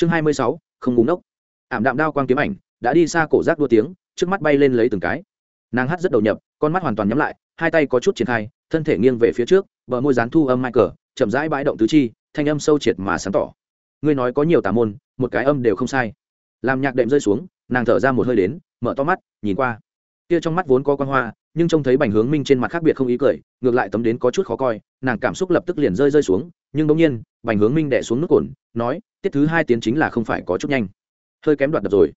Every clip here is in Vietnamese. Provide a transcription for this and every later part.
chương hai mươi sáu, không ngúng ốc ảm đạm đao quang kiếm ảnh, đã đi xa cổ rác đua tiếng, trước mắt bay lên lấy từng cái. Nàng hát rất đầu nhập, con mắt hoàn toàn nhắm lại, hai tay có chút triển khai, thân thể nghiêng về phía trước, bờ môi dán thu âm michael, chậm rãi bãi động tứ chi, thanh âm sâu triệt mà sáng tỏ. Ngươi nói có nhiều tà môn, một cái âm đều không sai. Làm nhạc đệm rơi xuống, nàng thở ra một hơi đến, mở to mắt, nhìn qua. Kia trong mắt vốn có quan hoa nhưng trông thấy bành hướng minh trên mặt khác biệt không ý cười, ngược lại tấm đến có chút khó coi, nàng cảm xúc lập tức liền rơi rơi xuống, nhưng bỗng nhiên, bành hướng minh đẻ xuống nước cồn, nói, tiết thứ hai tiến chính là không phải có chút nhanh. Hơi kém đoạt đập rồi.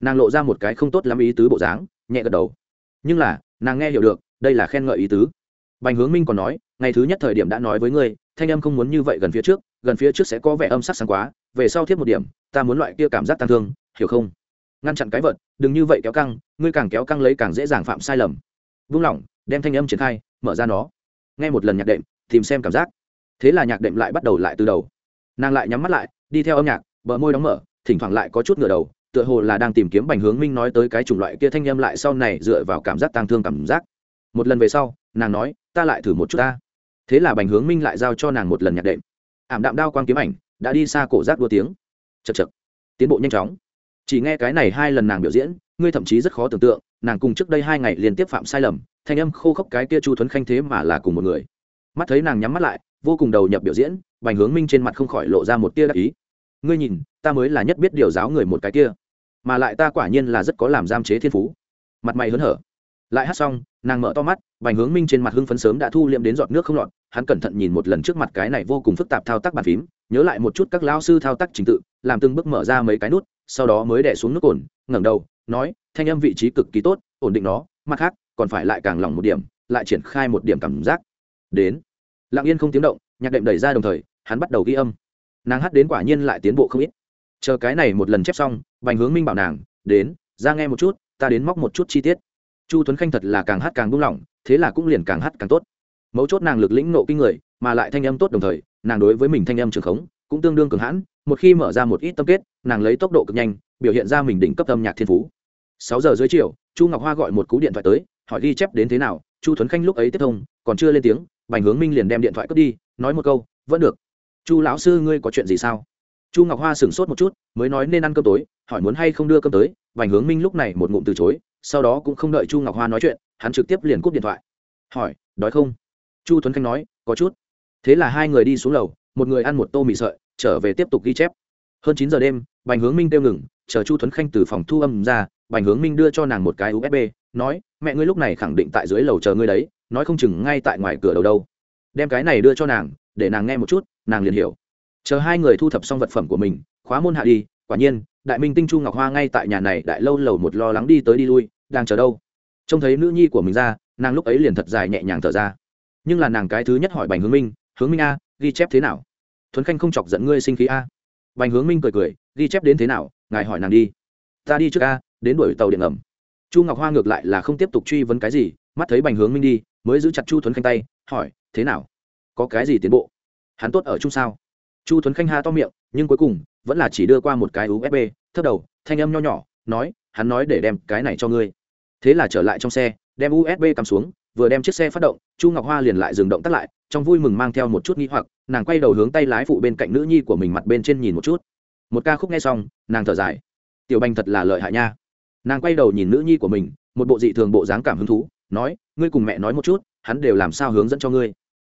Nàng lộ ra một cái không tốt lắm ý tứ bộ dáng, nhẹ gật đầu. Nhưng là, nàng nghe hiểu được, đây là khen ngợi ý tứ. Bành hướng minh còn nói, ngày thứ nhất thời điểm đã nói với ngươi, thanh âm không muốn như vậy gần phía trước, gần phía trước sẽ có vẻ âm sắc sáng quá, về sau thiết một điểm, ta muốn loại kia cảm giác tăng thương, hiểu không? Ngăn chặn cái vật, đừng như vậy kéo căng, ngươi càng kéo căng lấy càng dễ dàng phạm sai lầm vung lỏng, đem thanh âm triển khai, mở ra nó. Nghe một lần nhạc đệm, tìm xem cảm giác. Thế là nhạc đệm lại bắt đầu lại từ đầu. Nàng lại nhắm mắt lại, đi theo âm nhạc, bờ môi đóng mở, thỉnh thoảng lại có chút ngửa đầu, tựa hồ là đang tìm kiếm bành hướng minh nói tới cái chủng loại kia thanh âm lại sau này dựa vào cảm giác tăng thương cảm giác. Một lần về sau, nàng nói, ta lại thử một chút ta. Thế là bành hướng minh lại giao cho nàng một lần nhạc đệm. Ảm đạm đao quang kiếm ảnh, đã đi xa cổ rác đua tiếng. Chật chật tiến bộ nhanh chóng. Chỉ nghe cái này hai lần nàng biểu diễn ngươi thậm chí rất khó tưởng tượng, nàng cùng trước đây hai ngày liên tiếp phạm sai lầm, thanh âm khô khốc cái kia chu thuấn khanh thế mà là cùng một người. Mắt thấy nàng nhắm mắt lại, vô cùng đầu nhập biểu diễn, bành hướng minh trên mặt không khỏi lộ ra một tia đắc ý. Ngươi nhìn, ta mới là nhất biết điều giáo người một cái kia, mà lại ta quả nhiên là rất có làm giam chế thiên phú. Mặt mày hớn hở. Lại hát xong, nàng mở to mắt, bành hướng minh trên mặt hưng phấn sớm đã thu liệm đến giọt nước không lọt, hắn cẩn thận nhìn một lần trước mặt cái này vô cùng phức tạp thao tác bàn phím, nhớ lại một chút các lao sư thao tác trình tự, làm từng bước mở ra mấy cái nút, sau đó mới đẻ xuống nước cồn, ngẩng đầu nói, thanh âm vị trí cực kỳ tốt, ổn định nó, mặt khác, còn phải lại càng lỏng một điểm, lại triển khai một điểm cảm giác. Đến. Lặng yên không tiếng động, nhạc đệm đẩy ra đồng thời, hắn bắt đầu ghi âm. Nàng hát đến quả nhiên lại tiến bộ không ít. Chờ cái này một lần chép xong, bành hướng minh bảo nàng, đến, ra nghe một chút, ta đến móc một chút chi tiết. Chu tuấn khanh thật là càng hát càng buông lỏng, thế là cũng liền càng hát càng tốt. Mấu chốt nàng lực lĩnh nộ kinh người, mà lại thanh âm tốt đồng thời, nàng đối với mình thanh âm trường khống cũng tương đương cường hãn, một khi mở ra một ít tâm kết, nàng lấy tốc độ cực nhanh, biểu hiện ra mình đỉnh cấp âm nhạc thiên phú sáu giờ dưới chiều, chu ngọc hoa gọi một cú điện thoại tới, hỏi ghi chép đến thế nào, chu Thuấn khanh lúc ấy tiếp thông, còn chưa lên tiếng, bành hướng minh liền đem điện thoại cất đi, nói một câu, vẫn được. Chu lão sư ngươi có chuyện gì sao? Chu ngọc hoa sửng sốt một chút, mới nói nên ăn cơm tối, hỏi muốn hay không đưa cơm tới, bành hướng minh lúc này một ngụm từ chối, sau đó cũng không đợi chu ngọc hoa nói chuyện, hắn trực tiếp liền cúp điện thoại. Hỏi, đói không? Chu tuấn khanh nói, có chút. Thế là hai người đi xuống lầu, một người ăn một tô mì sợi, trở về tiếp tục ghi chép. Hơn chín giờ đêm, bành hướng minh kêu ngừng chờ chu Thuấn khanh từ phòng thu âm ra, bành hướng minh đưa cho nàng một cái usb nói, mẹ ngươi lúc này khẳng định tại dưới lầu chờ ngươi đấy, nói không chừng ngay tại ngoài cửa đầu đâu. Đem cái này đưa cho nàng, để nàng nghe một chút, nàng liền hiểu. Chờ hai người thu thập xong vật phẩm của mình, khóa môn hạ đi, quả nhiên, đại minh tinh chu ngọc hoa ngay tại nhà này đại lâu lầu một lo lắng đi tới đi lui, đang chờ đâu. Trông thấy nữ nhi của mình ra, nàng lúc ấy liền thật dài nhẹ nhàng thở ra. Nhưng là nàng cái thứ nhất hỏi bành hướng minh hướng minh a, ghi chép thế nào? Thuấn khanh không chọc giận ngươi sinh khí a. Bành hướng minh cười cười ghi chép đến thế nào, ngài hỏi nàng đi. Ta đi trước a, đến đuổi tàu điện ngầm. Chu ngọc hoa ngược lại là không tiếp tục truy vấn cái gì, mắt thấy bành hướng minh đi, mới giữ chặt chu thuấn khanh tay, hỏi, thế nào? Có cái gì tiến bộ? Hắn tốt ở chung sao? Chu thuấn khanh ha to miệng, nhưng cuối cùng, vẫn là chỉ đưa qua một cái usb thấp đầu, thanh âm nho nhỏ, nói, hắn nói để đem cái này cho ngươi. Thế là trở lại trong xe, đem usb cắm xuống, vừa đem chiếc xe phát động, chu ngọc hoa liền lại dừng động tắt lại, trong vui mừng mang theo một chút nghi hoặc, nàng quay đầu hướng tay lái phụ bên cạnh nữ nhi của mình mặt bên trên nhìn một chút một ca khúc nghe xong, nàng thở dài. Tiểu bành thật là lợi hại nha. Nàng quay đầu nhìn nữ nhi của mình, một bộ dị thường bộ dáng cảm hứng thú, nói, ngươi cùng mẹ nói một chút, hắn đều làm sao hướng dẫn cho ngươi?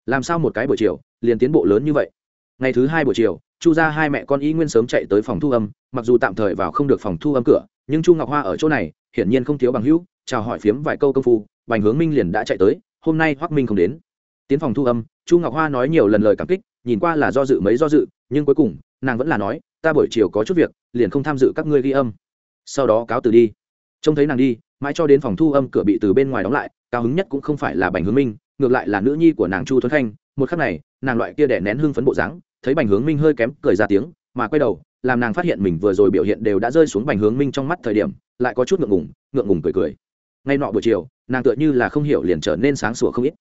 Làm sao một cái buổi chiều, liền tiến bộ lớn như vậy? Ngày thứ hai buổi chiều, chu ra hai mẹ con y nguyên sớm chạy tới phòng thu âm, mặc dù tạm thời vào không được phòng thu âm cửa, nhưng chu ngọc hoa ở chỗ này, hiển nhiên không thiếu bằng hữu, chào hỏi phiếm vài câu công phu, bành hướng minh liền đã chạy tới, hôm nay hoắc minh không đến. Tiến phòng thu âm, chu ngọc hoa nói nhiều lần lời cảm kích, nhìn qua là do dự mấy do dự, nhưng cuối cùng, nàng vẫn là nói ta buổi chiều có chút việc, liền không tham dự các ngươi ghi âm. Sau đó cáo từ đi. Trông thấy nàng đi, mãi cho đến phòng thu âm cửa bị từ bên ngoài đóng lại, cao hứng nhất cũng không phải là bành hướng minh, ngược lại là nữ nhi của nàng chu thuấn khanh. Một khắc này, nàng loại kia đẻ nén hưng phấn bộ dáng, thấy bành hướng minh hơi kém cười ra tiếng, mà quay đầu, làm nàng phát hiện mình vừa rồi biểu hiện đều đã rơi xuống bành hướng minh trong mắt thời điểm, lại có chút ngượng ngùng ngượng ngùng cười cười. Ngay nọ buổi chiều, nàng tựa như là không hiểu liền trở nên sáng sủa không ít.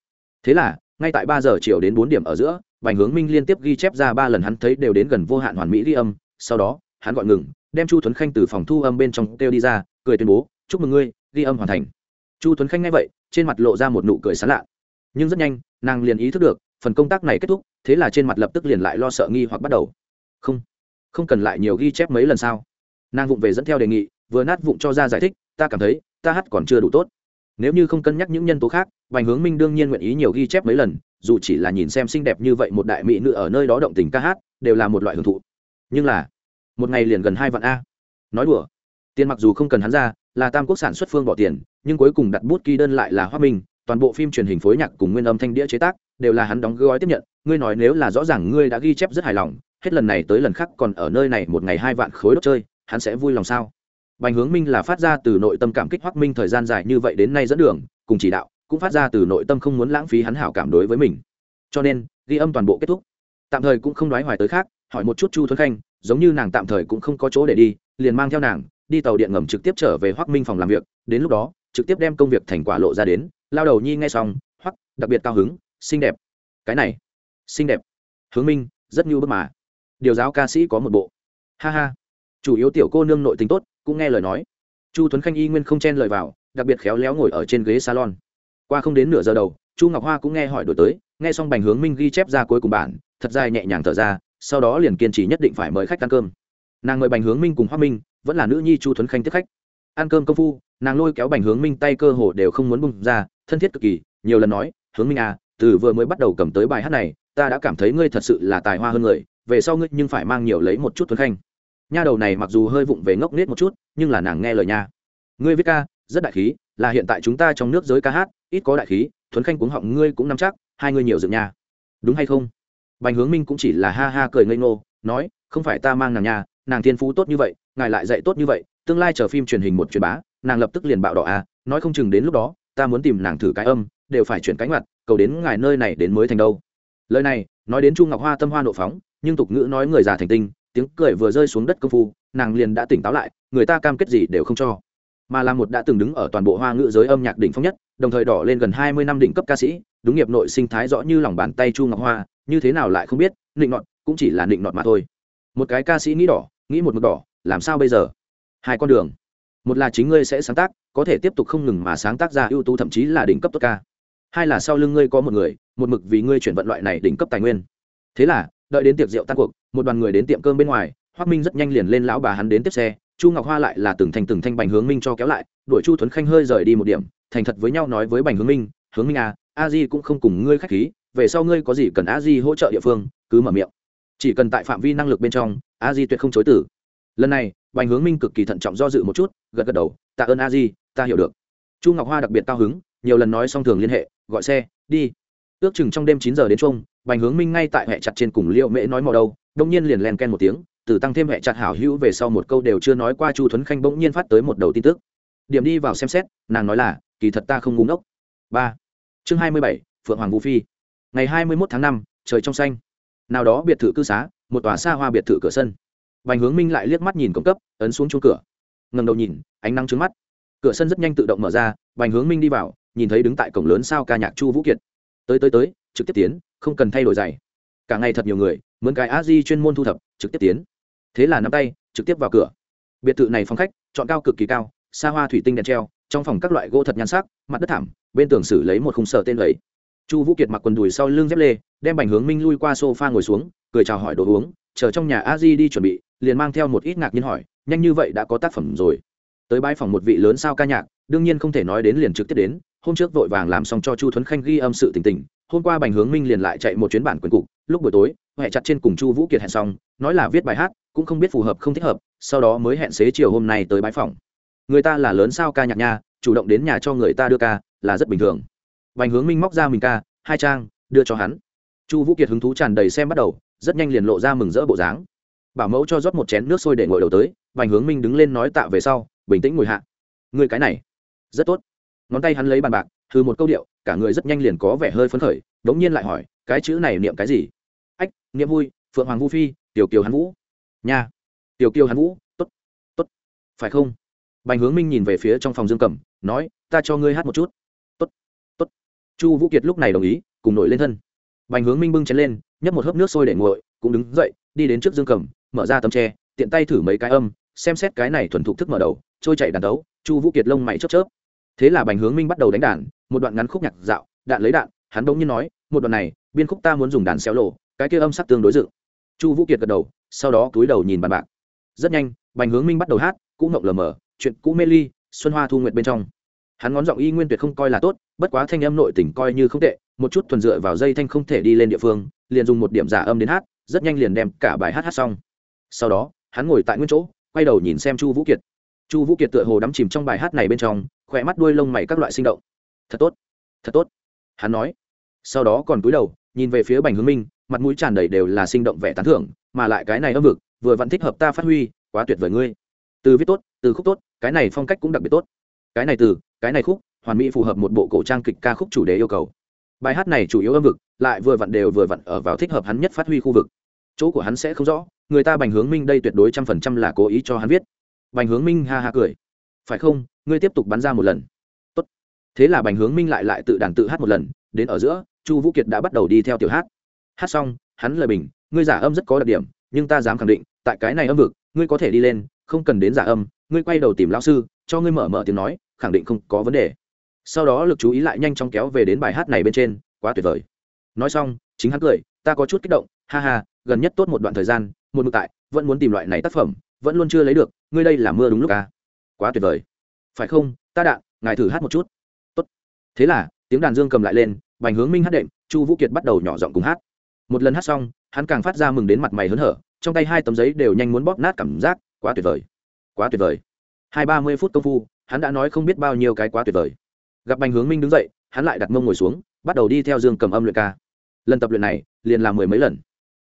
Thế là, ngay tại ba giờ chiều đến bốn điểm ở giữa, bành hướng minh liên tiếp ghi chép ra ba lần hắn thấy đều đến gần vô hạn hoàn mỹ ghi âm sau đó, hắn gọi ngừng, đem chu tuấn khanh từ phòng thu âm bên trong kêu đi ra, cười tuyên bố, chúc mừng ngươi, ghi âm hoàn thành. Chu tuấn khanh nghe vậy, trên mặt lộ ra một nụ cười sán lạ. Nhưng rất nhanh, nàng liền ý thức được, phần công tác này kết thúc, thế là trên mặt lập tức liền lại lo sợ nghi hoặc bắt đầu. Không không cần lại nhiều ghi chép mấy lần sao? Nàng vụng về dẫn theo đề nghị, vừa nát vụng cho ra giải thích, ta cảm thấy, ta hát còn chưa đủ tốt. Nếu như không cân nhắc những nhân tố khác, bành hướng minh đương nhiên nguyện ý nhiều ghi chép mấy lần, dù chỉ là nhìn xem xinh đẹp như vậy một đại mỹ nữ ở nơi đó động tình ca hát, đều là một loại hưởng thụ nhưng là, một ngày liền gần hai vạn a. Nói đùa, tiền mặc dù không cần hắn ra, là tam quốc sản xuất phương bỏ tiền, nhưng cuối cùng đặt bút ký đơn lại là hoa minh, toàn bộ phim truyền hình phối nhạc cùng nguyên âm thanh đĩa chế tác đều là hắn đóng gói tiếp nhận. Ngươi nói nếu là rõ ràng ngươi đã ghi chép rất hài lòng, hết lần này tới lần khác còn ở nơi này một ngày hai vạn khối đốt chơi, hắn sẽ vui lòng sao? Bành hướng minh là phát ra từ nội tâm cảm kích hoắc minh thời gian dài như vậy đến nay dẫn đường, cùng chỉ đạo, cũng phát ra từ nội tâm không muốn lãng phí hắn hảo cảm đối với mình. Cho nên, ghi âm toàn bộ kết thúc. Tạm thời cũng không nói hoài tới khác hỏi một chút chu thuấn khanh, giống như nàng tạm thời cũng không có chỗ để đi, liền mang theo nàng, đi tàu điện ngầm trực tiếp trở về hoắc minh phòng làm việc, đến lúc đó, trực tiếp đem công việc thành quả lộ ra đến, lao đầu nhi nghe xong, hoắc, đặc biệt cao hứng, xinh đẹp. Cái này, xinh đẹp. Hướng minh, rất như bức mà. Điều giáo ca sĩ có một bộ. Ha ha. Chủ yếu tiểu cô nương nội tính tốt, cũng nghe lời nói. Chu tuấn khanh y nguyên không chen lời vào, đặc biệt khéo léo ngồi ở trên ghế salon. Qua không đến nửa giờ đầu, chu ngọc hoa cũng nghe hỏi đổi tới, nghe xong bành hướng minh ghi chép ra cuối cùng bản, thật dài nhẹ nhàng thở ra sau đó liền kiên trì nhất định phải mời khách ăn cơm. Nàng mời bành hướng minh cùng hoa minh, vẫn là nữ nhi chu thuấn khanh tiếp khách. Ăn cơm công phu, nàng lôi kéo bành hướng minh tay cơ hồ đều không muốn bung ra, thân thiết cực kỳ, nhiều lần nói, hướng minh à từ vừa mới bắt đầu cầm tới bài hát này, ta đã cảm thấy ngươi thật sự là tài hoa hơn người, về sau ngươi nhưng phải mang nhiều lấy một chút thuấn khanh. Nha đầu này mặc dù hơi vụng về ngốc nết một chút, nhưng là nàng nghe lời nha. Ngươi viết ca, rất đại khí, là hiện tại chúng ta trong nước giới ca hát, ít có đại khí, thuấn khanh cuống họng ngươi cũng nắm chắc, hai ngươi nhiều dựng nha. Đúng hay không? Bành hướng minh cũng chỉ là ha ha cười ngây ngô, nói, không phải ta mang nàng nha nàng thiên phú tốt như vậy, ngài lại dạy tốt như vậy, tương lai chờ phim truyền hình một truyền bá, nàng lập tức liền bạo đỏ à nói không chừng đến lúc đó, ta muốn tìm nàng thử cái âm, đều phải chuyển cánh mặt cầu đến ngài nơi này đến mới thành đâu. Lời này, nói đến chu ngọc hoa tâm hoa nộ phóng, nhưng tục ngữ nói người già thành tinh, tiếng cười vừa rơi xuống đất công phu, nàng liền đã tỉnh táo lại, người ta cam kết gì đều không cho. Mà là một đã từng đứng ở toàn bộ hoa ngữ giới âm nhạc đỉnh phong nhất, đồng thời đỏ lên gần hai mươi năm đỉnh cấp ca sĩ, đúng nghiệp nội sinh thái rõ như lòng bàn tay chu ngọc hoa như thế nào lại không biết, nịnh nọt cũng chỉ là nịnh nọt mà thôi. Một cái ca sĩ nghĩ đỏ, nghĩ một mực đỏ, làm sao bây giờ? Hai con đường. Một là chính ngươi sẽ sáng tác, có thể tiếp tục không ngừng mà sáng tác ra ưu tú thậm chí là đỉnh cấp tốt ca. Hai là sau lưng ngươi có một người, một mực vì ngươi chuyển vận loại này đỉnh cấp tài nguyên. Thế là, đợi đến tiệc rượu tan cuộc, một đoàn người đến tiệm cơm bên ngoài hoác minh rất nhanh liền lên lão bà hắn đến tiếp xe, chu ngọc hoa lại là từng thành từng thanh bành hướng minh cho kéo lại, đuổi chu thuấn khanh hơi rời đi một điểm, thành thật với nhau nói với bành hướng minh hướng minh à a di cũng không cùng ngươi k h á c h khí về sau ngươi có gì cần a di hỗ trợ địa phương, cứ mở miệng. Chỉ cần tại phạm vi năng lực bên trong, a di tuyệt không chối tử lần này, bành hướng minh cực kỳ thận trọng do dự một chút, gật gật đầu, tạ ơn a di, ta hiểu được. Chu ngọc hoa đặc biệt cao hứng, nhiều lần nói xong thường liên hệ, gọi xe, đi. Ước chừng trong đêm chín giờ đến chung bành hướng minh ngay tại hệ chặt trên cùng liệu mễ nói mò đâu đông nhiên liền len ken một tiếng, từ tăng thêm hệ chặt hảo hữu về sau một câu đều chưa nói qua chu thuấn khanh bỗng nhiên phát tới một đầu tin tức. Điểm đi vào xem xét, nàng nói là, kỳ thật ta không ngu ngốc. Ba. Chương hai mươi bảy, phượng hoàng vũ phi ngày hai mươi mốt tháng năm, trời trong xanh. Nào đó biệt thự cư xá, một tòa xa hoa biệt thự cửa sân. Bành hướng minh lại liếc mắt nhìn cổng cấp, ấn xuống chuông cửa. Ngẩng đầu nhìn, ánh nắng trứng mắt. Cửa sân rất nhanh tự động mở ra bành hướng minh đi vào, nhìn thấy đứng tại cổng lớn sao ca nhạc chu vũ kiệt. Tới tới tới, trực tiếp tiến, không cần thay đổi giày. Cả ngày thật nhiều người, mướn cái a di chuyên môn thu thập, trực tiếp tiến. Thế là nắm tay, trực tiếp vào cửa. Biệt thự này phong khách, chọn cao cực kỳ cao, xa hoa thủy tinh đèn treo, trong phòng các loại gỗ thật nhan sắc, mặt đất thảm, bên tường xử lấy một khung sở tên lấy chu vũ kiệt mặc quần đùi sau lưng dép lê, đem bành hướng minh lui qua sofa ngồi xuống, cười chào hỏi đồ uống, chờ trong nhà a di đi chuẩn bị, liền mang theo một ít ngạc nhiên hỏi, nhanh như vậy đã có tác phẩm rồi? Tới bãi phòng một vị lớn sao ca nhạc, đương nhiên không thể nói đến liền trực tiếp đến, hôm trước vội vàng làm xong cho chu thuấn khanh ghi âm sự tình tình, hôm qua bành hướng minh liền lại chạy một chuyến bản quyền cục, lúc buổi tối, hẹn chặt trên cùng chu vũ kiệt hẹn xong, nói là viết bài hát, cũng không biết phù hợp không thích hợp, sau đó mới hẹn xế chiều hôm nay tới bãi phòng. Người ta là lớn sao ca nhạc nha, chủ động đến nhà cho người ta đưa ca, là rất bình thường bành hướng minh móc ra mình ca hai trang đưa cho hắn. Chu vũ kiệt hứng thú tràn đầy xem bắt đầu rất nhanh liền lộ ra mừng rỡ bộ dáng. Bảo mẫu cho rót một chén nước sôi để ngồi đầu tới bành hướng minh đứng lên nói tạ về sau bình tĩnh ngồi hạ. Người cái này rất tốt. Ngón tay hắn lấy bàn bạc thư một câu điệu cả người rất nhanh liền có vẻ hơi phấn khởi đống nhiên lại hỏi cái chữ này niệm cái gì? Ách niệm vui phượng hoàng vũ phi tiểu kiều hắn vũ. Nha. Tiểu kiều hắn vũ tốt, tốt, phải không? Bành hướng minh nhìn về phía trong phòng dương cẩm, nói ta cho ngươi hát một chút chu vũ kiệt lúc này đồng ý, cùng nổi lên thân. Bành hướng minh bưng chén lên, nhấp một hớp nước sôi để nguội, cũng đứng dậy, đi đến trước dương cầm, mở ra tấm tre, tiện tay thử mấy cái âm, xem xét cái này thuần thục thức mở đầu, trôi chạy đàn đấu, chu vũ kiệt lông mày chớp chớp. Thế là bành hướng minh bắt đầu đánh đàn, một đoạn ngắn khúc nhạc dạo, đạn lấy đạn, hắn bỗng nhiên nói, một đoạn này, biên khúc ta muốn dùng đàn xéo lộ, cái kia âm sắc tương đối dự. Chu vũ kiệt gật đầu, sau đó cúi đầu nhìn bàn bạc. Rất nhanh, bành hướng minh bắt đầu hát cũng ngộng lờ mờ, chuyện cũ mê ly, xuân hoa thu nguyện bên trong hắn ngón giọng y nguyên tuyệt không coi là tốt, bất quá thanh âm nội tỉnh coi như không tệ, một chút thuần dựa vào dây thanh không thể đi lên địa phương, liền dùng một điểm giả âm đến hát, rất nhanh liền đem cả bài hát hát xong. Sau đó, hắn ngồi tại nguyên chỗ, quay đầu nhìn xem chu vũ kiệt. Chu vũ kiệt tựa hồ đắm chìm trong bài hát này bên trong, khỏe mắt đuôi lông mày các loại sinh động. Thật tốt thật tốt, hắn nói. Sau đó còn cúi đầu, nhìn về phía bành hướng minh, mặt mũi tràn đầy đều là sinh động vẻ tán thưởng, mà lại cái này âm vực, vừa vẫn thích hợp ta phát huy, quá tuyệt vời ngươi. Từ viết tốt, từ khúc tốt, cái này phong cách cũng đặc biệt tốt. Cái này từ cái này khúc, hoàn mỹ phù hợp một bộ cổ trang kịch ca khúc chủ đề yêu cầu. Bài hát này chủ yếu âm vực, lại vừa vặn đều vừa vặn ở vào thích hợp hắn nhất phát huy khu vực. Chỗ của hắn sẽ không rõ, người ta bành hướng minh đây tuyệt đối trăm phần trăm là cố ý cho hắn viết. Bành hướng minh ha ha cười. Phải không, ngươi tiếp tục bắn ra một lần. Tốt. thế là bành hướng minh lại lại tự đàn tự hát một lần, đến ở giữa, chu vũ kiệt đã bắt đầu đi theo tiểu hát. Hát xong, hắn lời bình, ngươi giả âm rất có đặc điểm, nhưng ta dám khẳng định, tại cái này âm vực, ngươi có thể đi lên, không cần đến giả âm, ngươi quay đầu tìm lão sư, cho ngươi mở mở tiếng nói khẳng định không có vấn đề. Sau đó lực chú ý lại nhanh chóng kéo về đến bài hát này bên trên, quá tuyệt vời. Nói xong, chính hắn cười, ta có chút kích động, ha ha, gần nhất tốt một đoạn thời gian, một mực tại, vẫn muốn tìm loại này tác phẩm, vẫn luôn chưa lấy được, ngươi đây là mưa đúng lúc à. quá tuyệt vời. Phải không, ta đạn ngài thử hát một chút. Tốt. thế là, tiếng đàn dương cầm lại lên, bành hướng minh hát đệm, chu vũ kiệt bắt đầu nhỏ giọng cùng hát. Một lần hát xong, hắn càng phát ra mừng đến mặt mày hớn hở, trong tay hai tấm giấy đều nhanh muốn bóp nát cảm giác, quá tuyệt vời. Quá tuyệt vời. Hai ba mươi phút công phu hắn đã nói không biết bao nhiêu cái quá tuyệt vời. Gặp bành hướng minh đứng dậy, hắn lại đặt mông ngồi xuống, bắt đầu đi theo dương cầm âm luyện ca. Lần tập luyện này, liền làm mười mấy lần.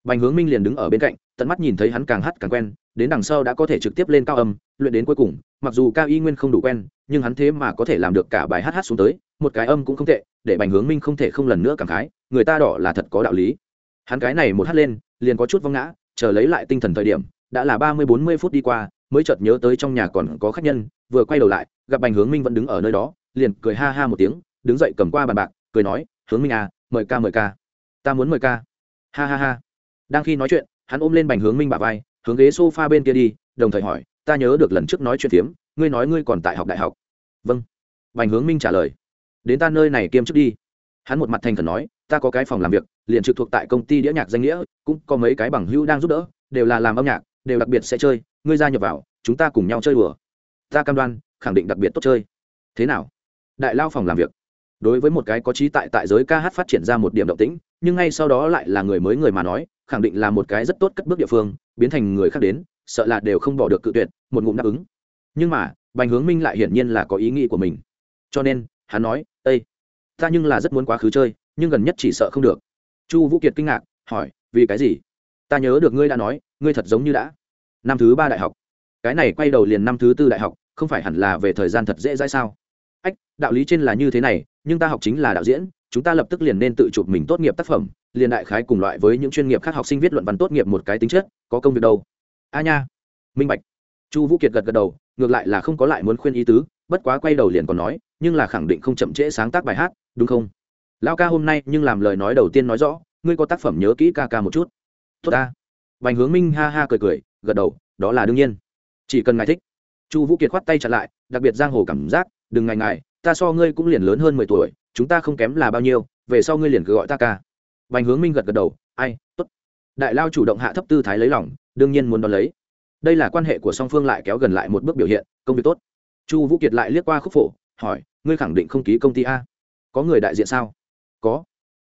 Bành hướng minh liền đứng ở bên cạnh, tận mắt nhìn thấy hắn càng hát càng quen, đến đằng sau đã có thể trực tiếp lên cao âm, luyện đến cuối cùng, mặc dù cao y nguyên không đủ quen, nhưng hắn thế mà có thể làm được cả bài hát hát xuống tới, một cái âm cũng không tệ, để bành hướng minh không thể không lần nữa cảm khái, người ta đỏ là thật có đạo lý. Hắn cái này một hát lên, liền có chút vong ngã, chờ lấy lại tinh thần thời điểm, đã là ba mươi bốn mươi phút đi qua mới chợt nhớ tới trong nhà còn có khách nhân, vừa quay đầu lại, gặp bành hướng minh vẫn đứng ở nơi đó, liền cười ha ha một tiếng, đứng dậy cầm qua bàn bạc, cười nói, hướng minh à mời ca mời ca. Ta muốn mời ca. Ha ha ha. Đang khi nói chuyện, hắn ôm lên bành hướng minh bà vai, hướng ghế s o f a bên kia đi, đồng thời hỏi, ta nhớ được lần trước nói chuyện phiếm, ngươi nói ngươi còn tại học đại học. Vâng. Bành hướng minh trả lời, đến ta nơi này kiêm chức đi. Hắn một mặt thành khẩn nói, ta có cái phòng làm việc, liền trực thuộc tại công ty đĩa nhạc danh nghĩa, cũng có mấy cái bằng hữu đang giúp đỡ, đều là làm âm nhạc, đều đặc biệt sẽ chơi ngươi gia nhập vào, chúng ta cùng nhau chơi đùa. Ta cam đoan, khẳng định đặc biệt tốt chơi. Thế nào? Đại lao phòng làm việc. Đối với một cái có trí tại tại giới ca hát phát triển ra một điểm động tĩnh, nhưng ngay sau đó lại là người mới người mà nói, khẳng định là một cái rất tốt cất bước địa phương, biến thành người khác đến, sợ là đều không bỏ được cự tuyệt, một ngụm đáp ứng. Nhưng mà, bành hướng minh lại hiển nhiên là có ý nghĩ của mình. Cho nên, hắn nói ây ta nhưng là rất muốn quá khứ chơi, nhưng gần nhất chỉ sợ không được. Chu vũ kiệt kinh ngạc, hỏi, vì cái gì? Ta nhớ được ngươi đã nói, ngươi thật giống như đã năm thứ ba đại học. Cái này quay đầu liền năm thứ tư đại học, không phải hẳn là về thời gian thật dễ dãi sao? Ách, đạo lý trên là như thế này, nhưng ta học chính là đạo diễn, chúng ta lập tức liền nên tự chụp mình tốt nghiệp tác phẩm, liền đại khái cùng loại với những chuyên nghiệp khác học sinh viết luận văn tốt nghiệp một cái tính chất, có công việc đâu. A nha. Minh bạch. Chu vũ kiệt gật gật đầu, ngược lại là không có lại muốn khuyên ý tứ, bất quá quay đầu liền còn nói, nhưng là khẳng định không chậm trễ sáng tác bài hát, đúng không? Lao ca hôm nay nhưng làm lời nói đầu tiên nói rõ, ngươi có tác phẩm nhớ kỹ ca ca một chút. Tốt ta. Bành hướng minh ha ha cười cười gật đầu, đó là đương nhiên. Chỉ cần ngài thích. Chu vũ kiệt khoát tay chặt lại, đặc biệt giang hồ cảm giác, đừng ngài ngài ta so ngươi cũng liền lớn hơn mười tuổi, chúng ta không kém là bao nhiêu, về sau ngươi liền cứ gọi ta ca. Bành hướng minh gật gật đầu, ai t ố t đại lao chủ động hạ thấp tư thái lấy lòng, đương nhiên muốn đón lấy. Đây là quan hệ của song phương lại kéo gần lại một bước biểu hiện, công việc tốt. Chu vũ kiệt lại liếc qua khúc phổ, hỏi, ngươi khẳng định không ký công ty a? Có người đại diện sao? Có.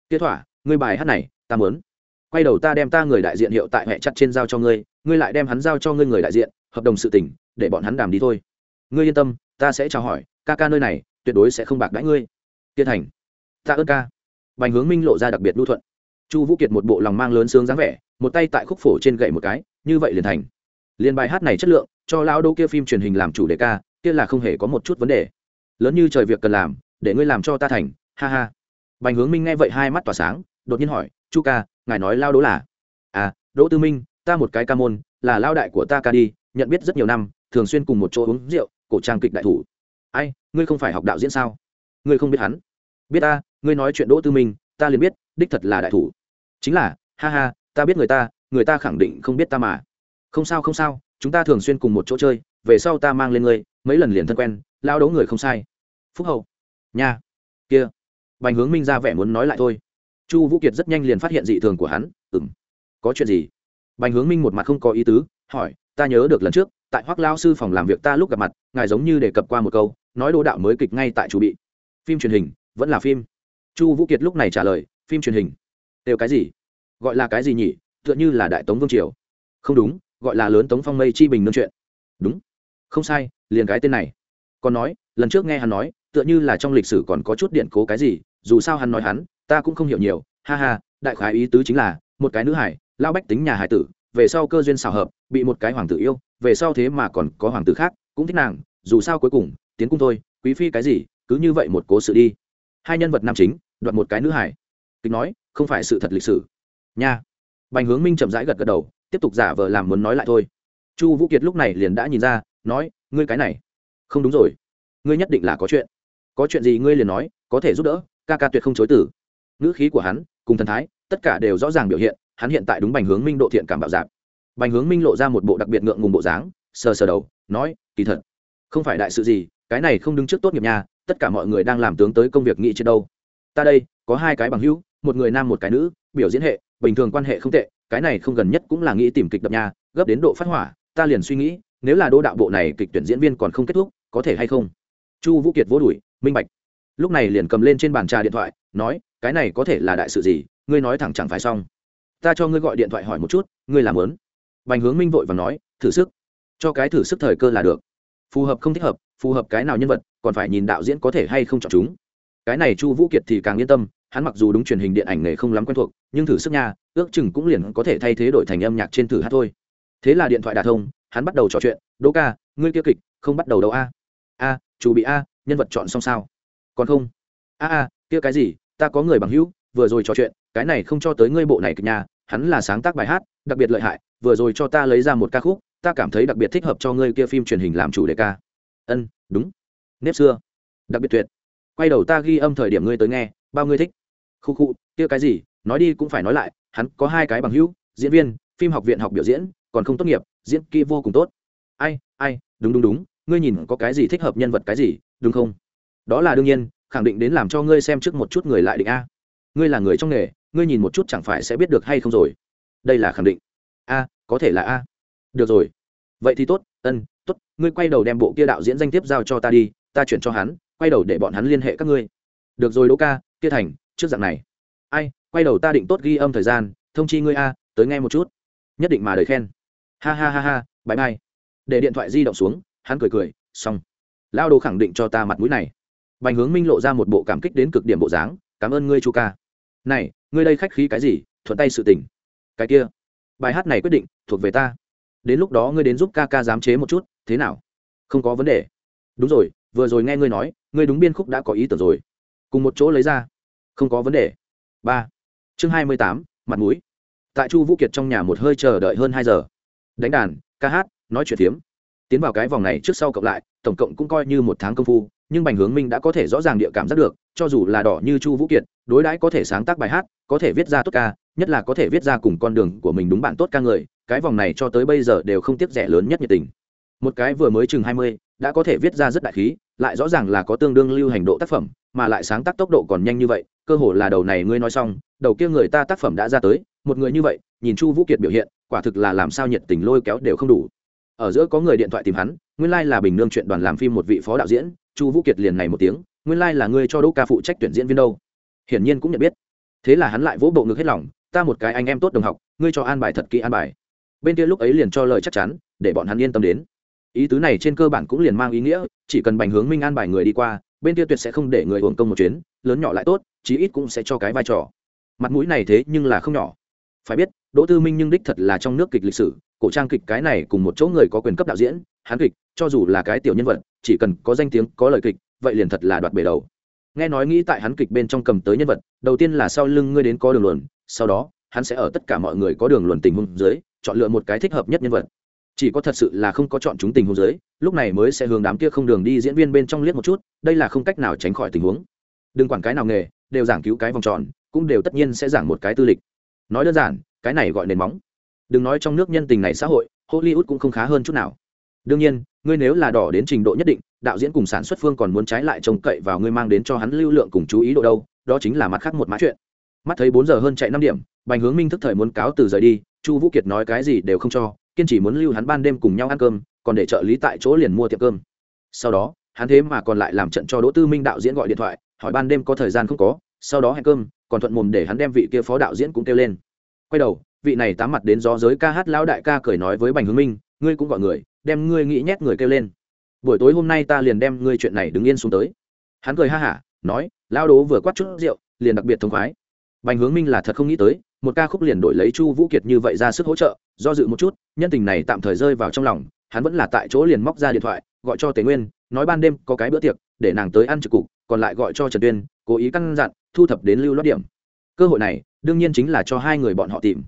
Tiết thỏa, ngươi bài hát này, ta muốn. Quay đầu ta đem ta người đại diện hiệu tại hệ chặt trên giao cho ngươi ngươi lại đem hắn giao cho ngươi người đại diện, hợp đồng sự tỉnh để bọn hắn đàm đi thôi. Ngươi yên tâm, ta sẽ chào hỏi, ca ca nơi này, tuyệt đối sẽ không bạc đãi ngươi. Tiên thành ta ơn ca. Bành hướng minh lộ ra đặc biệt lưu thuận. Chu vũ kiệt một bộ lòng mang lớn sướng dáng vẻ, một tay tại khúc phổ trên gậy một cái, như vậy liền thành. Liền bài hát này chất lượng, cho lão đô kia phim truyền hình làm chủ đề ca, kia là không hề có một chút vấn đề. Lớn như trời việc cần làm, để ngươi làm cho ta thành, ha ha. Bành hướng minh nghe vậy hai mắt tỏa sáng, đột nhiên hỏi, chu ca, ngài nói lao đỗ là? À đỗ tư minh ta một cái ca môn, là lao đại của ta ca đi, nhận biết rất nhiều năm, thường xuyên cùng một chỗ uống rượu, cổ trang kịch đại thủ. Ai, ngươi không phải học đạo diễn sao? Ngươi không biết hắn. Biết ta, ngươi nói chuyện đỗ tư minh, ta liền biết, đích thật là đại thủ. Chính là, ha ha, ta biết người ta người ta khẳng định không biết ta mà. Không sao không sao, chúng ta thường xuyên cùng một chỗ chơi, về sau ta mang lên ngươi, mấy lần liền thân quen, lao đấu người không sai. Phúc hậu. Nha. Kia. Bành hướng minh ra vẻ muốn nói lại thôi. Chu vũ kiệt rất nhanh liền phát hiện dị thường của hắn. Ừng có chuyện gì? Bành hướng minh một mặt không có ý tứ, hỏi, ta nhớ được lần trước, tại hoác lao sư phòng làm việc ta lúc gặp mặt, ngài giống như đề cập qua một câu, nói đô đạo mới kịch ngay tại chủ bị. Phim truyền hình, vẫn là phim. Chu vũ kiệt lúc này trả lời, phim truyền hình. Đều cái gì? Gọi là cái gì nhỉ? Tựa như là đại tống vương triều. Không đúng, gọi là lớn tống phong mây chi bình nương chuyện. Đúng. Không sai, liền cái tên này. Còn nói, lần trước nghe hắn nói, tựa như là trong lịch sử còn có chút điện cố cái gì, dù sao hắn nói hắn, ta cũng không hiểu nhiều. Ha ha, đại khái ý tứ chính là, một cái nữ hải lao bách tính nhà hải tử, về sau cơ duyên xào hợp, bị một cái hoàng tử yêu, về sau thế mà còn có hoàng tử khác, cũng thích nàng, dù sao cuối cùng, tiến cung thôi, quý phi cái gì, cứ như vậy một cố sự đi. Hai nhân vật nam chính, đoạt một cái nữ hải. Kịch nói, không phải sự thật lịch sử. Nha. Bành hướng minh chậm rãi gật gật đầu, tiếp tục giả vờ làm muốn nói lại thôi. Chu vũ kiệt lúc này liền đã nhìn ra, nói, ngươi cái này. Không đúng rồi. Ngươi nhất định là có chuyện. Có chuyện gì ngươi liền nói, có thể giúp đỡ, ca ca tuyệt không chối tử ngữ khí của hắn, cùng thần thái, tất cả đều rõ ràng biểu hiện hắn hiện tại đúng bành hướng minh độ thiện cảm bảo dạp bành hướng minh lộ ra một bộ đặc biệt ngượng ngùng bộ dáng, sờ sờ đầu, nói, kỳ thật, không phải đại sự gì, cái này không đứng trước tốt nghiệp nhà, tất cả mọi người đang làm tướng tới công việc nghị trên đâu. Ta đây, có hai cái bằng hữu, một người nam một cái nữ, biểu diễn hệ, bình thường quan hệ không tệ, cái này không gần nhất cũng là nghĩ tìm kịch đập nhà, gấp đến độ phát hỏa, ta liền suy nghĩ, nếu là đô đạo bộ này kịch tuyển diễn viên còn không kết thúc, có thể hay không? Chu vũ kiệt vô đuổi, minh bạch. Lúc này liền cầm lên trên bàn trà điện thoại, nói, cái này có thể là đại sự gì, ngươi nói thẳng chẳng phải xong ta cho ngươi gọi điện thoại hỏi một chút, ngươi làm lớn. Bành hướng minh vội và nói, thử sức. Cho cái thử sức thời cơ là được. Phù hợp không thích hợp, phù hợp cái nào nhân vật, còn phải nhìn đạo diễn có thể hay không chọn chúng. Cái này chu vũ kiệt thì càng yên tâm, hắn mặc dù đúng truyền hình điện ảnh nghề không lắm quen thuộc, nhưng thử sức nha, ước chừng cũng liền có thể thay thế đổi thành âm nhạc trên thử hát thôi. Thế là điện thoại đà thông, hắn bắt đầu trò chuyện, đỗ ca, ngươi kia kịch, không bắt đầu đâu a? A chủ bị a, nhân vật chọn xong sao? Còn không. A a, kia cái gì, ta có người bằng hữu vừa rồi trò chuyện, cái này không cho tới ngươi bộ này kịch nhà hắn là sáng tác bài hát, đặc biệt lợi hại, vừa rồi cho ta lấy ra một ca khúc, ta cảm thấy đặc biệt thích hợp cho ngươi kia phim truyền hình làm chủ đề ca. Ân, đúng. Nếp xưa. Đặc biệt tuyệt. Quay đầu ta ghi âm thời điểm ngươi tới nghe, bao ngươi thích. Khu khu, kia cái gì, nói đi cũng phải nói lại, hắn có hai cái bằng hữu, diễn viên, phim học viện học biểu diễn, còn không tốt nghiệp, diễn kỹ vô cùng tốt. Ai ai, đúng đúng đúng, ngươi nhìn có cái gì thích hợp nhân vật cái gì, đúng không? Đó là đương nhiên, khẳng định đến làm cho ngươi xem trước một chút người lại định a ngươi là người trong nghề, ngươi nhìn một chút chẳng phải sẽ biết được hay không rồi. Đây là khẳng định. A, có thể là a. Được rồi. Vậy thì tốt, ân, tốt, ngươi quay đầu đem bộ kia đạo diễn danh tiếp giao cho ta đi, ta chuyển cho hắn, quay đầu để bọn hắn liên hệ các ngươi. Được rồi đỗ ca, kia thành, trước dạng này. Ai, quay đầu ta định tốt ghi âm thời gian, thông chi ngươi a, tới nghe một chút. Nhất định mà đời khen. Ha ha ha ha bãi mai để điện thoại di động xuống, hắn cười cười, xong. Lao đồ khẳng định cho ta mặt mũi này. Bành hướng minh lộ ra một bộ cảm kích đến cực điểm bộ dáng, cảm ơn ngươi, chu ca này, ngươi đây khách khí cái gì, thuận tay sự tình. Cái kia, bài hát này quyết định, thuộc về ta. Đến lúc đó ngươi đến giúp ca ca giám chế một chút, thế nào? Không có vấn đề. Đúng rồi, vừa rồi nghe ngươi nói, ngươi đúng biên khúc đã có ý tưởng rồi. Cùng một chỗ lấy ra. Không có vấn đề. Ba. Chương hai mươi tám, mặt mũi. Tại chu vũ kiệt trong nhà một hơi chờ đợi hơn hai giờ. Đánh đàn, ca hát, nói chuyện phiếm. Tiến vào cái vòng này trước sau cộng lại, tổng cộng cũng coi như một tháng công phu nhưng bành hướng minh đã có thể rõ ràng địa cảm giác được, cho dù là đỏ như chu vũ kiệt, đối đãi có thể sáng tác bài hát, có thể viết ra tốt ca, nhất là có thể viết ra cùng con đường của mình đúng bạn tốt ca người, cái vòng này cho tới bây giờ đều không tiếp rẻ lớn nhất nhiệt tình. Một cái vừa mới chừng hai mươi, đã có thể viết ra rất đại khí, lại rõ ràng là có tương đương lưu hành độ tác phẩm, mà lại sáng tác tốc độ còn nhanh như vậy, cơ hồ là đầu này ngươi nói xong, đầu kia người ta tác phẩm đã ra tới, một người như vậy, nhìn chu vũ kiệt biểu hiện, quả thực là làm sao nhiệt tình lôi kéo đều không đủ. Ở giữa có người điện thoại tìm hắn, nguyên lai là bình nương chuyện đoàn làm phim một vị phó đạo diễn chu vũ kiệt liền này một tiếng, nguyên lai、like、là ngươi cho đỗ ca phụ trách tuyển diễn viên đâu. Hiển nhiên cũng nhận biết. Thế là hắn lại vỗ bộ ngực hết lòng, ta một cái anh em tốt đồng học, ngươi cho an bài thật kỹ an bài. Bên kia lúc ấy liền cho lời chắc chắn, để bọn hắn yên tâm đến. Ý tứ này trên cơ bản cũng liền mang ý nghĩa, chỉ cần bành hướng minh an bài người đi qua, bên kia tuyệt sẽ không để người hưởng công một chuyến, lớn nhỏ lại tốt, chí ít cũng sẽ cho cái vai trò. Mặt mũi này thế nhưng là không nhỏ. Phải biết, đỗ tư minh nhưng đích thật là trong nước kịch lịch sử, cổ trang kịch cái này cùng một chỗ người có quyền cấp đạo diễn hán kịch, cho dù là cái tiểu nhân vật chỉ cần có danh tiếng, có lời kịch, vậy liền thật là đoạt bể đầu. Nghe nói nghĩ tại hắn kịch bên trong cầm tới nhân vật, đầu tiên là sau lưng ngươi đến có đường luận, sau đó, hắn sẽ ở tất cả mọi người có đường luận tình huống dưới, chọn lựa một cái thích hợp nhất nhân vật. Chỉ có thật sự là không có chọn chúng tình huống dưới, lúc này mới sẽ hướng đám kia không đường đi diễn viên bên trong liếc một chút, đây là không cách nào tránh khỏi tình huống. Đừng quản cái nào nghề, đều giảng cứu cái vòng tròn, cũng đều tất nhiên sẽ giảng một cái tư lịch. Nói đơn giản, cái này gọi nền móng. Đừng nói trong nước nhân tình này xã hội, hollywood cũng không khá hơn chút nào đương nhiên, ngươi nếu là đỏ đến trình độ nhất định, đạo diễn cùng sản xuất phương còn muốn trái lại trông cậy vào ngươi mang đến cho hắn lưu lượng cùng chú ý độ đâu, đó chính là mặt khác một mã chuyện. Mắt thấy bốn giờ hơn chạy năm điểm, bành hướng minh thức thời muốn cáo từ rời đi, chu vũ kiệt nói cái gì đều không cho, kiên chỉ muốn lưu hắn ban đêm cùng nhau ăn cơm, còn để trợ lý tại chỗ liền mua tiệm cơm. Sau đó, hắn thế mà còn lại làm trận cho đỗ tư minh đạo diễn gọi điện thoại, hỏi ban đêm có thời gian không có, sau đó hẹn cơm, còn thuận mồm để hắn đem vị kia phó đạo diễn cũng kêu lên. Quay đầu, vị này tám mặt đến gió giới ca hát lão đại ca cười nói với bành hướng minh ngươi cũng gọi người, đem ngươi nghĩ nhét người kêu lên. Buổi tối hôm nay ta liền đem ngươi chuyện này đứng yên xuống tới. Hắn cười ha hả, nói, lão đố vừa quát chút rượu, liền đặc biệt thông khoái. Bành hướng minh là thật không nghĩ tới, một ca khúc liền đổi lấy chu vũ kiệt như vậy ra sức hỗ trợ, do dự một chút, nhân tình này tạm thời rơi vào trong lòng, hắn vẫn là tại chỗ liền móc ra điện thoại, gọi cho tề nguyên, nói ban đêm có cái bữa tiệc, để nàng tới ăn trực cục, còn lại gọi cho trần tuyên, cố ý căn dặn, thu thập đến lưu loát điểm. Cơ hội này, đương nhiên chính là cho hai người bọn họ tìm.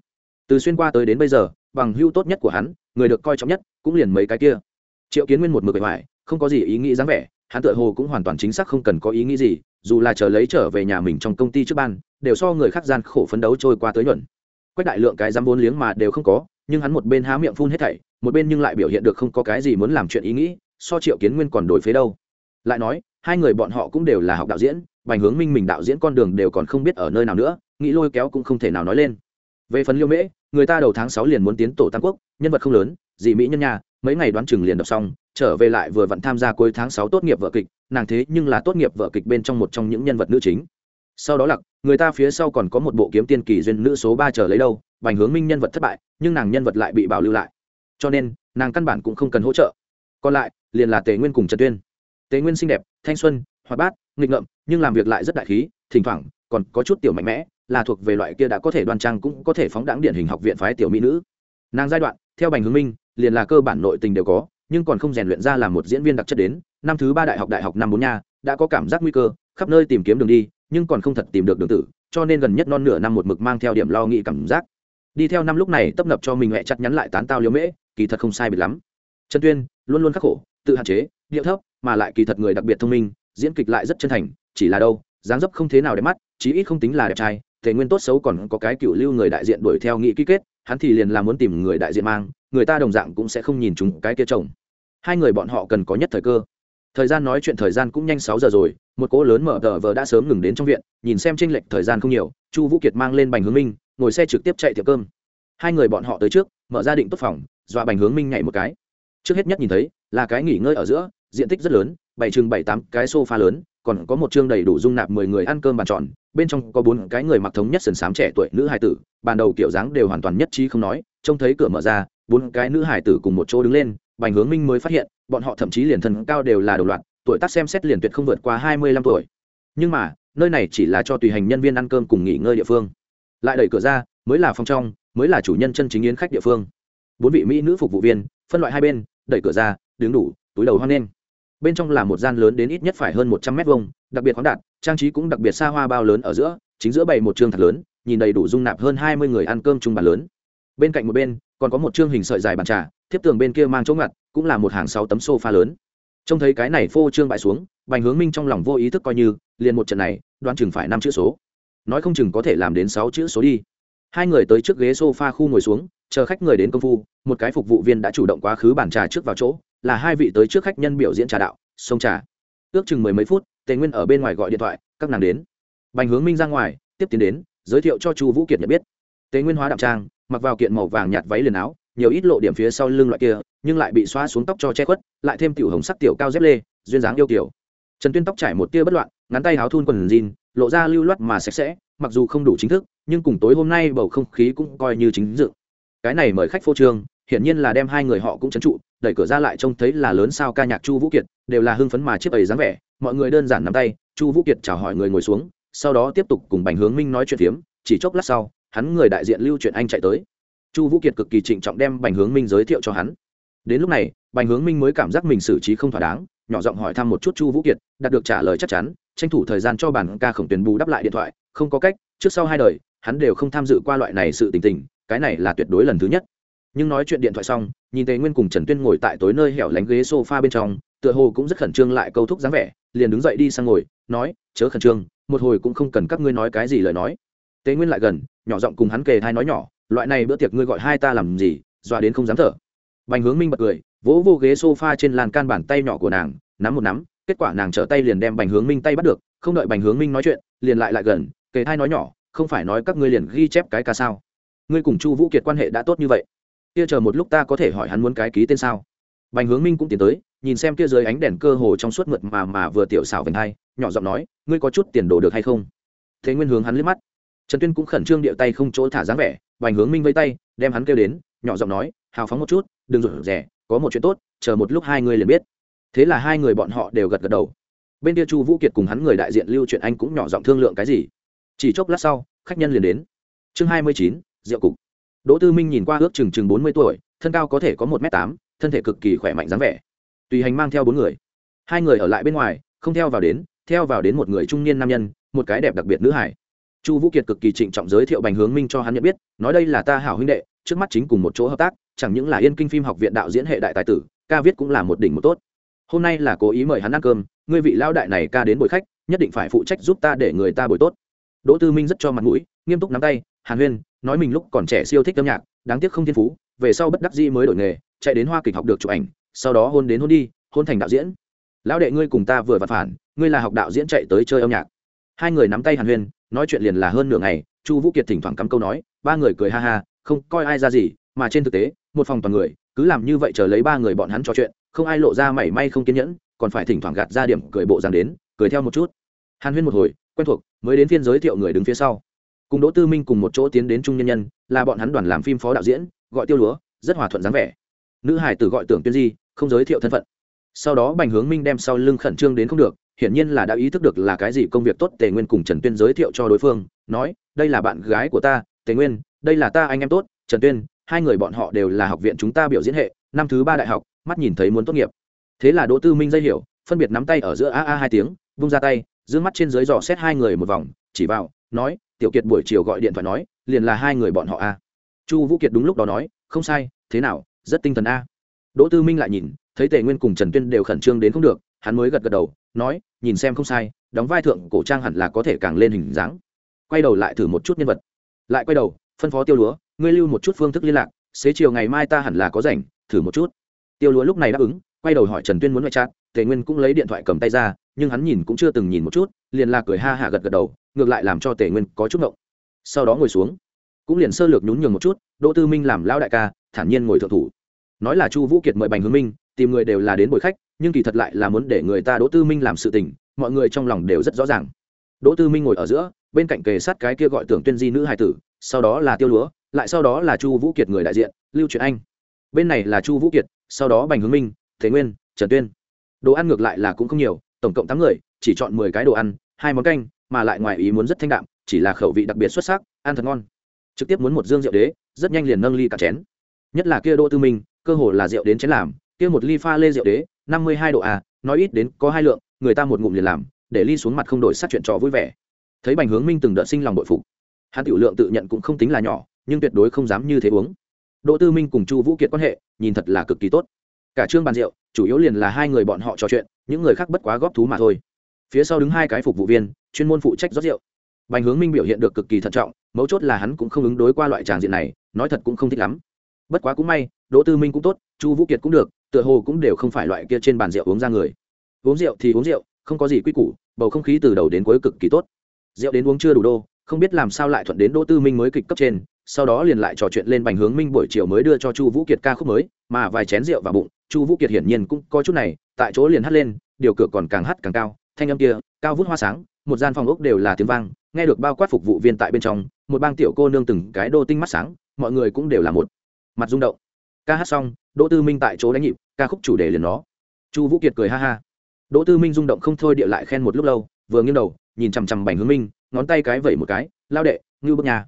Từ xuyên qua tới đến bây giờ, bằng hưu tốt nhất của hắn người được coi trọng nhất cũng liền mấy cái kia. Triệu kiến nguyên một mực bề ngoài, không có gì ý nghĩ dáng vẻ, hắn tựa hồ cũng hoàn toàn chính xác không cần có ý nghĩ gì, dù là chờ lấy trở về nhà mình trong công ty trước ban, đều so người khác gian khổ phấn đấu trôi qua tới nhuận. Quách đại lượng cái dám vốn liếng mà đều không có, nhưng hắn một bên há miệng phun hết thảy, một bên nhưng lại biểu hiện được không có cái gì muốn làm chuyện ý nghĩ, so triệu kiến nguyên còn đổi phế đâu. Lại nói, hai người bọn họ cũng đều là học đạo diễn, bành hướng minh mình đạo diễn con đường đều còn không biết ở nơi nào nữa, nghĩ lôi kéo cũng không thể nào nói lên về phần liêu mễ, người ta đầu tháng sáu liền muốn tiến tổ tam quốc, nhân vật không lớn, dị mỹ nhân nhà, mấy ngày đoán chừng liền đọc xong, trở về lại vừa vặn tham gia cuối tháng sáu tốt nghiệp vợ kịch, nàng thế nhưng là tốt nghiệp vợ kịch bên trong một trong những nhân vật nữ chính. Sau đó lặc, người ta phía sau còn có một bộ kiếm tiên kỳ duyên nữ số ba chờ lấy đâu, bành hướng minh nhân vật thất bại, nhưng nàng nhân vật lại bị bảo lưu lại. Cho nên, nàng căn bản cũng không cần hỗ trợ. Còn lại, liền là tề nguyên cùng trần tuyên. Tề nguyên xinh đẹp, thanh xuân, hoạt bát, nghịch ngợm, nhưng làm việc lại rất đại khí, thỉnh thoảng còn có chút tiểu mạnh mẽ là thuộc về loại kia đã có thể đoan trang cũng có thể phóng đáng điển hình học viện phái tiểu mỹ nữ. Nàng giai đoạn, theo bành hướng minh, liền là cơ bản nội tình đều có, nhưng còn không rèn luyện ra làm một diễn viên đặc chất đến, năm thứ ba đại học đại học năm bốn nha, đã có cảm giác nguy cơ, khắp nơi tìm kiếm đường đi, nhưng còn không thật tìm được đường tử, cho nên gần nhất non nửa năm một mực mang theo điểm lo nghĩ cảm giác. Đi theo năm lúc này tấp nập cho mình mẹ chặt nhắn lại tán tao liễu mễ, kỳ thật không sai biệt lắm. Trần tuyên, luôn luôn khắc khổ, tự hạn chế, điệu thấp, mà lại kỳ thật người đặc biệt thông minh, diễn kịch lại rất chân thành, chỉ là đâu, dáng dấp không thế nào đẹp mắt, chí ít không tính là đẹp trai thể nguyên tốt xấu còn có cái cựu lưu người đại diện đuổi theo nghị ký kết, hắn thì liền là muốn tìm người đại diện mang, người ta đồng dạng cũng sẽ không nhìn chúng cái kia chồng. Hai người bọn họ cần có nhất thời cơ. Thời gian nói chuyện thời gian cũng nhanh sáu giờ rồi, một cỗ lớn mở tờ vờ đã sớm ngừng đến trong viện, nhìn xem tranh lệch thời gian không nhiều, chu vũ kiệt mang lên bành hướng minh, ngồi xe trực tiếp chạy tiệm cơm. Hai người bọn họ tới trước, mở ra định tốt phòng, dọa bành hướng minh nhảy một cái. Trước hết nhất nhìn thấy, là cái nghỉ ngơi ở giữa, diện tích rất lớn bảy chừng bảy tám cái sofa lớn, còn có một chương đầy đủ dung nạp mười người ăn cơm bàn tròn, bên trong có bốn cái người mặc thống nhất sần sám trẻ tuổi nữ hài tử ban đầu kiểu dáng đều hoàn toàn nhất trí không nói, trông thấy cửa mở ra, bốn cái nữ hài tử cùng một chỗ đứng lên, bành hướng minh mới phát hiện, bọn họ thậm chí liền thân cao đều là đồng loạt, tuổi tác xem xét liền tuyệt không vượt qua hai mươi lăm tuổi. Nhưng mà, nơi này chỉ là cho tùy hành nhân viên ăn cơm cùng nghỉ ngơi địa phương. Lại đẩy cửa ra, mới là phòng trong, mới là chủ nhân chân chính yến khách địa phương. Bốn vị mỹ nữ phục vụ viên, phân loại hai bên, đẩy cửa ra, đứng đủ, túi đầu hoan nghênh bên trong là một gian lớn đến ít nhất phải hơn một trăm mét vuông, đặc biệt khoáng đạt, trang trí cũng đặc biệt xa hoa bao lớn ở giữa, chính giữa bày một trường thật lớn, nhìn đầy đủ dung nạp hơn hai mươi người ăn cơm chung bàn lớn. Bên cạnh một bên, còn có một chương hình sợi dài bàn trà tiếp tường bên kia mang chỗ ngặt, cũng là một hàng sáu tấm sofa lớn. Trông thấy cái này phô trương bại xuống, bành hướng minh trong lòng vô ý thức coi như, liền một trận này, đoán chừng phải năm chữ số. Nói không chừng có thể làm đến sáu chữ số đi. Hai người tới trước ghế sofa khu ngồi xuống, chờ khách người đến công phu, một cái phục vụ viên đã chủ động quá khứ bàn trà trước vào chỗ là hai vị tới trước khách nhân biểu diễn trà đạo, sông trà. Ước chừng mười mấy phút, tề nguyên ở bên ngoài gọi điện thoại, các nàng đến. Bành hướng minh ra ngoài, tiếp tiến đến, giới thiệu cho chu vũ kiệt nhận biết. Tề nguyên hóa đạm trang, mặc vào kiện màu vàng nhạt váy liền áo, nhiều ít lộ điểm phía sau lưng loại kia, nhưng lại bị xóa xuống tóc cho che khuất, lại thêm tiểu hồng sắc tiểu cao dép lê, duyên dáng yêu kiểu. Trần tuyên tóc trải một tia bất loạn, ngắn tay áo thun quần jean, lộ ra lưu loát mà sạch sẽ, mặc dù không đủ chính thức, nhưng cùng tối hôm nay bầu không khí cũng coi như chính dự. Cái này mời khách phô trương hiển nhiên là đem hai người họ cũng trấn trụ, đẩy cửa ra lại trông thấy là lớn sao ca nhạc chu vũ kiệt, đều là hưng phấn mà chiếc ấy dáng vẻ. Mọi người đơn giản nắm tay, chu vũ kiệt chào hỏi người ngồi xuống, sau đó tiếp tục cùng bành hướng minh nói chuyện phiếm, chỉ chốc lát sau, hắn người đại diện lưu chuyện anh chạy tới. Chu vũ kiệt cực kỳ trịnh trọng đem bành hướng minh giới thiệu cho hắn. Đến lúc này, bành hướng minh mới cảm giác mình xử trí không thỏa đáng, nhỏ giọng hỏi thăm một chút chu vũ kiệt, đạt được trả lời chắc chắn, tranh thủ thời gian cho bản ca khổng tuyển bù đắp lại điện thoại, không có cách, trước sau hai đời, hắn đều không tham dự qua loại này sự tình tình, cái này là tuyệt đối lần thứ nhất nhưng nói chuyện điện thoại xong, nhìn tề nguyên cùng trần tuyên ngồi tại tối nơi hẻo lánh ghế s o f a bên trong, tựa hồ cũng rất khẩn trương lại câu thúc dáng vẻ, liền đứng dậy đi sang ngồi, nói, chớ khẩn trương, một hồi cũng không cần các ngươi nói cái gì lời nói. Tề nguyên lại gần, nhỏ giọng cùng hắn kề thai nói nhỏ, loại này bữa tiệc ngươi gọi hai ta làm gì, dọa đến không dám thở. Bành hướng minh bật cười, vỗ vô ghế s o f a trên làn can bàn tay nhỏ của nàng, nắm một nắm, kết quả nàng trở tay liền đem bành hướng minh tay bắt được, không đợi bành hướng minh nói chuyện, liền lại lại gần, kề thai nói nhỏ, không phải nói các ngươi liền ghi chép cái ca sao? Ngươi cùng chu vũ kiệt quan hệ đã tốt như vậy kia chờ một lúc ta có thể hỏi hắn muốn cái ký tên sao? Bành hướng minh cũng tiến tới, nhìn xem kia dưới ánh đèn cơ hồ trong suốt mượt mà mà vừa tiểu xảo vành hai, nhỏ giọng nói, ngươi có chút tiền đồ được hay không? Thế nguyên hướng hắn liếc mắt. Trần tuyên cũng khẩn trương điệu tay không chỗ thả dáng vẻ, bành hướng minh vây tay, đem hắn kêu đến, nhỏ giọng nói, hào phóng một chút, đừng rủ rẻ có một chuyện tốt, chờ một lúc hai người liền biết. Thế là hai người bọn họ đều gật gật đầu. Bên kia chu vũ kiệt cùng hắn người đại diện lưu chuyện anh cũng nhỏ giọng thương lượng cái gì. Chỉ chốc lát sau, khách nhân liền đến. Chương hai mươi chín, rượu cục đỗ tư minh nhìn qua ước chừng chừng bốn mươi tuổi, thân cao có thể có một m tám, thân thể cực kỳ khỏe mạnh dáng vẻ. Tùy hành mang theo bốn người. Hai người ở lại bên ngoài, không theo vào đến, theo vào đến một người trung niên nam nhân, một cái đẹp đặc biệt nữ hải. Chu vũ kiệt cực kỳ trịnh trọng giới thiệu bành hướng minh cho hắn nhận biết, nói đây là ta hảo huynh đệ, trước mắt chính cùng một chỗ hợp tác, chẳng những là yên kinh phim học viện đạo diễn hệ đại tài tử, ca viết cũng là một đỉnh một tốt. Hôm nay là cố ý mời hắn ăn cơm, ngươi vị lao đại này ca đến bồi khách, nhất định phải phụ trách giúp ta để người ta bồi tốt. Đỗ tư minh rất cho mặt mũi, nghiêm túc nắm tay, hàn huyên nói mình lúc còn trẻ siêu thích âm nhạc, đáng tiếc không thiên phú, về sau bất đắc dĩ mới đổi nghề, chạy đến hoa kịch học được chụp ảnh, sau đó hôn đến hôn đi, hôn thành đạo diễn. Lão đệ ngươi cùng ta vừa vặt phản, ngươi là học đạo diễn chạy tới chơi âm nhạc. Hai người nắm tay hàn huyên, nói chuyện liền là hơn nửa ngày, chu vũ kiệt thỉnh thoảng cắm câu nói, ba người cười ha ha, không coi ai ra gì, mà trên thực tế, một phòng toàn người, cứ làm như vậy chờ lấy ba người bọn hắn trò chuyện, không ai lộ ra mảy may không kiên nhẫn, còn phải thỉnh thoảng gạt ra điểm cười bộ dáng đến, cười theo một chút. Hàn huyên một hồi, quen thuộc, mới đến phiên giới thiệu người đứng phía sau cùng đỗ tư minh cùng một chỗ tiến đến trung nhân nhân, là bọn hắn đoàn làm phim phó đạo diễn, gọi tiêu lúa, rất hòa thuận dáng vẻ. Nữ hải tử gọi tưởng tuyên di, không giới thiệu thân phận. Sau đó bành hướng minh đem sau lưng khẩn trương đến không được, hiển nhiên là đã ý thức được là cái gì công việc tốt tề nguyên cùng trần tuyên giới thiệu cho đối phương, nói, đây là bạn gái của ta, tề nguyên, đây là ta anh em tốt, trần tuyên, hai người bọn họ đều là học viện chúng ta biểu diễn hệ, năm thứ ba đại học, mắt nhìn thấy muốn tốt nghiệp. Thế là đỗ tư minh dây hiểu, phân biệt nắm tay ở giữa a a hai tiếng, vung ra tay giữ mắt trên dưới dò xét hai người một vòng, chỉ vào, nói tiểu kiệt buổi chiều gọi điện thoại nói, liền là hai người bọn họ a. Chu vũ kiệt đúng lúc đó nói, không sai, thế nào, rất tinh thần a. Đỗ tư minh lại nhìn, thấy tề nguyên cùng trần tuyên đều khẩn trương đến không được, hắn mới gật gật đầu, nói, nhìn xem không sai, đóng vai thượng cổ trang hẳn là có thể càng lên hình dáng. Quay đầu lại thử một chút nhân vật. Lại quay đầu, phân phó tiêu lúa, ngươi lưu một chút phương thức liên lạc, xế chiều ngày mai ta hẳn là có rảnh, thử một chút. Tiêu lúa lúc này đáp ứng, quay đầu hỏi trần tuyên muốn ngoại trát tề nguyên cũng lấy điện thoại cầm tay ra, nhưng hắn nhìn cũng chưa từng nhìn một chút, liền là cười ha hạ gật gật đầu ngược lại làm cho tề nguyên có chút ngộng. Sau đó ngồi xuống, cũng liền sơ lược nhún nhường một chút, đỗ tư minh làm lão đại ca, thản nhiên ngồi thượng thủ. Nói là chu vũ kiệt mời bành hướng minh, tìm người đều là đến bồi khách, nhưng kỳ thật lại là muốn để người ta đỗ tư minh làm sự tình, mọi người trong lòng đều rất rõ ràng. Đỗ tư minh ngồi ở giữa, bên cạnh kề sát cái kia gọi tưởng tuyên di nữ hài tử, sau đó là tiêu lúa, lại sau đó là chu vũ kiệt người đại diện, lưu truyện anh. Bên này là chu vũ kiệt, sau đó bành hướng minh, thế nguyên, trần tuyên. Đồ ăn ngược lại là cũng không nhiều, tổng cộng tám người, chỉ chọn mười cái đồ ăn, hai món canh mà lại ngoài ý muốn rất thanh đạm, chỉ là khẩu vị đặc biệt xuất sắc, ăn thật ngon. Trực tiếp muốn một dương rượu đế, rất nhanh liền nâng ly cả chén. Nhất là kia đỗ tư minh, cơ hồ là rượu đến chén làm, kia một ly pha lê rượu đế, năm mươi hai độ à nói ít đến có hai lượng, người ta một ngụm liền làm, để ly xuống mặt không đổi sát chuyện trò vui vẻ. Thấy bành hướng minh từng đợt sinh lòng bội phục, hắn tiểu lượng tự nhận cũng không tính là nhỏ, nhưng tuyệt đối không dám như thế uống. Đỗ tư minh cùng chu vũ kiệt quan hệ, nhìn thật là cực kỳ tốt. Cả trương bàn rượu, chủ yếu liền là hai người bọn họ trò chuyện, những người khác bất quá góp thú mà thôi phía sau đứng hai cái phục vụ viên, chuyên môn phụ trách rót rượu. Bành hướng minh biểu hiện được cực kỳ thận trọng, mấu chốt là hắn cũng không ứng đối qua loại tràng diện này, nói thật cũng không thích lắm. Bất quá cũng may, đỗ tư minh cũng tốt, chu vũ kiệt cũng được, tựa hồ cũng đều không phải loại kia trên bàn rượu uống ra người. Uống rượu thì uống rượu, không có gì quy củ, bầu không khí từ đầu đến cuối cực kỳ tốt. Rượu đến uống chưa đủ đô, không biết làm sao lại thuận đến đỗ tư minh mới kịch cấp trên, sau đó liền lại trò chuyện lên bành hướng minh buổi chiều mới đưa cho chu vũ kiệt ca khúc mới, mà vài chén rượu vào bụng, chu vũ kiệt hiển nhiên cũng có chút này, tại chỗ liền hắt lên, điều cửa còn càng hắt càng cao thanh âm kia, cao vút hoa sáng, một gian phòng ốc đều là tiếng vang, nghe được bao quát phục vụ viên tại bên trong, một bang tiểu cô nương từng cái đô tinh mắt sáng, mọi người cũng đều là một mặt rung động. Ca hát xong, đỗ tư minh tại chỗ đánh nhịp, ca khúc chủ đề liền nó. Chu vũ kiệt cười ha ha. Đỗ tư minh rung động không thôi địa lại khen một lúc lâu, vừa nghiêng đầu, nhìn chằm chằm bành hướng minh, ngón tay cái vẩy một cái, lao đệ, ngưu bước nhà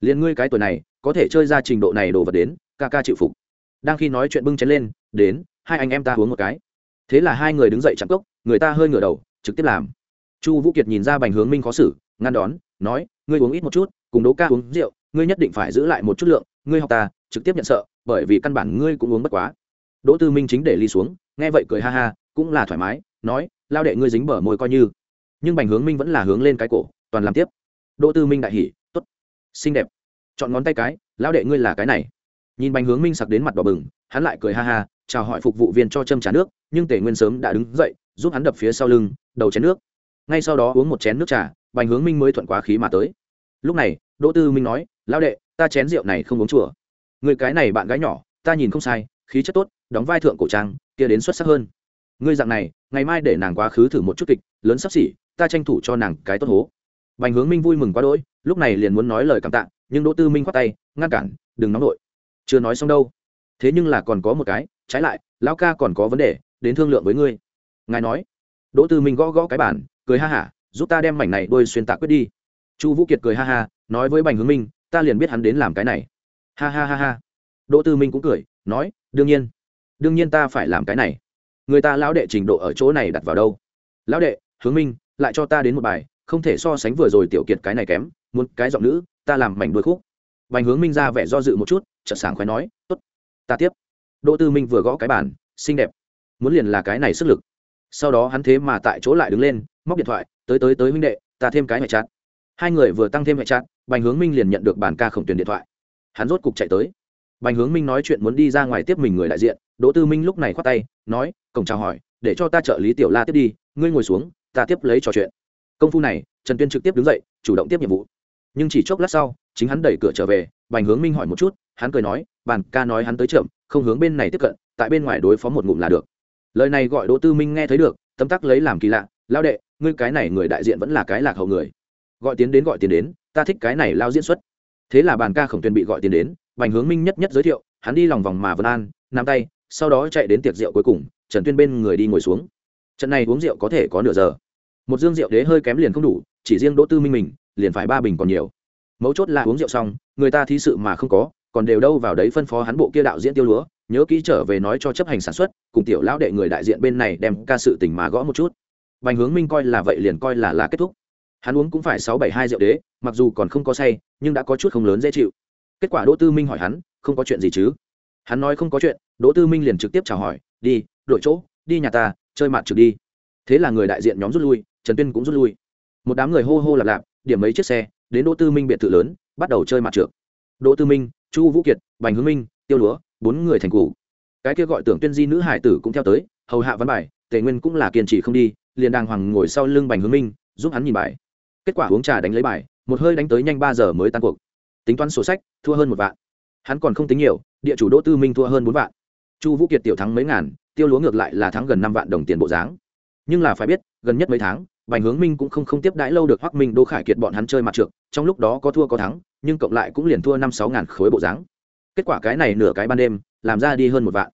liền ngươi cái tuổi này, có thể chơi ra trình độ này đồ vật đến, ca ca chịu phục. Đang khi nói chuyện bưng chén lên, đến, hai anh em ta uống một cái. Thế là hai người đứng dậy chạm cốc, người ta hơi ngửa đầu trực tiếp làm. Chu vũ kiệt nhìn ra bành hướng minh khó xử, ngăn đón, nói, ngươi uống ít một chút, cùng đỗ ca uống rượu, ngươi nhất định phải giữ lại một chút lượng, ngươi học ta, trực tiếp nhận sợ, bởi vì căn bản ngươi cũng uống bất quá. Đỗ tư minh chính để ly xuống, nghe vậy cười ha ha, cũng là thoải mái, nói, lao đệ ngươi dính bờ môi coi như. Nhưng bành hướng minh vẫn là hướng lên cái cổ, toàn làm tiếp. Đỗ tư minh đại hỉ t ố t xinh đẹp. Chọn ngón tay cái, lao đệ ngươi là cái này. Nhìn bành hướng minh sặc đến mặt đỏ bừng, hắn lại cười ha ha, chào hỏi phục vụ viên cho châm trà nước, nhưng tề nguyên sớm đã đứng dậy giúp hắn đập phía sau lưng, đầu chén nước. Ngay sau đó uống một chén nước trà, bành hướng minh mới thuận quá khí mà tới. Lúc này, đỗ tư minh nói lao đệ, ta chén rượu này không uống chùa. Người cái này bạn gái nhỏ, ta nhìn không sai, khí chất tốt, đóng vai thượng cổ trang, kia đến xuất sắc hơn. Ngươi dạng này, ngày mai để nàng quá khứ thử một chút kịch, lớn sắp xỉ, ta tranh thủ cho nàng cái tốt hố. Bành hướng minh vui mừng quá đỗi, lúc này liền muốn nói lời cảm tạ, nhưng đỗ tư minh khoát tay, ngăn cản, đừng nóng đội chưa nói xong đâu. Thế nhưng là còn có một cái, trái lại, lão ca còn có vấn đề, đến thương lượng với ngươi ngài nói. Đỗ tư minh gõ gõ cái bản cười ha hả, giúp ta đem mảnh này đôi xuyên tạc quyết đi. Chu vũ kiệt cười ha ha, nói với bành hướng minh, ta liền biết hắn đến làm cái này. Ha ha ha ha. Đỗ tư minh cũng cười, nói, đương nhiên. Đương nhiên ta phải làm cái này. Người ta lão đệ trình độ ở chỗ này đặt vào đâu? Lão đệ, hướng minh, lại cho ta đến một bài, không thể so sánh vừa rồi tiểu kiệt cái này kém, muốn cái giọng nữ, ta làm mảnh đôi khúc. Bành hướng minh ra vẻ do dự một chút, chợt sảng khoái nói, tốt, ta tiếp. Đỗ tư minh vừa gõ cái bản xinh đẹp. Muốn liền là cái này sức lực sau đó hắn thế mà tại chỗ lại đứng lên, móc điện thoại, tới tới tới huynh đệ, ta thêm cái hệ chặt. Hai người vừa tăng thêm hệ chặt, bành hướng minh liền nhận được bản ca khổng tuyển điện thoại. Hắn rốt cục chạy tới. Bành hướng minh nói chuyện muốn đi ra ngoài tiếp mình người đại diện, đỗ tư minh lúc này khoát tay, nói, cổng chào hỏi, để cho ta trợ lý tiểu la tiếp đi, ngươi ngồi xuống, ta tiếp lấy trò chuyện. Công phu này, trần tuyên trực tiếp đứng dậy, chủ động tiếp nhiệm vụ. Nhưng chỉ chốc lát sau, chính hắn đẩy cửa trở về, bành hướng minh hỏi một chút, hắn cười nói bàn ca nói hắn tới chậm không hướng bên này tiếp cận, tại bên ngoài đối phó một ngụm là được lời này gọi đỗ tư minh nghe thấy được, tâm tắc lấy làm kỳ lạ lao đệ, ngươi cái này người đại diện vẫn là cái lạc hậu người. Gọi tiến đến, gọi tiến đến, ta thích cái này lao diễn xuất. Thế là bàn ca khổng tuyên bị gọi tiến đến, bành hướng minh nhất nhất giới thiệu, hắn đi lòng vòng mà vân an, nắm tay, sau đó chạy đến tiệc rượu cuối cùng, trần tuyên bên người đi ngồi xuống. Trận này uống rượu có thể có nửa giờ. Một dương rượu đế hơi kém liền không đủ, chỉ riêng đỗ tư minh mình, liền phải ba bình còn nhiều. Mấu chốt là uống rượu xong, người ta thí sự mà không có, còn đều đâu vào đấy phân phó hắn bộ kia đạo diễn tiêu lúa nhớ kỹ trở về nói cho chấp hành sản xuất, cùng tiểu lão đệ người đại diện bên này đem ca sự tình mà gõ một chút. Bành hướng minh coi là vậy liền coi là là kết thúc. Hắn uống cũng phải sáu bảy hai rượu đế, mặc dù còn không có say, nhưng đã có chút không lớn dễ chịu. Kết quả đỗ tư minh hỏi hắn, không có chuyện gì chứ? Hắn nói không có chuyện. Đỗ tư minh liền trực tiếp chào hỏi, đi, đổi chỗ, đi nhà ta, chơi mặt trực đi. Thế là người đại diện nhóm rút lui, trần tuyên cũng rút lui. Một đám người hô hô lạp lạp, điểm mấy chiếc xe, đến đỗ tư minh biệt thự lớn, bắt đầu chơi mặt trượt. Đỗ tư minh, chu vũ kiệt, bành hướng minh, tiêu lúa bốn người thành củ, cái kia gọi tưởng tuyên di nữ hải tử cũng theo tới hầu hạ văn bài tề nguyên cũng là kiên trì không đi liền đàng hoàng ngồi sau lưng bành hướng minh giúp hắn nhìn bài. Kết quả uống trà đánh lấy bài một hơi đánh tới nhanh ba giờ mới tan cuộc. Tính toán sổ sách thua hơn một vạn. Hắn còn không tính nhiều địa chủ đỗ tư minh thua hơn bốn vạn. Chu vũ kiệt tiểu thắng mấy ngàn tiêu lúa ngược lại là thắng gần năm vạn đồng tiền bộ dáng. Nhưng là phải biết gần nhất mấy tháng Bành Hướng Minh cũng không không tiếp đãi lâu được Hoắc Minh Đỗ Khải Kiệt bọn hắn chơi mặt trược, trong lúc đó có thua có thắng, nhưng cộng lại cũng liền thua năm sáu ngàn khối bộ dáng. Kết quả cái này nửa cái ban đêm, làm ra đi hơn một vạn.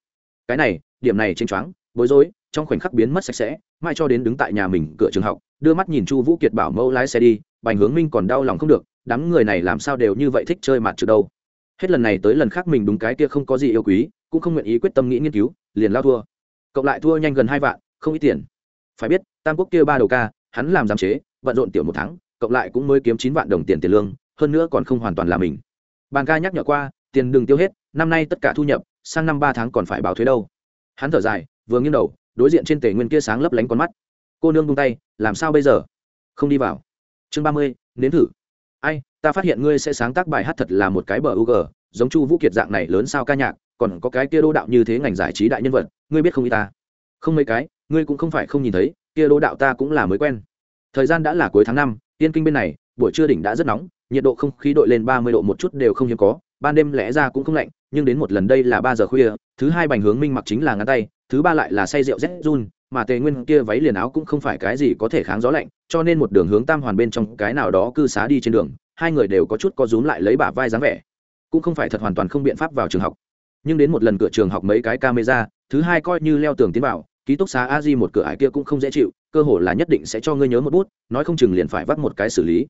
Cái này, điểm này chênh choáng, bối rối, trong khoảnh khắc biến mất sạch sẽ, mai cho đến đứng tại nhà mình cửa trường học, đưa mắt nhìn Chu Vũ Kiệt bảo mẫu lái xe đi, Bành Hướng Minh còn đau lòng không được, đám người này làm sao đều như vậy thích chơi mặt trược đâu. Hết lần này tới lần khác mình đúng cái kia không có gì yêu quý, cũng không nguyện ý quyết tâm nghĩ nghiên cứu, liền lao thua. Cộng lại thua nhanh gần hai vạn, không ít tiền. Phải biết, Tam Quốc kia ba đầu ca, hắn làm giám chế bận rộn tiểu một tháng cộng lại cũng mới kiếm chín vạn đồng tiền tiền lương hơn nữa còn không hoàn toàn là mình bàn ca nhắc nhở qua tiền đừng tiêu hết, năm nay tất cả thu nhập, sang năm ba tháng còn phải báo thuế đâu. Hắn thở dài, vừa nghiêng đầu, đối diện trên tề nguyên kia sáng lấp lánh con mắt. Cô nương bung tay, làm sao bây giờ? Không đi vào. Chương ba mươi, nếm thử. Ai, ta phát hiện ngươi sẽ sáng tác bài hát thật là một cái bờ u g giống chu vũ kiệt dạng này lớn sao ca nhạc, còn có cái kia đô đạo như thế ngành giải trí đại nhân vật, ngươi biết không y ta? Không mấy cái, ngươi cũng không phải không nhìn thấy, kia đô đạo ta cũng là mới quen. Thời gian đã là cuối tháng năm, tiên kinh bên này, buổi trưa đỉnh đã rất nóng, nhiệt độ không khí đội lên ba mươi độ một chút đều không hiếm có ban đêm lẽ ra cũng không lạnh, nhưng đến một lần đây là ba giờ khuya, thứ hai bành hướng minh mặc chính là ngắn tay, thứ ba lại là say rượu rét run, mà tề nguyên kia váy liền áo cũng không phải cái gì có thể kháng gió lạnh, cho nên một đường hướng tam hoàn bên trong cái nào đó cư xá đi trên đường, hai người đều có chút có rúm lại lấy bả vai dáng vẻ. Cũng không phải thật hoàn toàn không biện pháp vào trường học. Nhưng đến một lần cửa trường học mấy cái camera, thứ hai coi như leo tường tiến vào, ký túc xá a di một cửa ải kia cũng không dễ chịu, cơ hồ là nhất định sẽ cho ngươi nhớ một bút, nói không chừng liền phải vắt một cái xử lý.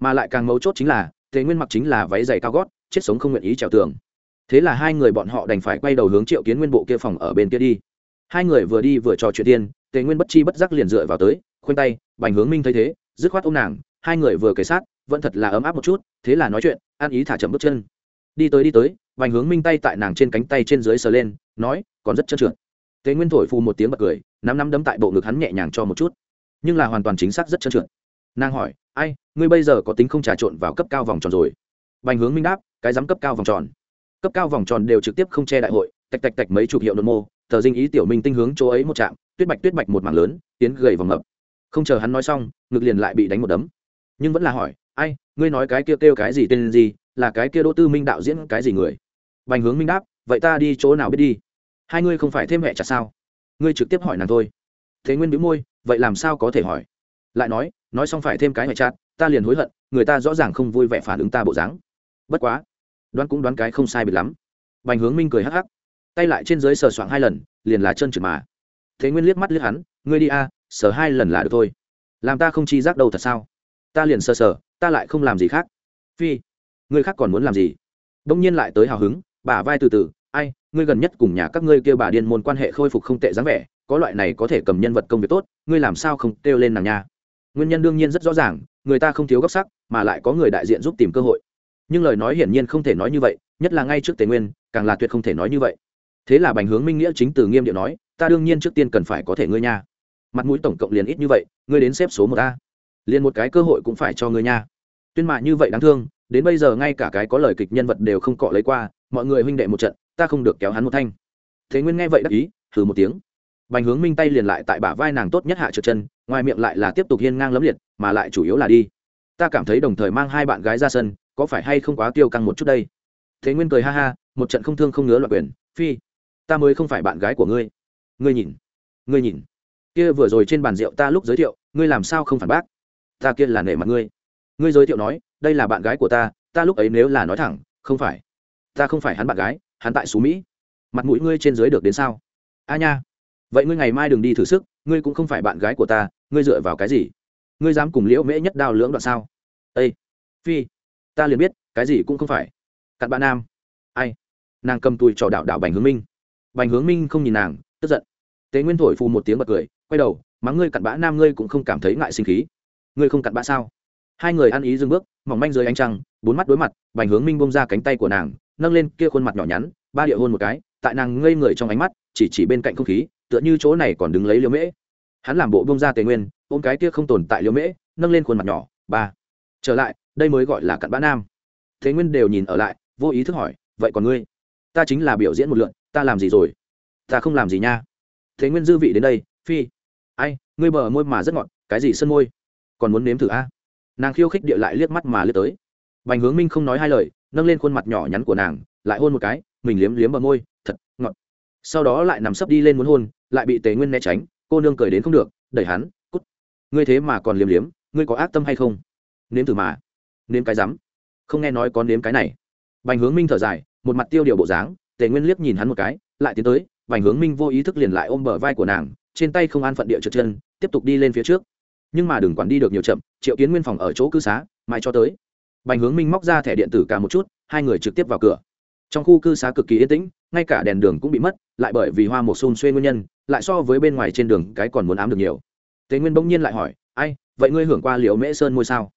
Mà lại càng mấu chốt chính là, tề nguyên mặc chính là váy giày cao gót chết sống không nguyện ý trèo tường. Thế là hai người bọn họ đành phải quay đầu hướng triệu kiến nguyên bộ kia phòng ở bên kia đi. Hai người vừa đi vừa trò chuyện tiên, tề nguyên bất chi bất giác liền dựa vào tới, khoanh tay, bành hướng minh thấy thế, dứt khoát ô m nàng, hai người vừa kể sát, vẫn thật là ấm áp một chút, thế là nói chuyện ăn ý thả chậm bước chân. Đi tới đi tới, bành hướng minh tay tại nàng trên cánh tay trên dưới sờ lên, nói, còn rất trơn trượt. Tề nguyên thổi phù một tiếng bật cười, nắm nắm đấm tại bộ ngực hắn nhẹ nhàng cho một chút. Nhưng là hoàn toàn chính xác rất trơn trượt. Nàng hỏi, ai, ngươi bây giờ có tính không trà trộn vào cấp cao vòng tròn rồi? Bành hướng minh đáp cái giám cấp cao vòng tròn. Cấp cao vòng tròn đều trực tiếp không che đại hội tạch tạch tạch mấy chục hiệu nội mô tờ dinh ý tiểu minh tinh hướng chỗ ấy một trạm tuyết bạch tuyết bạch một mảng lớn tiến gầy vòng ngập. Không chờ hắn nói xong ngực liền lại bị đánh một đấm. Nhưng vẫn là hỏi ai ngươi nói cái kia kêu, kêu cái gì tên gì là cái kia đỗ tư minh đạo diễn cái gì người? Bành hướng minh đáp vậy ta đi chỗ nào biết đi? Hai ngươi không phải thêm mẹ chặt sao? Ngươi trực tiếp hỏi nàng thôi. Thế nguyên bĩu môi vậy làm sao có thể hỏi? Lại nói nói xong phải thêm cái hệ chặt ta liền hối hận người ta rõ ràng không vui vẻ phản ứng ta bộ dáng. Bất quá đoán cũng đoán cái không sai biệt lắm. Bành hướng minh cười hắc hắc, tay lại trên dưới sờ soạng hai lần, liền là chân trượt mà. Thế nguyên liếc mắt liếc hắn, ngươi đi a, sờ hai lần là được thôi. Làm ta không chi giác đâu thật sao? Ta liền sờ sờ, ta lại không làm gì khác. Phi, ngươi khác còn muốn làm gì? Đông nhiên lại tới hào hứng bà vai từ từ, ai, ngươi gần nhất cùng nhà các ngươi kêu bà điên môn quan hệ khôi phục không tệ dáng vẻ, có loại này có thể cầm nhân vật công việc tốt, ngươi làm sao không kêu lên nàng nha? Nguyên nhân đương nhiên rất rõ ràng, người ta không thiếu góc sắc, mà lại có người đại diện giúp tìm cơ hội nhưng lời nói hiển nhiên không thể nói như vậy, nhất là ngay trước tề nguyên, càng là tuyệt không thể nói như vậy. Thế là bành hướng minh nghĩa chính từ nghiêm điệu nói, ta đương nhiên trước tiên cần phải có thể ngươi nha. Mặt mũi tổng cộng liền ít như vậy, ngươi đến xếp số một a. Liền một cái cơ hội cũng phải cho ngươi nha. Tuyên mạ như vậy đáng thương, đến bây giờ ngay cả cái có lời kịch nhân vật đều không cọ lấy qua, mọi người huynh đệ một trận, ta không được kéo hắn một thanh. Thế nguyên nghe vậy đắc ý thử một tiếng. Bành hướng minh tay liền lại tại bả vai nàng tốt nhất hạ trượt chân, ngoài miệng lại là tiếp tục hiên ngang lấm liệt, mà lại chủ yếu là đi. Ta cảm thấy đồng thời mang hai bạn gái ra sân có phải hay không quá tiêu căng một chút đây? Thế nguyên cười ha ha, một trận không thương không ngứa loại quyền, phi, ta mới không phải bạn gái của ngươi. Ngươi nhìn ngươi nhìn. Kia vừa rồi trên bàn rượu ta lúc giới thiệu, ngươi làm sao không phản bác? Ta kia là nể mặt ngươi. Ngươi giới thiệu nói, đây là bạn gái của ta ta lúc ấy nếu là nói thẳng, không phải. Ta không phải hắn bạn gái, hắn tại xú mỹ. Mặt mũi ngươi trên dưới được đến sao? A nha. Vậy ngươi ngày mai đừng đi thử sức, ngươi cũng không phải bạn gái của ta, ngươi dựa vào cái gì? Ngươi dám cùng liễu mễ nhất đao lưỡng đoạn sao? Ây phi ta liền biết, cái gì cũng không phải. Cặn bạn nam. Ai? Nàng cầm tùi trò đạo đạo bành hướng minh. Bành hướng minh không nhìn nàng, tức giận. Tế nguyên thổi phù một tiếng bật cười, quay đầu mắng ngươi cặn bã nam ngươi cũng không cảm thấy ngại sinh khí. Ngươi không cặn bã sao? Hai người ăn ý dừng bước, mỏng manh dưới ánh trăng, bốn mắt đối mặt, bành hướng minh bông ra cánh tay của nàng, nâng lên kia khuôn mặt nhỏ nhắn, ba địa hôn một cái, tại nàng ngây người trong ánh mắt, chỉ chỉ bên cạnh không khí, tựa như chỗ này còn đứng lấy liễu mễ. Hắn làm bộ bông ra tề nguyên, ôm cái kia không tồn tại liễu mễ, nâng lên khuôn mặt nhỏ, ba trở lại, đây mới gọi là cặn bã nam. Thế nguyên đều nhìn ở lại, vô ý thức hỏi, vậy còn ngươi? Ta chính là biểu diễn một lượn, ta làm gì rồi? Ta không làm gì nha. Thế nguyên dư vị đến đây, phi, ai, ngươi bờ môi mà rất ngọt, cái gì sân môi? Còn muốn nếm thử a? Nàng khiêu khích địa lại liếc mắt mà liếc tới. Bành hướng minh không nói hai lời, nâng lên khuôn mặt nhỏ nhắn của nàng, lại hôn một cái, mình liếm liếm bờ môi, thật ngọt. Sau đó lại nằm sấp đi lên muốn hôn, lại bị tề nguyên né tránh, cô nương cười đến không được, đẩy hắn, cút. Ngươi thế mà còn liếm liếm, ngươi có ác tâm hay không? Nếm thử mà. Nếm cái rắm. Không nghe nói có nếm cái này. Bành hướng minh thở dài, một mặt tiêu điều bộ dáng, tề nguyên liếc nhìn hắn một cái, lại tiến tới, bành hướng minh vô ý thức liền lại ôm bờ vai của nàng, trên tay không an phận địa trượt chân, tiếp tục đi lên phía trước. Nhưng mà đừng quản đi được nhiều chậm, triệu kiến nguyên phòng ở chỗ cư xá mai cho tới. Bành hướng minh móc ra thẻ điện tử cả một chút, hai người trực tiếp vào cửa. Trong khu cư xá cực kỳ yên tĩnh, ngay cả đèn đường cũng bị mất, lại bởi vì hoa một xôn xuê nguyên nhân, lại so với bên ngoài trên đường cái còn muốn ám được nhiều. Tề nguyên bỗng nhiên lại hỏi, ai, vậy ngươi hưởng qua liệu mễ sơn ngôi sao?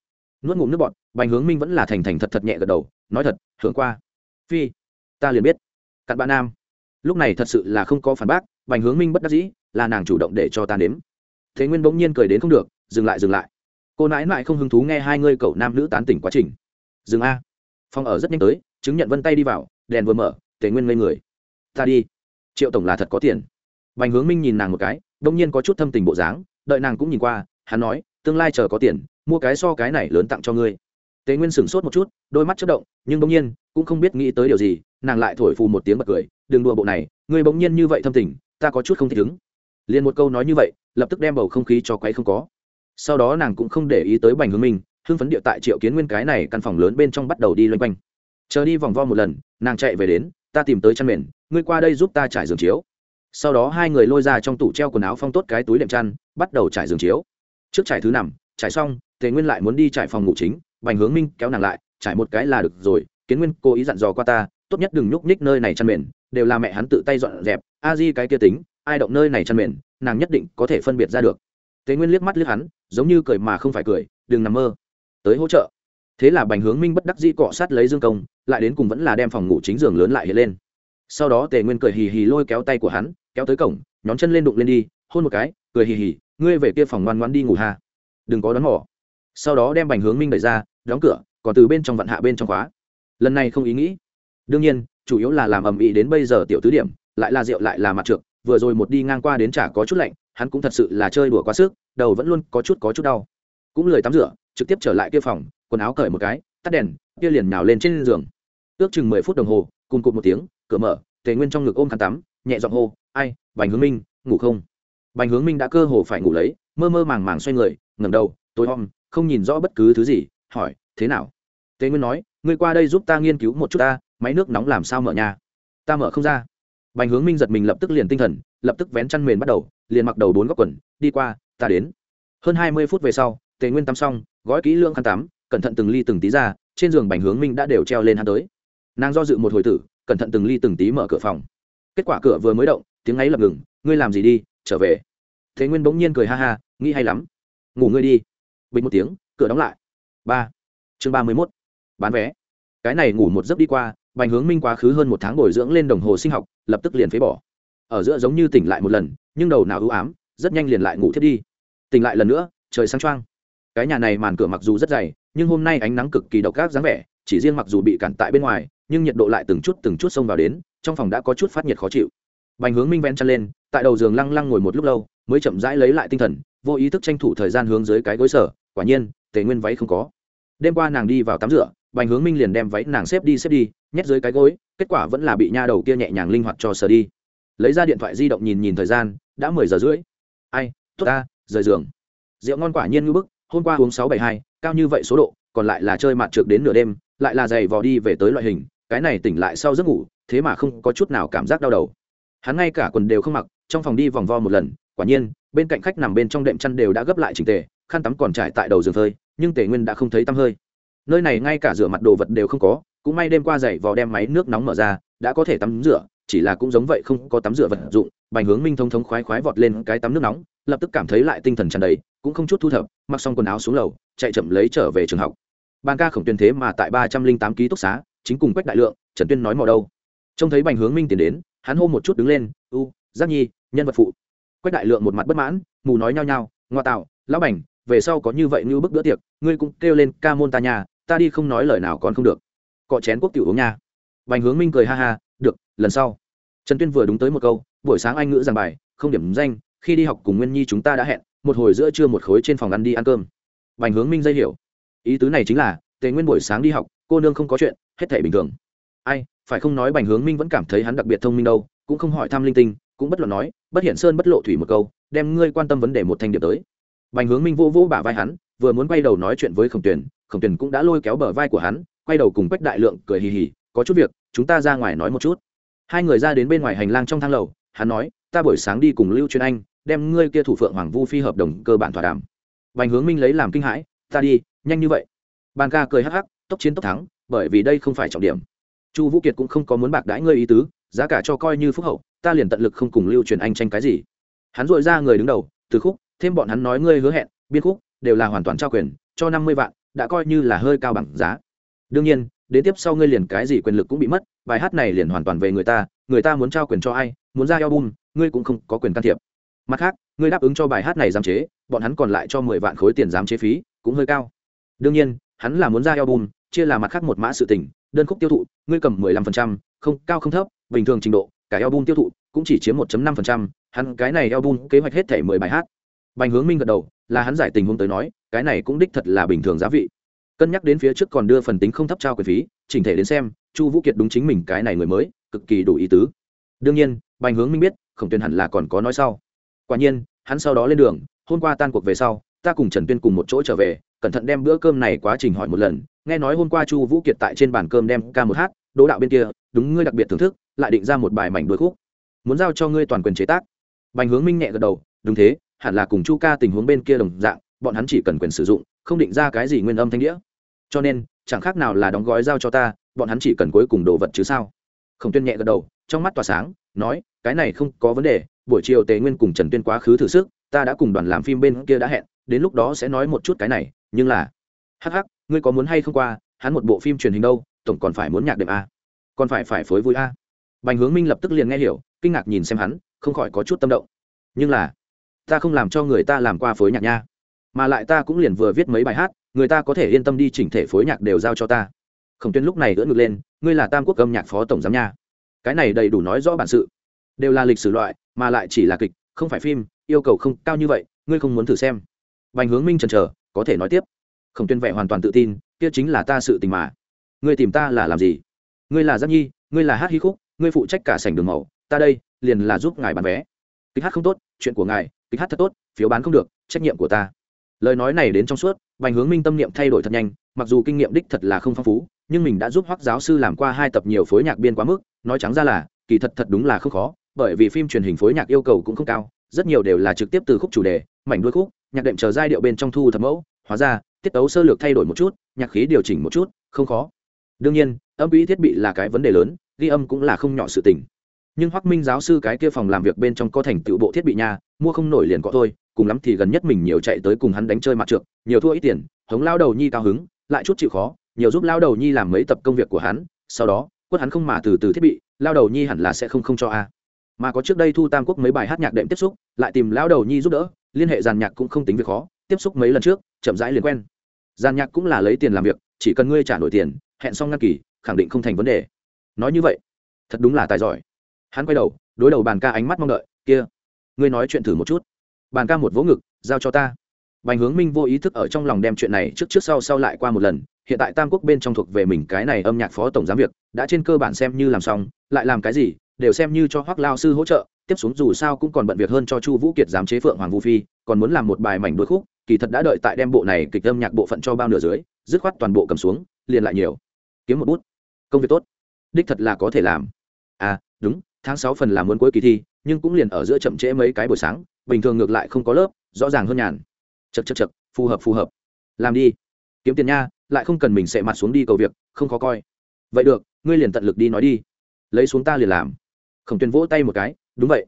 Nuốt ngụm nước bọt, bành hướng minh vẫn là thành thành thật thật nhẹ gật đầu, nói thật hưởng qua. Phi, ta liền biết. Cặn bạn nam. Lúc này thật sự là không có phản bác, bành hướng minh bất đắc dĩ, là nàng chủ động để cho ta nếm. thế nguyên bỗng nhiên cười đến không được, dừng lại dừng lại. Cô nãi nãi không hứng thú nghe hai ngươi cậu nam nữ tán tỉnh quá trình. Dừng a. Phòng ở rất nhanh tới, chứng nhận vân tay đi vào, đèn vừa mở tề nguyên ngây người. Ta đi. Triệu tổng là thật có tiền. Bành hướng minh nhìn nàng một cái đông nhiên có chút thâm tình bộ dáng, đợi nàng cũng nhìn qua, hắn nói, tương lai chờ có tiền mua cái so cái này lớn tặng cho ngươi. Tề nguyên sửng sốt một chút, đôi mắt chất động, nhưng bỗng nhiên, cũng không biết nghĩ tới điều gì, nàng lại thổi phù một tiếng bật cười, đừng đùa bộ này, ngươi bỗng nhiên như vậy thâm tình, ta có chút không thích ứng. Liền một câu nói như vậy, lập tức đem bầu không khí cho quấy không có. Sau đó nàng cũng không để ý tới bành hướng minh, hưng phấn địa tại triệu kiến nguyên cái này căn phòng lớn bên trong bắt đầu đi loanh quanh. Chờ đi vòng vo một lần, nàng chạy về đến, ta tìm tới chăn mền, ngươi qua đây giúp ta trải giường chiếu. Sau đó hai người lôi ra trong tủ treo quần áo phong tốt cái túi đệm chăn, bắt đầu trải giường chiếu. Trước trải thứ nằm trải xong, tề nguyên lại muốn đi trải phòng ngủ chính, bành hướng minh kéo nàng lại, trải một cái là được rồi, kiến nguyên cố ý dặn dò qua ta, tốt nhất đừng nhúc nhích nơi này chăn mền, đều là mẹ hắn tự tay dọn dẹp, a di cái kia tính, ai động nơi này chăn mền, nàng nhất định có thể phân biệt ra được. Tề nguyên liếc mắt liếc hắn, giống như cười mà không phải cười, đừng nằm mơ, tới hỗ trợ. Thế là bành hướng minh bất đắc dĩ cọ sát lấy dương công, lại đến cùng vẫn là đem phòng ngủ chính giường lớn lại hiện lên. Sau đó tề nguyên cười hì hì lôi kéo tay của hắn, kéo tới cổng, nhón chân lên đụng lên đi, hôn một cái, cười hì hì, ngươi về kia phòng ngoan ngoan đi ngủ hà đừng có đón mỏ sau đó đem bành hướng minh đẩy ra, đóng cửa, còn từ bên trong vặn hạ bên trong khóa. Lần này không ý nghĩ. Đương nhiên, chủ yếu là làm ầm ĩ đến bây giờ tiểu tứ điểm, lại là rượu lại là mặt trượt vừa rồi một đi ngang qua đến chả có chút lạnh, hắn cũng thật sự là chơi đùa quá sức, đầu vẫn luôn có chút có chút đau. Cũng lười tắm rửa, trực tiếp trở lại kia phòng, quần áo cởi một cái, tắt đèn, kia liền nhào lên trên giường. Ước chừng mười phút đồng hồ, cùng cụt một tiếng, cửa mở, tề nguyên trong ngực ôm khăn tắm, nhẹ giọng hô, ai, bành hướng minh, ngủ không? Bành hướng minh đã cơ hồ phải ngủ lấy, mơ mơ màng màng xoay người ngẩng đầu tối om, không nhìn rõ bất cứ thứ gì, hỏi, thế nào? Tề nguyên nói, ngươi qua đây giúp ta nghiên cứu một chút ta, máy nước nóng làm sao mở nhà ta mở không ra. Bành hướng minh giật mình lập tức liền tinh thần, lập tức vén chăn mền bắt đầu, liền mặc đầu bốn góc quần, đi qua, ta đến. Hơn hai mươi phút về sau tề nguyên tắm xong, gói kỹ lưỡng khăn tắm, cẩn thận từng ly từng tí ra, trên giường bành hướng minh đã đều treo lên hắn tới. Nàng do dự một hồi tử, cẩn thận từng ly từng tí mở cửa phòng. Kết quả cửa vừa mới động, tiếng ấy lập ngừng, ngươi làm gì đi, trở về? Thế nguyên bỗng nhiên cười ha ha, nghĩ hay lắm ngủ ngươi đi. Bình một tiếng, cửa đóng lại. Ba. Chương ba mươi mốt. Bán vé. Cái này ngủ một giấc đi qua, bành hướng minh quá khứ hơn một tháng bồi dưỡng lên đồng hồ sinh học, lập tức liền phế bỏ. Ở giữa giống như tỉnh lại một lần, nhưng đầu nào ưu ám, rất nhanh liền lại ngủ thiết đi. Tỉnh lại lần nữa, trời sáng trăng cái nhà này màn cửa mặc dù rất dày, nhưng hôm nay ánh nắng cực kỳ độc ác dáng vẻ, chỉ riêng mặc dù bị cản tại bên ngoài, nhưng nhiệt độ lại từng chút từng chút xông vào đến, trong phòng đã có chút phát nhiệt khó chịu. Bành hướng minh ven chân lên, tại đầu giường lăng lăng ngồi một lúc lâu, mới chậm rãi lấy lại tinh thần vô ý thức tranh thủ thời gian hướng dưới cái gối sở, quả nhiên, tề nguyên váy không có. Đêm qua nàng đi vào tắm rửa, bành hướng minh liền đem váy nàng xếp đi xếp đi, nhét dưới cái gối, kết quả vẫn là bị nha đầu kia nhẹ nhàng linh hoạt cho sờ đi. Lấy ra điện thoại di động nhìn nhìn thời gian, đã mười giờ rưỡi. Ai, tốt ta, rời giường. Rượu ngon quả nhiên ngư bức, hôm qua uống sáu bảy hai, cao như vậy số độ, còn lại là chơi mặt trượt đến nửa đêm, lại là giày vò đi về tới loại hình, cái này tỉnh lại sau giấc ngủ, thế mà không có chút nào cảm giác đau đầu. Hắn ngay cả quần đều không mặc, trong phòng đi vòng vo một lần, quả nhiên bên cạnh khách nằm bên trong đệm chăn đều đã gấp lại trình tề, khăn tắm còn trải tại đầu giường phơi, nhưng tề nguyên đã không thấy tăm hơi. Nơi này ngay cả rửa mặt đồ vật đều không có, cũng may đêm qua dậy vò đem máy nước nóng mở ra, đã có thể tắm rửa, chỉ là cũng giống vậy không có tắm rửa vật dụng, bành hướng minh thông thống khoái khoái vọt lên cái tắm nước nóng, lập tức cảm thấy lại tinh thần tràn đầy, cũng không chút thu thập, mặc xong quần áo xuống lầu, chạy chậm lấy trở về trường học. Ban ca khổng tuyên thế mà tại ba trăm linh tám ký túc xá, chính cùng quách đại lượng, trần tuyên nói mò đâu. Trông thấy bành hướng minh tiến đến, hắn hô một chút đứng lên, u, giác nhi, nhân vật phụ quách đại lượng một mặt bất mãn, mù nói nhao nhao, ngoa tạo, lão bành, về sau có như vậy như bức bữa tiệc, ngươi cũng kêu lên ca môn ta nhà ta đi không nói lời nào còn không được. Cọ chén quốc tiểu uống nha. Bành hướng minh cười ha ha, được, lần sau. Trần tuyên vừa đúng tới một câu, buổi sáng anh ngữ giảng bài, không điểm danh, khi đi học cùng nguyên nhi chúng ta đã hẹn, một hồi giữa trưa một khối trên phòng ăn đi ăn cơm. Bành hướng minh dây hiểu. Ý tứ này chính là, tề nguyên buổi sáng đi học, cô nương không có chuyện, hết thể bình thường. Ai, phải không nói bành hướng minh vẫn cảm thấy hắn đặc biệt thông minh đâu, cũng không hỏi thăm linh tinh cũng bất luận nói, bất hiển sơn bất lộ thủy một câu, đem ngươi quan tâm vấn đề một thanh điểm tới. Bành hướng minh vô vô bả vai hắn, vừa muốn quay đầu nói chuyện với khổng tuyển khổng tuyển cũng đã lôi kéo bờ vai của hắn, quay đầu cùng quách đại lượng cười hì hì, có chút việc, chúng ta ra ngoài nói một chút. Hai người ra đến bên ngoài hành lang trong thang lầu, hắn nói, ta buổi sáng đi cùng lưu chuyên anh, đem ngươi kia thủ phượng hoàng vu phi hợp đồng cơ bản thỏa đàm. Bành hướng minh lấy làm kinh hãi, ta đi, nhanh như vậy. Bàn ca cười hắc hắc, tốc chiến tốc thắng, bởi vì đây không phải trọng điểm. Chu vũ kiệt cũng không có muốn bạc đãi ngươi ý tứ, giá cả cho coi như phúc hậu ta liền tận lực không cùng lưu truyền anh tranh cái gì. Hắn dội ra người đứng đầu, từ khúc, thêm bọn hắn nói ngươi hứa hẹn, biên khúc, đều là hoàn toàn trao quyền, cho năm mươi vạn, đã coi như là hơi cao bằng giá. Đương nhiên, đến tiếp sau ngươi liền cái gì quyền lực cũng bị mất, bài hát này liền hoàn toàn về người ta người ta muốn trao quyền cho ai, muốn ra album, ngươi cũng không có quyền can thiệp. Mặt khác, ngươi đáp ứng cho bài hát này giám chế, bọn hắn còn lại cho mười vạn khối tiền giám chế phí, cũng hơi cao. Đương nhiên, hắn là muốn ra album, chia là mặt khác một mã sự tình, đơn khúc tiêu thụ, ngươi cầm mười lăm phần trăm, không, cao không thấp, bình thường trình độ cả album tiêu thụ cũng chỉ chiếm một năm phần trăm. Hắn, cái này album kế hoạch hết thể mười bài hát. Bành hướng minh gật đầu, là hắn giải tình huống tới nói, cái này cũng đích thật là bình thường giá vị. Cân nhắc đến phía trước còn đưa phần tính không thấp trao quyền phí, chỉnh thể đến xem, chu vũ kiệt đúng chính mình cái này người mới, cực kỳ đủ ý tứ. Đương nhiên, bành hướng minh biết, khổng tuyên hẳn là còn có nói sau. Quả nhiên, hắn sau đó lên đường, hôm qua tan cuộc về sau, ta cùng trần tuyên cùng một chỗ trở về, cẩn thận đem bữa cơm này quá trình hỏi một lần. Nghe nói hôm qua chu vũ kiệt tại trên bàn cơm đem ca một hát đỗ đạo bên kia, đúng ngươi đặc biệt thưởng thức, lại định ra một bài mảnh đôi khúc. Muốn giao cho ngươi toàn quyền chế tác. Bành hướng minh nhẹ gật đầu, đúng thế, hẳn là cùng chu ca tình huống bên kia đồng dạng, bọn hắn chỉ cần quyền sử dụng, không định ra cái gì nguyên âm thanh đĩa. Cho nên, chẳng khác nào là đóng gói giao cho ta, bọn hắn chỉ cần cuối cùng đồ vật chứ sao? Khổng tuyên nhẹ gật đầu, trong mắt tỏa sáng, nói, cái này không có vấn đề, buổi chiều tề nguyên cùng trần tuyên quá khứ thử sức, ta đã cùng đoàn làm phim bên kia đã hẹn, đến lúc đó sẽ nói một chút cái này, nhưng là, hắc hắc, ngươi có muốn hay không qua, hắn một bộ phim truyền hình đâu tổng còn phải muốn nhạc đệm a. Còn phải phải phối vui a. Bành hướng minh lập tức liền nghe hiểu, kinh ngạc nhìn xem hắn, không khỏi có chút tâm động. Nhưng là, ta không làm cho người ta làm qua phối nhạc nha. Mà lại ta cũng liền vừa viết mấy bài hát, người ta có thể yên tâm đi chỉnh thể phối nhạc đều giao cho ta. Khổng tuyên lúc này đỡ ngược lên, ngươi là tam quốc âm nhạc phó tổng giám nha. Cái này đầy đủ nói rõ bản sự. Đều là lịch sử loại, mà lại chỉ là kịch, không phải phim, yêu cầu không cao như vậy, ngươi không muốn thử xem. Bành hướng minh trần chờ, có thể nói tiếp. Khổng tuyên vẻ hoàn toàn tự tin, kia chính là ta sự tình mà ngươi tìm ta là làm gì? Ngươi là giác nhi, ngươi là hát hi khúc, ngươi phụ trách cả sảnh đường màu. Ta đây, liền là giúp ngài bán vé. Kịch hát không tốt, chuyện của ngài, kịch hát thật tốt, phiếu bán không được, trách nhiệm của ta. Lời nói này đến trong suốt, Bành hướng minh tâm niệm thay đổi thật nhanh, mặc dù kinh nghiệm đích thật là không phong phú, nhưng mình đã giúp hoắc giáo sư làm qua hai tập nhiều phối nhạc biên quá mức, nói trắng ra là, kỳ thật thật đúng là không khó, bởi vì phim truyền hình phối nhạc yêu cầu cũng không cao, rất nhiều đều là trực tiếp từ khúc chủ đề, mảnh đuôi khúc, nhạc đệm chờ giai điệu bên trong thu thập mẫu, hóa ra, tiết tấu sơ lược thay đổi một chút, nhạc khí điều chỉnh một chút, không khó đương nhiên, âm quỹ thiết bị là cái vấn đề lớn, ghi âm cũng là không nhỏ sự tình. Nhưng hoắc minh giáo sư cái kia phòng làm việc bên trong có thành tựu bộ thiết bị nha, mua không nổi liền có thôi, cùng lắm thì gần nhất mình nhiều chạy tới cùng hắn đánh chơi mặt trượt nhiều thua ít tiền, hống lao đầu nhi cao hứng, lại chút chịu khó, nhiều giúp lao đầu nhi làm mấy tập công việc của hắn, sau đó, quất hắn không mà từ từ thiết bị, lao đầu nhi hẳn là sẽ không không cho a. Mà có trước đây thu tam quốc mấy bài hát nhạc đệm tiếp xúc, lại tìm lao đầu nhi giúp đỡ, liên hệ giàn nhạc cũng không tính việc khó, tiếp xúc mấy lần trước, chậm rãi liền quen. Giàn nhạc cũng là lấy tiền làm việc, chỉ cần ngươi trả nổi tiền hẹn xong ngăn kỳ, khẳng định không thành vấn đề. Nói như vậy, thật đúng là tài giỏi. Hắn quay đầu, đối đầu bàn ca ánh mắt mong đợi, kia, ngươi nói chuyện thử một chút. Bàn ca một vỗ ngực, giao cho ta. Bành hướng minh vô ý thức ở trong lòng đem chuyện này trước trước sau sau lại qua một lần, hiện tại tam quốc bên trong thuộc về mình cái này âm nhạc phó tổng giám việc, đã trên cơ bản xem như làm xong, lại làm cái gì, đều xem như cho hoác lao sư hỗ trợ, tiếp xuống dù sao cũng còn bận việc hơn cho chu vũ kiệt giám chế phượng hoàng vũ phi, còn muốn làm một bài mảnh đôi khúc, kỳ thật đã đợi tại đem bộ này kịch âm nhạc bộ phận cho bao nửa dưới, dứt khoát toàn bộ cầm xuống, liền lại nhiều kiếm một bút. Công việc tốt. Đích thật là có thể làm. À đúng, tháng sáu phần làm muốn cuối kỳ thi, nhưng cũng liền ở giữa chậm trễ mấy cái buổi sáng, bình thường ngược lại không có lớp, rõ ràng hơn nhàn. Chật chật chật phù hợp phù hợp. Làm đi. Kiếm tiền nha, lại không cần mình sẽ mặt xuống đi cầu việc, không khó coi. Vậy được, ngươi liền tận lực đi nói đi. Lấy xuống ta liền làm. Khổng tuyền vỗ tay một cái, đúng vậy.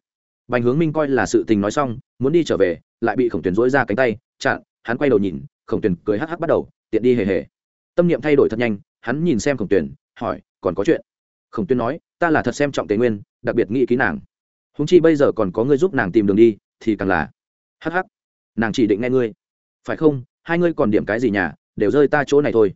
Bành hướng minh coi là sự tình nói xong, muốn đi trở về, lại bị khổng tuyền dỗi ra cánh tay, chặn, hắn quay đầu nhìn, khổng tuyền cười hắc hắc bắt đầu, tiện đi hề hề. Tâm niệm thay đổi thật nhanh hắn nhìn xem khổng tuyền, hỏi, còn có chuyện? Khổng tuyền nói, ta là thật xem trọng tề nguyên, đặc biệt nghĩ ký nàng. Húng chi bây giờ còn có ngươi giúp nàng tìm đường đi, thì càng là. Hắc hắc, nàng chỉ định nghe ngươi. Phải không? Hai ngươi còn điểm cái gì nhà, đều rơi ta chỗ này thôi.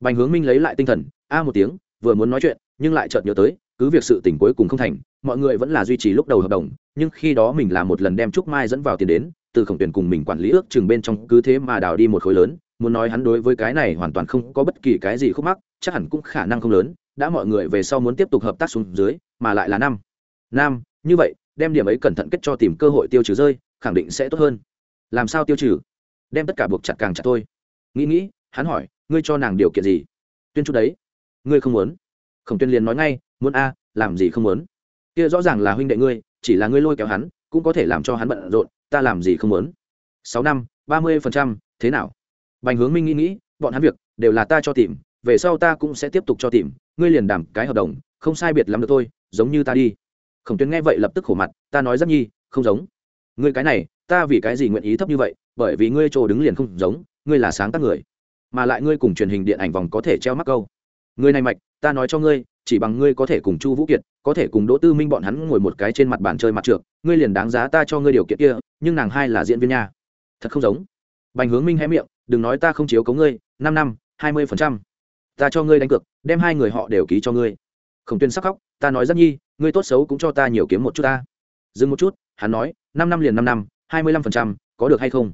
Bành hướng minh lấy lại tinh thần, a một tiếng, vừa muốn nói chuyện, nhưng lại chợt nhớ tới, cứ việc sự tỉnh cuối cùng không thành, mọi người vẫn là duy trì lúc đầu hợp đồng, nhưng khi đó mình là một lần đem trúc mai dẫn vào tiền đến từ khổng tuyển cùng mình quản lý ước chừng bên trong cứ thế mà đào đi một khối lớn muốn nói hắn đối với cái này hoàn toàn không có bất kỳ cái gì khúc mắc chắc hẳn cũng khả năng không lớn đã mọi người về sau muốn tiếp tục hợp tác xuống dưới mà lại là năm. Nam, như vậy đem điểm ấy cẩn thận kết cho tìm cơ hội tiêu trừ rơi khẳng định sẽ tốt hơn. Làm sao tiêu trừ? Đem tất cả buộc chặt càng chặt thôi. Nghĩ nghĩ hắn hỏi ngươi cho nàng điều kiện gì? Tuyên chút đấy. Ngươi không muốn. Khổng tuyên liền nói ngay muốn a làm gì không muốn. Kia rõ ràng là huynh đệ ngươi chỉ là ngươi lôi kéo hắn cũng có thể làm cho hắn bận rộn ta làm gì không muốn? Sáu năm, ba mươi phần trăm, thế nào? Bành hướng minh nghĩ nghĩ, bọn hắn việc đều là ta cho tìm, về sau ta cũng sẽ tiếp tục cho tìm, ngươi liền đảm cái hợp đồng, không sai biệt lắm được thôi, giống như ta đi. Khổng tuyên nghe vậy lập tức khổ mặt, ta nói rất nhi, không giống. Ngươi cái này, ta vì cái gì nguyện ý thấp như vậy, bởi vì ngươi trồ đứng liền không giống, ngươi là sáng tác người. Mà lại ngươi cùng truyền hình điện ảnh vòng có thể treo mắc câu. Ngươi này mạch, ta nói cho ngươi chỉ bằng ngươi có thể cùng chu vũ kiệt, có thể cùng đỗ tư minh bọn hắn ngồi một cái trên mặt bàn chơi mặt trượt ngươi liền đáng giá ta cho ngươi điều kiện kia, nhưng nàng hai là diễn viên nha. Thật không giống. Bành hướng minh hé miệng, đừng nói ta không chiếu cống ngươi, năm năm, hai mươi phần trăm. Ta cho ngươi đánh cược, đem hai người họ đều ký cho ngươi. Khổng tuyên sắc khóc, ta nói rất nhi, ngươi tốt xấu cũng cho ta nhiều kiếm một chút ta. Dừng một chút, hắn nói, năm năm liền năm năm, hai mươi lăm phần trăm, có được hay không?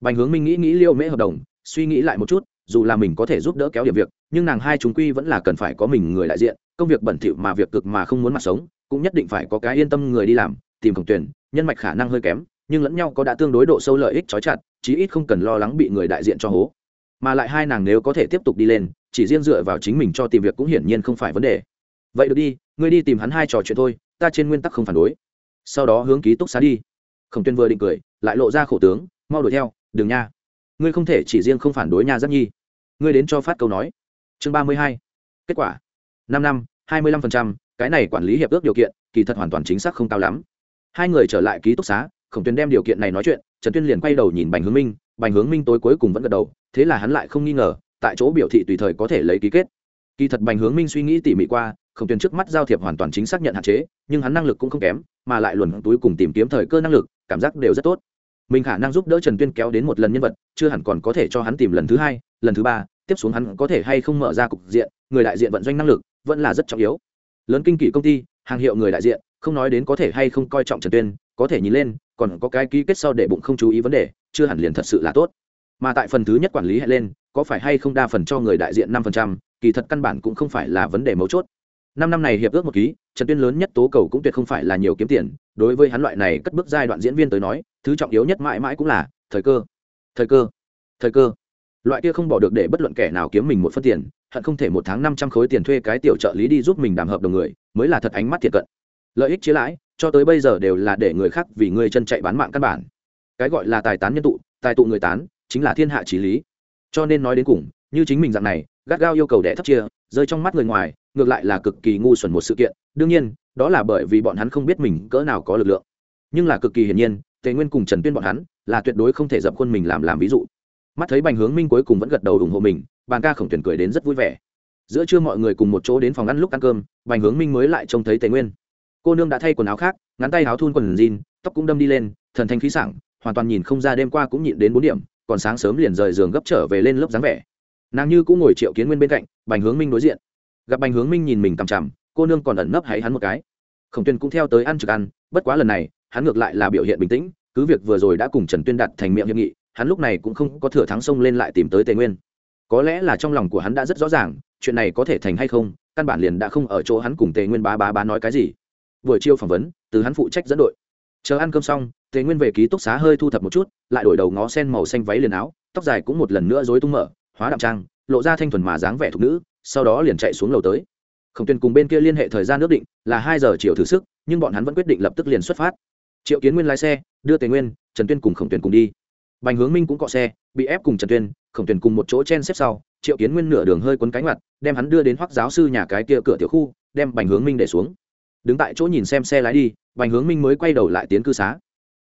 Bành hướng minh nghĩ nghĩ liêu mễ hợp đồng, suy nghĩ lại một chút, dù là mình có thể giúp đỡ kéo điểm việc, nhưng nàng hai chúng quy vẫn là cần phải có mình người đại diện công việc bẩn thỉu mà việc cực mà không muốn mặt sống, cũng nhất định phải có cái yên tâm người đi làm, tìm khổng tuyển, nhân mạch khả năng hơi kém, nhưng lẫn nhau có đã tương đối độ sâu lợi ích trói chặt, chí ít không cần lo lắng bị người đại diện cho hố. Mà lại hai nàng nếu có thể tiếp tục đi lên, chỉ riêng dựa vào chính mình cho tìm việc cũng hiển nhiên không phải vấn đề. Vậy được đi, ngươi đi tìm hắn hai trò chuyện thôi, ta trên nguyên tắc không phản đối. Sau đó hướng ký túc xá đi. Khổng tuyên vừa định cười, lại lộ ra khổ tướng, mau đuổi theo, đừng nha. Ngươi không thể chỉ riêng không phản đối nha giác nhi. Ngươi đến cho phát câu nói. Chương ba mươi hai. Kết quả. Năm năm hai mươi lăm phần trăm, cái này quản lý hiệp ước điều kiện, kỳ thật hoàn toàn chính xác không cao lắm. Hai người trở lại ký túc xá, khổng tuyên đem điều kiện này nói chuyện, trần tuyên liền quay đầu nhìn bành hướng minh, bành hướng minh tối cuối cùng vẫn gật đầu, thế là hắn lại không nghi ngờ, tại chỗ biểu thị tùy thời có thể lấy ký kết. Kỳ thật bành hướng minh suy nghĩ tỉ mỉ qua, khổng tuyên trước mắt giao thiệp hoàn toàn chính xác nhận hạn chế, nhưng hắn năng lực cũng không kém, mà lại luồn túi cùng tìm kiếm thời cơ năng lực, cảm giác đều rất tốt. Mình khả năng giúp đỡ trần tuyên kéo đến một lần nhân vật, chưa hẳn còn có thể cho hắn tìm lần thứ hai, lần thứ ba, tiếp xuống hắn có thể hay không mở ra cục diện, người đại diện vận doanh năng lực vẫn là rất trọng yếu. Lớn kinh kỷ công ty, hàng hiệu người đại diện, không nói đến có thể hay không coi trọng trần tuyên, có thể nhìn lên, còn có cái ký kết sau để bụng không chú ý vấn đề, chưa hẳn liền thật sự là tốt. Mà tại phần thứ nhất quản lý hẹn lên, có phải hay không đa phần cho người đại diện năm phần trăm, kỳ thật căn bản cũng không phải là vấn đề mấu chốt. Năm năm này hiệp ước một ký, trần tuyên lớn nhất tố cầu cũng tuyệt không phải là nhiều kiếm tiền, đối với hắn loại này cất bước giai đoạn diễn viên tới nói, thứ trọng yếu nhất mãi mãi cũng là thời cơ. Thời cơ. Thời cơ loại kia không bỏ được để bất luận kẻ nào kiếm mình một phân tiền, hận không thể một tháng năm trăm khối tiền thuê cái tiểu trợ lý đi giúp mình đàm hợp đồng người, mới là thật ánh mắt thiệt cận. Lợi ích chia lãi, cho tới bây giờ đều là để người khác vì người chân chạy bán mạng căn bản. Cái gọi là tài tán nhân tụ, tài tụ người tán, chính là thiên hạ trí lý. Cho nên nói đến cùng, như chính mình dạng này, gắt gao yêu cầu đẻ thấp chia, rơi trong mắt người ngoài, ngược lại là cực kỳ ngu xuẩn một sự kiện. Đương nhiên, đó là bởi vì bọn hắn không biết mình cỡ nào có lực lượng. Nhưng là cực kỳ hiển nhiên, tề nguyên cùng trần tuyên bọn hắn là tuyệt đối không thể dập khuôn mình làm làm ví dụ mắt thấy bành hướng minh cuối cùng vẫn gật đầu ủng hộ mình, bàn ca khổng tuyển cười đến rất vui vẻ. Giữa trưa mọi người cùng một chỗ đến phòng ăn lúc ăn cơm, bành hướng minh mới lại trông thấy tề nguyên. Cô nương đã thay quần áo khác, ngắn tay áo thun quần jean, tóc cũng đâm đi lên, thần thanh khí sảng, hoàn toàn nhìn không ra đêm qua cũng nhịn đến bốn điểm, còn sáng sớm liền rời giường gấp trở về lên lớp dáng vẻ. Nàng như cũng ngồi triệu kiến nguyên bên cạnh, bành hướng minh đối diện. Gặp bành hướng minh nhìn mình cằm chằm, cô nương còn ẩn nấp hãy hắn một cái. Khổng tuyên cũng theo tới ăn trực ăn, bất quá lần này, hắn ngược lại là biểu hiện bình tĩnh, cứ việc vừa rồi đã cùng trần tuyên đặt thành miệng hiệp nghị hắn lúc này cũng không có thừa thắng sông lên lại tìm tới tề nguyên. Có lẽ là trong lòng của hắn đã rất rõ ràng, chuyện này có thể thành hay không, căn bản liền đã không ở chỗ hắn cùng tề nguyên bá bá bá nói cái gì. Buổi chiều phỏng vấn, từ hắn phụ trách dẫn đội. Chờ ăn cơm xong, tề nguyên về ký túc xá hơi thu thập một chút, lại đổi đầu ngó sen màu xanh váy liền áo, tóc dài cũng một lần nữa dối tung mở, hóa đạm trang, lộ ra thanh thuần mà dáng vẻ thục nữ, sau đó liền chạy xuống lầu tới. Khổng tuyền cùng bên kia liên hệ thời gian ước định là hai giờ chiều thử sức, nhưng bọn hắn vẫn quyết định lập tức liền xuất phát. Triệu kiến nguyên lái xe, đưa tề nguyên, trần tuyên cùng khổng tuyền cùng đi bành hướng minh cũng cọ xe, bị ép cùng trần tuyên, khổng tuyền cùng một chỗ chen xếp sau, triệu kiến nguyên nửa đường hơi quấn cánh mặt, đem hắn đưa đến hoác giáo sư nhà cái kia cửa tiểu khu, đem bành hướng minh để xuống. Đứng tại chỗ nhìn xem xe lái đi, bành hướng minh mới quay đầu lại tiến cư xá.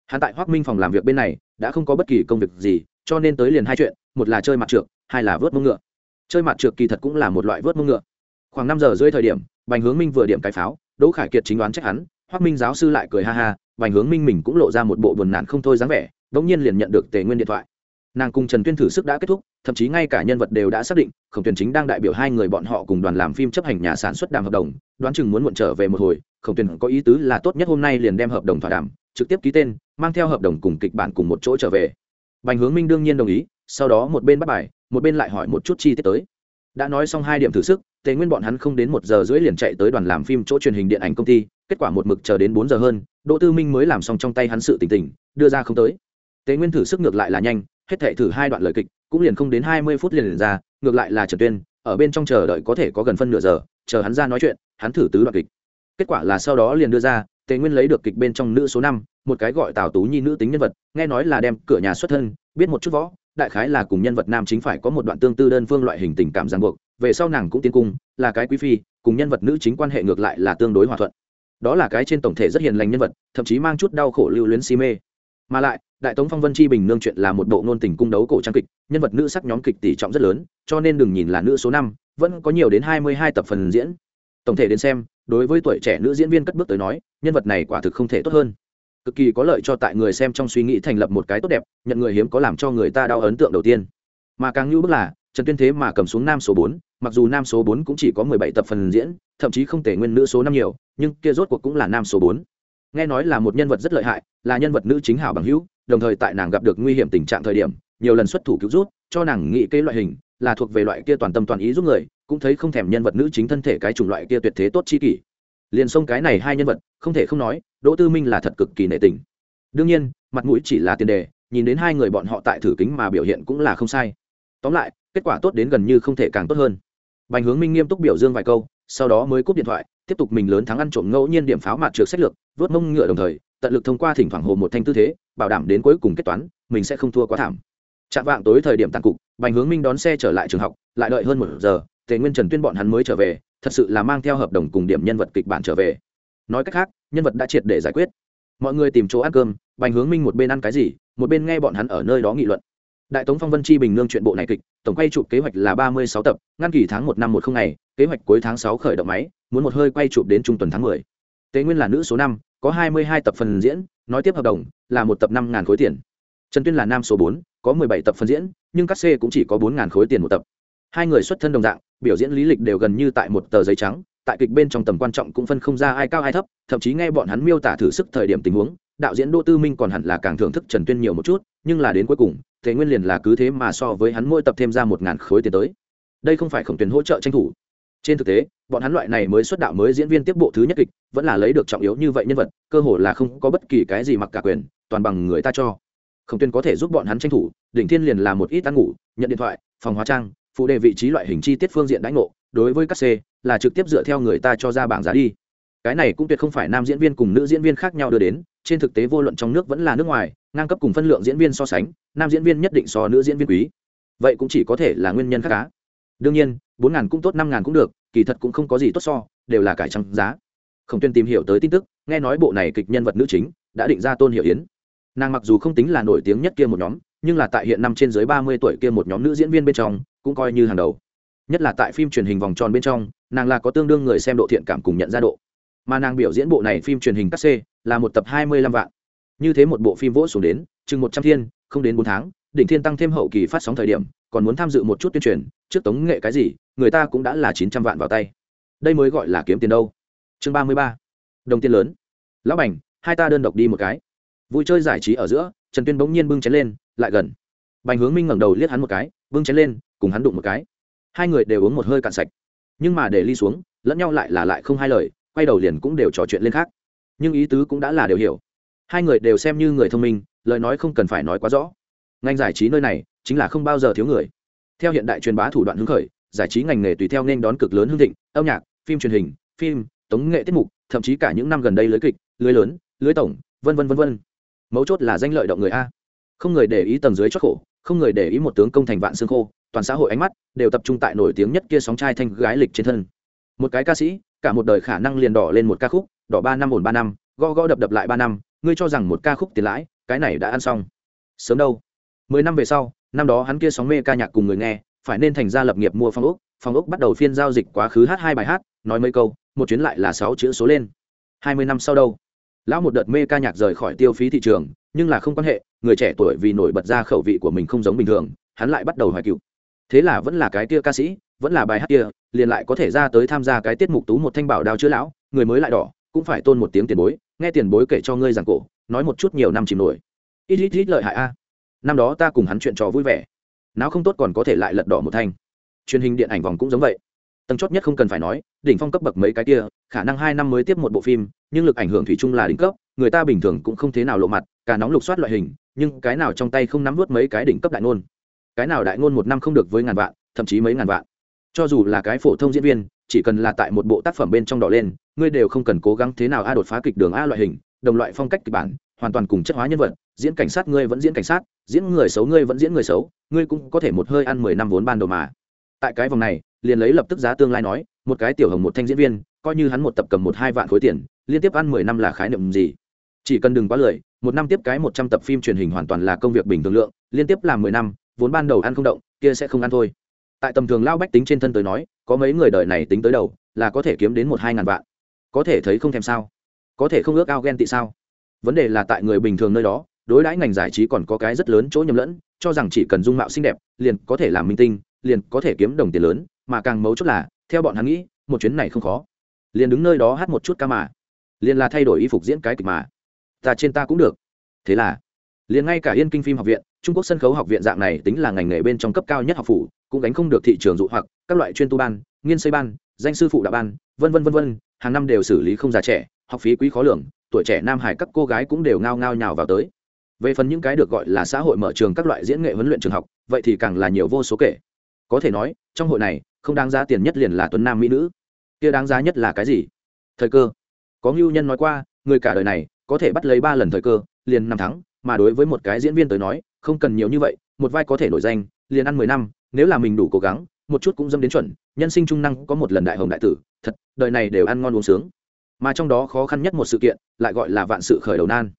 Hắn tại hoác minh phòng làm việc bên này, đã không có bất kỳ công việc gì, cho nên tới liền hai chuyện, một là chơi mặt trượt hai là vớt mông ngựa. Chơi mặt trượt kỳ thật cũng là một loại vớt mông ngựa. Khoảng năm giờ rưỡi thời điểm, bành hướng minh vừa điểm cái pháo, đỗ khải kiệt chính đoán trách hắn hoác minh giáo sư lại cười ha ha, bành hướng minh mình cũng lộ ra một bộ buồn nản không thôi dáng vẻ bỗng nhiên liền nhận được tề nguyên điện thoại. Nàng cùng trần tuyên thử sức đã kết thúc, thậm chí ngay cả nhân vật đều đã xác định, khổng tuyền chính đang đại biểu hai người bọn họ cùng đoàn làm phim chấp hành nhà sản xuất đàm hợp đồng, đoán chừng muốn muộn trở về một hồi, khổng tuyền có ý tứ là tốt nhất hôm nay liền đem hợp đồng thỏa đàm, trực tiếp ký tên, mang theo hợp đồng cùng kịch bản cùng một chỗ trở về. Bành hướng minh đương nhiên đồng ý, sau đó một bên bắt bài, một bên lại hỏi một chút chi tiết tới. Đã nói xong hai điểm thử sức, tề nguyên bọn hắn không đến một giờ rưỡi liền chạy tới đoàn làm phim chỗ truyền hình điện ảnh công ty, kết quả một mực chờ đến bốn giờ hơn, đỗ tư minh mới làm xong trong tay hắn sự tình tình, đưa ra không tới tề nguyên thử sức ngược lại là nhanh hết thể thử hai đoạn lời kịch cũng liền không đến hai mươi phút liền, liền ra ngược lại là trần tuyên ở bên trong chờ đợi có thể có gần phân nửa giờ chờ hắn ra nói chuyện hắn thử tứ đoạn kịch. Kết quả là sau đó liền đưa ra tề nguyên lấy được kịch bên trong nữ số năm một cái gọi tào tú nhi nữ tính nhân vật nghe nói là đem cửa nhà xuất thân biết một chút võ đại khái là cùng nhân vật nam chính phải có một đoạn tương tư đơn phương loại hình tình cảm ràng buộc về sau nàng cũng tiến cung là cái quý phi cùng nhân vật nữ chính quan hệ ngược lại là tương đối hòa thuận. Đó là cái trên tổng thể rất hiền lành nhân vật thậm chí mang chút đau khổ lưu luyến si mê. Mà lại đại tống phong vân chi bình nương chuyện là một bộ ngôn tình cung đấu cổ trang kịch, nhân vật nữ sắc nhóm kịch tỷ trọng rất lớn, cho nên đừng nhìn là nữ số năm, vẫn có nhiều đến hai mươi hai tập phần diễn. Tổng thể đến xem, đối với tuổi trẻ nữ diễn viên cất bước tới nói, nhân vật này quả thực không thể tốt hơn. Cực kỳ có lợi cho tại người xem trong suy nghĩ thành lập một cái tốt đẹp, nhận người hiếm có làm cho người ta đau ấn tượng đầu tiên. Mà càng như bức là, trần tuyên thế mà cầm xuống nam số bốn, mặc dù nam số bốn cũng chỉ có mười bảy tập phần diễn, thậm chí không thể nguyên nữ số năm nhiều, nhưng kia rốt cuộc cũng là nam số bốn. Nghe nói là một nhân vật rất lợi hại, là nhân vật nữ chính hảo bằng hữu đồng thời tại nàng gặp được nguy hiểm tình trạng thời điểm, nhiều lần xuất thủ cứu rút, cho nàng nghĩ kế loại hình là thuộc về loại kia toàn tâm toàn ý giúp người, cũng thấy không thèm nhân vật nữ chính thân thể cái chủng loại kia tuyệt thế tốt chi kỷ. Liền xông cái này hai nhân vật, không thể không nói, đỗ tư minh là thật cực kỳ nệ tình. Đương nhiên, mặt mũi chỉ là tiền đề, nhìn đến hai người bọn họ tại thử kính mà biểu hiện cũng là không sai. Tóm lại, kết quả tốt đến gần như không thể càng tốt hơn. Bành hướng minh nghiêm túc biểu dương vài câu, sau đó mới cúp điện thoại, tiếp tục mình lớn thắng ăn trộm ngẫu nhiên điểm pháo mặt trượt sách lược, vớt mông ngựa đồng thời tận lực thông qua thỉnh thoảng hồ một thanh tư thế, bảo đảm đến cuối cùng kết toán, mình sẽ không thua quá thảm. Chạm vạng tối thời điểm tàn cục, bành hướng minh đón xe trở lại trường học, lại đợi hơn một giờ, tề nguyên trần tuyên bọn hắn mới trở về, thật sự là mang theo hợp đồng cùng điểm nhân vật kịch bản trở về. Nói cách khác, nhân vật đã triệt để giải quyết. Mọi người tìm chỗ ăn cơm, bành hướng minh một bên ăn cái gì, một bên nghe bọn hắn ở nơi đó nghị luận. Đại tống phong vân chi bình nương chuyện bộ này kịch, tổng quay chụp kế hoạch là ba mươi sáu tập, ngăn kỳ tháng một năm một không ngày, kế hoạch cuối tháng sáu khởi động máy, muốn một hơi quay chụp đến trung tuần tháng mười. Tế nguyên là nữ số năm có hai mươi hai tập phần diễn, nói tiếp hợp đồng, là một tập năm ngàn khối tiền. Trần tuyên là nam số bốn, có mười bảy tập phần diễn, nhưng các c cũng chỉ có bốn ngàn khối tiền một tập. Hai người xuất thân đồng dạng, biểu diễn lý lịch đều gần như tại một tờ giấy trắng, tại kịch bên trong tầm quan trọng cũng phân không ra ai cao ai thấp, thậm chí nghe bọn hắn miêu tả thử sức thời điểm tình huống, đạo diễn đỗ tư minh còn hẳn là càng thưởng thức trần tuyên nhiều một chút, nhưng là đến cuối cùng, Thế nguyên liền là cứ thế mà so với hắn mỗi tập thêm ra một ngàn khối tiền tới. Đây không phải khổng tuyến hỗ trợ tranh thủ trên thực tế, bọn hắn loại này mới xuất đạo mới diễn viên tiếp bộ thứ nhất kịch, vẫn là lấy được trọng yếu như vậy nhân vật, cơ hồ là không có bất kỳ cái gì mặc cả quyền, toàn bằng người ta cho. Khổng tuyên có thể giúp bọn hắn tranh thủ, đỉnh thiên liền là một ít ăn ngủ, nhận điện thoại, phòng hóa trang, phụ đề vị trí loại hình chi tiết phương diện đãi ngộ, đối với các c, là trực tiếp dựa theo người ta cho ra bảng giá đi. Cái này cũng tuyệt không phải nam diễn viên cùng nữ diễn viên khác nhau đưa đến, trên thực tế vô luận trong nước vẫn là nước ngoài, ngang cấp cùng phân lượng diễn viên so sánh, nam diễn viên nhất định so nữ diễn viên quý. Vậy cũng chỉ có thể là nguyên nhân khác cá đương nhiên, bốn ngàn cũng tốt, năm ngàn cũng được, kỳ thật cũng không có gì tốt so, đều là cải trăng giá. Không tuyên tìm hiểu tới tin tức, nghe nói bộ này kịch nhân vật nữ chính đã định ra tôn hiệu yến. Nàng mặc dù không tính là nổi tiếng nhất kia một nhóm, nhưng là tại hiện năm trên dưới ba mươi tuổi kia một nhóm nữ diễn viên bên trong, cũng coi như hàng đầu. Nhất là tại phim truyền hình vòng tròn bên trong, nàng là có tương đương người xem độ thiện cảm cùng nhận ra độ. Mà nàng biểu diễn bộ này phim truyền hình cắt c là một tập hai mươi lăm vạn. Như thế một bộ phim vỗ xuống đến, chừng một trăm thiên, không đến bốn tháng đỉnh thiên tăng thêm hậu kỳ phát sóng thời điểm, còn muốn tham dự một chút tuyên truyền, trước tống nghệ cái gì, người ta cũng đã là chín trăm vạn vào tay. Đây mới gọi là kiếm tiền đâu. Chương ba mươi ba. Đồng tiền lớn. Lão bành, hai ta đơn độc đi một cái. Vui chơi giải trí ở giữa, trần tuyên bỗng nhiên bưng chén lên, lại gần. Bành hướng minh ngẩng đầu liếc hắn một cái, bưng chén lên, cùng hắn đụng một cái. Hai người đều uống một hơi cạn sạch. Nhưng mà để ly xuống, lẫn nhau lại là lại không hai lời, quay đầu liền cũng đều trò chuyện lên khác. Nhưng ý tứ cũng đã là đều hiểu. Hai người đều xem như người thông minh, lời nói không cần phải nói quá rõ ngành giải trí nơi này chính là không bao giờ thiếu người. Theo hiện đại truyền bá thủ đoạn hứng khởi, giải trí ngành nghề tùy theo nên đón cực lớn hương thịnh, âm nhạc, phim truyền hình, phim, tống nghệ tiết mục, thậm chí cả những năm gần đây lưới kịch, lưới lớn, lưới tổng, vân vân vân vân. Mấu chốt là danh lợi động người a. Không người để ý tầng dưới chót khổ, không người để ý một tướng công thành vạn xương khô, toàn xã hội ánh mắt đều tập trung tại nổi tiếng nhất kia sóng trai thanh gái lịch trên thân. Một cái ca sĩ, cả một đời khả năng liền đỏ lên một ca khúc, đỏ ba năm ổn ba năm, gõ gõ đập đập lại ba năm, ngươi cho rằng một ca khúc tiền lãi, cái này đã ăn xong. Sớm đâu? Mười năm về sau, năm đó hắn kia sóng mê ca nhạc cùng người nghe, phải nên thành ra lập nghiệp mua phòng ốc phòng ốc bắt đầu phiên giao dịch quá khứ hát hai bài hát, nói mấy câu, một chuyến lại là sáu chữ số lên. Hai mươi năm sau đâu? Lão một đợt mê ca nhạc rời khỏi tiêu phí thị trường, nhưng là không quan hệ, người trẻ tuổi vì nổi bật ra khẩu vị của mình không giống bình thường, hắn lại bắt đầu hoài cựu. Thế là vẫn là cái kia ca sĩ, vẫn là bài hát kia, liền lại có thể ra tới tham gia cái tiết mục tú một thanh bảo đao chữa lão, người mới lại đỏ, cũng phải tôn một tiếng tiền bối, nghe tiền bối kể cho ngươi giảng cổ, nói một chút nhiều năm chìm nổi. Ít ít ít lợi hại a năm đó ta cùng hắn chuyện trò vui vẻ. Não không tốt còn có thể lại lật đỏ một thanh. Truyền hình điện ảnh vòng cũng giống vậy. Tầng chót nhất không cần phải nói, đỉnh phong cấp bậc mấy cái kia, khả năng hai năm mới tiếp một bộ phim, nhưng lực ảnh hưởng thủy chung là đỉnh cấp, người ta bình thường cũng không thế nào lộ mặt, cả nóng lục soát loại hình, nhưng cái nào trong tay không nắm vớt mấy cái đỉnh cấp đại ngôn. Cái nào đại ngôn một năm không được với ngàn vạn, thậm chí mấy ngàn vạn. Cho dù là cái phổ thông diễn viên, chỉ cần là tại một bộ tác phẩm bên trong đỏ lên, ngươi đều không cần cố gắng thế nào a đột phá kịch đường a loại hình, đồng loại phong cách kịch bản, hoàn toàn cùng chất hóa nhân vật diễn cảnh sát ngươi vẫn diễn cảnh sát, diễn người xấu ngươi vẫn diễn người xấu, ngươi cũng có thể một hơi ăn mười năm vốn ban đầu mà. Tại cái vòng này, liền lấy lập tức giá tương lai nói, một cái tiểu hồng một thanh diễn viên, coi như hắn một tập cầm một hai vạn khối tiền, liên tiếp ăn mười năm là khái niệm gì? Chỉ cần đừng quá lười, một năm tiếp cái một trăm tập phim truyền hình hoàn toàn là công việc bình thường lượng, liên tiếp làm mười năm, vốn ban đầu ăn không động, kia sẽ không ăn thôi. Tại tầm thường lao bách tính trên thân tới nói, có mấy người đời này tính tới đầu, là có thể kiếm đến một hai ngàn vạn. Có thể thấy không thèm sao? Có thể không ước ao ghen tị sao? Vấn đề là tại người bình thường nơi đó đối đãi ngành giải trí còn có cái rất lớn chỗ nhầm lẫn, cho rằng chỉ cần dung mạo xinh đẹp, liền có thể làm minh tinh, liền có thể kiếm đồng tiền lớn, mà càng mấu chốt là, theo bọn hắn nghĩ, một chuyến này không khó. Liền đứng nơi đó hát một chút ca mà. Liền là thay đổi y phục diễn cái kịch mà. Ta trên ta cũng được. Thế là, liền ngay cả yên kinh phim học viện, trung quốc sân khấu học viện dạng này tính là ngành nghề bên trong cấp cao nhất học phủ, cũng gánh không được thị trường dụ hoặc, các loại chuyên tu ban, nghiên xây ban, danh sư phụ đạo ban, vân vân vân vân, hàng năm đều xử lý không già trẻ, học phí quý khó lường, tuổi trẻ nam hải các cô gái cũng đều ngao ngao nhào vào tới về phần những cái được gọi là xã hội mở trường các loại diễn nghệ huấn luyện trường học, vậy thì càng là nhiều vô số kể. Có thể nói, trong hội này, không đáng giá tiền nhất liền là tuấn nam mỹ nữ. Kia đáng giá nhất là cái gì? Thời cơ. Có ngưu nhân nói qua, người cả đời này, có thể bắt lấy ba lần thời cơ, liền năm tháng, mà đối với một cái diễn viên tới nói, không cần nhiều như vậy, một vai có thể nổi danh, liền ăn mười năm, nếu là mình đủ cố gắng, một chút cũng dâm đến chuẩn, nhân sinh trung năng có một lần đại hồng đại tử, thật, đời này đều ăn ngon uống sướng. Mà trong đó khó khăn nhất một sự kiện, lại gọi là vạn sự khởi đầu nan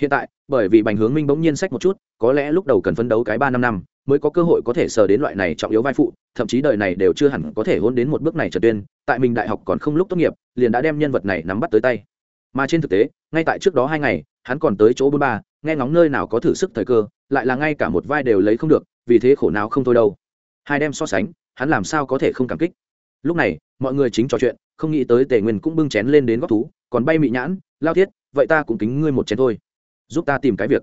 hiện tại, bởi vì bành hướng minh bỗng nhiên sách một chút, có lẽ lúc đầu cần phấn đấu cái ba năm năm mới có cơ hội có thể sờ đến loại này trọng yếu vai phụ, thậm chí đời này đều chưa hẳn có thể hôn đến một bước này trở tuyên tại mình đại học còn không lúc tốt nghiệp, liền đã đem nhân vật này nắm bắt tới tay. Mà trên thực tế, ngay tại trước đó hai ngày, hắn còn tới chỗ bốn ba, nghe ngóng nơi nào có thử sức thời cơ, lại là ngay cả một vai đều lấy không được, vì thế khổ nào không thôi đâu. Hai đem so sánh, hắn làm sao có thể không cảm kích? Lúc này, mọi người chính trò chuyện, không nghĩ tới tề nguyên cũng bưng chén lên đến góc thú, còn bay mị nhãn, lao thiết, vậy ta cũng kính ngươi một chén thôi giúp ta tìm cái việc.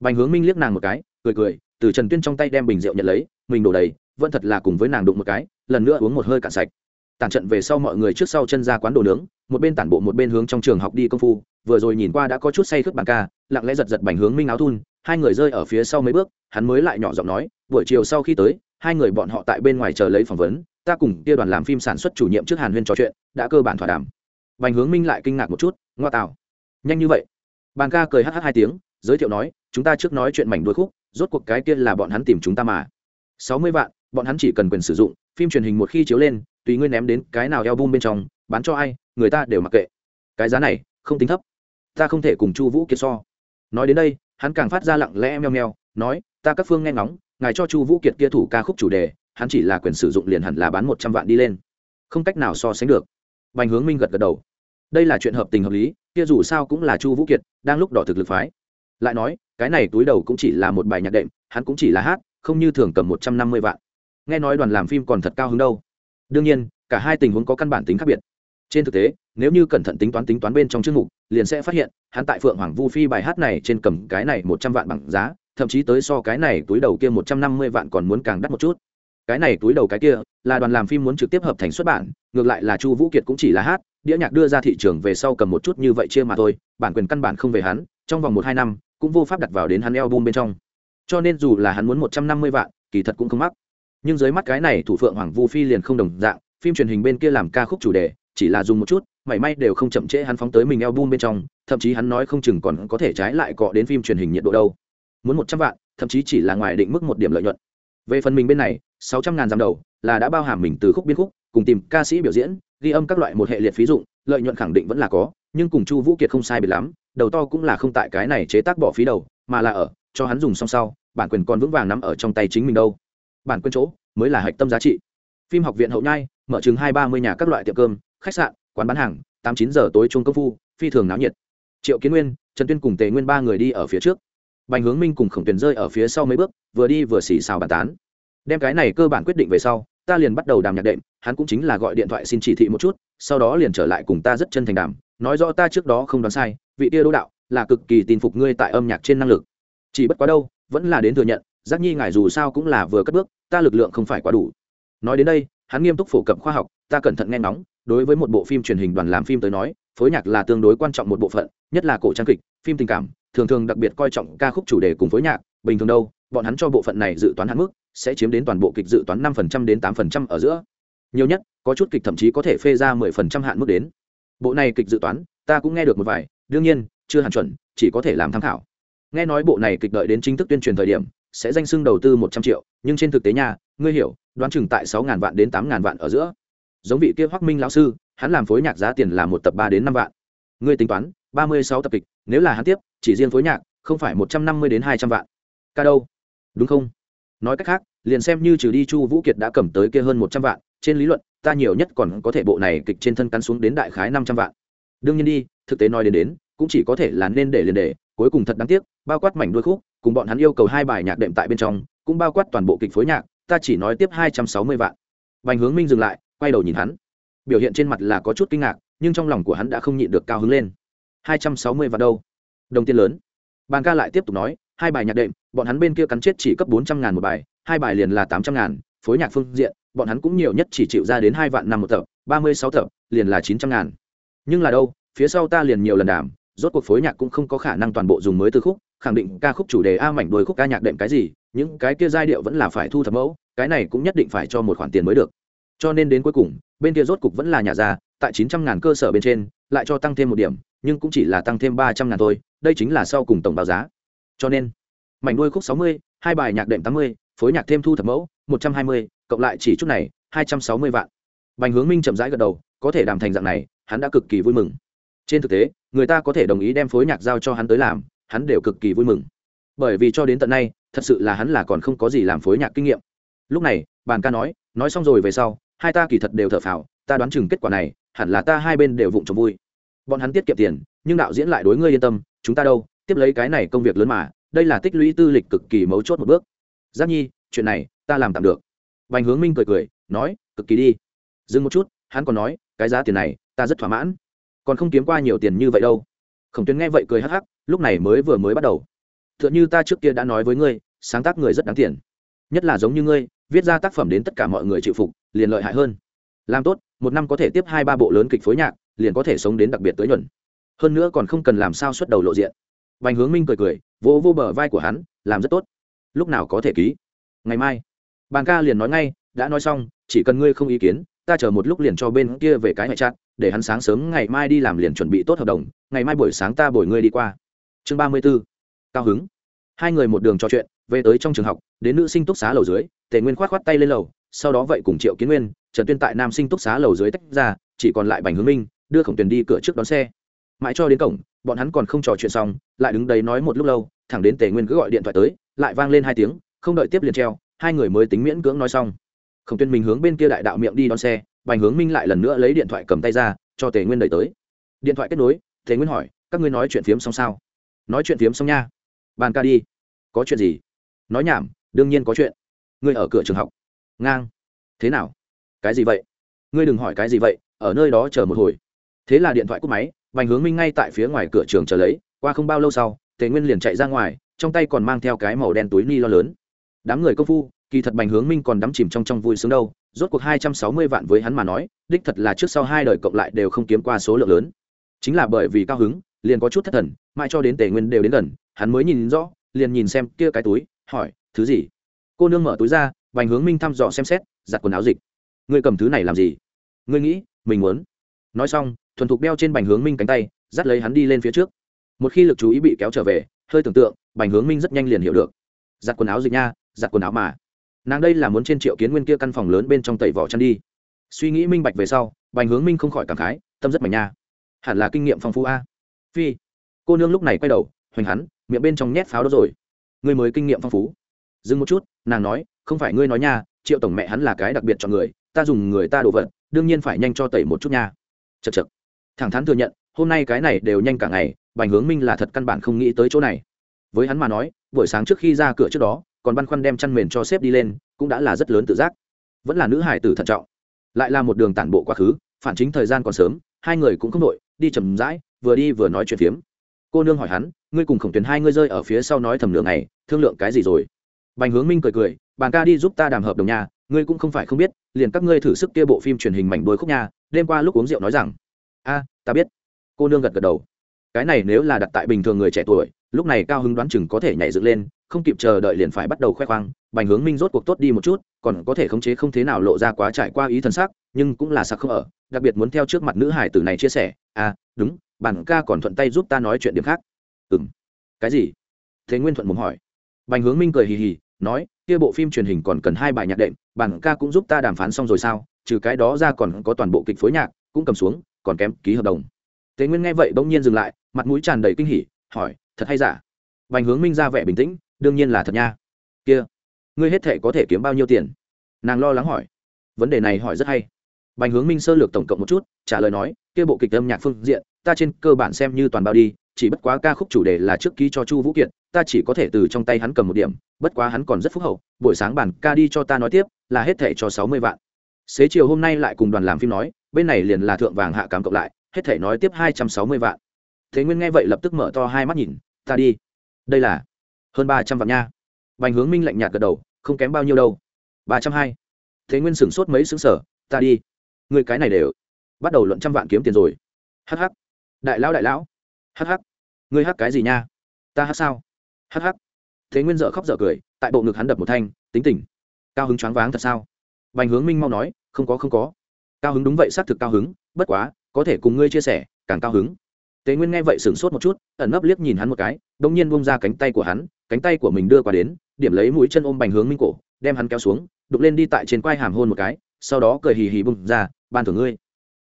Bành hướng minh liếc nàng một cái, cười cười, từ trần tuyên trong tay đem bình rượu nhận lấy, mình đổ đầy, vẫn thật là cùng với nàng đụng một cái, lần nữa uống một hơi cạn sạch. Tàn trận về sau mọi người trước sau chân ra quán đồ nướng, một bên tản bộ một bên hướng trong trường học đi công phu, vừa rồi nhìn qua đã có chút say khướt bàn ca, lặng lẽ giật giật bành hướng minh áo thun, hai người rơi ở phía sau mấy bước, hắn mới lại nhỏ giọng nói, buổi chiều sau khi tới, hai người bọn họ tại bên ngoài chờ lấy phỏng vấn, ta cùng kia đoàn làm phim sản xuất chủ nhiệm trước hàn huyên trò chuyện, đã cơ bản thỏa đàm. Bành hướng minh lại kinh ngạc một chút, ngoa tạo, nhanh như vậy bàn ca cười hh hai tiếng, giới thiệu nói, chúng ta trước nói chuyện mảnh đuôi khúc, rốt cuộc cái kia là bọn hắn tìm chúng ta mà. Sáu mươi vạn, bọn hắn chỉ cần quyền sử dụng, phim truyền hình một khi chiếu lên, tùy ngươi ném đến cái nào eo bum bên trong, bán cho ai, người ta đều mặc kệ. Cái giá này, không tính thấp. Ta không thể cùng chu vũ kiệt so. Nói đến đây, hắn càng phát ra lặng lẽ meo meo, nói, ta các phương nghe ngóng, ngài cho chu vũ kiệt kia thủ ca khúc chủ đề, hắn chỉ là quyền sử dụng liền hẳn là bán một trăm vạn đi lên. Không cách nào so sánh được. Bành hướng minh gật gật đầu đây là chuyện hợp tình hợp lý, kia dù sao cũng là chu vũ kiệt, đang lúc đỏ thực lực phái. Lại nói, cái này túi đầu cũng chỉ là một bài nhạc đệm, hắn cũng chỉ là hát, không như thường cầm một trăm năm mươi vạn. Nghe nói đoàn làm phim còn thật cao hứng đâu. Đương nhiên, cả hai tình huống có căn bản tính khác biệt. Trên thực tế, nếu như cẩn thận tính toán tính toán bên trong chương mục, liền sẽ phát hiện, hắn tại phượng hoàng vu phi bài hát này trên cầm cái này một trăm vạn bằng giá, thậm chí tới so cái này túi đầu kia một trăm năm mươi vạn còn muốn càng đắt một chút. Cái này túi đầu cái kia, là đoàn làm phim muốn trực tiếp hợp thành xuất bản, ngược lại là chu vũ kiệt cũng chỉ là hát đĩa nhạc đưa ra thị trường về sau cầm một chút như vậy chia mà thôi, bản quyền căn bản không về hắn, trong vòng một hai năm, cũng vô pháp đặt vào đến hắn eo bum bên trong. Cho nên dù là hắn muốn một trăm năm mươi vạn, kỳ thật cũng không mắc. Nhưng dưới mắt cái này thủ phượng hoàng vu phi liền không đồng dạng, phim truyền hình bên kia làm ca khúc chủ đề, chỉ là dùng một chút, mảy may đều không chậm trễ hắn phóng tới mình eo bum bên trong, thậm chí hắn nói không chừng còn có thể trái lại cọ đến phim truyền hình nhiệt độ đâu. Muốn một trăm vạn, thậm chí chỉ là ngoài định mức một điểm lợi nhuận. Về phần mình bên này, sáu trăm ngàn dặm đầu, là đã bao hàm mình từ khúc biên khúc, cùng tìm ca sĩ biểu diễn ghi âm các loại một hệ liệt phí dụng, lợi nhuận khẳng định vẫn là có, nhưng cùng chu vũ kiệt không sai biệt lắm, đầu to cũng là không tại cái này chế tác bỏ phí đầu, mà là ở, cho hắn dùng xong sau, bản quyền còn vững vàng nắm ở trong tay chính mình đâu. Bản quyền chỗ, mới là hạch tâm giá trị. Phim học viện hậu nhai, mở chừng hai ba mươi nhà các loại tiệm cơm, khách sạn, quán bán hàng, tám chín giờ tối chung công phu, phi thường náo nhiệt. Triệu kiến nguyên, trần tuyên cùng tề nguyên ba người đi ở phía trước. Bành hướng minh cùng khổng tuyền rơi ở phía sau mấy bước, vừa đi vừa xì xào bàn tán. Đem cái này cơ bản quyết định về sau ta liền bắt đầu đàm nhạc đệm, hắn cũng chính là gọi điện thoại xin chỉ thị một chút, sau đó liền trở lại cùng ta rất chân thành đàm, nói rõ ta trước đó không đoán sai, vị tia đỗ đạo là cực kỳ tin phục ngươi tại âm nhạc trên năng lực. Chỉ bất quá đâu, vẫn là đến thừa nhận, giác nhi ngài dù sao cũng là vừa cất bước, ta lực lượng không phải quá đủ. Nói đến đây, hắn nghiêm túc phổ cập khoa học, ta cẩn thận nghe ngóng, đối với một bộ phim truyền hình đoàn làm phim tới nói, phối nhạc là tương đối quan trọng một bộ phận, nhất là cổ trang kịch, phim tình cảm, thường thường đặc biệt coi trọng ca khúc chủ đề cùng phối nhạc, bình thường đâu, bọn hắn cho bộ phận này dự toán hạn mức sẽ chiếm đến toàn bộ kịch dự toán năm phần trăm đến tám phần trăm ở giữa. Nhiều nhất, có chút kịch thậm chí có thể phê ra mười phần trăm hạn mức đến. Bộ này kịch dự toán, ta cũng nghe được một vài, đương nhiên, chưa hẳn chuẩn, chỉ có thể làm tham khảo. Nghe nói bộ này kịch đợi đến chính thức tuyên truyền thời điểm, sẽ danh xưng đầu tư một trăm triệu, nhưng trên thực tế nhà ngươi hiểu, đoán chừng tại sáu ngàn vạn đến tám ngàn vạn ở giữa. Giống vị kia hoắc minh lão sư, hắn làm phối nhạc giá tiền là một tập ba đến năm vạn. Ngươi tính toán, ba mươi sáu tập kịch, nếu là hắn tiếp, chỉ riêng phối nhạc, không phải một trăm năm mươi đến hai trăm vạn. Ca đâu? Đúng không? Nói cách khác, liền xem như trừ đi chu vũ kiệt đã cầm tới kia hơn một trăm vạn, trên lý luận, ta nhiều nhất còn có thể bộ này kịch trên thân cắn xuống đến đại khái năm trăm vạn. Đương nhiên đi, thực tế nói đến đến, cũng chỉ có thể là nên để liền để, cuối cùng thật đáng tiếc, bao quát mảnh đuôi khúc, cùng bọn hắn yêu cầu hai bài nhạc đệm tại bên trong, cũng bao quát toàn bộ kịch phối nhạc, ta chỉ nói tiếp hai trăm sáu mươi vạn. Bành hướng minh dừng lại, quay đầu nhìn hắn. Biểu hiện trên mặt là có chút kinh ngạc, nhưng trong lòng của hắn đã không nhịn được cao hứng lên. Hai trăm sáu mươi vạn đâu? Đồng tiền lớn. Bàn ca lại tiếp tục nói hai bài nhạc đệm bọn hắn bên kia cắn chết chỉ cấp bốn trăm ngàn một bài hai bài liền là tám trăm ngàn phối nhạc phương diện bọn hắn cũng nhiều nhất chỉ chịu ra đến hai vạn năm một tập ba mươi sáu tập liền là chín trăm ngàn. Nhưng là đâu phía sau ta liền nhiều lần đảm, rốt cuộc phối nhạc cũng không có khả năng toàn bộ dùng mới từ khúc khẳng định ca khúc chủ đề a mảnh đôi khúc ca nhạc đệm cái gì những cái kia giai điệu vẫn là phải thu thập mẫu cái này cũng nhất định phải cho một khoản tiền mới được. Cho nên đến cuối cùng bên kia rốt cục vẫn là nhà ra tại chín trăm ngàn cơ sở bên trên lại cho tăng thêm một điểm nhưng cũng chỉ là tăng thêm ba trăm ngàn thôi đây chính là sau cùng tổng báo giá cho nên mảnh đuôi khúc sáu mươi, hai bài nhạc đệm tám mươi, phối nhạc thêm thu thập mẫu một trăm hai mươi, cộng lại chỉ chút này hai trăm sáu mươi vạn. Bành hướng minh chậm rãi gật đầu, có thể đàm thành dạng này, hắn đã cực kỳ vui mừng. Trên thực tế, người ta có thể đồng ý đem phối nhạc giao cho hắn tới làm, hắn đều cực kỳ vui mừng. Bởi vì cho đến tận nay, thật sự là hắn là còn không có gì làm phối nhạc kinh nghiệm. Lúc này, bàn ca nói nói xong rồi về sau, hai ta kỳ thật đều thở phào, ta đoán chừng kết quả này, hẳn là ta hai bên đều vụng trộm vui. Bọn hắn tiết kiệm tiền, nhưng đạo diễn lại đối ngươi yên tâm, chúng ta đâu tiếp lấy cái này công việc lớn mà, đây là tích lũy tư lịch cực kỳ mấu chốt một bước. Giác nhi, chuyện này ta làm tạm được. Bành hướng minh cười cười, nói, cực kỳ đi. Dừng một chút, hắn còn nói, cái giá tiền này, ta rất thỏa mãn. Còn không kiếm qua nhiều tiền như vậy đâu. Khổng tuyến nghe vậy cười hắc hắc, lúc này mới vừa mới bắt đầu. T h ư ợ n h ư ta trước kia đã nói với ngươi, sáng tác người rất đáng tiền. Nhất là giống như ngươi, viết ra tác phẩm đến tất cả mọi người chịu phục, liền lợi hại hơn. Làm tốt, một năm có thể tiếp hai ba bộ lớn kịch phối nhạc, liền có thể sống đến đặc biệt tới nhuận. Hơn nữa còn không cần làm sao xuất đầu lộ diện. Bành Hướng Minh cười cười, vỗ vô bờ vai của hắn, làm rất tốt. Lúc nào có thể ký? Ngày mai. Bàn ca liền nói ngay, đã nói xong, chỉ cần ngươi không ý kiến, ta chờ một lúc liền cho bên kia về cái ngoại trạng, để hắn sáng sớm ngày mai đi làm liền chuẩn bị tốt hợp đồng, ngày mai buổi sáng ta bồi ngươi đi qua. Chương ba mươi 34. Cao hứng. Hai người một đường trò chuyện, về tới trong trường học, đến nữ sinh túc xá lầu dưới, Tề Nguyên khoát khoát tay lên lầu, sau đó vậy cùng Triệu Kiến Nguyên, Trần Tuyên tại nam sinh túc xá lầu dưới tách ra, chỉ còn lại Bành Hướng Minh, đưa Khổng Tuyền đi cửa trước đón xe. Mãi cho đến cổng, bọn hắn còn không trò chuyện xong, lại đứng đấy nói một lúc lâu, thẳng đến tề nguyên cứ gọi điện thoại tới, lại vang lên hai tiếng, không đợi tiếp liền treo, hai người mới tính miễn cưỡng nói xong. Khổng tuyên mình hướng bên kia đại đạo miệng đi đón xe, bành hướng minh lại lần nữa lấy điện thoại cầm tay ra, cho tề nguyên đẩy tới. Điện thoại kết nối, tề nguyên hỏi, các ngươi nói chuyện phiếm xong sao? Nói chuyện phiếm xong nha. Bàn ca đi. Có chuyện gì? Nói nhảm, đương nhiên có chuyện. Ngươi ở cửa trường học. Ngang. Thế nào? Cái gì vậy? Ngươi đừng hỏi cái gì vậy, ở nơi đó chờ một hồi. Thế là điện thoại cúp máy Bành Hướng Minh ngay tại phía ngoài cửa trường chờ lấy, qua không bao lâu sau, Tề Nguyên liền chạy ra ngoài, trong tay còn mang theo cái màu đen túi ni lông lớn. Đám người công phu, kỳ thật Bành Hướng Minh còn đắm chìm trong trong vui sướng đâu, rốt cuộc hai trăm sáu mươi vạn với hắn mà nói, đích thật là trước sau hai đời cộng lại đều không kiếm qua số lượng lớn. Chính là bởi vì cao hứng, liền có chút thất thần, mãi cho đến Tề Nguyên đều đến gần, hắn mới nhìn rõ, liền nhìn xem kia cái túi, hỏi, thứ gì? Cô nương mở túi ra, Bành Hướng Minh thăm dò xem xét, giặt quần áo dịch. Ngươi cầm thứ này làm gì? Ngươi nghĩ, mình muốn. Nói xong, thuần thục đeo trên bành hướng minh cánh tay, dắt lấy hắn đi lên phía trước. Một khi lực chú ý bị kéo trở về, hơi tưởng tượng, bành hướng minh rất nhanh liền hiểu được. Giặt quần áo dịch nha, giặt quần áo mà. Nàng đây là muốn trên triệu kiến nguyên kia căn phòng lớn bên trong tẩy vỏ chăn đi. Suy nghĩ minh bạch về sau, bành hướng minh không khỏi cảm khái, tâm rất mạnh nha. Hẳn là kinh nghiệm phong phú a. Phi. Cô nương lúc này quay đầu, hoành hắn, miệng bên trong nhét pháo đó rồi. Ngươi mới kinh nghiệm phong phú. Dừng một chút, nàng nói, không phải ngươi nói nha, triệu tổng mẹ hắn là cái đặc biệt cho người, ta dùng người ta đồ vật, đương nhiên phải nhanh cho tẩy một chút nha. Chật chật thẳng thắn thừa nhận, hôm nay cái này đều nhanh cả ngày, bành hướng minh là thật căn bản không nghĩ tới chỗ này. Với hắn mà nói, buổi sáng trước khi ra cửa trước đó, còn băn khoăn đem chăn mền cho xếp đi lên, cũng đã là rất lớn tự giác. Vẫn là nữ hải tử thận trọng. Lại là một đường tản bộ quá khứ, phản chính thời gian còn sớm, hai người cũng không đội, đi chầm rãi, vừa đi vừa nói chuyện phiếm. Cô nương hỏi hắn, ngươi cùng khổng tuyến hai ngươi rơi ở phía sau nói thầm lượng này thương lượng cái gì rồi? Bành hướng minh cười cười, bàn ca đi giúp ta đàm hợp đồng nhà, ngươi cũng không phải không biết, liền các ngươi thử sức kia bộ phim truyền hình mảnh đôi khúc nhà, đêm qua lúc uống rượu nói rằng a, ta biết. Cô nương gật gật đầu. Cái này nếu là đặt tại bình thường người trẻ tuổi, lúc này cao hứng đoán chừng có thể nhảy dựng lên, không kịp chờ đợi liền phải bắt đầu khoe khoang, bành hướng minh rốt cuộc tốt đi một chút, còn có thể khống chế không thế nào lộ ra quá trải qua ý thân xác, nhưng cũng là sặc không ở, đặc biệt muốn theo trước mặt nữ hải tử này chia sẻ. À đúng, bản ca còn thuận tay giúp ta nói chuyện điểm khác. Ừ m cái gì? Thế nguyên thuận mồm hỏi. Bành hướng minh cười hì hì, nói, kia bộ phim truyền hình còn cần hai bài nhạc đệm, bản ca cũng giúp ta đàm phán xong rồi sao? Trừ cái đó ra còn có toàn bộ kịch phối nhạc, cũng cầm xuống còn kém ký hợp đồng Tế Nguyên nghe vậy bỗng nhiên dừng lại, mặt mũi tràn đầy kinh hỉ, hỏi, "Thật hay giả?" Bành Hướng Minh ra vẻ bình tĩnh, "Đương nhiên là thật nha." "Kia, ngươi hết thể có thể kiếm bao nhiêu tiền?" Nàng lo lắng hỏi. Vấn đề này hỏi rất hay. Bành Hướng Minh sơ lược tổng cộng một chút, trả lời nói, "Kia bộ kịch âm nhạc phương diện, ta trên cơ bản xem như toàn bao đi, chỉ bất quá ca khúc chủ đề là trước ký cho Chu Vũ Kiệt, ta chỉ có thể từ trong tay hắn cầm một điểm, bất quá hắn còn rất phúc hậu, buổi sáng bản ca đi cho ta nói tiếp, là hết thể cho sáu mươi vạn." Xế chiều hôm nay lại cùng đoàn làm phim nói, bên này liền là thượng vàng hạ cám cộng lại, hết thể nói tiếp hai trăm sáu mươi vạn. Thế nguyên nghe vậy lập tức mở to hai mắt nhìn ta đi. Đây là hơn ba trăm vạn nha. Bành hướng minh lạnh nhạt gật đầu không kém bao nhiêu đâu. Ba trăm hai. Thế nguyên sửng sốt mấy xứng sở ta đi. Người cái này đều bắt đầu luận trăm vạn kiếm tiền rồi. Hh đại lão đại lão. Hh người hắc cái gì nha? Ta hắc sao? Hh thế nguyên dợ khóc dợ cười tại bộ ngực hắn đập một thanh tính tình cao hứng choáng váng thật sao? Bành hướng minh mau nói không có không có cao hứng đúng vậy xác thực cao hứng bất quá có thể cùng ngươi chia sẻ càng cao hứng Tề Nguyên nghe vậy sửng sốt một chút, ẩn nấp liếc nhìn hắn một cái, đột nhiên buông ra cánh tay của hắn, cánh tay của mình đưa qua đến, điểm lấy mũi chân ôm Bành Hướng Minh cổ, đem hắn kéo xuống, đục lên đi tại trên quai hàm hôn một cái, sau đó cười hì hì bung ra, ban thưởng ngươi.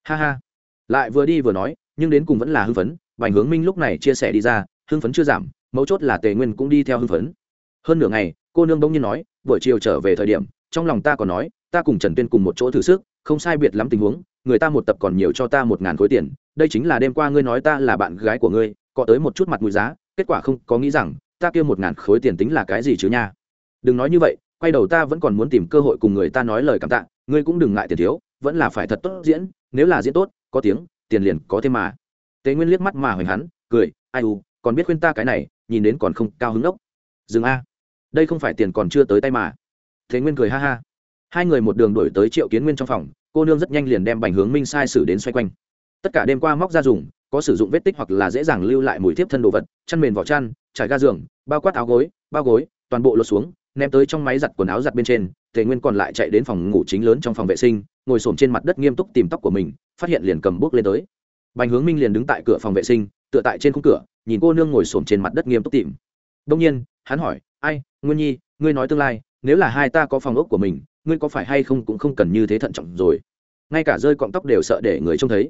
Ha ha. Lại vừa đi vừa nói, nhưng đến cùng vẫn là hưng phấn, Bành Hướng Minh lúc này chia sẻ đi ra, hưng phấn chưa giảm, mấu chốt là Tề Nguyên cũng đi theo hưng phấn. Hơn nửa ngày, cô nương bỗng nhiên nói, buổi chiều trở về thời điểm, trong lòng ta còn nói, ta cùng Trần Tuyên cùng một chỗ thử sức, không sai biệt lắm tình huống, người ta một tập còn nhiều cho ta một ngàn khối tiền đây chính là đêm qua ngươi nói ta là bạn gái của ngươi có tới một chút mặt mũi giá kết quả không có nghĩ rằng ta kêu một ngàn khối tiền tính là cái gì chứ nha. Đừng nói như vậy quay đầu ta vẫn còn muốn tìm cơ hội cùng người ta nói lời cảm tạ ngươi cũng đừng ngại tiền thiếu vẫn là phải thật tốt diễn nếu là diễn tốt có tiếng tiền liền có thêm mà. Tế nguyên liếc mắt mà hoành hắn cười ai u còn biết khuyên ta cái này nhìn đến còn không cao hứng ốc dừng a đây không phải tiền còn chưa tới tay mà. Thế nguyên cười ha ha hai người một đường đổi tới triệu kiến nguyên trong phòng, cô nương rất nhanh liền đem bành hướng minh sai sử đến xoay quanh. Tất cả đêm qua móc ra dùng, có sử dụng vết tích hoặc là dễ dàng lưu lại mùi thiếp thân đồ vật, chăn mền vỏ chăn, trải ga giường, bao quát áo gối, bao gối, toàn bộ lột xuống, ném tới trong máy giặt quần áo giặt bên trên, tề nguyên còn lại chạy đến phòng ngủ chính lớn trong phòng vệ sinh, ngồi xổm trên mặt đất nghiêm túc tìm tóc của mình, phát hiện liền cầm bước lên tới. Bành hướng minh liền đứng tại cửa phòng vệ sinh, tựa tại trên khung cửa, nhìn cô nương ngồi xổm trên mặt đất nghiêm túc tìm. Đông nhiên, hắn hỏi, ai, nguyên nhi, ngươi nói tương lai, nếu là hai ta có phòng ốc của mình ngươi có phải hay không cũng không cần như thế thận trọng rồi. Ngay cả rơi cọng tóc đều sợ để người trông thấy.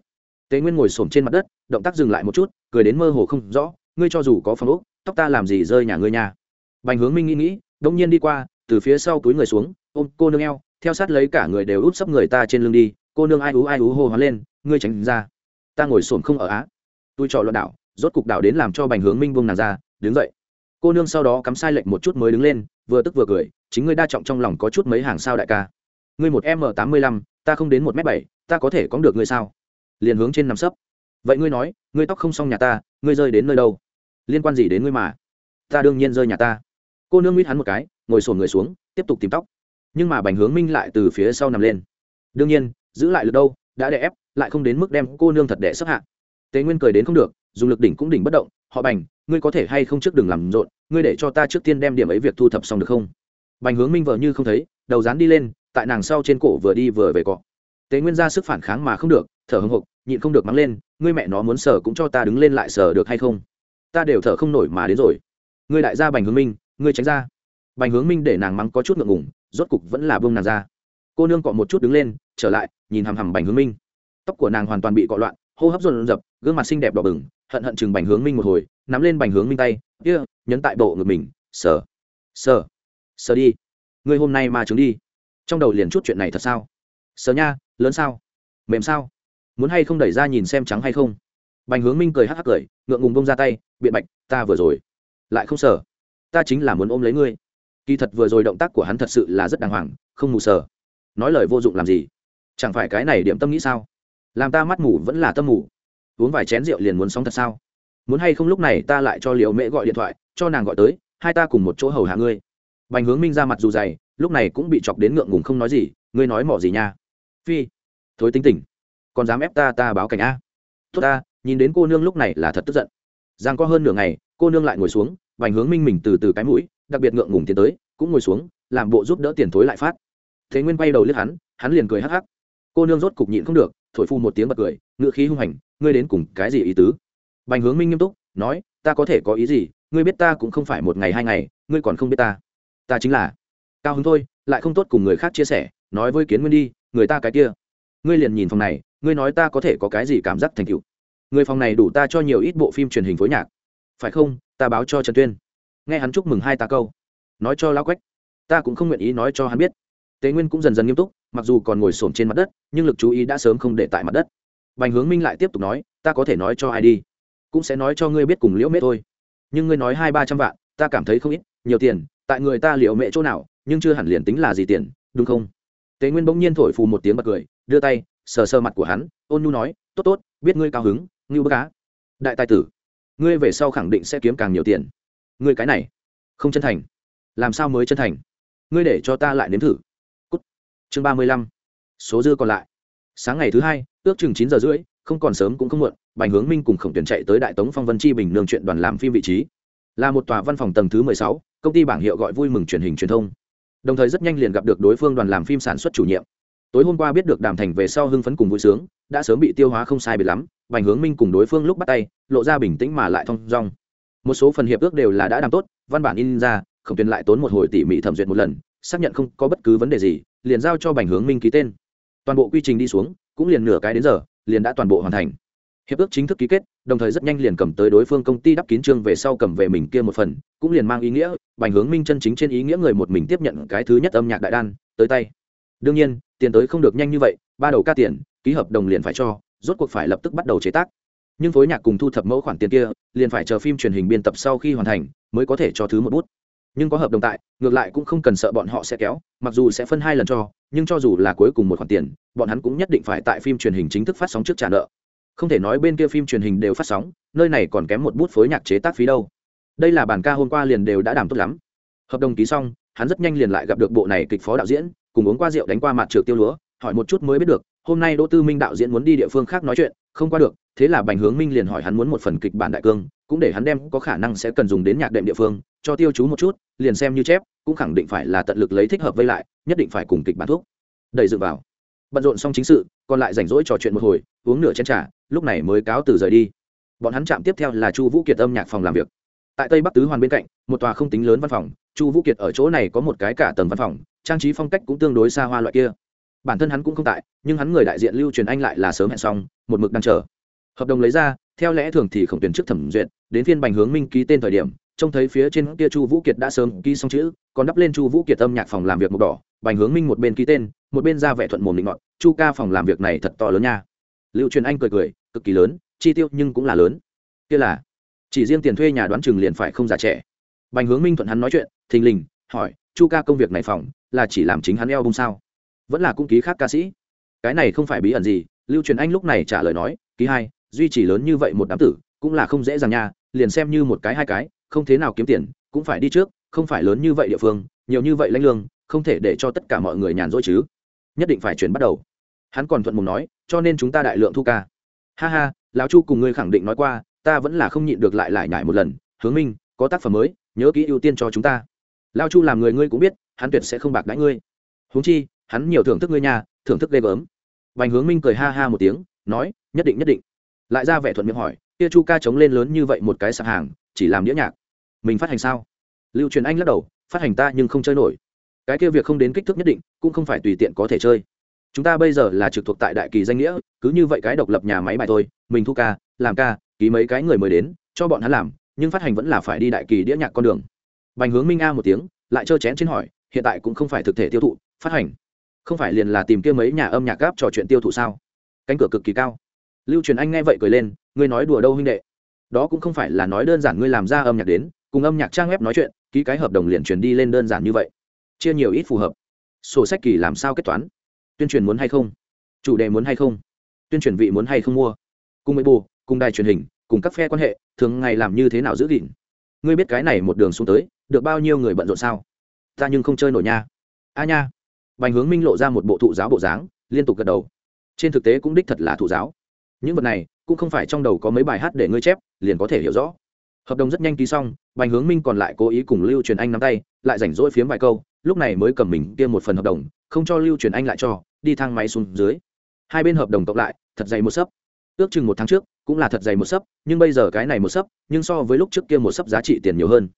Tế nguyên ngồi xổm trên mặt đất, động tác dừng lại một chút, cười đến mơ hồ không rõ, ngươi cho dù có phòng ốc, tóc ta làm gì rơi nhà ngươi nhà bành hướng minh nghĩ nghĩ, đông nhiên đi qua, từ phía sau túi người xuống, ôm cô nương eo, theo sát lấy cả người đều úp sấp người ta trên lưng đi, cô nương ai ú ai ú hô hoán lên, ngươi tránh ra. Ta ngồi xổm không ở á. Tôi trò loạn đảo rốt cục đảo đến làm cho bành hướng minh buông nàng ra, đứng dậy. Cô nương sau đó cắm sai lệnh một chút mới đứng lên, vừa tức vừa cười chính ngươi đa trọng trong lòng có chút mấy hàng sao đại ca. Ngươi một m tám mươi lăm, ta không đến một m bảy, ta có thể có được ngươi sao? Liền hướng trên nằm sấp. Vậy ngươi nói, ngươi tóc không xong nhà ta, ngươi rơi đến nơi đâu? Liên quan gì đến ngươi mà? Ta đương nhiên rơi nhà ta. Cô nương mít hắn một cái, ngồi sổn người xuống, tiếp tục tìm tóc. Nhưng mà bành hướng minh lại từ phía sau nằm lên. Đương nhiên, giữ lại được đâu, đã đè ép, lại không đến mức đem cô nương thật đẻ sấp hạ. Tế nguyên cười đến không được, dùng lực đỉnh cũng đỉnh bất động. Họ bành, ngươi có thể hay không trước đừng làm rộn, ngươi để cho ta trước tiên đem điểm ấy việc thu thập xong được không? Bành hướng minh vợ như không thấy đầu dán đi lên tại nàng sau trên cổ vừa đi vừa về cọ. Tế nguyên ra sức phản kháng mà không được thở hưng hục nhịn không được mắng lên ngươi mẹ nó muốn sờ cũng cho ta đứng lên lại sờ được hay không? Ta đều thở không nổi mà đến rồi. Ngươi đại gia bành hướng minh ngươi tránh ra. Bành hướng minh để nàng mắng có chút ngượng ngủng rốt cục vẫn là bông nàng ra. Cô nương cọ một chút đứng lên trở lại nhìn hằm hằm bành hướng minh. Tóc của nàng hoàn toàn bị cọ loạn hô hấp dồn dập gương mặt xinh đẹp đỏ bừng hận hận chừng bành hướng minh một hồi nắm lên bành hướng minh tay kia、yeah, nhấn tại bộ ngực mình sờ sờ sờ đi. Ngươi hôm nay mà trứng đi. Trong đầu liền chút chuyện này thật sao? Sờ nha, lớn sao? Mềm sao? Muốn hay không đẩy ra nhìn xem trắng hay không? Bành hướng minh cười hắc hắc cười, ngượng ngùng bông ra tay, biện bạch, ta vừa rồi lại không sờ. Ta chính là muốn ôm lấy ngươi. Kỳ thật vừa rồi động tác của hắn thật sự là rất đàng hoàng, không mù sờ. Nói lời vô dụng làm gì? Chẳng phải cái này điểm tâm nghĩ sao? Làm ta mắt mù vẫn là tâm mù. Uống vài chén rượu liền muốn sóng thật sao? Muốn hay không lúc này ta lại cho liệu mễ gọi điện thoại, cho nàng gọi tới, hai ta cùng một chỗ hầu hạ ngươi bành hướng minh ra mặt dù dày, lúc này cũng bị chọc đến ngượng ngùng không nói gì, ngươi nói mỏ gì nha? Phi. Thối tính tỉnh còn dám ép ta ta báo cảnh a. Tốt ta, nhìn đến cô nương lúc này là thật tức giận. Giang có hơn nửa ngày, cô nương lại ngồi xuống, bành hướng minh mình từ từ cái mũi, đặc biệt ngượng ngùng tiến tới, cũng ngồi xuống, làm bộ giúp đỡ tiền thối lại phát. Thế nguyên quay đầu liếc hắn hắn liền cười hắc hắc. Cô nương rốt cục nhịn không được, thổi phu một tiếng bật cười, ngựa khí hung hành, ngươi đến cùng cái gì ý tứ? Bành hướng minh nghiêm túc, nói, ta có thể có ý gì, ngươi biết ta cũng không phải một ngày hai ngày, ngươi còn không biết ta ta chính là. Cao hứng thôi, lại không tốt cùng người khác chia sẻ, nói với kiến nguyên đi, người ta cái kia. Ngươi liền nhìn phòng này, ngươi nói ta có thể có cái gì cảm giác thành tựu. Người phòng này đủ ta cho nhiều ít bộ phim truyền hình phối nhạc. Phải không, ta báo cho trần tuyên. Nghe hắn chúc mừng hai ta câu. Nói cho lão quách. Ta cũng không nguyện ý nói cho hắn biết. Tế nguyên cũng dần dần nghiêm túc, mặc dù còn ngồi xổm trên mặt đất, nhưng lực chú ý đã sớm không để tại mặt đất. Bành hướng minh lại tiếp tục nói, ta có thể nói cho ai đi? Cũng sẽ nói cho ngươi biết cùng liễu mết thôi. Nhưng ngươi nói hai ba trăm vạn, ta cảm thấy không ít, nhiều tiền tại người ta liệu mẹ chỗ nào, nhưng chưa hẳn liền tính là gì tiền, đúng không? Tề nguyên bỗng nhiên thổi phù một tiếng bật cười, đưa tay, sờ sờ mặt của hắn, ôn nhu nói, tốt tốt, biết ngươi cao hứng, ngưu bức cá đại tài tử, ngươi về sau khẳng định sẽ kiếm càng nhiều tiền. Ngươi cái này, không chân thành. Làm sao mới chân thành? Ngươi để cho ta lại nếm thử. Cút. chương ba mươi lăm. Số dư còn lại. Sáng ngày thứ hai, ước chừng chín giờ rưỡi, không còn sớm cũng không muộn, bành hướng minh cùng khổng tuyển chạy tới đại tống phong vân chi bình nương chuyện đoàn làm phim vị trí là một tòa văn phòng tầng thứ mười sáu, công ty bảng hiệu gọi vui mừng truyền hình truyền thông. Đồng thời rất nhanh liền gặp được đối phương đoàn làm phim sản xuất chủ nhiệm. Tối hôm qua biết được đàm thành về sau hưng phấn cùng vui sướng, đã sớm bị tiêu hóa không sai biệt lắm, bành hướng minh cùng đối phương lúc bắt tay, lộ ra bình tĩnh mà lại thong dong. Một số phần hiệp ước đều là đã đàm tốt, văn bản in ra, khổng tuyển lại tốn một hồi tỉ mỉ thẩm duyệt một lần, xác nhận không có bất cứ vấn đề gì, liền giao cho bành hướng minh ký tên. Toàn bộ quy trình đi xuống, cũng liền nửa cái đến giờ, liền đã toàn bộ hoàn thành hiệp ước chính thức ký kết, đồng thời rất nhanh liền cầm tới đối phương công ty đắp kín trương về sau cầm về mình kia một phần, cũng liền mang ý nghĩa, bành hướng minh chân chính trên ý nghĩa người một mình tiếp nhận cái thứ nhất âm nhạc đại đan, tới tay. Đương nhiên, tiền tới không được nhanh như vậy, ba đầu ca tiền, ký hợp đồng liền phải cho, rốt cuộc phải lập tức bắt đầu chế tác. Nhưng phối nhạc cùng thu thập mẫu khoản tiền kia, liền phải chờ phim truyền hình biên tập sau khi hoàn thành, mới có thể cho thứ một bút. Nhưng có hợp đồng tại, ngược lại cũng không cần sợ bọn họ sẽ kéo, mặc dù sẽ phân hai lần cho, nhưng cho dù là cuối cùng một khoản tiền, bọn hắn cũng nhất định phải tại phim truyền hình chính thức phát sóng trước trả nợ không thể nói bên kia phim truyền hình đều phát sóng, nơi này còn kém một bút phối nhạc chế tác phí đâu. Đây là bản ca hôm qua liền đều đã đảm tốt lắm. Hợp đồng ký xong, hắn rất nhanh liền lại gặp được bộ này kịch phó đạo diễn, cùng uống qua rượu đánh qua mặt trượt tiêu lúa, hỏi một chút mới biết được, hôm nay đỗ tư minh đạo diễn muốn đi địa phương khác nói chuyện, không qua được, thế là bành hướng minh liền hỏi hắn muốn một phần kịch bản đại cương, cũng để hắn đem có khả năng sẽ cần dùng đến nhạc đệm địa phương, cho tiêu chú một chút, liền xem như chép, cũng khẳng định phải là tận lực lấy thích hợp với lại, nhất định phải cùng kịch bản thuốc. Đẩy dựng vào. Bận rộn xong chính sự, còn lại rảnh rỗi trò chuyện một hồi uống nửa chén trà, lúc này mới cáo từ rời đi. Bọn hắn chạm tiếp theo là chu vũ kiệt âm nhạc phòng làm việc. Tại tây bắc tứ hoàn bên cạnh một tòa không tính lớn văn phòng chu vũ kiệt ở chỗ này có một cái cả tầng văn phòng trang trí phong cách cũng tương đối xa hoa loại kia. Bản thân hắn cũng không tại nhưng hắn người đại diện lưu truyền anh lại là sớm hẹn xong một mực đang chờ. Hợp đồng lấy ra theo lẽ thường thì khổng tuyển trước thẩm duyệt đến phiên bành hướng minh ký tên thời điểm trông thấy phía trên kia chu vũ kiệt đã sớm ký xong chữ còn đắp lên chu vũ kiệt âm nhạc phòng làm việc màu đỏ bành hướng minh một bên ký tên một bên ra vẻ thuận mồm định ngọn chu ca phòng làm việc này thật to lớn nha lưu truyền anh cười cười, cực kỳ lớn, chi tiêu nhưng cũng là lớn. Kia là, chỉ riêng tiền thuê nhà đoán chừng liền phải không già trẻ. Bành hướng minh thuận hắn nói chuyện, thình lình, hỏi, chu ca công việc này phòng, là chỉ làm chính hắn eo bung sao? Vẫn là cung ký khác ca sĩ. Cái này không phải bí ẩn gì. Lưu truyền anh lúc này trả lời nói, ký hai, duy trì lớn như vậy một đám tử, cũng là không dễ dàng nha, liền xem như một cái hai cái, không thế nào kiếm tiền, cũng phải đi trước, không phải lớn như vậy địa phương, nhiều như vậy lãnh lương, không thể để cho tất cả mọi người nhàn rỗi chứ. Nhất định phải chuyển bắt đầu. Hắn còn thuận mùng nói cho nên chúng ta đại lượng thu ca. Ha ha, lão chu cùng ngươi khẳng định nói qua, ta vẫn là không nhịn được lại lại nhải một lần. Hướng minh, có tác phẩm mới, nhớ kỹ ưu tiên cho chúng ta. Lao chu làm người ngươi cũng biết, hắn tuyệt sẽ không bạc đãi ngươi. Huống chi, hắn nhiều thưởng thức ngươi nhà thưởng thức ghê gớm. Vành hướng minh cười ha ha một tiếng, nói, nhất định nhất định. Lại ra vẻ thuận miệng hỏi, kia chu ca chống lên lớn như vậy một cái sạp hàng, chỉ làm đĩa nhạc. Mình phát hành sao? Lưu truyền anh lắc đầu, phát hành ta nhưng không chơi nổi. Cái kia việc không đến kích thước nhất định, cũng không phải tùy tiện có thể chơi chúng ta bây giờ là trực thuộc tại đại kỳ danh nghĩa, cứ như vậy cái độc lập nhà máy bài thôi. Mình thu ca, làm ca, ký mấy cái người mới đến, cho bọn hắn làm, nhưng phát hành vẫn là phải đi đại kỳ đĩa nhạc con đường. Bành hướng minh a một tiếng, lại trơ chén trên hỏi, hiện tại cũng không phải thực thể tiêu thụ, phát hành. Không phải liền là tìm kia mấy nhà âm nhạc gáp trò chuyện tiêu thụ sao? Cánh cửa cực kỳ cao. Lưu truyền anh nghe vậy cười lên, ngươi nói đùa đâu huynh đệ? Đó cũng không phải là nói đơn giản ngươi làm ra âm nhạc đến, cùng âm nhạc trang web nói chuyện, ký cái hợp đồng liền truyền đi lên đơn giản như vậy. Chia nhiều ít phù hợp. Sổ sách kỳ làm sao kết toán? Tuyên truyền muốn hay không? Chủ đề muốn hay không? Tuyên truyền vị muốn hay không mua? Cùng mấy bù, cùng đài truyền hình, cùng các phe quan hệ, thường ngày làm như thế nào giữ gìn? Ngươi biết cái này một đường xuống tới, được bao nhiêu người bận rộn sao? Ta nhưng không chơi nổi nha. A nha. Bành hướng minh lộ ra một bộ thụ giáo bộ dáng, liên tục gật đầu. Trên thực tế cũng đích thật là thụ giáo. Những vật này, cũng không phải trong đầu có mấy bài hát để ngươi chép, liền có thể hiểu rõ. Hợp đồng rất nhanh ký xong, bành hướng minh còn lại cố ý cùng lưu truyền anh nắm tay, lại rảnh rỗi phiếm vài câu, lúc này mới cầm mình kia một phần hợp đồng, không cho lưu truyền anh lại cho đi thang máy xuống dưới. Hai bên hợp đồng cộng lại, thật dày một sấp. Ước chừng một tháng trước, cũng là thật dày một sấp, nhưng bây giờ cái này một sấp, nhưng so với lúc trước kia một sấp giá trị tiền nhiều hơn.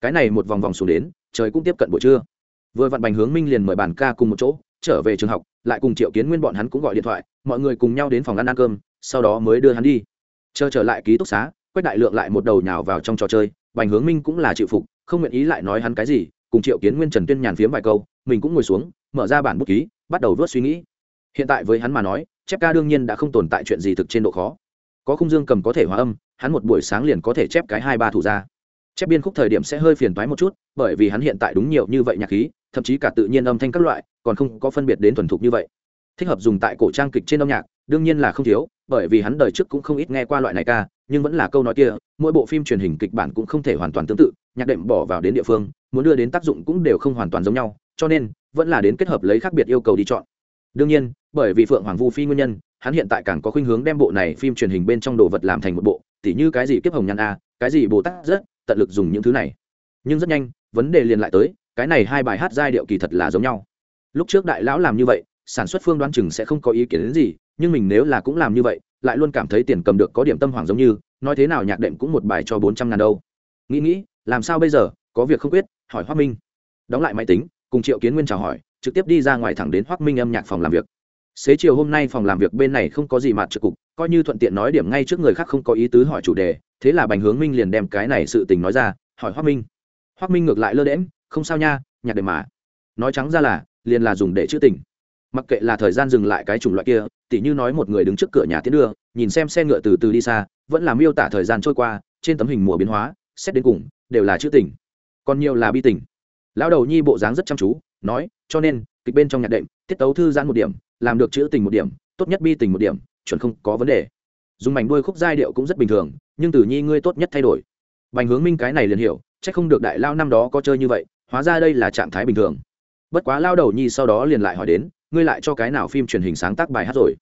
Cái này một vòng vòng xuống đến, trời cũng tiếp cận buổi trưa. Vừa vặn bành hướng minh liền mời bàn ca cùng một chỗ, trở về trường học, lại cùng triệu kiến nguyên bọn hắn cũng gọi điện thoại, mọi người cùng nhau đến phòng ăn ăn cơm, sau đó mới đưa hắn đi. Chờ trở lại ký túc xá, quách đại lượng lại một đầu nhào vào trong trò chơi, bành hướng minh cũng là chịu phục, không nguyện ý lại nói hắn cái gì, cùng triệu kiến nguyên trần tuyên nhàn phiếm vài câu, mình cũng ngồi xuống, mở ra bản bút ký bắt đầu vớt suy nghĩ. Hiện tại với hắn mà nói, chép ca đương nhiên đã không tồn tại chuyện gì thực trên độ khó. Có khung dương cầm có thể hòa âm, hắn một buổi sáng liền có thể chép cái hai ba thủ ra. Chép biên khúc thời điểm sẽ hơi phiền toái một chút, bởi vì hắn hiện tại đúng nhiều như vậy nhạc khí, thậm chí cả tự nhiên âm thanh các loại, còn không có phân biệt đến thuần thục như vậy. Thích hợp dùng tại cổ trang kịch trên âm nhạc, đương nhiên là không thiếu, bởi vì hắn đời trước cũng không ít nghe qua loại này ca, nhưng vẫn là câu nói kia, mỗi bộ phim truyền hình kịch bản cũng không thể hoàn toàn tương tự, nhạc đệm bỏ vào đến địa phương, muốn đưa đến tác dụng cũng đều không hoàn toàn giống nhau, cho nên vẫn là đến kết hợp lấy khác biệt yêu cầu đi chọn. Đương nhiên, bởi vì phượng hoàng vu phi nguyên nhân, hắn hiện tại càng có khuynh hướng đem bộ này phim truyền hình bên trong đồ vật làm thành một bộ, tỉ như cái gì kiếp hồng nhan a, cái gì bồ tát rất, tận lực dùng những thứ này. Nhưng rất nhanh, vấn đề liền lại tới, cái này hai bài hát giai điệu kỳ thật là giống nhau. Lúc trước đại lão làm như vậy, sản xuất phương đoán chừng sẽ không có ý kiến đến gì, nhưng mình nếu là cũng làm như vậy, lại luôn cảm thấy tiền cầm được có điểm tâm hoàng giống như, nói thế nào nhạc đệm cũng một bài cho bốn trăm ngàn đâu. Nghĩ nghĩ, làm sao bây giờ, có việc không quyết, hỏi hoa minh. Đóng lại máy tính cùng triệu kiến nguyên chào hỏi, trực tiếp đi ra ngoài thẳng đến hoác minh âm nhạc phòng làm việc. Xế chiều hôm nay phòng làm việc bên này không có gì mặt trực cục, coi như thuận tiện nói điểm ngay trước người khác không có ý tứ hỏi chủ đề, thế là bành hướng minh liền đem cái này sự tình nói ra, hỏi hoác minh. Hoác minh ngược lại lơ đễm không sao nha, nhạc đệm mà. Nói trắng ra là, liền là dùng để chữ tình. Mặc kệ là thời gian dừng lại cái chủng loại kia, tỉ như nói một người đứng trước cửa nhà tiến đưa, nhìn xem xe ngựa từ từ đi xa, vẫn là miêu tả thời gian trôi qua, trên tấm hình mùa biến hóa, xét đến cùng, đều là chữ tình. Còn nhiều là bi tình lão đầu nhi bộ dáng rất chăm chú, nói, cho nên, kịch bên trong nhạc đệm tiết tấu thư giãn một điểm, làm được chữ tình một điểm, tốt nhất bi tình một điểm, chuẩn không có vấn đề. Dùng mảnh đuôi khúc giai điệu cũng rất bình thường, nhưng tử nhi ngươi tốt nhất thay đổi. Bành hướng minh cái này liền hiểu c h ắ c không được đại lao năm đó có chơi như vậy, hóa ra đây là trạng thái bình thường. Bất quá lao đầu nhi sau đó liền lại hỏi đến, ngươi lại cho cái nào phim truyền hình sáng tác bài hát rồi?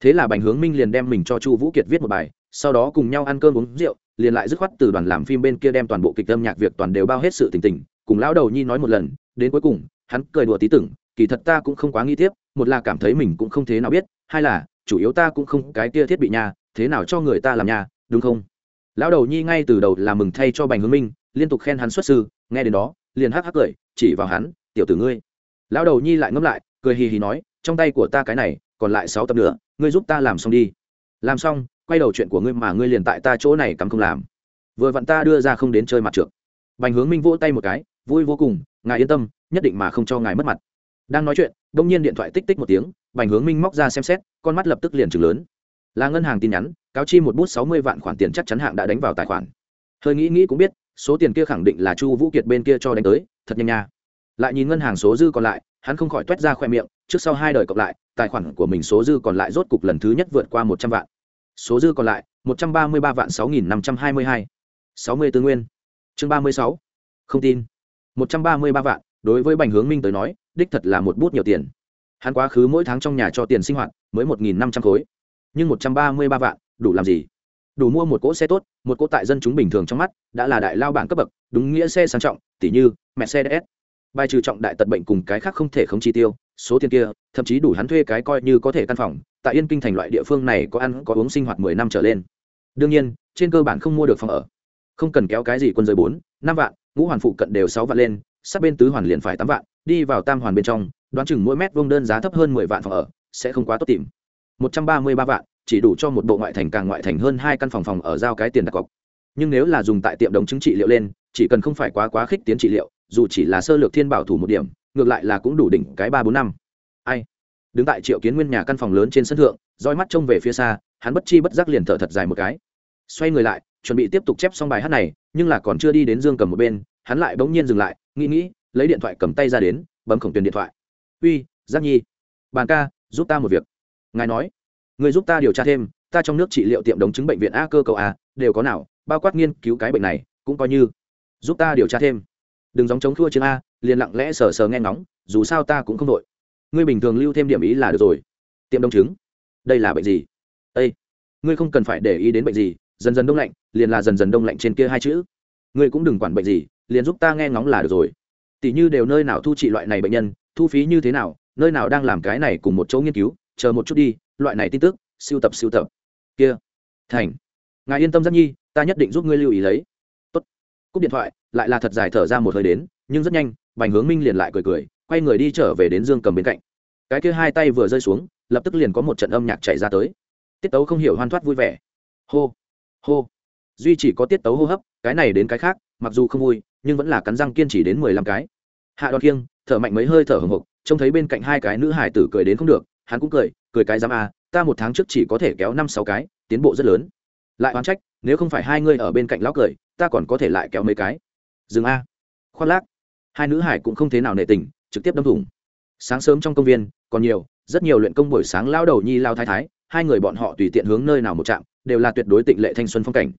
Thế là bành hướng minh liền đem mình cho chu vũ kiệt viết một bài, sau đó cùng nhau ăn cơm uống rượu, liền lại dứt khoát từ đoàn làm phim bên kia đem toàn bộ kịch âm nhạc việc toàn đều bao hết sự tình tình cùng lão đầu nhi nói một lần, đến cuối cùng, hắn cười đùa tí tưởng, kỳ thật ta cũng không quá nghi tiếp, một là cảm thấy mình cũng không thế nào biết, hai là, chủ yếu ta cũng không cái kia thiết bị nhà thế nào cho người ta làm nhà đúng không? Lão đầu nhi ngay từ đầu là mừng thay cho bành hướng minh, liên tục khen hắn xuất sư, nghe đến đó, liền hắc hắc cười, chỉ vào hắn, tiểu tử ngươi. Lão đầu nhi lại ngẫm lại, cười hì hì nói, trong tay của ta cái này, còn lại sáu tập nữa, ngươi giúp ta làm xong đi. Làm xong, quay đầu chuyện của ngươi mà ngươi liền tại ta chỗ này cắm không làm. Vừa vặn ta đưa ra không đến chơi mặt trượt. Bành hướng minh vỗ tay một cái vui vô cùng, ngài yên tâm, nhất định mà không cho ngài mất mặt. Đang nói chuyện, đông nhiên điện thoại tích tích một tiếng, bành hướng minh móc ra xem xét, con mắt lập tức liền chừng lớn. Là ngân hàng tin nhắn, cáo chi một bút sáu mươi vạn khoản tiền chắc chắn hạng đã đánh vào tài khoản. Hơi nghĩ nghĩ cũng biết, số tiền kia khẳng định là chu vũ kiệt bên kia cho đánh tới, thật nhanh nha. Lại nhìn ngân hàng số dư còn lại, hắn không khỏi t u é t ra khoe miệng, trước sau hai đời cộng lại, tài khoản của mình số dư còn lại rốt cục lần thứ nhất vượt qua một trăm vạn. Số dư còn lại, một trăm ba mươi ba vạn sáu nghìn năm trăm hai mươi hai. Sáu mươi tư nguyên. Chương ba mươi sáu. Không tin một trăm ba mươi ba vạn, đối với bành hướng minh tới nói, đích thật là một bút nhiều tiền. Hắn quá khứ mỗi tháng trong nhà cho tiền sinh hoạt, mới một nghìn năm trăm khối. Nhưng một trăm ba mươi ba vạn, đủ làm gì? Đủ mua một cỗ xe tốt, một cỗ tại dân chúng bình thường trong mắt, đã là đại lao bản cấp bậc, đúng nghĩa xe sang trọng tỷ như mercedes. Bài trừ trọng đại tật bệnh cùng cái khác không thể không chi tiêu, số tiền kia, thậm chí đủ hắn thuê cái coi như có thể căn phòng, tại yên kinh thành loại địa phương này có ăn, có uống sinh hoạt mười năm trở lên. Đương nhiên, trên cơ bản không mua được phòng ở. Không cần kéo cái gì quân giới bốn, năm vạn ngũ hoàn phụ cận đều sáu vạn lên, sát bên tứ hoàn liền phải tám vạn, đi vào tam hoàn bên trong, đoán chừng mỗi mét vuông đơn giá thấp hơn mười vạn phòng ở, sẽ không quá tốt tìm. Một trăm ba mươi ba vạn, chỉ đủ cho một bộ ngoại thành càng ngoại thành hơn hai căn phòng phòng ở giao cái tiền đặt cọc. Nhưng nếu là dùng tại tiệm đồng chứng trị liệu lên, chỉ cần không phải quá quá khích tiến trị liệu, dù chỉ là sơ lược thiên bảo thủ một điểm, ngược lại là cũng đủ đỉnh cái ba bốn năm. Ai? Đứng tại triệu kiến nguyên nhà căn phòng lớn trên sân thượng, roi mắt trông về phía xa, hắn bất chi bất giác liền thở thật dài một cái. Xoay người lại chuẩn bị tiếp tục chép xong bài hát này, nhưng là còn chưa đi đến dương cầm một bên, hắn lại bỗng nhiên dừng lại, nghĩ nghĩ, lấy điện thoại cầm tay ra đến, bấm khổng tuyền điện thoại. Uy, giác nhi, bàn ca, giúp ta một việc. Ngài nói, người giúp ta điều tra thêm, ta trong nước trị liệu tiệm đống chứng bệnh viện a cơ cầu a, đều có nào, bao quát nghiên cứu cái bệnh này, cũng coi như. Giúp ta điều tra thêm. Đừng giống chống thua chương a, liền lặng lẽ sờ sờ nghe ngóng, dù sao ta cũng không đội. Ngươi bình thường lưu thêm điểm ý là được rồi. Tiệm đông chứng, đây là bệnh gì? Ây ngươi không cần phải để ý đến bệnh gì dần dần đông lạnh, liền là dần dần đông lạnh trên kia hai chữ. Ngươi cũng đừng quản bệnh gì, liền giúp ta nghe ngóng là được rồi. Tỷ như đều nơi nào thu trị loại này bệnh nhân, thu phí như thế nào, nơi nào đang làm cái này cùng một chỗ nghiên cứu, chờ một chút đi, loại này tin tức, siêu tập siêu tập. Kia, thành. Ngài yên tâm rất nhi, ta nhất định giúp ngươi lưu ý lấy. Tốt. cúp điện thoại, lại là thật dài thở ra một hơi đến, nhưng rất nhanh, bành hướng minh liền lại cười cười, quay người đi trở về đến dương cầm bên cạnh. Cái kia hai tay vừa rơi xuống, lập tức liền có một trận âm nhạc chạy ra tới. Tiết tấu không hiểu hoan thoát vui vẻ. Hô hô. Duy chỉ có tiết tấu hô hấp, cái này đến cái khác, mặc dù không vui, nhưng vẫn là cắn răng kiên trì đến mười lăm cái. Hạ đoan kiêng, thở mạnh mấy hơi thở hồng hộc, trông thấy bên cạnh hai cái nữ hải tử cười đến không được, hắn cũng cười cười cái dám à ta một tháng trước chỉ có thể kéo năm sáu cái, tiến bộ rất lớn. Lại oán trách, nếu không phải hai ngươi ở bên cạnh lão cười, ta còn có thể lại kéo mấy cái. Dừng a. Khoác lác. Hai nữ hải cũng không thế nào nệ tình, trực tiếp đâm thủng. Sáng sớm trong công viên, còn nhiều, rất nhiều luyện công buổi sáng lao đầu nhi lao thái thái, hai người bọn họ tùy tiện hướng nơi nào một chạm đều là tuyệt đối tịnh lệ thanh xuân phong cảnh.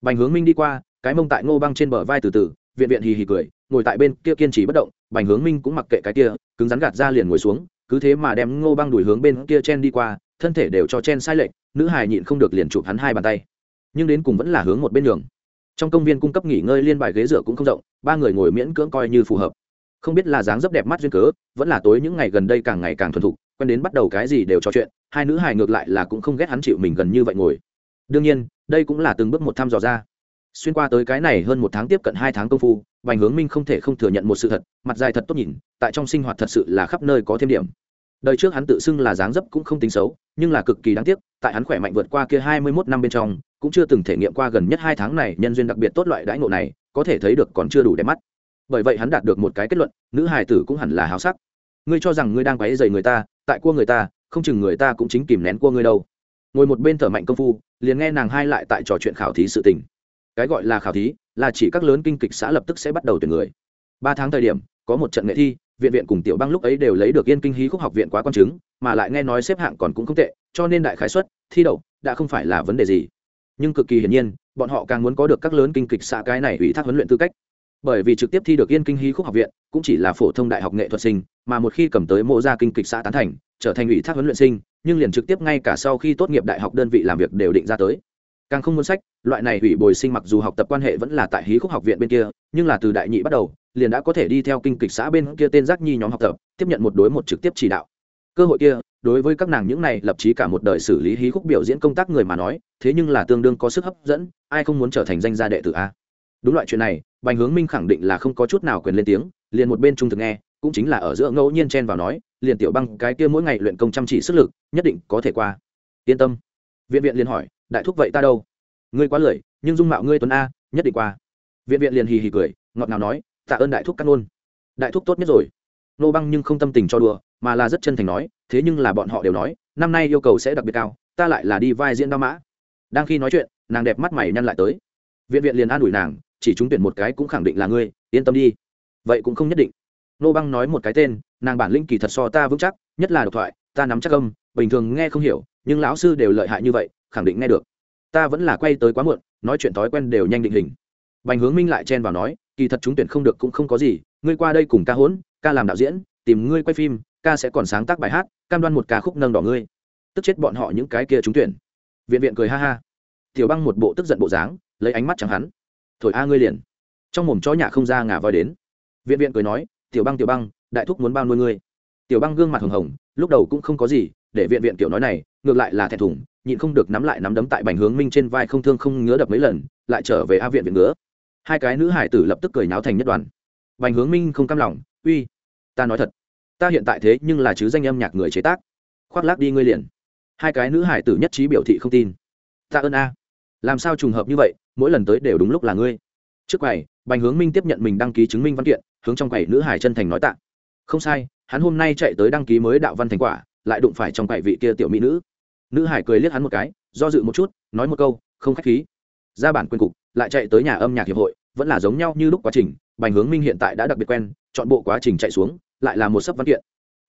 Bành hướng minh đi qua, cái mông tại ngô băng trên bờ vai từ từ, viện viện hì hì cười, ngồi tại bên kia kiên trì bất động, bành hướng minh cũng mặc kệ cái kia, cứng rắn gạt ra liền ngồi xuống, cứ thế mà đem ngô băng đuổi hướng bên kia chen đi qua, thân thể đều cho chen sai lệch, nữ hài nhịn không được liền chụp hắn hai bàn tay. Nhưng đến cùng vẫn là hướng một bên đường trong công viên cung cấp nghỉ ngơi liên bài ghế dựa cũng không rộng, ba người ngồi miễn cưỡng coi như phù hợp. Không biết là dáng dấp đẹp mắt duyên cớ, vẫn là tối những ngày gần đây càng ngày càng thuần thục, quen đến bắt đầu cái gì đều trò chuyện, hai nữ hài ngược lại là cũng không ghét hắn chịu mình gần như vậy ngồi đương nhiên, đây cũng là từng bước một thăm dò ra. Xuyên qua tới cái này hơn một tháng tiếp cận hai tháng công phu, bành hướng minh không thể không thừa nhận một sự thật, mặt dài thật tốt nhìn, tại trong sinh hoạt thật sự là khắp nơi có thêm điểm. Đời trước hắn tự xưng là dáng dấp cũng không tính xấu, nhưng là cực kỳ đáng tiếc, tại hắn khỏe mạnh vượt qua kia hai mươi mốt năm bên trong, cũng chưa từng thể nghiệm qua gần nhất hai tháng này nhân duyên đặc biệt tốt loại đãi ngộ này, có thể thấy được còn chưa đủ đẹp mắt. Bởi vậy hắn đạt được một cái kết luận, nữ hài tử cũng hẳn là háo sắc. Ngươi cho rằng ngươi đang quấy dày người ta, tại cua người ta, không chừng người ta cũng chính kìm nén cua ngươi đâu ngồi một bên thở mạnh công phu, liền nghe nàng hai lại tại trò chuyện khảo thí sự tình. Cái gọi là khảo thí là chỉ các lớn kinh kịch xã lập tức sẽ bắt đầu tuyển người. Ba tháng thời điểm, có một trận nghệ thi, viện viện cùng tiểu băng lúc ấy đều lấy được yên kinh hí khúc học viện quá quan chứng, mà lại nghe nói xếp hạng còn cũng không tệ, cho nên đại khái xuất thi đậu đã không phải là vấn đề gì. Nhưng cực kỳ hiển nhiên, bọn họ càng muốn có được các lớn kinh kịch xã cái này ủy thác huấn luyện tư cách. Bởi vì trực tiếp thi được yên kinh hí khúc học viện, cũng chỉ là phổ thông đại học nghệ thuật sinh, mà một khi cầm tới mộ gia kinh kịch xã tán thành, trở thành ủy thác huấn luyện sinh nhưng liền trực tiếp ngay cả sau khi tốt nghiệp đại học đơn vị làm việc đều định ra tới. Càng không muốn sách, loại này ủy bồi sinh mặc dù học tập quan hệ vẫn là tại hí khúc học viện bên kia, nhưng là từ đại nhị bắt đầu, liền đã có thể đi theo kinh kịch xã bên kia tên giác nhi nhóm học tập, tiếp nhận một đối một trực tiếp chỉ đạo. Cơ hội kia, đối với các nàng những này lập trí cả một đời xử lý hí khúc biểu diễn công tác người mà nói, thế nhưng là tương đương có sức hấp dẫn, ai không muốn trở thành danh gia đệ tử a. Đúng loại chuyện này, bành hướng minh khẳng định là không có chút nào quyền lên tiếng, liền một bên trung thực nghe, cũng chính là ở giữa ngẫu nhiên chen vào nói liền tiểu băng cái kia mỗi ngày luyện công chăm chỉ sức lực, nhất định có thể qua. Yên tâm. Viện viện liền hỏi, đại thúc vậy ta đâu? Ngươi quá lười, nhưng dung mạo ngươi tuấn a, nhất định qua. Viện viện liền hì hì cười, ngọt ngào nói, tạ ơn đại thúc căn luôn. Đại thúc tốt nhất rồi. Nô băng nhưng không tâm tình cho đùa, mà là rất chân thành nói, thế nhưng là bọn họ đều nói, năm nay yêu cầu sẽ đặc biệt cao, ta lại là đi vai diễn đao mã. Đang khi nói chuyện, nàng đẹp mắt mày nhăn lại tới. Viện viện liền an ủi nàng, chỉ trúng tuyển một cái cũng khẳng định là ngươi, yên tâm đi. Vậy cũng không nhất định. Nô băng nói một cái tên nàng bản lĩnh kỳ thật so ta vững chắc, nhất là độc thoại, ta nắm chắc âm, bình thường nghe không hiểu, nhưng lão sư đều lợi hại như vậy, khẳng định nghe được. Ta vẫn là quay tới quá muộn, nói chuyện thói quen đều nhanh định hình. Bành hướng minh lại chen vào nói, kỳ thật chúng tuyển không được cũng không có gì, ngươi qua đây cùng ca hỗn, ca làm đạo diễn, tìm ngươi quay phim, ca sẽ còn sáng tác bài hát, cam đoan một ca khúc nâng đỏ ngươi. Tức chết bọn họ những cái kia trúng tuyển. Viện viện cười ha ha. Tiểu băng một bộ tức giận bộ dáng, lấy ánh mắt chẳng hắn. Thổi a ngươi liền. Trong mồm chó nhà không ra ngả voi đến. Viện viện cười nói, tiểu băng tiểu băng đại thúc muốn bao nuôi ngươi. Tiểu băng gương mặt hồng hồng, lúc đầu cũng không có gì, để viện viện kiểu nói này, ngược lại là thẹn thùng, nhịn không được nắm lại nắm đấm tại bành hướng minh trên vai không thương không ngứa đập mấy lần, lại trở về a viện viện ngứa. Hai cái nữ hải tử lập tức cười náo thành nhất đoàn. Bành hướng minh không cam lòng, uy, ta nói thật, ta hiện tại thế nhưng là chứ danh âm nhạc người chế tác. Khoác lác đi ngươi liền. Hai cái nữ hải tử nhất trí biểu thị không tin. Ta ơn a. Làm sao trùng hợp như vậy, mỗi lần tới đều đúng lúc là ngươi. Trước quầy, bành hướng minh tiếp nhận mình đăng ký chứng minh văn kiện, hướng trong quầy nữ hải chân thành nói tạ không sai, hắn hôm nay chạy tới đăng ký mới đạo văn thành quả, lại đụng phải trong quậy vị kia tiểu mỹ nữ. Nữ hải cười liếc hắn một cái, do dự một chút, nói một câu, không k h á c h khí. Ra bản quyền cục, lại chạy tới nhà âm nhạc hiệp hội, vẫn là giống nhau như lúc quá trình, bành hướng minh hiện tại đã đặc biệt quen, chọn bộ quá trình chạy xuống, lại là một sấp văn kiện.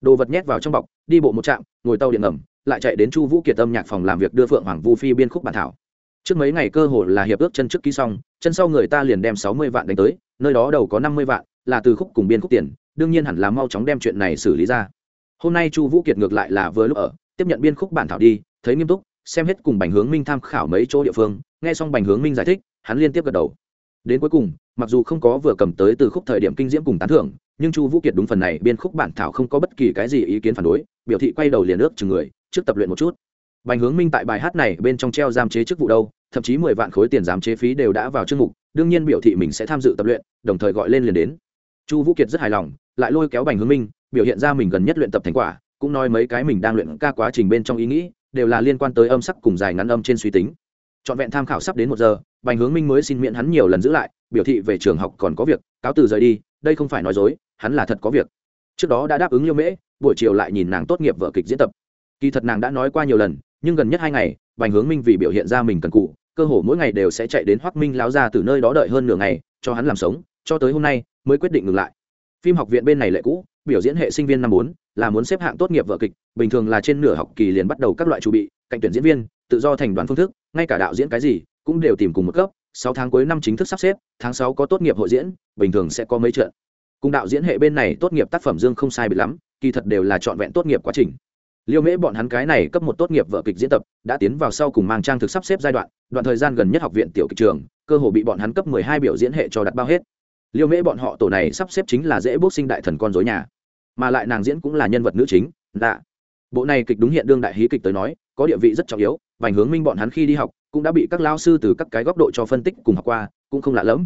Đồ vật nhét vào trong bọc, đi bộ một trạm, ngồi tàu điện ngầm, lại chạy đến chu vũ kiệt âm nhạc phòng làm việc đưa phượng hoàng vu phi biên khúc bản thảo. Trước mấy ngày cơ hồ là hiệp ước chân trước ký xong, chân sau người ta liền đem sáu mươi vạn đánh tới, nơi đó đầu có năm mươi vạn, là từ khúc cùng biên khúc tiền đương nhiên hẳn là mau chóng đem chuyện này xử lý ra. Hôm nay chu vũ kiệt ngược lại là vừa lúc ở, tiếp nhận biên khúc bản thảo đi, thấy nghiêm túc, xem hết cùng bành hướng minh tham khảo mấy chỗ địa phương, nghe xong bành hướng minh giải thích, hắn liên tiếp gật đầu. Đến cuối cùng, mặc dù không có vừa cầm tới từ khúc thời điểm kinh diễm cùng tán thưởng, nhưng chu vũ kiệt đúng phần này biên khúc bản thảo không có bất kỳ cái gì ý kiến phản đối, biểu thị quay đầu liền ước chừng người, trước tập luyện một chút. Bành hướng minh tại bài hát này bên trong treo giam chế chức vụ đâu, thậm chí mười vạn khối tiền giám chế phí đều đã vào chương mục, đương nhiên biểu thị mình sẽ tham dự tập luyện, đồng thời gọi lên liền đến. Chu vũ kiệt rất hài lòng lại lôi kéo bành hướng minh, biểu hiện ra mình gần nhất luyện tập thành quả, cũng nói mấy cái mình đang luyện ca quá trình bên trong ý nghĩ, đều là liên quan tới âm sắc cùng dài ngắn âm trên suy tính. Trọn vẹn tham khảo sắp đến một giờ, bành hướng minh mới xin miễn hắn nhiều lần giữ lại, biểu thị về trường học còn có việc, cáo từ rời đi, đây không phải nói dối, hắn là thật có việc. Trước đó đã đáp ứng liêu mễ, buổi chiều lại nhìn nàng tốt nghiệp vở kịch diễn tập. Kỳ thật nàng đã nói qua nhiều lần, nhưng gần nhất hai ngày, bành hướng minh vì biểu hiện ra mình cần cụ cơ hồ mỗi ngày đều sẽ chạy đến hoác minh láo ra từ nơi đó đợi hơn nửa ngày, cho hắn làm sống, cho tới hôm nay mới quyết định ngừng lại phim học viện bên này lệ cũ, biểu diễn hệ sinh viên năm bốn, là muốn xếp hạng tốt nghiệp vở kịch, bình thường là trên nửa học kỳ liền bắt đầu các loại chuẩn bị, cạnh tuyển diễn viên, tự do thành đoàn phương thức, ngay cả đạo diễn cái gì, cũng đều tìm cùng một cấp. Sáu tháng cuối năm chính thức sắp xếp, tháng sáu có tốt nghiệp hội diễn, bình thường sẽ có mấy trận. Cùng đạo diễn hệ bên này tốt nghiệp tác phẩm dương không sai bị lắm, kỳ thật đều là trọn vẹn tốt nghiệp quá trình. Liêu mễ bọn hắn cái này cấp một tốt nghiệp vở kịch diễn tập, đã tiến vào sau cùng mang trang thực sắp xếp giai đoạn đoạn thời gian gần nhất học viện tiểu kịch trường, cơ hồ bị bọn hắn cấp mười hai biểu diễn hệ cho đặt bao hết liêu mễ bọn họ tổ này sắp xếp chính là dễ bốc sinh đại thần con dối nhà mà lại nàng diễn cũng là nhân vật nữ chính dạ bộ này kịch đúng hiện đương đại hí kịch tới nói có địa vị rất trọng yếu và hướng minh bọn hắn khi đi học cũng đã bị các lao sư từ các cái góc độ cho phân tích cùng học qua cũng không lạ lẫm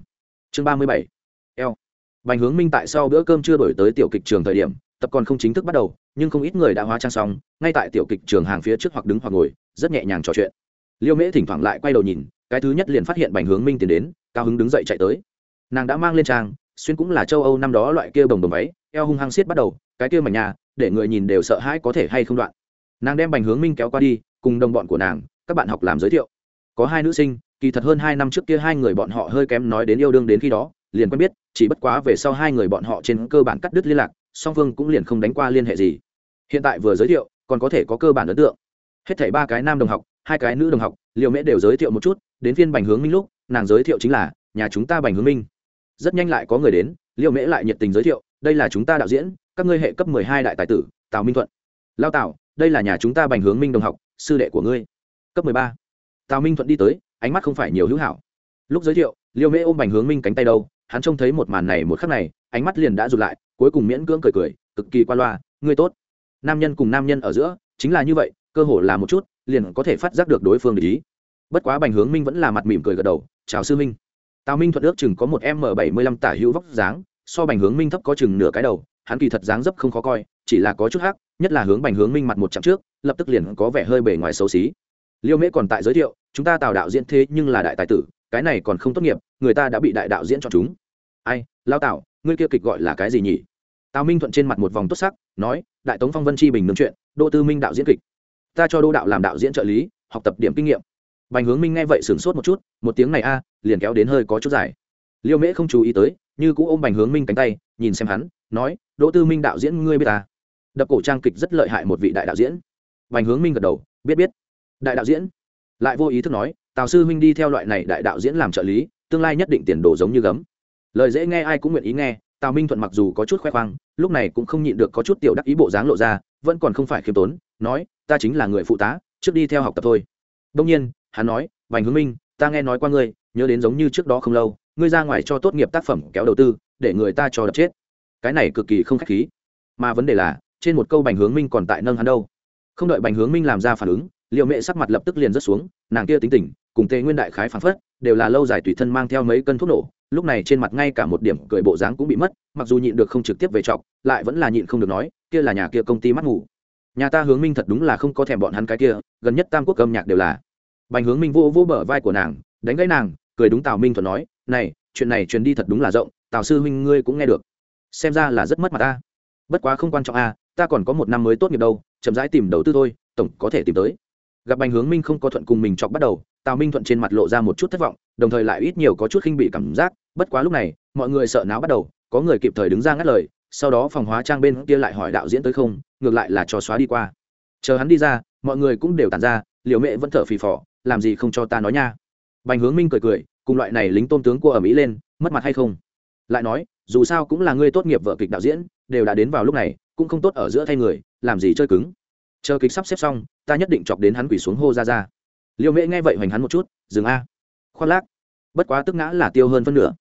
chương ba mươi bảy eo Bành Hướng Minh tại sau bữa cơm chưa đổi tới tiểu kịch trường thời điểm, tập còn không chính thức bắt đầu, nhưng không ít người đã hóa trang xong, ngay tại tiểu kịch trường hàng phía trước hoặc đứng hoặc ngồi, rất nhẹ nhàng trò chuyện. Liêu Mễ thỉnh thoảng lại quay đầu nhìn, cái thứ nhất liền phát hiện Bành Hướng Minh tiến đến, cao hứng đứng dậy chạy tới. Nàng đã mang lên trang, xuyên cũng là châu Âu năm đó loại kia bồng bềnh váy, eo hung hăng xiết bắt đầu, cái kia mảnh nhà, để người nhìn đều sợ hãi có thể hay không đoạn. Nàng đem Bành Hướng Minh kéo qua đi, cùng đồng bọn của nàng, các bạn học làm giới thiệu. Có hai nữ sinh, kỳ thật hơn hai năm trước kia hai người bọn họ hơi kém nói đến yêu đương đến khi đó, liền quen biết chỉ bất quá về sau hai người bọn họ trên cơ bản cắt đứt liên lạc song phương cũng liền không đánh qua liên hệ gì hiện tại vừa giới thiệu còn có thể có cơ bản ấn tượng hết thảy ba cái nam đồng học hai cái nữ đồng học liệu mễ đều giới thiệu một chút đến phiên bành hướng minh lúc nàng giới thiệu chính là nhà chúng ta bành hướng minh rất nhanh lại có người đến, liêu mễ lại nhiệt tình giới thiệu, đây là chúng ta đạo diễn, các ngươi hệ cấp mười hai đại tài tử, tào minh thuận. Lao tào, đây là nhà chúng ta bành hướng minh đồng học, sư đệ của ngươi. Cấp mười ba. Tào minh thuận đi tới, ánh mắt không phải nhiều hữu hảo. Lúc giới thiệu, liêu mễ ôm bành hướng minh cánh tay đâu, hắn trông thấy một màn này một khắc này, ánh mắt liền đã rụt lại, cuối cùng miễn cưỡng cười cười, cực kỳ qua loa, ngươi tốt. Nam nhân cùng nam nhân ở giữa, chính là như vậy, cơ hồ là một chút, liền có thể phát giác được đối phương để ý. Bất quá bành hướng minh vẫn là mặt mỉm cười gật đầu, chào sư minh tào minh thuận ước chừng có một m bảy mươi lăm tả hữu vóc dáng, so bành hướng minh thấp có chừng nửa cái đầu, hắn kỳ thật dáng dấp không khó coi, chỉ là có chút hắc, nhất là hướng bành hướng minh mặt một chặng trước, lập tức liền có vẻ hơi bề ngoài xấu xí. Liêu mễ còn tại giới thiệu, chúng ta tào đạo diễn thế nhưng là đại tài tử, cái này còn không tốt nghiệp, người ta đã bị đại đạo diễn chọn chúng. Ai, lao tạo ngươi kia kịch gọi là cái gì nhỉ? Tào minh thuận trên mặt một vòng tốt sắc, nói, đại tống phong vân chi bình nương chuyện, đỗ tư minh đạo diễn kịch. Ta cho đô đạo làm đạo diễn trợ lý, học tập điểm kinh nghiệm bành hướng minh nghe vậy sửng sốt một chút, một tiếng này a, liền kéo đến hơi có chút dài. Liêu mễ không chú ý tới, như cũ ôm bành hướng minh cánh tay, nhìn xem hắn, nói, đỗ tư minh đạo diễn ngươi biết ta? Đập cổ trang kịch rất lợi hại một vị đại đạo diễn. Bành hướng minh gật đầu, biết biết. Đại đạo diễn? Lại vô ý thức nói, tào sư huynh đi theo loại này đại đạo diễn làm trợ lý, tương lai nhất định tiền đồ giống như gấm. Lời dễ nghe ai cũng nguyện ý nghe, tào minh thuận mặc dù có chút khoe khoang, lúc này cũng không nhịn được có chút tiểu đắc ý bộ dáng lộ ra, vẫn còn không phải khiêm tốn, nói, ta chính là người phụ tá, trước đi theo học tập thôi. Đông nhiên hắn nói, vành hướng minh, ta nghe nói qua ngươi, nhớ đến giống như trước đó không lâu, ngươi ra ngoài cho tốt nghiệp tác phẩm kéo đầu tư, để người ta cho đập chết. Cái này cực kỳ không khách khí. Mà vấn đề là, trên một câu bành hướng minh còn tại nâng hắn đâu. Không đợi bành hướng minh làm ra phản ứng liệu mẹ sắc mặt lập tức liền rớt xuống, nàng kia tính tình, cùng tề nguyên đại khái phản phất, đều là lâu dài tùy thân mang theo mấy cân thuốc nổ, lúc này trên mặt ngay cả một điểm cười bộ dáng cũng bị mất, mặc dù nhịn được không trực tiếp về trọc, lại vẫn là nhịn không được nói, kia là nhà kia công ty mắt ngủ nhà ta hướng minh thật đúng là không có thèm bọn hắn cái kia, gần nhất tam quốc âm nhạc đều là bành hướng minh vô vô bờ vai của nàng, đánh gãy nàng, cười đúng tào minh thuận nói, này, chuyện này truyền đi thật đúng là rộng, tào sư huynh ngươi cũng nghe được. Xem ra là rất mất mặt ta bất quá không quan trọng a, ta còn có một năm mới tốt nghiệp đâu, chậm rãi tìm đầu tư thôi, tổng có thể tìm tới. Gặp bành hướng minh không có thuận cùng mình chọc bắt đầu, tào minh thuận trên mặt lộ ra một chút thất vọng, đồng thời lại ít nhiều có chút khinh bị cảm giác, bất quá lúc này, mọi người sợ náo bắt đầu, có người kịp thời đứng ra ngắt lời, sau đó phòng hóa trang bên kia lại hỏi đạo diễn tới không, ngược lại là cho xóa đi qua. Chờ hắn đi ra, mọi người cũng đều tàn ra liều mẹ vẫn thở phì phò làm gì không cho ta nói nha. Bành hướng minh cười cười, cùng loại này lính tôn tướng của ở mỹ lên, mất mặt hay không? Lại nói, dù sao cũng là ngươi tốt nghiệp vợ kịch đạo diễn, đều đã đến vào lúc này, cũng không tốt ở giữa thay người, làm gì chơi cứng. Chờ kịch sắp xếp xong, ta nhất định chọc đến hắn quỷ xuống hô ra ra. Liêu mễ nghe vậy hoành hắn một chút, dừng a. Khoác lác. Bất quá tức ngã là tiêu hơn phân nửa.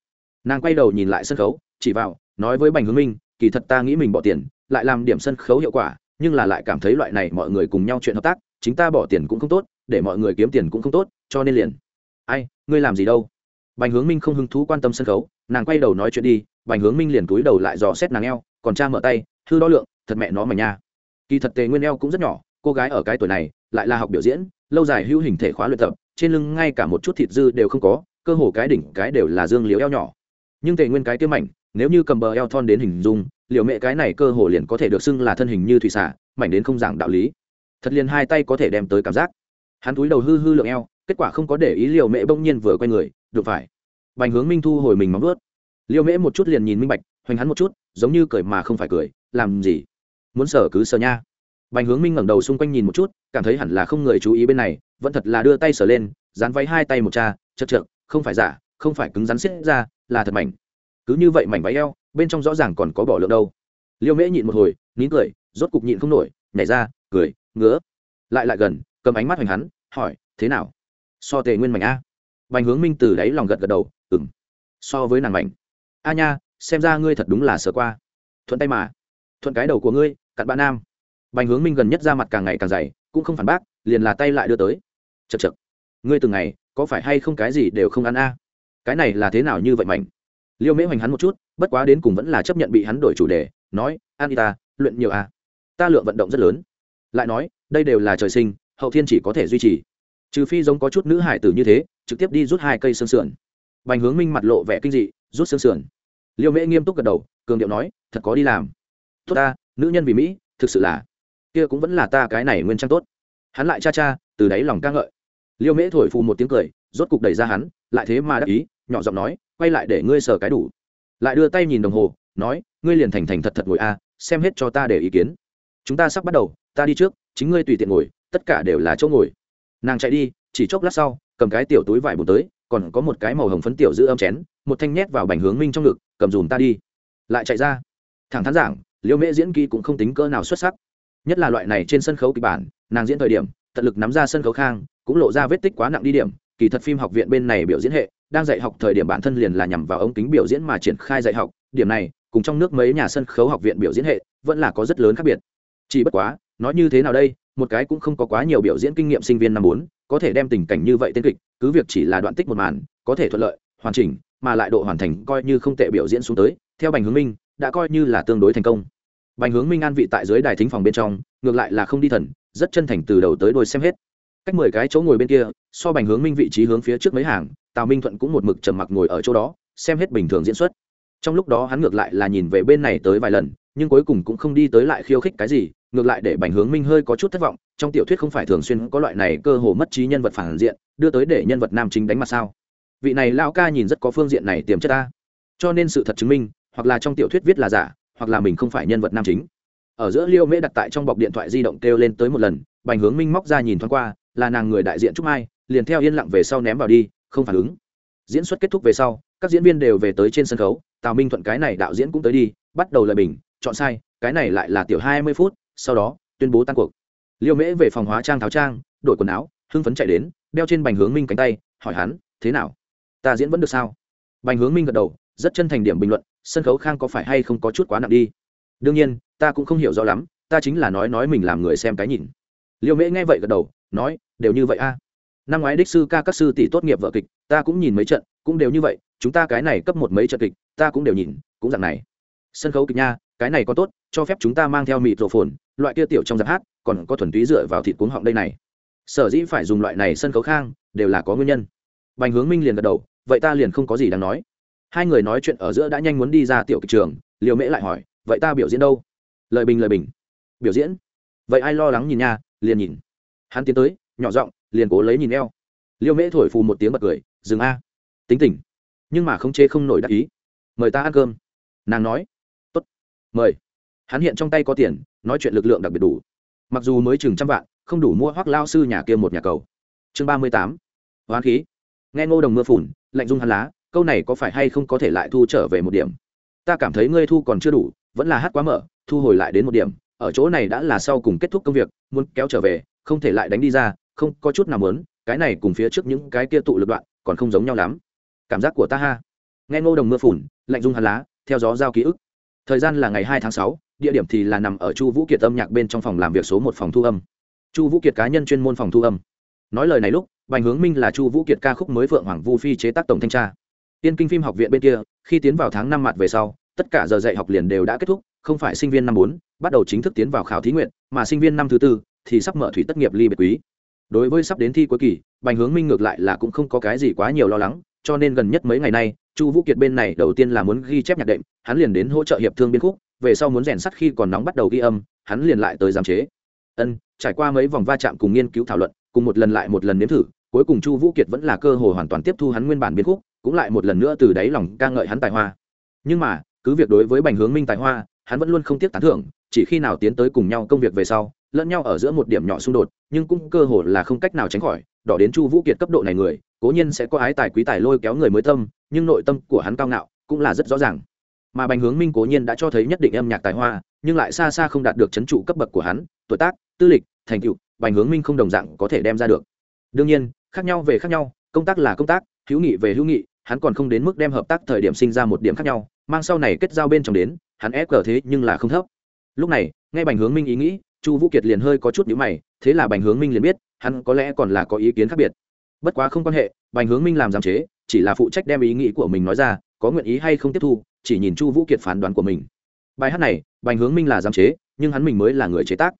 Nàng quay đầu nhìn lại sân khấu, chỉ vào, nói với bành hướng minh, kỳ thật ta nghĩ mình bỏ tiền, lại làm điểm sân khấu hiệu quả, nhưng là lại cảm thấy loại này mọi người cùng nhau chuyện hợp tác, chính ta bỏ tiền cũng không tốt để mọi người kiếm tiền cũng không tốt, cho nên liền. Ai, ngươi làm gì đâu? Bành hướng minh không hứng thú quan tâm sân khấu, nàng quay đầu nói chuyện đi, bành hướng minh liền túi đầu lại dò xét nàng eo, còn cha mở tay, hư đo lượng, thật mẹ nó mà nha. Kỳ thật tề nguyên eo cũng rất nhỏ, cô gái ở cái tuổi này, lại là học biểu diễn, lâu dài hữu hình thể khóa luyện tập, trên lưng ngay cả một chút thịt dư đều không có, cơ hồ cái đỉnh cái đều là dương liễu eo nhỏ. Nhưng tề nguyên cái tiêm mảnh, nếu như cầm bờ eo thon đến hình dung liệu mẹ cái này cơ hồ liền có thể được xưng là thân hình như thủy xả mảnh đến không giảng đạo lý. Thật liền hai tay có thể đem tới cảm giác hắn túi đầu hư hư lượng eo, kết quả không có để ý liều mẹ bỗng nhiên vừa quay người được phải. Bành hướng minh thu hồi mình móng ướt liều mễ một chút liền nhìn minh bạch, hoành hắn một chút, giống như cười mà không phải cười, làm gì? Muốn sở cứ sở nha. Bành hướng minh ngẩng đầu xung quanh nhìn một chút, cảm thấy hẳn là không người chú ý bên này, vẫn thật là đưa tay sở lên, dán váy hai tay một cha chật trượt không phải giả, không phải cứng rắn xiết ra, là thật mảnh. Cứ như vậy mảnh váy eo, bên trong rõ ràng còn có bỏ lượng đâu. Liêu mễ nhịn một hồi, nín cười, rốt cục nhịn không nổi, nhảy ra, cười, ngứa. Lại lại gần cầm ánh mắt hoành hắn, hỏi, thế nào? So tề nguyên mảnh a? Bành hướng minh từ đáy lòng gật gật đầu ừng so với nàng mảnh. A nha, xem ra ngươi thật đúng là sờ qua. Thuận tay mà, thuận cái đầu của ngươi, cặn bạn nam. Bành hướng minh gần nhất ra mặt càng ngày càng dày, cũng không phản bác, liền là tay lại đưa tới. Chật chật ngươi từng ngày, có phải hay không cái gì đều không ăn a? Cái này là thế nào như vậy mảnh? Liêu mễ hoành hắn một chút, bất quá đến cùng vẫn là chấp nhận bị hắn đổi chủ đề, nói an y ta, luyện nhiều a. Ta lượng vận động rất lớn. Lại nói, đây đều là trời sinh hậu thiên chỉ có thể duy trì. Trừ phi giống có chút nữ hải tử như thế, trực tiếp đi rút hai cây xương sườn. Bành hướng minh mặt lộ vẻ kinh dị, rút xương sườn. Liêu mễ nghiêm túc gật đầu, cường điệu nói, thật có đi làm. Tốt ta, nữ nhân vì mỹ, thực sự là, kia cũng vẫn là ta cái này nguyên trang tốt. Hắn lại cha cha, từ đáy lòng ca ngợi. Liêu mễ thổi phù một tiếng cười, rốt cục đẩy ra hắn, lại thế mà đắc ý, nhỏ giọng nói, quay lại để ngươi sờ cái đủ. Lại đưa tay nhìn đồng hồ, nói, ngươi liền thành thành thật thật ngồi a, xem hết cho ta để ý kiến. Chúng ta sắp bắt đầu, ta đi trước, chính ngươi tùy tiện ngồi tất cả đều là chỗ ngồi. Nàng chạy đi, chỉ chốc lát sau, cầm cái tiểu túi vải bùn tới, còn có một cái màu hồng phấn tiểu giữ âm chén, một thanh nhét vào bành hướng minh trong ngực, cầm dùm ta đi. Lại chạy ra. Thẳng thắn giảng, liễu mễ diễn kỹ cũng không tính cỡ nào xuất sắc. Nhất là loại này trên sân khấu kịch bản, nàng diễn thời điểm, tận lực nắm ra sân khấu khang, cũng lộ ra vết tích quá nặng đi điểm. Kỳ thật phim học viện bên này biểu diễn hệ, đang dạy học thời điểm bản thân liền là nhằm vào ống kính biểu diễn mà triển khai dạy học. Điểm này, cùng trong nước mấy nhà sân khấu học viện biểu diễn hệ, vẫn là có rất lớn khác biệt. Chỉ bất quá, nói như thế nào đây một cái cũng không có quá nhiều biểu diễn kinh nghiệm sinh viên năm bốn, có thể đem tình cảnh như vậy tên kịch, cứ việc chỉ là đoạn tích một màn, có thể thuận lợi, hoàn chỉnh, mà lại độ hoàn thành coi như không tệ biểu diễn xuống tới, theo bành hướng minh, đã coi như là tương đối thành công. Bành hướng minh an vị tại dưới đài thính phòng bên trong, ngược lại là không đi thần, rất chân thành từ đầu tới đôi xem hết. Cách mười cái chỗ ngồi bên kia, so bành hướng minh vị trí hướng phía trước mấy hàng, tào minh thuận cũng một mực trầm mặc ngồi ở chỗ đó, xem hết bình thường diễn xuất. Trong lúc đó hắn ngược lại là nhìn về bên này tới vài lần, nhưng cuối cùng cũng không đi tới lại khiêu khích cái gì ngược lại để bành hướng minh hơi có chút thất vọng, trong tiểu thuyết không phải thường xuyên có loại này cơ hồ mất trí nhân vật phản diện, đưa tới để nhân vật nam chính đánh mặt sao? Vị này Lão ca nhìn rất có phương diện này tiềm chất ta. Cho nên sự thật chứng minh, hoặc là trong tiểu thuyết viết là giả, hoặc là mình không phải nhân vật nam chính. Ở giữa liêu mễ đặt tại trong bọc điện thoại di động kêu lên tới một lần, bành hướng minh móc ra nhìn thoáng qua, là nàng người đại diện trúc mai, liền theo yên lặng về sau ném vào đi, không phản ứng. Diễn xuất kết thúc về sau, các diễn viên đều về tới trên sân khấu, tào minh thuận cái này đạo diễn cũng tới đi, bắt đầu lời bình, chọn sai, cái này lại là tiểu hai mươi phút sau đó, tuyên bố tan cuộc. Liêu mễ về phòng hóa trang tháo trang, đổi quần áo, hưng phấn chạy đến, đeo trên bành hướng minh cánh tay, hỏi hắn, thế nào? Ta diễn vẫn được sao? Bành hướng minh gật đầu, rất chân thành điểm bình luận, sân khấu khang có phải hay không có chút quá nặng đi? Đương nhiên, ta cũng không hiểu rõ lắm, ta chính là nói nói mình làm người xem cái nhìn. Liêu mễ nghe vậy gật đầu, nói, đều như vậy a. Năm ngoái đích sư ca các sư tỷ tốt nghiệp vợ kịch, ta cũng nhìn mấy trận, cũng đều như vậy, chúng ta cái này cấp một mấy trận kịch, ta cũng đều nhìn, cũng dạng này. Sân khấu kịch nha, cái này có tốt, cho phép chúng ta mang theo mịt rổ phồn loại kia tiểu trong giáp hát còn có thuần túy dựa vào thịt cuống họng đây này. Sở dĩ phải dùng loại này sân khấu khang đều là có nguyên nhân. Bành hướng minh liền gật đầu, vậy ta liền không có gì đáng nói. Hai người nói chuyện ở giữa đã nhanh muốn đi ra tiểu kịch trường liều mễ lại hỏi, vậy ta biểu diễn đâu? Lời bình lời bình. Biểu diễn? Vậy ai lo lắng nhìn nha, liền nhìn. Hắn tiến tới, nhỏ giọng, liền cố lấy nhìn eo. Liêu mễ thổi phù một tiếng bật cười, dừng a. Tính tình. Nhưng mà không chê không nổi đắc ý. Mời ta ăn cơm. Nàng nói. Tốt. Mời. Hắn hiện trong tay có tiền nói chuyện lực lượng đặc biệt đủ. Mặc dù mới chừng trăm vạn, không đủ mua hoác lao sư nhà kia một nhà cầu. Chương ba mươi tám. Hoán khí. Nghe ngô đồng mưa phùn, lạnh dung hắn lá, câu này có phải hay không có thể lại thu trở về một điểm? Ta cảm thấy ngươi thu còn chưa đủ, vẫn là hát quá mở, thu hồi lại đến một điểm, ở chỗ này đã là sau cùng kết thúc công việc, muốn kéo trở về, không thể lại đánh đi ra, không có chút nào muốn, cái này cùng phía trước những cái kia tụ lực đoạn, còn không giống nhau lắm. Cảm giác của ta ha. Nghe ngô đồng mưa phùn, lạnh dung hắn lá, theo gió giao ký ức. Thời gian là ngày hai tháng sáu địa điểm thì là nằm ở chu vũ kiệt âm nhạc bên trong phòng làm việc số một phòng thu âm. Chu vũ kiệt cá nhân chuyên môn phòng thu âm. Nói lời này lúc, bành hướng minh là chu vũ kiệt ca khúc mới phượng hoàng vu phi chế tác tổng thanh tra. Tiên kinh phim học viện bên kia, khi tiến vào tháng năm mặt về sau, tất cả giờ dạy học liền đều đã kết thúc, không phải sinh viên năm bốn, bắt đầu chính thức tiến vào khảo thí nguyện, mà sinh viên năm thứ tư thì sắp mở thủy tất nghiệp ly biệt quý. Đối với sắp đến thi cuối kỳ, bành hướng minh ngược lại là cũng không có cái gì quá nhiều lo lắng, cho nên gần nhất mấy ngày nay, chu vũ kiệt bên này đầu tiên là muốn ghi chép nhạc đệm, hắn liền đến hỗ trợ hiệp thương biên khúc về sau muốn rèn sắt khi còn nóng bắt đầu ghi âm, hắn liền lại tới giám chế. Ân, trải qua mấy vòng va chạm cùng nghiên cứu thảo luận, cùng một lần lại một lần nếm thử, cuối cùng chu vũ kiệt vẫn là cơ hội hoàn toàn tiếp thu hắn nguyên bản biến khúc, cũng lại một lần nữa từ đáy lòng ca ngợi hắn tài hoa. Nhưng mà, cứ việc đối với bành hướng minh tài hoa, hắn vẫn luôn không tiếc tán thưởng, chỉ khi nào tiến tới cùng nhau công việc về sau, lẫn nhau ở giữa một điểm nhỏ xung đột, nhưng cũng cơ hồ là không cách nào tránh khỏi, đỏ đến chu vũ kiệt cấp độ này người, cố nhiên sẽ có ái tài quý tài lôi kéo người mới tâm, nhưng nội tâm của hắn cao ngạo cũng là rất rõ ràng mà bành hướng minh cố nhiên đã cho thấy nhất định âm nhạc tài hoa, nhưng lại xa xa không đạt được chấn trụ cấp bậc của hắn, tuổi tác, tư lịch, thành tựu, bành hướng minh không đồng dạng có thể đem ra được. Đương nhiên, khác nhau về khác nhau, công tác là công tác, hữu nghị về hữu nghị, hắn còn không đến mức đem hợp tác thời điểm sinh ra một điểm khác nhau, mang sau này kết giao bên trong đến, hắn ép cờ thế nhưng là không thấp. Lúc này, nghe bành hướng minh ý nghĩ, chu vũ kiệt liền hơi có chút nhữ mày, thế là bành hướng minh liền biết, hắn có lẽ còn là có ý kiến khác biệt. Bất quá không quan hệ, bành hướng minh làm giảm chế, chỉ là phụ trách đem ý nghĩ của mình nói ra, có nguyện ý hay không tiếp thu chỉ nhìn chu vũ kiệt phán đoán của mình. Bài hát này, bành hướng minh là giám chế, nhưng hắn mình mới là người chế tác.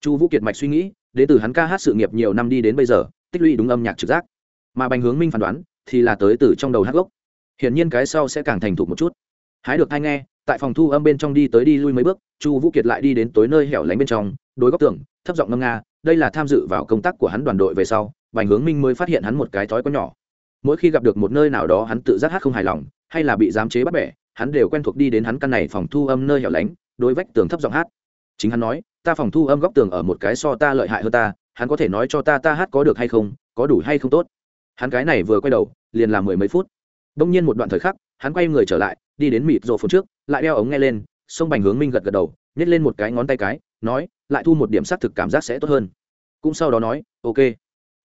Chu vũ kiệt mạch suy nghĩ, đến từ hắn ca hát sự nghiệp nhiều năm đi đến bây giờ, tích lũy đúng âm nhạc trực giác. Mà bành hướng minh phán đoán, thì là tới từ trong đầu hát gốc. Hiển nhiên cái sau sẽ càng thành thục một chút. Hái được hay nghe, tại phòng thu âm bên trong đi tới đi lui mấy bước, chu vũ kiệt lại đi đến tối nơi hẻo lánh bên trong, đối góc tường, thấp giọng ngâm nga, đây là tham dự vào công tác của hắn đoàn đội về sau, bành hướng minh mới phát hiện hắn một cái thói có nhỏ. Mỗi khi gặp được một nơi nào đó hắn tự giác hát không hài lòng, hay là bị giám chế bắt bẻ hắn đều quen thuộc đi đến hắn căn này phòng thu âm nơi hẻo lánh, đối vách tường thấp giọng hát. Chính hắn nói, ta phòng thu âm góc tường ở một cái so ta lợi hại hơn ta, hắn có thể nói cho ta ta hát có được hay không, có đủ hay không tốt. Hắn cái này vừa quay đầu, liền làm mười mấy phút. Đông nhiên một đoạn thời khắc, hắn quay người trở lại, đi đến mịt rộ phun trước, lại đeo ống nghe lên, sông bành hướng minh gật gật đầu, nhét lên một cái ngón tay cái, nói, lại thu một điểm xác thực cảm giác sẽ tốt hơn. Cũng sau đó nói, ok,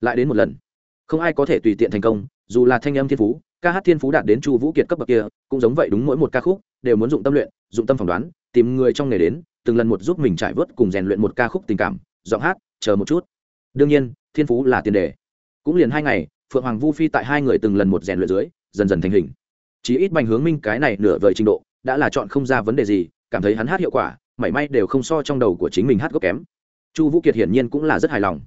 lại đến một lần. Không ai có thể tùy tiện thành công, dù là thanh âm thiên phú ca hát thiên phú đạt đến chu vũ kiệt cấp bậc kia, cũng giống vậy đúng mỗi một ca khúc, đều muốn dụng tâm luyện, dụng tâm phỏng đoán, tìm người trong nghề đến, từng lần một giúp mình trải vớt cùng rèn luyện một ca khúc tình cảm, giọng hát, chờ một chút. Đương nhiên, thiên phú là tiền đề. Cũng liền hai ngày, phượng hoàng vu phi tại hai người từng lần một rèn luyện dưới, dần dần thành hình. Chỉ ít bành hướng minh cái này nửa vời trình độ, đã là chọn không ra vấn đề gì, cảm thấy hắn hát hiệu quả, mảy may đều không so trong đầu của chính mình hát gốc kém. Chu vũ kiệt hiển nhiên cũng là rất hài lòng.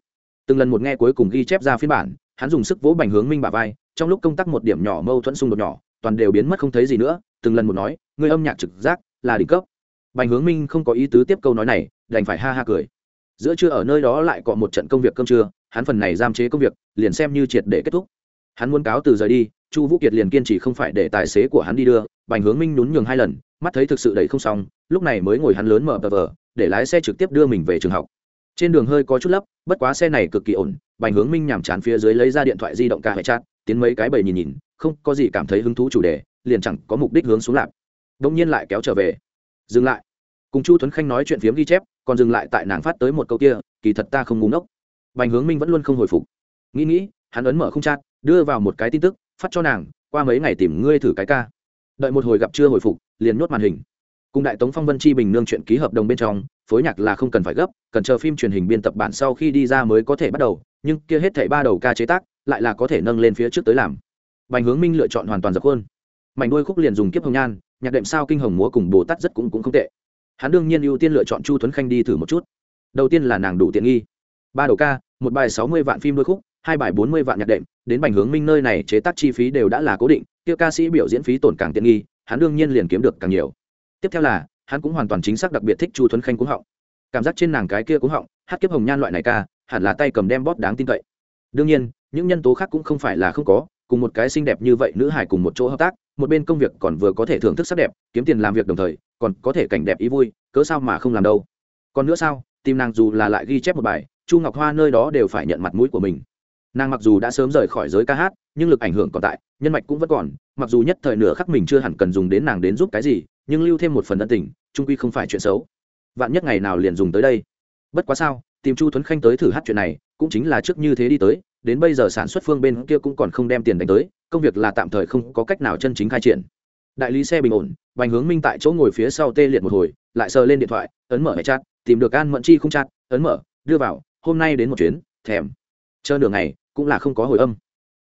Từng lần một nghe cuối cùng ghi chép ra phiên bản hắn dùng sức vỗ bành hướng minh bà vai, trong lúc công tác một điểm nhỏ mâu thuẫn xung đột nhỏ, toàn đều biến mất không thấy gì nữa, từng lần một nói, người âm nhạc trực giác là đỉnh cấp. Bành hướng minh không có ý tứ tiếp câu nói này, đành phải ha ha cười. Giữa trưa ở nơi đó lại có một trận công việc cơm trưa, hắn phần này giam chế công việc, liền xem như triệt để kết thúc. Hắn muốn cáo từ rời đi, chu vũ kiệt liền kiên trì không phải để tài xế của hắn đi đưa, bành hướng minh nhún nhường hai lần, mắt thấy thực sự đầy không xong, lúc này mới ngồi hắn lớn mở tờ vờ, để lái xe trực tiếp đưa mình về trường học. Trên đường hơi có chút lấp, bất quá xe này cực kỳ ổn bành hướng minh nhàm chán phía dưới lấy ra điện thoại di động ca hệ chat, tiến mấy cái bầy nhìn nhìn, không có gì cảm thấy hứng thú chủ đề, liền chẳng có mục đích hướng xuống lạp. Đông nhiên lại kéo trở về. Dừng lại. Cùng chu tuấn khanh nói chuyện phiếm ghi chép, còn dừng lại tại nàng phát tới một câu kia, kỳ thật ta không ngúng ốc bành hướng minh vẫn luôn không hồi phục. Nghĩ nghĩ, hắn ấn mở không chat, đưa vào một cái tin tức, phát cho nàng, qua mấy ngày tìm ngươi thử cái ca. Đợi một hồi gặp chưa hồi phục, liền nhốt màn hình. Cùng đại tống phong vân chi bình nương chuyện ký hợp đồng bên trong phối nhạc là không cần phải gấp, cần chờ phim truyền hình biên tập bản sau khi đi ra mới có thể bắt đầu, nhưng kia hết thảy ba đầu ca chế tác, lại là có thể nâng lên phía trước tới làm. Bành hướng minh lựa chọn hoàn toàn dập khuôn. Mảnh đôi khúc liền dùng kiếp hồng nhan, nhạc đệm sao kinh hồng múa cùng bồ tát rất cũng cũng không tệ. Hắn đương nhiên ưu tiên lựa chọn chu tuấn khanh đi thử một chút. Đầu tiên là nàng đủ tiện nghi. Ba đầu ca, một bài sáu mươi vạn phim đôi khúc, hai bài bốn mươi vạn nhạc đệm, đến bành hướng minh nơi này chế tác chi phí đều đã là cố định, kia ca sĩ biểu diễn phí tổn càng tiện nghi, hắn đương nhiên liền kiếm được càng nhiều. Tiếp theo là hắn cũng hoàn toàn chính xác đặc biệt thích chu thuấn khanh cúng họng. Cảm giác trên nàng cái kia cúng họng, hát kiếp hồng nhan loại này ca, hẳn là tay cầm đem bóp đáng tin cậy. Đương nhiên, những nhân tố khác cũng không phải là không có, cùng một cái xinh đẹp như vậy nữ hải cùng một chỗ hợp tác, một bên công việc còn vừa có thể thưởng thức sắc đẹp, kiếm tiền làm việc đồng thời, còn có thể cảnh đẹp ý vui, cớ sao mà không làm đâu. Còn nữa sao, tìm nàng dù là lại ghi chép một bài, chu ngọc hoa nơi đó đều phải nhận mặt mũi của mình. Nàng mặc dù đã sớm rời khỏi giới ca hát, nhưng lực ảnh hưởng còn tại, nhân mạch cũng vẫn còn, mặc dù nhất thời nửa khắc mình chưa hẳn cần dùng đến nàng đến giúp cái gì nhưng lưu thêm một phần ân tình, trung quy không phải chuyện xấu. Vạn nhất ngày nào liền dùng tới đây. Bất quá sao, tìm chu tuấn khanh tới thử hát chuyện này, cũng chính là trước như thế đi tới, đến bây giờ sản xuất phương bên kia cũng còn không đem tiền đánh tới, công việc là tạm thời không có cách nào chân chính khai triển. Đại lý xe bình ổn vành hướng minh tại chỗ ngồi phía sau tê liệt một hồi, lại sờ lên điện thoại, ấn mở hệ chat, tìm được an mẫn chi không chat, ấn mở, đưa vào, hôm nay đến một chuyến, thèm. Chờ nửa ngày, cũng là không có hồi âm.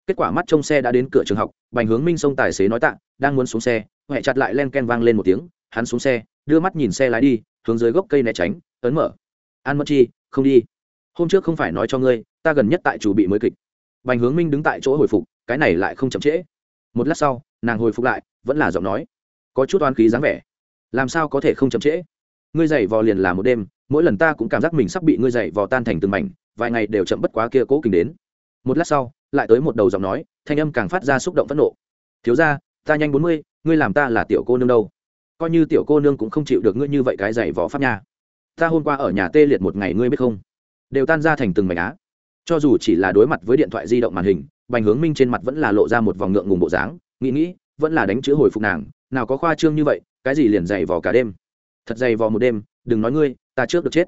Kết quả mắt trong xe đã đến cửa trường học, bành hướng minh xông tài xế nói tạ, đang muốn xuống xe huệ chặt lại len ken vang lên một tiếng, hắn xuống xe, đưa mắt nhìn xe lái đi, hướng dưới gốc cây né tránh, ấn mở. An mất chi, không đi. Hôm trước không phải nói cho ngươi, ta gần nhất tại chủ bị mới kịch. Bành hướng minh đứng tại chỗ hồi phục, cái này lại không chậm trễ. Một lát sau, nàng hồi phục lại, vẫn là giọng nói. Có chút oan khí dáng vẻ. Làm sao có thể không chậm trễ? Ngươi dậy vò liền là một đêm, mỗi lần ta cũng cảm giác mình sắp bị ngươi dậy vò tan thành từng mảnh, vài ngày đều chậm bất quá kia cố kình đến. Một lát sau, lại tới một đầu giọng nói, thanh âm càng phát ra xúc động phẫn nộ. Thiếu ra ta nhanh bốn mươi, ngươi làm ta là tiểu cô nương đâu? Coi như tiểu cô nương cũng không chịu được ngươi như vậy cái giày võ pháp nha. Ta hôm qua ở nhà tê liệt một ngày ngươi biết không? Đều tan ra thành từng mảnh á. Cho dù chỉ là đối mặt với điện thoại di động màn hình, bành hướng minh trên mặt vẫn là lộ ra một vòng ngượng ngùng bộ dáng, nghĩ nghĩ, vẫn là đánh chữ hồi phục nàng, nào có khoa trương như vậy, cái gì liền dày vò cả đêm? Thật dày vò một đêm, đừng nói ngươi, ta trước được chết.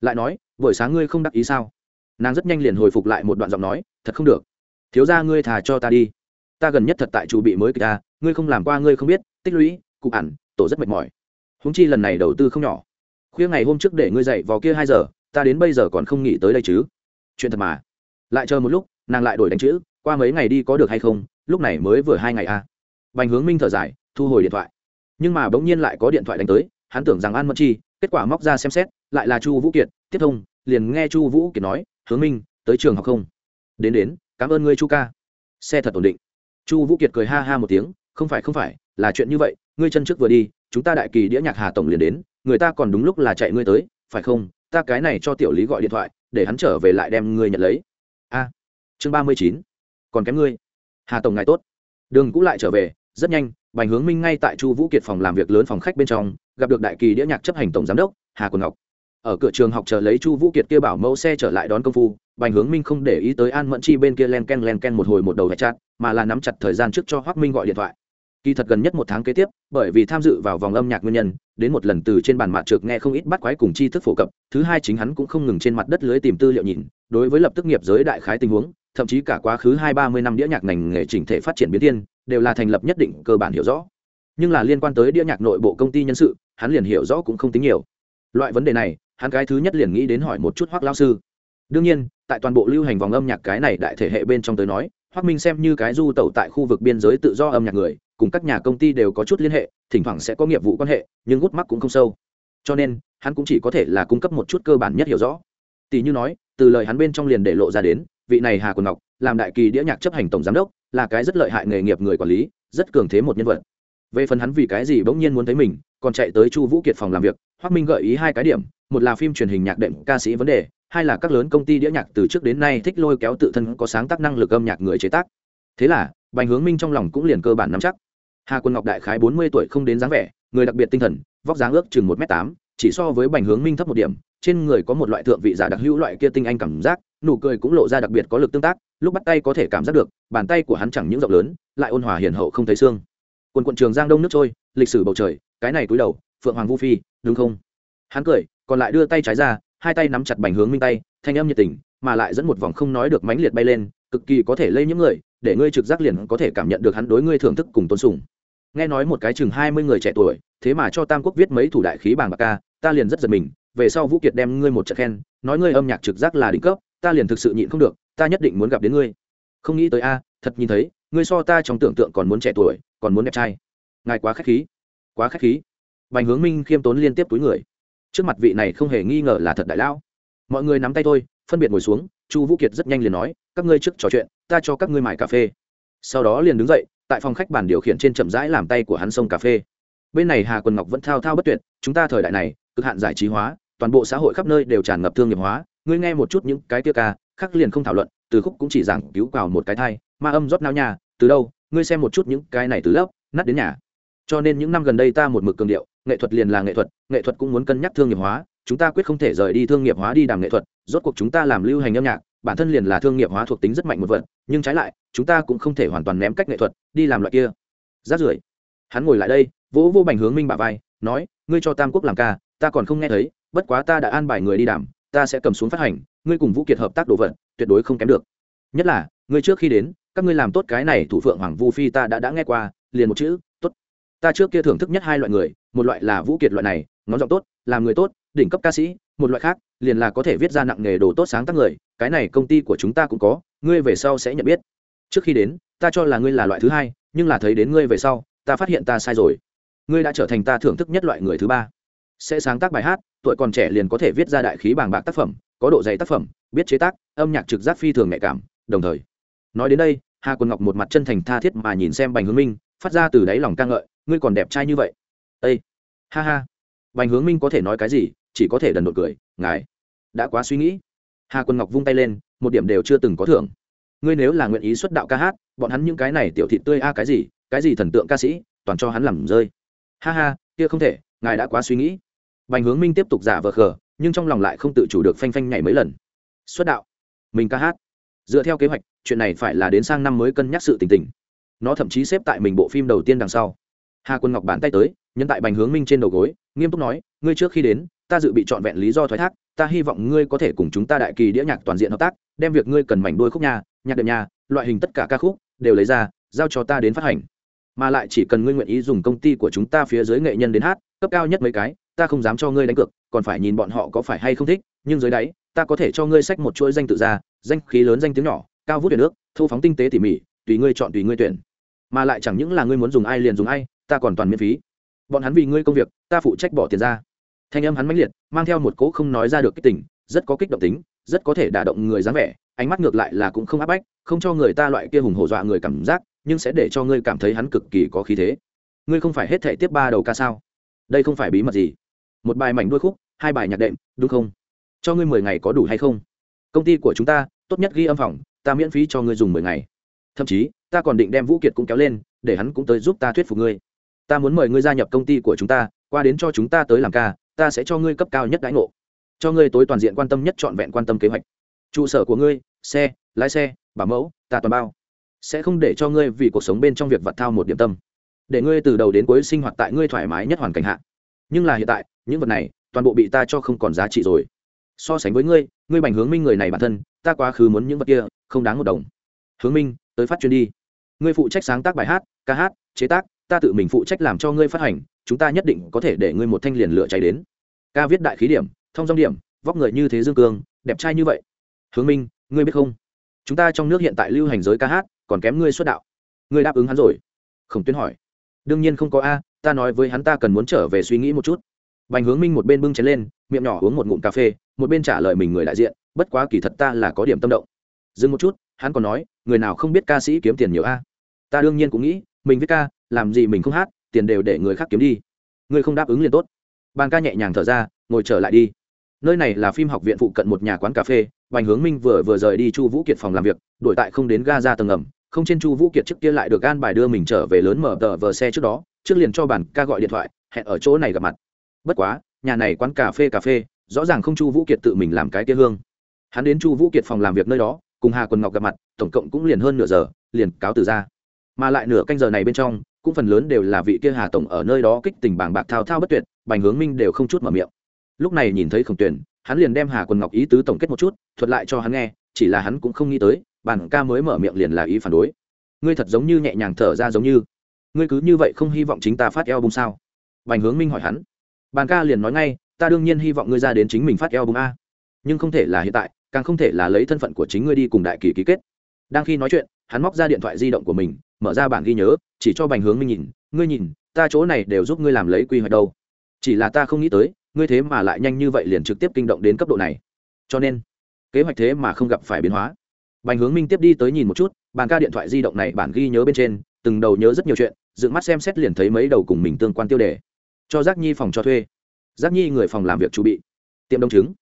Lại nói, buổi sáng ngươi không đắc ý sao? Nàng rất nhanh liền hồi phục lại một đoạn giọng nói, thật không được. Thiếu ra ngươi thà cho ta đi ta gần nhất thật tại chủ bị mới kịch ta, ngươi không làm qua, ngươi không biết, tích lũy cụ ản tổ rất mệt mỏi. Húng chi lần này đầu tư không nhỏ. Khuya ngày hôm trước để ngươi dậy vào kia hai giờ, ta đến bây giờ còn không nghĩ tới đây chứ. Chuyện thật mà. Lại chờ một lúc, nàng lại đổi đánh chữ, qua mấy ngày đi có được hay không, lúc này mới vừa hai ngày à. bành hướng minh thở dài, thu hồi điện thoại. Nhưng mà bỗng nhiên lại có điện thoại đánh tới, hắn tưởng rằng an mẫn chi, kết quả móc ra xem xét, lại là chu vũ kiệt, tiếp thông, liền nghe chu vũ kiệt nói, hướng minh, tới trường học không? Đến đến, cảm ơn ngươi chu ca. Xe thật ổn định chu vũ kiệt cười ha ha một tiếng, không phải không phải, là chuyện như vậy, ngươi chân trước vừa đi, chúng ta đại kỳ đĩa nhạc hà tổng liền đến, người ta còn đúng lúc là chạy ngươi tới, phải không? Ta cái này cho tiểu lý gọi điện thoại, để hắn trở về lại đem ngươi nhận lấy. A, chương ba mươi chín, còn kém ngươi. Hà tổng ngài tốt. Đường cũ lại trở về, rất nhanh, bành hướng minh ngay tại chu vũ kiệt phòng làm việc lớn phòng khách bên trong, gặp được đại kỳ đĩa nhạc chấp hành tổng giám đốc, hà quần ngọc. Ở cửa trường học chờ lấy chu vũ kiệt kia bảo mẫu xe trở lại đón công phu bành hướng minh không để ý tới an mẫn chi bên kia len ken len ken một hồi một đầu hẹn chặt, mà là nắm chặt thời gian trước cho Hoắc minh gọi điện thoại. Kỳ thật gần nhất một tháng kế tiếp, bởi vì tham dự vào vòng âm nhạc nguyên nhân, đến một lần từ trên bàn mạt trượt nghe không ít bắt quái cùng chi thức phổ cập, thứ hai chính hắn cũng không ngừng trên mặt đất lưới tìm tư liệu nhìn, đối với lập tức nghiệp giới đại khái tình huống, thậm chí cả quá khứ hai ba mươi năm đĩa nhạc ngành nghề chỉnh thể phát triển biến thiên, đều là thành lập nhất định cơ bản hiểu rõ. Nhưng là liên quan tới đĩa nhạc nội bộ công ty nhân sự, hắn liền hiểu rõ cũng không tính nhiều. Loại vấn đề này, hắn cái thứ nhất liền nghĩ đến hỏi một chút Hoắc Lão sư đương nhiên, tại toàn bộ lưu hành vòng âm nhạc cái này đại thể hệ bên trong tới nói hoác minh xem như cái du tẩu tại khu vực biên giới tự do âm nhạc người, cùng các nhà công ty đều có chút liên hệ, thỉnh thoảng sẽ có nghiệp vụ quan hệ, nhưng gút mắc cũng không sâu. Cho nên, hắn cũng chỉ có thể là cung cấp một chút cơ bản nhất hiểu rõ. Tỷ như nói, từ lời hắn bên trong liền để lộ ra đến, vị này hà quần ngọc, làm đại kỳ đĩa nhạc chấp hành tổng giám đốc, là cái rất lợi hại nghề nghiệp người quản lý, rất cường thế một nhân vật. Về phần hắn vì cái gì bỗng nhiên muốn thấy mình, còn chạy tới chu vũ kiệt phòng làm việc hoác minh gợi ý hai cái điểm, một là phim truyền hình nhạc đệm ca sĩ vấn đề hai là các lớn công ty đĩa nhạc từ trước đến nay thích lôi kéo tự thân có sáng tác năng lực âm nhạc người chế tác. Thế là, bành hướng minh trong lòng cũng liền cơ bản nắm chắc. Hà quân ngọc đại khái bốn mươi tuổi không đến dáng vẻ, người đặc biệt tinh thần, vóc dáng ước chừng một m tám, chỉ so với bành hướng minh thấp một điểm, trên người có một loại thượng vị giả đặc hữu loại kia tinh anh cảm giác, nụ cười cũng lộ ra đặc biệt có lực tương tác, lúc bắt tay có thể cảm giác được, bàn tay của hắn chẳng những rộng lớn, lại ôn hòa hiền hậu không thấy xương. Quần quận trường giang đông nước trôi, lịch sử bầu trời, cái này cúi đầu, phượng hoàng vu phi, đúng không? Hắn cười, còn lại đưa tay trái ra hai tay nắm chặt bành hướng minh tay, thanh âm nhiệt tình, mà lại dẫn một vòng không nói được mãnh liệt bay lên, cực kỳ có thể lây những người, để ngươi trực giác liền có thể cảm nhận được hắn đối ngươi thưởng thức cùng tôn sùng. Nghe nói một cái chừng hai mươi người trẻ tuổi, thế mà cho tam quốc viết mấy thủ đại khí bảng bạc ca, ta liền rất giật mình, về sau vũ kiệt đem ngươi một trận khen, nói ngươi âm nhạc trực giác là đỉnh cấp, ta liền thực sự nhịn không được, ta nhất định muốn gặp đến ngươi. Không nghĩ tới a, thật nhìn thấy, ngươi so ta trong tưởng tượng còn muốn trẻ tuổi, còn muốn đẹp trai. Ngài quá k h á c h khí, quá k h á c h khí. Bành hướng minh khiêm tốn liên tiếp túi người trước mặt vị này không hề nghi ngờ là thật đại lão. Mọi người nắm tay tôi phân biệt ngồi xuống, chu vũ kiệt rất nhanh liền nói, các ngươi trước trò chuyện, ta cho các ngươi mải cà phê. Sau đó liền đứng dậy, tại phòng khách bàn điều khiển trên chậm rãi làm tay của hắn sông cà phê. Bên này hà quần ngọc vẫn thao thao bất tuyệt, chúng ta thời đại này, cực hạn giải trí hóa, toàn bộ xã hội khắp nơi đều tràn ngập thương nghiệp hóa, ngươi nghe một chút những cái tiêu ca, khác liền không thảo luận, từ khúc cũng chỉ giảng cứu vào một cái thai, ma âm rót nao nhà từ đâu, ngươi xem một chút những cái này từ lớp, nát đến nhà. Cho nên những năm gần đây ta một mực cường điệu nghệ thuật liền là nghệ thuật nghệ thuật cũng muốn cân nhắc thương nghiệp hóa, chúng ta quyết không thể rời đi thương nghiệp hóa đi đàm nghệ thuật, rốt cuộc chúng ta làm lưu hành âm nhạc, bản thân liền là thương nghiệp hóa thuộc tính rất mạnh một vật, nhưng trái lại, chúng ta cũng không thể hoàn toàn ném cách nghệ thuật, đi làm loại kia. Rát rưởi. Hắn ngồi lại đây, vỗ vô bành hướng minh bà vai, nói, ngươi cho tam quốc làm ca, ta còn không nghe thấy, bất quá ta đã an bài người đi đàm, ta sẽ cầm xuống phát hành, ngươi cùng vũ kiệt hợp tác đồ vật, tuyệt đối không kém được. Nhất là, ngươi trước khi đến, các ngươi làm tốt cái này thủ phượng hoàng vu phi ta đã đã nghe qua, liền một chữ ta trước kia thưởng thức nhất hai loại người, một loại là vũ kiệt loại này, ngón giọng tốt, làm người tốt, đỉnh cấp ca sĩ, một loại khác, liền là có thể viết ra nặng nghề đồ tốt sáng tác người, cái này công ty của chúng ta cũng có, ngươi về sau sẽ nhận biết. Trước khi đến, ta cho là ngươi là loại thứ hai, nhưng là thấy đến ngươi về sau, ta phát hiện ta sai rồi. Ngươi đã trở thành ta thưởng thức nhất loại người thứ ba. Sẽ sáng tác bài hát, tuổi còn trẻ liền có thể viết ra đại khí bàng bạc tác phẩm, có độ dày tác phẩm, biết chế tác, âm nhạc trực giác phi thường nhạy cảm, đồng thời. Nói đến đây, hà quân ngọc một mặt chân thành tha thiết mà nhìn xem bành hướng minh, phát ra từ đáy lòng ca ngợi ngươi còn đẹp trai như vậy. Ây ha ha. Bành hướng minh có thể nói cái gì, chỉ có thể đần đột cười, ngài đã quá suy nghĩ. Hà quân ngọc vung tay lên, một điểm đều chưa từng có thưởng. Ngươi nếu là nguyện ý xuất đạo ca hát, bọn hắn những cái này tiểu thị tươi a à cái gì cái gì thần tượng ca sĩ, toàn cho hắn làm rơi. Ha ha, kia không thể, ngài đã quá suy nghĩ. Bành hướng minh tiếp tục giả vờ khờ, nhưng trong lòng lại không tự chủ được phanh phanh nhảy mấy lần. Xuất đạo, mình ca hát. Dựa theo kế hoạch, chuyện này phải là đến sang năm mới cân nhắc sự tình tình. Nó thậm chí xếp tại mình bộ phim đầu tiên đằng sau hà quân ngọc bàn tay tới nhân tại bành hướng minh trên đầu gối, nghiêm túc nói, ngươi trước khi đến, ta dự bị trọn vẹn lý do thoái thác, ta hy vọng ngươi có thể cùng chúng ta đại kỳ đĩa nhạc toàn diện hợp tác, đem việc ngươi cần mảnh đuôi khúc nhà nhạc đệm nhà loại hình tất cả ca khúc, đều lấy ra, giao cho ta đến phát hành. Mà lại chỉ cần ngươi nguyện ý dùng công ty của chúng ta phía dưới nghệ nhân đến hát, cấp cao nhất mấy cái, ta không dám cho ngươi đánh cược, còn phải nhìn bọn họ có phải hay không thích, nhưng dưới đáy, ta có thể cho ngươi sách một chuỗi danh tự ra, danh khí lớn danh tiếng nhỏ, cao vút tuyển nước, thu phóng tinh tế tỉ mỉ, tùy ngươi chọn tùy ngươi tuyển. Mà lại chẳng những là ngươi muốn dùng ai liền dùng ai ta còn toàn miễn phí. Bọn hắn vì ngươi công việc, ta phụ trách bỏ tiền ra. Thanh âm hắn mãnh liệt, mang theo một cỗ không nói ra được cái tình, rất có kích động tính, rất có thể đả động người dáng vẻ, ánh mắt ngược lại là cũng không áp bách, không cho người ta loại kia hùng hổ dọa người cảm giác, nhưng sẽ để cho ngươi cảm thấy hắn cực kỳ có khí thế. Ngươi không phải hết thể tiếp ba đầu ca sao? Đây không phải bí mật gì? Một bài mảnh đuôi khúc, hai bài nhạc đệm, đúng không? Cho ngươi mười ngày có đủ hay không? Công ty của chúng ta, tốt nhất ghi âm phòng, ta miễn phí cho ngươi dùng mười ngày. Thậm chí, ta còn định đem vũ kiệt cũng kéo lên, để hắn cũng tới giúp ta thuyết phục ngươi ta muốn mời ngươi gia nhập công ty của chúng ta, qua đến cho chúng ta tới làm ca, ta sẽ cho ngươi cấp cao nhất đãi ngộ. Cho ngươi tối toàn diện quan tâm nhất trọn vẹn quan tâm kế hoạch. Trụ sở của ngươi, xe, lái xe, bảo mẫu, ta toàn bao. Sẽ không để cho ngươi vì cuộc sống bên trong việc vặt thao một điểm tâm. Để ngươi từ đầu đến cuối sinh hoạt tại ngươi thoải mái nhất hoàn cảnh hạ. Nhưng là hiện tại, những vật này, toàn bộ bị ta cho không còn giá trị rồi. So sánh với ngươi ngươi bành hướng minh người này bản thân, ta quá khứ muốn những vật kia, không đáng một đồng. Hướng minh, tới phát chuyên đi. Ngươi phụ trách sáng tác bài hát, ca hát, chế tác ta tự mình phụ trách làm cho ngươi phát hành, chúng ta nhất định có thể để ngươi một thanh liền lửa cháy đến. Ca viết đại khí điểm, thông dong điểm, vóc người như thế dương cương, đẹp trai như vậy. Hướng minh, ngươi biết không? Chúng ta trong nước hiện tại lưu hành giới ca hát, còn kém ngươi xuất đạo. Ngươi đáp ứng hắn rồi. Khổng tuyến hỏi. Đương nhiên không có a, ta nói với hắn ta cần muốn trở về suy nghĩ một chút. Bành hướng minh một bên bưng chén lên, miệng nhỏ uống một ngụm cà phê, một bên trả lời mình người đại diện, bất quá kỳ thật ta là có điểm tâm động. Dừng một chút, hắn còn nói, người nào không biết ca sĩ kiếm tiền nhiều a? Ta đương nhiên cũng nghĩ, mình viết ca làm gì mình không hát, tiền đều để người khác kiếm đi. Ngươi không đáp ứng liền tốt. Bàn ca nhẹ nhàng thở ra, ngồi trở lại đi. Nơi này là phim học viện phụ cận một nhà quán cà phê bành hướng minh vừa vừa rời đi chu vũ kiệt phòng làm việc đổi tại không đến ga ra tầng ngầm. Không trên chu vũ kiệt trước kia lại được gan bài đưa mình trở về lớn mở tờ vờ xe trước đó, trước liền cho bản ca gọi điện thoại, hẹn ở chỗ này gặp mặt. Bất quá, nhà này quán cà phê cà phê, rõ ràng không chu vũ kiệt tự mình làm cái kia hương. Hắn đến chu vũ kiệt phòng làm việc nơi đó, cùng hà quần ngọc gặp mặt, tổng cộng cũng liền hơn nửa giờ, liền cáo từ ra. Mà lại nửa canh giờ này bên trong cũng phần lớn đều là vị kia hà tổng ở nơi đó kích tình bảng bạc thao thao bất tuyệt, bành hướng minh đều không chút mở miệng. Lúc này nhìn thấy khổng tuyển hắn liền đem hà quần ngọc ý tứ tổng kết một chút, thuật lại cho hắn nghe, chỉ là hắn cũng không nghĩ tới, bản ca mới mở miệng liền là ý phản đối. Ngươi thật giống như nhẹ nhàng thở ra giống như. Ngươi cứ như vậy không hy vọng chính ta phát eo bung sao? Bành hướng minh hỏi hắn. Bàn ca liền nói ngay, ta đương nhiên hy vọng ngươi ra đến chính mình phát eo bung a. Nhưng không thể là hiện tại, càng không thể là lấy thân phận của chính ngươi đi cùng đại kỳ ký kết. Đang khi nói chuyện, hắn móc ra điện thoại di động của mình mở ra bản ghi nhớ, chỉ cho bành hướng minh nhìn, ngươi nhìn, ta chỗ này đều giúp ngươi làm lấy quy hoạch đâu. Chỉ là ta không nghĩ tới, ngươi thế mà lại nhanh như vậy liền trực tiếp kinh động đến cấp độ này. Cho nên, kế hoạch thế mà không gặp phải biến hóa. Bành hướng minh tiếp đi tới nhìn một chút, bàn ca điện thoại di động này bản ghi nhớ bên trên, từng đầu nhớ rất nhiều chuyện, dựng mắt xem xét liền thấy mấy đầu cùng mình tương quan tiêu đề. Cho giác nhi phòng cho thuê. Giác nhi người phòng làm việc chu bị. Tiệm đông chứng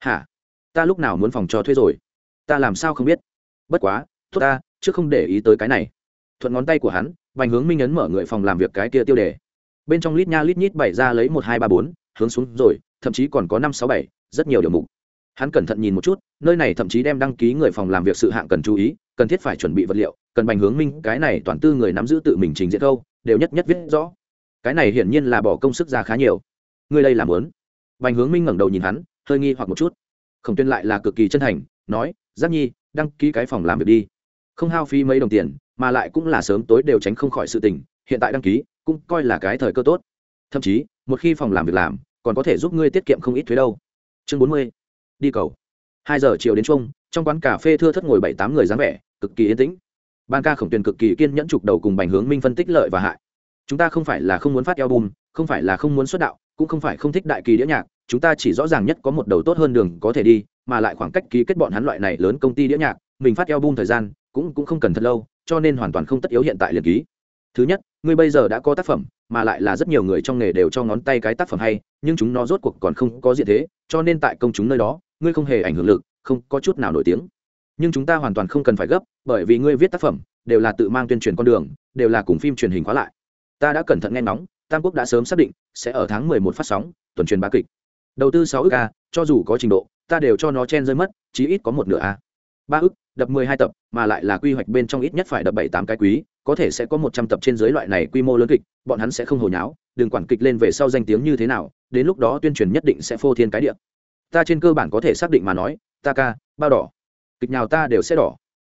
hả? Ta lúc nào muốn phòng cho thuê rồi? Ta làm sao không biết? Bất quá, tốt ta, chứ không để ý tới cái này thuận ngón tay của hắn, vành hướng minh ấn mở người phòng làm việc cái kia tiêu đề. Bên trong lít nha lít nhít bảy ra lấy một hai ba bốn, hướng xuống rồi, thậm chí còn có năm sáu bảy, rất nhiều điều mục. Hắn cẩn thận nhìn một chút, nơi này thậm chí đem đăng ký người phòng làm việc sự hạng cần chú ý, cần thiết phải chuẩn bị vật liệu, cần bành hướng minh, cái này toàn tư người nắm giữ tự mình trình diễn câu, đều nhất nhất viết rõ. Cái này hiển nhiên là bỏ công sức ra khá nhiều. Người đây làm lớn bành hướng minh ngẩng đầu nhìn hắn, hơi nghi hoặc một chút. Khổng tuyên lại là cực kỳ chân thành, nói, giác nhi, đăng ký cái phòng làm việc đi. Không hao phí mấy đồng tiền mà lại cũng là sớm tối đều tránh không khỏi sự tình, hiện tại đăng ký cũng coi là cái thời cơ tốt. Thậm chí, một khi phòng làm việc làm, còn có thể giúp ngươi tiết kiệm không ít thuế đâu. Chương bốn mươi, đi cầu. Hai giờ chiều đến chung, trong quán cà phê thưa thất ngồi bảy tám người dáng vẻ, cực kỳ yên tĩnh. Ban ca khổng tuyền cực kỳ kiên nhẫn trục đầu cùng bành hướng minh phân tích lợi và hại. Chúng ta không phải là không muốn phát album, không phải là không muốn xuất đạo, cũng không phải không thích đại kỳ đĩa nhạc, chúng ta chỉ rõ ràng nhất có một đầu tốt hơn đường có thể đi, mà lại khoảng cách ký kết bọn hắn loại này lớn công ty đĩa nhạc, mình phát album thời gian cũng cũng không cần thật lâu cho nên hoàn toàn không tất yếu hiện tại liền ký. Thứ nhất, ngươi bây giờ đã có tác phẩm, mà lại là rất nhiều người trong nghề đều cho ngón tay cái tác phẩm hay, nhưng chúng nó rốt cuộc còn không có diện thế, cho nên tại công chúng nơi đó, ngươi không hề ảnh hưởng lực, không có chút nào nổi tiếng. Nhưng chúng ta hoàn toàn không cần phải gấp, bởi vì ngươi viết tác phẩm, đều là tự mang tuyên truyền con đường, đều là cùng phim truyền hình khóa lại. Ta đã cẩn thận nghe ngóng, tam quốc đã sớm xác định, sẽ ở tháng mười một phát sóng, tuần truyền ba kịch. Đầu tư sáu ức a, cho dù có trình độ, ta đều cho nó chen rơi mất, chí ít có một nửa a. Ba ức đập mười hai tập, mà lại là quy hoạch bên trong ít nhất phải đập bảy tám cái quý, có thể sẽ có một trăm tập trên dưới loại này quy mô lớn kịch, bọn hắn sẽ không hồi nháo, đừng quản kịch lên về sau danh tiếng như thế nào, đến lúc đó tuyên truyền nhất định sẽ phô thiên cái địa. Ta trên cơ bản có thể xác định mà nói, ta ca, bao đỏ. Kịch nào ta đều sẽ đỏ.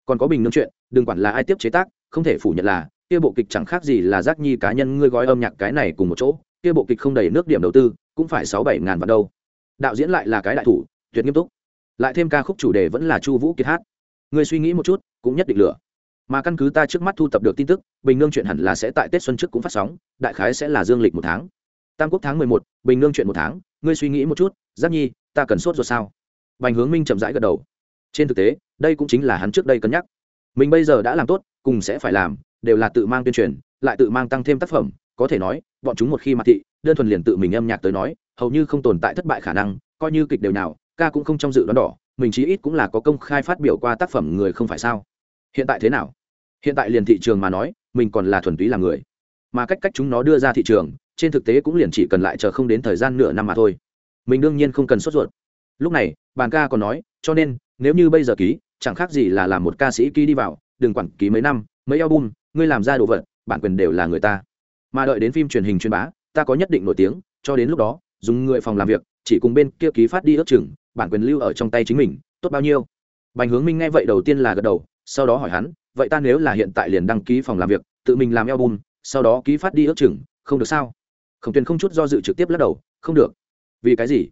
Còn có bình nương chuyện, đừng quản là ai tiếp chế tác, không thể phủ nhận là, kia bộ kịch chẳng khác gì là giác nhi cá nhân ngươi gói âm nhạc cái này cùng một chỗ, kia bộ kịch không đầy nước điểm đầu tư, cũng phải sáu bảy ngàn vạn đâu. Đạo diễn lại là cái đại thủ, tuyệt nghiêm túc. Lại thêm ca khúc chủ đề vẫn là chu vũ kiệt hát ngươi suy nghĩ một chút, cũng nhất định lửa mà căn cứ ta trước mắt thu tập được tin tức, bình nương chuyện hẳn là sẽ tại tết xuân trước cũng phát sóng, đại khái sẽ là dương lịch một tháng. Tam quốc tháng mười một, bình nương chuyện một tháng, ngươi suy nghĩ một chút, Giáp nhi, ta cần sốt ruột sao? Bành hướng minh chậm rãi gật đầu. Trên thực tế, đây cũng chính là hắn trước đây cân nhắc. Mình bây giờ đã làm tốt, cùng sẽ phải làm, đều là tự mang tuyên truyền, lại tự mang tăng thêm tác phẩm, có thể nói, bọn chúng một khi mặt thị, đơn thuần liền tự mình âm nhạc tới nói, hầu như không tồn tại thất bại khả năng, coi như kịch đều nào ca cũng không trong dự đoán đỏ mình chí ít cũng là có công khai phát biểu qua tác phẩm người không phải sao. Hiện tại thế nào? Hiện tại liền thị trường mà nói, mình còn là thuần túy là người. Mà cách cách chúng nó đưa ra thị trường, trên thực tế cũng liền chỉ cần lại chờ không đến thời gian nửa năm mà thôi. Mình đương nhiên không cần sốt ruột. Lúc này, bàn ca còn nói, cho nên, nếu như bây giờ ký, chẳng khác gì là làm một ca sĩ ký đi vào, đừng quản ký mấy năm, mấy album, ngươi làm ra đồ vật, bản quyền đều là người ta. Mà đợi đến phim truyền hình truyền bá, ta có nhất định nổi tiếng, cho đến lúc đó, dùng người phòng làm việc, chỉ cùng bên kia ký phát đi ước chừng bản quyền lưu ở trong tay chính mình, tốt bao nhiêu? Bành hướng minh nghe vậy đầu tiên là gật đầu, sau đó hỏi hắn, vậy ta nếu là hiện tại liền đăng ký phòng làm việc, tự mình làm album, sau đó ký phát đi ước chừng, không được sao? Khổng tuyên không chút do dự trực tiếp lắc đầu, không được. Vì cái gì?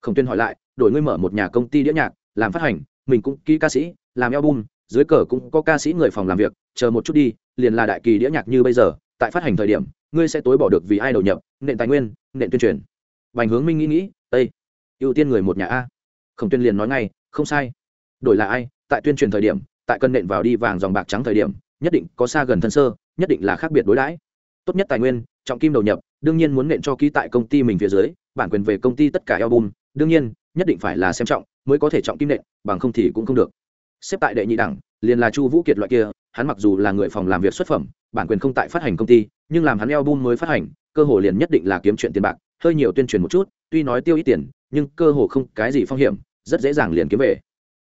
Khổng tuyên hỏi lại, đổi ngươi mở một nhà công ty đĩa nhạc, làm phát hành, mình cũng ký ca sĩ, làm album, dưới cờ cũng có ca sĩ người phòng làm việc, chờ một chút đi, liền là đại kỳ đĩa nhạc như bây giờ, tại phát hành thời điểm, ngươi sẽ tối bỏ được vì ai đầu nhập nện tài nguyên nện tuyên truyền. Bành hướng minh nghĩ nghĩ tây ưu tiên người một nhà a khổng tuyên liền nói ngay, không sai. Đổi là ai, tại tuyên truyền thời điểm, tại cân nện vào đi vàng dòng bạc trắng thời điểm, nhất định có xa gần thân sơ, nhất định là khác biệt đối đãi. Tốt nhất tài nguyên, trọng kim đầu nhập, đương nhiên muốn nện cho ký tại công ty mình phía dưới, bản quyền về công ty tất cả album, đương nhiên, nhất định phải là xem trọng, mới có thể trọng kim nện, bằng không thì cũng không được. Xếp tại đệ nhị đẳng, liền là chu vũ kiệt loại kia, hắn mặc dù là người phòng làm việc xuất phẩm, bản quyền không tại phát hành công ty, nhưng làm hắn album mới phát hành, cơ hồ liền nhất định là kiếm chuyện tiền bạc, hơi nhiều tuyên truyền một chút, tuy nói tiêu ít tiền, nhưng cơ hồ không cái gì phong hiểm rất dễ dàng liền kiếm về.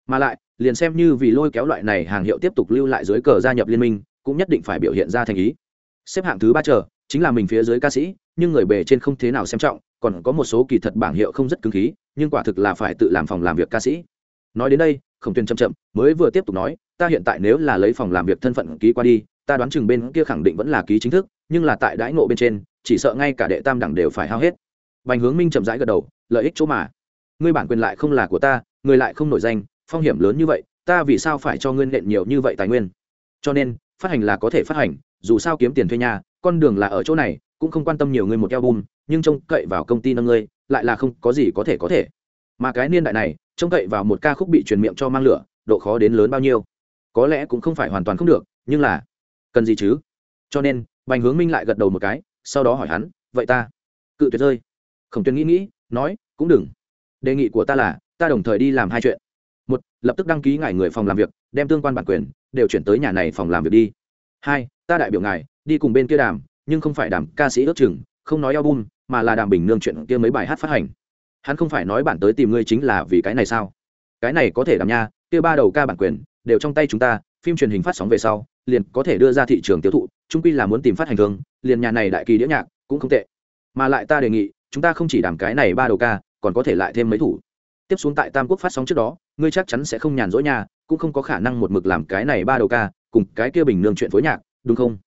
Mà lại, liền xem như vì lôi kéo loại này hàng hiệu tiếp tục lưu lại dưới cờ gia nhập liên minh, cũng nhất định phải biểu hiện ra thành ý. Xếp hạng thứ ba chờ, chính là mình phía dưới ca sĩ, nhưng người bề trên không thế nào xem trọng, còn có một số kỳ thật bảng hiệu không rất cứng khí, nhưng quả thực là phải tự làm phòng làm việc ca sĩ. Nói đến đây, khổng tuyên chậm chậm, mới vừa tiếp tục nói, ta hiện tại nếu là lấy phòng làm việc thân phận ký qua đi, ta đoán chừng bên kia khẳng định vẫn là ký chính thức, nhưng là tại đãi ngộ bên trên, chỉ sợ ngay cả đệ tam đẳng đều phải hao hết. Bành hướng minh chậm rãi gật đầu, lợi ích chỗ mà ngươi bản quyền lại không là của ta người lại không nổi danh, phong hiểm lớn như vậy, ta vì sao phải cho ngươi nện nhiều như vậy tài nguyên? Cho nên, phát hành là có thể phát hành, dù sao kiếm tiền thuê nhà, con đường là ở chỗ này, cũng không quan tâm nhiều người một album, nhưng trông cậy vào công ty nâng ngươi, lại là không có gì có thể có thể. Mà cái niên đại này, trông cậy vào một ca khúc bị truyền miệng cho mang lửa, độ khó đến lớn bao nhiêu? Có lẽ cũng không phải hoàn toàn không được, nhưng là, cần gì chứ? Cho nên, bành hướng minh lại gật đầu một cái, sau đó hỏi hắn, vậy ta? Cự tuyệt rơi. Khổng tuyên nghĩ nghĩ, nói, cũng đừng đề nghị của ta là, ta đồng thời đi làm hai chuyện. Một, lập tức đăng ký ngài người phòng làm việc, đem tương quan bản quyền đều chuyển tới nhà này phòng làm việc đi. Hai, ta đại biểu ngài, đi cùng bên kia đàm, nhưng không phải đàm ca sĩ ước chừng, không nói album, mà là đàm bình nương chuyện kia mấy bài hát phát hành. Hắn không phải nói bản tới tìm ngươi chính là vì cái này sao? Cái này có thể đàm nha, kia ba đầu ca bản quyền đều trong tay chúng ta, phim truyền hình phát sóng về sau, liền có thể đưa ra thị trường tiêu thụ trung quy là muốn tìm phát hành thương liền nhà này đại kỳ đĩa nhạc cũng không tệ. Mà lại ta đề nghị, chúng ta không chỉ đàm cái này ba đầu ca còn có thể lại thêm mấy thủ. Tiếp xuống tại tam quốc phát sóng trước đó, ngươi chắc chắn sẽ không nhàn rỗi nhà cũng không có khả năng một mực làm cái này ba đầu ca, cùng cái kia bình nương chuyện phối nhạc, đúng không?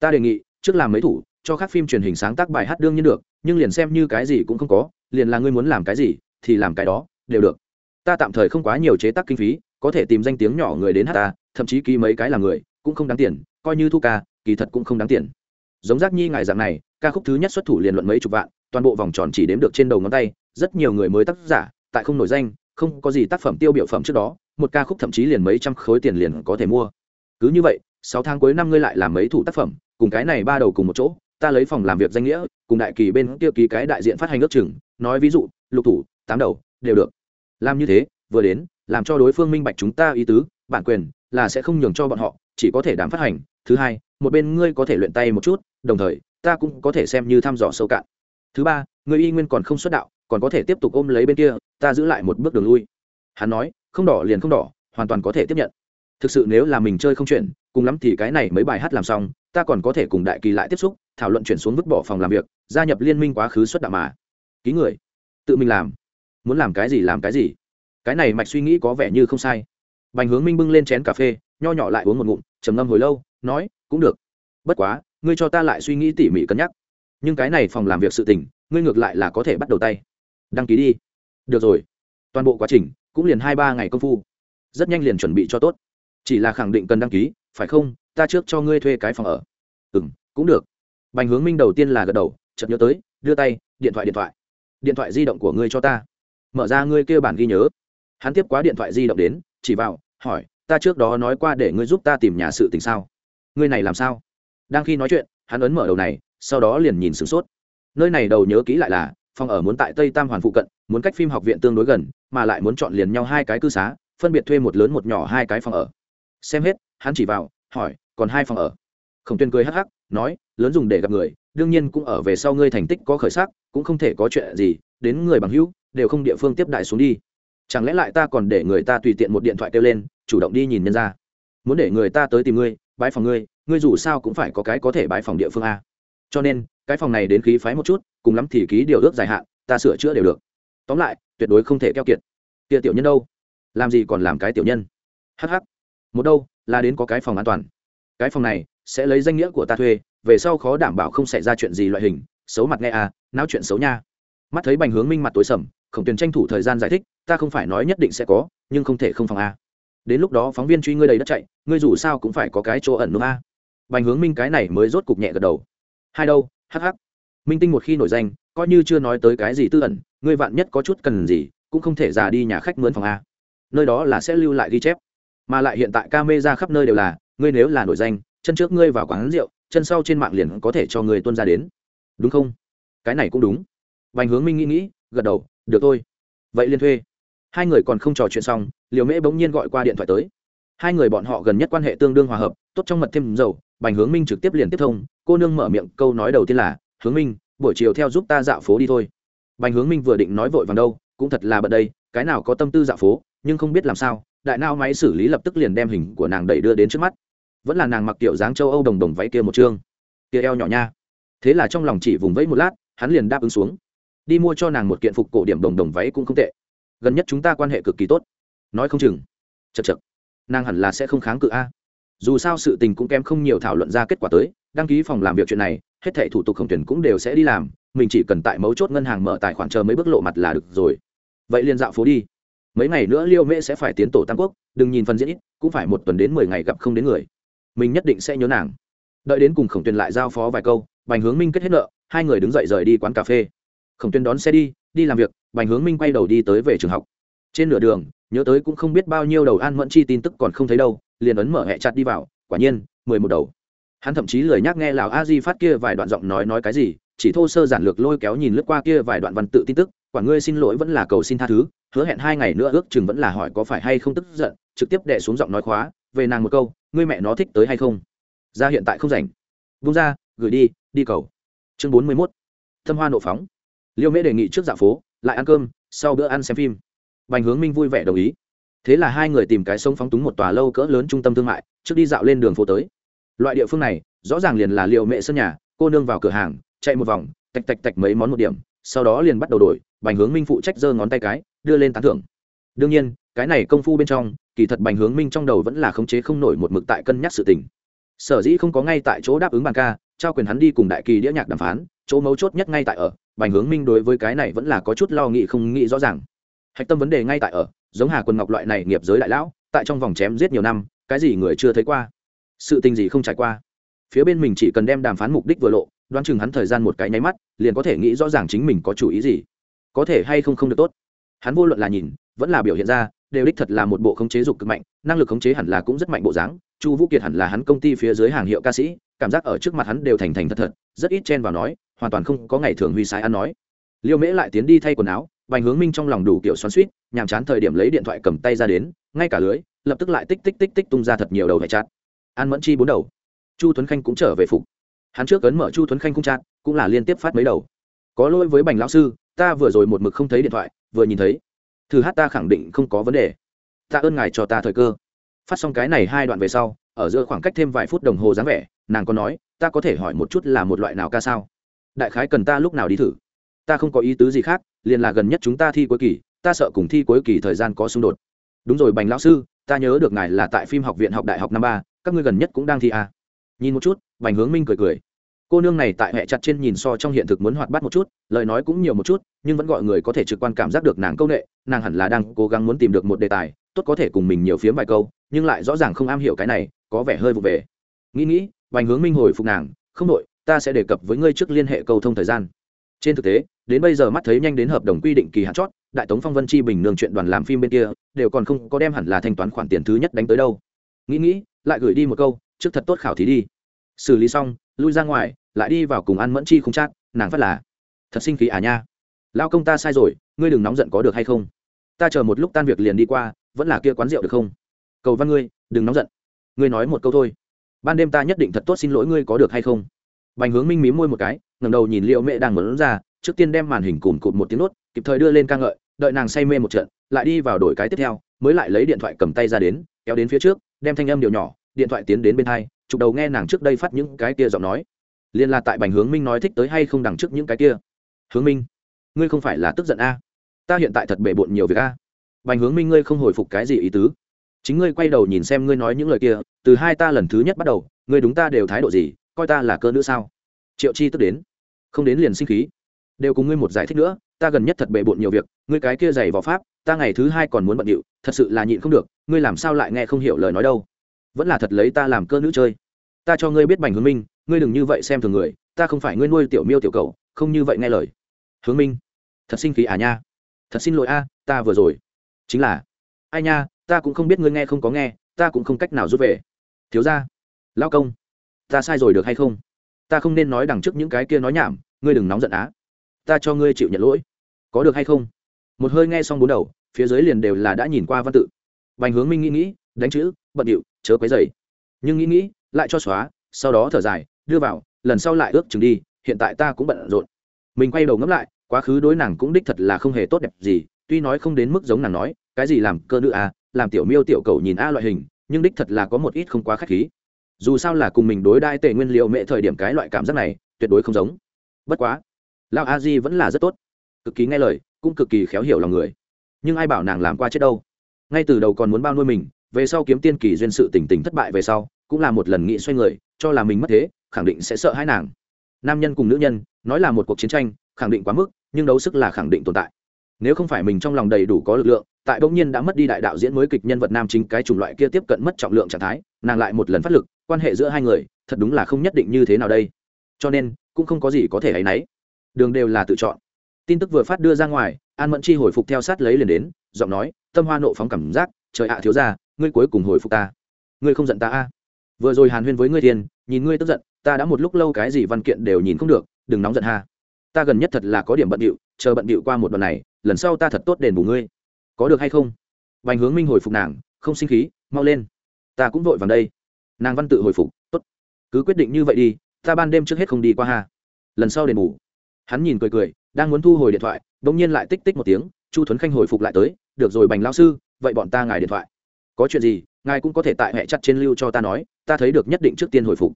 Ta đề nghị, trước làm mấy thủ, cho các phim truyền hình sáng tác bài hát đương nhiên được, nhưng liền xem như cái gì cũng không có, liền là ngươi muốn làm cái gì, thì làm cái đó, đều được. Ta tạm thời không quá nhiều chế tác kinh phí, có thể tìm danh tiếng nhỏ người đến hát ta, thậm chí ký mấy cái là người, cũng không đáng tiền, coi như thu ca, kỳ thật cũng không đáng tiền. Giống giác nhi ngài dạng này, ca khúc thứ nhất xuất thủ liền luận mấy chục vạn, toàn bộ vòng tròn chỉ đếm được trên đầu ngón tay rất nhiều người mới tác giả, tại không nổi danh, không có gì tác phẩm tiêu biểu phẩm trước đó, một ca khúc thậm chí liền mấy trăm khối tiền liền có thể mua. Cứ như vậy, sáu tháng cuối năm ngươi lại làm mấy thủ tác phẩm, cùng cái này ba đầu cùng một chỗ, ta lấy phòng làm việc danh nghĩa, cùng đại kỳ bên kia ký cái đại diện phát hành ước chừng, nói ví dụ, lục thủ, tám đầu, đều được. Làm như thế, vừa đến, làm cho đối phương minh bạch chúng ta ý tứ, bản quyền là sẽ không nhường cho bọn họ, chỉ có thể đảm phát hành. Thứ hai, một bên ngươi có thể luyện tay một chút, đồng thời, ta cũng có thể xem như thăm dò sâu cạn. Thứ ba, ngươi y nguyên còn không xuất đạo còn có thể tiếp tục ôm lấy bên kia, ta giữ lại một bước đường lui. Hắn nói, không đỏ liền không đỏ, hoàn toàn có thể tiếp nhận. Thực sự nếu là mình chơi không chuyển, cùng lắm thì cái này mấy bài hát làm xong, ta còn có thể cùng đại kỳ lại tiếp xúc, thảo luận chuyển xuống vứt bỏ phòng làm việc, gia nhập liên minh quá khứ xuất đạo mà. Ký người. Tự mình làm. Muốn làm cái gì làm cái gì. Cái này mạch suy nghĩ có vẻ như không sai. Bành hướng minh bưng lên chén cà phê, nho nhỏ lại uống một ngụm, trầm ngâm hồi lâu, nói, cũng được. Bất quá, ngươi cho ta lại suy nghĩ tỉ mỉ cân nhắc. Nhưng cái này phòng làm việc sự tình, ngươi ngược lại là có thể bắt đầu tay đăng ký đi. Được rồi. Toàn bộ quá trình cũng liền hai ba ngày công phu. Rất nhanh liền chuẩn bị cho tốt. Chỉ là khẳng định cần đăng ký, phải không? Ta trước cho ngươi thuê cái phòng ở. Ừ m cũng được. Bành hướng minh đầu tiên là gật đầu, chợt nhớ tới, đưa tay, điện thoại điện thoại. Điện thoại di động của ngươi cho ta. Mở ra ngươi kêu bản ghi nhớ. Hắn tiếp quá điện thoại di động đến, chỉ vào, hỏi, ta trước đó nói qua để ngươi giúp ta tìm nhà sự tình sao? Ngươi này làm sao? Đang khi nói chuyện, hắn ấn mở đầu này, sau đó liền nhìn sửng sốt. Nơi này đầu nhớ kỹ lại là phòng ở muốn tại tây tam hoàn phụ cận, muốn cách phim học viện tương đối gần, mà lại muốn chọn liền nhau hai cái cư xá, phân biệt thuê một lớn một nhỏ hai cái phòng ở. Xem hết, hắn chỉ vào, hỏi, còn hai phòng ở? Khổng tuyên cười hắc hắc, nói, lớn dùng để gặp người, đương nhiên cũng ở về sau ngươi thành tích có khởi sắc, cũng không thể có chuyện gì, đến người bằng hữu, đều không địa phương tiếp đại xuống đi. Chẳng lẽ lại ta còn để người ta tùy tiện một điện thoại kêu lên, chủ động đi nhìn nhân ra? Muốn để người ta tới tìm ngươi bãi phòng ngươi ngươi dù sao cũng phải có cái có thể bãi phòng địa phương a cho nên, cái phòng này đến khí phái một chút, cùng lắm thì ký điều ước dài hạn, ta sửa chữa đều được. Tóm lại, tuyệt đối không thể keo kiệt. Kia tiểu nhân đâu? Làm gì còn làm cái tiểu nhân? Hh một đâu, là đến có cái phòng an toàn. Cái phòng này sẽ lấy danh nghĩa của ta thuê, về sau khó đảm bảo không xảy ra chuyện gì loại hình, xấu mặt nghe à náo chuyện xấu nha. Mắt thấy bành hướng minh mặt tối sầm, khổng tuyền tranh thủ thời gian giải thích, ta không phải nói nhất định sẽ có, nhưng không thể không phòng a đến lúc đó phóng viên truy ngươi đầy đất chạy, ngươi dù sao cũng phải có cái chỗ ẩn núp a bành hướng minh cái này mới rốt cục nhẹ gật đầu hai đâu hh minh tinh một khi nổi danh, coi như chưa nói tới cái gì tư ẩn ngươi vạn nhất có chút cần gì, cũng không thể già đi nhà khách mướn phòng a. Nơi đó là sẽ lưu lại ghi chép. Mà lại hiện tại ca mê ra khắp nơi đều là, ngươi nếu là nổi danh, chân trước ngươi vào quán rượu, chân sau trên mạng liền có thể cho người tuân ra đến. Đúng không? Cái này cũng đúng. Vành hướng minh nghĩ nghĩ, gật đầu, được thôi. Vậy liên thuê. Hai người còn không trò chuyện xong liều mễ bỗng nhiên gọi qua điện thoại tới. Hai người bọn họ gần nhất quan hệ tương đương hòa hợp tốt trong mật thêm dầu, bành hướng minh trực tiếp liền tiếp thông, cô nương mở miệng câu nói đầu tiên là, hướng minh, buổi chiều theo giúp ta dạo phố đi thôi. Bành hướng minh vừa định nói vội vàng đâu, cũng thật là bận đây, cái nào có tâm tư dạo phố, nhưng không biết làm sao, đại nao máy xử lý lập tức liền đem hình của nàng đẩy đưa đến trước mắt. Vẫn là nàng mặc kiểu dáng châu âu đồng đồng váy kia một chương kia eo nhỏ nha. Thế là trong lòng chỉ vùng vẫy một lát, hắn liền đáp ứng xuống. Đi mua cho nàng một kiện phục cổ điểm đồng đồng váy cũng không tệ. Gần nhất chúng ta quan hệ cực kỳ tốt. Nói không chừng. Chật chật nàng hẳn là sẽ không kháng cự a dù sao sự tình cũng kém không nhiều thảo luận ra kết quả tới, đăng ký phòng làm việc chuyện này, hết thảy thủ tục khổng tuyển cũng đều sẽ đi làm, mình chỉ cần tại mấu chốt ngân hàng mở tài khoản chờ mấy bước lộ mặt là được rồi. Vậy liền dạo phố đi. Mấy ngày nữa liêu mễ sẽ phải tiến tổ tam quốc, đừng nhìn phần diễn ít, cũng phải một tuần đến mười ngày gặp không đến người. Mình nhất định sẽ nhớ nàng. Đợi đến cùng khổng tuyền lại giao phó vài câu, bành hướng minh kết hết nợ, hai người đứng dậy rời đi quán cà phê. Khổng tuyền đón xe đi đi làm việc, bành hướng minh quay đầu đi tới về trường học. Trên nửa đường, nhớ tới cũng không biết bao nhiêu đầu an mẫn chi tin tức còn không thấy đâu liền ấn mở hẹ chặt đi vào, quả nhiên, mười một đầu. Hắn thậm chí lười nhắc nghe lào a di phát kia vài đoạn giọng nói nói cái gì, chỉ thô sơ giản lược lôi kéo nhìn lướt qua kia vài đoạn văn tự tin tức, quả ngươi xin lỗi vẫn là cầu xin tha thứ, hứa hẹn hai ngày nữa ước chừng vẫn là hỏi có phải hay không tức giận, trực tiếp đệ xuống giọng nói khóa, về nàng một câu, ngươi mẹ nó thích tới hay không? Ra hiện tại không rảnh. Vung ra, gửi đi đi cầu. Chương bốn mươi mốt. Thâm hoa nộ phóng. Liêu mễ đề nghị trước dạ phố, lại ăn cơm, sau bữa ăn xem phim. Bành hướng minh vui vẻ đồng ý thế là hai người tìm cái sông phóng túng một tòa lâu cỡ lớn trung tâm thương mại, trước đi dạo lên đường phố tới. Loại địa phương này, rõ ràng liền là liệu mẹ sân nhà, cô nương vào cửa hàng, chạy một vòng, tạch tạch tạch mấy món một điểm, sau đó liền bắt đầu đổi, bành hướng minh phụ trách giơ ngón tay cái, đưa lên tán thưởng. Đương nhiên, cái này công phu bên trong, kỳ thật bành hướng minh trong đầu vẫn là khống chế không nổi một mực tại cân nhắc sự tình. Sở dĩ không có ngay tại chỗ đáp ứng bàn ca, trao quyền hắn đi cùng đại kỳ đĩa nhạc đàm phán, chỗ mấu chốt nhất ngay tại ở, bành hướng minh đối với cái này vẫn là có chút lo nghĩ không nghĩ rõ ràng. Hạch tâm vấn đề ngay tại ở giống hà quân ngọc loại này nghiệp giới đại lão, tại trong vòng chém giết nhiều năm, cái gì người chưa thấy qua? Sự tình gì không trải qua? Phía bên mình chỉ cần đem đàm phán mục đích vừa lộ, đoán chừng hắn thời gian một cái nháy mắt, liền có thể nghĩ rõ ràng chính mình có chủ ý gì. Có thể hay không không được tốt. Hắn vô luận là nhìn, vẫn là biểu hiện ra, đều đích thật là một bộ khống chế dục cực mạnh, năng lực khống chế hẳn là cũng rất mạnh bộ dáng, chu vũ kiệt hẳn là hắn công ty phía dưới hàng hiệu ca sĩ, cảm giác ở trước mặt hắn đều thành thành thật thật, rất ít chen vào nói, hoàn toàn không có ngày thường huy sai ăn nói. Liêu mễ lại tiến đi thay quần áo Bành hướng minh trong lòng đủ kiểu xoắn xuýt, nhàm chán thời điểm lấy điện thoại cầm tay ra đến ngay cả lưới lập tức lại tích tích tích tích tung ra thật nhiều đầu hệ chát an mẫn chi bốn đầu. Chu tuấn khanh cũng trở về phục. Hắn trước ấn mở chu tuấn khanh cung chát cũng là liên tiếp phát mấy đầu. Có lỗi với bành lão sư ta vừa rồi một mực không thấy điện thoại vừa nhìn thấy. Thử hát ta khẳng định không có vấn đề. Ta ơn ngài cho ta thời cơ. Phát xong cái này hai đoạn về sau ở giữa khoảng cách thêm vài phút đồng hồ dáng vẻ nàng có nói ta có thể hỏi một chút là một loại nào ca sao? Đại khái cần ta lúc nào đi thử? Ta không có ý tứ gì khác, liền là gần nhất chúng ta thi cuối kỳ, ta sợ cùng thi cuối kỳ thời gian có xung đột. Đúng rồi bành lão sư, ta nhớ được ngài là tại phim học viện học đại học năm ba, các ngươi gần nhất cũng đang thi à. nhìn một chút, bành hướng minh cười cười. Cô nương này tại hệ chặt trên nhìn so trong hiện thực muốn hoạt bát một chút, lời nói cũng nhiều một chút, nhưng vẫn gọi người có thể trực quan cảm giác được nàng công nghệ nàng hẳn là đang cố gắng muốn tìm được một đề tài, tốt có thể cùng mình nhiều phiếm vài câu, nhưng lại rõ ràng không am hiểu cái này, có vẻ hơi vụ về. Nghĩ nghĩ, bành hướng minh hồi phục nàng, không đội, ta sẽ đề cập với ngươi trước liên hệ cầu thông thời gian trên thực tế, đến bây giờ mắt thấy nhanh đến hợp đồng quy định kỳ hạn chót, đại tống phong vân chi bình nương chuyện đoàn làm phim bên kia, đều còn không có đem hẳn là thanh toán khoản tiền thứ nhất đánh tới đâu. Nghĩ nghĩ, lại gửi đi một câu, trước thật tốt khảo thí đi. Xử lý xong, lui ra ngoài, lại đi vào cùng ăn mẫn chi không chắc nàng phát là, thật sinh khí à nha. Lao công ta sai rồi, ngươi đừng nóng giận có được hay không? Ta chờ một lúc tan việc liền đi qua, vẫn là kia quán rượu được không? Cầu văn ngươi, đừng nóng giận. Ngươi nói một câu thôi. Ban đêm ta nhất định thật tốt xin lỗi ngươi có được hay không? Bành hướng minh mím môi một cái, ngẩng đầu nhìn liệu mẹ đang muốn ra, trước tiên đem màn hình cùm cụt một tiếng nốt, kịp thời đưa lên ca ngợi, đợi nàng say mê một trận, lại đi vào đổi cái tiếp theo, mới lại lấy điện thoại cầm tay ra đến, kéo đến phía trước, đem thanh âm điều nhỏ, điện thoại tiến đến bên hai, chụp đầu nghe nàng trước đây phát những cái kia giọng nói. Liên là tại bành hướng minh nói thích tới hay không đằng trước những cái kia. Hướng minh, ngươi không phải là tức giận a? Ta hiện tại thật bể bộn nhiều việc a. Bành hướng minh, ngươi không hồi phục cái gì ý tứ. Chính ngươi quay đầu nhìn xem ngươi nói những lời kia, từ hai ta lần thứ nhất bắt đầu, ngươi đúng ta đều thái độ gì coi ta là cơ nữ sao? Triệu chi tức đến. Không đến liền sinh khí. Đều cùng ngươi một giải thích nữa, ta gần nhất thật bề bộn nhiều việc, ngươi cái kia dày vào pháp, ta ngày thứ hai còn muốn bận điệu, thật sự là nhịn không được, ngươi làm sao lại nghe không hiểu lời nói đâu? Vẫn là thật lấy ta làm cơ nữ chơi. Ta cho ngươi biết bành hướng minh, ngươi đừng như vậy xem thường người, ta không phải ngươi nuôi tiểu miêu tiểu cầu không như vậy nghe lời. Hướng minh, thật sinh khí à nha? Thật xin lỗi a, ta vừa rồi. Chính là, ai nha, ta cũng không biết ngươi nghe không có nghe, ta cũng không cách nào rút về. Thiếu ra lao công ta sai rồi được hay không? Ta không nên nói đằng trước những cái kia nói nhảm, ngươi đừng nóng giận á. Ta cho ngươi chịu nhận lỗi. Có được hay không? Một hơi nghe xong bốn đầu, phía dưới liền đều là đã nhìn qua văn tự. Bành hướng minh nghĩ nghĩ, đánh chữ, bận điệu, chớ quấy dày nhưng nghĩ nghĩ, lại cho xóa, sau đó thở dài, đưa vào, lần sau lại ước chừng đi, hiện tại ta cũng bận rộn. Mình quay đầu ngẫm lại, quá khứ đối nàng cũng đích thật là không hề tốt đẹp gì, tuy nói không đến mức giống nàng nói, cái gì làm cơ nữ à làm tiểu miêu tiểu cầu nhìn a loại hình, nhưng đích thật là có một ít không quá k h á c h khí dù sao là cùng mình đối đai tề nguyên liệu mẹ thời điểm cái loại cảm giác này, tuyệt đối không giống. Bất quá, lão a di vẫn là rất tốt. Cực kỳ nghe lời, cũng cực kỳ khéo hiểu lòng người. Nhưng ai bảo nàng làm qua chết đâu? Ngay từ đầu còn muốn bao nuôi mình, về sau kiếm tiên kỳ duyên sự tỉnh tỉnh thất bại về sau, cũng là một lần nghĩ xoay người, cho là mình mất thế, khẳng định sẽ sợ hãi nàng. Nam nhân cùng nữ nhân, nói là một cuộc chiến tranh, khẳng định quá mức, nhưng đấu sức là khẳng định tồn tại. Nếu không phải mình trong lòng đầy đủ có lực lượng tại bỗng nhiên đã mất đi đại đạo diễn mới kịch nhân vật nam chính cái chủng loại kia tiếp cận mất trọng lượng trạng thái, nàng lại một lần phát lực, quan hệ giữa hai người, thật đúng là không nhất định như thế nào đây. Cho nên, cũng không có gì có thể ấ y n ấ y đường đều là tự chọn. Tin tức vừa phát đưa ra ngoài, an mẫn chi hồi phục theo sát lấy liền đến, giọng nói, tâm hoa nộ phóng cảm giác, trời ạ thiếu ra ngươi cuối cùng hồi phục ta. Ngươi không giận ta a? Vừa rồi hàn huyên với ngươi tiền, nhìn ngươi tức giận, ta đã một lúc lâu cái gì văn kiện đều nhìn không được, đừng nóng giận ha. Ta gần nhất thật là có điểm bận điệu chờ bận điệu qua một đoạn này, lần sau ta thật tốt đền bù ngươi có được hay không? Vành hướng minh hồi phục nàng, không sinh khí, mau lên. Ta cũng vội vàng đây. Nàng văn tự hồi phục, tốt. Cứ quyết định như vậy đi, ta ban đêm trước hết không đi qua hà. lần sau đền bù. Hắn nhìn cười cười, đang muốn thu hồi điện thoại đ ỗ n g nhiên lại tích tích một tiếng, chu thuấn khanh hồi phục lại tới, được rồi bành lao sư, vậy bọn ta ngài điện thoại. Có chuyện gì, ngài cũng có thể tại hệ chặt trên lưu cho ta nói, ta thấy được nhất định trước tiên hồi phục.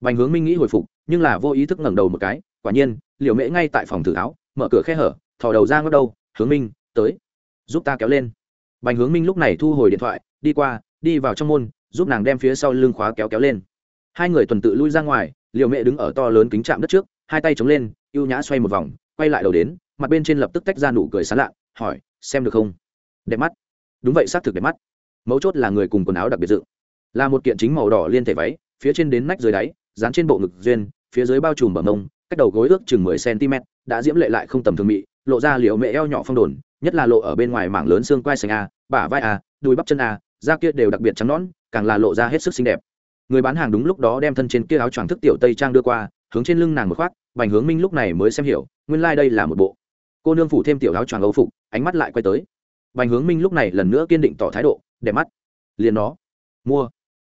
Bành hướng minh nghĩ hồi phục, nhưng là vô ý thức ngẩng đầu một cái, quả nhiên liệu mễ ngay tại phòng thử áo, mở cửa khe hở, thò đầu ra ngất đâu hướng minh, tới giúp ta kéo lên. Bành hướng minh lúc này thu hồi điện thoại, đi qua, đi vào trong môn, giúp nàng đem phía sau lưng khóa kéo kéo lên. Hai người tuần tự lui ra ngoài liệu mẹ đứng ở to lớn kính chạm đất trước, hai tay chống lên y ê u nhã xoay một vòng, quay lại đầu đến, mặt bên trên lập tức tách ra nụ cười sán lạ, hỏi, xem được không? Đẹp mắt. Đúng vậy, xác thực đẹp mắt. Mấu chốt là người cùng quần áo đặc biệt dự là một kiện chính màu đỏ liên thể váy, phía trên đến nách dưới đáy, dán trên bộ ngực duyên, phía dưới bao trùm bờ mông, cách đầu gối ước chừng mười cm đã diễm lệ lại không tầm thường mị, lộ ra liệu mẹ eo nhỏ phong đồn nhất là lộ ở bên ngoài mảng lớn xương quai xanh a, bả vai a, đùi bắp chân a, da kia đều đặc biệt trắng nõn, càng là lộ ra hết sức xinh đẹp. Người bán hàng đúng lúc đó đem thân trên kia áo choàng thức tiểu tây trang đưa qua, hướng trên lưng nàng một khoác, bành hướng minh lúc này mới xem hiểu, nguyên lai、like、đây là một bộ. Cô nương phủ thêm tiểu áo choàng âu phục, ánh mắt lại quay tới. Bành hướng minh lúc này lần nữa kiên định tỏ thái độ, đẹp mắt. Liền nó. Mua.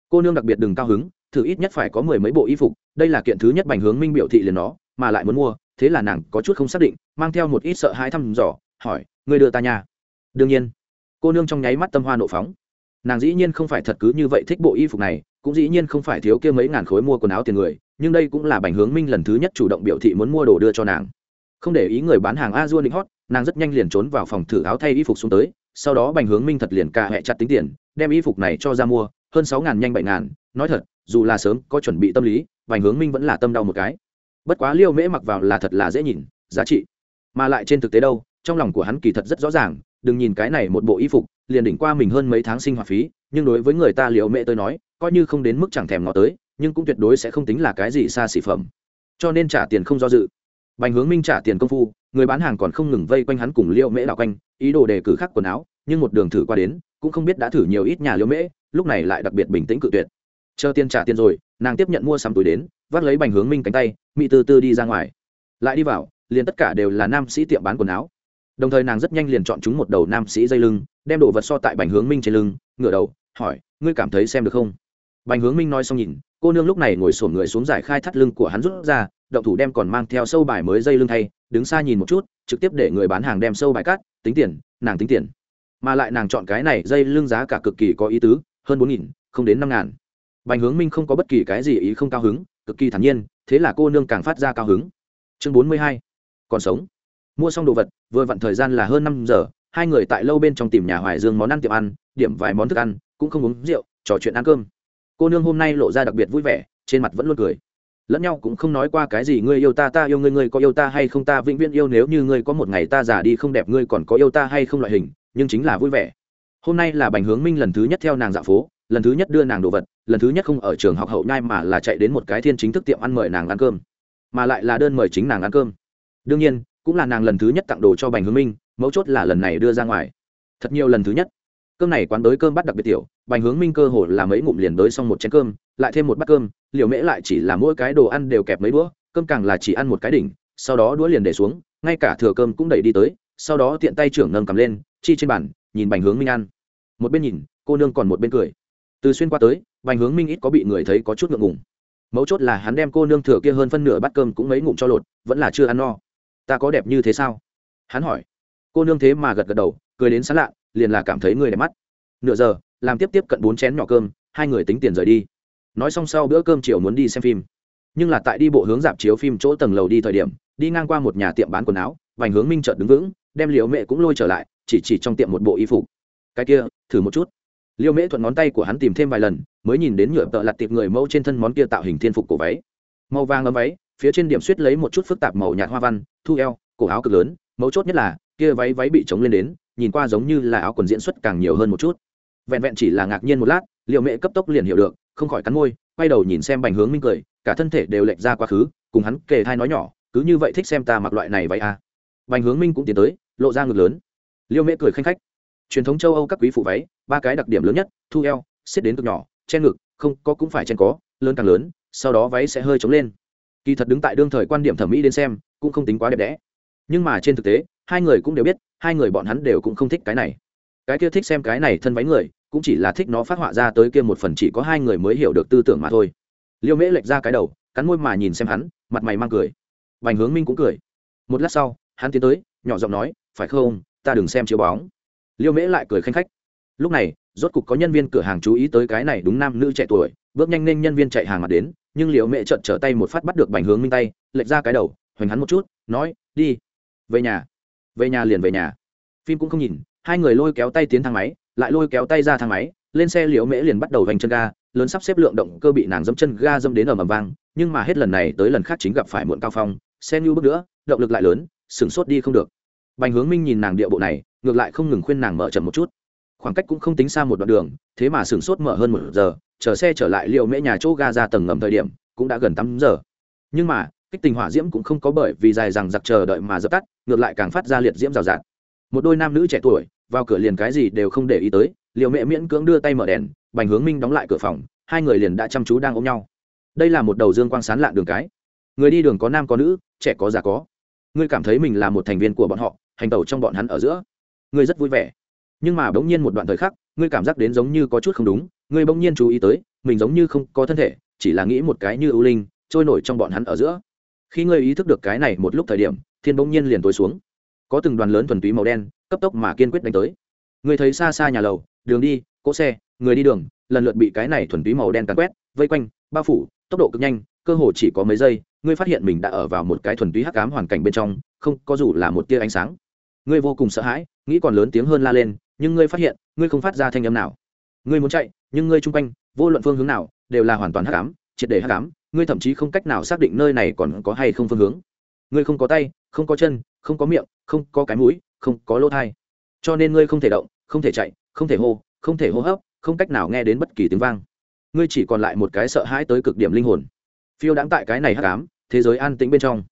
Cô nương đặc biệt đừng cao hứng, thử ít nhất phải có mười mấy bộ y phục, đây là kiện thứ nhất bành hướng minh biểu thị liền nó, mà lại muốn mua, thế là nàng có chút không xác định, mang theo một ít sợ hãi thăm dò, hỏi Ngươi đưa ta nhà đương nhiên. Cô nương trong nháy mắt tâm hoa nộ phóng. Nàng dĩ nhiên không phải thật cứ như vậy thích bộ y phục này, cũng dĩ nhiên không phải thiếu kia mấy ngàn khối mua quần áo tiền người, nhưng đây cũng là bành hướng minh lần thứ nhất chủ động biểu thị muốn mua đồ đưa cho nàng. Không để ý người bán hàng a dua định hót, nàng rất nhanh liền trốn vào phòng thử áo thay y phục xuống tới, sau đó bành hướng minh thật liền cả hẹ chặt tính tiền, đem y phục này cho ra mua, hơn sáu ngàn nhanh bảy ngàn, nói thật, dù là sớm có chuẩn bị tâm lý, bành hướng minh vẫn là tâm đau một cái. Bất quá liêu mễ mặc vào là thật là dễ nhìn, giá trị. Mà lại trên thực tế đâu trong lòng của hắn kỳ thật rất rõ ràng, đừng nhìn cái này một bộ y phục, liền đỉnh qua mình hơn mấy tháng sinh hoạt phí, nhưng đối với người ta liệu mẹ tôi nói, coi như không đến mức chẳng thèm ngó tới, nhưng cũng tuyệt đối sẽ không tính là cái gì xa xỉ phẩm. Cho nên trả tiền không do dự. Bành hướng minh trả tiền công phu, người bán hàng còn không ngừng vây quanh hắn cùng liệu mễ đạo quanh, ý đồ đề cử khắc quần áo, nhưng một đường thử qua đến, cũng không biết đã thử nhiều ít nhà liệu mễ lúc này lại đặc biệt bình tĩnh cự tuyệt. Chờ tiền trả tiền rồi, nàng tiếp nhận mua sắm túi đến, vác lấy bành hướng minh cánh tay, mỹ từ từ đi ra ngoài. Lại đi vào, liền tất cả đều là nam sĩ tiệm bán quần áo đồng thời nàng rất nhanh liền chọn chúng một đầu nam sĩ dây lưng, đem đồ vật so tại bành hướng minh trên lưng, ngửa đầu, hỏi, ngươi cảm thấy xem được không? Bành hướng minh nói xong nhìn, cô nương lúc này ngồi sổn người xuống giải khai thắt lưng của hắn rút ra, động thủ đem còn mang theo sâu bài mới dây lưng thay, đứng xa nhìn một chút, trực tiếp để người bán hàng đem sâu bài cắt, tính tiền, nàng tính tiền. Mà lại nàng chọn cái này dây lưng giá cả cực kỳ có ý tứ, hơn bốn nghìn, không đến năm ngàn. Bành hướng minh không có bất kỳ cái gì ý không cao hứng, cực kỳ thản nhiên, thế là cô nương càng phát ra cao hứng. Chương bốn mươi hai, còn sống mua xong đồ vật, vừa vặn thời gian là hơn năm giờ, hai người tại lâu bên trong tìm nhà hoài dương món ăn tiệm ăn, điểm vài món thức ăn, cũng không uống rượu, trò chuyện ăn cơm. Cô nương hôm nay lộ ra đặc biệt vui vẻ, trên mặt vẫn luôn cười. Lẫn nhau cũng không nói qua cái gì, ngươi yêu ta ta yêu ngươi ngươi có yêu ta hay không? Ta vĩnh viễn yêu nếu như ngươi có một ngày ta già đi không đẹp, ngươi còn có yêu ta hay không? Loại hình, nhưng chính là vui vẻ. Hôm nay là bành hướng minh lần thứ nhất theo nàng dạo phố, lần thứ nhất đưa nàng đồ vật, lần thứ nhất không ở trường học hậu nhai mà là chạy đến một cái thiên chính thức tiệm ăn mời nàng ăn cơm, mà lại là đơn mời chính nàng ăn cơm. Đương nhiên cũng là nàng lần thứ nhất tặng đồ cho bành hướng minh, mấu chốt là lần này đưa ra ngoài. Thật nhiều lần thứ nhất. Cơm này quán đới cơm bắt đặc biệt tiểu, bành hướng minh cơ hồ là mấy ngụm liền đới xong một chén cơm, lại thêm một bát cơm liều mễ lại chỉ là mỗi cái đồ ăn đều kẹp mấy đũa, cơm càng là chỉ ăn một cái đỉnh, sau đó đũa liền để xuống, ngay cả thừa cơm cũng đẩy đi tới, sau đó tiện tay trưởng nâng cầm lên, chi trên bàn, nhìn bành hướng minh ăn. Một bên nhìn, cô nương còn một bên cười. Từ xuyên qua tới, bành hướng minh ít có bị người thấy có chút ngượng ngùng. Mấu chốt là hắn đem cô nương thừa kia hơn phân nửa bát cơm cũng mấy ngụm cho lột, vẫn là chưa ăn no ta có đẹp như thế sao? Hắn hỏi. Cô nương thế mà gật gật đầu, cười đến sán lạ, liền là cảm thấy người đẹp mắt. Nửa giờ, làm tiếp tiếp cận bốn chén nhỏ cơm, hai người tính tiền rời đi. Nói xong sau bữa cơm chiều muốn đi xem phim. Nhưng là tại đi bộ hướng dạp chiếu phim chỗ tầng lầu đi thời điểm, đi ngang qua một nhà tiệm bán quần áo, vành hướng minh trợt đứng vững, đem liều mẹ cũng lôi trở lại, chỉ chỉ trong tiệm một bộ y phục. Cái kia, thử một chút. Liêu mễ thuận ngón tay của hắn tìm thêm vài lần, mới nhìn đến nhựa tợ lặt tiệp người mẫu trên thân món kia tạo hình thiên phục cổ váy. Màu vàng ấm váy phía trên điểm suýt lấy một chút phức tạp màu nhạt hoa văn, thu eo, cổ áo cực lớn, mấu chốt nhất là, kia váy váy bị trống lên đến, nhìn qua giống như là áo quần diễn xuất càng nhiều hơn một chút. Vẹn vẹn chỉ là ngạc nhiên một lát liệu mẹ cấp tốc liền hiểu được, không khỏi cắn môi, quay đầu nhìn xem bành hướng minh cười, cả thân thể đều lệch ra quá khứ, cùng hắn kề thai nói nhỏ, cứ như vậy thích xem ta mặc loại này vậy à. Bành hướng minh cũng tiến tới, lộ ra ngực lớn. Liêu mẹ cười khanh khách. Truyền thống châu âu các quý phụ váy, ba cái đặc điểm lớn nhất, thu eo, xiết đến cực nhỏ, che ngực, không có cũng phải chen có, lớn càng lớn, sau đó váy sẽ hơi trống lên kỳ thật đứng tại đương thời quan điểm thẩm mỹ đến xem, cũng không tính quá đẹp đẽ. Nhưng mà trên thực tế, hai người cũng đều biết, hai người bọn hắn đều cũng không thích cái này. Cái kia thích xem cái này thân váy người, cũng chỉ là thích nó phát họa ra tới kia một phần chỉ có hai người mới hiểu được tư tưởng mà thôi. Liêu mễ lệch ra cái đầu, cắn môi mà nhìn xem hắn, mặt mày mang cười. Vành hướng minh cũng cười. Một lát sau, hắn tiến tới, nhỏ giọng nói, phải không, ta đừng xem chiếu bóng. Liêu mễ lại cười khanh khách. Lúc này, rốt cục có nhân viên cửa hàng chú ý tới cái này đúng nam nữ trẻ tuổi, bước nhanh nên nhân viên chạy hàng mặt đến nhưng liệu mẹ trợt trở tay một phát bắt được bành hướng minh tay, lệch ra cái đầu, hoành hắn một chút, nói, đi, về nhà. Về nhà liền về nhà. Phim cũng không nhìn, hai người lôi kéo tay tiến thang máy, lại lôi kéo tay ra thang máy, lên xe liễu mễ liền bắt đầu vành chân ga, lớn sắp xếp lượng động cơ bị nàng dâm chân ga dâm đến ở mầm vang, nhưng mà hết lần này tới lần khác chính gặp phải muộn cao phong, xe như bước nữa, động lực lại lớn, sửng sốt đi không được. Bành hướng minh nhìn nàng địa bộ này, ngược lại không ngừng khuyên nàng mở chậm một chút. Khoảng cách cũng không tính xa một đoạn đường, thế mà sửng sốt mở hơn một giờ chờ xe trở lại liệu mễ nhà chỗ ga ra tầng ngầm thời điểm, cũng đã gần tám giờ. Nhưng mà, kích tình hỏa diễm cũng không có bởi vì dài rằng giặc chờ đợi mà dập tắt, ngược lại càng phát ra liệt diễm rào rạt. Một đôi nam nữ trẻ tuổi, vào cửa liền cái gì đều không để ý tới liệu mẹ miễn cưỡng đưa tay mở đèn, bành hướng minh đóng lại cửa phòng, hai người liền đã chăm chú đang ôm nhau. Đây là một đầu dương quang sán lạn đường cái. Người đi đường có nam có nữ, trẻ có già có. Ngươi cảm thấy mình là một thành viên của bọn họ, hành tẩu trong bọn hắn ở giữa. Ngươi rất vui vẻ. Nhưng mà bỗng nhiên một đoạn thời khắc, ngươi cảm giác đến giống như có chút không đúng ngươi bỗng nhiên chú ý tới, mình giống như không có thân thể, chỉ là nghĩ một cái như ưu linh, trôi nổi trong bọn hắn ở giữa. Khi ngươi ý thức được cái này một lúc thời điểm, thiên bỗng nhiên liền tối xuống. Có từng đoàn lớn thuần túy màu đen, cấp tốc mà kiên quyết đánh tới. Ngươi thấy xa xa nhà lầu, đường đi, cỗ xe, người đi đường, lần lượt bị cái này thuần túy màu đen cắn quét, vây quanh, bao phủ, tốc độ cực nhanh, cơ hồ chỉ có mấy giây, ngươi phát hiện mình đã ở vào một cái thuần túy hắc ám hoàn cảnh bên trong, không, có dù là một tia ánh sáng. Ngươi vô cùng sợ hãi, nghĩ còn lớn tiếng hơn la lên, nhưng ngươi phát hiện, ngươi không phát ra thanh âm nào. Ngươi muốn chạy nhưng ngươi chung quanh, vô luận phương hướng nào, đều là hoàn toàn hắc ám, triệt để hắc ám, ngươi thậm chí không cách nào xác định nơi này còn có hay không phương hướng. Ngươi không có tay, không có chân, không có miệng, không có cái mũi, không có lỗ thai. Cho nên ngươi không thể động, không thể chạy, không thể hô, không thể hô hấp, không cách nào nghe đến bất kỳ tiếng vang. Ngươi chỉ còn lại một cái sợ hãi tới cực điểm linh hồn. Phiêu đãng tại cái này hắc ám, thế giới an tĩnh bên trong.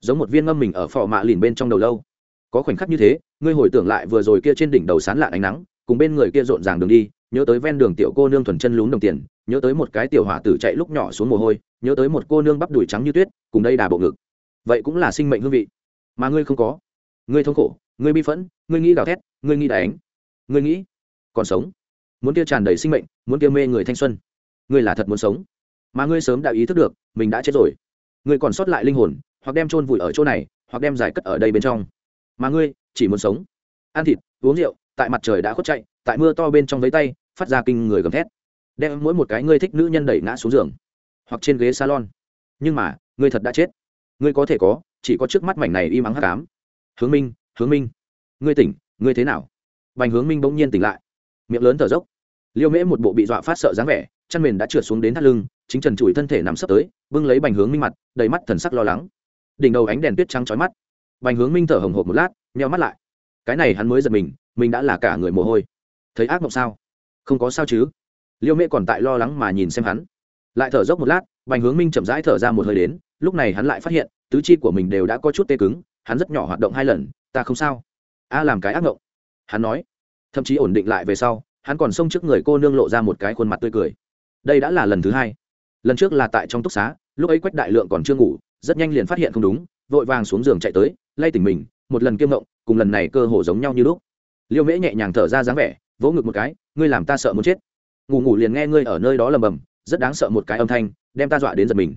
Giống một viên ngâm mình ở phò mạ lìn bên trong đầu lâu. Có khoảnh khắc như thế, ngươi hồi tưởng lại vừa rồi kia trên đỉnh đầu sán lạn ánh nắng, cùng bên người kia rộn ràng đường đi nhớ tới ven đường tiểu cô nương thuần chân lún đồng tiền, nhớ tới một cái tiểu hỏa tử chạy lúc nhỏ xuống mồ hôi, nhớ tới một cô nương bắp đùi trắng như tuyết, cùng đây đà bộ ngực. Vậy cũng là sinh mệnh hương vị. Mà ngươi không có. Ngươi thống khổ, ngươi bi phẫn, ngươi nghĩ gào thét, ngươi nghĩ đánh. Ngươi nghĩ còn sống. Muốn kia tràn đầy sinh mệnh, muốn kia mê người thanh xuân. Ngươi là thật muốn sống. Mà ngươi sớm đã ý thức được, mình đã chết rồi. Ngươi còn sót lại linh hồn, hoặc đem chôn vùi ở chỗ này, hoặc đem giải cất ở đây bên trong. Mà ngươi chỉ muốn sống. Ăn thịt, uống rượu, tại mặt trời đã khuất chạy tại mưa to bên trong vấy tay, phát ra kinh người gầm thét. Đem mỗi một cái ngươi thích nữ nhân đẩy ngã xuống giường, hoặc trên ghế salon. Nhưng mà, ngươi thật đã chết. Ngươi có thể có, chỉ có trước mắt mảnh này im ắng hắc ám. Hướng minh hướng minh. Ngươi tỉnh, ngươi thế nào? Bành hướng minh bỗng nhiên tỉnh lại. Miệng lớn thở dốc. Liêu mễ một bộ bị dọa phát sợ dáng vẻ chăn mền đã trượt xuống đến thắt lưng, chính trần trụi thân thể nằm sấp tới, bưng lấy bành hướng minh mặt, đầy mắt thần sắc lo lắng. Đỉnh đầu ánh đèn tuyết trắng trói mắt. Bành hướng minh thở hồng hộp một lát, nheo mắt lại. Cái này hắn mới giật mình mình đã là cả người mồ hôi thấy ác mộng sao? Không có sao chứ? Liêu mễ còn tại lo lắng mà nhìn xem hắn. Lại thở dốc một lát, bành hướng minh chậm rãi thở ra một hơi đến, lúc này hắn lại phát hiện, tứ chi của mình đều đã có chút tê cứng, hắn rất nhỏ hoạt động hai lần, ta không sao. A làm cái ác mộng. Hắn nói. Thậm chí ổn định lại về sau, hắn còn xông trước người cô nương lộ ra một cái khuôn mặt tươi cười. Đây đã là lần thứ hai. Lần trước là tại trong túc xá, lúc ấy quách đại lượng còn chưa ngủ, rất nhanh liền phát hiện không đúng, vội vàng xuống giường chạy tới, lay tỉnh mình, một lần kiêm ngộng cùng lần này cơ hồ giống nhau như lúc. Liêu mễ nhẹ nhàng thở ra dáng vẻ vỗ ngực một cái, ngươi làm ta sợ muốn chết. Ngủ ngủ liền nghe ngươi ở nơi đó lầm bầm, rất đáng sợ một cái âm thanh, đem ta dọa đến giật mình.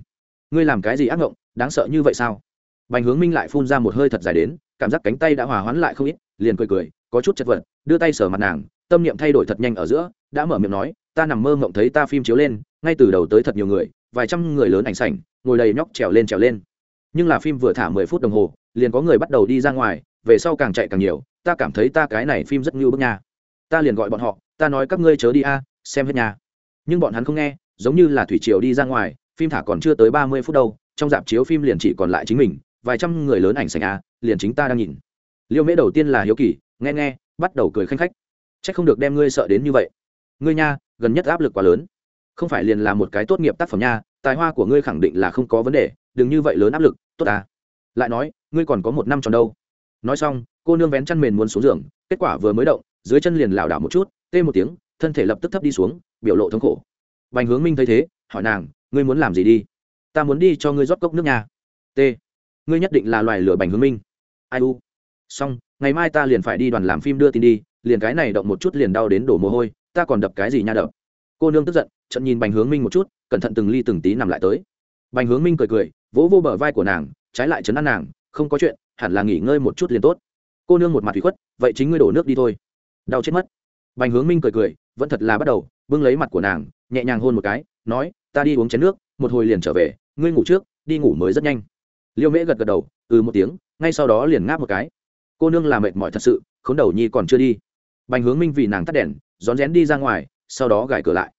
Ngươi làm cái gì ác ngộng, đáng sợ như vậy sao? Bành hướng minh lại phun ra một hơi thật dài đến, cảm giác cánh tay đã hòa hoãn lại không ít, liền cười cười, có chút chật vật, đưa tay sờ mặt nàng, tâm niệm thay đổi thật nhanh ở giữa, đã mở miệng nói, ta nằm mơ mộng thấy ta phim chiếu lên, ngay từ đầu tới thật nhiều người, vài trăm người lớn ảnh sảnh, ngồi đầy nhóc trèo lên trèo lên. Nhưng là phim vừa thả mười phút đồng hồ, liền có người bắt đầu đi ra ngoài, về sau càng chạy càng nhiều, ta cảm thấy ta cái này phim rất ngưu bức nha ta liền gọi bọn họ, ta nói các ngươi chớ đi a, xem hết nhà. Nhưng bọn hắn không nghe, giống như là thủy triều đi ra ngoài, phim thả còn chưa tới ba mươi phút đâu, trong dạp chiếu phim liền chỉ còn lại chính mình, vài trăm người lớn ảnh sành a, liền chính ta đang nhìn. Liêu mễ đầu tiên là hiếu kỳ, nghe nghe, bắt đầu cười khanh khách. C h ắ c không được đem ngươi sợ đến như vậy. Ngươi nha, gần nhất áp lực quá lớn. Không phải liền là một cái tốt nghiệp tác phẩm nha, tài hoa của ngươi khẳng định là không có vấn đề, đừng như vậy lớn áp lực, tốt à. Lại nói, ngươi còn có một năm tròn đâu. Nói xong, cô nương vén chăn mền muốn xuống giường, kết quả vừa mới động dưới chân liền lảo đảo một chút, tê một tiếng, thân thể lập tức thấp đi xuống, biểu lộ thống khổ. Bành hướng minh thấy thế, hỏi nàng, ngươi muốn làm gì đi? Ta muốn đi cho ngươi rót cốc nước nhà t, ngươi nhất định là loài lửa bành hướng minh. Ai u. Xong, ngày mai ta liền phải đi đoàn làm phim đưa tin đi, liền cái này động một chút liền đau đến đổ mồ hôi, ta còn đập cái gì nha đập? Cô nương tức giận trận nhìn bành hướng minh một chút, cẩn thận từng ly từng tí nằm lại tới. Bành hướng minh cười cười, vỗ vô bờ vai của nàng, trái lại chấn an nàng, không có chuyện, hẳn là nghỉ ngơi một chút liền tốt. Cô nương một mặt thủy khuất, vậy chính ngươi đổ nước đi thôi đau chết mất. Bành hướng minh cười cười, vẫn thật là bắt đầu, bưng lấy mặt của nàng, nhẹ nhàng hôn một cái, nói, ta đi uống chén nước, một hồi liền trở về, ngươi ngủ trước, đi ngủ mới rất nhanh. Liêu mễ gật gật đầu ừ một tiếng, ngay sau đó liền ngáp một cái. Cô nương là mệt mỏi thật sự k h ố n đầu nhi còn chưa đi. Bành hướng minh vì nàng tắt đèn, rón rén đi ra ngoài, sau đó gài cửa lại.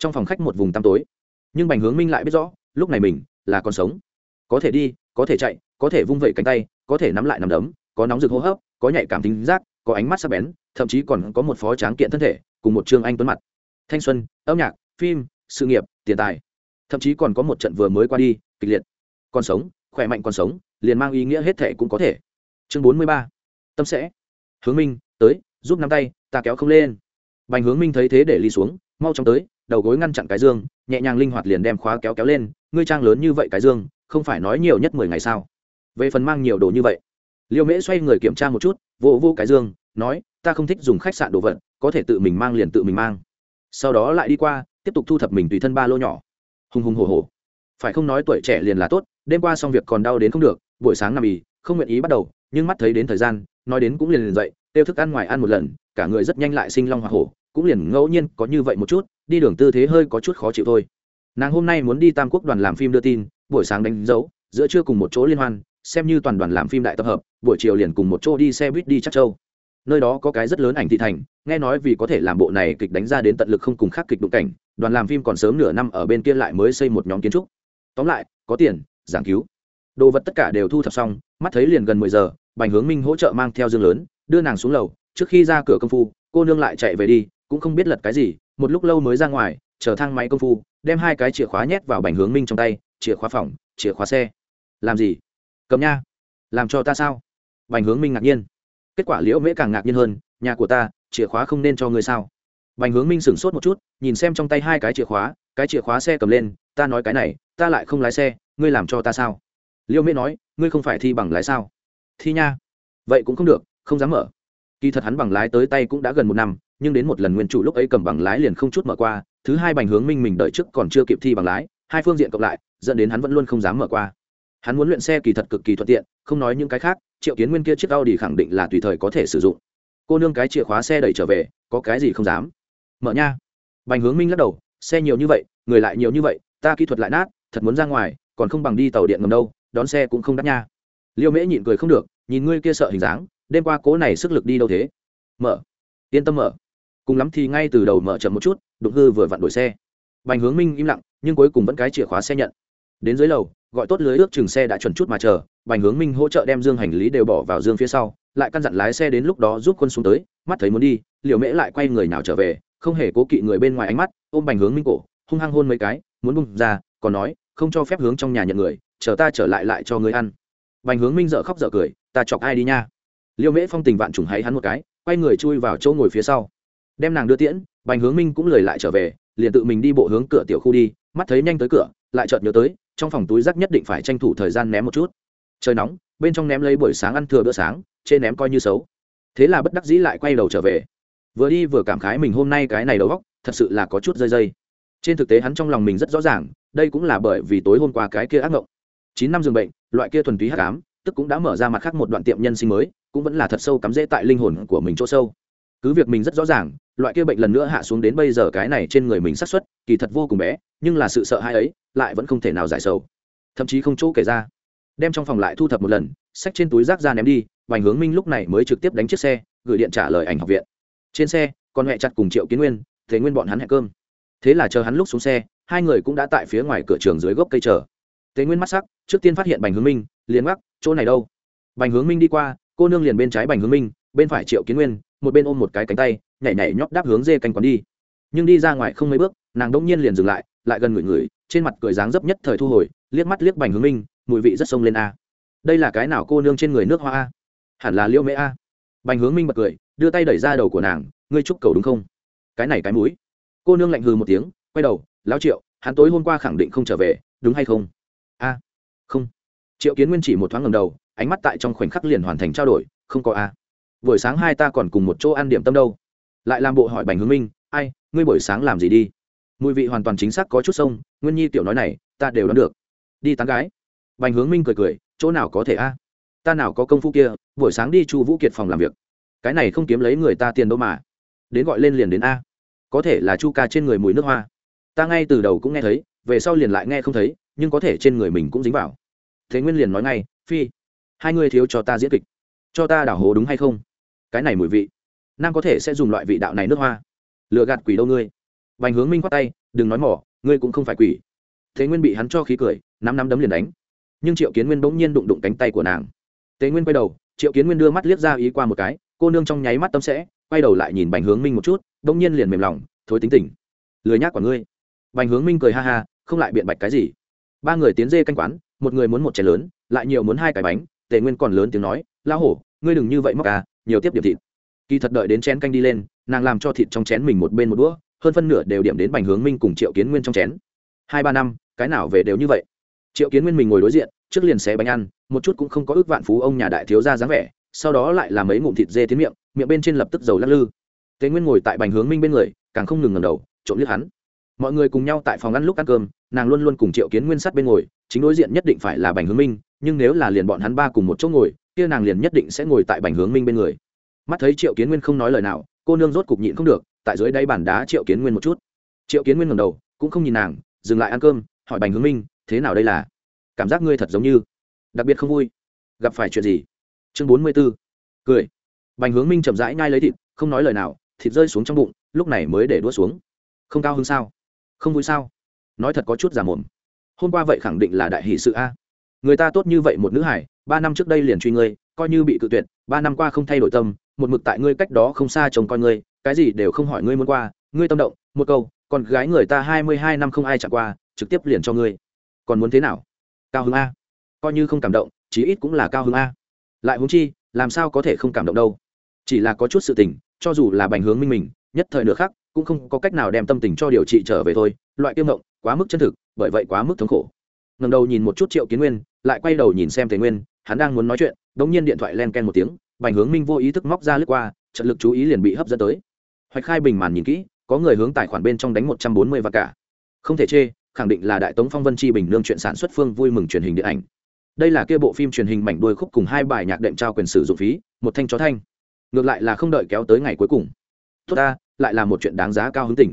Trong phòng khách một vùng tăm tối. Nhưng bành hướng minh lại biết rõ, lúc này mình là còn sống. Có thể đi, có thể chạy, có thể vung vẩy cánh tay, có thể nắm lại nằm đấm, có nóng rực hô hấp, có nhạy cảm tính giác có ánh mắt sắc bén, thậm chí còn có một phó tráng kiện thân thể, cùng một trương anh tuấn mặt. Thanh xuân, âm nhạc, phim, sự nghiệp, tiền tài. Thậm chí còn có một trận vừa mới qua đi, kịch liệt. Còn sống, khỏe mạnh còn sống, liền mang ý nghĩa hết thể cũng có thể. Chương bốn mươi ba. Tâm sẽ. Hướng minh, tới, giúp nắm tay, ta kéo không lên. Bành hướng minh thấy thế để ly xuống, mau chóng tới, đầu gối ngăn chặn cái dương, nhẹ nhàng linh hoạt liền đem khóa kéo kéo lên, ngươi trang lớn như vậy cái dương, không phải nói nhiều nhất mười ngày sao? Về phần mang nhiều đồ như vậy. Liêu mễ xoay người kiểm tra một chút vô vô cái dương, nói, ta không thích dùng khách sạn đồ vật, có thể tự mình mang liền tự mình mang. Sau đó lại đi qua, tiếp tục thu thập mình tùy thân ba lô nhỏ. Hùng hùng hồ hồ phải không nói tuổi trẻ liền là tốt, đêm qua xong việc còn đau đến không được, buổi sáng nằm ì, không nguyện ý bắt đầu, nhưng mắt thấy đến thời gian, nói đến cũng liền liền dậy, tiêu thức ăn ngoài ăn một lần, cả người rất nhanh lại sinh long hoa hổ, cũng liền ngẫu nhiên có như vậy một chút, đi đường tư thế hơi có chút khó chịu thôi. Nàng hôm nay muốn đi tam quốc đoàn làm phim đưa tin, buổi sáng đánh dấu, giữa trưa cùng một chỗ liên hoan xem như toàn đoàn làm phim đại tập hợp, buổi chiều liền cùng một chỗ đi xe buýt đi chắc châu. Nơi đó có cái rất lớn ảnh thị thành, nghe nói vì có thể làm bộ này kịch đánh ra đến tận lực không cùng khác kịch đụng cảnh, đoàn làm phim còn sớm nửa năm ở bên kia lại mới xây một nhóm kiến trúc. Tóm lại, có tiền, giảng cứu. Đồ vật tất cả đều thu thập xong, mắt thấy liền gần mười giờ, bành hướng minh hỗ trợ mang theo dương lớn, đưa nàng xuống lầu, trước khi ra cửa công phu, cô nương lại chạy về đi, cũng không biết lật cái gì, một lúc lâu mới ra ngoài, chờ thang máy công phu, đem hai cái chìa khóa nhét vào bành hướng minh trong tay, chìa khóa phòng, chìa khóa xe. Làm gì? Cầm nha. Làm cho ta sao? Bành hướng minh ngạc nhiên. Kết quả liễu mễ càng ngạc nhiên hơn, nhà của ta, chìa khóa không nên cho ngươi sao? Bành hướng minh sửng sốt một chút, nhìn xem trong tay hai cái chìa khóa, cái chìa khóa xe cầm lên, ta nói cái này, ta lại không lái xe, ngươi làm cho ta sao? Liễu mễ nói, ngươi không phải thi bằng lái sao? Thi nha. Vậy cũng không được, không dám mở. Kỳ thật hắn bằng lái tới tay cũng đã gần một năm, nhưng đến một lần nguyên chủ lúc ấy cầm bằng lái liền không chút mở qua, thứ hai bành hướng minh mình đợi trước còn chưa kịp thi bằng lái, hai phương diện cộng lại, dẫn đến hắn vẫn luôn không dám mở qua hắn muốn luyện xe kỳ thật cực kỳ thuận tiện, không nói những cái khác, triệu kiến nguyên kia chiếc Audi khẳng định là tùy thời có thể sử dụng. Cô nương cái chìa khóa xe đẩy trở về, có cái gì không dám? Mở nha. Bành hướng minh lắc đầu, xe nhiều như vậy, người lại nhiều như vậy, ta kỹ thuật lại nát, thật muốn ra ngoài, còn không bằng đi tàu điện ngầm đâu, đón xe cũng không đắt nha. Liêu mễ nhịn cười không được, nhìn ngươi kia sợ hình dáng, đêm qua cố này sức lực đi đâu thế? Mở. Yên tâm mở. Cùng lắm thì ngay từ đầu mở chậm một chút, đụng hư vừa vặn đổi xe. Bành hướng minh im lặng, nhưng cuối cùng vẫn cái chìa khóa xe nhận. Đến dưới lầu gọi tốt lưới ước chừng xe đã chuẩn chút mà chờ, bành hướng minh hỗ trợ đem dương hành lý đều bỏ vào dương phía sau, lại căn dặn lái xe đến lúc đó giúp quân xuống tới, mắt thấy muốn đi liệu mễ lại quay người nào trở về, không hề cố kỵ người bên ngoài ánh mắt, ôm bành hướng minh cổ, hung hăng hôn mấy cái, muốn bung ra, còn nói, không cho phép hướng trong nhà nhận người, chờ ta trở lại lại cho người ăn. Bành hướng minh dợ khóc dợ cười, ta chọc ai đi nha? Liêu mễ phong tình vạn trùng hãy hắn một cái, quay người chui vào chỗ ngồi phía sau. Đem nàng đưa tiễn, bành hướng minh cũng lời lại trở về, liền tự mình đi bộ hướng cửa tiểu khu đi, mắt thấy nhanh tới cửa, lại chợt nhớ tới trong phòng túi rác nhất định phải tranh thủ thời gian ném một chút. Trời nóng, bên trong ném lấy buổi sáng ăn thừa bữa sáng trên ném coi như xấu. Thế là bất đắc dĩ lại quay đầu trở về. Vừa đi vừa cảm khái mình hôm nay cái này đầu góc thật sự là có chút rơi dây trên thực tế hắn trong lòng mình rất rõ ràng, đây cũng là bởi vì tối hôm qua cái kia ác mộng. Chín năm giường bệnh, loại kia thuần túy hắc ám, tức cũng đã mở ra mặt khác một đoạn tiệm nhân sinh mới, cũng vẫn là thật sâu cắm rễ tại linh hồn của mình chỗ sâu cứ việc mình rất rõ ràng, loại kia bệnh lần nữa hạ xuống đến bây giờ cái này trên người mình xác suất, kỳ thật vô cùng bé, nhưng là sự sợ hãi ấy lại vẫn không thể nào giải sầu. Thậm chí không chỗ kể ra. Đem trong phòng lại thu thập một lần, xách trên túi rác ra ném đi, vành hướng minh lúc này mới trực tiếp đánh chiếc xe, gửi điện trả lời ảnh học viện. Trên xe con mẹ chặt cùng triệu kiến nguyên, thế nguyên bọn hắn hẹn cơm. Thế là chờ hắn lúc xuống xe, hai người cũng đã tại phía ngoài cửa trường dưới gốc cây chờ. Thế nguyên mắt sắc, trước tiên phát hiện bành hướng minh, liền mắc chỗ này đâu? Bành hướng minh đi qua, cô nương liền bên trái bành hướng minh, bên phải triệu kiến nguyên một bên ôm một cái cánh tay, nhảy nhảy nhóp đáp hướng dê canh quán đi. Nhưng đi ra ngoài không mấy bước, nàng đông nhiên liền dừng lại lại gần người người trên mặt cười dáng dấp nhất thời thu hồi, liếc mắt liếc bành hướng minh, mùi vị rất sông lên a. Đây là cái nào cô nương trên người nước hoa a? Hẳn là liễu mễ a. Bành hướng minh bật cười, đưa tay đẩy ra đầu của nàng, ngươi chúc cầu đúng không? Cái này cái mũi. Cô nương lạnh hừ một tiếng, quay đầu, lão triệu, hắn tối hôm qua khẳng định không trở về, đúng hay không? A, không. Triệu kiến nguyên chỉ một thoáng ngầm đầu, ánh mắt tại trong khoảnh khắc liền hoàn thành trao đổi, không có a buổi sáng hai ta còn cùng một chỗ ăn điểm tâm đâu. Lại làm bộ hỏi bành hướng minh, ai, ngươi buổi sáng làm gì đi? Mùi vị hoàn toàn chính xác có chút sông, nguyên nhi tiểu nói này, ta đều đoán được. Đi tán gái. Bành hướng minh cười cười, chỗ nào có thể a? Ta nào có công phu kia, buổi sáng đi chu vũ kiệt phòng làm việc. Cái này không kiếm lấy người ta tiền đâu mà. Đến gọi lên liền đến a. Có thể là chu ca trên người mùi nước hoa. Ta ngay từ đầu cũng nghe thấy, về sau liền lại nghe không thấy, nhưng có thể trên người mình cũng dính vào. Thế nguyên liền nói ngay, phi, hai người thiếu cho ta diễn kịch. Cho ta đảo hố đúng hay không? Cái này mùi vị, nam có thể sẽ dùng loại vị đạo này nước hoa. Lựa gạt quỷ đâu ngươi? Vành hướng minh khoát tay, đừng nói mỏ, ngươi cũng không phải quỷ. Thế nguyên bị hắn cho khí cười năm năm đấm liền đánh. Nhưng triệu kiến nguyên bỗng nhiên đụng đụng cánh tay của nàng. Tế nguyên quay đầu, triệu kiến nguyên đưa mắt liếc ra ý qua một cái, cô nương trong nháy mắt tâm sẽ, quay đầu lại nhìn bành hướng minh một chút, bỗng nhiên liền mềm lòng, thối tính tình, lười nhác của ngươi. Bành hướng minh cười ha ha, không lại biện bạch cái gì. Ba người tiến dê canh quán, một người muốn một chén lớn, lại nhiều muốn hai cái bánh tề nguyên còn lớn tiếng nói la hổ, ngươi đừng như vậy móc à nhiều tiếp điểm thịt. Kỳ thật đợi đến chén canh đi lên, nàng làm cho thịt trong chén mình một bên một đũa, hơn phân nửa đều điểm đến bành hướng minh cùng triệu kiến nguyên trong chén. Hai ba năm, cái nào về đều như vậy. Triệu kiến nguyên mình ngồi đối diện, trước liền xé bánh ăn, một chút cũng không có ước vạn phú ông nhà đại thiếu ra dáng vẻ, sau đó lại làm mấy ngụm thịt dê tiến miệng miệng bên trên lập tức dầu lắc lư. Tế nguyên ngồi tại bành hướng minh bên người, càng không ngừng ngầm đầu, trộm liếc hắn. Mọi người cùng nhau tại phòng ăn lúc ăn cơm, nàng luôn luôn cùng triệu kiến nguyên sát bên ngồi, chính đối diện nhất định phải là bành hướng minh, nhưng nếu là liền bọn hắn ba cùng một chỗ ngồi kia nàng liền nhất định sẽ ngồi tại bành hướng minh bên người. Mắt thấy triệu kiến nguyên không nói lời nào, cô nương rốt cục nhịn không được, tại dưới đáy bàn đá triệu kiến nguyên một chút. Triệu kiến nguyên ngầm đầu, cũng không nhìn nàng, dừng lại ăn cơm, hỏi bành hướng minh, thế nào đây là? Cảm giác ngươi thật giống như đặc biệt không vui. Gặp phải chuyện gì? Chương bốn mươi b ố cười. Bành hướng minh chậm rãi nhai lấy thịt, không nói lời nào, thịt rơi xuống trong bụng, lúc này mới để đua xuống. Không cao hơn sao? Không vui sao? Nói thật có chút giả mồm. Hôm qua vậy khẳng định là đại hỷ sự a. Người ta tốt như vậy một nữ hải ba năm trước đây liền truy ngươi, coi như bị cự tuyệt, ba năm qua không thay đổi tâm, một mực tại ngươi cách đó không xa chồng coi ngươi, cái gì đều không hỏi ngươi muốn qua, ngươi tâm động, một câu còn gái người ta hai mươi hai năm không ai chạm qua, trực tiếp liền cho ngươi. Còn muốn thế nào? Cao hứng a. Coi như không cảm động, chí ít cũng là cao hứng a. Lại huống chi, làm sao có thể không cảm động đâu? Chỉ là có chút sự tình, cho dù là bành hướng minh mình, nhất thời nửa khác cũng không có cách nào đem tâm tình cho điều trị trở về thôi. Loại kiêm động quá mức chân thực, bởi vậy quá mức thống khổ. Ngầm đầu nhìn một chút triệu kiến nguyên, lại quay đầu nhìn xem thế nguyên hắn đang muốn nói chuyện đống nhiên điện thoại len ken một tiếng, bành hướng minh vô ý thức móc ra lướt qua, trận lực chú ý liền bị hấp dẫn tới. Hoạch khai bình màn nhìn kỹ, có người hướng tài khoản bên trong đánh một trăm bốn mươi và cả. Không thể chê, khẳng định là đại tống phong vân chi bình nương chuyện sản xuất phương vui mừng truyền hình điện ảnh. Đây là kia bộ phim truyền hình mảnh đuôi khúc cùng hai bài nhạc đệm trao quyền sử dụng phí, một thanh chó thanh. Ngược lại là không đợi kéo tới ngày cuối cùng. Tốt ta, lại là một chuyện đáng giá cao hứng tỉnh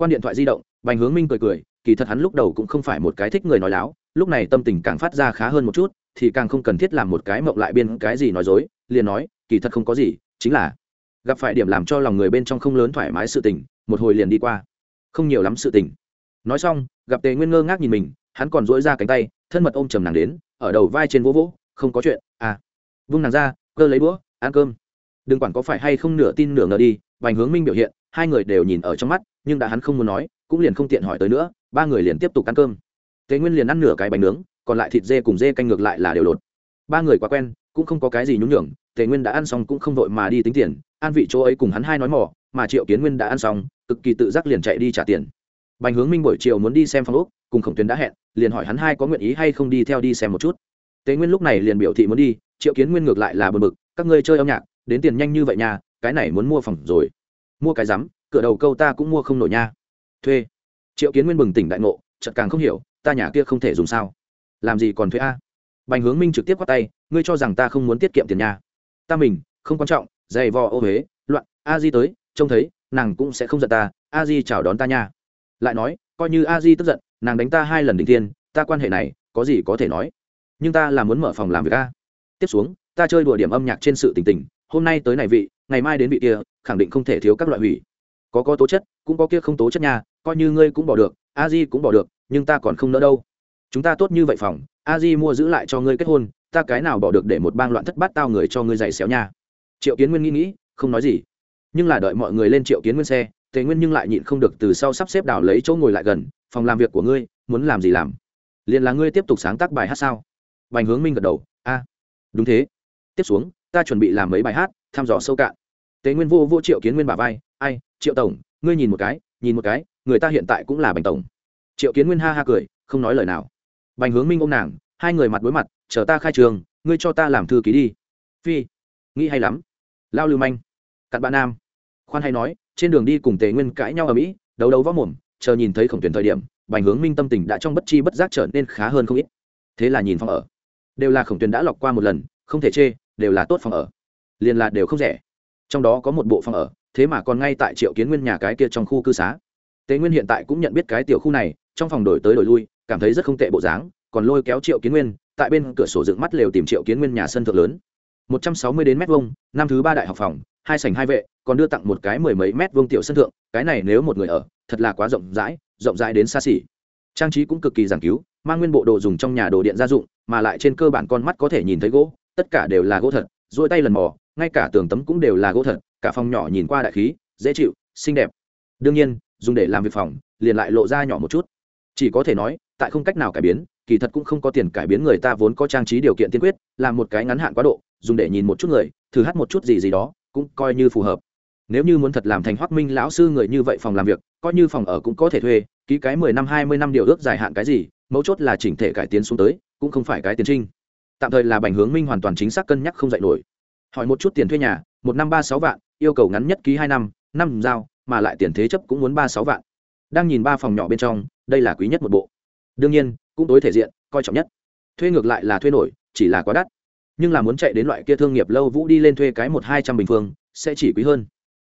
quan điện thoại di động, bành hướng minh cười cười, kỳ thật hắn lúc đầu cũng không phải một cái thích người nói láo lúc này tâm tình càng phát ra khá hơn một chút, thì càng không cần thiết làm một cái mộng lại biên cái gì nói dối, liền nói, kỳ thật không có gì, chính là gặp phải điểm làm cho lòng người bên trong không lớn thoải mái sự tình, một hồi liền đi qua. Không nhiều lắm sự tình. Nói xong, gặp tề nguyên ngơ ngác nhìn mình, hắn còn dỗi ra cánh tay, thân mật ôm trầm nàng đến, ở đầu vai trên vỗ vỗ, không có chuyện à. Vung nàng ra, cơ lấy đũa ăn cơm. Đừng quản có phải hay không nửa tin nửa ngờ đi, vành hướng minh biểu hiện, hai người đều nhìn ở trong mắt, nhưng đã hắn không muốn nói, cũng liền không tiện hỏi tới nữa, ba người liền tiếp tục ăn cơm tề nguyên liền ăn nửa cái bánh nướng, còn lại thịt dê cùng dê canh ngược lại là đều lột. Ba người quá quen, cũng không có cái gì nhún nhường tề nguyên đã ăn xong cũng không vội mà đi tính tiền, an vị chỗ ấy cùng hắn hai nói mỏ mà triệu kiến nguyên đã ăn xong, cực kỳ tự giác liền chạy đi trả tiền. Bành hướng minh buổi chiều muốn đi xem phòng úc cùng khổng tuyến đã hẹn, liền hỏi hắn hai có nguyện ý hay không đi theo đi xem một chút. Tề nguyên lúc này liền biểu thị muốn đi, triệu kiến nguyên ngược lại là bờ mực các ngươi chơi âm nhạc, đến tiền nhanh như vậy nha, cái này muốn mua phòng rồi. Mua cái rắm, cửa đầu câu ta cũng mua không nổi nha. Thuê. Triệu kiến nguyên bừng tỉnh đại ngộ, chợt càng không hiểu ta nhà kia không thể dùng sao? Làm gì còn thuế a? Bành hướng minh trực tiếp quát tay, ngươi cho rằng ta không muốn tiết kiệm tiền nhà? Ta mình, không quan trọng dày vò ô huế, loạn, a di tới, trông thấy, nàng cũng sẽ không giận ta, a di chào đón ta nha. Lại nói, coi như a di tức giận, nàng đánh ta hai lần định tiên ta quan hệ này, có gì có thể nói? Nhưng ta là muốn mở phòng làm việc a. Tiếp xuống, ta chơi đùa điểm âm nhạc trên sự tình tình, hôm nay tới này vị, ngày mai đến vị kia, khẳng định không thể thiếu các loại hủy. Có có tố chất, cũng có kia không tố chất nha, coi như ngươi cũng bỏ được, a di cũng bỏ được nhưng ta còn không nỡ đâu. Chúng ta tốt như vậy phòng, a di mua giữ lại cho ngươi kết hôn, ta cái nào bỏ được để một bang loạn thất bát tao người cho ngươi giày xéo nha. Triệu kiến nguyên nghĩ nghĩ, không nói gì. Nhưng là đợi mọi người lên triệu kiến nguyên xe, tề nguyên nhưng lại nhịn không được từ sau sắp xếp đảo lấy chỗ ngồi lại gần, phòng làm việc của ngươi, muốn làm gì làm? Liền là ngươi tiếp tục sáng tác bài hát sao? Bành hướng minh gật đầu, a, đúng thế. Tiếp xuống, ta chuẩn bị làm mấy bài hát, thăm dò sâu cạn. Tề nguyên vô vô triệu kiến nguyên bà vai, ai, triệu tổng, ngươi nhìn một cái, nhìn một cái, người ta hiện tại cũng là bành tổng triệu kiến nguyên ha ha cười, không nói lời nào. Bành hướng minh ôm nàng, hai người mặt đối mặt, chờ ta khai trường, ngươi cho ta làm thư ký đi. Phi, nghĩ hay lắm. Lao lưu manh, cặn bạn nam. Khoan hay nói, trên đường đi cùng tề nguyên cãi nhau ở mỹ, đấu đấu võ mồm, chờ nhìn thấy khổng tuyển thời điểm, bành hướng minh tâm tình đã trong bất chi bất giác trở nên khá hơn không ít. Thế là nhìn phòng ở. Đều là khổng tuyển đã lọc qua một lần, không thể chê, đều là tốt phòng ở. Liền là đều không rẻ. Trong đó có một bộ phòng ở, thế mà còn ngay tại triệu kiến nguyên nhà cái kia trong khu cư xá. Tế nguyên hiện tại cũng nhận biết cái tiểu khu này trong phòng đổi tới đổi lui, cảm thấy rất không tệ bộ dáng, còn lôi kéo triệu kiến nguyên, tại bên cửa sổ dựng mắt lều tìm triệu kiến nguyên nhà sân thượng lớn. Một trăm sáu mươi đến mét vuông, năm thứ ba đại học phòng, hai sảnh hai vệ, còn đưa tặng một cái mười mấy mét vuông tiểu sân thượng, cái này nếu một người ở, thật là quá rộng rãi rộng rãi đến xa xỉ. Trang trí cũng cực kỳ giảng cứu, mang nguyên bộ đồ dùng trong nhà đồ điện gia dụng, mà lại trên cơ bản con mắt có thể nhìn thấy gỗ, tất cả đều là gỗ thật dỗi tay lần mò, ngay cả tường tấm cũng đều là gỗ thật, cả phòng nhỏ nhìn qua đại khí, dễ chịu, xinh đẹp. Đương nhiên, dùng để làm việc phòng, liền lại lộ ra nhỏ một chút chỉ có thể nói, tại không cách nào cải biến, kỳ thật cũng không có tiền cải biến người ta vốn có trang trí điều kiện tiên quyết, làm một cái ngắn hạn quá độ, dùng để nhìn một chút người, thử hát một chút gì gì đó, cũng coi như phù hợp. Nếu như muốn thật làm thành hoác minh lão sư người như vậy phòng làm việc, coi như phòng ở cũng có thể thuê, ký cái mười năm, hai mươi năm điều ước dài hạn cái gì, mấu chốt là chỉnh thể cải tiến xuống tới, cũng không phải cái tiến trinh. Tạm thời là bành hướng minh hoàn toàn chính xác cân nhắc không dạy nổi. Hỏi một chút tiền thuê nhà, một năm ba sáu vạn, yêu cầu ngắn nhất ký hai năm năm giao, mà lại tiền thế chấp cũng muốn ba sáu vạn. Đang nhìn ba phòng nhỏ bên trong đây là quý nhất một bộ. Đương nhiên, cũng tối thể diện, coi trọng nhất. Thuê ngược lại là thuê nổi, chỉ là quá đắt. Nhưng là muốn chạy đến loại kia thương nghiệp lâu vũ đi lên thuê cái một hai trăm bình phương, sẽ chỉ quý hơn.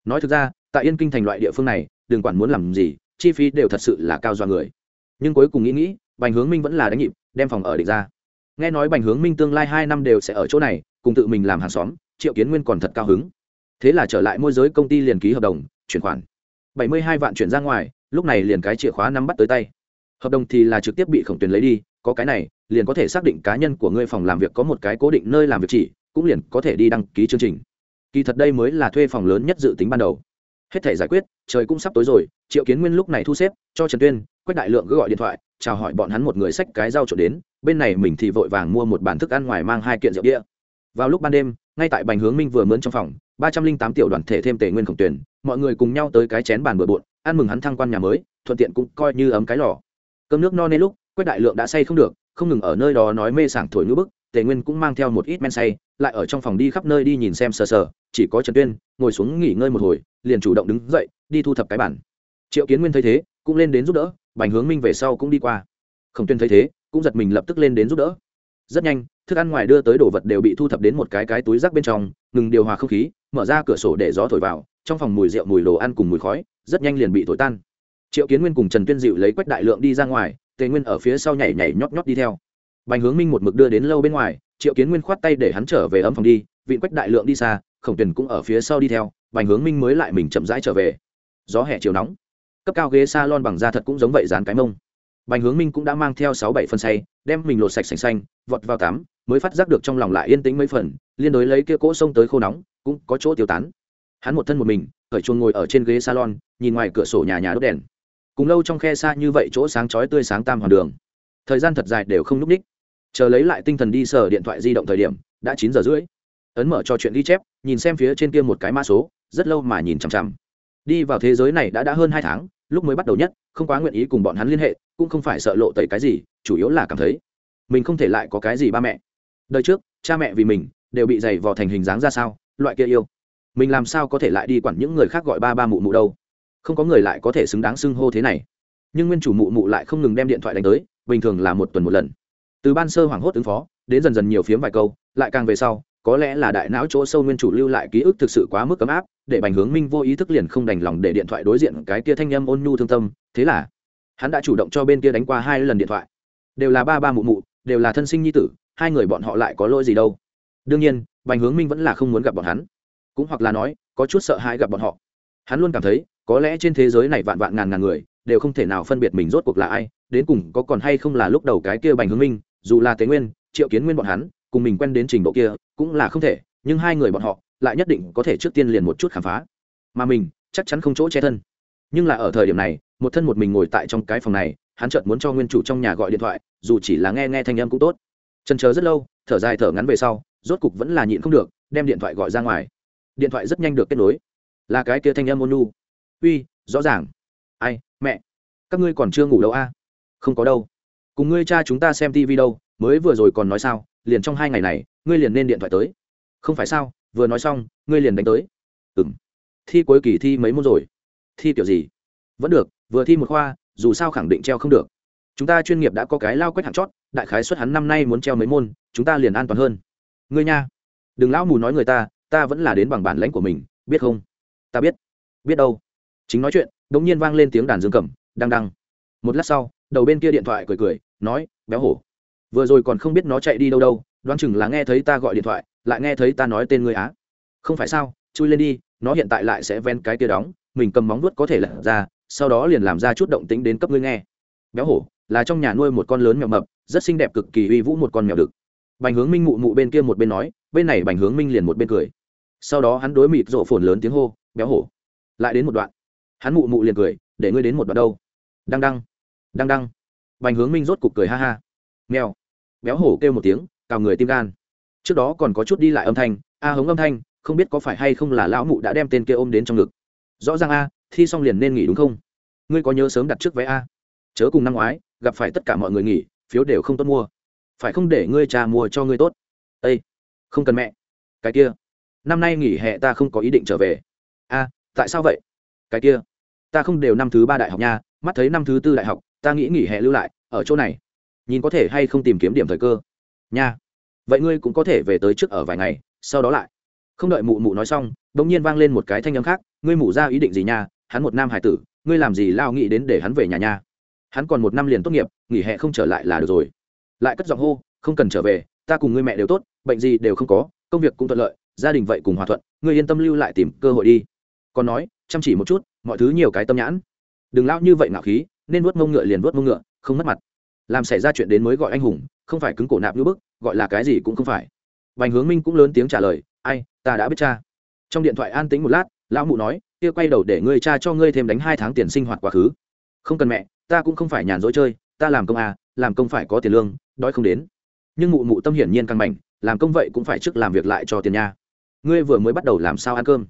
Nói thực ra, tại yên kinh thành loại địa phương này, đừng quản muốn làm gì, chi phí đều thật sự là cao do người. Nhưng cuối cùng nghĩ nghĩ, bành hướng minh vẫn là đánh nhịp, đem phòng ở địch ra. Nghe nói bành hướng minh tương lai hai năm đều sẽ ở chỗ này, cùng tự mình làm hàng xóm, triệu kiến nguyên còn thật cao hứng. Thế là trở lại môi giới công ty liền ký hợp đồng, chuyển khoản. Bảy mươi hai vạn chuyển ra ngoài lúc này liền cái chìa khóa nắm bắt tới tay. Hợp đồng thì là trực tiếp bị khổng tuyền lấy đi, có cái này, liền có thể xác định cá nhân của ngươi phòng làm việc có một cái cố định nơi làm việc chỉ, cũng liền có thể đi đăng ký chương trình. Kỳ thật đây mới là thuê phòng lớn nhất dự tính ban đầu. Hết thể giải quyết, trời cũng sắp tối rồi, triệu kiến nguyên lúc này thu xếp, cho trần tuyên, quách đại lượng cứ gọi điện thoại, chào hỏi bọn hắn một người xách cái dao trộn đến, bên này mình thì vội vàng mua một bản thức ăn ngoài mang hai kiện rượu đĩa vào lúc ban đêm, ngay tại bành hướng minh vừa mướn trong phòng, ba trăm linh tám tiểu đoàn thể thêm tề nguyên khổng tuyển mọi người cùng nhau tới cái chén bàn bừa bộn, ăn mừng hắn thăng quan nhà mới, thuận tiện cũng coi như ấm cái lò. Cơm nước no nê lúc quách đại lượng đã say không được, không ngừng ở nơi đó nói mê sảng thổi ngữ bức, tề nguyên cũng mang theo một ít men say, lại ở trong phòng đi khắp nơi đi nhìn xem sờ sờ, chỉ có trần tuyên, ngồi xuống nghỉ ngơi một hồi, liền chủ động đứng dậy, đi thu thập cái bản triệu kiến nguyên thấy thế, cũng lên đến giúp đỡ, bành hướng minh về sau cũng đi qua. Khổng tuyên thấy thế, cũng giật mình lập tức lên đến giúp đỡ. Rất nhanh thức ăn ngoài đưa tới đồ vật đều bị thu thập đến một cái cái túi rác bên trong, ngừng điều hòa không khí, mở ra cửa sổ để gió thổi vào, trong phòng mùi rượu, mùi đồ ăn cùng mùi khói, rất nhanh liền bị thổi tan. Triệu kiến nguyên cùng trần tuyên dịu lấy quách đại lượng đi ra ngoài, tề nguyên ở phía sau nhảy nhảy nhót nhót đi theo. Bành hướng minh một mực đưa đến lâu bên ngoài, triệu kiến nguyên khoát tay để hắn trở về ấm phòng đi, vịn quách đại lượng đi xa, khổng tuyền cũng ở phía sau đi theo, bành hướng minh mới lại mình chậm rãi trở về. Gió hè chiều nóng. Cấp cao ghế s a lon bằng da thật cũng giống vậy dán cái mông. Bành hướng minh cũng đã mang theo sáu bảy phân say, đem mình lột sạch sành xanh, vọt vào tắm mới phát giác được trong lòng lại yên tĩnh mấy phần, liên đối lấy kia cỗ sông tới khô nóng, cũng có chỗ tiêu tán. Hắn một thân một mình, khởi chuồng ngồi ở trên ghế salon, nhìn ngoài cửa sổ nhà nhà đốt đèn. Cùng lâu trong khe xa như vậy chỗ sáng chói tươi sáng tam hoàn đường. Thời gian thật dài đều không núp ních. Chờ lấy lại tinh thần đi sờ điện thoại di động thời điểm, đã chín giờ rưỡi. Ấn mở cho chuyện ghi chép, nhìn xem phía trên kia một cái mã số, rất lâu mà nhìn chằm chằm. Đi vào thế giới này đã đã hơn hai tháng, lúc mới bắt đầu nhất, không quá nguyện ý cùng bọn hắn liên hệ, cũng không phải sợ lộ tẩy cái gì, chủ yếu là cảm thấy mình không thể lại có cái gì ba mẹ đời trước, cha mẹ vì mình đều bị dày vò thành hình dáng ra sao, loại kia yêu. Mình làm sao có thể lại đi quản những người khác gọi ba ba mụ mụ đâu? Không có người lại có thể xứng đáng xưng hô thế này. Nhưng nguyên chủ mụ mụ lại không ngừng đem điện thoại đánh tới, bình thường là một tuần một lần. Từ ban sơ hoảng hốt ứng phó, đến dần dần nhiều phiếm vài câu, lại càng về sau, có lẽ là đại não chỗ sâu nguyên chủ lưu lại ký ức thực sự quá mức ấm áp, để bành hướng minh vô ý thức liền không đành lòng để điện thoại đối diện cái kia thanh â m ôn nhu thương tâm, thế là hắn đã chủ động cho bên kia đánh qua hai lần điện thoại. Đều là ba ba mụ mụ, đều là thân sinh nhi tử hai người bọn họ lại có lỗi gì đâu. Đương nhiên, bành hướng minh vẫn là không muốn gặp bọn hắn. Cũng hoặc là nói, có chút sợ hãi gặp bọn họ. Hắn luôn cảm thấy, có lẽ trên thế giới này vạn vạn ngàn ngàn người, đều không thể nào phân biệt mình rốt cuộc là ai, đến cùng có còn hay không là lúc đầu cái kia bành hướng minh, dù là tế nguyên, triệu kiến nguyên bọn hắn, cùng mình quen đến trình độ kia, cũng là không thể, nhưng hai người bọn họ, lại nhất định có thể trước tiên liền một chút khám phá. Mà mình, chắc chắn không chỗ che thân. Nhưng là ở thời điểm này, một thân một mình ngồi tại trong cái phòng này, hắn chợt muốn cho nguyên chủ trong nhà gọi điện thoại, dù chỉ là nghe nghe thanh âm cũng tốt trần chờ rất lâu, thở dài thở ngắn về sau, rốt cục vẫn là nhịn không được, đem điện thoại gọi ra ngoài. Điện thoại rất nhanh được kết nối. Là cái kia thanh âm ôn nu uy, rõ ràng. Ai, mẹ, các ngươi còn chưa ngủ đâu a? Không có đâu. Cùng ngươi cha chúng ta xem tv đâu, mới vừa rồi còn nói sao, liền trong hai ngày này, ngươi liền nên điện thoại tới. Không phải sao, vừa nói xong, ngươi liền đánh tới. Ừ m thi cuối kỳ thi mấy môn rồi? Thi kiểu gì? Vẫn được, vừa thi một khoa, dù sao khẳng định treo không được. Chúng ta chuyên nghiệp đã có cái lao quét hạng chót đại khái xuất hắn năm nay muốn treo mấy môn, chúng ta liền an toàn hơn. Ngươi nha, đừng lão mù nói người ta ta vẫn là đến bằng bản lãnh của mình, biết không? Ta biết. Biết đâu? Chính nói chuyện đ ỗ n g nhiên vang lên tiếng đàn dương cầm đang đăng. Một lát sau, đầu bên kia điện thoại cười cười, nói, béo hổ. Vừa rồi còn không biết nó chạy đi đâu đâu, đoán chừng là nghe thấy ta gọi điện thoại, lại nghe thấy ta nói tên ngươi á. Không phải sao, chui lên đi, nó hiện tại lại sẽ ven cái kia đóng, mình cầm móng vuốt có thể lật ra, sau đó liền làm ra chút động tính đến cấp ngươi nghe. Béo hổ là trong nhà nuôi một con lớn mèo mập, rất xinh đẹp cực kỳ uy vũ một con mèo đực. Bành hướng minh mụ mụ bên kia một bên nói, bên này bành hướng minh liền một bên cười. Sau đó hắn đối mịt rộ phồn lớn tiếng hô, béo hổ. Lại đến một đoạn. Hắn mụ mụ liền cười, để ngươi đến một đoạn đâu. Đăng đăng đăng đăng. Bành hướng minh rốt cục cười ha ha. Mèo. Béo hổ kêu một tiếng, cào người tim gan. Trước đó còn có chút đi lại âm thanh, a hống âm thanh, không biết có phải hay không là lão mụ đã đem tên kia ôm đến trong ngực. Rõ ràng a, thi xong liền nên nghỉ đúng không? Ngươi có nhớ sớm đặt trước vé a? Chớ cùng năm ngoái, gặp phải tất cả mọi người nghỉ, phiếu đều không tốt mua. Phải không để ngươi trà mua cho ngươi tốt? Ây không cần mẹ. Cái kia, năm nay nghỉ hè ta không có ý định trở về. A, tại sao vậy? Cái kia, ta không đều năm thứ ba đại học nha, mắt thấy năm thứ tư đại học, ta nghĩ nghỉ hè lưu lại, ở chỗ này. Nhìn có thể hay không tìm kiếm điểm thời cơ. Nha, vậy ngươi cũng có thể về tới trước ở vài ngày, sau đó lại. Không đợi mụ mụ nói xong đ ỗ n g nhiên vang lên một cái thanh âm khác, ngươi mụ ra ý định gì nha, hắn một nam hải tử, ngươi làm gì lao nghĩ đến để hắn về nhà nha hắn còn một năm liền tốt nghiệp nghỉ hè không trở lại là được rồi. Lại cất giọng hô không cần trở về ta cùng ngươi mẹ đều tốt bệnh gì đều không có công việc cũng thuận lợi gia đình vậy cùng hòa thuận ngươi yên tâm lưu lại tìm cơ hội đi. Còn nói chăm chỉ một chút mọi thứ nhiều cái tâm nhãn. Đừng lao như vậy ngạo khí nên vuốt mông ngựa liền vuốt mông ngựa không mất mặt. Làm xảy ra chuyện đến mới gọi anh hùng không phải cứng cổ nạp như bức gọi là cái gì cũng không phải. Bành Hướng Minh cũng lớn tiếng trả lời, "Ai, ta đã biết cha." Trong điện thoại an tĩnh một lát, lão mụ nói, "Kia quay đầu để ngươi cha cho ngươi thêm đánh hai tháng tiền sinh hoạt quá khứ." "Không cần mẹ, ta cũng không phải nhàn rỗi chơi, ta làm công à làm công phải có tiền lương, đói không đến. Nhưng mụ mụ tâm hiển nhiên căng mảnh, làm công vậy cũng phải trước làm việc lại cho tiền nha. Ngươi vừa mới bắt đầu làm sao ăn cơm?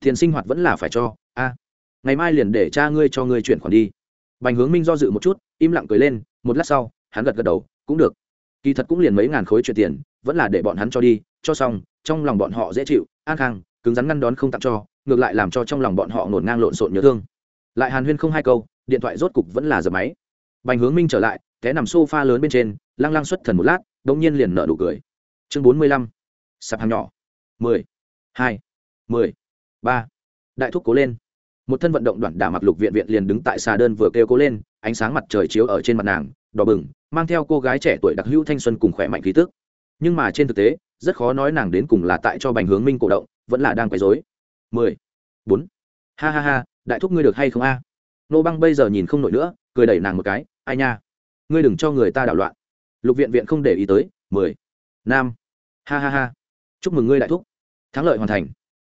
Tiền sinh hoạt vẫn là phải cho, a. Ngày mai liền để cha ngươi cho ngươi chuyển khoản đi. Bành hướng minh do dự một chút, im lặng cười lên, một lát sau, hắn gật gật đầu, cũng được. Kỳ thật cũng liền mấy ngàn khối chuyển tiền, vẫn là để bọn hắn cho đi, cho xong, trong lòng bọn họ dễ chịu, an khang, cứng rắn ngăn đón không tặng cho, ngược lại làm cho trong lòng bọn họ ngổn ngang lộn xộn nhớ thương. Lại hàn huyên không hai câu điện thoại rốt cục vẫn là giờ máy. Bành hướng minh trở lại, té nằm s o f a lớn bên trên, lăng lăng xuất thần một lát đ ỗ n g nhiên liền nợ đủ cười. Chương bốn mươi lăm, sạp hàng nhỏ. Mười, hai, mười, ba. Đại thúc cố lên. Một thân vận động đoạn đả mặc lục viện viện liền đứng tại xà đơn vừa kêu cố lên, ánh sáng mặt trời chiếu ở trên mặt nàng, đỏ bừng, mang theo cô gái trẻ tuổi đặc hữu thanh xuân cùng khỏe mạnh khí tức. Nhưng mà trên thực tế, rất khó nói nàng đến cùng là tại cho bành hướng minh cổ động, vẫn là đang quấy dối mười, bốn. Ha ha ha, đại thúc ngươi được hay không a? Nô băng bây giờ nhìn không nổi nữa, cười đẩy nàng một cái, ai nha, ngươi đừng cho người ta đảo loạn. Lục viện viện không để ý tới, mười nam ha ha ha, chúc mừng ngươi đại thúc, thắng lợi hoàn thành.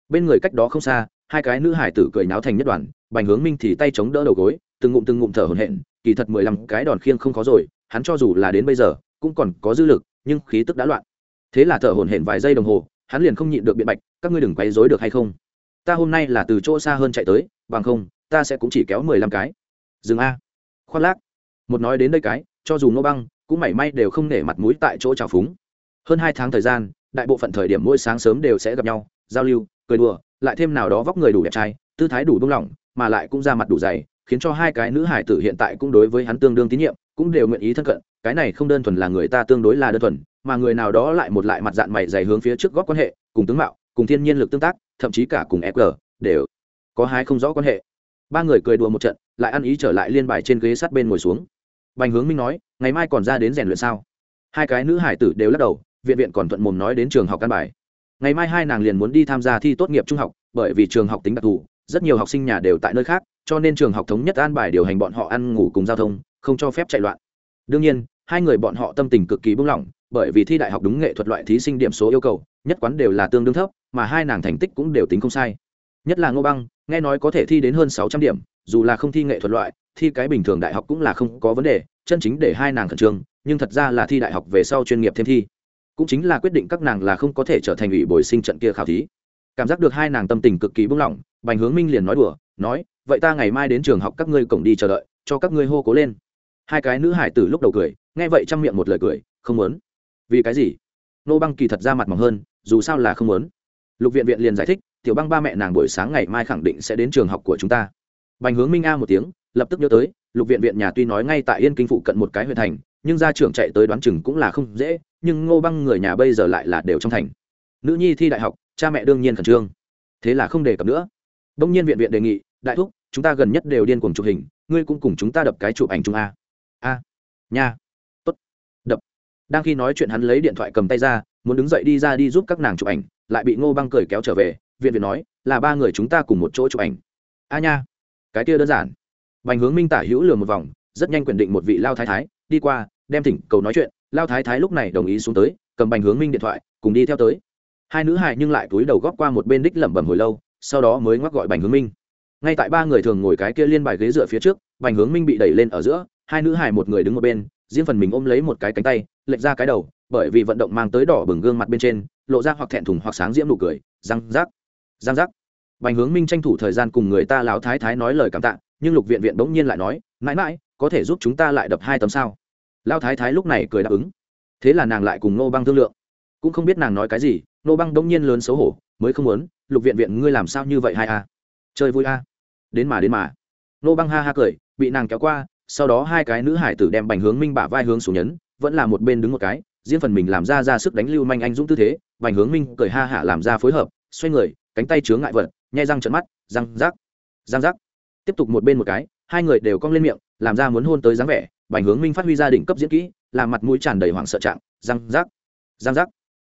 Bên người cách đó không xa, hai cái nữ hải tử cười náo thành nhất đoàn, bành hướng minh thì tay chống đỡ đầu gối, từng ngụm từng ngụm thở hổn hển, kỳ thật mười lăm cái đòn khiêng không khó rồi, hắn cho dù là đến bây giờ, cũng còn có dư lực, nhưng khí tức đã loạn. Thế là thở hổn hển vài giây đồng hồ, hắn liền không nhịn được biện bạch, các ngươi đừng quấy rối được hay không? Ta hôm nay là từ chỗ xa hơn chạy tới, bằng không ta sẽ cũng chỉ kéo mười lăm cái. Dừng a. Khoác lác. Một nói đến đây cái, cho dù nô băng, cũng mảy may đều không nể mặt mũi tại chỗ trào phúng. Hơn hai tháng thời gian, đại bộ phận thời điểm mỗi sáng sớm đều sẽ gặp nhau, giao lưu, cười đùa, lại thêm nào đó vóc người đủ đẹp trai, tư thái đủ đông lỏng, mà lại cũng ra mặt đủ dày, khiến cho hai cái nữ hải tử hiện tại cũng đối với hắn tương đương tín nhiệm, cũng đều nguyện ý thân cận, cái này không đơn thuần là người ta tương đối là đơn thuần, mà người nào đó lại một lại mặt dạng mày dày hướng phía trước góp quan hệ, cùng tướng mạo, cùng thiên nhiên lực tương tác, thậm chí cả cùng fg đều có hai không rõ quan hệ ba người cười đùa một trận, lại ăn ý trở lại liên bài trên ghế sát bên ngồi xuống. Bành hướng minh nói, ngày mai còn ra đến rèn luyện sao? Hai cái nữ hải tử đều lắc đầu, viện viện còn thuận mồm nói đến trường học căn bài. Ngày mai hai nàng liền muốn đi tham gia thi tốt nghiệp trung học, bởi vì trường học tính đặc thù, rất nhiều học sinh nhà đều tại nơi khác, cho nên trường học thống nhất an bài điều hành bọn họ ăn ngủ cùng giao thông, không cho phép chạy loạn. Đương nhiên, hai người bọn họ tâm tình cực kỳ buông lỏng, bởi vì thi đại học đúng nghệ thuật loại thí sinh điểm số yêu cầu, nhất quán đều là tương đương thấp, mà hai nàng thành tích cũng đều tính không sai. Nhất là ngô băng nghe nói có thể thi đến hơn sáu trăm điểm, dù là không thi nghệ thuật loại, thi cái bình thường đại học cũng là không có vấn đề, chân chính để hai nàng khẩn trương, nhưng thật ra là thi đại học về sau chuyên nghiệp thêm thi. Cũng chính là quyết định các nàng là không có thể trở thành ủy bồi sinh trận kia khảo thí. Cảm giác được hai nàng tâm tình cực kỳ buông lỏng bành hướng minh liền nói đùa, nói, vậy ta ngày mai đến trường học các ngươi cổng đi chờ đợi, cho các ngươi hô cố lên. Hai cái nữ hải tử lúc đầu cười, nghe vậy chăm miệng một lời cười, không muốn. Vì cái gì? Nô băng kỳ thật ra mặt mỏng hơn, dù sao là không muốn. Lục viện viện liền giải thích tiểu băng ba mẹ nàng buổi sáng ngày mai khẳng định sẽ đến trường học của chúng ta. Bành hướng minh a một tiếng, lập tức nhớ tới, lục viện viện nhà tuy nói ngay tại yên kinh phụ cận một cái huyện thành, nhưng ra trường chạy tới đoán chừng cũng là không dễ, nhưng ngô băng người nhà bây giờ lại là đều trong thành. Nữ nhi thi đại học, cha mẹ đương nhiên khẩn trương. Thế là không đề cập nữa. Đông nhiên viện viện đề nghị, đại thúc, chúng ta gần nhất đều điên cuồng chụp hình, ngươi cũng cùng chúng ta đập cái chụp ảnh chung a. A, nha. Tốt. Đập. Đang khi nói chuyện hắn lấy điện thoại cầm tay ra, muốn đứng dậy đi ra đi giúp các nàng chụp ảnh, lại bị ngô băng cười kéo trở về viện viện nói, là ba người chúng ta cùng một chỗ chụp ảnh. A nha. Cái kia đơn giản. Bành hướng minh tả hữu lừa một vòng, rất nhanh quyền định một vị lao thái thái, đi qua, đem thỉnh cầu nói chuyện. Lao thái thái lúc này đồng ý xuống tới, cầm bành hướng minh điện thoại, cùng đi theo tới. Hai nữ hài nhưng lại túi đầu góp qua một bên đích lẩm bẩm hồi lâu, sau đó mới ngoắc gọi bành hướng minh. Ngay tại ba người thường ngồi cái kia liên bài ghế dựa phía trước, bành hướng minh bị đẩy lên ở giữa, hai nữ hài một người đứng một bên, riêng phần mình ôm lấy một cái cánh tay, lệch ra cái đầu, bởi vì vận động mang tới đỏ bừng gương mặt bên trên, lộ ra hoặc thẹn thùng hoặc sáng diễm nụ cười, răng rác giang giác. Bành hướng minh tranh thủ thời gian cùng người ta lão thái thái nói lời cảm tạ, nhưng lục viện viện bỗng nhiên lại nói, mãi mãi, có thể giúp chúng ta lại đập hai tấm sao? Lão thái thái lúc này cười đáp ứng. Thế là nàng lại cùng nô băng thương lượng. Cũng không biết nàng nói cái gì nô băng bỗng nhiên lớn xấu hổ, mới không muốn, lục viện viện ngươi làm sao như vậy hai a? Chơi vui a. Đến mà đến mà. Nô băng ha ha cười, bị nàng kéo qua, sau đó hai cái nữ hải tử đem bành hướng minh bả vai hướng xuống nhấn, vẫn là một bên đứng một cái, riêng phần mình làm ra ra sức đánh lưu manh anh dũng tư thế, bành hướng minh cười ha hả làm ra phối hợp, xoay người cánh tay chướng ngại vật nhai răng trận mắt, răng rác răng rác. Tiếp tục một bên một cái, hai người đều cong lên miệng, làm ra muốn hôn tới dáng vẻ, bành hướng minh phát huy gia đình cấp diễn kỹ, làm mặt mũi tràn đầy hoảng sợ trạng, răng rác răng rác.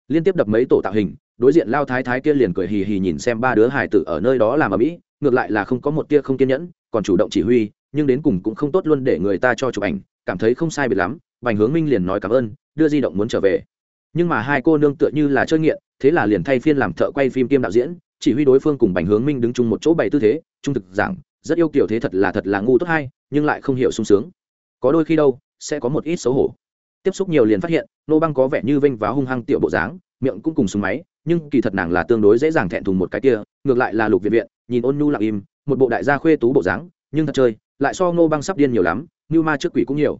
Liên tiếp đập mấy tổ tạo hình, đối diện lao thái thái kia liền cười hì hì nhìn xem ba đứa hải tử ở nơi đó làm ở mỹ, ngược lại là không có một tia không kiên nhẫn, còn chủ động chỉ huy, nhưng đến cùng cũng không tốt luôn để người ta cho chụp ảnh, cảm thấy không sai biệt lắm, bành hướng minh liền nói cảm ơn, đưa di động muốn trở về. Nhưng mà hai cô nương tựa như là chơi nghiện, thế là liền thay phiên làm thợ quay phim kiêm đạo diễn chỉ huy đối phương cùng bành hướng minh đứng chung một chỗ bày tư thế, trung thực giảng, rất yêu kiểu thế thật là thật là ngu tốt hay, nhưng lại không hiểu sung sướng. Có đôi khi đâu, sẽ có một ít xấu hổ. Tiếp xúc nhiều liền phát hiện, nô băng có vẻ như vênh váo hung hăng tiểu bộ dáng, miệng cũng cùng súng máy, nhưng kỳ thật nàng là tương đối dễ dàng thẹn thùng một cái kia, ngược lại là lục viện viện, nhìn ôn nhu lặng im, một bộ đại gia khuê tú bộ dáng, nhưng thật chơi, lại so nô băng sắp điên nhiều lắm, như ma trước quỷ cũng nhiều.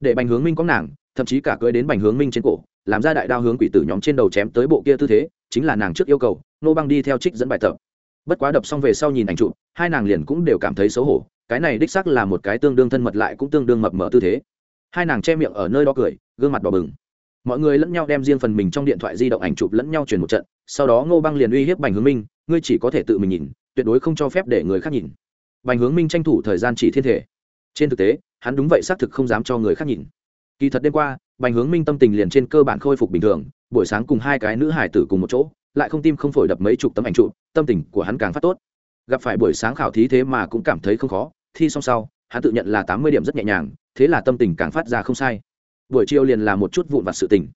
Để bành hướng minh có nàng, thậm chí cả cưới đến bành hướng minh trên cổ, làm ra đại đao hướng quỷ tử nhóm trên đầu chém tới bộ kia tư thế chính là nàng trước yêu cầu, nô băng đi theo trích dẫn bài tập. Bất quá đập xong về sau nhìn ảnh trụ hai nàng liền cũng đều cảm thấy xấu hổ, cái này đích xác là một cái tương đương thân mật lại cũng tương đương mập mờ tư thế. Hai nàng che miệng ở nơi đó cười, gương mặt đỏ bừng. Mọi người lẫn nhau đem riêng phần mình trong điện thoại di động ảnh chụp lẫn nhau truyền một trận, sau đó ngô băng liền uy hiếp bành hướng minh, ngươi chỉ có thể tự mình nhìn, tuyệt đối không cho phép để người khác nhìn. Bành hướng minh tranh thủ thời gian chỉ thiên thể. Trên thực tế, hắn đúng vậy xác thực không dám cho người khác nhìn. Kỳ thật đêm qua bành hướng minh tâm tình liền trên cơ bản khôi phục bình thường, buổi sáng cùng hai cái nữ hải tử cùng một chỗ, lại không tim không phổi đập mấy chục tấm ảnh trụ tâm tình của hắn càng phát tốt. Gặp phải buổi sáng khảo thí thế mà cũng cảm thấy không khó, thi xong sau, hắn tự nhận là tám mươi điểm rất nhẹ nhàng, thế là tâm tình càng phát ra không sai. Buổi chiều liền là một chút vụn vặt sự tình.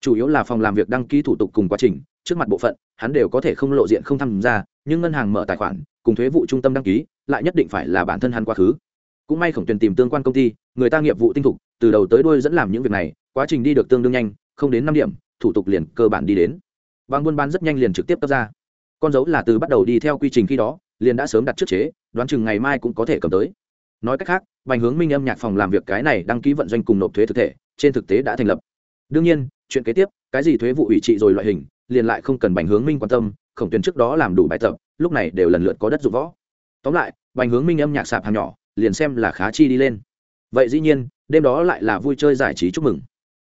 Chủ yếu là phòng làm việc đăng ký thủ tục cùng quá trình, trước mặt bộ phận, hắn đều có thể không lộ diện không tham gia, nhưng ngân hàng mở tài khoản, cùng thuế vụ trung tâm đăng ký, lại nhất định phải là bản thân hắn quá khứ. Cũng may khổng tuyền tìm tương quan công ty, người ta nghiệp vụ tinh thục, từ đầu tới đuôi dẫn làm những việc này quá trình đi được tương đương nhanh, không đến năm điểm, thủ tục liền cơ bản đi đến. Bằng buôn bán rất nhanh liền trực tiếp cấp ra. Con dấu là từ bắt đầu đi theo quy trình khi đó, liền đã sớm đặt trước chế, đoán chừng ngày mai cũng có thể cầm tới. Nói cách khác, bành hướng minh âm nhạc phòng làm việc cái này đăng ký vận doanh cùng nộp thuế thực thể, trên thực tế đã thành lập. Đương nhiên, chuyện kế tiếp, cái gì thuế vụ ủy trị rồi loại hình, liền lại không cần bành hướng minh quan tâm, khổng tuyến trước đó làm đủ bài tập, lúc này đều lần lượt có đất dụng võ. Tóm lại, bành hướng minh âm nhạc sạp hàng nhỏ, liền xem là khá chi đi lên. Vậy dĩ nhiên, đêm đó lại là vui chơi giải trí chúc mừng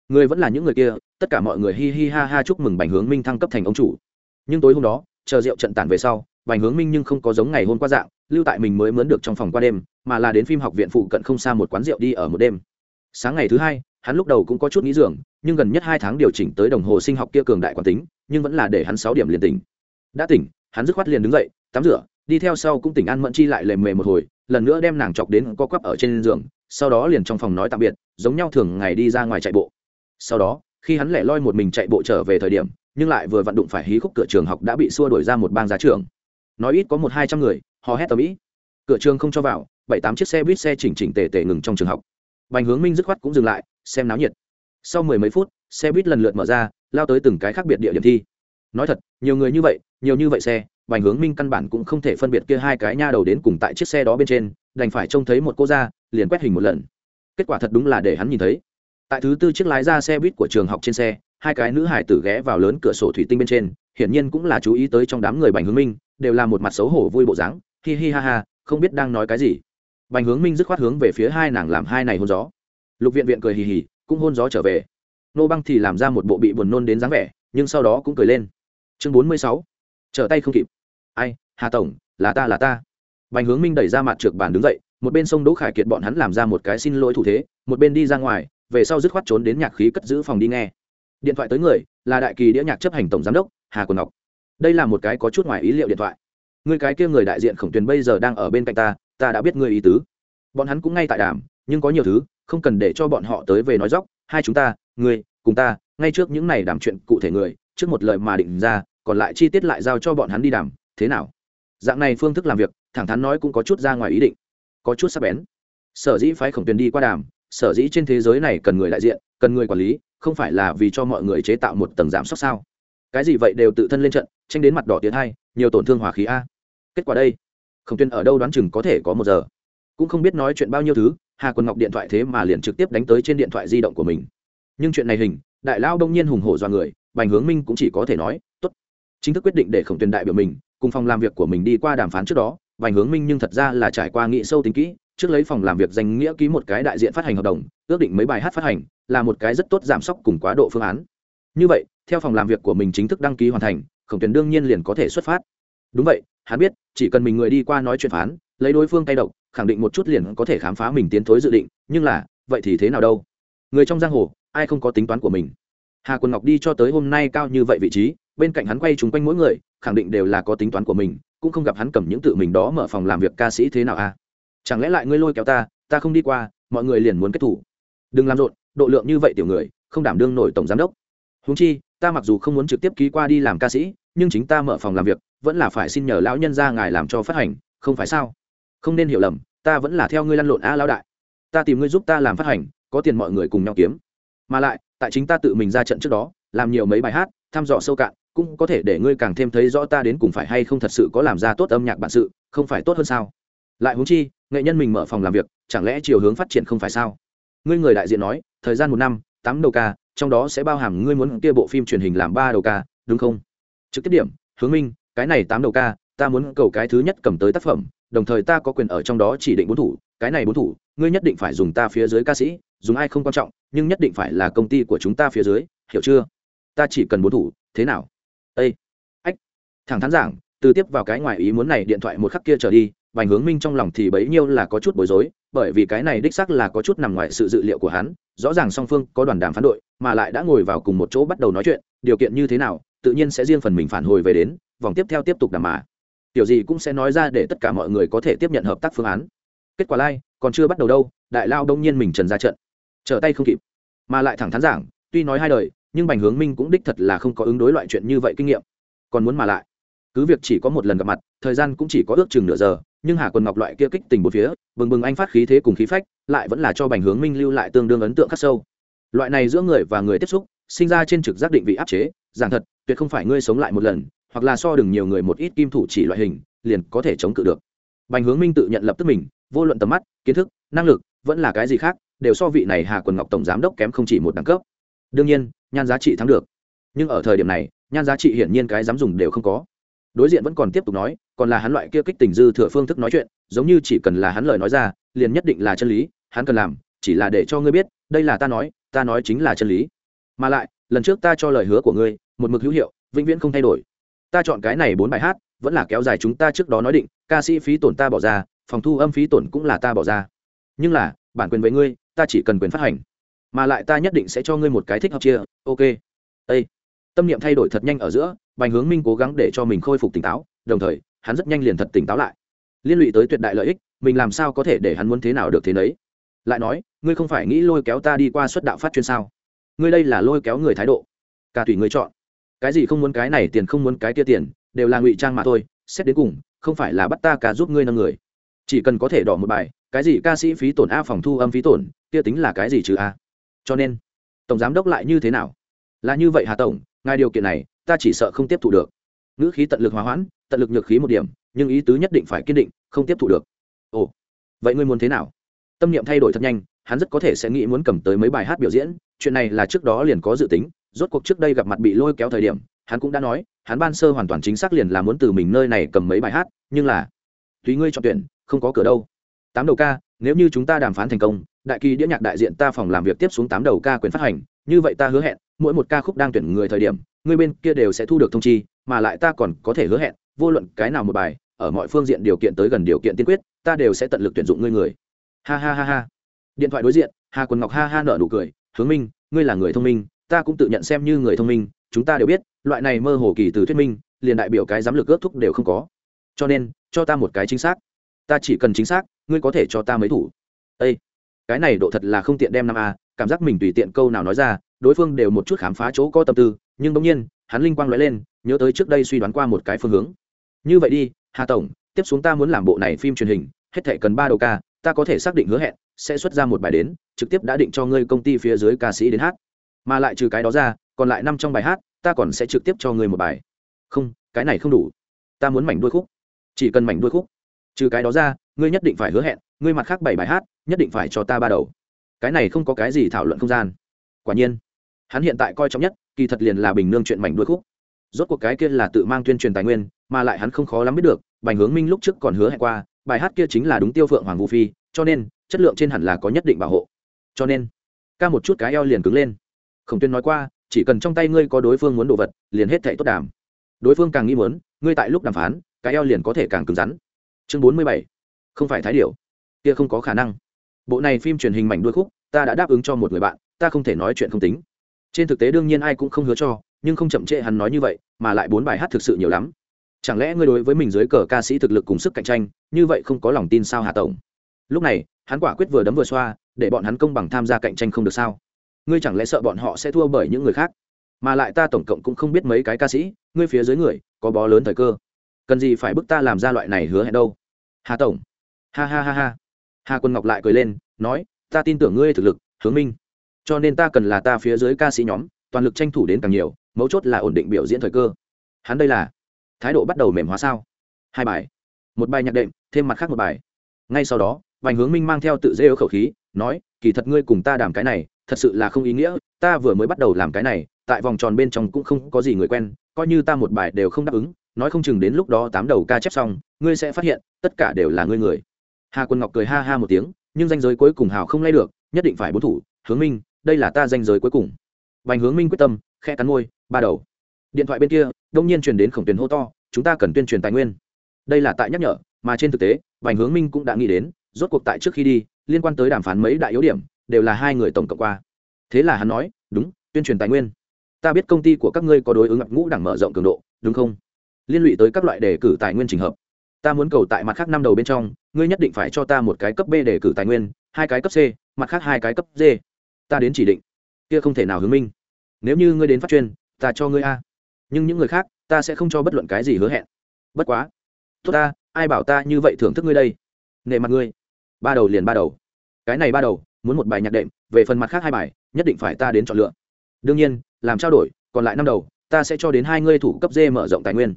người vẫn là những người kia, tất cả mọi người hi hi ha ha chúc mừng bành hướng minh thăng cấp thành ông chủ. Nhưng tối hôm đó, chờ rượu trận tản về sau, bành hướng minh nhưng không có giống ngày hôm qua dạng, lưu tại mình mới mướn được trong phòng qua đêm, mà là đến phim học viện phụ cận không xa một quán rượu đi ở một đêm. Sáng ngày thứ hai, hắn lúc đầu cũng có chút nghĩ dường nhưng gần nhất hai tháng điều chỉnh tới đồng hồ sinh học kia cường đại quán tính, nhưng vẫn là để hắn sáu điểm liền tỉnh. Đã tỉnh, hắn dứt khoát liền đứng dậy, tắm rửa, đi theo sau cũng tỉnh an mẫn chi lại lề mề một hồi, lần nữa đem nàng chọc đến co quắp ở trên giường, sau đó liền trong phòng nói tạm biệt, giống nhau thường ngày đi ra ngoài chạy bộ sau đó, khi hắn lẻ loi một mình chạy bộ trở về thời điểm, nhưng lại vừa vặn đụng phải hí khúc cửa trường học đã bị xua đuổi ra một bang giá trường. Nói ít có một hai trăm người, hò hét tầm ĩ. Cửa trường không cho vào, bảy tám chiếc xe buýt xe chỉnh chỉnh tề tề ngừng trong trường học. Bành hướng minh dứt khoát cũng dừng lại, xem náo nhiệt. Sau mười mấy phút, xe buýt lần lượt mở ra, lao tới từng cái khác biệt địa điểm thi. Nói thật, nhiều người như vậy, nhiều như vậy xe, bành hướng minh căn bản cũng không thể phân biệt kia hai cái nha đầu đến cùng tại chiếc xe đó bên trên, đành phải trông thấy một cô ra, liền quét hình một lần. Kết quả thật đúng là để hắn nhìn thấy tại thứ tư chiếc lái ra xe buýt của trường học trên xe, hai cái nữ hải tử ghé vào lớn cửa sổ thủy tinh bên trên, hiển nhiên cũng là chú ý tới trong đám người bành hướng minh, đều là một mặt xấu hổ vui bộ dáng, hi hi ha ha, không biết đang nói cái gì. Bành hướng minh dứt khoát hướng về phía hai nàng làm hai này hôn gió. Lục viện viện cười hì hì, cũng hôn gió trở về. Nô băng thì làm ra một bộ bị buồn nôn đến dáng vẻ, nhưng sau đó cũng cười lên. Chương bốn mươi sáu, trở tay không kịp. Ai, hà tổng, là ta là ta. Bành hướng minh đẩy ra mặt trượt bàn đứng dậy, một bên sông đỗ khải kiệt bọn hắn làm ra một cái xin lỗi thủ thế, một bên đi ra ngoài về sau dứt khoát trốn đến nhạc khí cất giữ phòng đi nghe. Điện thoại tới người, là đại kỳ đĩa nhạc chấp hành tổng giám đốc, hà quần ngọc. Đây là một cái có chút ngoài ý liệu điện thoại. Người cái kia người đại diện khổng tuyền bây giờ đang ở bên cạnh ta ta đã biết người ý tứ. Bọn hắn cũng ngay tại đàm, nhưng có nhiều thứ, không cần để cho bọn họ tới về nói dóc hai chúng ta người cùng ta, ngay trước những này đàm chuyện cụ thể người, trước một lời mà định ra, còn lại chi tiết lại giao cho bọn hắn đi đàm. Thế nào? Dạng này phương thức làm việc, thẳng thắn nói cũng có chút ra ngoài ý định. Có chút sắc bén. Sở dĩ phái khổng tuyền đi qua đàm sở dĩ trên thế giới này cần người đại diện, cần người quản lý, không phải là vì cho mọi người chế tạo một tầng giảm sốc sao? Cái gì vậy đều tự thân lên trận, tranh đến mặt đỏ tiến hai, nhiều tổn thương hòa khí a. Kết quả đây, khổng Tuyên ở đâu đoán chừng có thể có một giờ. Cũng không biết nói chuyện bao nhiêu thứ, hà Quân ngọc điện thoại thế mà liền trực tiếp đánh tới trên điện thoại di động của mình. Nhưng chuyện này hình, đại lao đông nhiên hùng hổ do người, bành hướng minh cũng chỉ có thể nói, tốt. Chính thức quyết định để khổng Tuyên đại biểu mình, cùng phòng làm việc của mình đi qua đàm phán trước đó, bành hướng minh nhưng thật ra là trải qua nghị sâu tính kỹ trước lấy phòng làm việc danh nghĩa ký một cái đại diện phát hành hợp đồng, ước định mấy bài hát phát hành là một cái rất tốt giảm sốc cùng quá độ phương án. Như vậy, theo phòng làm việc của mình chính thức đăng ký hoàn thành, khổng tuyển đương nhiên liền có thể xuất phát. Đúng vậy, hắn biết, chỉ cần mình người đi qua nói chuyện phán, lấy đối phương tay độc, khẳng định một chút liền có thể khám phá mình tiến thối dự định, nhưng là, vậy thì thế nào đâu? Người trong giang hồ, ai không có tính toán của mình? Hà quân ngọc đi cho tới hôm nay cao như vậy vị trí, bên cạnh hắn quay chúng quanh mỗi người, khẳng định đều là có tính toán của mình, cũng không gặp hắn cầm những tự mình đó mở phòng làm việc ca sĩ thế nào à chẳng lẽ lại ngươi lôi kéo ta ta không đi qua, mọi người liền muốn kết thủ. Đừng làm rộn, độ lượng như vậy tiểu người, không đảm đương nổi tổng giám đốc. Húng chi, ta mặc dù không muốn trực tiếp ký qua đi làm ca sĩ, nhưng chính ta mở phòng làm việc, vẫn là phải xin nhờ lão nhân ra ngài làm cho phát hành, không phải sao? Không nên hiểu lầm, ta vẫn là theo ngươi lăn lộn a lão đại. Ta tìm ngươi giúp ta làm phát hành, có tiền mọi người cùng nhau kiếm. Mà lại, tại chính ta tự mình ra trận trước đó, làm nhiều mấy bài hát, thăm dò sâu cạn, cũng có thể để ngươi càng thêm thấy rõ ta đến cùng phải hay không thật sự có làm ra tốt âm nhạc bản sự, không phải tốt hơn sao? Lại huống chi nghệ nhân mình mở phòng làm việc, chẳng lẽ chiều hướng phát triển không phải sao? Ngươi người đại diện nói, thời gian một năm, tám đầu ca, trong đó sẽ bao hàm ngươi muốn kia bộ phim truyền hình làm ba đầu ca, đúng không? Trực tiếp điểm, hướng minh, cái này tám đầu ca, ta muốn cầu cái thứ nhất cầm tới tác phẩm, đồng thời ta có quyền ở trong đó chỉ định bốn thủ, cái này bốn thủ, ngươi nhất định phải dùng ta phía dưới ca sĩ, dùng ai không quan trọng, nhưng nhất định phải là công ty của chúng ta phía dưới, hiểu chưa? Ta chỉ cần bốn thủ, thế nào? Ây ách, thẳng thắn giảng, từ tiếp vào cái ngoài ý muốn này điện thoại một khắc kia trở đi Bành Hướng Minh trong lòng thì bấy nhiêu là có chút bối rối, bởi vì cái này đích xác là có chút nằm ngoài sự dự liệu của hắn, rõ ràng song phương có đoàn đàm phán đội mà lại đã ngồi vào cùng một chỗ bắt đầu nói chuyện điều kiện như thế nào tự nhiên sẽ riêng phần mình phản hồi về đến vòng tiếp theo tiếp tục đàm mà. Tiểu gì cũng sẽ nói ra để tất cả mọi người có thể tiếp nhận hợp tác phương án. Kết quả lai、like, còn chưa bắt đầu đâu đại lao đông nhiên mình trần ra trận. Trở tay không kịp. Mà lại thẳng thắn giảng tuy nói hai đời nhưng bành hướng minh cũng đích thật là không có ứng đối loại chuyện như vậy kinh nghiệm. Còn muốn mà lại. Cứ việc chỉ có một lần gặp mặt thời gian cũng chỉ có ước chừng nửa giờ nhưng hà quần ngọc loại kia kích tình một phía, bừng bừng anh phát khí thế cùng khí phách, lại vẫn là cho bành hướng minh lưu lại tương đương ấn tượng khắc sâu. Loại này giữa người và người tiếp xúc, sinh ra trên trực giác định vị áp chế, giảng thật, tuyệt không phải ngươi sống lại một lần, hoặc là so đừng nhiều người một ít kim thủ chỉ loại hình, liền có thể chống cự được. Bành hướng minh tự nhận lập tức mình, vô luận tầm mắt, kiến thức, năng lực, vẫn là cái gì khác, đều so vị này hà quần ngọc tổng giám đốc kém không chỉ một đẳng cấp. Đương nhiên, nhan giá trị thắng được. Nhưng ở thời điểm này, nhan giá trị hiển nhiên cái dám dùng đều không có. Đối diện vẫn còn tiếp tục nói còn là hắn loại kia kích tình dư thừa phương thức nói chuyện, giống như chỉ cần là hắn lời nói ra, liền nhất định là chân lý, hắn cần làm, chỉ là để cho ngươi biết, đây là ta nói ta nói chính là chân lý. Mà lại, lần trước ta cho lời hứa của ngươi, một mực hữu hiệu, vĩnh viễn không thay đổi. Ta chọn cái này bốn bài hát, vẫn là kéo dài chúng ta trước đó nói định, ca sĩ phí tổn ta bỏ ra, phòng thu âm phí tổn cũng là ta bỏ ra. Nhưng là, bản quyền với ngươi, ta chỉ cần quyền phát hành. Mà lại ta nhất định sẽ cho ngươi một cái thích hợp chia, ok. Ây tâm niệm thay đổi thật nhanh ở giữa, bành hướng minh cố gắng để cho mình khôi phục tỉnh táo, đồng thời hắn rất nhanh liền thật tỉnh táo lại. Liên lụy tới tuyệt đại lợi ích, mình làm sao có thể để hắn muốn thế nào được thế nấy? Lại nói, ngươi không phải nghĩ lôi kéo ta đi qua suất đạo phát chuyên sao? Ngươi đây là lôi kéo người thái độ. Cả tùy ngươi chọn. Cái gì không muốn cái này tiền không muốn cái kia tiền, đều là ngụy trang mà thôi, xét đến cùng, không phải là bắt ta cả giúp ngươi nâng người. Chỉ cần có thể đỏ một bài, cái gì ca sĩ phí tổn a phòng thu âm phí tổn, kia tính là cái gì chứ a? Cho nên, tổng giám đốc lại như thế nào? Là như vậy hà tổng, ngài điều kiện này, ta chỉ sợ không tiếp thu được ngữ khí tận lực hòa hoãn, tận lực nhược khí một điểm, nhưng ý tứ nhất định phải kiên định, không tiếp thu được. Ồ, vậy ngươi muốn thế nào? Tâm niệm thay đổi thật nhanh, hắn rất có thể sẽ nghĩ muốn cầm tới mấy bài hát biểu diễn, chuyện này là trước đó liền có dự tính, rốt cuộc trước đây gặp mặt bị lôi kéo thời điểm, hắn cũng đã nói, hắn ban sơ hoàn toàn chính xác liền là muốn từ mình nơi này cầm mấy bài hát, nhưng là, tùy ngươi chọn tuyển, không có cửa đâu. Tám đầu ca, nếu như chúng ta đàm phán thành công, đại kỳ đĩa nhạc đại diện ta phòng làm việc tiếp xuống tám đầu ca quyền phát hành, như vậy ta hứa hẹn, mỗi một ca khúc đang tuyển người thời điểm người bên kia đều sẽ thu được thông chi, mà lại ta còn có thể hứa hẹn, vô luận cái nào một bài, ở mọi phương diện điều kiện tới gần điều kiện tiên quyết, ta đều sẽ tận lực tuyển dụng ngươi người. Ha ha ha ha. Điện thoại đối diện, hà quần ngọc ha ha nở nụ cười, hướng minh, ngươi là người thông minh, ta cũng tự nhận xem như người thông minh, chúng ta đều biết, loại này mơ hồ kỳ từ thuyết minh, liền đại biểu cái giám lực ước thúc đều không có. Cho nên, cho ta một cái chính xác. Ta chỉ cần chính xác, ngươi có thể cho ta mấy thủ. Ê! cái này độ thật là không tiện đem năm a, cảm giác mình tùy tiện câu nào nói ra, đối phương đều một chút khám phá chỗ có tâm tư nhưng bỗng nhiên, hắn linh quang lóe lên, nhớ tới trước đây suy đoán qua một cái phương hướng. Như vậy đi, hà tổng, tiếp xuống ta muốn làm bộ này phim truyền hình, hết thể cần ba đầu ca, ta có thể xác định hứa hẹn, sẽ xuất ra một bài đến, trực tiếp đã định cho ngươi công ty phía dưới ca sĩ đến hát. Mà lại trừ cái đó ra, còn lại năm trong bài hát, ta còn sẽ trực tiếp cho ngươi một bài. Không, cái này không đủ. Ta muốn mảnh đuôi khúc. Chỉ cần mảnh đuôi khúc. Trừ cái đó ra, ngươi nhất định phải hứa hẹn, ngươi mặt khác bảy bài hát, nhất định phải cho ta ba đầu. Cái này không có cái gì thảo luận không gian. Quả nhiên hắn hiện tại coi trọng nhất, kỳ thật liền là bình nương chuyện mảnh đuôi khúc. Rốt cuộc cái kia là tự mang tuyên truyền tài nguyên, mà lại hắn không khó lắm biết được, bành hướng minh lúc trước còn hứa hẹn qua, bài hát kia chính là đúng tiêu phượng hoàng vũ phi, cho nên, chất lượng trên hẳn là có nhất định bảo hộ. Cho nên, ca một chút cái eo liền cứng lên. Khổng tuyên nói qua, chỉ cần trong tay ngươi có đối phương muốn đồ vật, liền hết thệ tốt đàm. Đối phương càng nghĩ muốn, ngươi tại lúc đàm phán, cái eo liền có thể càng cứng rắn. Chương bốn mươi bảy, không phải thái điệu kia không có khả năng. Bộ này phim truyền hình mảnh đuôi khúc, ta đã đáp ứng cho một người bạn, ta không thể nói chuyện không tính trên thực tế đương nhiên ai cũng không hứa cho, nhưng không chậm trễ hắn nói như vậy, mà lại bốn bài hát thực sự nhiều lắm. Chẳng lẽ ngươi đối với mình dưới cờ ca sĩ thực lực cùng sức cạnh tranh, như vậy không có lòng tin sao hà tổng? Lúc này, hắn quả quyết vừa đấm vừa xoa, để bọn hắn công bằng tham gia cạnh tranh không được sao? Ngươi chẳng lẽ sợ bọn họ sẽ thua bởi những người khác? Mà lại ta tổng cộng cũng không biết mấy cái ca sĩ, ngươi phía dưới người, có bó lớn thời cơ. Cần gì phải bức ta làm ra loại này hứa hẹn đâu? Hà tổng. Ha ha ha ha. Hà quân ngọc lại cười lên, nói, ta tin tưởng ngươi thực lực, hướng minh cho nên ta cần là ta phía dưới ca sĩ nhóm, toàn lực tranh thủ đến càng nhiều, mấu chốt là ổn định biểu diễn thời cơ. Hắn đây là thái độ bắt đầu mềm hóa sao? Hai bài. Một bài nhạc đệm, thêm mặt khác một bài. Ngay sau đó, vành hướng minh mang theo tự dê khẩu khí, nói, kỳ thật ngươi cùng ta đàm cái này, thật sự là không ý nghĩa, ta vừa mới bắt đầu làm cái này, tại vòng tròn bên trong cũng không có gì người quen, coi như ta một bài đều không đáp ứng, nói không chừng đến lúc đó tám đầu ca chép xong, ngươi sẽ phát hiện, tất cả đều là ngươi người. Hà quân ngọc cười ha ha một tiếng, nhưng danh giới cuối cùng hào không lay được, nhất định phải bố thủ, hướng minh đây là ta danh giới cuối cùng. Bành hướng minh quyết tâm khe cắn môi, ba đầu. Điện thoại bên kia, đông nhiên truyền đến khổng tuyến hô to, chúng ta cần tuyên truyền tài nguyên. Đây là tại nhắc nhở, mà trên thực tế, bành hướng minh cũng đã nghĩ đến, rốt cuộc tại trước khi đi, liên quan tới đàm phán mấy đại yếu điểm, đều là hai người tổng cộng qua. Thế là hắn nói, đúng, tuyên truyền tài nguyên. Ta biết công ty của các ngươi có đối ứng ngập ngũ đẳng mở rộng cường độ, đúng không? Liên lụy tới các loại đề cử tài nguyên trình hợp. Ta muốn cầu tại mặt khác năm đầu bên trong, ngươi nhất định phải cho ta một cái cấp b đề cử tài nguyên, hai cái cấp c, mặt khác hai cái cấp d ta đến chỉ định. Kia không thể nào hướng minh. Nếu như ngươi đến phát chuyên, ta cho ngươi a. Nhưng những người khác, ta sẽ không cho bất luận cái gì hứa hẹn. Bất quá. Tốt ta, ai bảo ta như vậy thưởng thức ngươi đây? Nệ mặt ngươi. Ba đầu liền ba đầu. Cái này ba đầu, muốn một bài nhạc đệm, về phần mặt khác hai bài, nhất định phải ta đến chọn lựa. Đương nhiên, làm trao đổi, còn lại năm đầu, ta sẽ cho đến hai ngươi thủ cấp d mở rộng tài nguyên.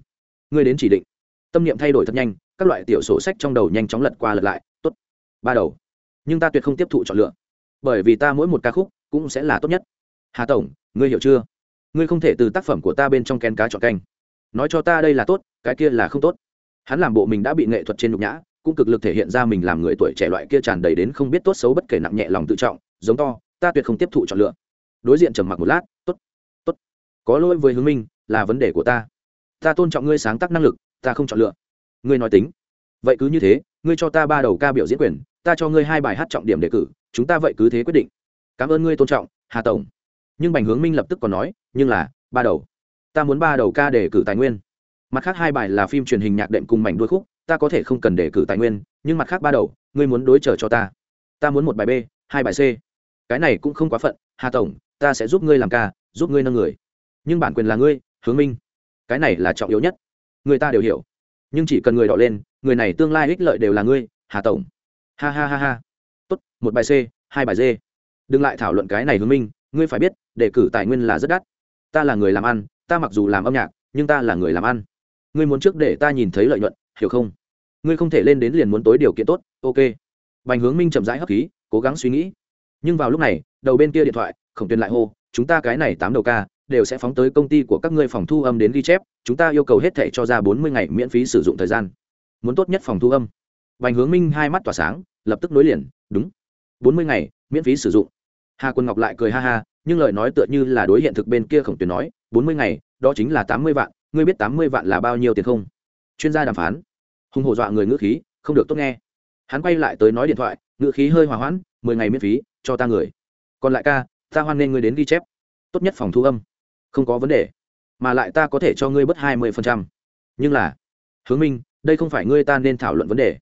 Ngươi đến chỉ định. Tâm niệm thay đổi thật nhanh, các loại tiểu sổ sách trong đầu nhanh chóng lật qua lật lại, tốt. Ba đầu. Nhưng ta tuyệt không tiếp thụ chọn lựa bởi vì ta mỗi một ca khúc cũng sẽ là tốt nhất. Hà tổng, ngươi hiểu chưa? Ngươi không thể từ tác phẩm của ta bên trong kén cá chọn canh. Nói cho ta đây là tốt, cái kia là không tốt. Hắn làm bộ mình đã bị nghệ thuật trên nhục nhã, cũng cực lực thể hiện ra mình làm người tuổi trẻ loại kia tràn đầy đến không biết tốt xấu bất kể nặng nhẹ lòng tự trọng, giống to, ta tuyệt không tiếp thụ chọn lựa. Đối diện trầm mặc một lát, tốt tốt. Có lỗi với hướng minh, là vấn đề của ta. Ta tôn trọng ngươi sáng tác năng lực, ta không chọn lựa. Ngươi nói tính. Vậy cứ như thế, ngươi cho ta ba đầu ca biểu diễn quyền, ta cho ngươi hai bài hát trọng điểm đề cử chúng ta vậy cứ thế quyết định. Cảm ơn ngươi tôn trọng, hà tổng. Nhưng bành hướng minh lập tức còn nói, nhưng là, ba đầu. Ta muốn ba đầu ca đề cử tài nguyên. Mặt khác hai bài là phim truyền hình nhạc đệm cùng mảnh đôi khúc, ta có thể không cần đề cử tài nguyên, nhưng mặt khác ba đầu, ngươi muốn đối trở cho ta. Ta muốn một bài b, hai bài c. Cái này cũng không quá phận, hà tổng, ta sẽ giúp ngươi làm ca, giúp ngươi nâng người. Nhưng bản quyền là ngươi, hướng minh. Cái này là trọng yếu nhất. Người ta đều hiểu. Nhưng chỉ cần người đọ lên, người này tương lai ích lợi đều là ngươi, hà tổng. Ha ha ha ha tốt, một bài c, hai bài d. Đừng lại thảo luận cái này hướng minh, ngươi phải biết, đề cử tài nguyên là rất đắt. Ta là người làm ăn, ta mặc dù làm âm nhạc, nhưng ta là người làm ăn. Ngươi muốn trước để ta nhìn thấy lợi nhuận, hiểu không? Ngươi không thể lên đến liền muốn tối điều kiện tốt, ok. Bành hướng minh chậm rãi hấp khí, cố gắng suy nghĩ. Nhưng vào lúc này, đầu bên kia điện thoại, khổng tuyền lại hô, chúng ta cái này tám đầu ca, đều sẽ phóng tới công ty của các ngươi phòng thu âm đến ghi chép, chúng ta yêu cầu hết thảy cho ra bốn mươi ngày miễn phí sử dụng thời gian. Muốn tốt nhất phòng thu âm bành hướng minh hai mắt tỏa sáng, lập tức nối liền, đúng. Bốn mươi ngày, miễn phí sử dụng. Hà quân ngọc lại cười ha ha, nhưng lời nói tựa như là đối hiện thực bên kia khổng Tuyển nói, bốn mươi ngày, đó chính là tám mươi vạn, ngươi biết tám mươi vạn là bao nhiêu tiền không? Chuyên gia đàm phán. Hung hổ dọa người ngữ khí, không được tốt nghe. Hắn quay lại tới nói điện thoại, ngữ khí hơi hòa hoãn, mười ngày miễn phí, cho ta người. Còn lại ca, ta hoan nên ngươi đến ghi chép. Tốt nhất phòng thu âm. Không có vấn đề. Mà lại ta có thể cho ngươi bớt hai mươi phần trăm. Nhưng là, hướng minh, đây không phải ngươi ta nên thảo luận vấn đề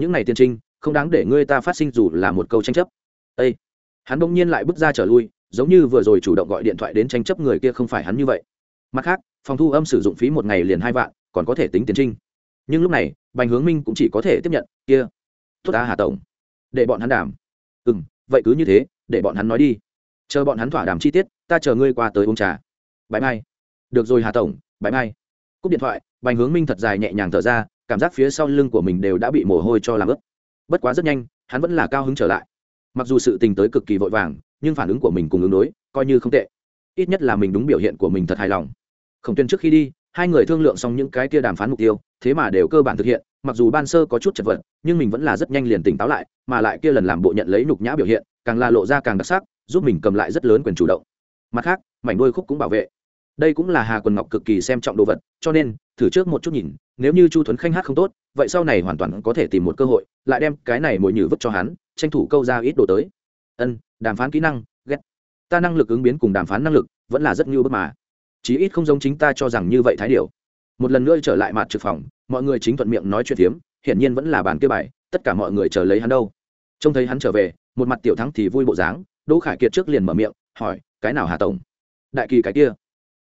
những này tiên trinh, không đáng để ngươi ta phát sinh dù là một câu tranh chấp. Ê! hắn bỗng nhiên lại bước ra trở lui, giống như vừa rồi chủ động gọi điện thoại đến tranh chấp người kia không phải hắn như vậy. Mặt khác, phòng thu âm sử dụng phí một ngày liền hai vạn, còn có thể tính tiền trinh. Nhưng lúc này, bành hướng minh cũng chỉ có thể tiếp nhận, kia, tốt ta hà tổng, để bọn hắn đàm. Ừ m vậy cứ như thế, để bọn hắn nói đi. Chờ bọn hắn thỏa đàm chi tiết, ta chờ ngươi qua tới uống trà. Bãi mai. Được rồi hà tổng bãi mai. Cúp điện thoại, bành hướng minh thật dài nhẹ nhàng thở ra cảm giác phía sau lưng của mình đều đã bị mồ hôi cho làm ướt. Bất quá rất nhanh, hắn vẫn là cao hứng trở lại. Mặc dù sự tình tới cực kỳ vội vàng, nhưng phản ứng của mình cùng ứng đối, coi như không tệ. Ít nhất là mình đúng biểu hiện của mình thật hài lòng. Khổng tuyên trước khi đi, hai người thương lượng xong những cái kia đàm phán mục tiêu, thế mà đều cơ bản thực hiện, mặc dù ban sơ có chút chật vật, nhưng mình vẫn là rất nhanh liền tỉnh táo lại, mà lại kia lần làm bộ nhận lấy nhục nhã biểu hiện, càng là lộ ra càng đặc sắc, giúp mình cầm lại rất lớn quyền chủ động. Mặt khác, mảnh đôi khúc cũng bảo vệ đây cũng là hà quần ngọc cực kỳ xem trọng đồ vật, cho nên, thử trước một chút nhìn, nếu như chu thuấn khanh hát không tốt, vậy sau này hoàn toàn có thể tìm một cơ hội, lại đem cái này mồi nhử vứt cho hắn, tranh thủ câu ra ít đồ tới. Ân, đàm phán kỹ năng, ghét. Ta năng lực ứng biến cùng đàm phán năng lực, vẫn là rất như bất mà. Chí ít không giống chính ta cho rằng như vậy thái điều. Một lần nữa trở lại mặt trực phòng, mọi người chính thuận miệng nói chuyện phiếm, hiển nhiên vẫn là bàn kia bài, tất cả mọi người chờ lấy hắn đâu. Trông thấy hắn trở về, một mặt tiểu thắng thì vui bộ dáng, đỗ khải kiệt trước liền mở miệng, hỏi, cái nào hà tổng? Đại kỳ cái kia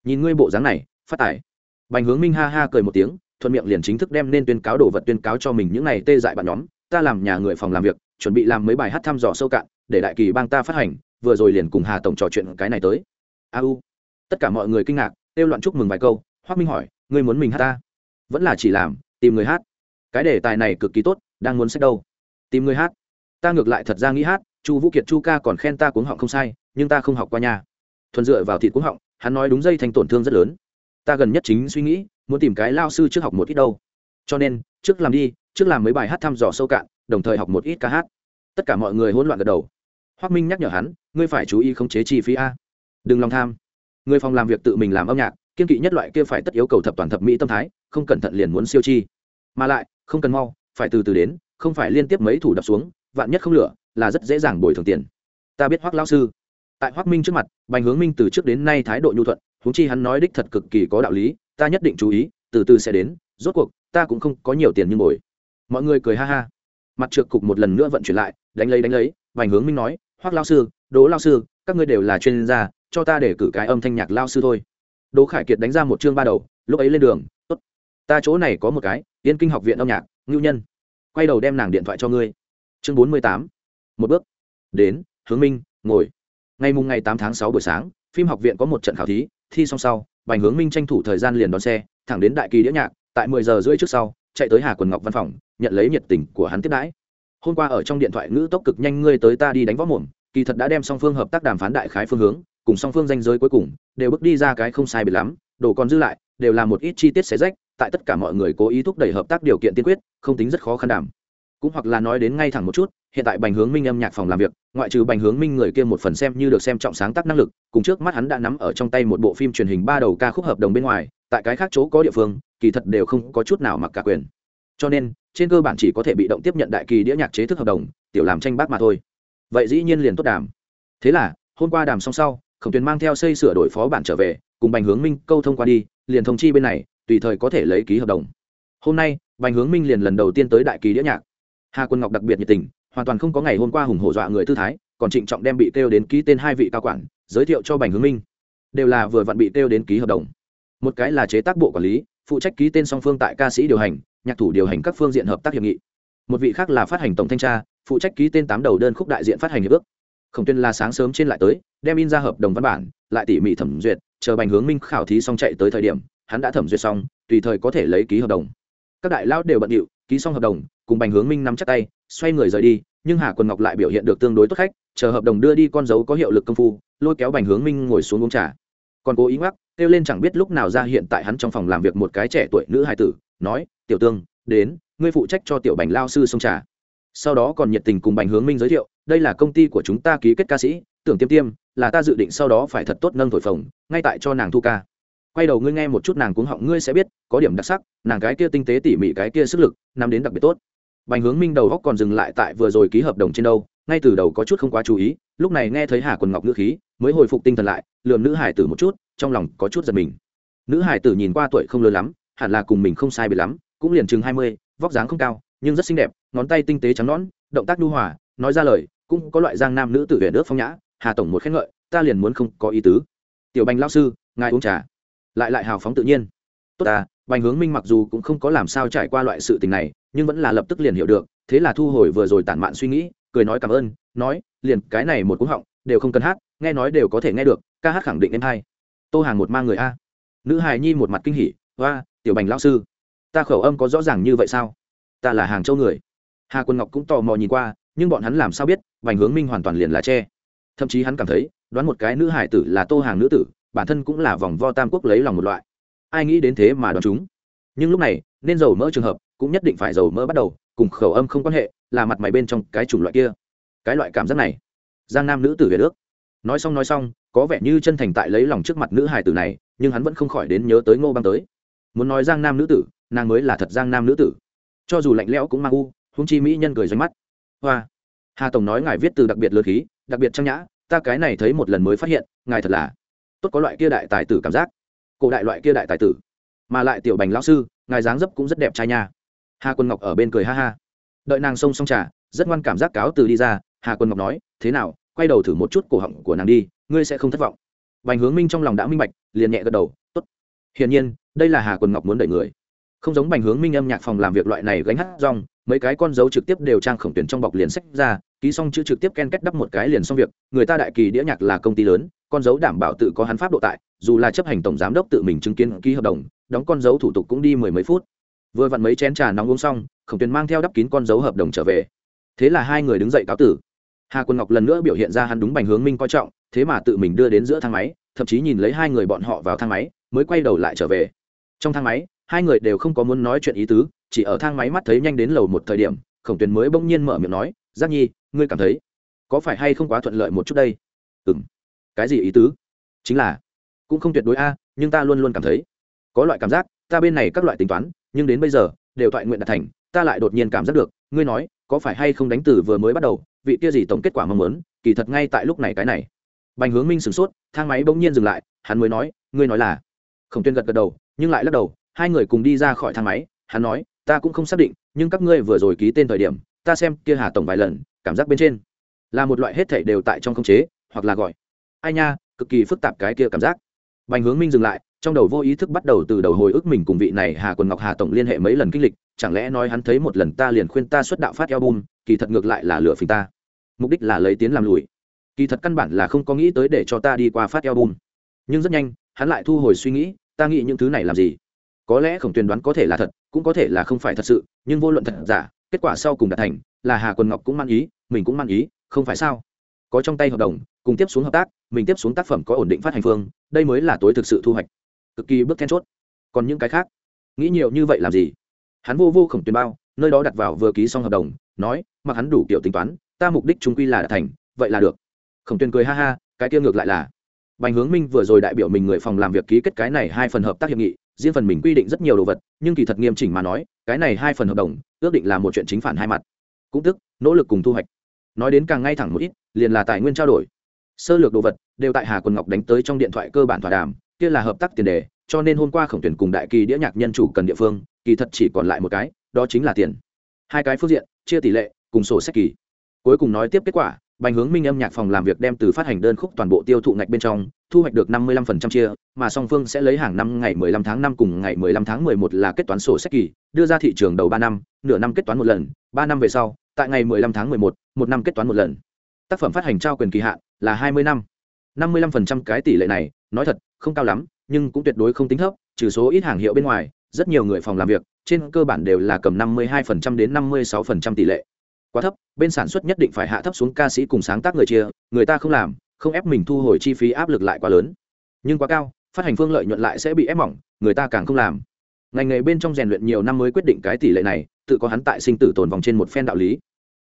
nhìn ngươi bộ dáng này, phát tải bành hướng minh ha ha cười một tiếng, thuận miệng liền chính thức đem nên tuyên cáo đồ vật tuyên cáo cho mình những này tê dại bạn nhóm. Ta làm nhà người phòng làm việc, chuẩn bị làm mấy bài hát thăm dò sâu cạn, để đại kỳ bang ta phát hành, vừa rồi liền cùng hà tổng trò chuyện cái này tới. A u. Tất cả mọi người kinh ngạc, kêu loạn chúc mừng vài câu hoác minh hỏi, ngươi muốn mình hát ta? Vẫn là chỉ làm, tìm người hát. Cái đề tài này cực kỳ tốt, đang muốn sách đâu? Tìm người hát. Ta ngược lại thật ra nghĩ hát, chu vũ kiệt chu ca còn khen ta cuống họng không sai, nhưng ta không học qua nhà thuần dựa vào thịt cuống họng hắn nói đúng dây thành tổn thương rất lớn. Ta gần nhất chính suy nghĩ, muốn tìm cái lao sư trước học một ít đâu. Cho nên, trước làm đi, trước làm mấy bài hát thăm dò sâu cạn, đồng thời học một ít ca hát. Tất cả mọi người hỗn loạn gật đầu. Hoác minh nhắc nhở hắn, ngươi phải chú ý khống chế chi phí a. Đừng lòng tham. Người phòng làm việc tự mình làm âm nhạc, kiên kỵ nhất loại kia phải tất yếu cầu thập toàn thập mỹ tâm thái, không cẩn thận liền muốn siêu chi. Mà lại, không cần mau, phải từ từ đến, không phải liên tiếp mấy thủ đập xuống, vạn nhất không lửa, là rất dễ dàng bồi thường tiền. Ta biết hoác lao sư tại hoác minh trước mặt, bành hướng minh từ trước đến nay thái độ nhu thuận húng chi hắn nói đích thật cực kỳ có đạo lý, ta nhất định chú ý, từ từ sẽ đến, rốt cuộc, ta cũng không có nhiều tiền như ngồi mọi người cười ha ha. Mặt trượt cục một lần nữa vận chuyển lại, đánh lấy đánh lấy, bành hướng minh nói hoác lao sư, đỗ lao sư, các ngươi đều là chuyên gia, cho ta để cử cái âm thanh nhạc lao sư thôi. Đỗ khải kiệt đánh ra một chương ba đầu, lúc ấy lên đường, tốt, ta chỗ này có một cái, yên kinh học viện âm nhạc, ngưu nhân. Quay đầu đem nàng điện thoại cho ngươi. Chương bốn mươi tám. Một bước. Đến, hướng minh, ngồi ngày mùng ngày tám tháng sáu buổi sáng, phim học viện có một trận khảo thí, thi xong sau, bành hướng minh tranh thủ thời gian liền đón xe, thẳng đến đại kỳ đĩa nhạc, tại mười giờ rưỡi trước sau, chạy tới hà quần ngọc văn phòng, nhận lấy nhiệt tình của hắn tiếp đãi. Hôm qua ở trong điện thoại ngữ tốc cực nhanh ngươi tới ta đi đánh võ mồm, kỳ thật đã đem song phương hợp tác đàm phán đại khái phương hướng, cùng song phương danh giới cuối cùng, đều bước đi ra cái không sai biệt lắm, đồ còn dư lại, đều là một ít chi tiết xé rách, tại tất cả mọi người cố ý thúc đẩy hợp tác điều kiện tiên quyết, không tính rất khó khăn đảm cũng hoặc là nói đến ngay thẳng một chút hiện tại bành hướng minh âm nhạc phòng làm việc, ngoại trừ bành hướng minh người kia một phần xem như được xem trọng sáng tác năng lực, cùng trước mắt hắn đã nắm ở trong tay một bộ phim truyền hình ba đầu ca khúc hợp đồng bên ngoài, tại cái khác chỗ có địa phương, kỳ thật đều không có chút nào mặc cả quyền. Cho nên, trên cơ bản chỉ có thể bị động tiếp nhận đại kỳ đĩa nhạc chế thức hợp đồng, tiểu làm tranh bác mà thôi. Vậy dĩ nhiên liền tốt đàm. Thế là, hôm qua đàm xong sau, khổng tuyền mang theo xây sửa đổi phó bản trở về, cùng bành hướng minh câu thông qua đi, liền thông chi bên này, tùy thời có thể lấy ký hợp đồng. Hôm nay, bành hướng minh liền lần đầu tiên tới đại kỳ đĩa nhạc. Hà quân ngọc đặc biệt nhiệt tình hoàn toàn không có ngày hôm qua hùng hổ dọa người tư thái, còn trịnh trọng đem bị kêu đến ký tên hai vị cao quản, giới thiệu cho bành hướng minh. Đều là vừa vặn bị kêu đến ký hợp đồng. Một cái là chế tác bộ quản lý, phụ trách ký tên song phương tại ca sĩ điều hành, nhạc thủ điều hành các phương diện hợp tác hiệp nghị. Một vị khác là phát hành tổng thanh tra, phụ trách ký tên tám đầu đơn khúc đại diện phát hành hiệp ước. Khổng tuyên là sáng sớm trên lại tới, đem in ra hợp đồng văn bản, lại tỉ mỉ thẩm duyệt, chờ bành hướng minh khảo thí xong chạy tới thời điểm, hắn đã thẩm duyệt xong, tùy thời có thể lấy ký hợp đồng. Các đại lão đều bận điệu ký xong hợp đồng, cùng bành hướng minh nắm chắc tay, xoay người rời đi, nhưng hà quần ngọc lại biểu hiện được tương đối tốt khách, chờ hợp đồng đưa đi con dấu có hiệu lực công phu, lôi kéo bành hướng minh ngồi xuống uống trà. Còn cố ý ngoắc, kêu lên chẳng biết lúc nào ra hiện tại hắn trong phòng làm việc một cái trẻ tuổi nữ hài tử, nói, tiểu tương, đến, ngươi phụ trách cho tiểu bành lao sư sông trà. Sau đó còn nhiệt tình cùng bành hướng minh giới thiệu, đây là công ty của chúng ta ký kết ca sĩ, tưởng tiêm tiêm, là ta dự định sau đó phải thật tốt nâng thổi phồng, ngay tại cho nàng thu ca quay đầu ngươi nghe một chút nàng cuống họng ngươi sẽ biết, có điểm đặc sắc, nàng cái kia tinh tế tỉ mỉ, cái kia sức lực nắm đến đặc biệt tốt. Bành hướng minh đầu góc còn dừng lại tại vừa rồi ký hợp đồng trên đâu, ngay từ đầu có chút không quá chú ý, lúc này nghe thấy hà quần ngọc ngữ khí, mới hồi phục tinh thần lại, lườm nữ hải tử một chút, trong lòng có chút giật mình. Nữ hải tử nhìn qua tuổi không lớn lắm, hẳn là cùng mình không sai bị lắm, cũng liền chừng hai mươi, vóc dáng không cao, nhưng rất xinh đẹp, ngón tay tinh tế trắng nõn, động tác nhu hòa, nói ra lời, cũng có loại giang nam nữ tử huyện nước phong nhã, hà tổng một khen ngợi, ta liền muốn không có ý tứ. Tiểu bành lao sư, ngài uống trà lại lại hào phóng tự nhiên. Tốt ta, bành hướng minh mặc dù cũng không có làm sao trải qua loại sự tình này, nhưng vẫn là lập tức liền hiểu được, thế là thu hồi vừa rồi tản mạn suy nghĩ, cười nói cảm ơn, nói, liền cái này một cú họng, đều không cần hát, nghe nói đều có thể nghe được, ca hát khẳng định em hay. tô hàng một mang người a. Nữ hài nhi một mặt kinh hỉ hoa tiểu bành lao sư, ta khẩu âm có rõ ràng như vậy sao? Ta là hàng châu người. Hà quân ngọc cũng tò mò nhìn qua, nhưng bọn hắn làm sao biết, bành hướng minh hoàn toàn liền là tre thậm chí hắn cảm thấy, đoán một cái nữ hải tử là tô hàng nữ tử bản thân cũng là vòng vo tam quốc lấy lòng một loại. Ai nghĩ đến thế mà đoán chúng. Nhưng lúc này, nên dầu mỡ trường hợp cũng nhất định phải dầu mỡ bắt đầu, cùng khẩu âm không quan hệ, là mặt mày bên trong cái chủng loại kia. Cái loại cảm giác này, giang nam nữ tử về nước. Nói xong nói xong, có vẻ như chân thành tại lấy lòng trước mặt nữ hài tử này, nhưng hắn vẫn không khỏi đến nhớ tới ngô băng tới. Muốn nói giang nam nữ tử, nàng mới là thật giang nam nữ tử. Cho dù lạnh lẽo cũng mang u húng chi mỹ nhân cười doanh mắt. Hoa. Hà tổng nói ngài viết từ đặc biệt lơ khí, đặc biệt trang nhã, ta cái này thấy một lần mới phát hiện, ngài thật là tốt có loại kia đại tài tử cảm giác. Cổ đại loại kia đại tài tử. Mà lại tiểu bành lão sư, ngài dáng dấp cũng rất đẹp trai nha. Hà quân ngọc ở bên cười ha ha. Đợi nàng xông xong trà, rất ngoan cảm giác cáo từ đi ra, hà quân ngọc nói, thế nào, quay đầu thử một chút cổ họng của nàng đi, ngươi sẽ không thất vọng. Bành hướng minh trong lòng đã minh bạch, liền nhẹ gật đầu, tốt. Hiển nhiên, đây là hà quân ngọc muốn đợi người. Không giống bành hướng minh âm nhạc phòng làm việc loại này gánh hát rong, mấy cái con dấu trực tiếp đều trang khổng tuyển trong bọc liền sách ra, ký xong chữ trực tiếp ken kết đắp một cái liền xong việc, người ta đại kỳ đĩa nhạc là công ty lớn con dấu đảm bảo tự có hắn pháp độ tại, dù là chấp hành tổng giám đốc tự mình chứng kiến ký hợp đồng, đóng con dấu thủ tục cũng đi mười mấy phút. Vừa vặn mấy chén trà nóng uống xong, khổng tuyền mang theo đắp kín con dấu hợp đồng trở về. Thế là hai người đứng dậy cáo tử. Hà quân ngọc lần nữa biểu hiện ra hắn đúng bành hướng minh coi trọng, thế mà tự mình đưa đến giữa thang máy, thậm chí nhìn lấy hai người bọn họ vào thang máy, mới quay đầu lại trở về. Trong thang máy, hai người đều không có muốn nói chuyện ý tứ, chỉ ở thang máy mắt thấy nhanh đến lầu một thời điểm, khổng tuyền mới bỗng nhiên mở miệng nói, giác nhi, ngươi cảm thấy có phải hay không quá thuận lợi một chút đây? Ừ m cái gì ý tứ? Chính là, cũng không tuyệt đối a, nhưng ta luôn luôn cảm thấy, có loại cảm giác, ta bên này các loại tính toán, nhưng đến bây giờ, đều thoại nguyện đạt thành, ta lại đột nhiên cảm giác được, ngươi nói, có phải hay không đánh từ vừa mới bắt đầu, vị kia gì tổng kết quả mong muốn, kỳ thật ngay tại lúc này cái này. Bành hướng minh sửng sốt, thang máy bỗng nhiên dừng lại, hắn mới nói, ngươi nói là, khổng tuyên gật gật đầu, nhưng lại lắc đầu, hai người cùng đi ra khỏi thang máy, hắn nói, ta cũng không xác định, nhưng các ngươi vừa rồi ký tên thời điểm, ta xem kia hà tổng vài lần, cảm giác bên trên, là một loại hết thể đều tại trong khống chế, hoặc là gọi ai nha, cực kỳ phức tạp cái kia cảm giác. Bành hướng minh dừng lại, trong đầu vô ý thức bắt đầu từ đầu hồi ức mình cùng vị này hà quần ngọc hà tổng liên hệ mấy lần kinh lịch, chẳng lẽ nói hắn thấy một lần ta liền khuyên ta xuất đạo phát album, kỳ thật ngược lại là lửa phình ta. Mục đích là lấy tiến làm lùi. Kỳ thật căn bản là không có nghĩ tới để cho ta đi qua phát album. Nhưng rất nhanh, hắn lại thu hồi suy nghĩ, ta nghĩ những thứ này làm gì? Có lẽ khổng tuyền đoán có thể là thật, cũng có thể là không phải thật sự, nhưng vô luận thật giả, kết quả sau cùng đạt thành, là hà quần ngọc cũng mang ý, mình cũng mang ý, không phải sao? Có trong tay hợp đồng cùng tiếp xuống hợp tác, mình tiếp xuống tác phẩm có ổn định phát hành phương, đây mới là tối thực sự thu hoạch. Cực kỳ bước then chốt. Còn những cái khác? Nghĩ nhiều như vậy làm gì? Hắn vô vô khổng tuyền bao, nơi đó đặt vào vừa ký xong hợp đồng, nói, mặc hắn đủ kiểu tính toán, ta mục đích trung quy là đã thành, vậy là được. Khổng tuyền cười ha ha, cái kia ngược lại là. Bành hướng minh vừa rồi đại biểu mình người phòng làm việc ký kết cái này hai phần hợp tác hiệp nghị, riêng phần mình quy định rất nhiều đồ vật, nhưng kỳ thật nghiêm chỉnh mà nói, cái này hai phần hợp đồng, ước định là một chuyện chính phản hai mặt. Cũng tức, nỗ lực cùng thu hoạch. Nói đến càng ngay thẳng một ít, liền là tài nguyên trao đổi sơ lược đồ vật đều tại hà quần ngọc đánh tới trong điện thoại cơ bản thỏa đàm kia là hợp tác tiền đề cho nên hôm qua khổng tuyển cùng đại kỳ đĩa nhạc nhân chủ cần địa phương kỳ thật chỉ còn lại một cái đó chính là tiền. Hai cái phương diện chia tỷ lệ cùng sổ sách kỳ. Cuối cùng nói tiếp kết quả bành hướng minh âm nhạc phòng làm việc đem từ phát hành đơn khúc toàn bộ tiêu thụ ngạch bên trong thu hoạch được năm mươi 55% chia mà song phương sẽ lấy hàng năm ngày 15 tháng năm cùng ngày 15 tháng 11 là kết toán sổ sách kỳ đưa ra thị trường đầu ba năm nửa năm kết toán một lần ba năm về sau tại ngày 15 tháng 11, một năm kết toán một lần tác phẩm phát hành trao quyền kỳ hạn là hai mươi năm. năm mươi 55% cái tỷ lệ này, nói thật, không cao lắm, nhưng cũng tuyệt đối không tính thấp, trừ số ít hàng hiệu bên ngoài, rất nhiều người phòng làm việc, trên cơ bản đều là cầm 52% đến 56% tỷ lệ. Quá thấp, bên sản xuất nhất định phải hạ thấp xuống ca sĩ cùng sáng tác người chia, người ta không làm, không ép mình thu hồi chi phí áp lực lại quá lớn. Nhưng quá cao, phát hành phương lợi nhuận lại sẽ bị ép mỏng, người ta càng không làm. Ngành nghề bên trong rèn luyện nhiều năm mới quyết định cái tỷ lệ này, tự có hắn tại sinh tử tồn vòng trên một phen đạo lý.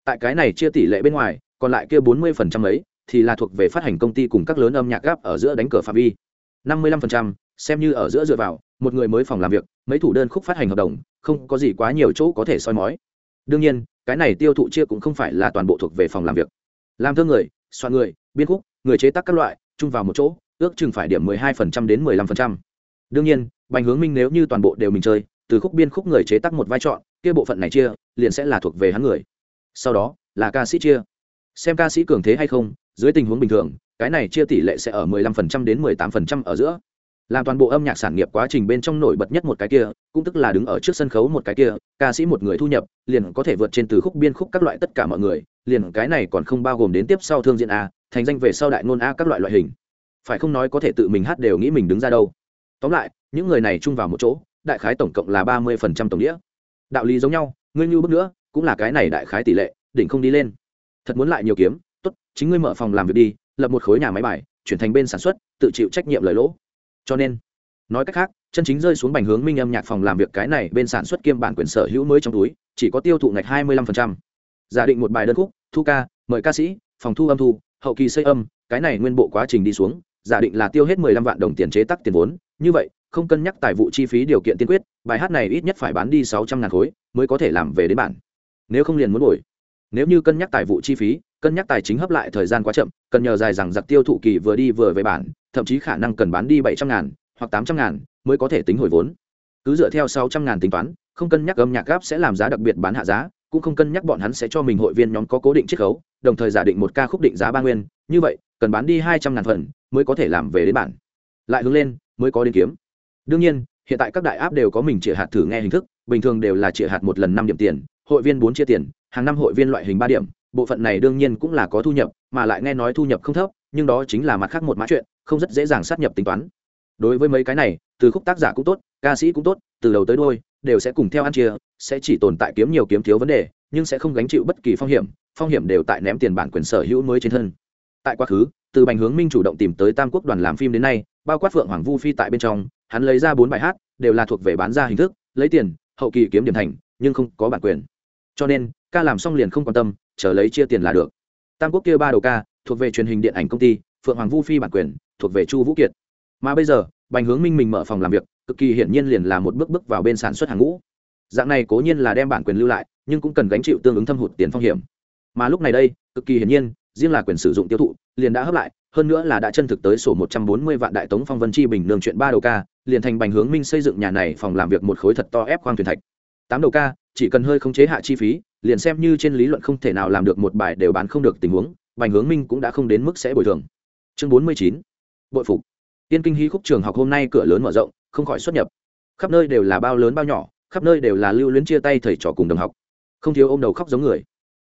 Tại cái này chia tỷ lệ bên ngoài còn lại kia bốn mươi phần trăm ấy thì là thuộc về phát hành công ty cùng các lớn âm nhạc gáp ở giữa đánh cờ phạm vi. năm mươi lăm phần trăm, xem như ở giữa dựa vào, một người mới phòng làm việc, mấy thủ đơn khúc phát hành hợp đồng, không có gì quá nhiều chỗ có thể soi mói. Đương nhiên, cái này tiêu thụ chia cũng không phải là toàn bộ thuộc về phòng làm việc. Làm thơ người, soạn người, biên khúc, người chế tác các loại, chung vào một chỗ, ước chừng phải điểm mười hai phần trăm đến mười lăm phần trăm. Đương nhiên, bành hướng minh nếu như toàn bộ đều mình chơi, từ khúc biên khúc người chế tác một vai chọn kia bộ phận này chia, liền sẽ là thuộc về hắn người. Sau đó, là ca sĩ chia xem ca sĩ cường thế hay không, dưới tình huống bình thường, cái này chia tỷ lệ sẽ ở mười lăm phần trăm đến mười tám phần trăm ở giữa. Làm toàn bộ âm nhạc sản nghiệp quá trình bên trong nổi bật nhất một cái kia, cũng tức là đứng ở trước sân khấu một cái kia, ca sĩ một người thu nhập, liền có thể vượt trên từ khúc biên khúc các loại tất cả mọi người, liền cái này còn không bao gồm đến tiếp sau thương diện a, thành danh về sau đại ngôn a các loại loại hình. Phải không nói có thể tự mình hát đều nghĩ mình đứng ra đâu. Tóm lại, những người này chung vào một chỗ, đại khái tổng cộng là ba mươi phần trăm tổng đĩa. Đạo lý giống nhau, ngươi như bước nữa, cũng là cái này đại khái tỷ lệ, đỉnh không đi lên thật muốn lại nhiều kiếm, tốt, chính ngươi mở phòng làm việc đi, lập một khối nhà máy bài, chuyển thành bên sản xuất, tự chịu trách nhiệm lời lỗ. Cho nên, nói cách khác, chân chính rơi xuống bành hướng minh âm nhạc phòng làm việc cái này bên sản xuất kiêm bản quyền sở hữu mới trong túi, chỉ có tiêu thụ ngạch hai mươi lăm phần trăm. Giả định một bài đơn khúc, thu ca, mời ca sĩ, phòng thu âm thu, hậu kỳ xây âm, cái này nguyên bộ quá trình đi xuống, giả định là tiêu hết mười lăm vạn đồng tiền chế tắc tiền vốn, như vậy, không cân nhắc tài vụ chi phí điều kiện tiên quyết, bài hát này ít nhất phải bán đi sáu trăm ngàn khối, mới có thể làm về đến bản. Nếu không liền muốn đổi nếu như cân nhắc tài vụ chi phí, cân nhắc tài chính hấp lại thời gian quá chậm, cần nhờ dài rằng giặc tiêu thụ kỳ vừa đi vừa về bản, thậm chí khả năng cần bán đi bảy trăm ngàn hoặc tám trăm ngàn mới có thể tính hồi vốn. Cứ dựa theo sáu trăm ngàn tính toán, không cân nhắc âm nhạc gáp sẽ làm giá đặc biệt bán hạ giá, cũng không cân nhắc bọn hắn sẽ cho mình hội viên nhóm có cố định chiết khấu, đồng thời giả định một ca khúc định giá ba nguyên. Như vậy, cần bán đi hai trăm ngàn phần mới có thể làm về đến bản. Lại hướng lên, mới có đến kiếm. Đương nhiên, hiện tại các đại áp đều có mình chia hạt thử nghe hình thức, bình thường đều là chia hạt một lần năm điểm tiền, hội viên bốn chia tiền hàng năm hội viên loại hình ba điểm, bộ phận này đương nhiên cũng là có thu nhập, mà lại nghe nói thu nhập không thấp, nhưng đó chính là mặt khác một mã chuyện, không rất dễ dàng sát nhập tính toán. Đối với mấy cái này, từ khúc tác giả cũng tốt, ca sĩ cũng tốt, từ đầu tới đôi đều sẽ cùng theo ăn chia, sẽ chỉ tồn tại kiếm nhiều kiếm thiếu vấn đề, nhưng sẽ không gánh chịu bất kỳ phong hiểm phong hiểm đều tại ném tiền bản quyền sở hữu mới trên thân. Tại quá khứ, từ bành hướng minh chủ động tìm tới tam quốc đoàn làm phim đến nay, bao quát phượng hoàng vu phi tại bên trong, hắn lấy ra bốn bài hát, đều là thuộc về bán ra hình thức, lấy tiền, hậu kỳ kiếm điểm thành, nhưng không có bản quyền. Cho nên ca làm xong liền không quan tâm, chờ lấy chia tiền là được. Tam quốc kia ba đầu ca, thuộc về truyền hình điện ảnh công ty, phượng hoàng vu phi bản quyền, thuộc về chu vũ kiệt. Mà bây giờ, bành hướng minh mình mở phòng làm việc, cực kỳ hiển nhiên liền là một bước bước vào bên sản xuất hàng ngũ. Dạng này cố nhiên là đem bản quyền lưu lại, nhưng cũng cần gánh chịu tương ứng thâm hụt tiền phong hiểm. Mà lúc này đây, cực kỳ hiển nhiên, riêng là quyền sử dụng tiêu thụ, liền đã hấp lại, hơn nữa là đã chân thực tới sổ một trăm bốn mươi vạn đại tống phong vân chi bình nương chuyện ba đầu ca, liền thành bành hướng minh xây dựng nhà này phòng làm việc một khối thật to ép khoang thuyền thạch. Tám đầu ca, chỉ cần hơi khống chế hạ chi phí liền xem như trên lý luận không thể nào làm được một bài đều bán không được tình huống, bành hướng minh cũng đã không đến mức sẽ bồi thường. Chương bốn mươi chín, bội phục. Tiên kinh hí khúc trường học hôm nay cửa lớn mở rộng, không khỏi xuất nhập. Khắp nơi đều là bao lớn bao nhỏ, khắp nơi đều là lưu luyến chia tay thầy trò cùng đồng học. Không thiếu ô m đầu khóc giống người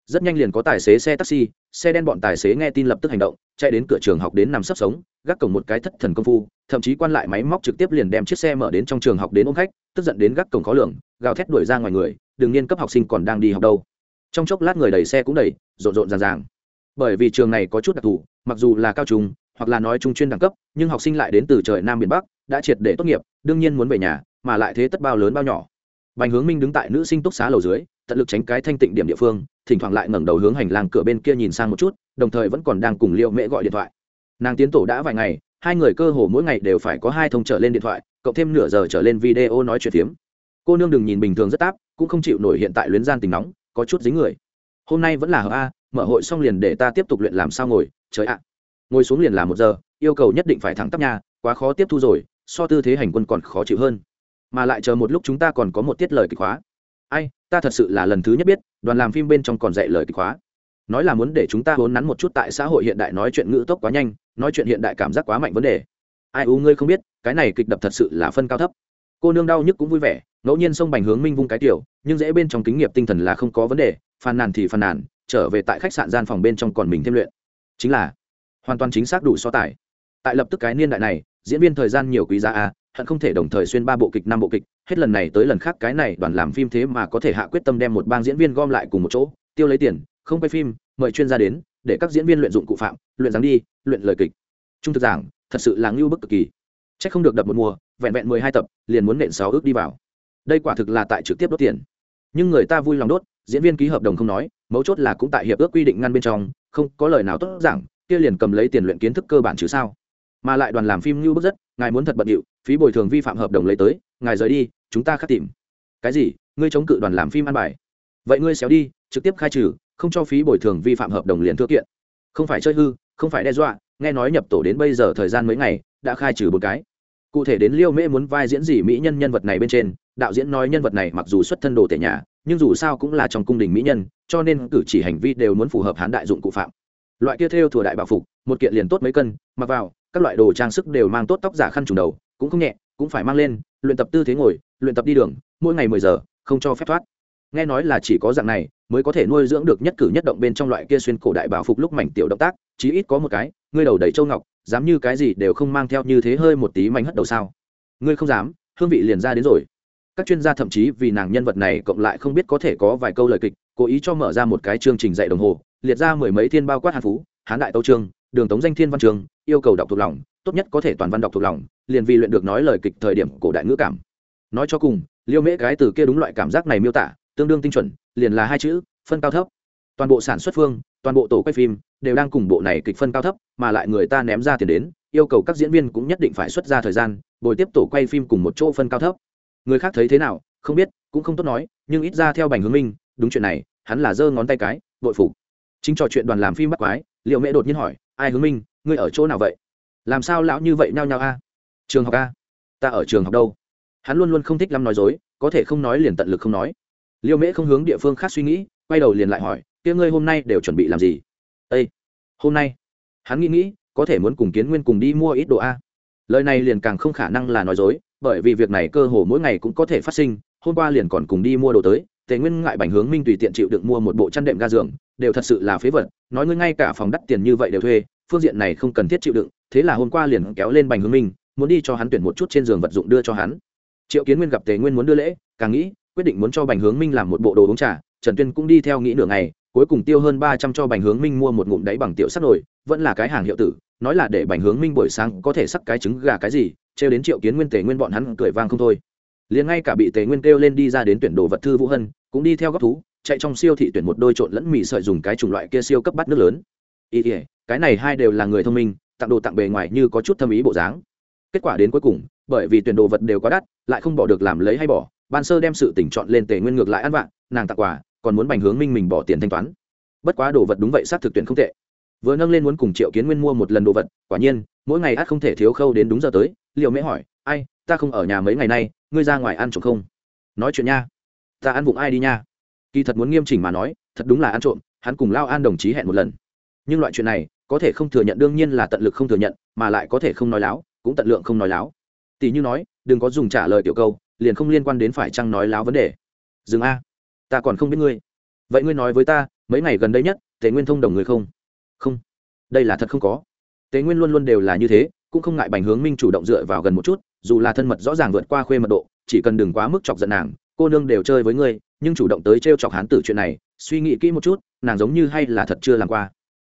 rất nhanh liền có tài xế xe taxi, xe đen bọn tài xế nghe tin lập tức hành động, chạy đến cửa trường học đến nằm sấp sống, gác cổng một cái thất thần công phu, thậm chí quan lại máy móc trực tiếp liền đem chiếc xe mở đến trong trường học đến ôm khách, tức giận đến gác cổng khó lường, gào thét đuổi ra ngoài người đường nhiên cấp học sinh còn đang đi học đâu. Trong chốc lát người đẩy xe cũng đẩy, rộn rộn ràng ràng. Bởi vì trường này có chút đặc thù, mặc dù là cao trung, hoặc là nói trung chuyên đẳng cấp, nhưng học sinh lại đến từ trời nam miền bắc, đã triệt để tốt nghiệp, đương nhiên muốn về nhà, mà lại thế tất bao lớn bao nhỏ. Bành hướng minh đứng tại nữ sinh túc xá lầu dưới tận lực tránh cái thanh tịnh điểm địa phương, thỉnh thoảng lại ngẩng đầu hướng hành lang cửa bên kia nhìn sang một chút, đồng thời vẫn còn đang cùng liệu mễ gọi điện thoại. Nàng tiến tổ đã vài ngày, hai người cơ hồ mỗi ngày đều phải có hai thông trở lên điện thoại, cộng thêm nửa giờ trở lên video nói chuyện phiếm. Cô nương đừng nhìn bình thường rất táp, cũng không chịu nổi hiện tại luyến gian tình nóng, có chút dính người. Hôm nay vẫn là hờ a, mở hội xong liền để ta tiếp tục luyện làm sao ngồi, trời ạ. Ngồi xuống liền làm một giờ, yêu cầu nhất định phải thẳng tắp nhà quá khó tiếp thu rồi, so tư thế hành quân còn khó chịu hơn. Mà lại chờ một lúc chúng ta còn có một tiết lời kịch hóa ai, ta thật sự là lần thứ nhất biết, đoàn làm phim bên trong còn dạy lời kịch khóa. Nói là muốn để chúng ta vốn nắn một chút tại xã hội hiện đại nói chuyện ngữ tốc quá nhanh, nói chuyện hiện đại cảm giác quá mạnh vấn đề. Ai u, ngươi không biết, cái này kịch đập thật sự là phân cao thấp. Cô nương đau nhức cũng vui vẻ, ngẫu nhiên sông bành hướng minh vung cái tiểu, nhưng dễ bên trong kính nghiệp tinh thần là không có vấn đề, phàn nàn thì phàn nàn, trở về tại khách sạn gian phòng bên trong còn mình thêm luyện. Chính là hoàn toàn chính xác đủ so tài. Tại lập tức cái niên đại này diễn viên thời gian nhiều quý giá a, hận không thể đồng thời xuyên ba bộ kịch, năm bộ kịch. Hết lần này tới lần khác, cái này đoàn làm phim thế mà có thể hạ quyết tâm đem một bang diễn viên gom lại cùng một chỗ. Tiêu lấy tiền, không quay phim, mời chuyên gia đến, để các diễn viên luyện dụng cụ phạm, luyện dáng đi, luyện lời kịch. Trung thực giảng, thật sự là ngưu bức cực kỳ. C h ắ c không được đập một mùa, vẹn vẹn mười hai tập, liền muốn nện sáu ước đi vào. Đây quả thực là tại trực tiếp đốt tiền. Nhưng người ta vui lòng đốt, diễn viên ký hợp đồng không nói, mấu chốt là cũng tại hiệp ước quy định ngăn bên trong, không có lời nào tốt giảng, kia liền cầm lấy tiền luyện kiến thức cơ bản chứ sao? Mà lại đoàn làm phim như bức rất, ngài muốn thật bận điệu, phí bồi thường vi phạm hợp đồng lấy tới, ngài rời đi, chúng ta khắc tìm. Cái gì? Ngươi chống cự đoàn làm phim ăn bài. Vậy ngươi xéo đi, trực tiếp khai trừ, không cho phí bồi thường vi phạm hợp đồng liền thưa kiện. Không phải chơi hư, không phải đe dọa, nghe nói nhập tổ đến bây giờ thời gian mấy ngày, đã khai trừ một cái. Cụ thể đến liêu mễ muốn vai diễn gì mỹ nhân nhân vật này bên trên, đạo diễn nói nhân vật này mặc dù xuất thân đồ tể nhà, nhưng dù sao cũng là trong cung đình mỹ nhân, cho nên cử chỉ hành vi đều muốn phù hợp hán đại dụng cụ phạm. Loại kia theo thừa đại bảo phục, một kiện liền tốt mấy cân, mặc vào các loại đồ trang sức đều mang tốt tóc giả khăn trùng đầu, cũng không nhẹ, cũng phải mang lên, luyện tập tư thế ngồi, luyện tập đi đường, mỗi ngày mười giờ, không cho phép thoát. Nghe nói là chỉ có dạng này mới có thể nuôi dưỡng được nhất cử nhất động bên trong loại kia xuyên cổ đại bảo phục lúc mảnh tiểu động tác, chí ít có một cái, ngươi đầu đầy châu ngọc, dám như cái gì đều không mang theo như thế hơi một tí mảnh hất đầu sao? Ngươi không dám, hương vị liền ra đến rồi. Các chuyên gia thậm chí vì nàng nhân vật này cộng lại không biết có thể có vài câu lời kịch, cố ý cho mở ra một cái chương trình dạy đồng hồ, liệt ra mười mấy thiên bao quát hàn phú, hán đại tâu trương đường tống danh thiên văn trường, yêu cầu đọc thuộc lòng, tốt nhất có thể toàn văn đọc thuộc lòng, liền vì luyện được nói lời kịch thời điểm cổ đại ngữ cảm. Nói cho cùng, liêu mễ cái từ kia đúng loại cảm giác này miêu tả, tương đương tinh chuẩn, liền là hai chữ, phân cao thấp. Toàn bộ sản xuất phương, toàn bộ tổ quay phim, đều đang cùng bộ này kịch phân cao thấp, mà lại người ta ném ra tiền đến, yêu cầu các diễn viên cũng nhất định phải xuất ra thời gian, bồi tiếp tổ quay phim cùng một chỗ phân cao thấp. Người khác thấy thế nào, không biết, cũng không tốt nói, nhưng ít ra theo bành hướng minh, đúng chuyện này, hắn là giơ ngón tay cái, bội phục. Chính trò chuyện đoàn làm phim bắt quái liệu mẹ đột nhiên hỏi ai hướng minh, ngươi ở chỗ nào vậy? Làm sao lão như vậy nhao nhao a? Trường học a? Ta ở trường học đâu? Hắn luôn luôn không thích lắm nói dối, có thể không nói liền tận lực không nói. Liêu mễ không hướng địa phương khác suy nghĩ, quay đầu liền lại hỏi, kia ngươi hôm nay đều chuẩn bị làm gì? Ây hôm nay? Hắn nghĩ nghĩ, có thể muốn cùng kiến nguyên cùng đi mua ít đồ a. Lời này liền càng không khả năng là nói dối, bởi vì việc này cơ hồ mỗi ngày cũng có thể phát sinh, hôm qua liền còn cùng đi mua đồ tới tề nguyên ngại bành hướng minh tùy tiện chịu đựng mua một bộ chăn đệm ga giường, đều thật sự là phế vật, nói ngươi ngay cả phòng đắt tiền như vậy đều thuê, phương diện này không cần thiết chịu đựng, thế là hôm qua liền kéo lên bành hướng minh, muốn đi cho hắn tuyển một chút trên giường vật dụng đưa cho hắn. Triệu kiến nguyên gặp tề nguyên muốn đưa lễ, càng nghĩ, quyết định muốn cho bành hướng minh làm một bộ đồ uống trà, trần tuyên cũng đi theo nghĩ nửa ngày, cuối cùng tiêu hơn ba trăm cho bành hướng minh mua một ngụm đáy bằng tiểu sắt nổi vẫn là cái hàng hiệu tử, nói là để bành hướng minh buổi sáng có thể sắc cái trứng gà cái gì, trêu đến triệu kiến nguyên tề nguyên bọn hắn cười vang không thôi. Liền ngay cả bị tề nguyên kêu lên đi ra đến tuyển đồ vật thư vũ hân cũng đi theo góc thú, chạy trong siêu thị tuyển một đôi trộn lẫn mì sợi dùng cái chủng loại kia siêu cấp bắt nước lớn. Ý ỉa cái này hai đều là người thông minh, tặng đồ tặng bề ngoài như có chút thâm ý bộ dáng. Kết quả đến cuối cùng, bởi vì tuyển đồ vật đều quá đắt, lại không bỏ được làm lấy hay bỏ, ban sơ đem sự tỉnh chọn lên tề nguyên ngược lại ăn vạn nàng tặng quà, còn muốn bành hướng minh mình bỏ tiền thanh toán. Bất quá đồ vật đúng vậy xác thực tuyển không tệ. Vừa nâng lên muốn cùng triệu kiến nguyên mua một lần đồ vật, quả nhiên, mỗi ngày ắt không thể thiếu khâu đến đúng giờ tới liệu mễ hỏi, ai, ta không ở nhà mấy ngày nay, ngươi ra ngoài ăn trộm không? Nói chuyện nha ta ăn vụng ai đi nha. Kỳ thật muốn nghiêm chỉnh mà nói, thật đúng là ăn trộm, hắn cùng lao an đồng chí hẹn một lần. Nhưng loại chuyện này, có thể không thừa nhận đương nhiên là tận lực không thừa nhận, mà lại có thể không nói láo, cũng tận lượng không nói láo. Tỷ như nói, đừng có dùng trả lời tiểu câu, liền không liên quan đến phải chăng nói láo vấn đề. Dừng a, ta còn không biết ngươi. Vậy ngươi nói với ta, mấy ngày gần đây nhất, tề nguyên thông đồng người không? Không. Đây là thật không có. Tề nguyên luôn luôn đều là như thế, cũng không ngại bành hướng minh chủ động dựa vào gần một chút, dù là thân mật rõ ràng vượt qua khuê mật độ, chỉ cần đừng quá mức chọc giận nàng cô nương đều chơi với ngươi, nhưng chủ động tới t r e o chọc hán tử chuyện này, suy nghĩ kỹ một chút, nàng giống như hay là thật chưa làm qua.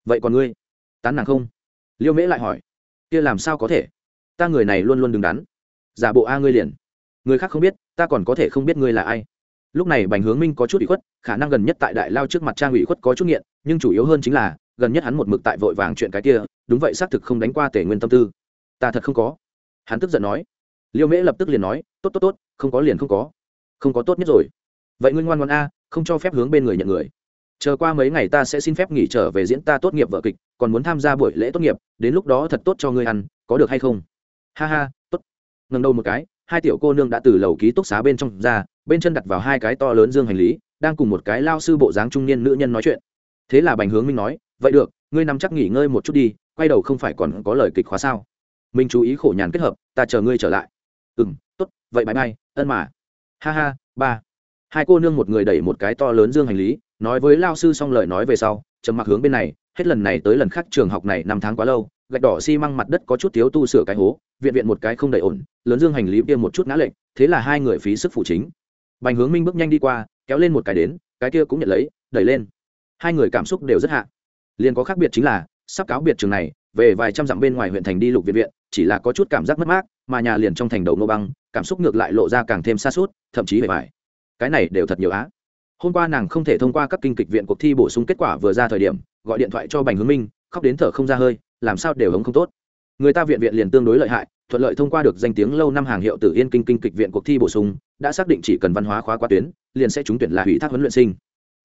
Vậy còn ngươi? Tán nàng không? Liêu mễ lại hỏi. Kia làm sao có thể? Ta người này luôn luôn đứng đắn. Giả bộ a ngươi liền. Người khác không biết, ta còn có thể không biết ngươi là ai. Lúc này bành hướng minh có chút ủy khuất, khả năng gần nhất tại đại lao trước mặt trang ủy khuất có chút nghiện, nhưng chủ yếu hơn chính là, gần nhất hắn một mực tại vội vàng chuyện cái kia, đúng vậy xác thực không đánh qua tể nguyên tâm tư. Ta thật không có. Hắn tức giận nói. Liêu mễ lập tức liền nói, tốt tốt tốt, không có liền không có không có tốt nhất rồi. Vậy ngươi ngoan ngoan a, không cho phép hướng bên người nhận người. Chờ qua mấy ngày ta sẽ xin phép nghỉ trở về diễn ta tốt nghiệp vợ kịch, còn muốn tham gia buổi lễ tốt nghiệp, đến lúc đó thật tốt cho ngươi ăn, có được hay không? Ha ha, tốt. Ngần đầu một cái, hai tiểu cô nương đã từ lầu ký túc xá bên trong ra, bên chân đặt vào hai cái to lớn dương hành lý, đang cùng một cái lao sư bộ dáng trung niên nữ nhân nói chuyện. Thế là bành hướng minh nói, vậy được, ngươi nằm chắc nghỉ ngơi một chút đi, quay đầu không phải còn có lời kịch khóa sao? Minh chú ý khổ nhàn kết hợp, ta chờ ngươi trở lại. Ừ m t ố t vậy bãi bay ân mà ha ha, ba. Hai cô nương một người đẩy một cái to lớn dương hành lý, nói với lao sư xong lời nói về sau, trầm mặc hướng bên này, hết lần này tới lần khác trường học này năm tháng quá lâu, gạch đỏ xi、si、măng mặt đất có chút thiếu tu sửa cái hố, viện viện một cái không đầy ổn, lớn dương hành lý kia một chút ngã lệnh thế là hai người phí sức phụ chính. Bành hướng minh bước nhanh đi qua, kéo lên một cái đến, cái kia cũng nhận lấy, đẩy lên. Hai người cảm xúc đều rất hạ. Liền có khác biệt chính là, sắp cáo biệt trường này, về vài trăm dặm bên ngoài huyện thành đi lục viện viện, chỉ là có chút cảm giác mất mát mà nhà liền trong thành đầu nô băng, cảm xúc ngược lại lộ ra càng thêm xa suốt, thậm chí hề vải cái này đều thật nhiều á. Hôm qua nàng không thể thông qua các kinh kịch viện cuộc thi bổ sung kết quả vừa ra thời điểm, gọi điện thoại cho bành hướng minh, khóc đến thở không ra hơi, làm sao đều hống không tốt. Người ta viện viện liền tương đối lợi hại, thuận lợi thông qua được danh tiếng lâu năm hàng hiệu tử yên kinh kinh kịch viện cuộc thi bổ sung, đã xác định chỉ cần văn hóa khóa qua tuyến, liền sẽ trúng tuyển là hủy thác huấn luyện sinh.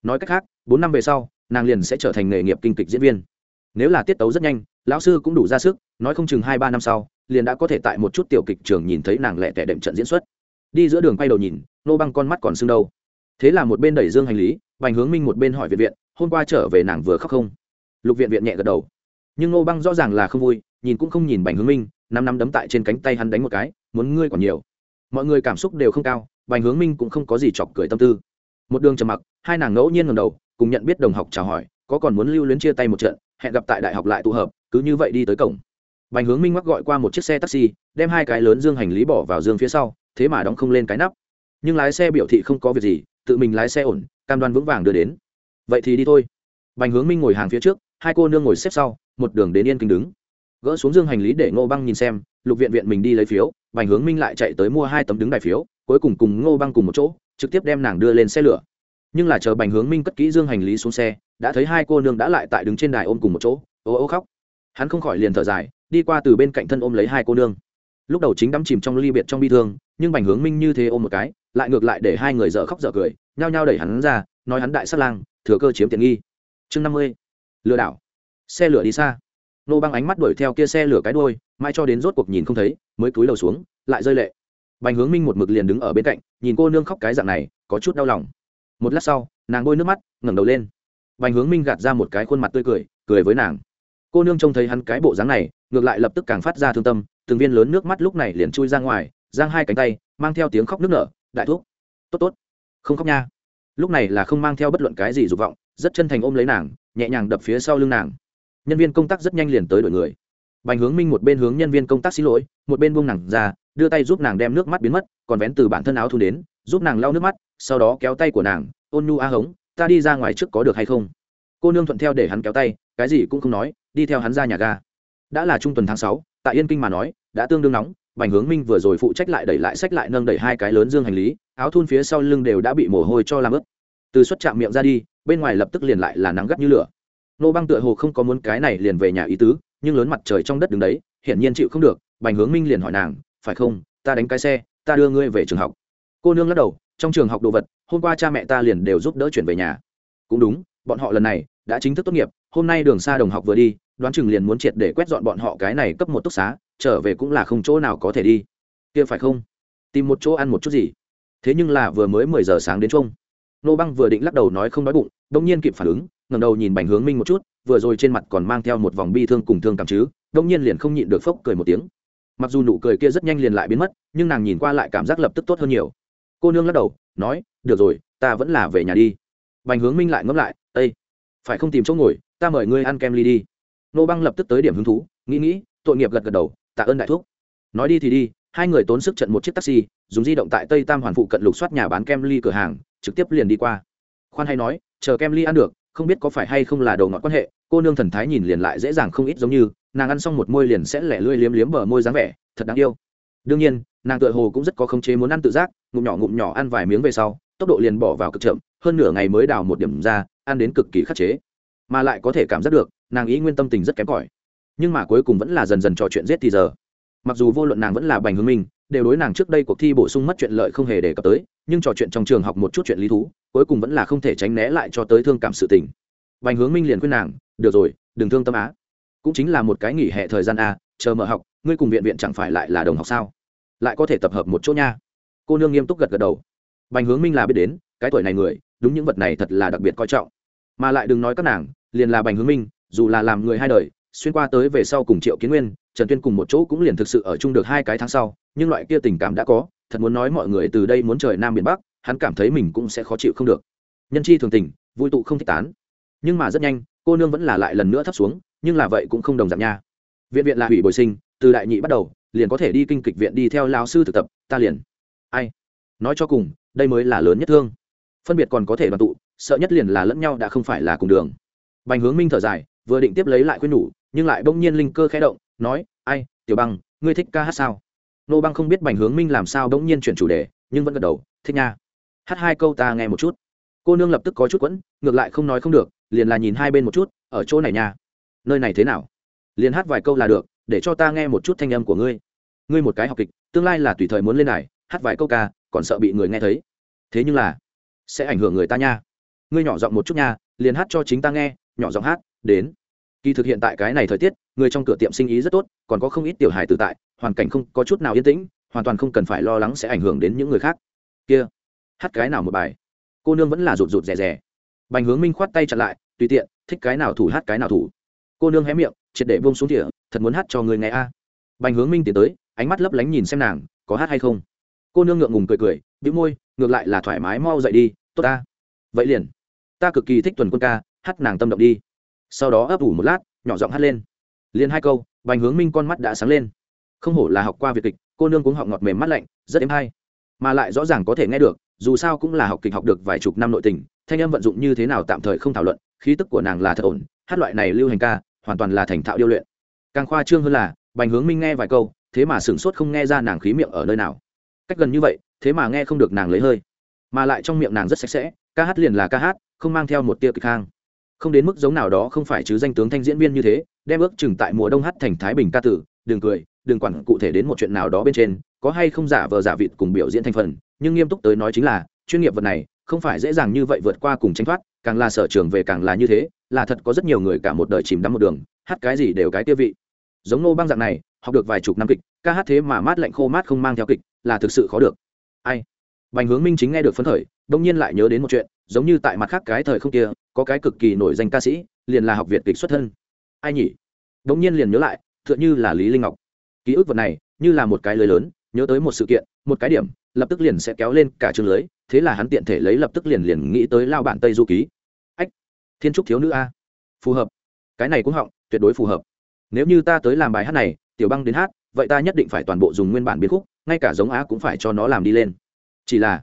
Nói cách khác, bốn năm về sau, nàng liền sẽ trở thành nghề nghiệp kinh kịch diễn viên. Nếu là tiết tấu rất nhanh, lão sư cũng đủ ra sức, nói không chừng hai ba năm sau liền đã có thể tại một chút tiểu kịch trường nhìn thấy nàng lẹ tẻ đệm trận diễn xuất. Đi giữa đường quay đầu nhìn, nô băng con mắt còn sưng đâu. Thế là một bên đẩy dương hành lý vành hướng minh một bên hỏi viện viện, hôm qua trở về nàng vừa khóc không? Lục viện viện nhẹ gật đầu. Nhưng nô băng rõ ràng là không vui, nhìn cũng không nhìn bành hướng minh năm năm đấm tại trên cánh tay hắn đánh một cái, muốn ngươi còn nhiều. Mọi người cảm xúc đều không cao, bành hướng minh cũng không có gì chọc cười tâm tư. Một đường trầm mặc, hai nàng ngẫu nhiên ngầm đầu, cùng nhận biết đồng học chào hỏi, có còn muốn lưu luyến chia tay một trận, hẹn gặp tại đại học lại tụ hợp, cứ như vậy đi tới cổng bành hướng minh mắc gọi qua một chiếc xe taxi, đem hai cái lớn dương hành lý bỏ vào dương phía sau, thế mà đóng không lên cái nắp. Nhưng lái xe biểu thị không có việc gì, tự mình lái xe ổn, cam đoan vững vàng đưa đến. Vậy thì đi thôi. Bành hướng minh ngồi hàng phía trước, hai cô nương ngồi xếp sau, một đường đến yên kinh đứng. Gỡ xuống dương hành lý để ngô băng nhìn xem, lục viện viện mình đi lấy phiếu, bành hướng minh lại chạy tới mua hai tấm đứng đại phiếu, cuối cùng cùng ngô băng cùng một chỗ, trực tiếp đem nàng đưa lên xe lửa. Nhưng là chờ bành hướng minh cất kỹ dương hành lý xuống xe, đã thấy hai cô nương đã lại tại đứng trên đài ôm cùng một chỗ, ô ô khóc. Hắn không khỏi liền thở dài đi qua từ bên cạnh thân ôm lấy hai cô nương. Lúc đầu chính đắm chìm trong ly biệt trong bi thương, nhưng bành hướng minh như thế ôm một cái, lại ngược lại để hai người dở khóc dở cười, nhao nhao đẩy hắn ra, nói hắn đại sát lang, thừa cơ chiếm tiện nghi. Chương năm mươi, lừa đảo. Xe lửa đi xa. Nô băng ánh mắt đuổi theo kia xe lửa cái đôi mai cho đến rốt cuộc nhìn không thấy, mới cúi đầu xuống, lại rơi lệ. Bành hướng minh một mực liền đứng ở bên cạnh, nhìn cô nương khóc cái dạng này, có chút đau lòng. Một lát sau, nàng bôi nước mắt, ngẩng đầu lên. Bành hướng minh gạt ra một cái khuôn mặt tươi cười cười với nàng. Cô nương trông thấy hắn cái bộ dáng này ngược lại lập tức càng phát ra thương tâm, từng viên lớn nước mắt lúc này liền chui ra ngoài, giang hai cánh tay, mang theo tiếng khóc nước nở, đại thuốc tốt tốt, không khóc nha. Lúc này là không mang theo bất luận cái gì dục vọng, rất chân thành ôm lấy nàng, nhẹ nhàng đập phía sau lưng nàng. Nhân viên công tác rất nhanh liền tới đổi người. Bành hướng minh một bên hướng nhân viên công tác xin lỗi, một bên buông nàng ra, đưa tay giúp nàng đem nước mắt biến mất, còn vén từ bản thân áo thu đến, giúp nàng lau nước mắt, sau đó kéo tay của nàng, ôn nhu a hống, ta đi ra ngoài trước có được hay không? Cô nương thuận theo để hắn kéo tay, cái gì cũng không nói, đi theo hắn ra nhà ga đã là trung tuần tháng sáu, tại yên kinh mà nói, đã tương đương nóng, bành hướng minh vừa rồi phụ trách lại đẩy lại sách lại nâng đẩy hai cái lớn dương hành lý, áo thun phía sau lưng đều đã bị mồ hôi cho làm ướt. Từ xuất chạm miệng ra đi, bên ngoài lập tức liền lại là nắng gắt như lửa. Nô băng tựa hồ không có muốn cái này liền về nhà ý tứ, nhưng lớn mặt trời trong đất đứng đấy, hiển nhiên chịu không được, bành hướng minh liền hỏi nàng, phải không, ta đánh cái xe, ta đưa ngươi về trường học. Cô nương lắc đầu, trong trường học đồ vật, hôm qua cha mẹ ta liền đều giúp đỡ chuyển về nhà. Cũng đúng, bọn họ lần này đã chính thức tốt nghiệp, hôm nay đường xa đồng học vừa đi đoán chừng liền muốn triệt để quét dọn bọn họ cái này cấp một túc xá, trở về cũng là không chỗ nào có thể đi. Kia phải không? Tìm một chỗ ăn một chút gì? Thế nhưng là vừa mới mười giờ sáng đến chung nô băng vừa định lắc đầu nói không đói bụng đông nhiên kịp phản ứng ngầm đầu nhìn bành hướng minh một chút, vừa rồi trên mặt còn mang theo một vòng bi thương cùng thương cảm chứ đông nhiên liền không nhịn được phốc cười một tiếng. Mặc dù nụ cười kia rất nhanh liền lại biến mất, nhưng nàng nhìn qua lại cảm giác lập tức tốt hơn nhiều. Cô nương lắc đầu, nói, được rồi, ta vẫn là về nhà đi. Bành hướng minh lại ngẫm lại ây phải không tìm chỗ ngồi, ta mời ngươi ăn kem ly đi nô băng lập tức tới điểm hứng thú, nghĩ nghĩ, tội nghiệp gật gật đầu, tạ ơn đại thúc. Nói đi thì đi, hai người tốn sức trận một chiếc taxi, dùng di động tại tây tam hoàn phụ cận lục soát nhà bán kem ly cửa hàng, trực tiếp liền đi qua. Khoan hay nói, chờ kem ly ăn được, không biết có phải hay không là đầu ngọt quan hệ, cô nương thần thái nhìn liền lại dễ dàng không ít giống như, nàng ăn xong một môi liền sẽ lẻ lươi liếm liếm bờ môi dáng vẻ, thật đáng yêu. Đương nhiên, nàng tựa hồ cũng rất có khống chế muốn ăn tự giác, ngụm nhỏ ngụm nhỏ ăn vài miếng về sau, tốc độ liền bỏ vào cực chậm, hơn nửa ngày mới đào một điểm ra, ăn đến cực kỳ khắc chế mà lại có thể cảm giác được, nàng ý nguyên tâm tình rất kém cỏi. Nhưng mà cuối cùng vẫn là dần dần trò chuyện giết thì giờ. Mặc dù vô luận nàng vẫn là bành hướng minh, đều đối nàng trước đây cuộc thi bổ sung mất chuyện lợi không hề đề cập tới, nhưng trò chuyện trong trường học một chút chuyện lý thú, cuối cùng vẫn là không thể tránh né lại cho tới thương cảm sự tình. Bành hướng minh liền khuyên nàng, được rồi, đừng thương tâm á. Cũng chính là một cái nghỉ hè thời gian a, chờ mở học, ngươi cùng viện viện chẳng phải lại là đồng học sao? Lại có thể tập hợp một chỗ nha. Cô nương nghiêm túc gật gật đầu. Bành hướng minh là biết đến, cái tuổi này người, đúng những vật này thật là đặc biệt coi trọng. Mà lại đừng nói các nàng liền là bành hướng minh, dù là làm người hai đời, xuyên qua tới về sau cùng triệu kiến nguyên, trần tuyên cùng một chỗ cũng liền thực sự ở chung được hai cái tháng sau, nhưng loại kia tình cảm đã có, thật muốn nói mọi người từ đây muốn trời nam miền bắc, hắn cảm thấy mình cũng sẽ khó chịu không được. Nhân chi thường tình, vui tụ không thích tán. Nhưng mà rất nhanh, cô nương vẫn là lại lần nữa thấp xuống, nhưng là vậy cũng không đồng giảm nha. Viện viện là hủy bồi sinh, từ đại nhị bắt đầu, liền có thể đi kinh kịch viện đi theo lao sư thực tập, ta liền. Ai? Nói cho cùng, đây mới là lớn nhất thương. Phân biệt còn có thể đoàn tụ, sợ nhất liền là lẫn nhau đã không phải là cùng đường bành hướng minh thở dài, vừa định tiếp lấy lại khuyên nhủ, nhưng lại bỗng nhiên linh cơ khẽ động, nói, ai, tiểu băng, ngươi thích ca hát sao? Nô băng không biết bành hướng minh làm sao bỗng nhiên chuyển chủ đề, nhưng vẫn gật đầu, thích nha. Hát hai câu ta nghe một chút. Cô nương lập tức có chút quẫn, ngược lại không nói không được, liền là nhìn hai bên một chút, ở chỗ này nha. Nơi này thế nào? Liền hát vài câu là được, để cho ta nghe một chút thanh âm của ngươi. Ngươi một cái học kịch, tương lai là tùy thời muốn lên này hát vài câu ca, còn sợ bị người nghe thấy. Thế nhưng là, sẽ ảnh hưởng người ta nha. Ngươi nhỏ giọng một chút nha, liền hát cho chính ta nghe nhỏ giọng hát, đến. Kỳ thực hiện tại cái này thời tiết, người trong cửa tiệm sinh ý rất tốt, còn có không ít tiểu hài tự tại, hoàn cảnh không có chút nào yên tĩnh, hoàn toàn không cần phải lo lắng sẽ ảnh hưởng đến những người khác. Kia, hát cái nào một bài? Cô nương vẫn là rụt rụt rè rè. Bành hướng minh khoát tay chặn lại, tùy tiện, thích cái nào thủ hát cái nào thủ. Cô nương hé miệng, triệt để vông xuống thỉa thật muốn hát cho người nghe a. Bành hướng minh tiến tới, ánh mắt lấp lánh nhìn xem nàng, có hát hay không? Cô nương ngượng ngùng cười cười, bĩu môi, ngược lại là thoải mái mau dậy đi, tốt ta. Vậy liền, ta cực kỳ thích tuần quân ca hát nàng tâm động đi. Sau đó ấp ủ một lát, nhỏ giọng hát lên. Liền hai câu, bành hướng minh con mắt đã sáng lên. Không hổ là học qua việt kịch, cô nương cũng học ngọt mềm mắt lạnh, rất êm hay. Mà lại rõ ràng có thể nghe được, dù sao cũng là học kịch học được vài chục năm nội tình, thanh âm vận dụng như thế nào tạm thời không thảo luận, khí tức của nàng là thật ổn, hát loại này lưu hành ca, hoàn toàn là thành thạo điêu luyện. Càng khoa trương hơn là, bành hướng minh nghe vài câu, thế mà sửng sốt không nghe ra nàng khí miệng ở nơi nào. Cách gần như vậy, thế mà nghe không được nàng lấy hơi. Mà lại trong miệng nàng rất sạch sẽ, ca hát liền là ca hát, không mang theo một tia kịch khang không đến mức giống nào đó không phải chứ danh tướng thanh diễn viên như thế, đem ước chừng tại mùa đông hát thành thái bình ca tử, đừng cười, đừng quản cụ thể đến một chuyện nào đó bên trên, có hay không giả vờ giả vịt cùng biểu diễn thành phần, nhưng nghiêm túc tới nói chính là, chuyên nghiệp vật này, không phải dễ dàng như vậy vượt qua cùng tranh thoát, càng là sở trường về càng là như thế, là thật có rất nhiều người cả một đời chìm đắm một đường, hát cái gì đều cái tiêu vị. Giống nô băng dạng này, học được vài chục năm kịch, ca hát thế mà mát lạnh khô mát không mang theo kịch, là thực sự khó được. Ai? Bành hướng minh chính nghe được phấn khởi, đông nhiên lại nhớ đến một chuyện giống như tại mặt khác cái thời không kia, có cái cực kỳ nổi danh ca sĩ, liền là học việt kịch xuất thân. Ai nhỉ? Đông nhiên liền nhớ lại, tựa như là lý linh ngọc. Ký ức vật này, như là một cái lưới lớn, nhớ tới một sự kiện, một cái điểm, lập tức liền sẽ kéo lên cả trường lưới, thế là hắn tiện thể lấy lập tức liền liền nghĩ tới lao bản tây du ký. Ách, thiên trúc thiếu nữ a. Phù hợp. Cái này cũng họng, tuyệt đối phù hợp. Nếu như ta tới làm bài hát này, tiểu băng đến hát, vậy ta nhất định phải toàn bộ dùng nguyên bản biến khúc, ngay cả giống á cũng phải cho nó làm đi lên. Chỉ là,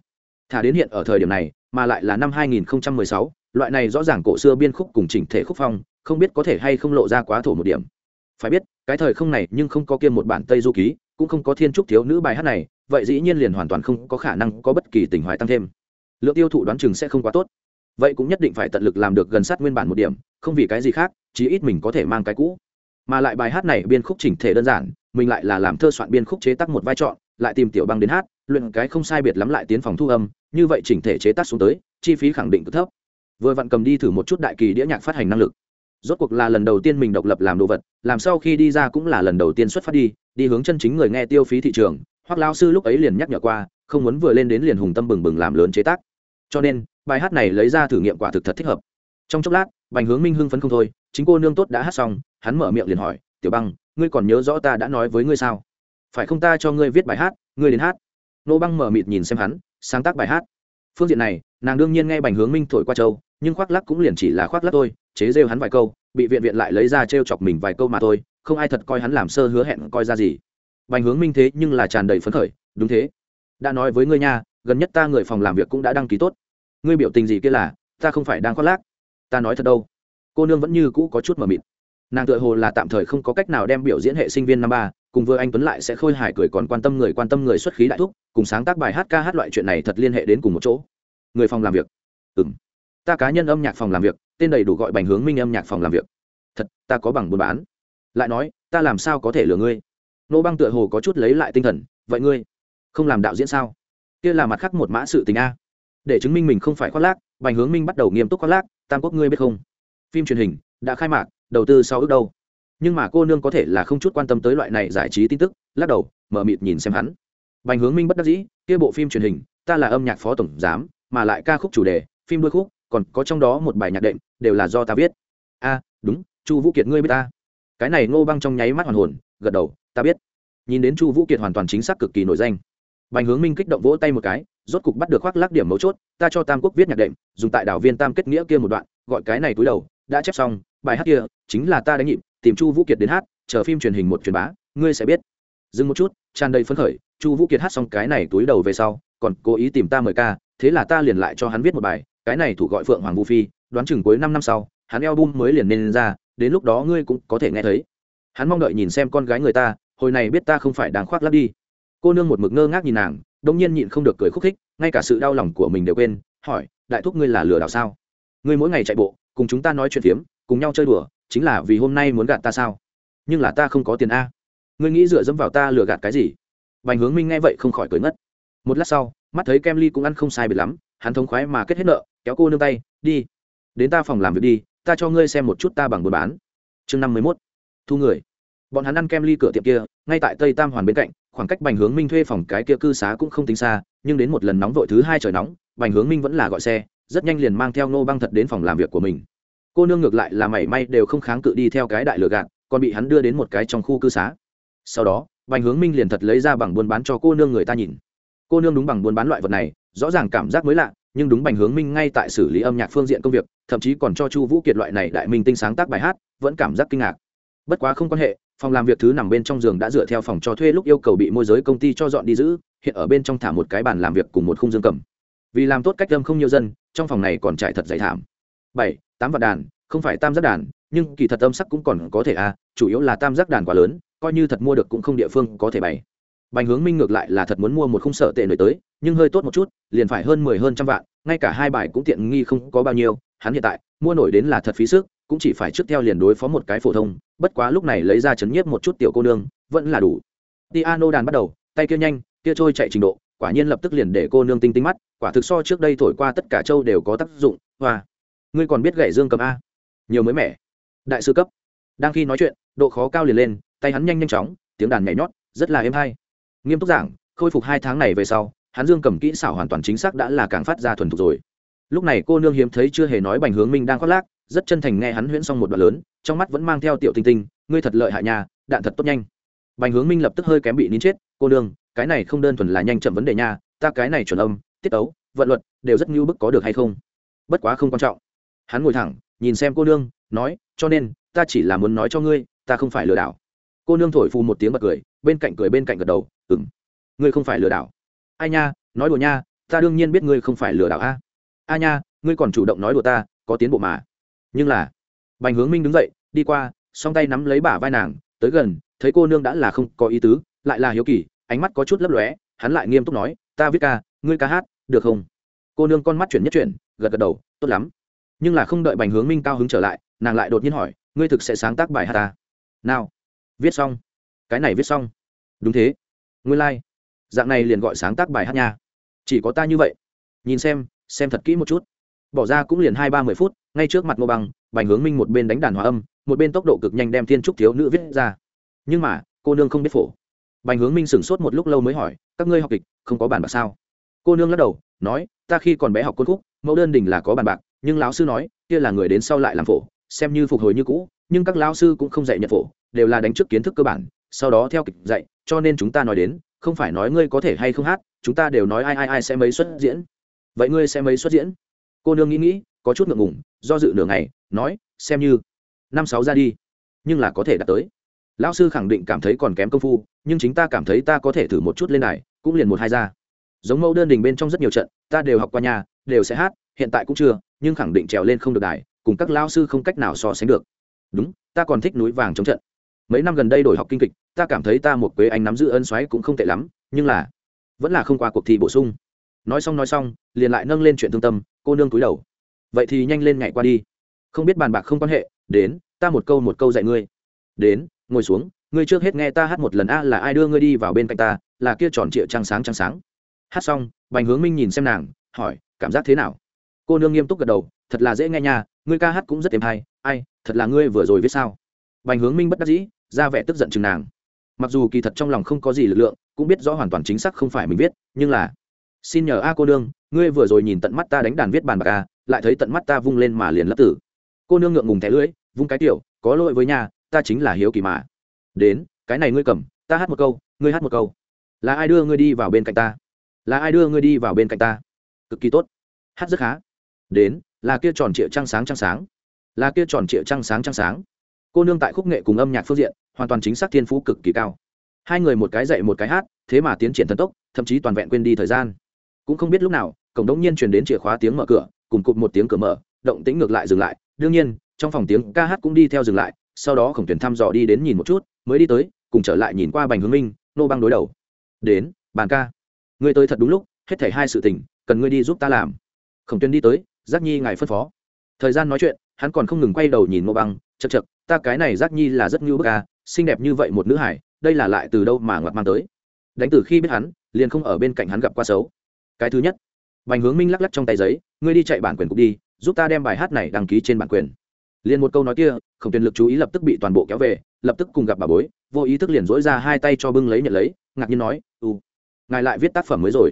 thả đến hiện ở thời điểm này mà lại là năm 2016, loại này rõ ràng cổ xưa biên khúc cùng chỉnh thể khúc phong không biết có thể hay không lộ ra quá thổ một điểm. Phải biết cái thời không này nhưng không có kiêm một bản tây du ký cũng không có thiên trúc thiếu nữ bài hát này vậy dĩ nhiên liền hoàn toàn không có khả năng có bất kỳ tình hoài tăng thêm. Lượng tiêu thụ đoán chừng sẽ không quá tốt. Vậy cũng nhất định phải tận lực làm được gần sát nguyên bản một điểm không vì cái gì khác chí ít mình có thể mang cái cũ. Mà lại bài hát này biên khúc chỉnh thể đơn giản mình lại là làm thơ soạn biên khúc chế tác một vai trò lại tìm tiểu băng đến hát luyện cái không sai biệt lắm lại tiến phòng thu âm như vậy chỉnh thể chế tác xuống tới, chi phí khẳng định cực thấp. Vừa vặn cầm đi thử một chút đại kỳ đĩa nhạc phát hành năng lực. Rốt cuộc là lần đầu tiên mình độc lập làm đồ vật, làm sau khi đi ra cũng là lần đầu tiên xuất phát đi đi hướng chân chính người nghe tiêu phí thị trường, hoặc lao sư lúc ấy liền nhắc nhở qua, không muốn vừa lên đến liền hùng tâm bừng bừng làm lớn chế tác. Cho nên, bài hát này lấy ra thử nghiệm quả thực thật thích hợp. Trong chốc lát, bành hướng minh hưng phấn không thôi, chính cô nương tốt đã hát xong, hắn mở miệng liền hỏi, tiểu băng, ngươi còn nhớ rõ ta đã nói với ngươi sao? Phải không ta cho ngươi viết bài hát, ngươi đến hát? Nô băng mở mịt nhìn xem hắn sáng tác bài hát. Phương diện này, nàng đương nhiên nghe bành hướng minh thổi qua châu nhưng khoác lắc cũng liền chỉ là khoác lắc thôi, chế rêu hắn vài câu, bị viện viện lại lấy ra t r e o chọc mình vài câu mà thôi, không ai thật coi hắn làm sơ hứa hẹn coi ra gì. Bành hướng minh thế nhưng là tràn đầy phấn khởi, đúng thế. Đã nói với ngươi nha, gần nhất ta người phòng làm việc cũng đã đăng ký tốt. Ngươi biểu tình gì kia là, ta không phải đang khoác lác. Ta nói thật đâu. Cô nương vẫn như cũ có chút mờ mịt nàng tựa hồ là tạm thời không có cách nào đem biểu diễn hệ sinh viên năm ba, cùng vừa anh tuấn lại sẽ khôi hài cười còn quan tâm người quan tâm người xuất khí đại thúc, cùng sáng tác bài hát ca hát loại chuyện này thật liên hệ đến cùng một chỗ. Người phòng làm việc. Ừ m ta cá nhân âm nhạc phòng làm việc, tên đầy đủ gọi bành hướng minh âm nhạc phòng làm việc. Thật, ta có bằng buôn bán. Lại nói, ta làm sao có thể lừa ngươi? Nô băng tựa hồ có chút lấy lại tinh thần, vậy ngươi không làm đạo diễn sao? Kia là mặt khác một mã sự tình a. Để chứng minh mình không phải khoác lác, bành hướng minh bắt đầu nghiêm túc khoác lác, tam quốc ngươi biết không? Phim truyền hình, đã khai mạc đầu tư sau ước đâu. Nhưng mà cô nương có thể là không chút quan tâm tới loại này giải trí tin tức, lắc đầu, mở mịt nhìn xem hắn. Bành hướng minh bất đắc dĩ, kia bộ phim truyền hình, ta là âm nhạc phó tổng giám, mà lại ca khúc chủ đề, phim đôi khúc, còn có trong đó một bài nhạc đệm, đều là do ta viết. A, đúng, chu vũ kiệt ngươi biết ta. Cái này ngô băng trong nháy mắt hoàn hồn, gật đầu, ta biết. Nhìn đến chu vũ kiệt hoàn toàn chính xác cực kỳ nổi danh. Bành hướng minh kích động vỗ tay một cái, rốt cục bắt được khoác lắc điểm mấu chốt, ta cho tam quốc viết nhạc đệm, dùng tại đảo viên tam kết nghĩa kia một đoạn, gọi cái này túi đầu, đã chép xong bài hát kia chính là ta đánh nhịp, tìm chu vũ kiệt đến hát, chờ phim truyền hình một truyền bá, ngươi sẽ biết. Dừng một chút, tràn đầy phấn khởi, chu vũ kiệt hát xong cái này túi đầu về sau, còn cố ý tìm ta mời ca, thế là ta liền lại cho hắn viết một bài, cái này thủ gọi phượng hoàng vũ phi, đoán chừng cuối năm năm sau, hắn eo bum mới liền nên ra, đến lúc đó ngươi cũng có thể nghe thấy. Hắn mong đợi nhìn xem con gái người ta, hồi này biết ta không phải đáng khoác lắp đi. Cô nương một mực ngơ ngác nhìn nàng, đông nhiên nhịn không được cười khúc khích, ngay cả sự đau lòng của mình đều quên, hỏi, đại thúc ngươi là lừa đảo sao? Ngươi mỗi ngày chạy bộ, cùng chúng ta nói chuyện phiếm cùng nhau chơi đùa, chính là vì hôm nay muốn gạt ta sao? Nhưng là ta không có tiền a. Ngươi nghĩ dựa dẫm vào ta lừa gạt cái gì? Bành hướng minh nghe vậy không khỏi cười ngất. Một lát sau, mắt thấy kem ly cũng ăn không sai biệt lắm, hắn thống khoái mà kết hết nợ, kéo cô nương tay, đi, đến ta phòng làm việc đi, ta cho ngươi xem một chút ta bằng buôn bán. Chương năm mươi mốt, thu người. Bọn hắn ăn kem ly cửa tiệm kia, ngay tại tây tam hoàn bên cạnh, khoảng cách bành hướng minh thuê phòng cái kia cư xá cũng không tính xa, nhưng đến một lần nóng vội thứ hai trời nóng bành hướng minh vẫn là gọi xe, rất nhanh liền mang theo nô băng thật đến phòng làm việc của mình cô nương ngược lại là mảy may đều không kháng cự đi theo cái đại lừa gạt, còn bị hắn đưa đến một cái trong khu cư xá. Sau đó, bành hướng minh liền thật lấy ra bằng buôn bán cho cô nương người ta nhìn. Cô nương đúng bằng buôn bán loại vật này, rõ ràng cảm giác mới lạ, nhưng đúng bành hướng minh ngay tại xử lý âm nhạc phương diện công việc, thậm chí còn cho chu vũ kiệt loại này đại minh tinh sáng tác bài hát, vẫn cảm giác kinh ngạc. Bất quá không quan hệ, phòng làm việc thứ nằm bên trong giường đã dựa theo phòng cho thuê lúc yêu cầu bị môi giới công ty cho dọn đi giữ, hiện ở bên trong thả một cái bàn làm việc cùng một khung dương cầm. Vì làm tốt cách âm không nhiều dân, trong phòng này còn trải thật dày thảm bảy tám vạn đàn không phải tam giác đàn nhưng kỳ thật âm sắc cũng còn có thể a à, chủ yếu là tam giác đàn quá lớn coi như thật mua được cũng không địa phương có thể bày. Bành hướng minh ngược lại là thật muốn mua một khung sợ tệ nổi tới nhưng hơi tốt một chút liền phải hơn mười hơn trăm vạn ngay cả hai bài cũng tiện nghi không có bao nhiêu hắn hiện tại mua nổi đến là thật phí sức cũng chỉ phải trước theo liền đối phó một cái phổ thông bất quá lúc này lấy ra chấn nhiếp một chút tiểu cô nương vẫn là đủ. Piano đàn bắt đầu tay kia nhanh kia trôi chạy trình độ quả nhiên lập tức liền để cô nương tinh tinh mắt quả thực so trước đây thổi qua tất cả châu đều có tác dụng hoa ngươi còn biết gậy dương cầm a? Nhiều mới mẻ. Đại sư cấp. Đang khi nói chuyện, độ khó cao liền lên, tay hắn nhanh nhanh chóng, tiếng đàn nhảy nhót, rất là êm hay. Nghiêm túc giảng, khôi phục hai tháng này về sau, hắn dương cầm kỹ xảo hoàn toàn chính xác đã là càng phát ra thuần thục rồi. Lúc này cô nương hiếm thấy chưa hề nói bành hướng minh đang khoác lác, rất chân thành nghe hắn huyễn xong một đoạn lớn, trong mắt vẫn mang theo tiểu tinh tinh, ngươi thật lợi hại nhà đạn thật tốt nhanh. Bành hướng minh lập tức hơi kém bị nín chết, cô nương, cái này không đơn thuần là nhanh chậm vấn đề nha, ta cái này chuẩn âm, tiết tấu, vận luật, đều rất ngưu bức có được hay không? Bất quá không quan trọng hắn ngồi thẳng, nhìn xem cô nương, nói, cho nên, ta chỉ là muốn nói cho ngươi, ta không phải lừa đảo. Cô nương thổi phù một tiếng bật cười, bên cạnh cười bên cạnh gật đầu ừng ngươi không phải lừa đảo. Ai nha, nói đùa nha, ta đương nhiên biết ngươi không phải lừa đảo a. A nha, ngươi còn chủ động nói đùa ta, có tiến bộ mà. Nhưng là, bành hướng minh đứng dậy, đi qua, song tay nắm lấy bả vai nàng, tới gần, thấy cô nương đã là không có ý tứ, lại là hiếu kỳ, ánh mắt có chút lấp lóe, hắn lại nghiêm túc nói, ta viết ca, ngươi ca hát, được không? Cô nương con mắt chuyển nhất chuyển, gật gật đầu, tốt lắm nhưng là không đợi bành hướng minh cao hứng trở lại nàng lại đột nhiên hỏi ngươi thực sẽ sáng tác bài hát ta? Nào viết xong. Cái này viết xong. Đúng thế. Ngươi lai、like. dạng này liền gọi sáng tác bài hát nha. Chỉ có ta như vậy. Nhìn xem xem thật kỹ một chút. Bỏ ra cũng liền hai ba mươi phút ngay trước mặt ngô bằng, bành hướng minh một bên đánh đàn hòa âm một bên tốc độ cực nhanh đem thiên trúc thiếu nữ viết ra. Nhưng mà cô nương không biết phổ. Bành hướng minh sửng sốt một lúc lâu mới hỏi các ngươi học kịch không có bàn bạc sao? Cô nương lắc đầu nói ta khi còn bé học côn khúc mẫu đơn đình là có bàn bạc nhưng lão sư nói, kia là người đến sau lại làm phổ, xem như phục hồi như cũ, nhưng các lão sư cũng không dạy nhận phổ, đều là đánh trước kiến thức cơ bản, sau đó theo kịch dạy, cho nên chúng ta nói đến, không phải nói ngươi có thể hay không hát, chúng ta đều nói ai ai ai sẽ mấy xuất diễn. Vậy ngươi sẽ mấy xuất diễn? Cô nương nghĩ nghĩ, có chút ngượng ngùng, do dự nửa ngày, nói, xem như năm sáu ra đi, nhưng là có thể đạt tới. Lão sư khẳng định cảm thấy còn kém công phu, nhưng chính ta cảm thấy ta có thể thử một chút lên này cũng liền một hai ra. Giống mẫu đơn đình bên trong rất nhiều trận, ta đều học qua nhà, đều sẽ hát, hiện tại cũng chưa nhưng khẳng định trèo lên không được đài, cùng các lao sư không cách nào so sánh được. Đúng, ta còn thích núi vàng chống trận. Mấy năm gần đây đổi học kinh kịch, ta cảm thấy ta một quế anh nắm giữ ân xoáy cũng không tệ lắm, nhưng là vẫn là không qua cuộc thi bổ sung. Nói xong nói xong, liền lại nâng lên chuyện thương tâm, cô nương túi đầu. Vậy thì nhanh lên ngày qua đi. Không biết bàn bạc không quan hệ, đến, ta một câu một câu dạy ngươi. Đến, ngồi xuống, ngươi trước hết nghe ta hát một lần a là ai đưa ngươi đi vào bên cạnh ta, là kia tròn trịa trăng sáng trăng sáng. Hát xong, bành hướng minh nhìn xem nàng, hỏi, cảm giác thế nào? Cô nương nghiêm túc gật đầu, thật là dễ nghe nha, ngươi ca hát cũng rất êm hay, ai, thật là ngươi vừa rồi viết sao? Bành hướng minh bất đắc dĩ, ra vẻ tức giận chừng nàng. Mặc dù kỳ thật trong lòng không có gì lực lượng, cũng biết rõ hoàn toàn chính xác không phải mình viết, nhưng là, xin nhờ a cô nương, ngươi vừa rồi nhìn tận mắt ta đánh đàn viết bàn bạc a lại thấy tận mắt ta vung lên mà liền lấp tử. Cô nương ngượng ngùng thẻ lưỡi, vung cái tiểu, có lỗi với nhà, ta chính là hiếu kỳ mà. Đến, cái này ngươi cầm, ta hát một câu, ngươi hát một câu. Là ai đưa ngươi đi vào bên cạnh ta? Là ai đưa ngươi đi vào bên cạnh ta? Cực kỳ tốt. Hát rất khá đến, là kia tròn trịa trăng sáng trăng sáng. Là kia tròn trịa trăng sáng trăng sáng. Cô nương tại khúc nghệ cùng âm nhạc phương diện, hoàn toàn chính xác thiên phú cực kỳ cao. Hai người một cái dạy một cái hát, thế mà tiến triển thần tốc, thậm chí toàn vẹn quên đi thời gian. Cũng không biết lúc nào, cổng đống nhiên truyền đến chìa khóa tiếng mở cửa, cùng cụt một tiếng cửa mở, động tĩnh ngược lại dừng lại. Đương nhiên, trong phòng tiếng ca hát cũng đi theo dừng lại, sau đó khổng tuyển thăm dò đi đến nhìn một chút, mới đi tới, cùng trở lại nhìn qua bành hướng minh, nô băng đối đầu. Đến, bàn ca. Ngươi tới thật đúng lúc, hết thảy hai sự tình, cần ngươi đi giúp ta làm. Khổng tuyên đi tới giác nhi ngài phân phó. Thời gian nói chuyện, hắn còn không ngừng quay đầu nhìn Ngô băng chật chật ta cái này giác nhi là rất ngưu bức à xinh đẹp như vậy một nữ hải, đây là lại từ đâu mà ngoặt mang tới? Đánh từ khi biết hắn, liền không ở bên cạnh hắn gặp qua xấu. Cái thứ nhất, bành hướng minh lắc lắc trong tay giấy, ngươi đi chạy bản quyền cục đi, giúp ta đem bài hát này đăng ký trên bản quyền. Liền một câu nói kia không tuyền lực chú ý lập tức bị toàn bộ kéo về, lập tức cùng gặp bà bối, vô ý thức liền dỗi ra hai tay cho bưng lấy nhận lấy, ngạc nhiên nói u ngài lại viết tác phẩm mới rồi,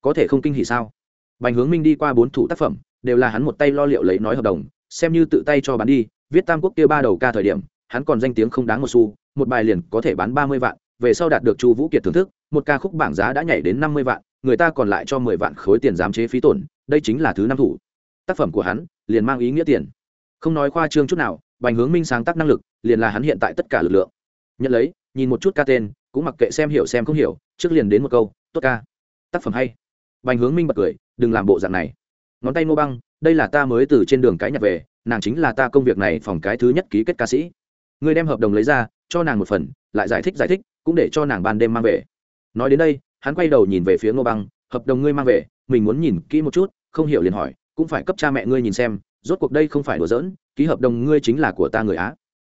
có thể không kinh hỉ sao? Bành hướng minh đi qua bốn thủ tác phẩm đều là hắn một tay lo liệu lấy nói hợp đồng, xem như tự tay cho bán đi, viết tam quốc kia ba đầu ca thời điểm, hắn còn danh tiếng không đáng một xu, một bài liền có thể bán ba mươi vạn, về sau đạt được chu vũ kiệt thưởng thức, một ca khúc bảng giá đã nhảy đến năm mươi vạn, người ta còn lại cho mười vạn khối tiền giám chế phí tổn, đây chính là thứ năm thủ. Tác phẩm của hắn liền mang ý nghĩa tiền. Không nói khoa trương chút nào, bành hướng minh sáng tác năng lực liền là hắn hiện tại tất cả lực lượng. Nhận lấy, nhìn một chút ca tên, cũng mặc kệ xem hiểu xem không hiểu, trước liền đến một câu, tốt ca. Tác phẩm hay. Bành hướng minh bật cười, đừng làm bộ dạng này ngón tay Ngô băng, đây là ta mới từ trên đường cái nhặt về, nàng chính là ta công việc này phòng cái thứ nhất ký kết ca sĩ. Người đem hợp đồng lấy ra, cho nàng một phần, lại giải thích giải thích, cũng để cho nàng ban đêm mang về. Nói đến đây, hắn quay đầu nhìn về phía ngô băng, hợp đồng ngươi mang về, mình muốn nhìn kỹ một chút, không hiểu liền hỏi, cũng phải cấp cha mẹ ngươi nhìn xem, rốt cuộc đây không phải đùa giỡn, ký hợp đồng ngươi chính là của ta người á.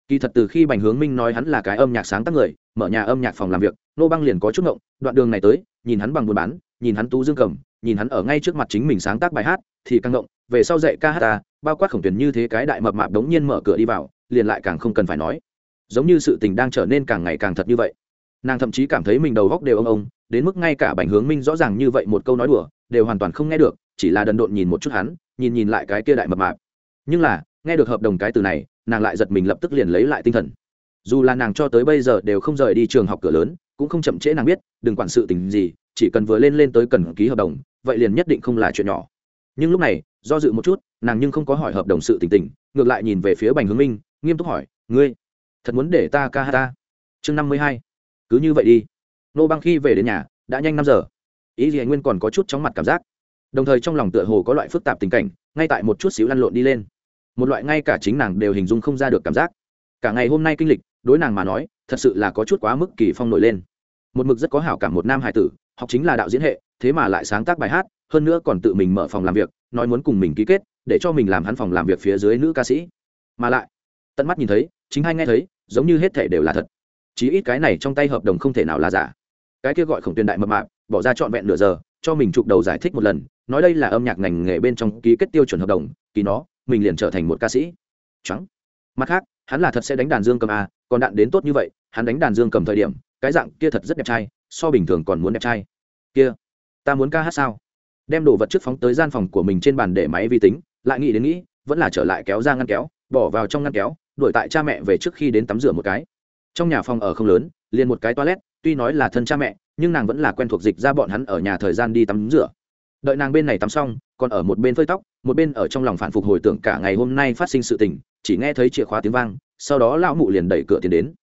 Kỳ thật từ khi bành hướng minh nói hắn là cái âm nhạc sáng tác người, mở nhà âm nhạc phòng làm việc, nô băng liền có chút ngộng, đoạn đường này tới, nhìn hắn bằng buôn bán nhìn hắn tú dương cầm, nhìn hắn ở ngay trước mặt chính mình sáng tác bài hát, thì căng động. về sau dạy ca hát ta, bao quát khổng tuyển như thế cái đại mập mạp đống nhiên mở cửa đi vào, liền lại càng không cần phải nói. Giống như sự tình đang trở nên càng ngày càng thật như vậy. Nàng thậm chí cảm thấy mình đầu góc đều ông ông đến mức ngay cả bành hướng minh rõ ràng như vậy một câu nói đùa, đều hoàn toàn không nghe được, chỉ là đần độn nhìn một chút hắn, nhìn nhìn lại cái kia đại mập mạp. Nhưng là, nghe được hợp đồng cái từ này, nàng lại giật mình lập tức liền lấy lại tinh thần. Dù là nàng cho tới bây giờ đều không rời đi trường học cửa lớn, cũng không chậm trễ nàng biết, đừng quản sự tình gì chỉ cần vừa lên lên tới cần ký hợp đồng, vậy liền nhất định không là chuyện nhỏ. Nhưng lúc này, do dự một chút, nàng nhưng không có hỏi hợp đồng sự tình tình, ngược lại nhìn về phía bành hướng minh, nghiêm túc hỏi, ngươi, thật muốn để ta ca hát ta? Chương năm mươi hai. Cứ như vậy đi. Nô băng khi về đến nhà, đã nhanh năm giờ. Ý gì anh nguyên còn có chút chóng mặt cảm giác. Đồng thời trong lòng tựa hồ có loại phức tạp tình cảnh, ngay tại một chút xíu lăn lộn đi lên. Một loại ngay cả chính nàng đều hình dung không ra được cảm giác. Cả ngày hôm nay kinh lịch, đối nàng mà nói, thật sự là có chút quá mức kỳ phong nổi lên một mực rất có hảo cảm một nam hải tử, học chính là đạo diễn hệ, thế mà lại sáng tác bài hát, hơn nữa còn tự mình mở phòng làm việc, nói muốn cùng mình ký kết, để cho mình làm hắn phòng làm việc phía dưới nữ ca sĩ. Mà lại, tận mắt nhìn thấy, chính hay nghe thấy, giống như hết thể đều là thật. Chí ít cái này trong tay hợp đồng không thể nào là giả. Cái kia gọi khổng tuyên đại mập mạp, bỏ ra trọn vẹn nửa giờ, cho mình chụp đầu giải thích một lần, nói đây là âm nhạc ngành nghề bên trong ký kết tiêu chuẩn hợp đồng ký nó, mình liền trở thành một ca sĩ. Trắng mặt khác, hắn là thật sẽ đánh đàn dương cầm a còn đạn đến tốt như vậy, hắn đánh đàn dương cầm thời điểm cái dạng kia thật rất đẹp trai, so bình thường còn muốn đẹp trai. Kia, ta muốn ca hát sao? Đem đồ vật trước phóng tới gian phòng của mình trên bàn để máy vi tính, lại nghĩ đến nghĩ, vẫn là trở lại kéo ra ngăn kéo, bỏ vào trong ngăn kéo, đuổi tại cha mẹ về trước khi đến tắm rửa một cái. Trong nhà phòng ở không lớn, liền một cái toilet, tuy nói là thân cha mẹ, nhưng nàng vẫn là quen thuộc dịch ra bọn hắn ở nhà thời gian đi tắm rửa. Đợi nàng bên này tắm xong, còn ở một bên phơi tóc, một bên ở trong lòng phản phục hồi tưởng cả ngày hôm nay phát sinh sự tình, chỉ nghe thấy chìa khóa tiếng vang, sau đó lão mụ liền đẩy cửa tiến đến.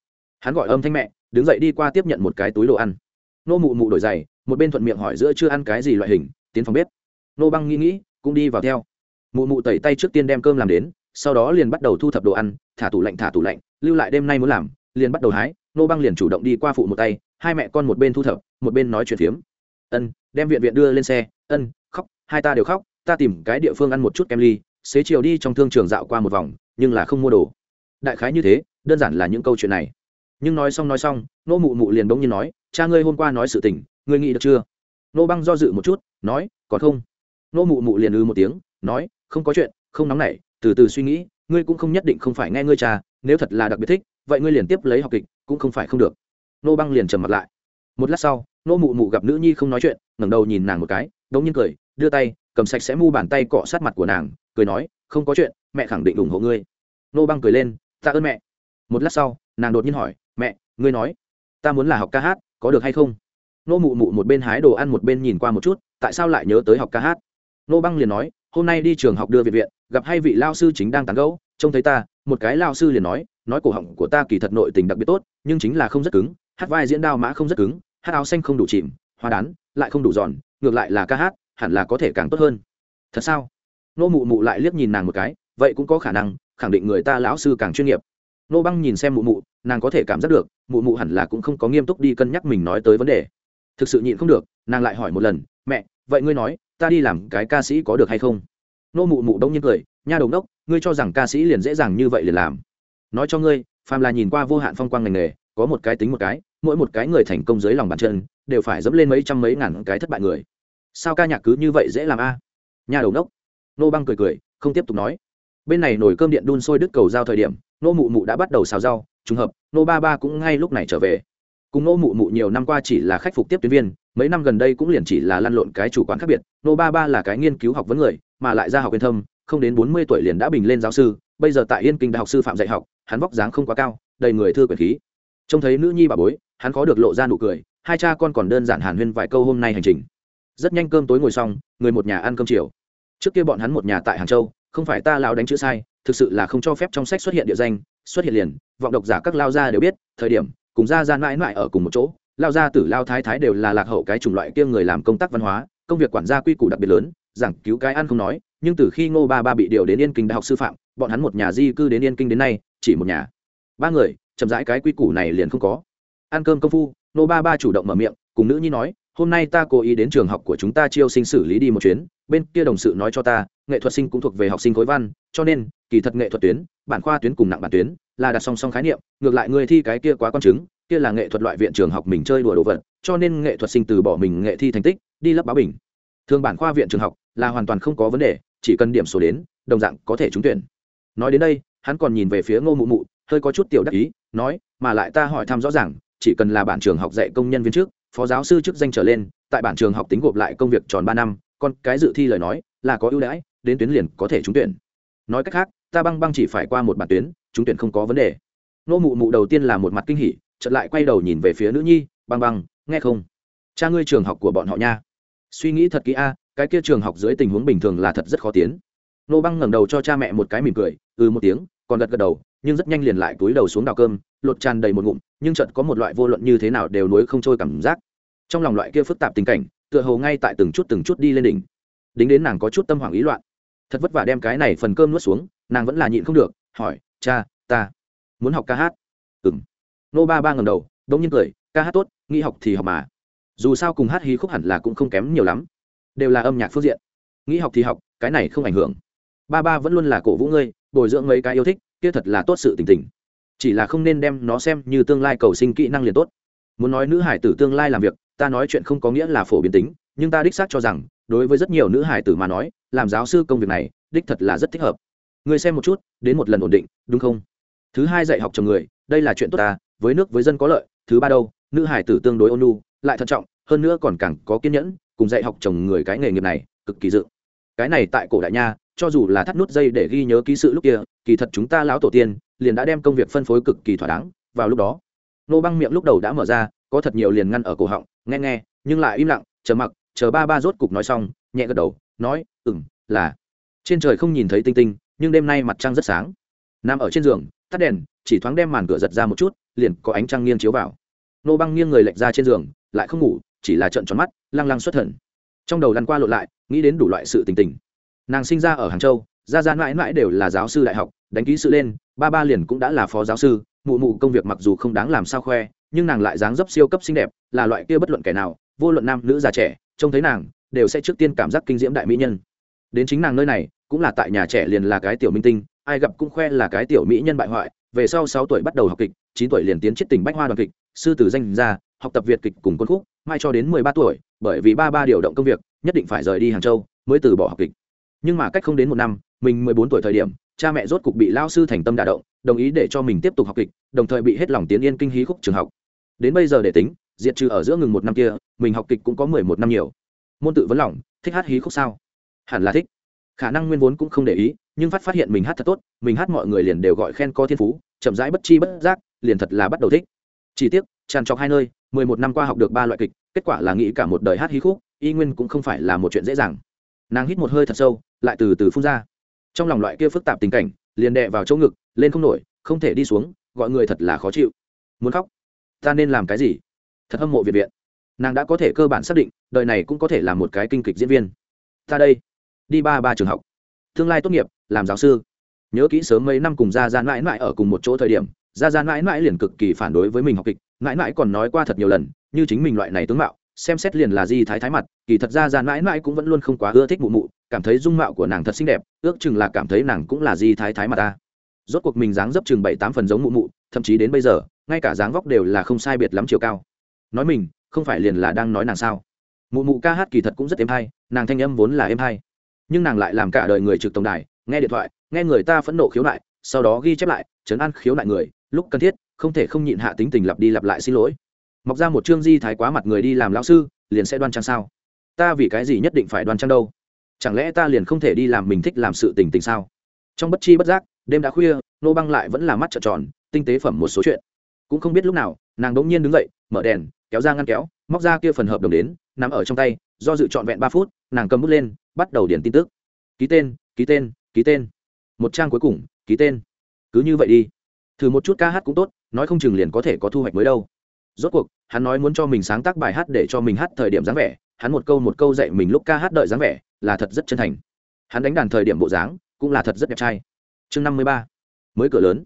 Hắn gọi âm thanh mẹ đứng dậy đi qua tiếp nhận một cái túi đồ ăn. Nô mụ mụ đổi giày, một bên thuận miệng hỏi giữa chưa ăn cái gì loại hình, tiến phòng bếp. Nô băng nghĩ nghĩ, cũng đi vào theo. Mụ mụ tẩy tay trước tiên đem cơm làm đến, sau đó liền bắt đầu thu thập đồ ăn, thả tủ lạnh thả tủ lạnh, lưu lại đêm nay muốn làm, liền bắt đầu hái. Nô băng liền chủ động đi qua phụ một tay, hai mẹ con một bên thu thập, một bên nói chuyện phiếm. Ân, đem viện viện đưa lên xe. Ân, khóc, hai ta đều khóc, ta tìm cái địa phương ăn một chút kem ly, xế chiều đi trong thương trường dạo qua một vòng, nhưng là không mua đồ. Đại khái như thế, đơn giản là những câu chuyện này nhưng nói xong nói xong, nô mụ mụ liền bỗng nhiên nói, cha ngươi hôm qua nói sự tình, ngươi nghĩ được chưa? Nô băng do dự một chút, nói, còn không? Nô mụ mụ liền ư một tiếng, nói, không có chuyện, không nóng nảy, từ từ suy nghĩ, ngươi cũng không nhất định không phải nghe ngươi cha, nếu thật là đặc biệt thích, vậy ngươi liền tiếp lấy học kịch, cũng không phải không được. Nô băng liền trầm mặt lại. Một lát sau, nô mụ mụ gặp nữ nhi không nói chuyện, ngẩng đầu nhìn nàng một cái đống nhiên cười, đưa tay, cầm sạch sẽ mu bàn tay cọ sát mặt của nàng, cười nói, không có chuyện, mẹ khẳng định ủng hộ ngươi. Nô băng cười lên, tạ ơn mẹ. Một lát sau, nàng đột nhiên hỏi mẹ, ngươi nói, ta muốn là học ca hát, có được hay không? Nô mụ mụ một bên hái đồ ăn một bên nhìn qua một chút, tại sao lại nhớ tới học ca hát? Nô băng liền nói, hôm nay đi trường học đưa viện viện, gặp hai vị lao sư chính đang tán gẫu, trông thấy ta, một cái lao sư liền nói nói cổ họng của ta kỳ thật nội tình đặc biệt tốt, nhưng chính là không rất cứng, hát vai diễn đao mã không rất cứng, hát áo xanh không đủ chìm, hoa đán, lại không đủ giòn, ngược lại là ca hát, hẳn là có thể càng tốt hơn. Thật sao? Nô mụ mụ lại liếc nhìn nàng một cái, vậy cũng có khả năng, khẳng định người ta lão sư càng chuyên nghiệp. Nô băng nhìn xem mụ mụ nàng có thể cảm giác được, mụ mụ hẳn là cũng không có nghiêm túc đi cân nhắc mình nói tới vấn đề. Thực sự nhịn không được, nàng lại hỏi một lần, mẹ, vậy ngươi nói, ta đi làm cái ca sĩ có được hay không? Nô mụ mụ đông nhiên cười, nha đồng đốc, ngươi cho rằng ca sĩ liền dễ dàng như vậy liền làm. Nói cho ngươi, phàm là nhìn qua vô hạn phong quang ngành nghề, có một cái tính một cái, mỗi một cái người thành công dưới lòng bàn chân, đều phải dẫm lên mấy trăm mấy ngàn cái thất bại người. Sao ca nhạc cứ như vậy dễ làm a? Nhà đầu đốc. Nô băng cười cười, không tiếp tục nói. Bên này nồi cơm điện đun sôi đứt cầu giao thời điểm, nô mụ mụ đã bắt đầu xào rau trùng hợp nô ba ba cũng ngay lúc này trở về. Cùng nô mụ mụ nhiều năm qua chỉ là khách phục tiếp tuyến viên, mấy năm gần đây cũng liền chỉ là lăn lộn cái chủ quán khác biệt. Nô ba ba là cái nghiên cứu học vấn người, mà lại ra học yên thâm, không đến bốn mươi tuổi liền đã bình lên giáo sư, bây giờ tại yên kinh đại học sư phạm dạy học, hắn vóc dáng không quá cao, đầy người thư quyền khí. Trông thấy nữ nhi bà bối, hắn khó được lộ ra nụ cười, hai cha con còn đơn giản hàn huyên vài câu hôm nay hành trình. Rất nhanh cơm tối ngồi xong, người một nhà ăn cơm chiều. Trước kia bọn hắn một nhà tại hàng châu, không phải ta lao đánh chữ sai, thực sự là không cho phép trong sách xuất hiện địa danh xuất hiện liền, vọng độc giả các lao gia đều biết, thời điểm, cùng gia gian mãi mãi ở cùng một chỗ, lao gia tử, lao thái thái đều là lạc hậu cái chủng loại kia người làm công tác văn hóa, công việc quản gia quy củ đặc biệt lớn, giảng cứu cái ăn không nói, nhưng từ khi ngô ba ba bị điều đến yên kinh đại học sư phạm, bọn hắn một nhà di cư đến yên kinh đến nay, chỉ một nhà. Ba người, chậm rãi cái quy củ này liền không có. Ăn cơm công phu, ngô ba ba chủ động mở miệng, cùng nữ nhi nói, hôm nay ta cố ý đến trường học của chúng ta chiêu sinh xử lý đi một chuyến, bên kia đồng sự nói cho ta, nghệ thuật sinh cũng thuộc về học sinh khối văn cho nên, kỳ thật nghệ thuật tuyến, bản khoa tuyến cùng nặng bản tuyến là đặt song song khái niệm, ngược lại người thi cái kia quá quan chứng, kia là nghệ thuật loại viện trường học mình chơi đùa đồ vật, cho nên nghệ thuật sinh từ bỏ mình nghệ thi thành tích, đi lấp báo bình. Thường bản khoa viện trường học là hoàn toàn không có vấn đề, chỉ cần điểm số đến, đồng dạng có thể trúng tuyển. Nói đến đây, hắn còn nhìn về phía ngô mụ mụ, hơi có chút tiểu đắc ý, nói, mà lại ta hỏi thăm rõ ràng, chỉ cần là bản trường học dạy công nhân viên trước, phó giáo sư chức danh trở lên, tại bản trường học tính gộp lại công việc tròn ba năm, còn cái dự thi lời nói là có ưu đãi, đến tuyến liền có thể trúng tuyển nói cách khác, ta băng băng chỉ phải qua một bản tuyến, chúng tuyển không có vấn đề. Nô mụ mụ đầu tiên là một mặt kinh hỉ, chợt lại quay đầu nhìn về phía nữ nhi, băng băng, nghe không? Cha ngươi trường học của bọn họ nha. Suy nghĩ thật kỹ a, cái kia trường học dưới tình huống bình thường là thật rất khó tiến. Nô băng ngẩng đầu cho cha mẹ một cái mỉm cười ừ một tiếng, còn gật gật đầu, nhưng rất nhanh liền lại túi đầu xuống đào cơm, lột tràn đầy một ngụm, nhưng chợt có một loại vô luận như thế nào đều nuối không trôi cảm giác. Trong lòng loại kia phức tạp tình cảnh, tựa hồ ngay tại từng chút từng chút đi lên đỉnh. Đính đến nàng có chút tâm hoảng ý loạn thật vất vả đem cái này phần cơm nuốt xuống, nàng vẫn là nhịn không được, hỏi, cha, ta muốn học ca hát. Ừng nô ba ba ngầm đầu đ ỗ n g nhiên cười, ca hát tốt, nghĩ học thì học mà. Dù sao cùng hát hí khúc hẳn là cũng không kém nhiều lắm. Đều là âm nhạc phương diện. Nghĩ học thì học, cái này không ảnh hưởng. Ba ba vẫn luôn là cổ vũ ngươi, bồi dưỡng mấy cái yêu thích, kia thật là tốt sự tình tình. Chỉ là không nên đem nó xem như tương lai cầu sinh kỹ năng liền tốt. Muốn nói nữ hải tử tương lai làm việc, ta nói chuyện không có nghĩa là phổ biến tính, nhưng ta đích xác cho rằng, đối với rất nhiều nữ hải tử mà nói làm giáo sư công việc này, đích thật là rất thích hợp. Người xem một chút, đến một lần ổn định, đúng không? Thứ hai dạy học chồng người, đây là chuyện tốt ta, với nước với dân có lợi, thứ ba đâu, nữ hải tử tương đối ôn nhu, lại thận trọng, hơn nữa còn càng có kiên nhẫn, cùng dạy học chồng người cái nghề nghiệp này, cực kỳ dự cái này tại cổ đại nha, cho dù là thắt nút dây để ghi nhớ ký sự lúc kia, kỳ thật chúng ta lão tổ tiên, liền đã đem công việc phân phối cực kỳ thỏa đáng, vào lúc đó, nô băng miệng lúc đầu đã mở ra, có thật nhiều liền ngăn ở cổ họng, nghe nghe, nhưng lại im lặng, chờ mặc, chờ ba ba rốt cục nói xong, nhẹ gật đầu, nói Ừm, là. Trên trời không nhìn thấy tinh tinh nhưng đêm nay mặt trăng rất sáng. Nằm ở trên giường tắt đèn chỉ thoáng đem màn cửa giật ra một chút liền có ánh trăng nghiêng chiếu vào. Nô băng nghiêng người lệch ra trên giường lại không ngủ chỉ là trận tròn mắt lăng lăng xuất thần. Trong đầu lăn qua lộ lại nghĩ đến đủ loại sự tình tình. Nàng sinh ra ở hàng châu gia gia mãi mãi đều là giáo sư đại học đánh ký sự lên ba ba liền cũng đã là phó giáo sư mụ mụ công việc mặc dù không đáng làm sao khoe nhưng nàng lại dáng dấp siêu cấp xinh đẹp là loại kia bất luận kẻ nào vô luận nam nữ già trẻ trông thấy nàng đều sẽ trước tiên cảm giác kinh diễm đại mỹ nhân đến chính nàng nơi này, cũng là tại nhà trẻ liền là cái tiểu minh tinh, ai gặp cũng khoe là cái tiểu mỹ nhân bại hoại, về sau sáu tuổi bắt đầu học kịch, chín tuổi liền tiến chết tỉnh bách hoa đoàn kịch, sư tử danh ra, học tập việt kịch cùng quân khúc, mai cho đến mười ba tuổi, bởi vì ba ba điều động công việc, nhất định phải rời đi hàng châu, mới từ bỏ học kịch. Nhưng mà cách không đến một năm, mình mười bốn tuổi thời điểm, cha mẹ rốt cục bị lao sư thành tâm đả động, đồng ý để cho mình tiếp tục học kịch, đồng thời bị hết lòng tiến yên kinh hí khúc trường học. Đến bây giờ để tính, diệt trừ ở giữa ngừng một năm kia, mình học kịch cũng có mười một năm nhiều. Môn tự vấn lòng, thích hát hí khúc sao? Hẳn là thích. Khả năng nguyên vốn cũng không để ý, nhưng phát phát hiện mình hát thật tốt, mình hát mọi người liền đều gọi khen có thiên phú, chậm rãi bất chi bất giác, liền thật là bắt đầu thích. Chỉ tiếc, tràn trọc hai nơi, mười một năm qua học được ba loại kịch, kết quả là nghĩ cả một đời hát hí khúc, y nguyên cũng không phải là một chuyện dễ dàng. Nàng hít một hơi thật sâu, lại từ từ phun ra. Trong lòng loại kia phức tạp tình cảnh, liền đè vào chỗ ngực, lên không nổi, không thể đi xuống, gọi người thật là khó chịu. Muốn khóc? Ta nên làm cái gì? Thật hâm mộ việt viện. Nàng đã có thể cơ bản xác định, đời này cũng có thể là một cái kinh kịch diễn viên. Ta đây đi ba ba trường học. Tương lai tốt nghiệp, làm giáo sư. Nhớ kỹ sớm mấy năm cùng gia gian mãi mãi ở cùng một chỗ thời điểm, gia gian mãi mãi liền cực kỳ phản đối với mình học kịch mãi mãi còn nói qua thật nhiều lần, như chính mình loại này tướng mạo, xem xét liền là di thái thái mặt, kỳ thật ra gian mãi mãi cũng vẫn luôn không quá ưa thích mụ mụ, cảm thấy dung mạo của nàng thật xinh đẹp, ước chừng là cảm thấy nàng cũng là di thái thái mặt ta. Rốt cuộc mình dáng dấp chừng bảy tám phần giống mụ mụ, thậm chí đến bây giờ, ngay cả dáng vóc đều là không sai biệt lắm chiều cao. Nói mình, không phải liền là đang nói nàng sao. Mụ mụ ca hát kỳ thật cũng rất êm hay, nàng thanh âm vốn là êm hay nhưng nàng lại làm cả đời người trực tổng đài, nghe điện thoại, nghe người ta phẫn nộ khiếu nại, sau đó ghi chép lại chấn an khiếu nại người, lúc cần thiết, không thể không nhịn hạ tính tình lặp đi lặp lại xin lỗi. Mọc ra một chương di thái quá mặt người đi làm lão sư, liền sẽ đoan trang sao? Ta vì cái gì nhất định phải đoan trang đâu? Chẳng lẽ ta liền không thể đi làm mình thích làm sự tình tình sao? Trong bất chi bất giác, đêm đã khuya, nô băng lại vẫn là mắt trợn tròn, tinh tế phẩm một số chuyện. Cũng không biết lúc nào, nàng đỗng nhiên đứng dậy, mở đèn, kéo ra ngăn kéo, móc ra kia phần hợp đồng đến nằm ở trong tay, do dự trọn vẹn ba phút, nàng cầm bút lên bắt đầu điền tin tức. Ký tên ký tên ký tên. Một trang cuối cùng, ký tên. Cứ như vậy đi. Thử một chút ca hát cũng tốt, nói không chừng liền có thể có thu hoạch mới đâu. Rốt cuộc, hắn nói muốn cho mình sáng tác bài hát để cho mình hát thời điểm dáng vẻ, hắn một câu một câu dạy mình lúc ca hát đợi dáng vẻ, là thật rất chân thành. Hắn đánh đàn thời điểm bộ dáng, cũng là thật rất đẹp trai. Chương năm mươi ba. Mới cửa lớn.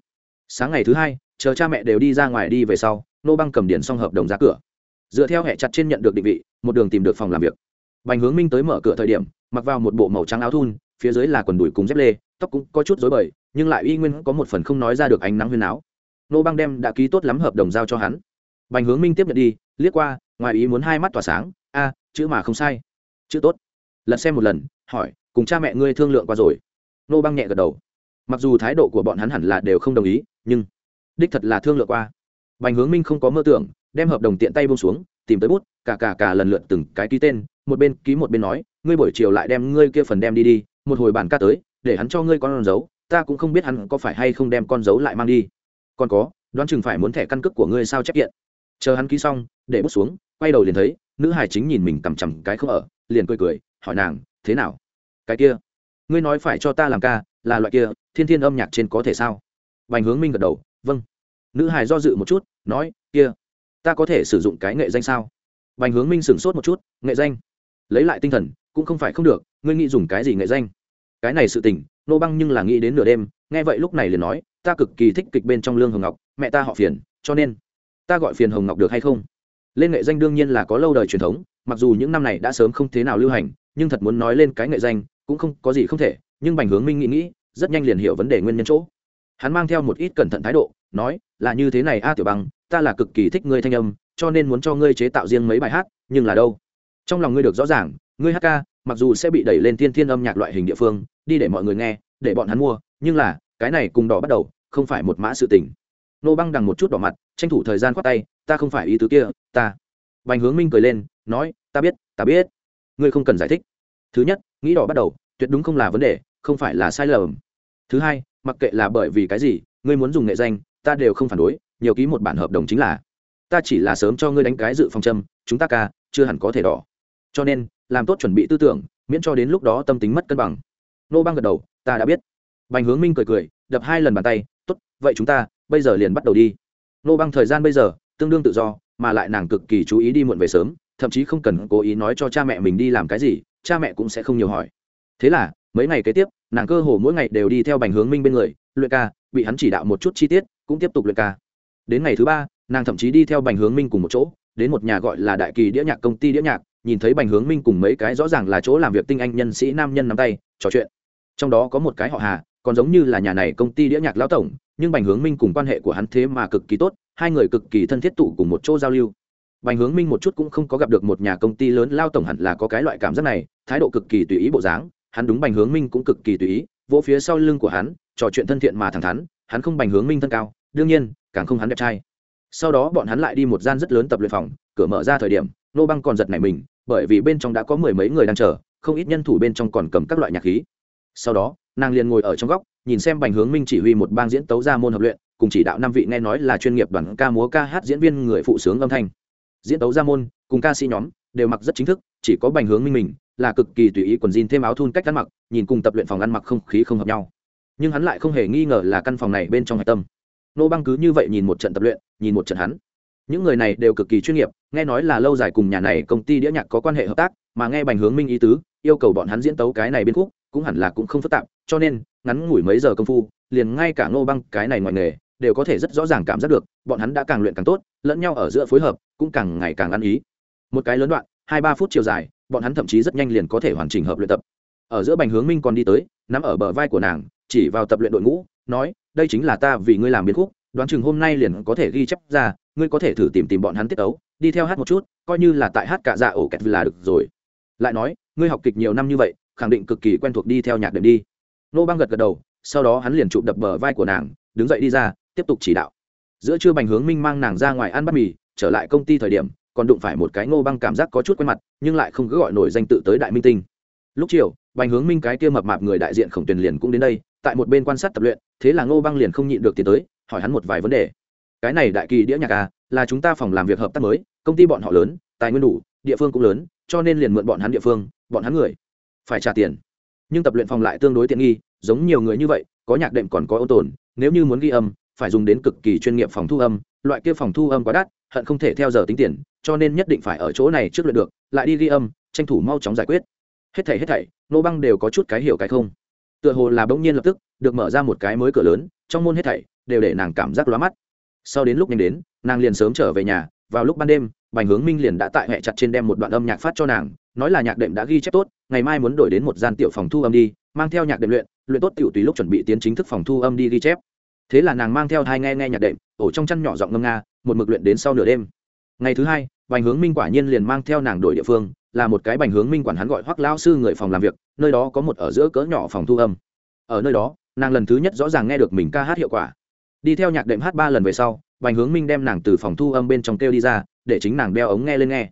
Sáng ngày thứ hai, chờ cha mẹ đều đi ra ngoài đi về sau, nô băng cầm điện xong hợp đồng ra cửa. Dựa theo hệ chặt trên nhận được định vị, một đường tìm được phòng làm việc bành hướng minh tới mở cửa thời điểm, mặc vào một bộ màu trắng áo thun, phía dưới là quần đùi cùng dép lê, tóc cũng có chút rối bời, nhưng lại y nguyên có một phần không nói ra được ánh nắng huyền áo. Nô băng đem đã ký tốt lắm hợp đồng giao cho hắn. Bành hướng minh tiếp nhận đi, liếc qua, ngoài ý muốn hai mắt tỏa sáng, a, chữ mà không sai. Chữ tốt. Lật xem một lần, hỏi, cùng cha mẹ ngươi thương lượng qua rồi? Nô băng nhẹ gật đầu. Mặc dù thái độ của bọn hắn hẳn là đều không đồng ý, nhưng đích thật là thương lượng qua. Bành hướng minh không có mơ tưởng, đem hợp đồng tiện tay bông xuống, tìm tới bút, cả cả cả lần lượt từng cái ký tên một bên ký một bên nói, ngươi buổi chiều lại đem ngươi kia phần đem đi đi, một hồi bản ca tới, để hắn cho ngươi con dấu, ta cũng không biết hắn có phải hay không đem con dấu lại mang đi. Còn có, đoán chừng phải muốn thẻ căn cước của ngươi sao chép kiện. Chờ hắn ký xong, để bút xuống, quay đầu liền thấy, nữ hải chính nhìn mình cằm chằm cái không ở, liền cười cười, hỏi nàng, thế nào? Cái kia, ngươi nói phải cho ta làm ca, là loại kia, thiên thiên âm nhạc trên có thể sao? Bành hướng minh gật đầu vâng. Nữ hải do dự một chút, nói, kia, ta có thể sử dụng cái nghệ danh sao? Bành hướng minh sửng sốt một chút, nghệ danh? Lấy lại tinh thần cũng không phải không được ngươi nghĩ dùng cái gì nghệ danh? Cái này sự tình nô băng nhưng là nghĩ đến nửa đêm nghe vậy lúc này liền nói ta cực kỳ thích kịch bên trong lương hồng ngọc mẹ ta họ phiền cho nên ta gọi phiền hồng ngọc được hay không? Lên nghệ danh đương nhiên là có lâu đời truyền thống mặc dù những năm này đã sớm không thế nào lưu hành nhưng thật muốn nói lên cái nghệ danh cũng không có gì không thể nhưng bành hướng minh nghĩ nghĩ rất nhanh liền hiểu vấn đề nguyên nhân chỗ. Hắn mang theo một ít cẩn thận thái độ nói là như thế này a tiểu băng, ta là cực kỳ thích ngươi thanh âm cho nên muốn cho ngươi chế tạo riêng mấy bài hát nhưng là đâu? Trong lòng ngươi được rõ ràng, ngươi hát ca, mặc dù sẽ bị đẩy lên thiên thiên âm nhạc loại hình địa phương, đi để mọi người nghe, để bọn hắn mua, nhưng là, cái này cùng đỏ bắt đầu, không phải một mã sự tình. Nô băng đằng một chút đỏ mặt, tranh thủ thời gian khoát tay, ta không phải ý tứ kia, ta. Bành hướng minh cười lên, nói, ta biết ta biết. Ngươi không cần giải thích. Thứ nhất, nghĩ đỏ bắt đầu, tuyệt đúng không là vấn đề, không phải là sai lầm. Thứ hai, mặc kệ là bởi vì cái gì, ngươi muốn dùng nghệ danh, ta đều không phản đối, nhiều ký một bản hợp đồng chính là. Ta chỉ là sớm cho ngươi đánh cái dự phòng châm, chúng ta ca, chưa hẳn có thể đỏ cho nên, làm tốt chuẩn bị tư tưởng, miễn cho đến lúc đó tâm tính mất cân bằng. Nô băng gật đầu, ta đã biết. Bành hướng minh cười cười, đập hai lần bàn tay, tốt, vậy chúng ta bây giờ liền bắt đầu đi. Nô băng thời gian bây giờ tương đương tự do, mà lại nàng cực kỳ chú ý đi muộn về sớm, thậm chí không cần cố ý nói cho cha mẹ mình đi làm cái gì, cha mẹ cũng sẽ không nhiều hỏi. Thế là, mấy ngày kế tiếp, nàng cơ hồ mỗi ngày đều đi theo bành hướng minh bên người, luyện ca, bị hắn chỉ đạo một chút chi tiết, cũng tiếp tục luyện ca. Đến ngày thứ ba, nàng thậm chí đi theo bành hướng minh cùng một chỗ, đến một nhà gọi là đại kỳ đĩa nhạc công ty đĩa nhạc nhìn thấy bành hướng minh cùng mấy cái rõ ràng là chỗ làm việc tinh anh nhân sĩ nam nhân nắm tay, trò chuyện. Trong đó có một cái họ hà, còn giống như là nhà này công ty đĩa nhạc lão tổng, nhưng bành hướng minh cùng quan hệ của hắn thế mà cực kỳ tốt, hai người cực kỳ thân thiết tụ cùng một chỗ giao lưu. Bành hướng minh một chút cũng không có gặp được một nhà công ty lớn lao tổng hẳn là có cái loại cảm giác này, thái độ cực kỳ tùy ý bộ dáng, hắn đúng bành hướng minh cũng cực kỳ tùy ý, vỗ phía sau lưng của hắn, trò chuyện thân thiện mà thẳng thắn, hắn không bành hướng minh thân cao, đương nhiên, càng không hắn đẹp trai. Sau đó bọn hắn lại đi một gian rất lớn tập luyện phòng, cửa mở ra thời điểm, nô băng còn giật nảy mình bởi vì bên trong đã có mười mấy người đang chờ, không ít nhân thủ bên trong còn cầm các loại nhạc khí. Sau đó, nàng liền ngồi ở trong góc, nhìn xem bành hướng minh chỉ huy một bang diễn tấu ra môn hợp luyện, cùng chỉ đạo năm vị nghe nói là chuyên nghiệp đoàn ca múa ca hát diễn viên người phụ sướng âm thanh. Diễn tấu ra môn, cùng ca sĩ nhóm, đều mặc rất chính thức, chỉ có bành hướng minh mình, là cực kỳ tùy ý quần jean thêm áo thun cách ăn mặc, nhìn cùng tập luyện phòng ăn mặc không khí không hợp nhau. Nhưng hắn lại không hề nghi ngờ là căn phòng này bên trong hạch tâm. Nô băng cứ như vậy nhìn một trận tập luyện, nhìn một trận hắn những người này đều cực kỳ chuyên nghiệp, nghe nói là lâu dài cùng nhà này công ty đĩa nhạc có quan hệ hợp tác, mà nghe bành hướng minh ý tứ, yêu cầu bọn hắn diễn tấu cái này biên khúc, cũng hẳn là cũng không phức tạp, cho nên, ngắn ngủi mấy giờ công phu, liền ngay cả ngô băng, cái này ngoài nghề, đều có thể rất rõ ràng cảm giác được, bọn hắn đã càng luyện càng tốt, lẫn nhau ở giữa phối hợp, cũng càng ngày càng ăn ý. Một cái lớn đoạn, hai ba phút chiều dài, bọn hắn thậm chí rất nhanh liền có thể hoàn chỉnh hợp luyện tập. Ở giữa bành hướng minh còn đi tới, nắm ở bờ vai của nàng, chỉ vào tập luyện đội ngũ, nói, đây chính là ta vì ngươi làm biến khúc đoán chừng hôm nay liền có thể ghi chép ra, ngươi có thể thử tìm tìm bọn hắn tiết ấu, đi theo hát một chút, coi như là tại hát cả dạ ổ kẹt là được rồi. Lại nói, ngươi học kịch nhiều năm như vậy, khẳng định cực kỳ quen thuộc đi theo nhạc đệm đi. Nô băng gật gật đầu, sau đó hắn liền chụp đập bờ vai của nàng, đứng dậy đi ra, tiếp tục chỉ đạo. Giữa trưa bành hướng minh mang nàng ra ngoài ăn bát mì, trở lại công ty thời điểm, còn đụng phải một cái ngô băng cảm giác có chút quen mặt, nhưng lại không cứ gọi nổi danh tự tới đại minh tinh. Lúc chiều, bành hướng minh cái kia mập mạp người đại diện khổng tuyền liền cũng đến đây, tại một bên quan sát tập luyện, thế là ngô băng liền không nhịn được tiến tới hỏi hắn một vài vấn đề. Cái này đại kỳ đĩa nhạc à là chúng ta phòng làm việc hợp tác mới, công ty bọn họ lớn, tài nguyên đủ, địa phương cũng lớn, cho nên liền mượn bọn hắn địa phương, bọn hắn người, phải trả tiền. Nhưng tập luyện phòng lại tương đối tiện nghi, giống nhiều người như vậy, có nhạc đệm còn có ô tồn, nếu như muốn ghi âm, phải dùng đến cực kỳ chuyên nghiệp phòng thu âm, loại kia phòng thu âm quá đắt, hận không thể theo giờ tính tiền, cho nên nhất định phải ở chỗ này trước luyện được, lại đi ghi âm, tranh thủ mau chóng giải quyết. Hết thảy hết thảy, nô băng đều có chút cái hiểu cái không. Tựa hồ là bỗng nhiên lập tức, được mở ra một cái mới cửa lớn, trong môn hết thảy đều để nàng cảm giác lóa mắt. Sau đến lúc nhanh đến, nàng liền sớm trở về nhà, vào lúc ban đêm, bành hướng minh liền đã tại hệ chặt trên đem một đoạn âm nhạc phát cho nàng, nói là nhạc đệm đã ghi chép tốt, ngày mai muốn đổi đến một gian tiểu phòng thu âm đi, mang theo nhạc đệm luyện luyện tốt tiểu tùy lúc chuẩn bị tiến chính thức phòng thu âm đi ghi chép. Thế là nàng mang theo thai nghe nghe nhạc đệm, ổ trong chăn nhỏ giọng ngâm nga, một mực luyện đến sau nửa đêm. Ngày thứ hai, bành hướng minh quả nhiên liền mang theo nàng đổi địa phương, là một cái bành hướng minh quản hắn gọi hoắc lao sư người phòng làm việc, nơi đó có một ở giữa cỡ nhỏ phòng thu âm. Ở nơi đó, nàng lần thứ nhất rõ ràng nghe được mình ca hát hiệu quả đi theo nhạc đệm hát ba lần về sau, bành hướng minh đem nàng từ phòng thu âm bên trong kêu đi ra, để chính nàng đeo ống nghe lên nghe.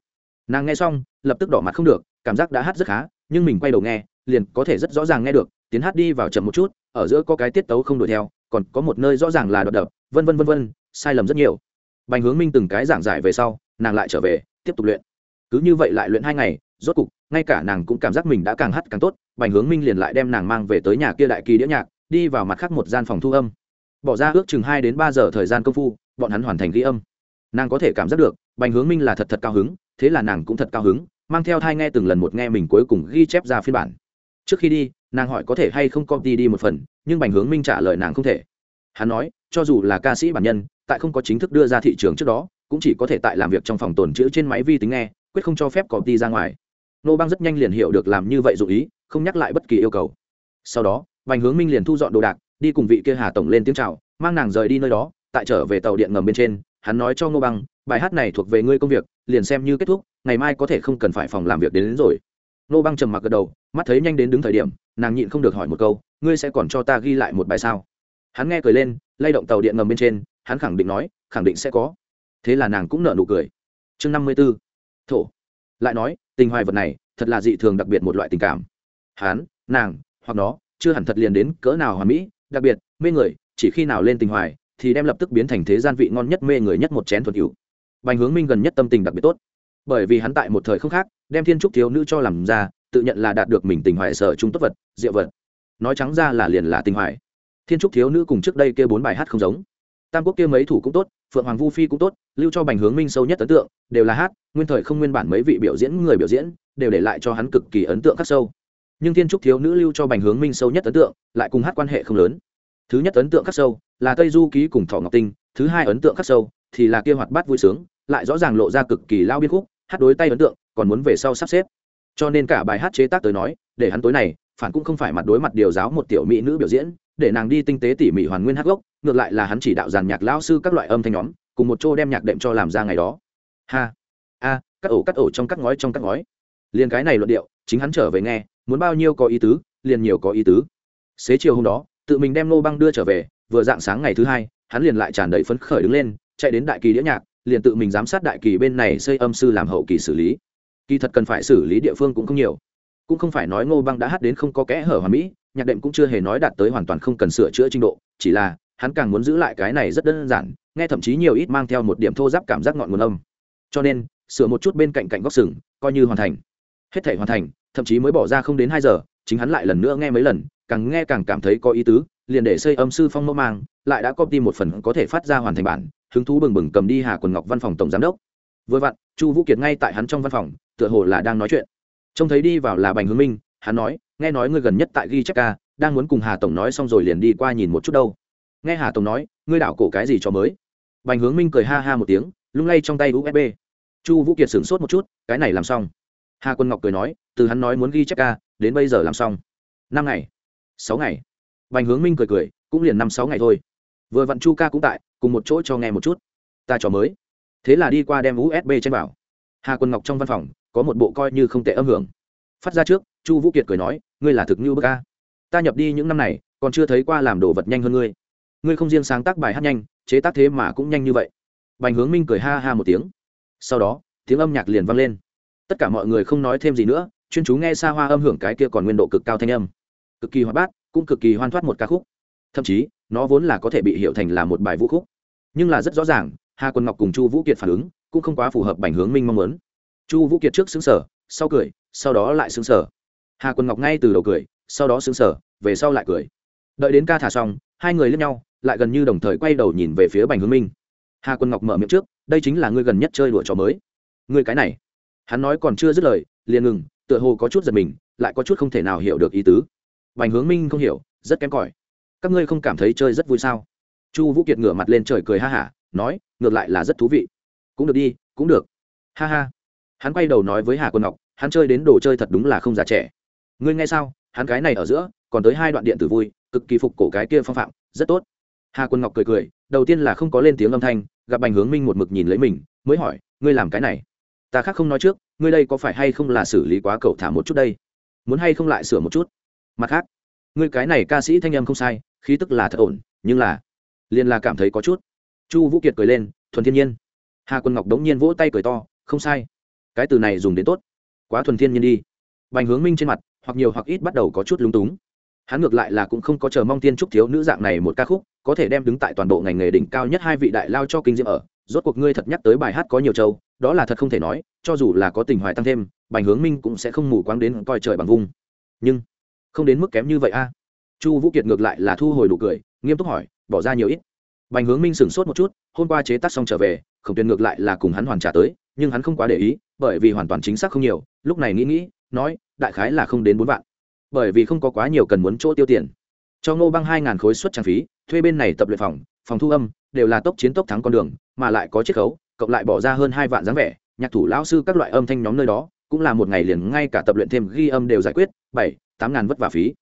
Nàng nghe xong, lập tức đỏ mặt không được, cảm giác đã hát rất khá, nhưng mình quay đầu nghe, liền có thể rất rõ ràng nghe được, tiến hát đi vào chậm một chút, ở giữa có cái tiết tấu không đuổi theo, còn có một nơi rõ ràng là đập đập, vân vân vân vân, sai lầm rất nhiều. Bành hướng minh từng cái giảng giải về sau, nàng lại trở về, tiếp tục luyện. Cứ như vậy lại luyện hai ngày, rốt cục, ngay cả nàng cũng cảm giác mình đã càng hát càng tốt, bành hướng minh liền lại đem nàng mang về tới nhà kia đại kỳ đĩa nhạc, đi vào mặt khác một gian phòng thu âm bỏ ra ước chừng hai đến ba giờ thời gian công phu, bọn hắn hoàn thành ghi âm. Nàng có thể cảm giác được, bành hướng minh là thật thật cao hứng, thế là nàng cũng thật cao hứng, mang theo thai nghe từng lần một nghe mình cuối cùng ghi chép ra phiên bản. Trước khi đi, nàng hỏi có thể hay không copy đi một phần, nhưng bành hướng minh trả lời nàng không thể. Hắn nói, cho dù là ca sĩ bản nhân, tại không có chính thức đưa ra thị trường trước đó, cũng chỉ có thể tại làm việc trong phòng tồn chữ trên máy vi tính nghe, quyết không cho phép copy ra ngoài. Nô bang rất nhanh liền hiểu được làm như vậy dụ ý, không nhắc lại bất kỳ yêu cầu. Sau đó, bành hướng minh liền thu dọn đồ đạc đi cùng vị kia hà tổng lên tiếng chào mang nàng rời đi nơi đó tại trở về tàu điện ngầm bên trên hắn nói cho ngô băng bài hát này thuộc về ngươi công việc liền xem như kết thúc ngày mai có thể không cần phải phòng làm việc đến, đến rồi. Ngô băng trầm mặc gật đầu mắt thấy nhanh đến đứng thời điểm nàng nhịn không được hỏi một câu ngươi sẽ còn cho ta ghi lại một bài sao? Hắn nghe cười lên lay động tàu điện ngầm bên trên hắn khẳng định nói khẳng định sẽ có. Thế là nàng cũng nợ nụ cười. Chương năm mươi b ố thổ. Lại nói tình hoài vật này thật là dị thường đặc biệt một loại tình cảm. Hắn nàng hoặc nó chưa hẳn thật liền đến cỡ nào hoàn mỹ đặc biệt, mê người, chỉ khi nào lên tình hoài, thì đem lập tức biến thành thế gian vị ngon nhất mê người nhất một chén thuần cựu bành hướng minh gần nhất tâm tình đặc biệt tốt. Bởi vì hắn tại một thời không khác, đem thiên trúc thiếu nữ cho làm ra, tự nhận là đạt được mình tình hoài sở trung tốt vật, diệu vật. Nói trắng ra là liền là tình hoài. Thiên trúc thiếu nữ cùng trước đây kia bốn bài hát không giống. Tam quốc kia mấy thủ cũng tốt, phượng hoàng vu phi cũng tốt, lưu cho bành hướng minh sâu nhất ấn tượng, đều là hát, nguyên thời không nguyên bản mấy vị biểu diễn người biểu diễn, đều để lại cho hắn cực kỳ ấn tượng khắc sâu nhưng thiên trúc thiếu nữ lưu cho bành hướng minh sâu nhất ấn tượng, lại cùng hát quan hệ không lớn. Thứ nhất ấn tượng khắc sâu là tây du ký cùng thọ ngọc tinh, thứ hai ấn tượng khắc sâu thì là kia hoạt bát vui sướng, lại rõ ràng lộ ra cực kỳ lao biên khúc, hát đối tay ấn tượng còn muốn về sau sắp xếp. Cho nên cả bài hát chế tác tới nói, để hắn tối này, phản cũng không phải mặt đối mặt điều giáo một tiểu mỹ nữ biểu diễn, để nàng đi tinh tế tỉ mỉ hoàn nguyên hát gốc, ngược lại là hắn chỉ đạo giàn nhạc lão sư các loại âm thanh nhóm, cùng một chỗ đem nhạc đệm cho làm ra ngày đó. Ha, a, cắt ổ cắt ổ trong các ngói trong các ngói. Liền cái này luận điệu, chính hắn trở về nghe muốn bao nhiêu có ý tứ, liền nhiều có ý tứ. Xế chiều hôm đó, tự mình đem nô băng đưa trở về, vừa dạng sáng ngày thứ hai, hắn liền lại tràn đầy phấn khởi đứng lên, chạy đến đại kỳ đĩa nhạc, liền tự mình giám sát đại kỳ bên này xây âm sư làm hậu kỳ xử lý. Kỳ thật cần phải xử lý địa phương cũng không nhiều. Cũng không phải nói ngô băng đã hát đến không có kẽ hở hoàn mỹ, nhạc đệm cũng chưa hề nói đạt tới hoàn toàn không cần sửa chữa trình độ, chỉ là, hắn càng muốn giữ lại cái này rất đơn giản, nghe thậm chí nhiều ít mang theo một điểm thô giáp cảm giác ngọn nguồn âm. Cho nên, sửa một chút bên cạnh cạnh góc sừng, coi như hoàn thành. Hết thể hoàn thành thậm chí mới bỏ ra không đến hai giờ, chính hắn lại lần nữa nghe mấy lần, càng nghe càng cảm thấy có ý tứ, liền để xây âm sư phong mẫu mang, lại đã copy một phần có thể phát ra hoàn thành bản, hứng thú bừng bừng cầm đi hà quần ngọc văn phòng tổng giám đốc. Vừa vặn, chu vũ kiệt ngay tại hắn trong văn phòng, tựa hồ là đang nói chuyện. Trông thấy đi vào là bành hướng minh, hắn nói, nghe nói ngươi gần nhất tại ghi chép ca, đang muốn cùng hà tổng nói xong rồi liền đi qua nhìn một chút đâu. Nghe hà tổng nói, ngươi đảo cổ cái gì cho mới? Bành hướng minh cười ha ha một tiếng, lung lay trong tay usb chu vũ kiệt sửng sốt một chút, cái này làm xong. Hà quân ngọc cười nói từ hắn nói muốn ghi chép ca, đến bây giờ làm xong. Năm ngày. Sáu ngày. Bành hướng minh cười cười, cũng liền năm sáu ngày thôi. Vừa vặn chu ca cũng tại, cùng một chỗ cho nghe một chút. Ta trò mới. Thế là đi qua đem usb trên bảo. Hà quân ngọc trong văn phòng, có một bộ coi như không tệ âm hưởng. Phát ra trước, chu vũ kiệt cười nói, ngươi là thực như bức ca. Ta nhập đi những năm này, còn chưa thấy qua làm đồ vật nhanh hơn ngươi. Ngươi không riêng sáng tác bài hát nhanh, chế tác thế mà cũng nhanh như vậy. Bành hướng minh cười ha ha một tiếng. Sau đó, tiếng âm nhạc liền vang lên. Tất cả mọi người không nói thêm gì nữa chuyên chú nghe xa hoa âm hưởng cái kia còn nguyên độ cực cao thanh âm. Cực kỳ hoạt bát, cũng cực kỳ hoan thoát một ca khúc. Thậm chí, nó vốn là có thể bị hiểu thành là một bài vũ khúc. Nhưng là rất rõ ràng, hà quân ngọc cùng chu vũ kiệt phản ứng cũng không quá phù hợp bành hướng minh mong muốn. Chu vũ kiệt trước xứng sở sau cười, sau đó lại xứng sở hà quân ngọc ngay từ đầu cười, sau đó xứng sở về sau lại cười. Đợi đến ca thả xong, hai người lên nhau lại gần như đồng thời quay đầu nhìn về phía bành hướng minh. Hà quân ngọc mở miệng trước, đây chính là ngươi gần nhất chơi đùa trò mới. Ngươi cái này? Hắn nói còn chưa dứt lời, liền ngừng tựa hồ có chút giật mình, lại có chút không thể nào hiểu được ý tứ. Bành hướng minh không hiểu, rất kém cỏi. Các ngươi không cảm thấy chơi rất vui sao? Chu vũ kiệt ngửa mặt lên trời cười ha hả, nói, ngược lại là rất thú vị. Cũng được đi, cũng được. Ha ha. Hắn quay đầu nói với hà quân ngọc, hắn chơi đến đồ chơi thật đúng là không già trẻ. Ngươi nghe sao? Hắn cái này ở giữa, còn tới hai đoạn điện tử vui, cực kỳ phục cổ cái kia phong phạm, rất tốt. Hà quân ngọc cười cười, đầu tiên là không có lên tiếng âm thanh, gặp bành hướng minh một mực nhìn lấy mình, mới hỏi, ngươi làm cái này? Ta khác không nói trước ngươi đây có phải hay không là xử lý quá cậu thả một chút đây? Muốn hay không lại sửa một chút? Mặt khác, ngươi cái này ca sĩ thanh âm không sai, khí tức là thật ổn, nhưng là, liền là cảm thấy có chút. Chu vũ kiệt cười lên, thuần thiên nhiên. Hà quân ngọc đống nhiên vỗ tay cười to, không sai. Cái từ này dùng đến tốt. Quá thuần thiên nhiên đi. Bành hướng minh trên mặt, hoặc nhiều hoặc ít bắt đầu có chút lúng túng. Hắn ngược lại là cũng không có chờ mong tiên trúc thiếu nữ dạng này một ca khúc, có thể đem đứng tại toàn bộ ngành nghề đỉnh cao nhất hai vị đại lao cho kinh diễm ở. Rốt cuộc ngươi thật nhắc tới bài hát có nhiều châu đó là thật không thể nói, cho dù là có tình hoài tăng thêm, bành hướng minh cũng sẽ không mù quáng đến coi trời bằng vung nhưng, không đến mức kém như vậy a. Chu vũ kiệt ngược lại là thu hồi đủ cười, nghiêm túc hỏi, bỏ ra nhiều ít. Bành hướng minh sửng sốt một chút, hôm qua chế tác xong trở về, khổng tuyền ngược lại là cùng hắn hoàn trả tới, nhưng hắn không quá để ý, bởi vì hoàn toàn chính xác không nhiều, lúc này nghĩ nghĩ, nói, đại khái là không đến bốn vạn. Bởi vì không có quá nhiều cần muốn chỗ tiêu tiền. Cho ngô băng hai ngàn khối suất trang phí, thuê bên này tập luyện phòng phòng thu âm, đều là tốc chiến tốc thắng con đường, mà lại có chiết khấu cộng lại bỏ ra hơn hai vạn dáng vẻ, nhạc thủ lão sư các loại âm thanh nhóm nơi đó, cũng là một ngày liền ngay cả tập luyện thêm ghi âm đều giải quyết, bảy, tám ngàn vất vả phí.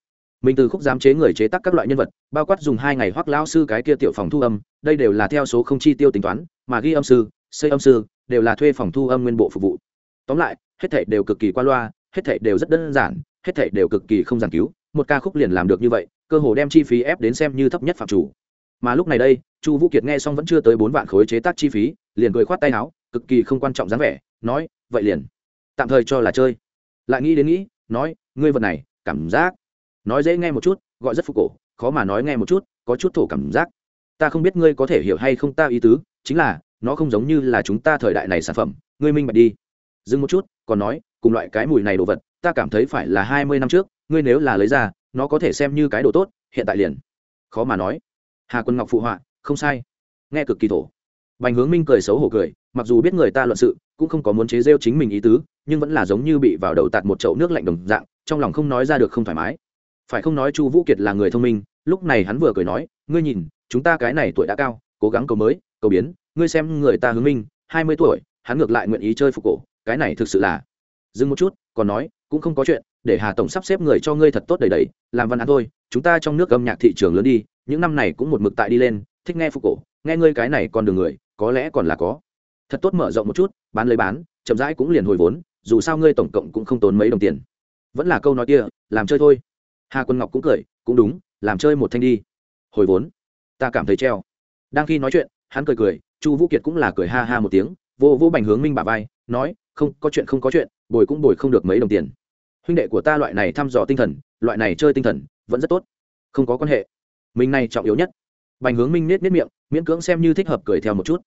Mình từ khúc giám chế người chế tác các loại nhân vật, bao quát dùng hai ngày hoác lão sư cái kia tiểu phòng thu âm, đây đều là theo số không chi tiêu tính toán, mà ghi âm sư, xây âm sư, đều là thuê phòng thu âm nguyên bộ phục vụ. Tóm lại, hết thảy đều cực kỳ qua loa, hết thảy đều rất đơn giản, hết thảy đều cực kỳ không giản cứu, một ca khúc liền làm được như vậy, cơ hồ đem chi phí ép đến xem như thấp nhất phạm chủ mà lúc này đây, chu vũ kiệt nghe xong vẫn chưa tới bốn vạn khối chế tác chi phí, liền cười khoát tay áo, cực kỳ không quan trọng dáng vẻ, nói, vậy liền, tạm thời cho là chơi. Lại nghĩ đến nghĩ, nói, ngươi vật này, cảm giác. Nói dễ nghe một chút, gọi rất phục cổ, khó mà nói nghe một chút, có chút thổ cảm giác. Ta không biết ngươi có thể hiểu hay không ta ý tứ, chính là, nó không giống như là chúng ta thời đại này sản phẩm, ngươi minh bạch đi. Dừng một chút, còn nói, cùng loại cái mùi này đồ vật, ta cảm thấy phải là hai mươi năm trước, ngươi nếu là lấy ra, nó có thể xem như cái đồ tốt, hiện tại liền. Khó mà nói hà quân ngọc phụ họa, không sai. Nghe cực kỳ thổ. Bành hướng minh cười xấu hổ cười, mặc dù biết người ta luận sự, cũng không có muốn chế rêu chính mình ý tứ, nhưng vẫn là giống như bị vào đầu tạt một chậu nước lạnh đồng dạng, trong lòng không nói ra được không thoải mái. Phải không nói chu vũ kiệt là người thông minh, lúc này hắn vừa cười nói, ngươi nhìn, chúng ta cái này tuổi đã cao, cố gắng cầu mới, cầu biến, ngươi xem người ta hướng minh, hai mươi tuổi, hắn ngược lại nguyện ý chơi phục cổ, cái này thực sự là dừng một chút, còn nói, cũng không có chuyện, để hà tổng sắp xếp người cho ngươi thật tốt đầy đầy, làm văn án thôi, chúng ta trong nước âm nhạc thị trường lớn đi những năm này cũng một mực tại đi lên, thích nghe phục cổ, nghe ngươi cái này còn đường người, có lẽ còn là có. Thật tốt mở rộng một chút, bán lấy bán, chậm rãi cũng liền hồi vốn, dù sao ngươi tổng cộng cũng không tốn mấy đồng tiền. Vẫn là câu nói kia, làm chơi thôi. Hà quân ngọc cũng cười, cũng đúng, làm chơi một thanh đi. Hồi vốn, ta cảm thấy treo. Đang khi nói chuyện, hắn cười cười, chu vũ kiệt cũng là cười ha ha một tiếng, vô vô bành hướng minh bà vai, nói, không, có chuyện không có chuyện, bồi cũng bồi không được mấy đồng tiền. Huynh đệ của ta loại này thăm dò tinh thần, loại này chơi tinh thần, vẫn rất tốt. Không có quan hệ mình này trọng yếu nhất. Bành hướng minh nết nết miệng, miễn cưỡng xem như thích hợp cười theo một chút.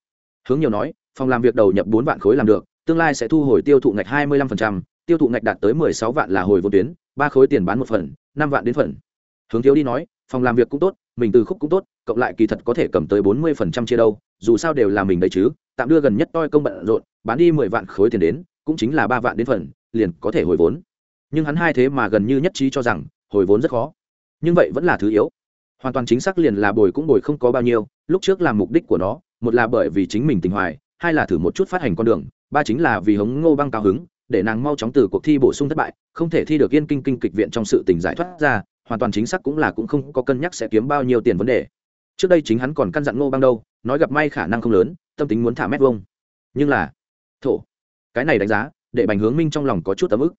Hướng nhiều nói, phòng làm việc đầu nhập bốn vạn khối làm được, tương lai sẽ thu hồi tiêu thụ ngạch hai mươi lăm phần trăm, tiêu thụ ngạch đạt tới mười sáu vạn là hồi vốn tuyến, ba khối tiền bán một phần, năm vạn đến phần. Hướng thiếu đi nói, phòng làm việc cũng tốt, mình từ khúc cũng tốt, cộng lại kỳ thật có thể cầm tới bốn mươi phần trăm chia đâu, dù sao đều là mình đấy chứ, tạm đưa gần nhất toi công bận rộn, bán đi mười vạn khối tiền đến, cũng chính là ba vạn đến phần, liền có thể hồi vốn. Nhưng hắn hai thế mà gần như nhất trí cho rằng, hồi vốn rất khó. Nhưng vậy vẫn là thứ yếu hoàn toàn chính xác liền là bồi cũng bồi không có bao nhiêu, lúc trước làm mục đích của nó, một là bởi vì chính mình tình hoài, hai là thử một chút phát hành con đường, ba chính là vì hống ngô băng cao hứng, để nàng mau chóng từ cuộc thi bổ sung thất bại, không thể thi được yên kinh kinh kịch viện trong sự tình giải thoát ra, hoàn toàn chính xác cũng là cũng không có cân nhắc sẽ kiếm bao nhiêu tiền vấn đề. Trước đây chính hắn còn căn dặn ngô băng đâu, nói gặp may khả năng không lớn, tâm tính muốn thả mét vông nhưng là, thổ, cái này đánh giá, để bành hướng minh trong lòng có chút tấm ức.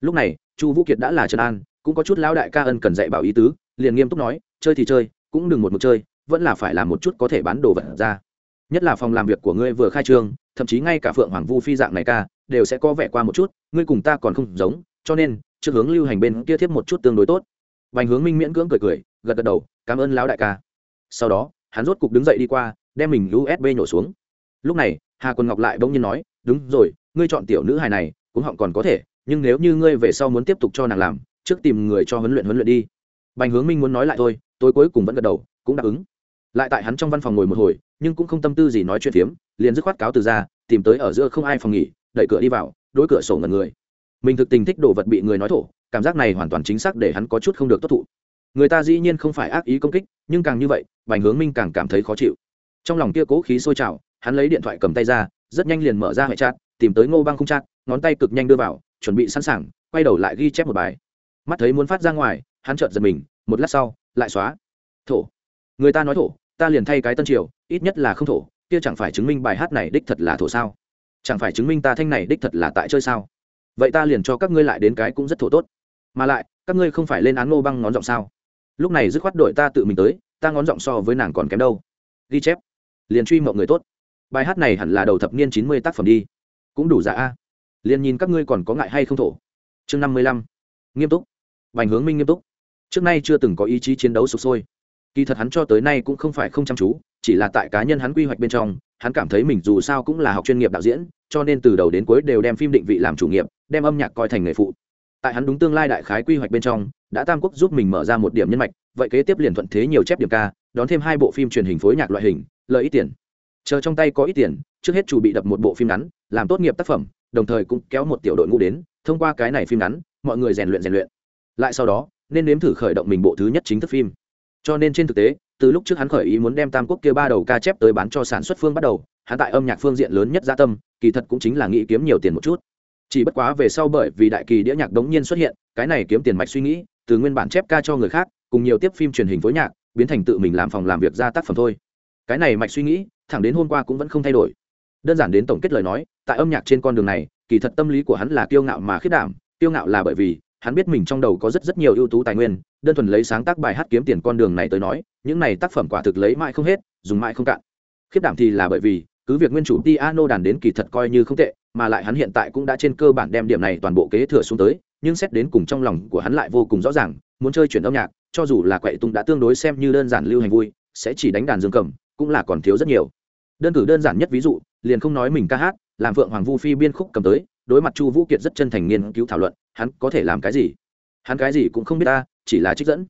Lúc này, chu vũ kiệt đã là trần an, cũng có chút lão đại ca ân cần dạy bảo ý tứ liền nghiêm túc nói, chơi thì chơi, cũng đừng một mực chơi, vẫn là phải làm một chút có thể bán đồ vật ra. Nhất là phòng làm việc của ngươi vừa khai trương, thậm chí ngay cả phượng hoàng vu phi dạng này ca, đều sẽ có vẻ qua một chút, ngươi cùng ta còn không giống, cho nên, trước hướng lưu hành bên kia thiếp một chút tương đối tốt. Vành hướng minh miễn cưỡng cười cười, gật gật đầu, cảm ơn lão đại ca. Sau đó, hắn rốt cục đứng dậy đi qua, đem mình usb nhổ xuống. Lúc này, hà quân ngọc lại bỗng nhiên nói, đúng rồi, ngươi chọn tiểu nữ hài này, cũng họng còn có thể, nhưng nếu như ngươi về sau muốn tiếp tục cho nàng làm, trước tìm người cho huấn luyện huấn luyện đi bành hướng minh muốn nói lại thôi tôi cuối cùng vẫn gật đầu, cũng đáp ứng. Lại tại hắn trong văn phòng ngồi một hồi, nhưng cũng không tâm tư gì nói chuyện phiếm, liền dứt khoát cáo từ ra, tìm tới ở giữa không ai phòng nghỉ, đẩy cửa đi vào, đối cửa sổ ngẩn người. Mình thực tình thích đồ vật bị người nói thổ, cảm giác này hoàn toàn chính xác để hắn có chút không được tốt thụ. Người ta dĩ nhiên không phải ác ý công kích, nhưng càng như vậy, bành hướng minh càng cảm thấy khó chịu. Trong lòng kia cố khí sôi trào, hắn lấy điện thoại cầm tay ra, rất nhanh liền mở ra hệ chat, tìm tới ngô băng không chat, ngón tay cực nhanh đưa vào, chuẩn bị sẵn sàng, quay đầu lại ghi chép một bài. Mắt thấy muốn phát ra ngoài hắn chợt giật mình, một lát sau, lại xóa. Thổ. Người ta nói thổ, ta liền thay cái tân triều, ít nhất là không thổ, kia chẳng phải chứng minh bài hát này đích thật là thổ sao? Chẳng phải chứng minh ta thanh này đích thật là tại chơi sao? Vậy ta liền cho các ngươi lại đến cái cũng rất thổ tốt. Mà lại, các ngươi không phải lên án ngô băng ngón giọng sao? Lúc này dứt khoát đội ta tự mình tới, ta ngón giọng so với nàng còn kém đâu. Ghi chép. Liền truy mộng người tốt. Bài hát này hẳn là đầu thập niên chín mươi tác phẩm đi. Cũng đủ giả a. Liền nhìn các ngươi còn có ngại hay không thổ. Chương năm mươi lăm. Nghiêm túc. Bành hướng minh nghiêm túc trước nay chưa từng có ý chí chiến đấu sụp sôi. Kỳ thật hắn cho tới nay cũng không phải không chăm chú, chỉ là tại cá nhân hắn quy hoạch bên trong, hắn cảm thấy mình dù sao cũng là học chuyên nghiệp đạo diễn, cho nên từ đầu đến cuối đều đem phim định vị làm chủ nghiệp, đem âm nhạc coi thành nghề phụ. Tại hắn đúng tương lai đại khái quy hoạch bên trong, đã tam quốc giúp mình mở ra một điểm nhân mạch, vậy kế tiếp liền thuận thế nhiều chép điểm ca, đón thêm hai bộ phim truyền hình phối nhạc loại hình, lợi ít tiền. Chờ trong tay có ít tiền, trước hết chủ bị đập một bộ phim ngắn, làm tốt nghiệp tác phẩm, đồng thời cũng kéo một tiểu đội ngũ đến, thông qua cái này phim ngắn, mọi người rèn luyện rèn luyện. Lại sau đó nên nếm thử khởi động mình bộ thứ nhất chính thức phim. Cho nên trên thực tế, từ lúc trước hắn khởi ý muốn đem tam quốc kia ba đầu ca chép tới bán cho sản xuất phương bắt đầu, hắn tại âm nhạc phương diện lớn nhất gia tâm, kỳ thật cũng chính là nghĩ kiếm nhiều tiền một chút. Chỉ bất quá về sau bởi vì đại kỳ đĩa nhạc đống nhiên xuất hiện, cái này kiếm tiền mạch suy nghĩ, từ nguyên bản chép ca cho người khác, cùng nhiều tiếp phim truyền hình phối nhạc, biến thành tự mình làm phòng làm việc ra tác phẩm thôi. Cái này mạch suy nghĩ, thẳng đến hôm qua cũng vẫn không thay đổi. Đơn giản đến tổng kết lời nói, tại âm nhạc trên con đường này, kỳ thật tâm lý của hắn là kiêu ngạo mà khiết đảm, kiêu ngạo là bởi vì hắn biết mình trong đầu có rất rất nhiều ưu tú tài nguyên, đơn thuần lấy sáng tác bài hát kiếm tiền con đường này tới nói, những này tác phẩm quả thực lấy mãi không hết, dùng mãi không cạn. Khiếp đảm thì là bởi vì, cứ việc nguyên chủ piano đàn đến kỳ thật coi như không tệ, mà lại hắn hiện tại cũng đã trên cơ bản đem điểm này toàn bộ kế thừa xuống tới, nhưng xét đến cùng trong lòng của hắn lại vô cùng rõ ràng, muốn chơi chuyển âm nhạc, cho dù là quậy tung đã tương đối xem như đơn giản lưu hành vui, sẽ chỉ đánh đàn dương cầm, cũng là còn thiếu rất nhiều. Đơn cử đơn giản nhất ví dụ, liền không nói mình ca hát, làm vượng hoàng vu phi biên khúc cầm tới đối mặt chu vũ kiệt rất chân thành nghiên cứu thảo luận, hắn có thể làm cái gì? Hắn cái gì cũng không biết ta, chỉ là trích dẫn.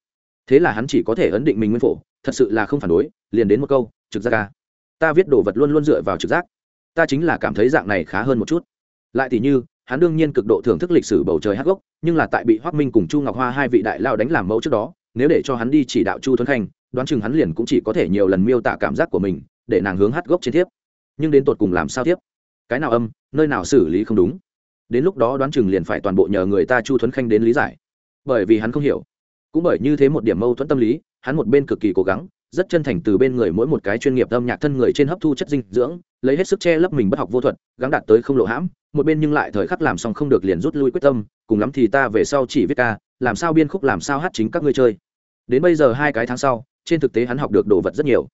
Thế là hắn chỉ có thể ấn định mình nguyên phổ, thật sự là không phản đối, liền đến một câu, trực giác ca ta viết đồ vật luôn luôn dựa vào trực giác. Ta chính là cảm thấy dạng này khá hơn một chút. Lại thì như, hắn đương nhiên cực độ thưởng thức lịch sử bầu trời hát gốc, nhưng là tại bị hoác minh cùng chu ngọc hoa hai vị đại lao đánh làm mẫu trước đó, nếu để cho hắn đi chỉ đạo chu thuấn khanh, đoán chừng hắn liền cũng chỉ có thể nhiều lần miêu tả cảm giác của mình, để nàng hướng hát gốc trên thiếp. Nhưng đến tột cùng làm sao tiếp cái nào âm, nơi nào xử lý không đúng? Đến lúc đó đoán chừng liền phải toàn bộ nhờ người ta chu thuấn khanh đến lý giải. Bởi vì hắn không hiểu. Cũng bởi như thế một điểm mâu thuẫn tâm lý, hắn một bên cực kỳ cố gắng, rất chân thành từ bên người mỗi một cái chuyên nghiệp âm nhạc thân người trên hấp thu chất dinh dưỡng, lấy hết sức che lấp mình bất học vô thuật, gắng đạt tới không lộ hãm, một bên nhưng lại thời khắc làm xong không được liền rút lui quyết tâm, cùng lắm thì ta về sau chỉ viết ca, làm sao biên khúc, làm sao hát chính các ngươi chơi. Đến bây giờ hai cái tháng sau, trên thực tế hắn học được đồ vật rất nhiều.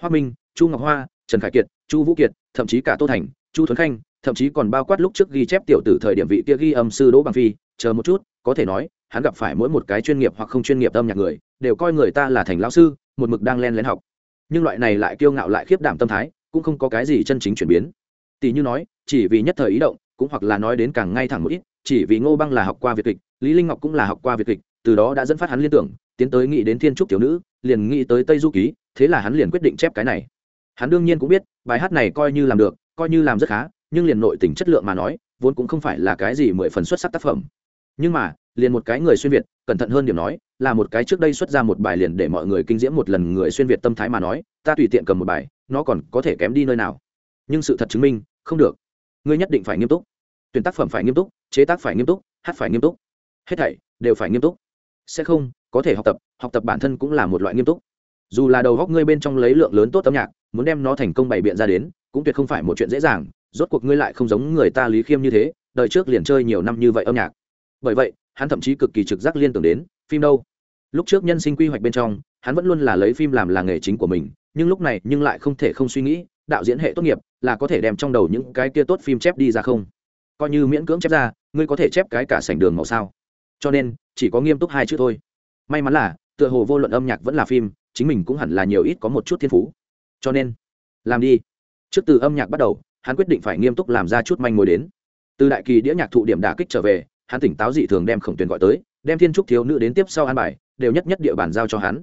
Hoa minh, chu ngọc hoa, trần khải kiệt, chu vũ kiệt, thậm chí cả tô thành, chu thuấn khanh thậm chí còn bao quát lúc trước ghi chép tiểu tử thời điểm vị kia ghi âm sư đỗ bằng phi. Chờ một chút, có thể nói, hắn gặp phải mỗi một cái chuyên nghiệp hoặc không chuyên nghiệp âm nhạc người, đều coi người ta là thành lão sư, một mực đang len lén học. Nhưng loại này lại kiêu ngạo lại khiếp đảm tâm thái, cũng không có cái gì chân chính chuyển biến. Tỷ như nói, chỉ vì nhất thời ý động, cũng hoặc là nói đến càng ngay thẳng một ít, chỉ vì ngô băng là học qua việt kịch, lý linh ngọc cũng là học qua việt kịch, từ đó đã dẫn phát hắn liên tưởng, tiến tới nghĩ đến thiên trúc tiểu nữ, liền nghĩ tới tây du ký, thế là hắn liền quyết định chép cái này. Hắn đương nhiên cũng biết, bài hát này coi như làm được, coi như làm rất khá nhưng liền nội tình chất lượng mà nói, vốn cũng không phải là cái gì mười phần xuất sắc tác phẩm. Nhưng mà, liền một cái người xuyên việt, cẩn thận hơn điểm nói, là một cái trước đây xuất ra một bài liền để mọi người kinh diễm một lần người xuyên việt tâm thái mà nói, ta tùy tiện cầm một bài, nó còn có thể kém đi nơi nào. Nhưng sự thật chứng minh, không được. Ngươi nhất định phải nghiêm túc. Tuyển tác phẩm phải nghiêm túc, chế tác phải nghiêm túc, hát phải nghiêm túc. Hết thảy đều phải nghiêm túc. Sẽ không, có thể học tập học tập bản thân cũng là một loại nghiêm túc. Dù là đầu góc ngươi bên trong lấy lượng lớn tốt âm nhạc, muốn đem nó thành công bày biện ra đến, cũng tuyệt không phải một chuyện dễ dàng rốt cuộc ngươi lại không giống người ta lý khiêm như thế, đời trước liền chơi nhiều năm như vậy âm nhạc. Bởi vậy, hắn thậm chí cực kỳ trực giác liên tưởng đến, phim đâu? Lúc trước nhân sinh quy hoạch bên trong, hắn vẫn luôn là lấy phim làm là nghề chính của mình, nhưng lúc này nhưng lại không thể không suy nghĩ, đạo diễn hệ tốt nghiệp, là có thể đem trong đầu những cái kia tốt phim chép đi ra không? Coi như miễn cưỡng chép ra, ngươi có thể chép cái cả sảnh đường màu sao? Cho nên, chỉ có nghiêm túc hai chữ thôi. May mắn là, tựa hồ vô luận âm nhạc vẫn là phim, chính mình cũng hẳn là nhiều ít có một chút thiên phú. Cho nên, làm đi. Trước từ âm nhạc bắt đầu hắn quyết định phải nghiêm túc làm ra chút manh mối đến. Từ đại kỳ đĩa nhạc thụ điểm đả kích trở về, hắn tỉnh táo dị thường đem khổng tuyền gọi tới, đem thiên trúc thiếu nữ đến tiếp sau an bài, đều nhất nhất địa bàn giao cho hắn.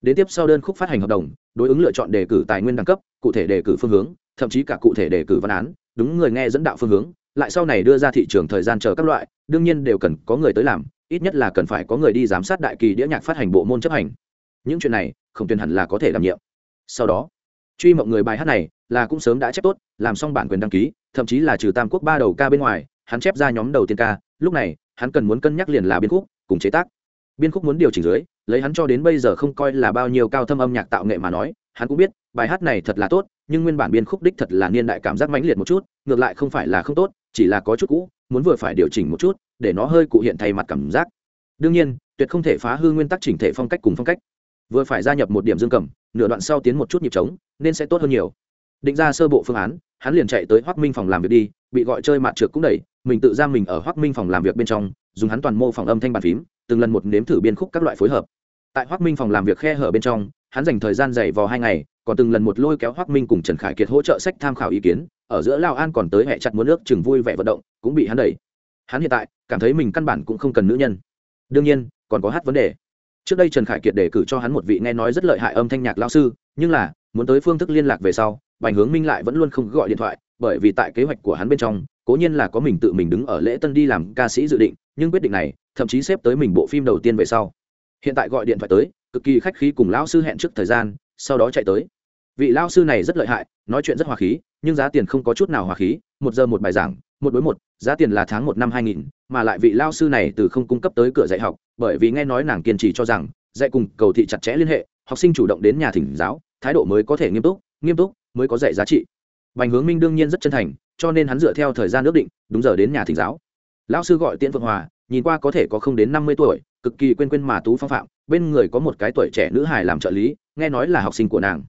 Đến tiếp sau đơn khúc phát hành hợp đồng, đối ứng lựa chọn đề cử tài nguyên đẳng cấp, cụ thể đề cử phương hướng, thậm chí cả cụ thể đề cử văn án, đúng người nghe dẫn đạo phương hướng, lại sau này đưa ra thị trường thời gian chờ các loại, đương nhiên đều cần có người tới làm, ít nhất là cần phải có người đi giám sát đại kỳ đĩa nhạc phát hành bộ môn chấp hành. Những chuyện này, Khổng tuyên hẳn là có thể đảm nhiệm. Sau đó truy mộng người bài hát này là cũng sớm đã chép tốt, làm xong bản quyền đăng ký, thậm chí là trừ tam quốc ba đầu ca bên ngoài, hắn chép ra nhóm đầu tiên ca, lúc này, hắn cần muốn cân nhắc liền là biên khúc, cùng chế tác. Biên khúc muốn điều chỉnh dưới, lấy hắn cho đến bây giờ không coi là bao nhiêu cao thâm âm nhạc tạo nghệ mà nói, hắn cũng biết, bài hát này thật là tốt, nhưng nguyên bản biên khúc đích thật là niên đại cảm giác mãnh liệt một chút, ngược lại không phải là không tốt, chỉ là có chút cũ, muốn vừa phải điều chỉnh một chút, để nó hơi cụ hiện thay mặt cảm giác. Đương nhiên, tuyệt không thể phá hư nguyên tắc chỉnh thể phong cách cùng phong cách vừa phải gia nhập một điểm dương cầm, nửa đoạn sau tiến một chút nhịp trống, nên sẽ tốt hơn nhiều. Định ra sơ bộ phương án, hắn liền chạy tới hoác minh phòng làm việc đi, bị gọi chơi mạt trượt cũng đẩy, mình tự giam mình ở hoác minh phòng làm việc bên trong, dùng hắn toàn mô phòng âm thanh bàn phím, từng lần một nếm thử biên khúc các loại phối hợp. Tại hoác minh phòng làm việc khe hở bên trong, hắn dành thời gian dày vò hai ngày, còn từng lần một lôi kéo hoác minh cùng trần khải kiệt hỗ trợ sách tham khảo ý kiến, ở giữa lao an còn tới hẹ chặt muốn nước chừng vui vẻ vận động, cũng bị hắn đẩy. Hắn hiện tại cảm thấy mình căn bản cũng không cần nữ nhân. Đương nhiên, còn có hát vấn đề trước đây trần khải kiệt đề cử cho hắn một vị nghe nói rất lợi hại âm thanh nhạc lao sư, nhưng là, muốn tới phương thức liên lạc về sau, bành hướng minh lại vẫn luôn không gọi điện thoại, bởi vì tại kế hoạch của hắn bên trong, cố nhiên là có mình tự mình đứng ở lễ tân đi làm ca sĩ dự định, nhưng quyết định này, thậm chí xếp tới mình bộ phim đầu tiên về sau. Hiện tại gọi điện thoại tới, cực kỳ khách khí cùng lão sư hẹn trước thời gian, sau đó chạy tới. Vị lão sư này rất lợi hại, nói chuyện rất hòa khí, nhưng giá tiền không có chút nào hòa khí, một giờ một bài giảng một đối một, giá tiền là tháng một năm hai nghìn, mà lại vị lao sư này từ không cung cấp tới cửa dạy học, bởi vì nghe nói nàng kiên trì cho rằng, dạy cùng cầu thị chặt chẽ liên hệ, học sinh chủ động đến nhà thỉnh giáo, thái độ mới có thể nghiêm túc nghiêm túc mới có dạy giá trị. Bành hướng minh đương nhiên rất chân thành, cho nên hắn dựa theo thời gian ước định, đúng giờ đến nhà thỉnh giáo. Lão sư gọi tiễn phượng hòa, nhìn qua có thể có không đến năm mươi tuổi, cực kỳ quên quên mà tú phong phạm, bên người có một cái tuổi trẻ nữ hài làm trợ lý, nghe nói là học sinh của nàng.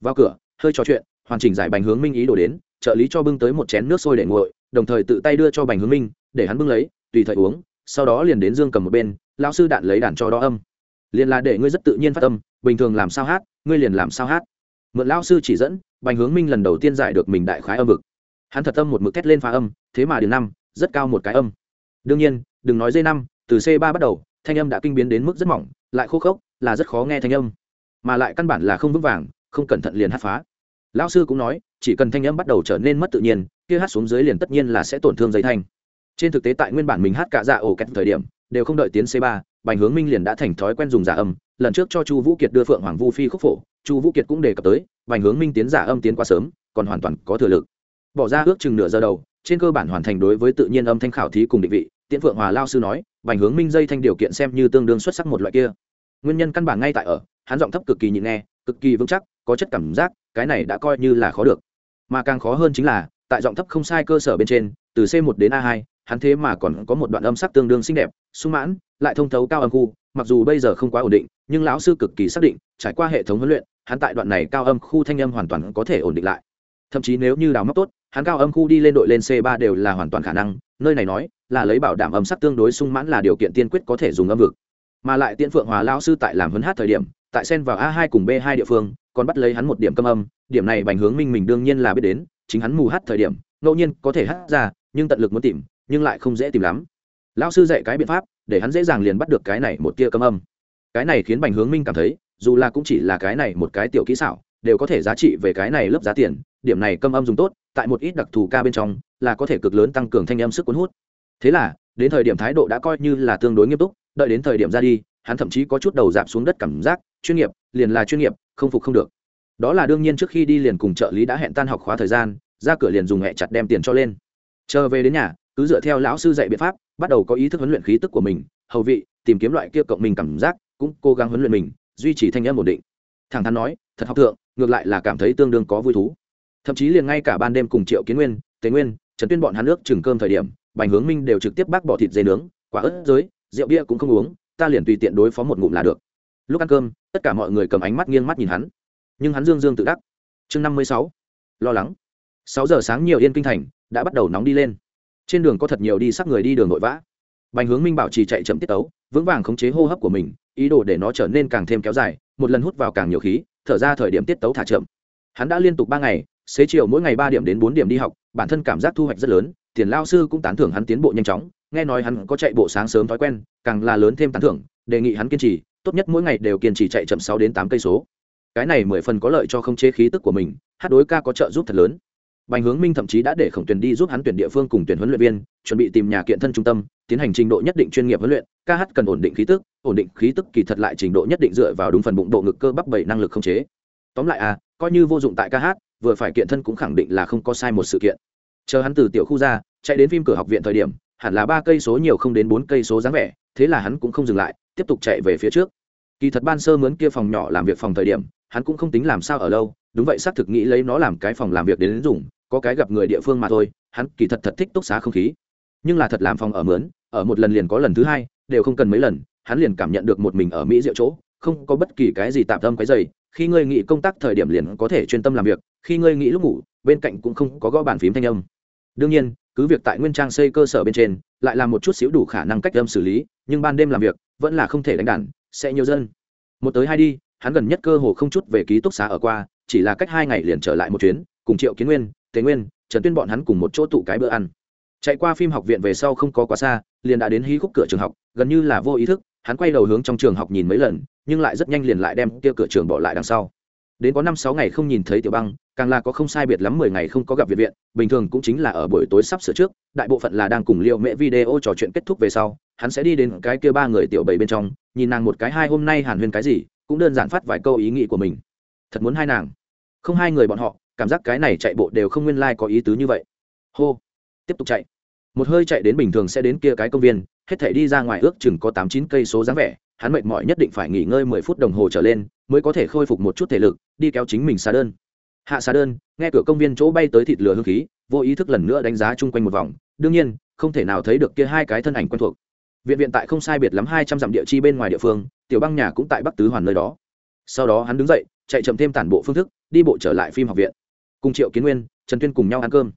Vào cửa, hơi trò chuyện, hoàn chỉnh giải bành hướng minh ý đồ đến, trợ lý cho bưng tới một chén nước sôi để nguội đồng thời tự tay đưa cho bành hướng minh, để hắn bưng lấy, tùy thời uống, sau đó liền đến dương cầm một bên, lão sư đạn lấy đàn cho đo âm. Liền là để ngươi rất tự nhiên phát âm, bình thường làm sao hát, ngươi liền làm sao hát. Mượn lão sư chỉ dẫn, bành hướng minh lần đầu tiên giải được mình đại khái âm vực. Hắn thật âm một mực thét lên phá âm, thế mà điều năm, rất cao một cái âm. Đương nhiên, đừng nói dây năm, từ c ba bắt đầu, thanh âm đã kinh biến đến mức rất mỏng, lại khô khốc, là rất khó nghe thanh âm. Mà lại căn bản là không vững vàng, không cẩn thận liền hát phá lão sư cũng nói, chỉ cần thanh âm bắt đầu trở nên mất tự nhiên, kia hát xuống dưới liền tất nhiên là sẽ tổn thương dây thanh. Trên thực tế tại nguyên bản mình hát cả dạ ổ kẹt thời điểm, đều không đợi tiến c ba, bành hướng minh liền đã thành thói quen dùng giả âm. Lần trước cho chu vũ kiệt đưa phượng hoàng vu phi khúc phổ, chu vũ kiệt cũng đề cập tới, bành hướng minh tiến giả âm tiến quá sớm, còn hoàn toàn có thừa lực. Bỏ ra ước chừng nửa giờ đầu, trên cơ bản hoàn thành đối với tự nhiên âm thanh khảo thí cùng định vị, tiễn phượng hòa lao sư nói, bành hướng minh dây thanh điều kiện xem như tương đương xuất sắc một loại kia. Nguyên nhân căn bản ngay tại ở, hắn giọng thấp cực kỳ nhịn nghe, cực kỳ vững chắc, có chất cảm giác cái này đã coi như là khó được. Mà càng khó hơn chính là, tại giọng thấp không sai cơ sở bên trên, từ c 1 đến a 2 hắn thế mà còn có một đoạn âm sắc tương đương xinh đẹp, sung mãn, lại thông thấu cao âm khu, mặc dù bây giờ không quá ổn định, nhưng lão sư cực kỳ xác định, trải qua hệ thống huấn luyện, hắn tại đoạn này cao âm khu thanh âm hoàn toàn có thể ổn định lại. Thậm chí nếu như đào móc tốt, hắn cao âm khu đi lên đội lên c 3 đều là hoàn toàn khả năng, nơi này nói, là lấy bảo đảm âm sắc tương đối sung mãn là điều kiện tiên quyết có thể dùng âm vực. Mà lại tiễn phượng hòa lão sư tại làm huấn hát thời điểm, tại sen vào a 2 cùng b 2 địa phương còn bắt lấy hắn một điểm câm âm, điểm này bành hướng minh mình đương nhiên là biết đến, chính hắn mù hát thời điểm, ngẫu nhiên có thể hát ra, nhưng tận lực muốn tìm, nhưng lại không dễ tìm lắm. Lão sư dạy cái biện pháp, để hắn dễ dàng liền bắt được cái này một tia câm âm. Cái này khiến bành hướng minh cảm thấy, dù là cũng chỉ là cái này một cái tiểu kỹ xảo, đều có thể giá trị về cái này lớp giá tiền, điểm này câm âm dùng tốt, tại một ít đặc thù ca bên trong, là có thể cực lớn tăng cường thanh âm sức cuốn hút. Thế là, đến thời điểm thái độ đã coi như là tương đối nghiêm túc, đợi đến thời điểm ra đi, hắn thậm chí có chút đầu dạp xuống đất cảm giác, chuyên nghiệp, liền là chuyên nghiệp không phục không được. Đó là đương nhiên trước khi đi liền cùng trợ lý đã hẹn tan học khóa thời gian, ra cửa liền dùng hẹ chặt đem tiền cho lên. Chờ về đến nhà, cứ dựa theo lão sư dạy biện pháp, bắt đầu có ý thức huấn luyện khí tức của mình, hầu vị, tìm kiếm loại kia cộng mình cảm giác, cũng cố gắng huấn luyện mình, duy trì thanh âm ổn định. Thẳng thắn nói, thật học thượng, ngược lại là cảm thấy tương đương có vui thú. Thậm chí liền ngay cả ban đêm cùng triệu kiến nguyên, tề nguyên, trần tuyên bọn hắn nước chừng cơm thời điểm, bành hướng minh đều trực tiếp bác bỏ thịt dây nướng, quả ớt giới rượu bia cũng không uống, ta liền tùy tiện đối phó một ngụm là được lúc ăn cơm, tất cả mọi người cầm ánh mắt nghiêng mắt nhìn hắn. Nhưng hắn dương dương tự đắc. Chương năm mươi sáu. Lo lắng. Sáu giờ sáng nhiều yên kinh thành, đã bắt đầu nóng đi lên. Trên đường có thật nhiều đi sắc người đi đường vội vã. Bành hướng minh bảo trì chạy chậm tiết tấu, vững vàng khống chế hô hấp của mình, ý đồ để nó trở nên càng thêm kéo dài, một lần hút vào càng nhiều khí, thở ra thời điểm tiết tấu thả chậm. Hắn đã liên tục ba ngày, xế chiều mỗi ngày ba điểm đến bốn điểm đi học, bản thân cảm giác thu hoạch rất lớn, tiền lao sư cũng tán thưởng hắn tiến bộ nhanh chóng, nghe nói hắn có chạy bộ sáng sớm thói quen, càng là lớn thêm tán thưởng, đề nghị hắn kiên trì tốt nhất mỗi ngày đều kiên trì chạy chậm sáu đến tám cây số cái này mười phần có lợi cho không chế khí tức của mình hát đối ca có trợ giúp thật lớn Bành Hướng Minh thậm chí đã để Khổng Tuyển đi giúp hắn tuyển địa phương cùng tuyển huấn luyện viên, chuẩn bị tìm nhà kiện thân trung tâm, tiến hành trình độ nhất định chuyên nghiệp huấn luyện, ca hát cần ổn định khí tức, ổn định khí tức kỳ thật lại trình độ nhất định dựa vào đúng phần bụng độ ngực cơ bắp bảy năng lực không chế. Tóm lại à, coi như vô dụng tại ca hát, vừa phải kiện thân cũng khẳng định là không có sai một sự kiện. Chờ hắn từ tiểu khu ra, chạy đến phim cửa học viện thời điểm, hẳn là ba cây số nhiều không đến bốn cây số dáng vẻ, thế là hắn cũng không dừng lại, tiếp tục chạy về phía trước. Kỳ thật ban sơ mướn kia phòng nhỏ làm việc phòng thời điểm, hắn cũng không tính làm sao ở lâu, đúng vậy xác thực nghĩ lấy nó làm cái phòng làm việc đến dùng, có cái gặp người địa phương mà thôi hắn kỳ thật thật thích túc xá không khí nhưng là thật làm phòng ở mướn ở một lần liền có lần thứ hai đều không cần mấy lần hắn liền cảm nhận được một mình ở mỹ diệu chỗ không có bất kỳ cái gì tạm tâm cái dày khi ngươi nghĩ công tác thời điểm liền có thể chuyên tâm làm việc khi ngươi nghĩ lúc ngủ bên cạnh cũng không có gõ bàn phím thanh âm đương nhiên cứ việc tại nguyên trang xây cơ sở bên trên lại là một chút xíu đủ khả năng cách âm xử lý nhưng ban đêm làm việc vẫn là không thể đánh đàn, sẽ nhiều dân. Một tới hai đi, hắn gần nhất cơ hồ không chút về ký túc xá ở qua, chỉ là cách hai ngày liền trở lại một chuyến, cùng triệu kiến nguyên, tề nguyên, trần tuyên bọn hắn cùng một chỗ tụ cái bữa ăn. Chạy qua phim học viện về sau không có quá xa, liền đã đến hí khúc cửa trường học, gần như là vô ý thức, hắn quay đầu hướng trong trường học nhìn mấy lần, nhưng lại rất nhanh liền lại đem kia cửa trường bỏ lại đằng sau đến có năm sáu ngày không nhìn thấy tiểu băng, càng là có không sai biệt lắm mười ngày không có gặp viện viện, bình thường cũng chính là ở buổi tối sắp sửa trước, đại bộ phận là đang cùng liệu mẹ video trò chuyện kết thúc về sau, hắn sẽ đi đến cái kia ba người tiểu bảy bên trong, nhìn nàng một cái hai hôm nay hàn huyên cái gì, cũng đơn giản phát vài câu ý nghĩ của mình. Thật muốn hai nàng. Không hai người bọn họ, cảm giác cái này chạy bộ đều không nguyên lai、like、có ý tứ như vậy. Hô. Tiếp tục chạy. Một hơi chạy đến bình thường sẽ đến kia cái công viên, hết thể đi ra ngoài ước chừng có tám chín cây số dáng vẻ hắn mệt mỏi nhất định phải nghỉ ngơi mười phút đồng hồ trở lên mới có thể khôi phục một chút thể lực, đi kéo chính mình xa đơn. Hạ xa đơn, nghe cửa công viên chỗ bay tới thịt lửa hương khí, vô ý thức lần nữa đánh giá chung quanh một vòng, đương nhiên, không thể nào thấy được kia hai cái thân ảnh quen thuộc. Viện viện tại không sai biệt lắm hai trăm dặm địa chi bên ngoài địa phương, tiểu băng nhà cũng tại bắc tứ hoàn nơi đó. Sau đó hắn đứng dậy, chạy chậm thêm tản bộ phương thức, đi bộ trở lại phim học viện. Cùng triệu kiến nguyên, trần tuyên cùng nhau ăn cơm.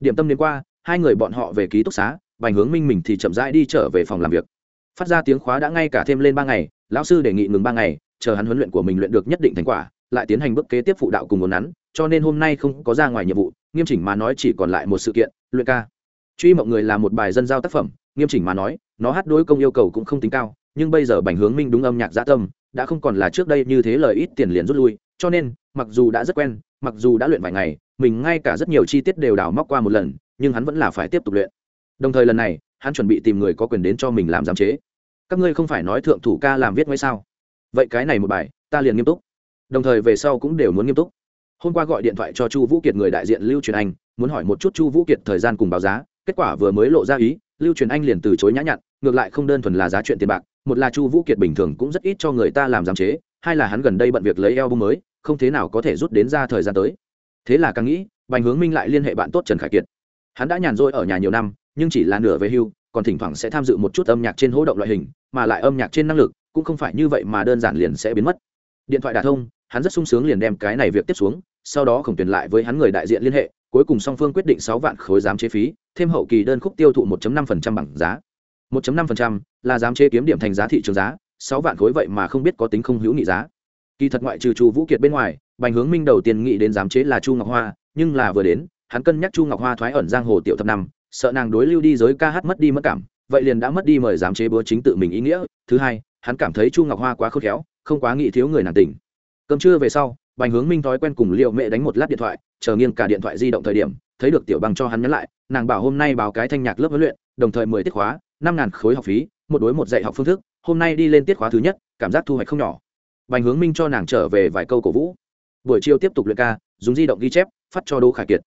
Điểm tâm đến qua, hai người bọn họ về ký túc xá, bành hướng minh mình thì chậm rãi đi trở về phòng làm việc phát ra tiếng khóa đã ngay cả thêm lên ba ngày, lão sư đề nghị ngừng ba ngày, chờ hắn huấn luyện của mình luyện được nhất định thành quả, lại tiến hành bước kế tiếp phụ đạo cùng ngốn nắn, cho nên hôm nay không có ra ngoài nhiệm vụ, nghiêm chỉnh mà nói chỉ còn lại một sự kiện, luyện ca. Truy mộng người là một bài dân giao tác phẩm, nghiêm chỉnh mà nói, nó hát đối công yêu cầu cũng không tính cao, nhưng bây giờ bành hướng minh đúng âm nhạc dã tâm, đã không còn là trước đây như thế lời ít tiền liền rút lui, cho nên, mặc dù đã rất quen, mặc dù đã luyện vài ngày, mình ngay cả rất nhiều chi tiết đều đào móc qua một lần, nhưng hắn vẫn là phải tiếp tục luyện. Đồng thời lần này hắn chuẩn bị tìm người có quyền đến cho mình làm giám chế. Các ngươi không phải nói thượng thủ ca làm viết ngay sao? Vậy cái này một bài, ta liền nghiêm túc. Đồng thời về sau cũng đều muốn nghiêm túc. Hôm qua gọi điện thoại cho chu vũ kiệt người đại diện lưu truyền anh, muốn hỏi một chút chu vũ kiệt thời gian cùng báo giá, kết quả vừa mới lộ ra ý, lưu truyền anh liền từ chối nhã nhặn, ngược lại không đơn thuần là giá chuyện tiền bạc, một là chu vũ kiệt bình thường cũng rất ít cho người ta làm giám chế, hai là hắn gần đây bận việc lấy eo bung mới, không thế nào có thể rút đến ra thời gian tới. Thế là càng nghĩ, bành hướng minh lại liên hệ bạn tốt trần khải kiệt. Hắn đã nhàn rỗi ở nhà nhiều năm nhưng chỉ là nửa về hưu, còn thỉnh thoảng sẽ tham dự một chút âm nhạc trên hỗ động loại hình, mà lại âm nhạc trên năng lực cũng không phải như vậy mà đơn giản liền sẽ biến mất. Điện thoại đà thông, hắn rất sung sướng liền đem cái này việc tiếp xuống, sau đó khổng tuyển lại với hắn người đại diện liên hệ, cuối cùng song phương quyết định sáu vạn khối giám chế phí, thêm hậu kỳ đơn khúc tiêu thụ 1.5% bằng giá. 1.5% là giám chế kiếm điểm thành giá thị trường giá, sáu vạn khối vậy mà không biết có tính không hữu nghị giá. Kỳ thật ngoại trừ chu vũ kiệt bên ngoài, bành hướng minh đầu tiên nghĩ đến giám chế là chu ngọc hoa, nhưng là vừa đến, hắn cân nhắc chu ngọc hoa thoái ẩn giang hồ tiểu thập năm sợ nàng đối lưu đi giới ca hát mất đi mất cảm, vậy liền đã mất đi mời giám chế búa chính tự mình ý nghĩa. Thứ hai, hắn cảm thấy chu ngọc hoa quá khôn khéo, không quá nghĩ thiếu người nàng tỉnh cơm trưa về sau, bành hướng minh thói quen cùng liệu mẹ đánh một lát điện thoại, chờ nghiêng cả điện thoại di động thời điểm, thấy được tiểu bằng cho hắn nhắn lại, nàng bảo hôm nay báo cái thanh nhạc lớp huấn luyện, đồng thời mười tiết khóa, năm ngàn khối học phí, một đối một dạy học phương thức, hôm nay đi lên tiết khóa thứ nhất, cảm giác thu hoạch không nhỏ. Bành hướng minh cho nàng trở về vài câu cổ vũ. Buổi chiều tiếp tục luyện ca, dùng di động ghi chép, phát cho đỗ khải kiệt.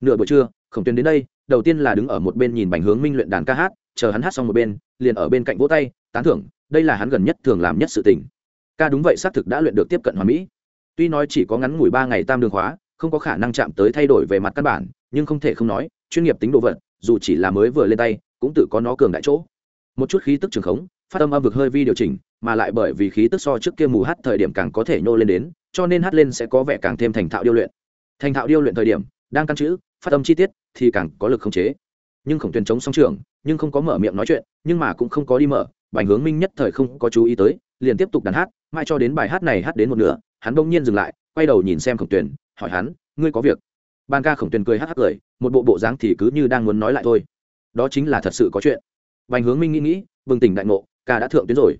Nửa buổi trưa, khổng tuyến đến đây đầu tiên là đứng ở một bên nhìn bành hướng minh luyện đàn ca hát chờ hắn hát xong một bên liền ở bên cạnh vỗ tay tán thưởng đây là hắn gần nhất thường làm nhất sự tình. Ca đúng vậy xác thực đã luyện được tiếp cận hoàn mỹ. Tuy nói chỉ có ngắn ngủi ba ngày tam đường hóa, không có khả năng chạm tới thay đổi về mặt căn bản nhưng không thể không nói chuyên nghiệp tính độ vật dù chỉ là mới vừa lên tay cũng tự có nó cường đại chỗ. Một chút khí tức trường khống phát âm âm vực hơi vi điều chỉnh mà lại bởi vì khí tức so trước kia mù hát thời điểm càng có thể nhô lên đến cho nên hát lên sẽ có vẻ càng thêm thành thạo điêu luyện. Thành thạo điêu luyện thời điểm đang căn chữ phát âm chi tiết thì càng có lực khống chế. Nhưng khổng tuyền chống song trường, nhưng không có mở miệng nói chuyện, nhưng mà cũng không có đi mở. Bành hướng minh nhất thời không có chú ý tới, liền tiếp tục đàn hát, mãi cho đến bài hát này hát đến một nửa, hắn bỗng nhiên dừng lại, quay đầu nhìn xem khổng tuyền hỏi hắn, ngươi có việc? Ban ca khổng tuyền cười hát hát cười, một bộ bộ dáng thì cứ như đang muốn nói lại thôi. Đó chính là thật sự có chuyện. Bành hướng minh nghĩ nghĩ, bừng tỉnh đại ngộ, ca đã thượng tuyến rồi.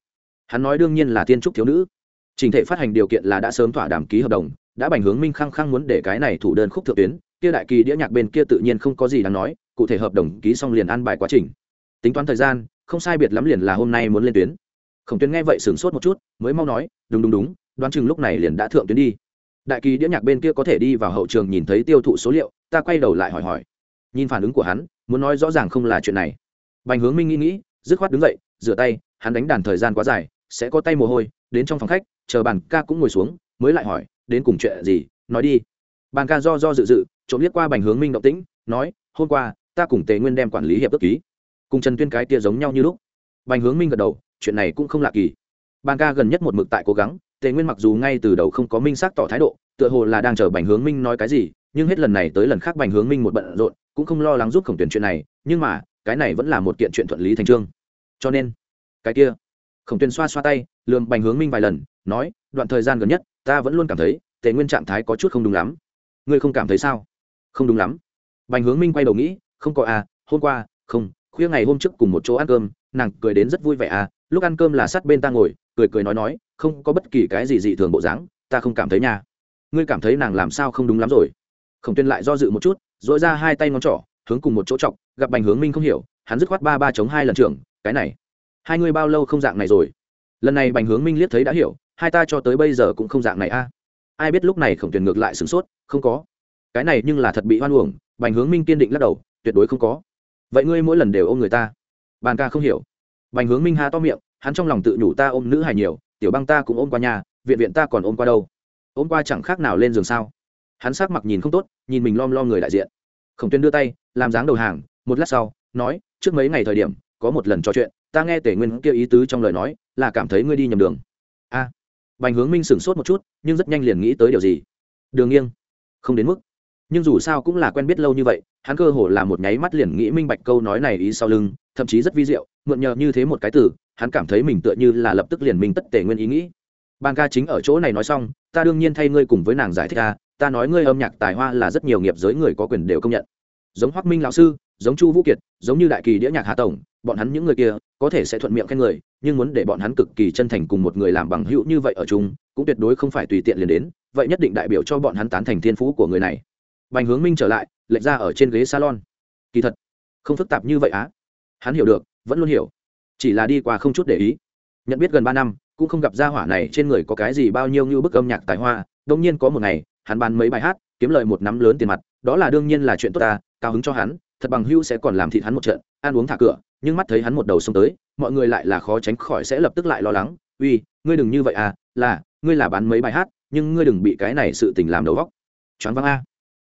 Hắn nói đương nhiên là tiên trúc thiếu nữ. Trình thể phát hành điều kiện là đã sớm thỏa đàm ký hợp đồng, đã bành hướng minh khăng khăng muốn để cái này thủ đơn khúc thượng tuyến kia đại kỳ đĩa nhạc bên kia tự nhiên không có gì đáng nói, cụ thể hợp đồng ký xong liền ăn bài quá trình. Tính toán thời gian, không sai biệt lắm liền là hôm nay muốn lên tuyến. Khổng tuyến nghe vậy sửng sốt một chút, mới mau nói, đúng đúng đúng, đoán chừng lúc này liền đã thượng tuyến đi. Đại kỳ đĩa nhạc bên kia có thể đi vào hậu trường nhìn thấy tiêu thụ số liệu, ta quay đầu lại hỏi hỏi. Nhìn phản ứng của hắn, muốn nói rõ ràng không là chuyện này. Bành hướng minh nghĩ nghĩ, dứt khoát đứng dậy, rửa tay, hắn đánh đàn thời gian quá dài, sẽ có tay mồ hôi, đến trong phòng khách, chờ bàn ca cũng ngồi xuống, mới lại hỏi, đến cùng chuyện gì? Nói đi bàn ca do do dự dự, trộm liếc qua bành hướng minh động tĩnh, nói, hôm qua, ta cùng tề nguyên đem quản lý hiệp ước ký. Cùng trần tuyên cái tia giống nhau như lúc. Bành hướng minh gật đầu, chuyện này cũng không lạ kỳ. Bàn ca gần nhất một mực tại cố gắng, tề nguyên mặc dù ngay từ đầu không có minh xác tỏ thái độ, tựa hồ là đang chờ bành hướng minh nói cái gì, nhưng hết lần này tới lần khác bành hướng minh một bận rộn, cũng không lo lắng giúp khổng tuyển chuyện này, nhưng mà, cái này vẫn là một kiện chuyện thuận lý thành trương. Cho nên, cái kia, khổng tuyển xoa xoa tay, lườm bành hướng minh vài lần, nói, đoạn thời gian gần nhất, ta vẫn luôn cảm thấy tề nguyên trạng thái có chút không đúng lắm ngươi không cảm thấy sao? Không đúng lắm. Bành hướng minh quay đầu nghĩ, không có à hôm qua, không, khuya ngày hôm trước cùng một chỗ ăn cơm, nàng cười đến rất vui vẻ à lúc ăn cơm là sát bên ta ngồi, cười cười nói nói, không có bất kỳ cái gì dị thường bộ dáng, ta không cảm thấy nha. Ngươi cảm thấy nàng làm sao không đúng lắm rồi? Khổng tuyên lại do dự một chút dội ra hai tay ngón trỏ, hướng cùng một chỗ chọc, gặp bành hướng minh không hiểu, hắn dứt khoát ba ba chống hai lần trưởng, cái này, hai ngươi bao lâu không dạng này rồi? Lần này bành hướng minh liếc thấy đã hiểu, hai ta cho tới bây giờ cũng không dạng này a ai biết lúc này khổng tuyển ngược lại sửng sốt, không có. Cái này nhưng là thật bị hoan uổng, bành hướng minh kiên định lắc đầu, tuyệt đối không có. Vậy ngươi mỗi lần đều ôm người ta? Bàn ca không hiểu. Bành hướng minh ha to miệng, hắn trong lòng tự nhủ ta ôm nữ hài nhiều, tiểu băng ta cũng ôm qua nhà, viện viện ta còn ôm qua đâu? Ôm qua chẳng khác nào lên giường sao? Hắn sắc mặt nhìn không tốt, nhìn mình lom lo người đại diện. Khổng tuyên đưa tay, làm dáng đầu hàng, một lát sau, nói, trước mấy ngày thời điểm, có một lần trò chuyện, ta nghe tề nguyên kia ý tứ trong lời nói, là cảm thấy ngươi đi nhầm đường bành hướng minh sửng sốt một chút, nhưng rất nhanh liền nghĩ tới điều gì. Đường nghiêng. Không đến mức. Nhưng dù sao cũng là quen biết lâu như vậy, hắn cơ hồ là một nháy mắt liền nghĩ minh bạch câu nói này ý sau lưng, thậm chí rất vi diệu, mượn nhờ như thế một cái từ, hắn cảm thấy mình tựa như là lập tức liền minh tất tề nguyên ý nghĩ. Ban ca chính ở chỗ này nói xong, ta đương nhiên thay ngươi cùng với nàng giải thích ca ta nói ngươi âm nhạc tài hoa là rất nhiều nghiệp giới người có quyền đều công nhận. Giống hoắc minh lão sư giống chu vũ kiệt, giống như đại kỳ đĩa nhạc hà tổng, bọn hắn những người kia có thể sẽ thuận miệng khen người, nhưng muốn để bọn hắn cực kỳ chân thành cùng một người làm bằng hữu như vậy ở chung, cũng tuyệt đối không phải tùy tiện liền đến, vậy nhất định đại biểu cho bọn hắn tán thành thiên phú của người này. Bành hướng minh trở lại, lệch ra ở trên ghế salon. Kỳ thật, không phức tạp như vậy á. Hắn hiểu được, vẫn luôn hiểu. Chỉ là đi qua không chút để ý. Nhận biết gần ba năm, cũng không gặp gia hỏa này trên người có cái gì bao nhiêu như bức âm nhạc tài hoa đông nhiên có một ngày, hắn bán mấy bài hát, kiếm lời một nắm lớn tiền mặt, đó là đương nhiên là chuyện tốt ta, cao hứng cho hắn thật bằng hưu sẽ còn làm thịt hắn một trận, ăn uống thả cửa, nhưng mắt thấy hắn một đầu xông tới, mọi người lại là khó tránh khỏi sẽ lập tức lại lo lắng. Uy, ngươi đừng như vậy à là, ngươi là bán mấy bài hát, nhưng ngươi đừng bị cái này sự tình làm đầu vóc choáng văng a.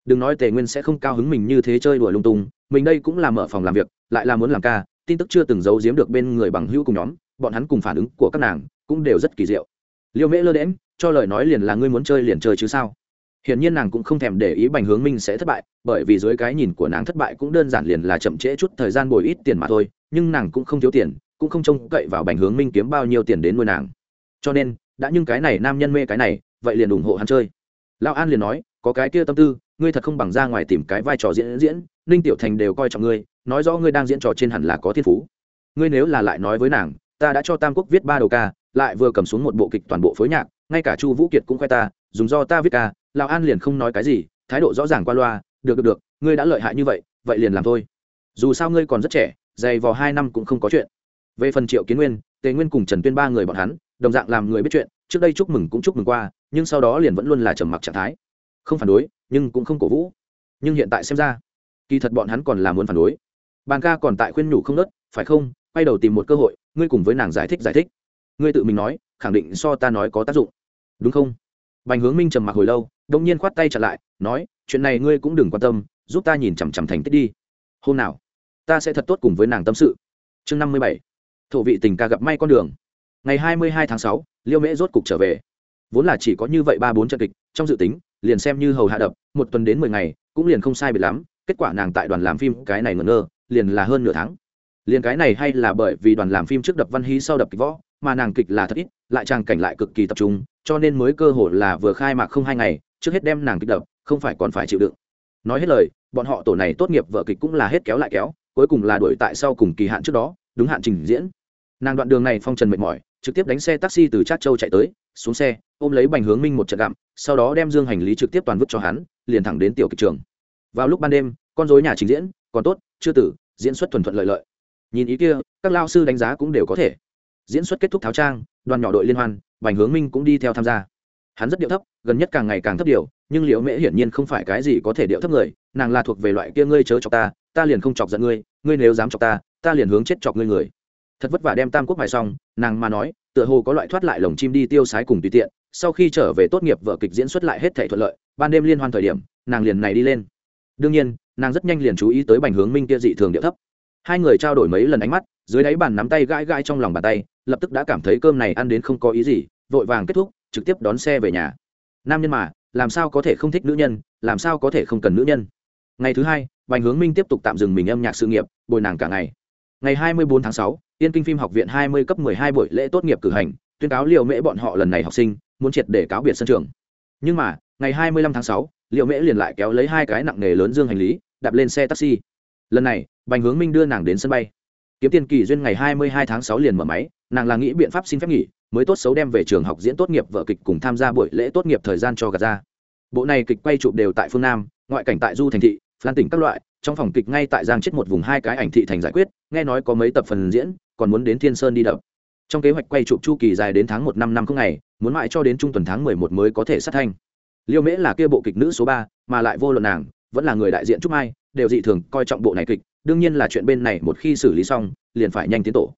Đừng nói tề nguyên sẽ không cao hứng mình như thế chơi đùa lung tung, mình đây cũng là mở phòng làm việc, lại là muốn làm ca, tin tức chưa từng giấu giếm được bên người bằng hữu cùng nhóm, bọn hắn cùng phản ứng của các nàng cũng đều rất kỳ diệu. Liêu mễ lơ đễm cho lời nói liền là ngươi muốn chơi liền chơi chứ sao? Hiển nhiên nàng cũng không thèm để ý bành hướng minh sẽ thất bại, bởi vì dưới cái nhìn của nàng thất bại cũng đơn giản liền là chậm trễ chút thời gian bồi ít tiền mà thôi, nhưng nàng cũng không thiếu tiền, cũng không trông cậy vào bành hướng minh kiếm bao nhiêu tiền đến nuôi nàng. Cho nên, đã nhưng cái này nam nhân mê cái này, vậy liền ủng hộ hắn chơi. Lão an liền nói, có cái kia tâm tư, ngươi thật không bằng ra ngoài tìm cái vai trò diễn diễn, ninh tiểu thành đều coi trọng ngươi, nói rõ ngươi đang diễn trò trên hẳn là có thiên phú. Ngươi nếu là lại nói với nàng, ta đã cho tam quốc viết ba đầu ca, lại vừa cầm xuống một bộ kịch toàn bộ phối nhạc, ngay cả chu vũ kiệt cũng khoe ta, dùng do ta viết ca lão an liền không nói cái gì, thái độ rõ ràng qua loa, được được được, ngươi đã lợi hại như vậy vậy liền làm thôi. Dù sao ngươi còn rất trẻ, dày vò hai năm cũng không có chuyện. Về phần triệu kiến nguyên, tề nguyên cùng trần tuyên ba người bọn hắn, đồng dạng làm người biết chuyện, trước đây chúc mừng cũng chúc mừng qua, nhưng sau đó liền vẫn luôn là trầm mặc trạng thái. Không phản đối, nhưng cũng không cổ vũ. Nhưng hiện tại xem ra, kỳ thật bọn hắn còn là muốn phản đối. Bàn ca còn tại khuyên nhủ không nớt, phải không, quay đầu tìm một cơ hội, ngươi cùng với nàng giải thích giải thích. Ngươi tự mình nói, khẳng định so ta nói có tác dụng. Đúng không? Bành hướng minh trầm mặc hồi lâu đông nhiên khoát tay trả lại, nói, chuyện này ngươi cũng đừng quan tâm, giúp ta nhìn chằm chằm thành tích đi. Hôm nào, ta sẽ thật tốt cùng với nàng tâm sự. Chương năm mươi bảy, thổ vị tình ca gặp may con đường. Ngày hai mươi hai tháng sáu, liêu mễ rốt cục trở về. Vốn là chỉ có như vậy ba bốn trận kịch, trong dự tính, liền xem như hầu hạ đập, một tuần đến mười ngày, cũng liền không sai biệt lắm, kết quả nàng tại đoàn làm phim, cái này ngẩn ngơ, liền là hơn nửa tháng. Liền cái này hay là bởi vì đoàn làm phim trước đập văn hí sau đập kịch võ, mà nàng kịch là thật ít, lại trang cảnh lại cực kỳ tập trung, cho nên mới cơ hội là vừa khai mạc không hai ngày trước hết đem nàng kịch đập không phải còn phải chịu đựng. Nói hết lời, bọn họ tổ này tốt nghiệp vợ kịch cũng là hết kéo lại kéo, cuối cùng là đuổi tại sau cùng kỳ hạn trước đó, đúng hạn trình diễn. Nàng đoạn đường này phong trần mệt mỏi, trực tiếp đánh xe taxi từ trát châu chạy tới, xuống xe, ôm lấy bành hướng minh một trận gặm, sau đó đem dương hành lý trực tiếp toàn vứt cho hắn, liền thẳng đến tiểu kịch trường. Vào lúc ban đêm, con dối nhà trình diễn, còn tốt, chưa tử, diễn xuất thuần thuận lợi lợi. Nhìn ý kia, các lao sư đánh giá cũng đều có thể. Diễn xuất kết thúc tháo trang, đoàn nhỏ đội liên hoan, bành hướng minh cũng đi theo tham gia hắn rất điệu thấp, gần nhất càng ngày càng thấp điều, nhưng liễu mễ hiển nhiên không phải cái gì có thể điệu thấp người, nàng là thuộc về loại kia ngươi chớ chọc ta ta liền không chọc giận ngươi ngươi nếu dám chọc ta ta liền hướng chết chọc ngươi người. Thật vất vả đem tam quốc bài xong, nàng mà nói, tựa hồ có loại thoát lại lồng chim đi tiêu sái cùng tùy tiện, sau khi trở về tốt nghiệp vợ kịch diễn xuất lại hết thể thuận lợi, ban đêm liên hoan thời điểm, nàng liền này đi lên. Đương nhiên, nàng rất nhanh liền chú ý tới bành hướng minh kia dị thường điệu thấp. Hai người trao đổi mấy lần ánh mắt, dưới đáy bàn nắm tay gãi gãi trong lòng bàn tay, lập tức đã cảm thấy cơm này ăn đến không có ý gì, vội vàng kết thúc trực tiếp đón xe về nhà nam nhân mà làm sao có thể không thích nữ nhân làm sao có thể không cần nữ nhân ngày thứ hai bành hướng minh tiếp tục tạm dừng mình âm nhạc sự nghiệp bồi nàng cả ngày ngày 24 tháng 6, yên Kinh phim học viện 20 cấp 12 buổi lễ tốt nghiệp cử hành, tuyên cáo liệu Mễ bọn họ lần này học sinh muốn triệt để cáo biệt sân trường. Nhưng mà, ngày 25 tháng 6, liệu Mễ liền lại kéo lấy hai cái nặng nghề lớn dương hành lý, đạp lên xe taxi. Lần này, Bành Hướng Minh đưa nàng đến sân bay. Kiếm Tiên Kỳ duyên ngày 22 tháng 6 liền mở máy, nàng là nghĩ biện pháp xin phép nghỉ, mới tốt xấu đem về trường học diễn tốt nghiệp vở kịch cùng tham gia buổi lễ tốt nghiệp thời gian cho gạt ra. Bộ này kịch quay chụp đều tại phương Nam, ngoại cảnh tại Du thành thị, Phan tỉnh các loại, trong phòng kịch ngay tại giang chết một vùng hai cái ảnh thị thành giải quyết nghe nói có mấy tập phần diễn còn muốn đến thiên sơn đi đập. Trong kế hoạch quay chụp chu kỳ dài đến tháng một năm năm không ngày muốn mãi cho đến trung tuần tháng mười một mới có thể sát thanh. Liêu mễ là kia bộ kịch nữ số ba mà lại vô luận nàng vẫn là người đại diện trúc mai đều dị thường coi trọng bộ này kịch đương nhiên là chuyện bên này một khi xử lý xong liền phải nhanh tiến tổ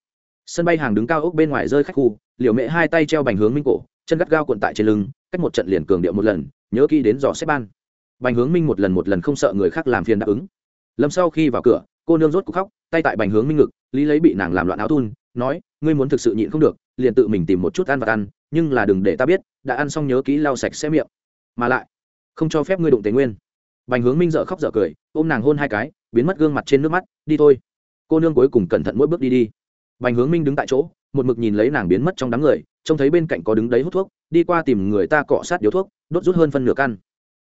sân bay hàng đứng cao ốc bên ngoài rơi khách khu liệu mẹ hai tay treo bành hướng minh cổ, chân gắt gao cuộn tại trên lưng, cách một trận liền cường điệu một lần, nhớ kỹ đến dò xếp ban. Bành hướng minh một lần một lần không sợ người khác làm phiền đáp ứng. Lâm sau khi vào cửa, cô nương rốt cuộc khóc, tay tại bành hướng minh ngực, lý lấy bị nàng làm loạn áo thun, nói, ngươi muốn thực sự nhịn không được, liền tự mình tìm một chút ăn và ăn, nhưng là đừng để ta biết, đã ăn xong nhớ kỹ lau sạch sẽ miệng. Mà lại, không cho phép ngươi đụng tế nguyên. Bành hướng minh dợ khóc dợ cười, ôm nàng hôn hai cái, biến mất gương mặt trên nước mắt, đi thôi. Cô nương cuối cùng cẩn thận mỗi bước đi đi bành hướng minh đứng tại chỗ, một mực nhìn lấy nàng biến mất trong đám người, trông thấy bên cạnh có đứng đấy hút thuốc, đi qua tìm người ta cọ sát điếu thuốc, đốt rút hơn phân nửa căn.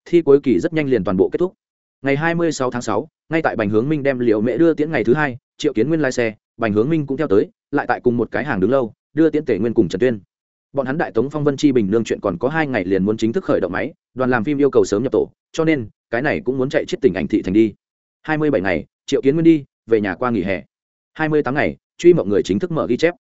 Thi cuối kỳ rất nhanh liền toàn bộ kết thúc. Ngày hai mươi sáu tháng sáu, ngay tại bành hướng minh đem liệu mẹ đưa tiễn ngày thứ hai, triệu kiến nguyên lái xe, bành hướng minh cũng theo tới, lại tại cùng một cái hàng đứng lâu, đưa tiễn tể nguyên cùng trần tuyên. Bọn hắn đại tống phong vân chi bình nương chuyện còn có hai ngày liền muốn chính thức khởi động máy, đoàn làm phim yêu cầu sớm nhập tổ, cho nên, cái này cũng muốn chạy chết tỉnh ảnh thị thành đi. Hai mươi bảy ngày, triệu kiến nguyên đi, về nhà qua nghỉ hè. Hai mươi tám ngày truy mộng người chính thức mở ghi chép.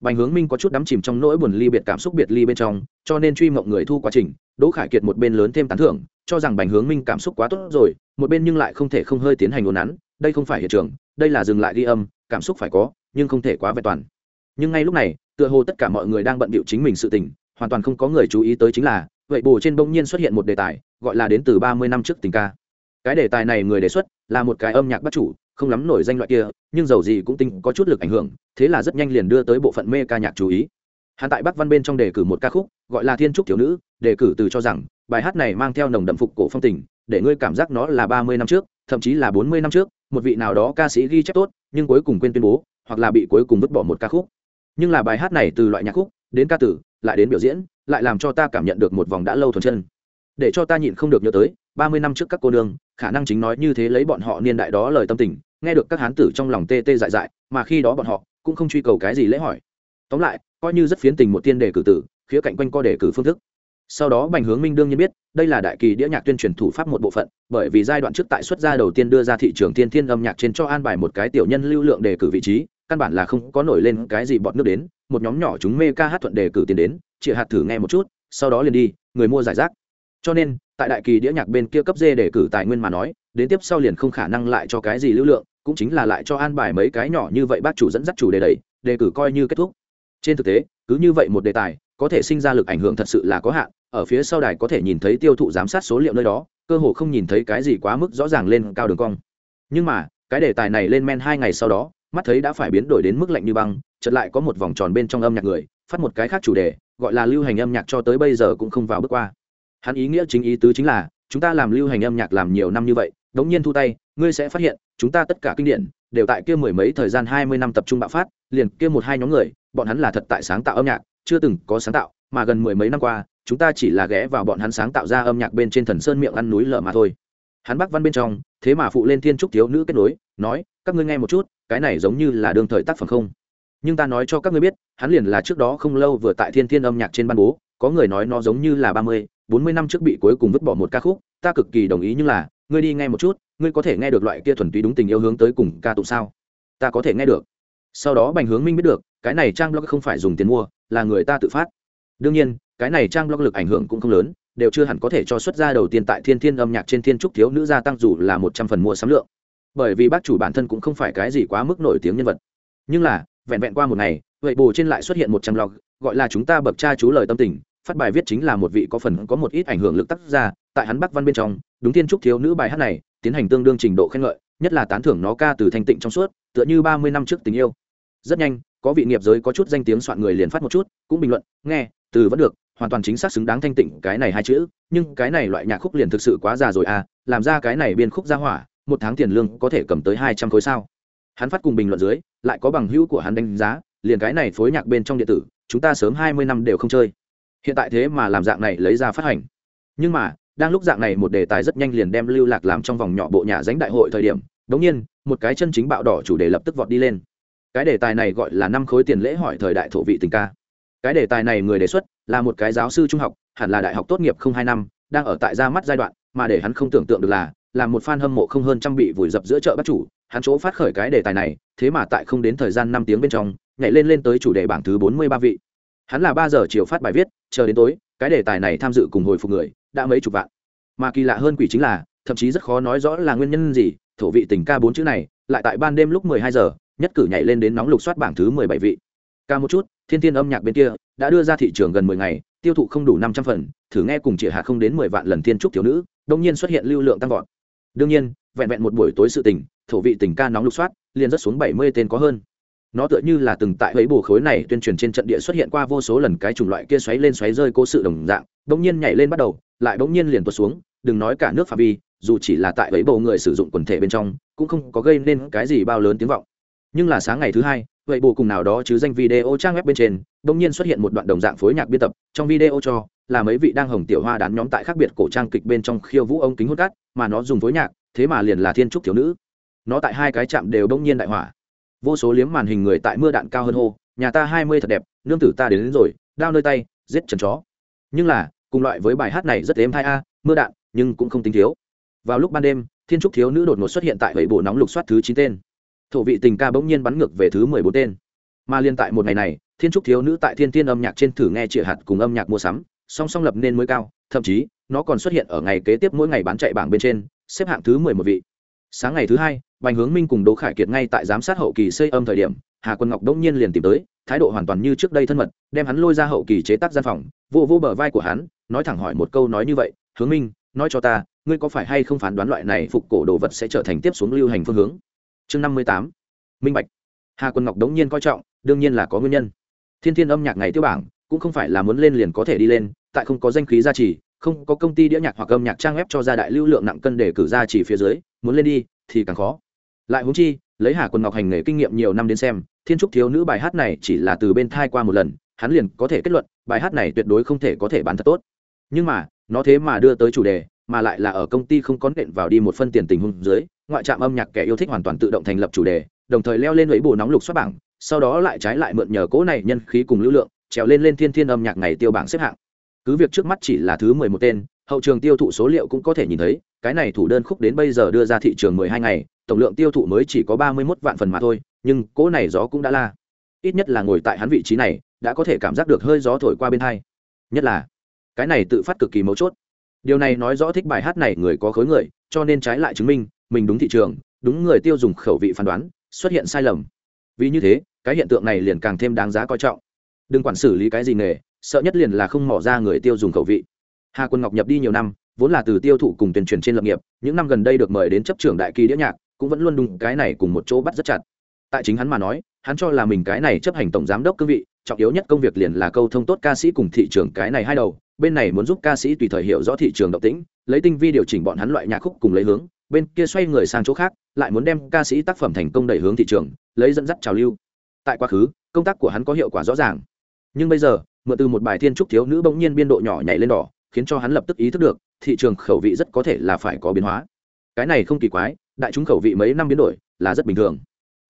Bành hướng minh có chút đắm chìm trong nỗi buồn ly biệt cảm xúc biệt ly bên trong, cho nên truy mộng người thu quá trình, đỗ khải kiệt một bên lớn thêm tán thưởng, cho rằng bành hướng minh cảm xúc quá tốt rồi, một bên nhưng lại không thể không hơi tiến hành ồn nắn, đây không phải hiện trường, đây là dừng lại ghi âm, cảm xúc phải có, nhưng không thể quá vẹn toàn. Nhưng ngay lúc này, tựa hồ tất cả mọi người đang bận bịu chính mình sự tình, hoàn toàn không có người chú ý tới chính là, vậy bù trên bỗng nhiên xuất hiện một đề tài, gọi là đến từ ba mươi năm trước tình ca. Cái đề tài này người đề xuất là một cái âm nhạc bắt chủ không lắm nổi danh loại kia, nhưng dầu gì cũng tính có chút lực ảnh hưởng, thế là rất nhanh liền đưa tới bộ phận mê ca nhạc chú ý. Hắn tại bắc văn bên trong đề cử một ca khúc, gọi là thiên trúc thiếu nữ, đề cử từ cho rằng, bài hát này mang theo nồng đậm phục cổ phong tình, để ngươi cảm giác nó là ba mươi năm trước, thậm chí là bốn mươi năm trước, một vị nào đó ca sĩ ghi chép tốt, nhưng cuối cùng quên tuyên bố, hoặc là bị cuối cùng vứt bỏ một ca khúc. Nhưng là bài hát này từ loại nhạc khúc, đến ca tử, lại đến biểu diễn, lại làm cho ta cảm nhận được một vòng đã lâu thuần chân. Để cho ta nhịn không được nhớ tới, ba mươi năm trước các cô nương, khả năng chính nói như thế lấy bọn họ niên đại đó lời tâm tình nghe được các hán tử trong lòng tê tê dại dại, mà khi đó bọn họ cũng không truy cầu cái gì lễ hỏi. Tóm lại, coi như rất phiến tình một tiên đề cử tử, khía cạnh quanh co đề cử phương thức. Sau đó bành hướng minh đương nhiên biết, đây là đại kỳ đĩa nhạc tuyên truyền thủ pháp một bộ phận, bởi vì giai đoạn trước tại xuất gia đầu tiên đưa ra thị trường thiên thiên âm nhạc trên cho an bài một cái tiểu nhân lưu lượng đề cử vị trí, căn bản là không có nổi lên cái gì bọn nước đến, một nhóm nhỏ chúng mê ca hát thuận đề cử tiền đến chị hạt thử nghe một chút, sau đó liền đi, người mua giải rác. Cho nên, tại đại kỳ đĩa nhạc bên kia cấp dê đề cử tài nguyên mà nói đến tiếp sau liền không khả năng lại cho cái gì lưu lượng, cũng chính là lại cho an bài mấy cái nhỏ như vậy bác chủ dẫn dắt chủ đề đầy đề cử coi như kết thúc. Trên thực tế, cứ như vậy một đề tài, có thể sinh ra lực ảnh hưởng thật sự là có hạn, ở phía sau đài có thể nhìn thấy tiêu thụ giám sát số liệu nơi đó, cơ hồ không nhìn thấy cái gì quá mức rõ ràng lên cao đường cong. Nhưng mà, cái đề tài này lên men hai ngày sau đó, mắt thấy đã phải biến đổi đến mức lạnh như băng, chợt lại có một vòng tròn bên trong âm nhạc người, phát một cái khác chủ đề, gọi là lưu hành âm nhạc cho tới bây giờ cũng không vào bước qua. Hắn ý nghĩa chính ý tứ chính là, chúng ta làm lưu hành âm nhạc làm nhiều năm như vậy đống nhiên thu tay, ngươi sẽ phát hiện, chúng ta tất cả kinh điển, đều tại kia mười mấy thời gian hai mươi năm tập trung bạo phát, liền kia một hai nhóm người, bọn hắn là thật tại sáng tạo âm nhạc, chưa từng có sáng tạo, mà gần mười mấy năm qua, chúng ta chỉ là ghé vào bọn hắn sáng tạo ra âm nhạc bên trên thần sơn miệng ăn núi lở mà thôi. Hắn bắc văn bên trong, thế mà phụ lên thiên trúc thiếu nữ kết nối, nói, các ngươi nghe một chút, cái này giống như là đương thời tác phẩm không? Nhưng ta nói cho các ngươi biết, hắn liền là trước đó không lâu vừa tại thiên thiên âm nhạc trên ban bố, có người nói nó giống như là ba mươi, bốn mươi năm trước bị cuối cùng vứt bỏ một ca khúc, ta cực kỳ đồng ý nhưng là ngươi đi nghe một chút, ngươi có thể nghe được loại kia thuần túy đúng tình yêu hướng tới cùng ca tụng sao? Ta có thể nghe được. Sau đó bành hướng minh biết được, cái này trang blog không phải dùng tiền mua, là người ta tự phát. Đương nhiên, cái này trang blog lực ảnh hưởng cũng không lớn, đều chưa hẳn có thể cho xuất ra đầu tiên tại thiên thiên âm nhạc trên thiên trúc thiếu nữ gia tăng dù là một trăm phần mua sắm lượng. Bởi vì bác chủ bản thân cũng không phải cái gì quá mức nổi tiếng nhân vật. Nhưng là, vẹn vẹn qua một ngày, vậy bù trên lại xuất hiện một trăm log gọi là chúng ta bậc cha chú lời tâm tình phát bài viết chính là một vị có phần có một ít ảnh hưởng lực tác giả, tại hắn bắc văn bên trong đúng thiên trúc thiếu nữ bài hát này tiến hành tương đương trình độ khen ngợi nhất là tán thưởng nó ca từ thanh tịnh trong suốt tựa như ba mươi năm trước tình yêu. Rất nhanh có vị nghiệp giới có chút danh tiếng soạn người liền phát một chút cũng bình luận nghe từ vẫn được hoàn toàn chính xác xứng đáng thanh tịnh cái này hai chữ nhưng cái này loại nhạc khúc liền thực sự quá già rồi à làm ra cái này biên khúc ra hỏa một tháng tiền lương có thể cầm tới hai trăm khối sao? Hắn phát cùng bình luận dưới lại có bằng hữu của hắn đánh giá liền cái này phối nhạc bên trong điện tử chúng ta sớm hai mươi năm đều không chơi hiện tại thế mà làm dạng này lấy ra phát hành. Nhưng mà, đang lúc dạng này một đề tài rất nhanh liền đem lưu lạc làm trong vòng nhỏ bộ nhà dánh đại hội thời điểm, đống nhiên, một cái chân chính bạo đỏ chủ đề lập tức vọt đi lên. Cái đề tài này gọi là năm khối tiền lễ hỏi thời đại thổ vị tình ca. Cái đề tài này người đề xuất là một cái giáo sư trung học, hẳn là đại học tốt nghiệp không hai năm, đang ở tại ra mắt giai đoạn, mà để hắn không tưởng tượng được là là một fan hâm mộ không hơn trăm bị vùi dập giữa chợ bắt chủ, hắn chỗ phát khởi cái đề tài này, thế mà tại không đến thời gian năm tiếng bên trong, nhảy lên lên tới chủ đề bảng thứ bốn mươi ba vị hắn là ba giờ chiều phát bài viết, chờ đến tối, cái đề tài này tham dự cùng hồi phục người, đã mấy chục vạn. Mà kỳ lạ hơn quỷ chính là, thậm chí rất khó nói rõ là nguyên nhân gì, thổ vị tình ca bốn chữ này, lại tại ban đêm lúc mười hai giờ, nhất cử nhảy lên đến nóng lục soát bảng thứ mười bảy vị. Ca một chút, thiên thiên âm nhạc bên kia, đã đưa ra thị trường gần mười ngày, tiêu thụ không đủ năm trăm phần, thử nghe cùng chỉ hạ không đến mười vạn lần thiên trúc thiếu nữ, đông nhiên xuất hiện lưu lượng tăng vọt. Đương nhiên, vẹn vẹn một buổi tối sự tình, thổ vị tình ca nóng lục soát, liền rất xuống bảy mươi tên có hơn nó tựa như là từng tại ấy bồ khối này tuyên truyền trên trận địa xuất hiện qua vô số lần cái chủng loại kia xoáy lên xoáy rơi cố sự đồng dạng, bỗng nhiên nhảy lên bắt đầu, lại bỗng nhiên liền tuột xuống, đừng nói cả nước phạm vi, dù chỉ là tại ấy bồ người sử dụng quần thể bên trong, cũng không có gây nên cái gì bao lớn tiếng vọng. Nhưng là sáng ngày thứ hai vậy bồ cùng nào đó chứ danh video trang web bên trên, bỗng nhiên xuất hiện một đoạn đồng dạng phối nhạc biên tập, trong video cho là mấy vị đang hồng tiểu hoa đán nhóm tại khác biệt cổ trang kịch bên trong khiêu vũ ông kính hút cát, mà nó dùng phối nhạc, thế mà liền là thiên trúc thiếu nữ. Nó tại hai cái chạm đều bỗng nhiên đại hỏa vô số liếm màn hình người tại mưa đạn cao hơn hô nhà ta hai mươi thật đẹp nương tử ta đến, đến rồi đao nơi tay giết trần chó. Nhưng là cùng loại với bài hát này rất êm hai a mưa đạn nhưng cũng không tính thiếu. Vào lúc ban đêm thiên trúc thiếu nữ đột ngột xuất hiện tại bảy bộ nóng lục soát thứ chín tên. Thổ vị tình ca bỗng nhiên bắn ngược về thứ mười bốn tên. Mà liên tại một ngày này thiên trúc thiếu nữ tại thiên tiên âm nhạc trên thử nghe trịa hạt cùng âm nhạc mua sắm song song lập nên mới cao thậm chí nó còn xuất hiện ở ngày kế tiếp mỗi ngày bán chạy bảng bên trên xếp hạng thứ mười một vị. Sáng ngày thứ hai bành hướng minh cùng đỗ khải kiệt ngay tại giám sát hậu kỳ xây âm thời điểm, hà quân ngọc đông nhiên liền tìm tới, thái độ hoàn toàn như trước đây thân mật, đem hắn lôi ra hậu kỳ chế tác gian phòng vỗ vỗ bờ vai của hắn, nói thẳng hỏi một câu nói như vậy, hướng minh, nói cho ta, ngươi có phải hay không phán đoán loại này phục cổ đồ vật sẽ trở thành tiếp xuống lưu hành phương hướng? Chương năm mươi tám. Minh bạch. Hà quân ngọc đống nhiên coi trọng, đương nhiên là có nguyên nhân. Thiên thiên âm nhạc ngày tiêu bảng, cũng không phải là muốn lên liền có thể đi lên, tại không có danh khí gia trì, không có công ty đĩa nhạc hoặc âm nhạc trang web cho ra đại lưu lượng nặng cân để cử ra chỉ phía dưới, muốn lên đi thì càng khó lại huống chi, lấy hà Quần ngọc hành nghề kinh nghiệm nhiều năm đến xem, thiên trúc thiếu nữ bài hát này chỉ là từ bên thai qua một lần, hắn liền có thể kết luận, bài hát này tuyệt đối không thể có thể bán thật tốt. Nhưng mà, nó thế mà đưa tới chủ đề, mà lại là ở công ty không có nện vào đi một phân tiền tình huống dưới, ngoại trạm âm nhạc kẻ yêu thích hoàn toàn tự động thành lập chủ đề, đồng thời leo lên lấy bù nóng lục xuất bảng, sau đó lại trái lại mượn nhờ cỗ này nhân khí cùng lưu lượng, trèo lên lên thiên thiên âm nhạc ngày tiêu bảng xếp hạng. Cứ việc trước mắt chỉ là thứ mười một tên hậu trường tiêu thụ số liệu cũng có thể nhìn thấy, cái này thủ đơn khúc đến bây giờ đưa ra thị trường mười hai ngày, tổng lượng tiêu thụ mới chỉ có ba mươi mốt vạn phần mà thôi, nhưng cỗ này gió cũng đã la. Ít nhất là ngồi tại hắn vị trí này, đã có thể cảm giác được hơi gió thổi qua bên hai. Nhất là, cái này tự phát cực kỳ mấu chốt. Điều này nói rõ thích bài hát này người có khối người, cho nên trái lại chứng minh, mình đúng thị trường, đúng người tiêu dùng khẩu vị phán đoán, xuất hiện sai lầm. Vì như thế, cái hiện tượng này liền càng thêm đáng giá coi trọng. Đừng quản xử lý cái gì nghề, sợ nhất liền là không mỏ ra người tiêu dùng khẩu vị hà quân ngọc nhập đi nhiều năm, vốn là từ tiêu thụ cùng tuyên truyền trên lập nghiệp, những năm gần đây được mời đến chấp trưởng đại kỳ đĩa nhạc, cũng vẫn luôn đúng cái này cùng một chỗ bắt rất chặt. Tại chính hắn mà nói, hắn cho là mình cái này chấp hành tổng giám đốc cương vị, trọng yếu nhất công việc liền là câu thông tốt ca sĩ cùng thị trường cái này hai đầu, bên này muốn giúp ca sĩ tùy thời hiểu rõ thị trường động tĩnh, lấy tinh vi điều chỉnh bọn hắn loại nhạc khúc cùng lấy hướng, bên kia xoay người sang chỗ khác, lại muốn đem ca sĩ tác phẩm thành công đẩy hướng thị trường, lấy dẫn dắt trào lưu. Tại quá khứ, công tác của hắn có hiệu quả rõ ràng. Nhưng bây giờ, mượn từ một bài thiên trúc thiếu nữ bỗng nhiên biên độ nhỏ nhảy lên đỏ khiến cho hắn lập tức ý thức được, thị trường khẩu vị rất có thể là phải có biến hóa. Cái này không kỳ quái, đại chúng khẩu vị mấy năm biến đổi là rất bình thường.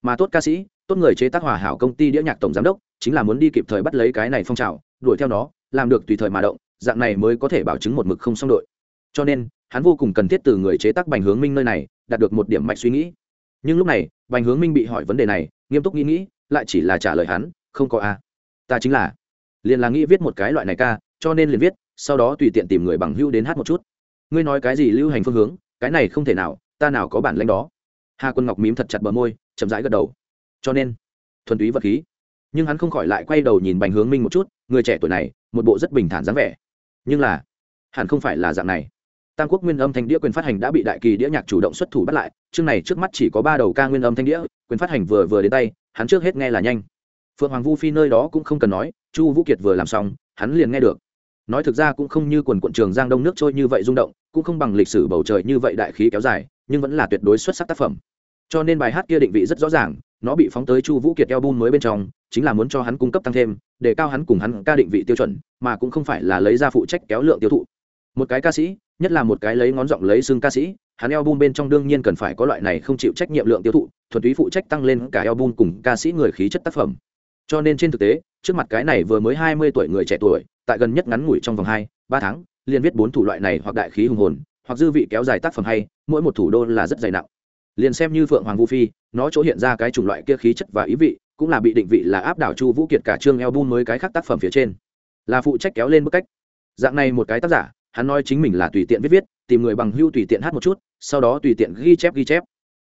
Mà tốt ca sĩ, tốt người chế tác hòa hảo công ty đĩa nhạc tổng giám đốc, chính là muốn đi kịp thời bắt lấy cái này phong trào, đuổi theo nó, làm được tùy thời mà động, dạng này mới có thể bảo chứng một mực không xong đội. Cho nên, hắn vô cùng cần thiết từ người chế tác bành hướng minh nơi này, đạt được một điểm mạch suy nghĩ. Nhưng lúc này, bành hướng minh bị hỏi vấn đề này, nghiêm túc nghĩ nghĩ, lại chỉ là trả lời hắn, không có a, ta chính là. Liền là nghĩ viết một cái loại này ca, cho nên liền viết sau đó tùy tiện tìm người bằng hưu đến hát một chút. Ngươi nói cái gì lưu hành phương hướng, cái này không thể nào, ta nào có bản lãnh đó. Hà quân ngọc mím thật chặt bờ môi, chậm rãi gật đầu. Cho nên, thuần túy vật khí. Nhưng hắn không khỏi lại quay đầu nhìn bành hướng minh một chút, người trẻ tuổi này, một bộ rất bình thản dáng vẻ. Nhưng là, hẳn không phải là dạng này. Tam quốc nguyên âm thanh đĩa quyền phát hành đã bị đại kỳ đĩa nhạc chủ động xuất thủ bắt lại, chương này trước mắt chỉ có ba đầu ca nguyên âm thanh đĩa, quyền phát hành vừa vừa đến tay, hắn trước hết nghe là nhanh. Phượng hoàng vu phi nơi đó cũng không cần nói, chu vũ kiệt vừa làm xong, hắn liền nghe được nói thực ra cũng không như quần quận trường giang đông nước trôi như vậy rung động, cũng không bằng lịch sử bầu trời như vậy đại khí kéo dài, nhưng vẫn là tuyệt đối xuất sắc tác phẩm. Cho nên bài hát kia định vị rất rõ ràng, nó bị phóng tới chu vũ kiệt eo bun mới bên trong, chính là muốn cho hắn cung cấp tăng thêm, để cao hắn cùng hắn ca định vị tiêu chuẩn, mà cũng không phải là lấy ra phụ trách kéo lượng tiêu thụ. Một cái ca sĩ, nhất là một cái lấy ngón giọng lấy xương ca sĩ, hắn eo bun bên trong đương nhiên cần phải có loại này không chịu trách nhiệm lượng tiêu thụ, thuần túy phụ trách tăng lên cả eo bun cùng ca sĩ người khí chất tác phẩm. Cho nên trên thực tế, trước mặt cái này vừa mới hai mươi tuổi người trẻ tuổi tại gần nhất ngắn ngủi trong vòng hai, ba tháng, liền viết bốn thủ loại này hoặc đại khí hùng hồn, hoặc dư vị kéo dài tác phẩm hay, mỗi một thủ đô là rất dày nặng. Liền xem như phượng hoàng vũ phi, nó chỗ hiện ra cái chủng loại kia khí chất và ý vị, cũng là bị định vị là áp đảo chu vũ kiệt cả chương album mới cái khác tác phẩm phía trên. Là phụ trách kéo lên bức cách. Dạng này một cái tác giả, hắn nói chính mình là tùy tiện viết viết, tìm người bằng hưu tùy tiện hát một chút, sau đó tùy tiện ghi chép ghi chép.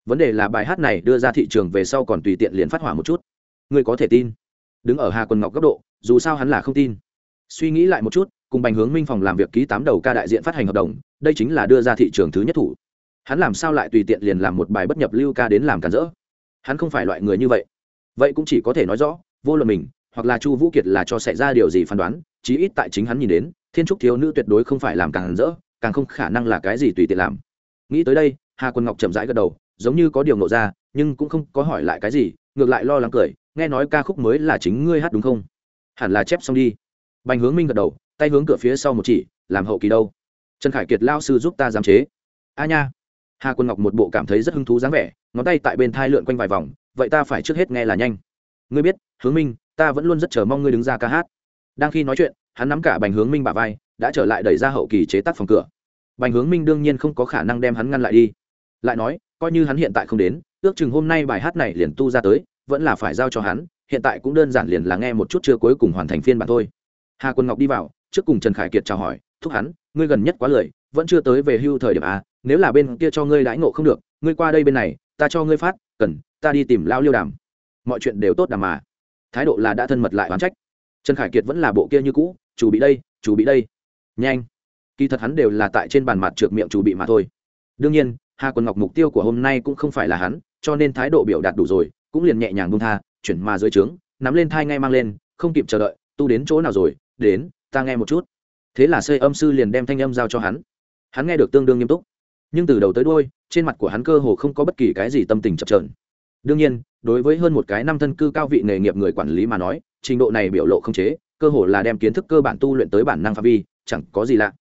Vấn đề là bài hát này đưa ra thị trường về sau còn tùy tiện liền phát hỏa một chút. Người có thể tin. Đứng ở hà quần ngọc góc độ, dù sao hắn là không tin suy nghĩ lại một chút, cùng bành hướng minh phòng làm việc ký tám đầu ca đại diện phát hành hợp đồng, đây chính là đưa ra thị trường thứ nhất thủ. Hắn làm sao lại tùy tiện liền làm một bài bất nhập lưu ca đến làm cản rỡ? Hắn không phải loại người như vậy. Vậy cũng chỉ có thể nói rõ, vô luận mình, hoặc là chu vũ kiệt là cho xảy ra điều gì phán đoán, chí ít tại chính hắn nhìn đến, thiên trúc thiếu nữ tuyệt đối không phải làm càng rỡ, càng không khả năng là cái gì tùy tiện làm. Nghĩ tới đây, hà quân ngọc chậm rãi gật đầu, giống như có điều nộ ra, nhưng cũng không có hỏi lại cái gì, ngược lại lo lắng cười, nghe nói ca khúc mới là chính ngươi hát đúng không? Hẳn là chép xong đi bành hướng minh gật đầu, tay hướng cửa phía sau một chỉ, làm hậu kỳ đâu. Trần khải kiệt lao sư giúp ta giám chế. A nha. Hà quân ngọc một bộ cảm thấy rất hứng thú dáng vẻ, ngón tay tại bên thai lượn quanh vài vòng, vậy ta phải trước hết nghe là nhanh. Ngươi biết, hướng minh, ta vẫn luôn rất chờ mong ngươi đứng ra ca hát. Đang khi nói chuyện, hắn nắm cả bành hướng minh bà vai, đã trở lại đẩy ra hậu kỳ chế tác phòng cửa. Bành hướng minh đương nhiên không có khả năng đem hắn ngăn lại đi. Lại nói, coi như hắn hiện tại không đến, ước chừng hôm nay bài hát này liền tu ra tới, vẫn là phải giao cho hắn, hiện tại cũng đơn giản liền là nghe một chút chưa cuối cùng hoàn thành phiên bản thôi hà quân ngọc đi vào, trước cùng trần khải kiệt chào hỏi, thúc hắn, ngươi gần nhất quá lười, vẫn chưa tới về hưu thời điểm a nếu là bên kia cho ngươi đãi ngộ không được, ngươi qua đây bên này, ta cho ngươi phát, cần, ta đi tìm lao liêu đàm. Mọi chuyện đều tốt đàm mà. Thái độ là đã thân mật lại oán trách. Trần khải kiệt vẫn là bộ kia như cũ, chủ bị đây, chủ bị đây. Nhanh. Kỳ thật hắn đều là tại trên bàn mặt trượt miệng chủ bị mà thôi. Đương nhiên, hà quần ngọc mục tiêu của hôm nay cũng không phải là hắn, cho nên thái độ biểu đạt đủ rồi, cũng liền nhẹ nhàng buông tha, chuyển mà dưới trướng, nắm lên thai ngay mang lên, không kịp chờ đợi, tu đến chỗ nào rồi đến, ta nghe một chút. Thế là xây âm sư liền đem thanh âm giao cho hắn. Hắn nghe được tương đương nghiêm túc. Nhưng từ đầu tới đôi trên mặt của hắn cơ hồ không có bất kỳ cái gì tâm tình chập trờn đương nhiên, đối với hơn một cái năm thân cư cao vị nghề nghiệp người quản lý mà nói, trình độ này biểu lộ không chế, cơ hồ là đem kiến thức cơ bản tu luyện tới bản năng phạm vi, chẳng có gì lạ.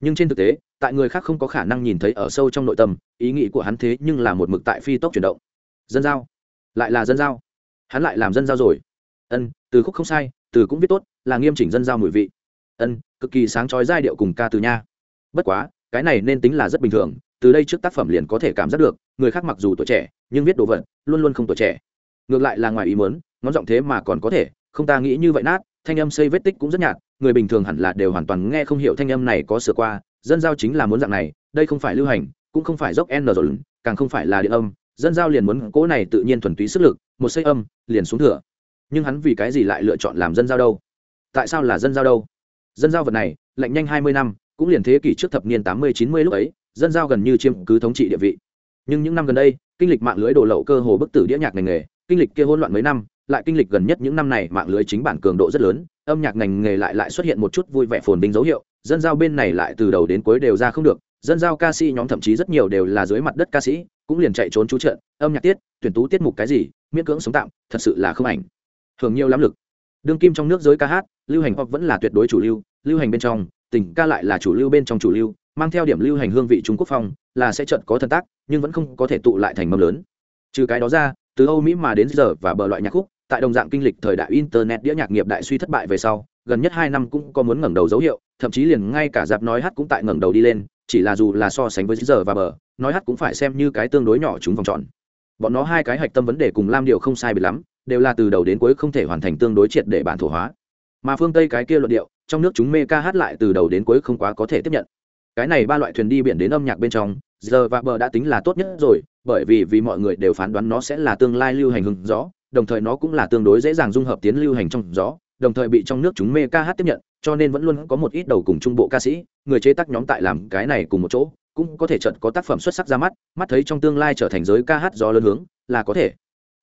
Nhưng trên thực tế, tại người khác không có khả năng nhìn thấy ở sâu trong nội tâm, ý nghĩ của hắn thế nhưng là một mực tại phi tốc chuyển động. Dân giao. Lại là dân giao. Hắn lại làm dân giao rồi. Ân, từ khúc không sai, từ cũng viết tốt là nghiêm chỉnh dân giao mùi vị. Ân, cực kỳ sáng trói giai điệu cùng ca từ nha. Bất quá, cái này nên tính là rất bình thường, từ đây trước tác phẩm liền có thể cảm giác được, người khác mặc dù tuổi trẻ, nhưng viết đồ vật, luôn luôn không tuổi trẻ. Ngược lại là ngoài ý muốn, ngón giọng thế mà còn có thể, không ta nghĩ như vậy nát, thanh âm xây vết tích cũng rất nhạt, người bình thường hẳn là đều hoàn toàn nghe không hiểu thanh âm này có sửa qua, dân giao chính là muốn dạng này, đây không phải lưu hành, cũng không phải dốc n rồi, càng không phải là điện âm, dân giao liền muốn cỗ này tự nhiên thuần túy sức lực, một xây âm, liền xuống thừa. Nhưng hắn vì cái gì lại lựa chọn làm dân giao đâu? Tại sao là dân giao đâu? Dân giao vật này, lạnh nhanh hai mươi năm, cũng liền thế kỷ trước thập niên tám mươi chín mươi lúc ấy, dân giao gần như chiếm cứ thống trị địa vị. Nhưng những năm gần đây, kinh lịch mạng lưới đổ lậu cơ hồ bức tử đĩa nhạc ngành nghề, kinh lịch kia hỗn loạn mấy năm, lại kinh lịch gần nhất những năm này mạng lưới chính bản cường độ rất lớn, âm nhạc ngành nghề lại lại xuất hiện một chút vui vẻ phồn vinh dấu hiệu, dân giao bên này lại từ đầu đến cuối đều ra không được, dân giao ca sĩ nhóm thậm chí rất nhiều đều là dưới mặt đất ca sĩ, cũng liền chạy trốn chú trận, âm nhạc tiết, tuyển tú tiết mục cái gì, miễn cưỡng sống tạm, thật sự là không ảnh. Thường nhiều lắm lực đương kim trong nước giới ca hát, lưu hành pop vẫn là tuyệt đối chủ lưu lưu hành bên trong, tình ca lại là chủ lưu bên trong chủ lưu, mang theo điểm lưu hành hương vị trung quốc phong, là sẽ trận có thân tác, nhưng vẫn không có thể tụ lại thành mâm lớn. Trừ cái đó ra, từ âu mỹ mà đến giờ và bờ loại nhạc khúc, tại đồng dạng kinh lịch thời đại internet đĩa nhạc nghiệp đại suy thất bại về sau, gần nhất hai năm cũng có muốn ngẩng đầu dấu hiệu, thậm chí liền ngay cả dạp nói hát cũng tại ngẩng đầu đi lên, chỉ là dù là so sánh với giờ và bờ, nói hát cũng phải xem như cái tương đối nhỏ chúng vòng tròn. Bọn nó hai cái hạch tâm vấn đề cùng lam điệu không sai bị lắm đều là từ đầu đến cuối không thể hoàn thành tương đối triệt để bản thổ hóa. Mà phương tây cái kia luận điệu, trong nước chúng mê ca hát lại từ đầu đến cuối không quá có thể tiếp nhận. Cái này ba loại thuyền đi biển đến âm nhạc bên trong, giờ và bờ đã tính là tốt nhất rồi, bởi vì vì mọi người đều phán đoán nó sẽ là tương lai lưu hành hứng gió, đồng thời nó cũng là tương đối dễ dàng dung hợp tiến lưu hành trong gió, đồng thời bị trong nước chúng mê ca hát tiếp nhận, cho nên vẫn luôn có một ít đầu cùng trung bộ ca sĩ, người chế tác nhóm tại làm cái này cùng một chỗ, cũng có thể trận có tác phẩm xuất sắc ra mắt mắt thấy trong tương lai trở thành giới ca hát gió lớn hướng, là có thể.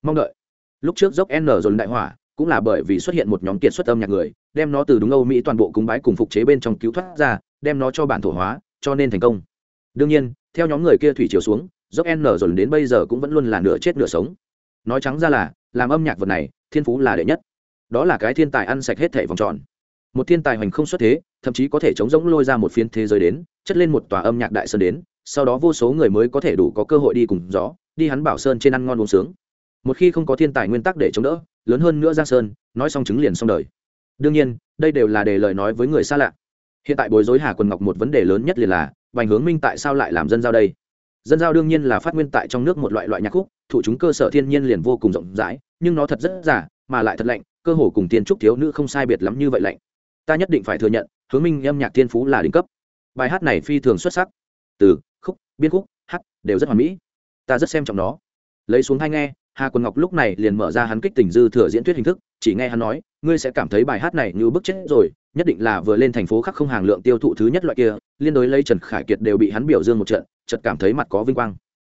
Mong đợi lúc trước dốc n dồn đại hỏa, cũng là bởi vì xuất hiện một nhóm kiệt xuất âm nhạc người, đem nó từ đúng âu mỹ toàn bộ cúng bái cùng phục chế bên trong cứu thoát ra, đem nó cho bản thổ hóa, cho nên thành công. Đương nhiên, theo nhóm người kia thủy chiều xuống, dốc n dồn đến bây giờ cũng vẫn luôn là nửa chết nửa sống. Nói trắng ra là, làm âm nhạc vật này, thiên phú là đệ nhất. Đó là cái thiên tài ăn sạch hết thẻ vòng tròn. Một thiên tài hoành không xuất thế, thậm chí có thể chống rỗng lôi ra một phiên thế giới đến, chất lên một tòa âm nhạc đại sơn đến, sau đó vô số người mới có thể đủ có cơ hội đi cùng gió, đi hắn bảo sơn trên ăn ngon uống sướng một khi không có thiên tài nguyên tắc để chống đỡ, lớn hơn nữa giang sơn, nói xong chứng liền xong đời. Đương nhiên, đây đều là để lời nói với người xa lạ. Hiện tại bối rối hà quần ngọc một vấn đề lớn nhất liền là, bành hướng minh tại sao lại làm dân giao đây? Dân giao đương nhiên là phát nguyên tại trong nước một loại loại nhạc khúc thụ chúng cơ sở thiên nhiên liền vô cùng rộng rãi, nhưng nó thật rất giả, mà lại thật lạnh, cơ hồ cùng tiên trúc thiếu nữ không sai biệt lắm như vậy lạnh. Ta nhất định phải thừa nhận, hướng minh âm nhạc thiên phú là đỉnh cấp. Bài hát này phi thường xuất sắc. Từ khúc, biên khúc, hát đều rất hoàn mỹ. Ta rất xem trọng nó. Lấy xuống hai nghe hà quần ngọc lúc này liền mở ra hắn kích tình dư thừa diễn thuyết hình thức, chỉ nghe hắn nói, ngươi sẽ cảm thấy bài hát này như bức chết rồi, nhất định là vừa lên thành phố khắc không hàng lượng tiêu thụ thứ nhất loại kia, liên đối lấy trần khải kiệt đều bị hắn biểu dương một trận, chợt cảm thấy mặt có vinh quang.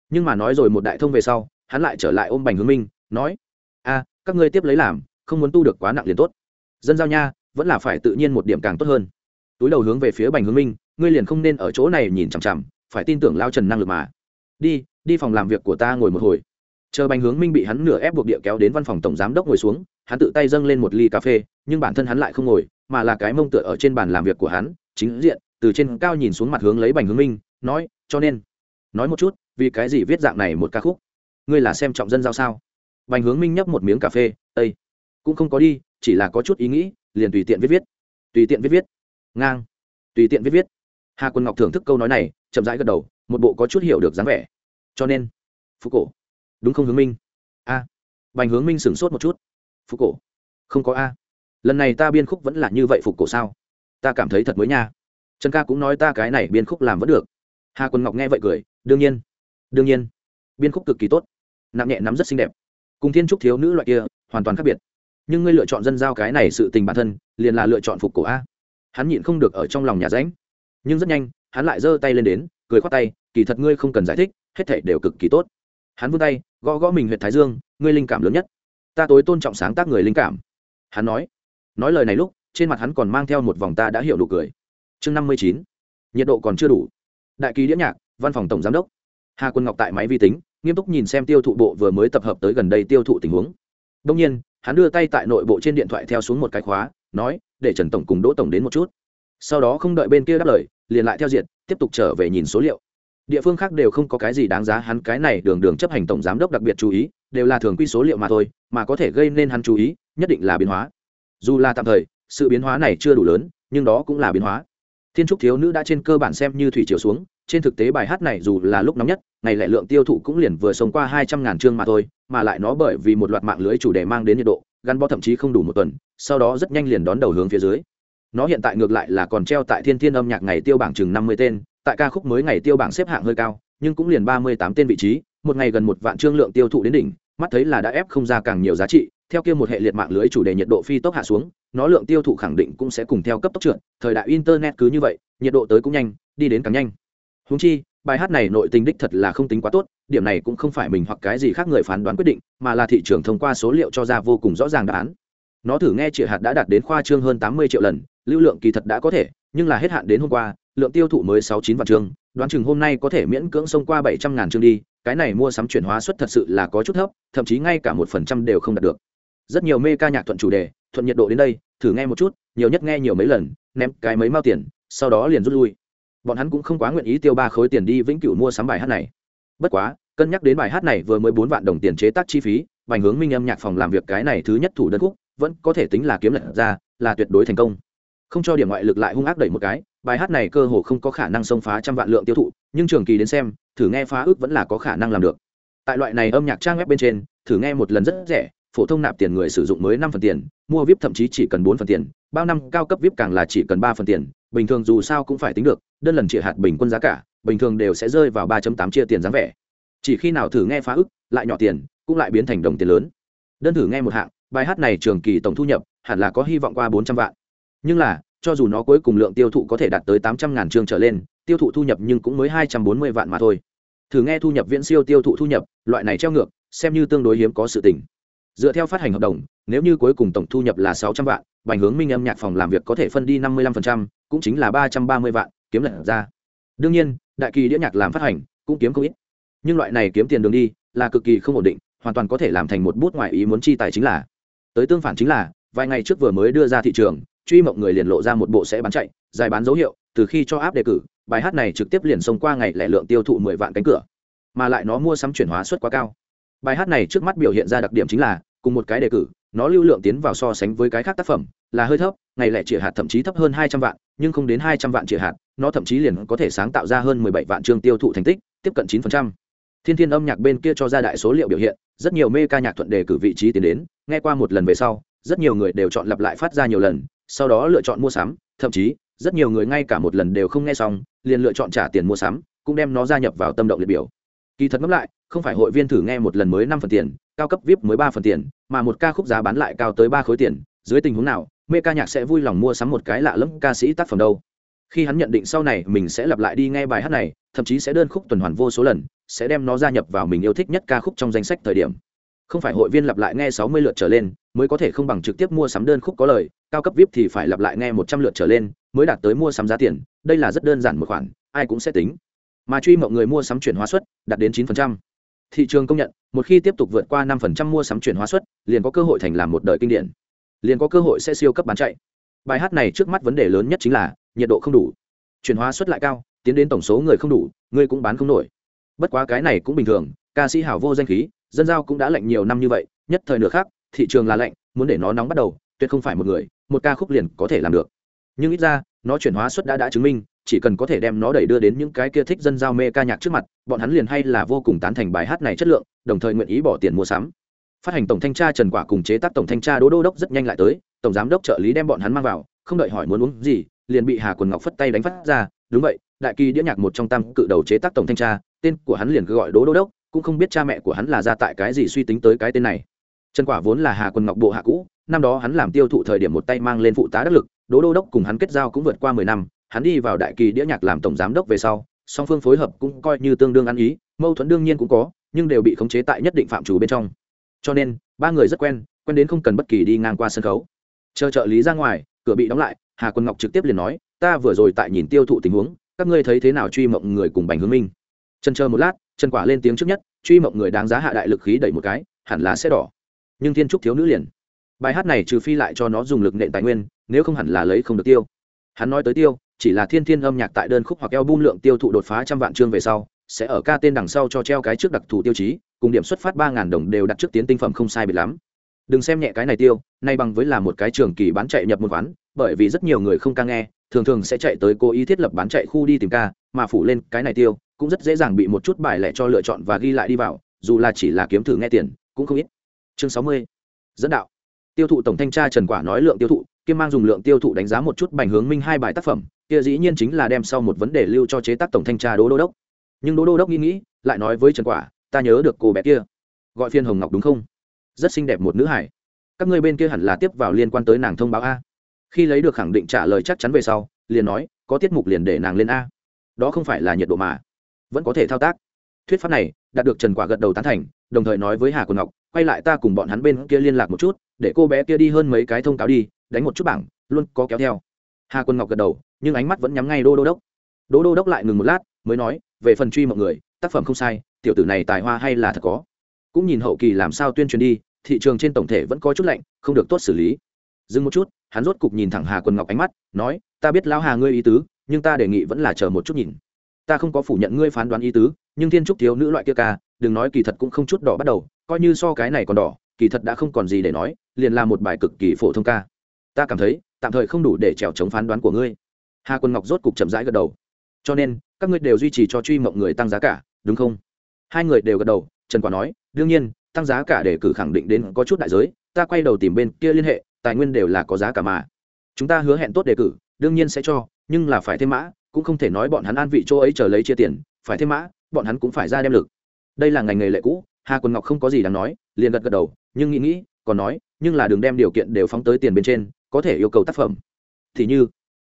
Nhưng mà nói rồi một đại thông về sau, hắn lại trở lại ôm bành hướng minh, nói, a, các ngươi tiếp lấy làm, không muốn tu được quá nặng liền tốt. Dân giao nha, vẫn là phải tự nhiên một điểm càng tốt hơn. Túi đầu hướng về phía bành hướng minh, ngươi liền không nên ở chỗ này nhìn chằm chằm, phải tin tưởng lao trần năng lực mà. Đi đi phòng làm việc của ta ngồi một hồi chờ bành hướng minh bị hắn nửa ép buộc địa kéo đến văn phòng tổng giám đốc ngồi xuống, hắn tự tay dâng lên một ly cà phê, nhưng bản thân hắn lại không ngồi, mà là cái mông tựa ở trên bàn làm việc của hắn, chính diện, từ trên cao nhìn xuống mặt hướng lấy bành hướng minh, nói, cho nên, nói một chút, vì cái gì viết dạng này một ca khúc? Ngươi là xem trọng dân giao sao? Bành hướng minh nhấp một miếng cà phê ây cũng không có đi, chỉ là có chút ý nghĩ, liền tùy tiện viết viết, tùy tiện viết viết. Ngang, tùy tiện viết viết. Hà quân ngọc thưởng thức câu nói này, chậm rãi gật đầu, một bộ có chút hiểu được dáng vẻ. Cho nên phụ cổ đúng không hướng minh? A. À. bành hướng minh sửng sốt một chút. Phụ cổ. Không có a. Lần này ta biên khúc vẫn là như vậy phục cổ sao? Ta cảm thấy thật mới nha. Trần ca cũng nói ta cái này biên khúc làm vẫn được. Hà quân ngọc nghe vậy cười, đương nhiên. Đương nhiên. Biên khúc cực kỳ tốt. Nặng nhẹ nắm rất xinh đẹp. Cùng thiên trúc thiếu nữ loại kia, hoàn toàn khác biệt. Nhưng ngươi lựa chọn dân giao cái này sự tình bản thân, liền là lựa chọn phục cổ a. Hắn nhịn không được ở trong lòng nhà ránh. Nhưng rất nhanh, hắn lại giơ tay lên đến, cười khoát tay, kỳ thật ngươi không cần giải thích, hết thể đều cực kỳ tốt hắn vươn tay, gõ gõ mình huyện thái dương, ngươi linh cảm lớn nhất. Ta tối tôn trọng sáng tác người linh cảm. Hắn nói. Nói lời này lúc, trên mặt hắn còn mang theo một vòng ta đã hiểu đủ cười. Chương năm mươi chín. Nhiệt độ còn chưa đủ. Đại ký đĩa nhạc, văn phòng tổng giám đốc. Hà quân ngọc tại máy vi tính, nghiêm túc nhìn xem tiêu thụ bộ vừa mới tập hợp tới gần đây tiêu thụ tình huống. Đông nhiên, hắn đưa tay tại nội bộ trên điện thoại theo xuống một cái khóa, nói, để trần tổng cùng đỗ tổng đến một chút. Sau đó không đợi bên kia đáp lời, liền lại theo diện, tiếp tục trở về nhìn số liệu địa phương khác đều không có cái gì đáng giá hắn cái này đường đường chấp hành tổng giám đốc đặc biệt chú ý, đều là thường quy số liệu mà thôi, mà có thể gây nên hắn chú ý, nhất định là biến hóa. Dù là tạm thời, sự biến hóa này chưa đủ lớn, nhưng đó cũng là biến hóa. Thiên trúc thiếu nữ đã trên cơ bản xem như thủy chiều xuống, trên thực tế bài hát này dù là lúc nóng nhất, ngày lẻ lượng tiêu thụ cũng liền vừa sống qua hai trăm ngàn chương mà thôi, mà lại nó bởi vì một loạt mạng lưới chủ đề mang đến nhiệt độ, gắn bó thậm chí không đủ một tuần, sau đó rất nhanh liền đón đầu hướng phía dưới. Nó hiện tại ngược lại là còn treo tại thiên thiên âm nhạc ngày tiêu bảng chừng năm mươi tên tại ca khúc mới ngày tiêu bảng xếp hạng hơi cao, nhưng cũng liền ba mươi tám tên vị trí, một ngày gần một vạn trương lượng tiêu thụ đến đỉnh, mắt thấy là đã ép không ra càng nhiều giá trị, theo kia một hệ liệt mạng lưới chủ đề nhiệt độ phi tốc hạ xuống, nó lượng tiêu thụ khẳng định cũng sẽ cùng theo cấp tốc trượt, thời đại internet cứ như vậy, nhiệt độ tới cũng nhanh, đi đến càng nhanh. Húng chi, bài hát này nội tình đích thật là không tính quá tốt, điểm này cũng không phải mình hoặc cái gì khác người phán đoán quyết định, mà là thị trường thông qua số liệu cho ra vô cùng rõ ràng đáp án. Nó thử nghe chĩa hạt đã đạt đến khoa trương hơn tám mươi triệu lần, lưu lượng kỳ thật đã có thể, nhưng là hết hạn đến hôm qua lượng tiêu thụ mới sáu chín vạn chương, đoán chừng hôm nay có thể miễn cưỡng xông qua bảy trăm ngàn chương đi, cái này mua sắm chuyển hóa suất thật sự là có chút thấp, thậm chí ngay cả một phần trăm đều không đạt được. Rất nhiều mê ca nhạc thuận chủ đề, thuận nhiệt độ đến đây, thử nghe một chút, nhiều nhất nghe nhiều mấy lần, ném cái mấy mao tiền, sau đó liền rút lui. Bọn hắn cũng không quá nguyện ý tiêu ba khối tiền đi vĩnh cửu mua sắm bài hát này. Bất quá, cân nhắc đến bài hát này vừa mới bốn vạn đồng tiền chế tác chi phí, bành hướng minh âm nhạc phòng làm việc cái này thứ nhất thủ đơn khúc, vẫn có thể tính là kiếm lật ra, là tuyệt đối thành công. Không cho điểm ngoại lực lại hung ác đẩy một cái bài hát này cơ hồ không có khả năng xông phá trăm vạn lượng tiêu thụ, nhưng trường kỳ đến xem, thử nghe phá ước vẫn là có khả năng làm được. Tại loại này âm nhạc trang web bên trên, thử nghe một lần rất rẻ, phổ thông nạp tiền người sử dụng mới năm phần tiền, mua vip thậm chí chỉ cần bốn phần tiền, bao năm cao cấp vip càng là chỉ cần ba phần tiền, bình thường dù sao cũng phải tính được, đơn lần chỉ hạt bình quân giá cả, bình thường đều sẽ rơi vào ba tám chia tiền giá vẻ. Chỉ khi nào thử nghe phá ức lại nhỏ tiền, cũng lại biến thành đồng tiền lớn. Đơn thử nghe một hạng, bài hát này trường kỳ tổng thu nhập, hẳn là có hy vọng qua bốn trăm vạn. Nhưng là cho dù nó cuối cùng lượng tiêu thụ có thể đạt tới tám trăm ngàn chương trở lên, tiêu thụ thu nhập nhưng cũng mới hai trăm bốn mươi vạn mà thôi. Thử nghe thu nhập viễn siêu tiêu thụ thu nhập, loại này treo ngược, xem như tương đối hiếm có sự tình. Dựa theo phát hành hợp đồng, nếu như cuối cùng tổng thu nhập là sáu trăm vạn, bành hướng minh âm nhạc phòng làm việc có thể phân đi năm mươi lăm phần trăm, cũng chính là ba trăm ba mươi vạn, kiếm lật ra. Đương nhiên, đại kỳ đĩa nhạc làm phát hành, cũng kiếm không ít. Nhưng loại này kiếm tiền đường đi, là cực kỳ không ổn định, hoàn toàn có thể làm thành một bút ngoại ý muốn chi tài chính là. Tới tương phản chính là, vài ngày trước vừa mới đưa ra thị trường truy mộng người liền lộ ra một bộ sẽ bán chạy dài bán dấu hiệu, từ khi cho áp đề cử, bài hát này trực tiếp liền xông qua ngày lẻ lượng tiêu thụ mười vạn cánh cửa, mà lại nó mua sắm chuyển hóa suất quá cao. Bài hát này trước mắt biểu hiện ra đặc điểm chính là, cùng một cái đề cử, nó lưu lượng tiến vào so sánh với cái khác tác phẩm, là hơi thấp, ngày lẻ chỉ hạt thậm chí thấp hơn hai trăm vạn, nhưng không đến hai trăm vạn chỉ hạt, nó thậm chí liền có thể sáng tạo ra hơn mười bảy vạn chương tiêu thụ thành tích, tiếp cận chín phần trăm. Thiên thiên âm nhạc bên kia cho ra đại số liệu biểu hiện, rất nhiều mê ca nhạc thuận đề cử vị trí tiến đến, nghe qua một lần về sau, rất nhiều người đều chọn lặp lại phát ra nhiều lần sau đó lựa chọn mua sắm, thậm chí, rất nhiều người ngay cả một lần đều không nghe xong, liền lựa chọn trả tiền mua sắm, cũng đem nó gia nhập vào tâm động liệt biểu. Kỳ thật ngẫm lại, không phải hội viên thử nghe một lần mới năm phần tiền, cao cấp vip mới ba phần tiền, mà một ca khúc giá bán lại cao tới ba khối tiền, dưới tình huống nào, mê ca nhạc sẽ vui lòng mua sắm một cái lạ lẫm ca sĩ tác phẩm đâu. Khi hắn nhận định sau này mình sẽ lặp lại đi nghe bài hát này, thậm chí sẽ đơn khúc tuần hoàn vô số lần, sẽ đem nó gia nhập vào mình yêu thích nhất ca khúc trong danh sách thời điểm không phải hội viên lặp lại nghe sáu mươi lượt trở lên, mới có thể không bằng trực tiếp mua sắm đơn khúc có lời, cao cấp vip thì phải lặp lại nghe một trăm lượt trở lên, mới đạt tới mua sắm giá tiền, đây là rất đơn giản một khoản, ai cũng sẽ tính. Mà truy mộng người mua sắm chuyển hóa suất, đạt đến chín thị trường công nhận, một khi tiếp tục vượt qua năm mua sắm chuyển hóa suất, liền có cơ hội thành làm một đời kinh điển. Liền có cơ hội sẽ siêu cấp bán chạy. Bài hát này trước mắt vấn đề lớn nhất chính là, nhiệt độ không đủ. Chuyển hóa suất lại cao, tiến đến tổng số người không đủ, người cũng bán không nổi. Bất quá cái này cũng bình thường, ca sĩ hảo vô danh khí dân giao cũng đã lạnh nhiều năm như vậy, nhất thời nửa khác, thị trường là lạnh, muốn để nó nóng bắt đầu, tuyệt không phải một người, một ca khúc liền có thể làm được. Nhưng ít ra, nó chuyển hóa suất đã đã chứng minh, chỉ cần có thể đem nó đẩy đưa đến những cái kia thích dân giao mê ca nhạc trước mặt, bọn hắn liền hay là vô cùng tán thành bài hát này chất lượng, đồng thời nguyện ý bỏ tiền mua sắm. Phát hành tổng thanh tra trần quả cùng chế tác tổng thanh tra đỗ đô đốc rất nhanh lại tới, tổng giám đốc trợ lý đem bọn hắn mang vào, không đợi hỏi muốn uống gì, liền bị hà quần ngọc phất tay đánh phát ra, đúng vậy, đại kỳ đĩa nhạc một trong tam cự đầu chế tác tổng thanh tra, tên của hắn liền cứ gọi đỗ đô đốc cũng không biết cha mẹ của hắn là ra tại cái gì suy tính tới cái tên này. Trần quả vốn là hà Quân ngọc bộ hạ cũ, năm đó hắn làm tiêu thụ thời điểm một tay mang lên phụ tá đắc lực, đỗ đô đốc cùng hắn kết giao cũng vượt qua mười năm, hắn đi vào đại kỳ đĩa nhạc làm tổng giám đốc về sau, song phương phối hợp cũng coi như tương đương ăn ý, mâu thuẫn đương nhiên cũng có, nhưng đều bị khống chế tại nhất định phạm chủ bên trong. Cho nên, ba người rất quen quen đến không cần bất kỳ đi ngang qua sân khấu. Chờ trợ lý ra ngoài, cửa bị đóng lại, hà quân ngọc trực tiếp liền nói, ta vừa rồi tại nhìn tiêu thụ tình huống, các ngươi thấy thế nào truy mộng người cùng bành hướng minh? Trần chờ một lát trần quả lên tiếng trước nhất, truy mộng người đáng giá hạ đại lực khí đẩy một cái, hẳn là sẽ đỏ. Nhưng thiên trúc thiếu nữ liền. Bài hát này trừ phi lại cho nó dùng lực nện tài nguyên, nếu không hẳn là lấy không được tiêu. Hắn nói tới tiêu, chỉ là thiên thiên âm nhạc tại đơn khúc hoặc eo bung lượng tiêu thụ đột phá trăm vạn chương về sau, sẽ ở ca tên đằng sau cho treo cái trước đặc thù tiêu chí, cùng điểm xuất phát ba ngàn đồng đều đặt trước tiến tinh phẩm không sai biệt lắm. Đừng xem nhẹ cái này tiêu, nay bằng với là một cái trường kỳ bán chạy nhập một quán, bởi vì rất nhiều người không ca nghe, thường thường sẽ chạy tới cố ý thiết lập bán chạy khu đi tìm ca, mà phủ lên cái này tiêu cũng rất dễ dàng bị một chút bài lẻ cho lựa chọn và ghi lại đi vào, dù là chỉ là kiếm thử nghe tiền, cũng không ít. Chương sáu mươi, dẫn đạo. Tiêu thụ tổng thanh tra trần quả nói lượng tiêu thụ, kiêm mang dùng lượng tiêu thụ đánh giá một chút bành hướng minh hai bài tác phẩm, kia dĩ nhiên chính là đem sau một vấn đề lưu cho chế tác tổng thanh tra đỗ đô đốc. Nhưng đỗ đô đốc nghĩ nghĩ, lại nói với trần quả, ta nhớ được cô bé kia. Gọi phiên hồng ngọc đúng không? Rất xinh đẹp một nữ hải các ngươi bên kia hẳn là tiếp vào liên quan tới nàng thông báo a. Khi lấy được khẳng định trả lời chắc chắn về sau, liền nói, có tiết mục liền để nàng lên a. Đó không phải là nhiệt độ mà vẫn có thể thao tác. Thuyết pháp này đạt được trần quả gật đầu tán thành, đồng thời nói với hà quần ngọc, quay lại ta cùng bọn hắn bên kia liên lạc một chút, để cô bé kia đi hơn mấy cái thông cáo đi, đánh một chút bảng, luôn có kéo theo. Hà quân ngọc gật đầu, nhưng ánh mắt vẫn nhắm ngay đô đô đốc. Đô đô đốc lại ngừng một lát, mới nói, về phần truy mọi người, tác phẩm không sai, tiểu tử này tài hoa hay là thật có. Cũng nhìn hậu kỳ làm sao tuyên truyền đi, thị trường trên tổng thể vẫn có chút lạnh, không được tốt xử lý. Dừng một chút, hắn rốt cục nhìn thẳng hà quân ngọc ánh mắt, nói, ta biết lão hà ngươi ý tứ, nhưng ta đề nghị vẫn là chờ một chút nhìn ta không có phủ nhận ngươi phán đoán ý tứ, nhưng thiên trúc thiếu nữ loại kia ca, đừng nói kỳ thật cũng không chút đỏ bắt đầu, coi như so cái này còn đỏ, kỳ thật đã không còn gì để nói, liền là một bài cực kỳ phổ thông ca. Ta cảm thấy, tạm thời không đủ để trèo chống phán đoán của ngươi. Hà quân ngọc rốt cục chậm rãi gật đầu. Cho nên, các ngươi đều duy trì cho truy mộng người tăng giá cả, đúng không? Hai người đều gật đầu, trần quả nói, đương nhiên, tăng giá cả để cử khẳng định đến có chút đại giới, ta quay đầu tìm bên kia liên hệ, tài nguyên đều là có giá cả mà. Chúng ta hứa hẹn tốt đề cử, đương nhiên sẽ cho, nhưng là phải thêm mã cũng không thể nói bọn hắn an vị chỗ ấy chờ lấy chia tiền, phải thêm mã, bọn hắn cũng phải ra đem lực. Đây là ngành nghề lệ cũ, hà quân ngọc không có gì đáng nói, liền gật gật đầu, nhưng nghĩ nghĩ, còn nói, nhưng là đừng đem điều kiện đều phóng tới tiền bên trên, có thể yêu cầu tác phẩm. Thì như,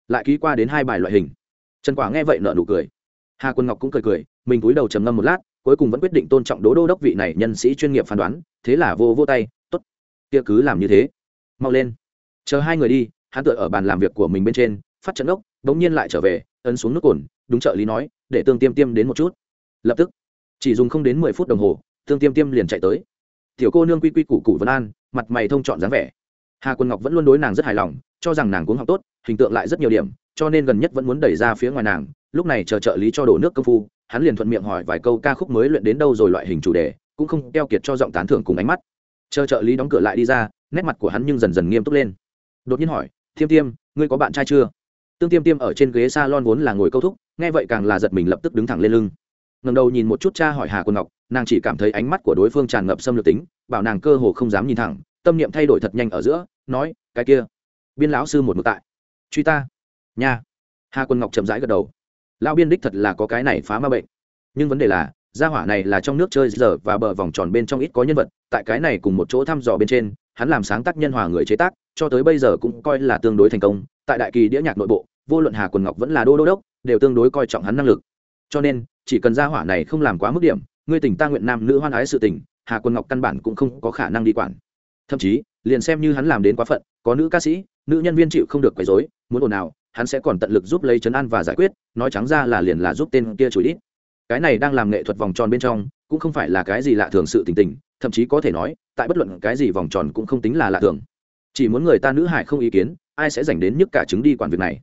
lại ký qua đến hai bài loại hình. Trần quả nghe vậy nợ nụ cười. Hà quân ngọc cũng cười cười, mình cúi đầu trầm ngâm một lát, cuối cùng vẫn quyết định tôn trọng đố đô đốc vị này nhân sĩ chuyên nghiệp phán đoán, thế là vô vô tay t ố t kia cứ làm như thế. Mau lên. Chờ hai người đi, hắn tựa ở bàn làm việc của mình bên trên, phát trận ốc, bỗng nhiên lại trở về ấn xuống nước cồn, đúng trợ lý nói, để tương tiêm tiêm đến một chút. Lập tức, chỉ dùng không đến mười phút đồng hồ, tương tiêm tiêm liền chạy tới. Tiểu cô nương quy quy củ củ vân an, mặt mày thông trọn dáng vẻ. Hà quân ngọc vẫn luôn đối nàng rất hài lòng, cho rằng nàng cũng học tốt, hình tượng lại rất nhiều điểm, cho nên gần nhất vẫn muốn đẩy ra phía ngoài nàng. Lúc này chờ trợ lý cho đổ nước công phu, hắn liền thuận miệng hỏi vài câu ca khúc mới luyện đến đâu rồi loại hình chủ đề, cũng không keo kiệt cho giọng tán thưởng cùng ánh mắt. Chờ trợ lý đóng cửa lại đi ra, nét mặt của hắn nhưng dần dần nghiêm túc lên. Đột nhiên hỏi thiêm tiêm, ngươi có bạn trai chưa? Tương tiêm tiêm ở trên ghế s a lon vốn là ngồi câu thúc, nghe vậy càng là giật mình lập tức đứng thẳng lên lưng. Ngầm đầu nhìn một chút cha hỏi hà quân ngọc, nàng chỉ cảm thấy ánh mắt của đối phương tràn ngập xâm lược tính, bảo nàng cơ hồ không dám nhìn thẳng, tâm niệm thay đổi thật nhanh ở giữa, nói, cái kia, biên lão sư một mực tại. Truy ta. Nha. Hà quân ngọc chậm rãi gật đầu. Lão biên đích thật là có cái này phá ma bệnh. Nhưng vấn đề là gia hỏa này là trong nước chơi giờ và bờ vòng tròn bên trong ít có nhân vật, tại cái này cùng một chỗ thăm dò bên trên, hắn làm sáng tác nhân hòa người chế tác, cho tới bây giờ cũng coi là tương đối thành công. Tại đại kỳ đĩa nhạc nội bộ, vô luận hà quần ngọc vẫn là đô đô đốc, đều tương đối coi trọng hắn năng lực. Cho nên, chỉ cần gia hỏa này không làm quá mức điểm, ngươi tỉnh ta nguyện nam nữ hoan ái sự tình, hà quần ngọc căn bản cũng không có khả năng đi quản. Thậm chí, liền xem như hắn làm đến quá phận, có nữ ca sĩ, nữ nhân viên chịu không được quấy rối, muốn ồn nào hắn sẽ còn tận lực giúp lấy chấn an và giải quyết, nói trắng ra là liền là giúp tên kia chửi ít cái này đang làm nghệ thuật vòng tròn bên trong, cũng không phải là cái gì lạ thường sự tình tình, thậm chí có thể nói, tại bất luận cái gì vòng tròn cũng không tính là lạ thường. Chỉ muốn người ta nữ hải không ý kiến, ai sẽ dành đến nhức cả chứng đi quản việc này?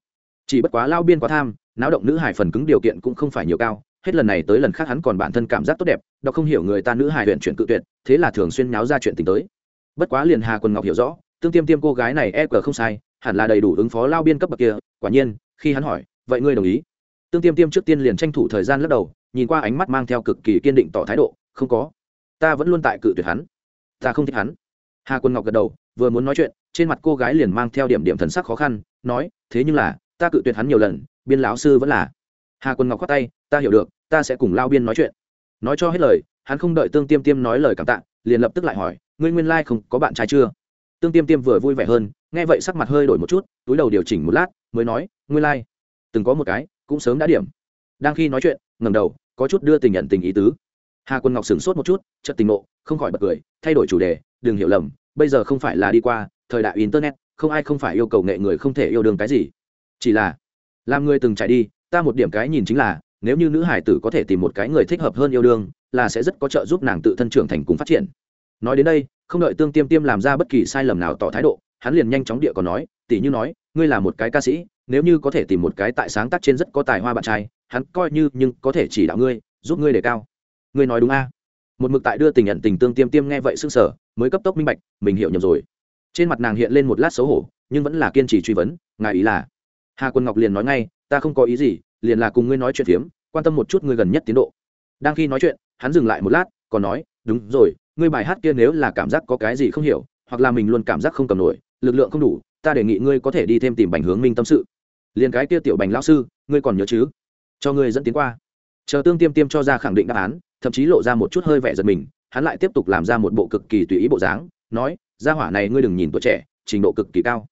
Chỉ bất quá lao biên quá tham, náo động nữ hải phần cứng điều kiện cũng không phải nhiều cao, hết lần này tới lần khác hắn còn bản thân cảm giác tốt đẹp, đọc không hiểu người ta nữ hải huyện chuyện cự tuyệt, thế là thường xuyên náo ra chuyện tình tới. Bất quá liền hà quần ngọc hiểu rõ, tương tiêm tiêm cô gái này e cờ không sai, hẳn là đầy đủ ứng phó lao biên cấp bậc kia, quả nhiên, khi hắn hỏi, vậy ngươi đồng ý? Tương tiêm tiêm trước tiên liền tranh thủ thời gian lắc đầu nhìn qua ánh mắt mang theo cực kỳ kiên định tỏ thái độ, không có. Ta vẫn luôn tại cự tuyệt hắn. Ta không thích hắn. Hà quân ngọc gật đầu, vừa muốn nói chuyện, trên mặt cô gái liền mang theo điểm điểm thần sắc khó khăn, nói, thế nhưng là, ta cự tuyệt hắn nhiều lần, biên lão sư vẫn là. Hà quân ngọc khoát tay, ta hiểu được, ta sẽ cùng lao biên nói chuyện. Nói cho hết lời, hắn không đợi tương tiêm tiêm nói lời cảm tạ, liền lập tức lại hỏi, ngươi nguyên lai、like、không có bạn trai chưa? Tương tiêm tiêm vừa vui vẻ hơn, nghe vậy sắc mặt hơi đổi một chút, túi đầu điều chỉnh một lát, mới nói, nguyên lai、like. từng có một cái, cũng sớm đã điểm. Đang khi nói chuyện ngầm đầu có chút đưa tình nhận tình ý tứ. Hà quân ngọc sửng sốt một chút chất tình nộ không khỏi bật cười, thay đổi chủ đề, đừng hiểu lầm, bây giờ không phải là đi qua, thời đại internet, không ai không phải yêu cầu nghệ người không thể yêu đương cái gì. Chỉ là, làm người từng trải đi, ta một điểm cái nhìn chính là, nếu như nữ hải tử có thể tìm một cái người thích hợp hơn yêu đương, là sẽ rất có trợ giúp nàng tự thân trưởng thành cùng phát triển. Nói đến đây, không đợi tương tiêm tiêm làm ra bất kỳ sai lầm nào tỏ thái độ, hắn liền nhanh chóng địa còn nói tỉ như nói, ngươi là một cái ca sĩ, nếu như có thể tìm một cái tại sáng tác trên rất có tài hoa bạn trai hắn coi như nhưng có thể chỉ đạo ngươi, giúp ngươi đề cao. Ngươi nói đúng a? Một mực tại đưa tình nhận tình tương tiêm tiêm nghe vậy s ư n g sở mới cấp tốc minh bạch, mình hiểu nhầm rồi. Trên mặt nàng hiện lên một lát xấu hổ, nhưng vẫn là kiên trì truy vấn, ngài ý là? Hà quân ngọc liền nói ngay, ta không có ý gì, liền là cùng ngươi nói chuyện phiếm, quan tâm một chút ngươi gần nhất tiến độ. Đang khi nói chuyện, hắn dừng lại một lát, còn nói, đúng rồi, ngươi bài hát kia nếu là cảm giác có cái gì không hiểu, hoặc là mình luôn cảm giác không cầm nổi, lực lượng không đủ, ta đề nghị ngươi có thể đi thêm tìm bành hướng minh tâm sự. Liền cái kia tiểu bành lão sư, ngươi còn nhớ chứ? Cho ngươi dẫn tiến qua. Chờ tương tiêm tiêm cho ra khẳng định đáp án, thậm chí lộ ra một chút hơi vẻ giật mình, hắn lại tiếp tục làm ra một bộ cực kỳ tùy ý bộ dáng, nói, gia hỏa này ngươi đừng nhìn tuổi trẻ, trình độ cực kỳ cao.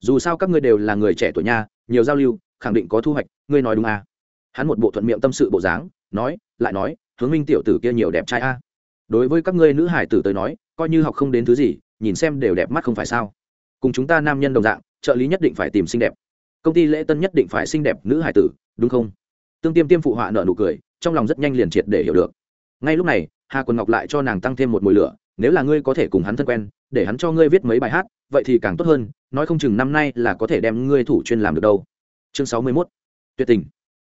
Dù sao các ngươi đều là người trẻ tuổi nha, nhiều giao lưu, khẳng định có thu hoạch, ngươi nói đúng à. hắn một bộ thuận miệng tâm sự bộ dáng, nói, lại nói, hướng minh tiểu tử kia nhiều đẹp trai a. À. đối với các ngươi nữ hải tử tới nói, coi như học không đến thứ gì, nhìn xem đều đẹp mắt không phải sao. Cùng chúng ta nam nhân đồng dạng, trợ lý nhất định phải tìm xinh đẹp. Công ty lễ tân nhất định phải xinh đẹp nữ hải tử, đúng không? Tương tiêm tiêm phụ họa nợ nụ cười, trong lòng rất nhanh liền triệt để hiểu được. Ngay lúc này, hà quần ngọc lại cho nàng tăng thêm một mùi lửa, nếu là ngươi có thể cùng hắn thân quen, để hắn cho ngươi viết mấy bài hát, vậy thì càng tốt hơn, nói không chừng năm nay là có thể đem ngươi thủ chuyên làm được đâu. Chương sáu mươi mốt, tuyệt tình.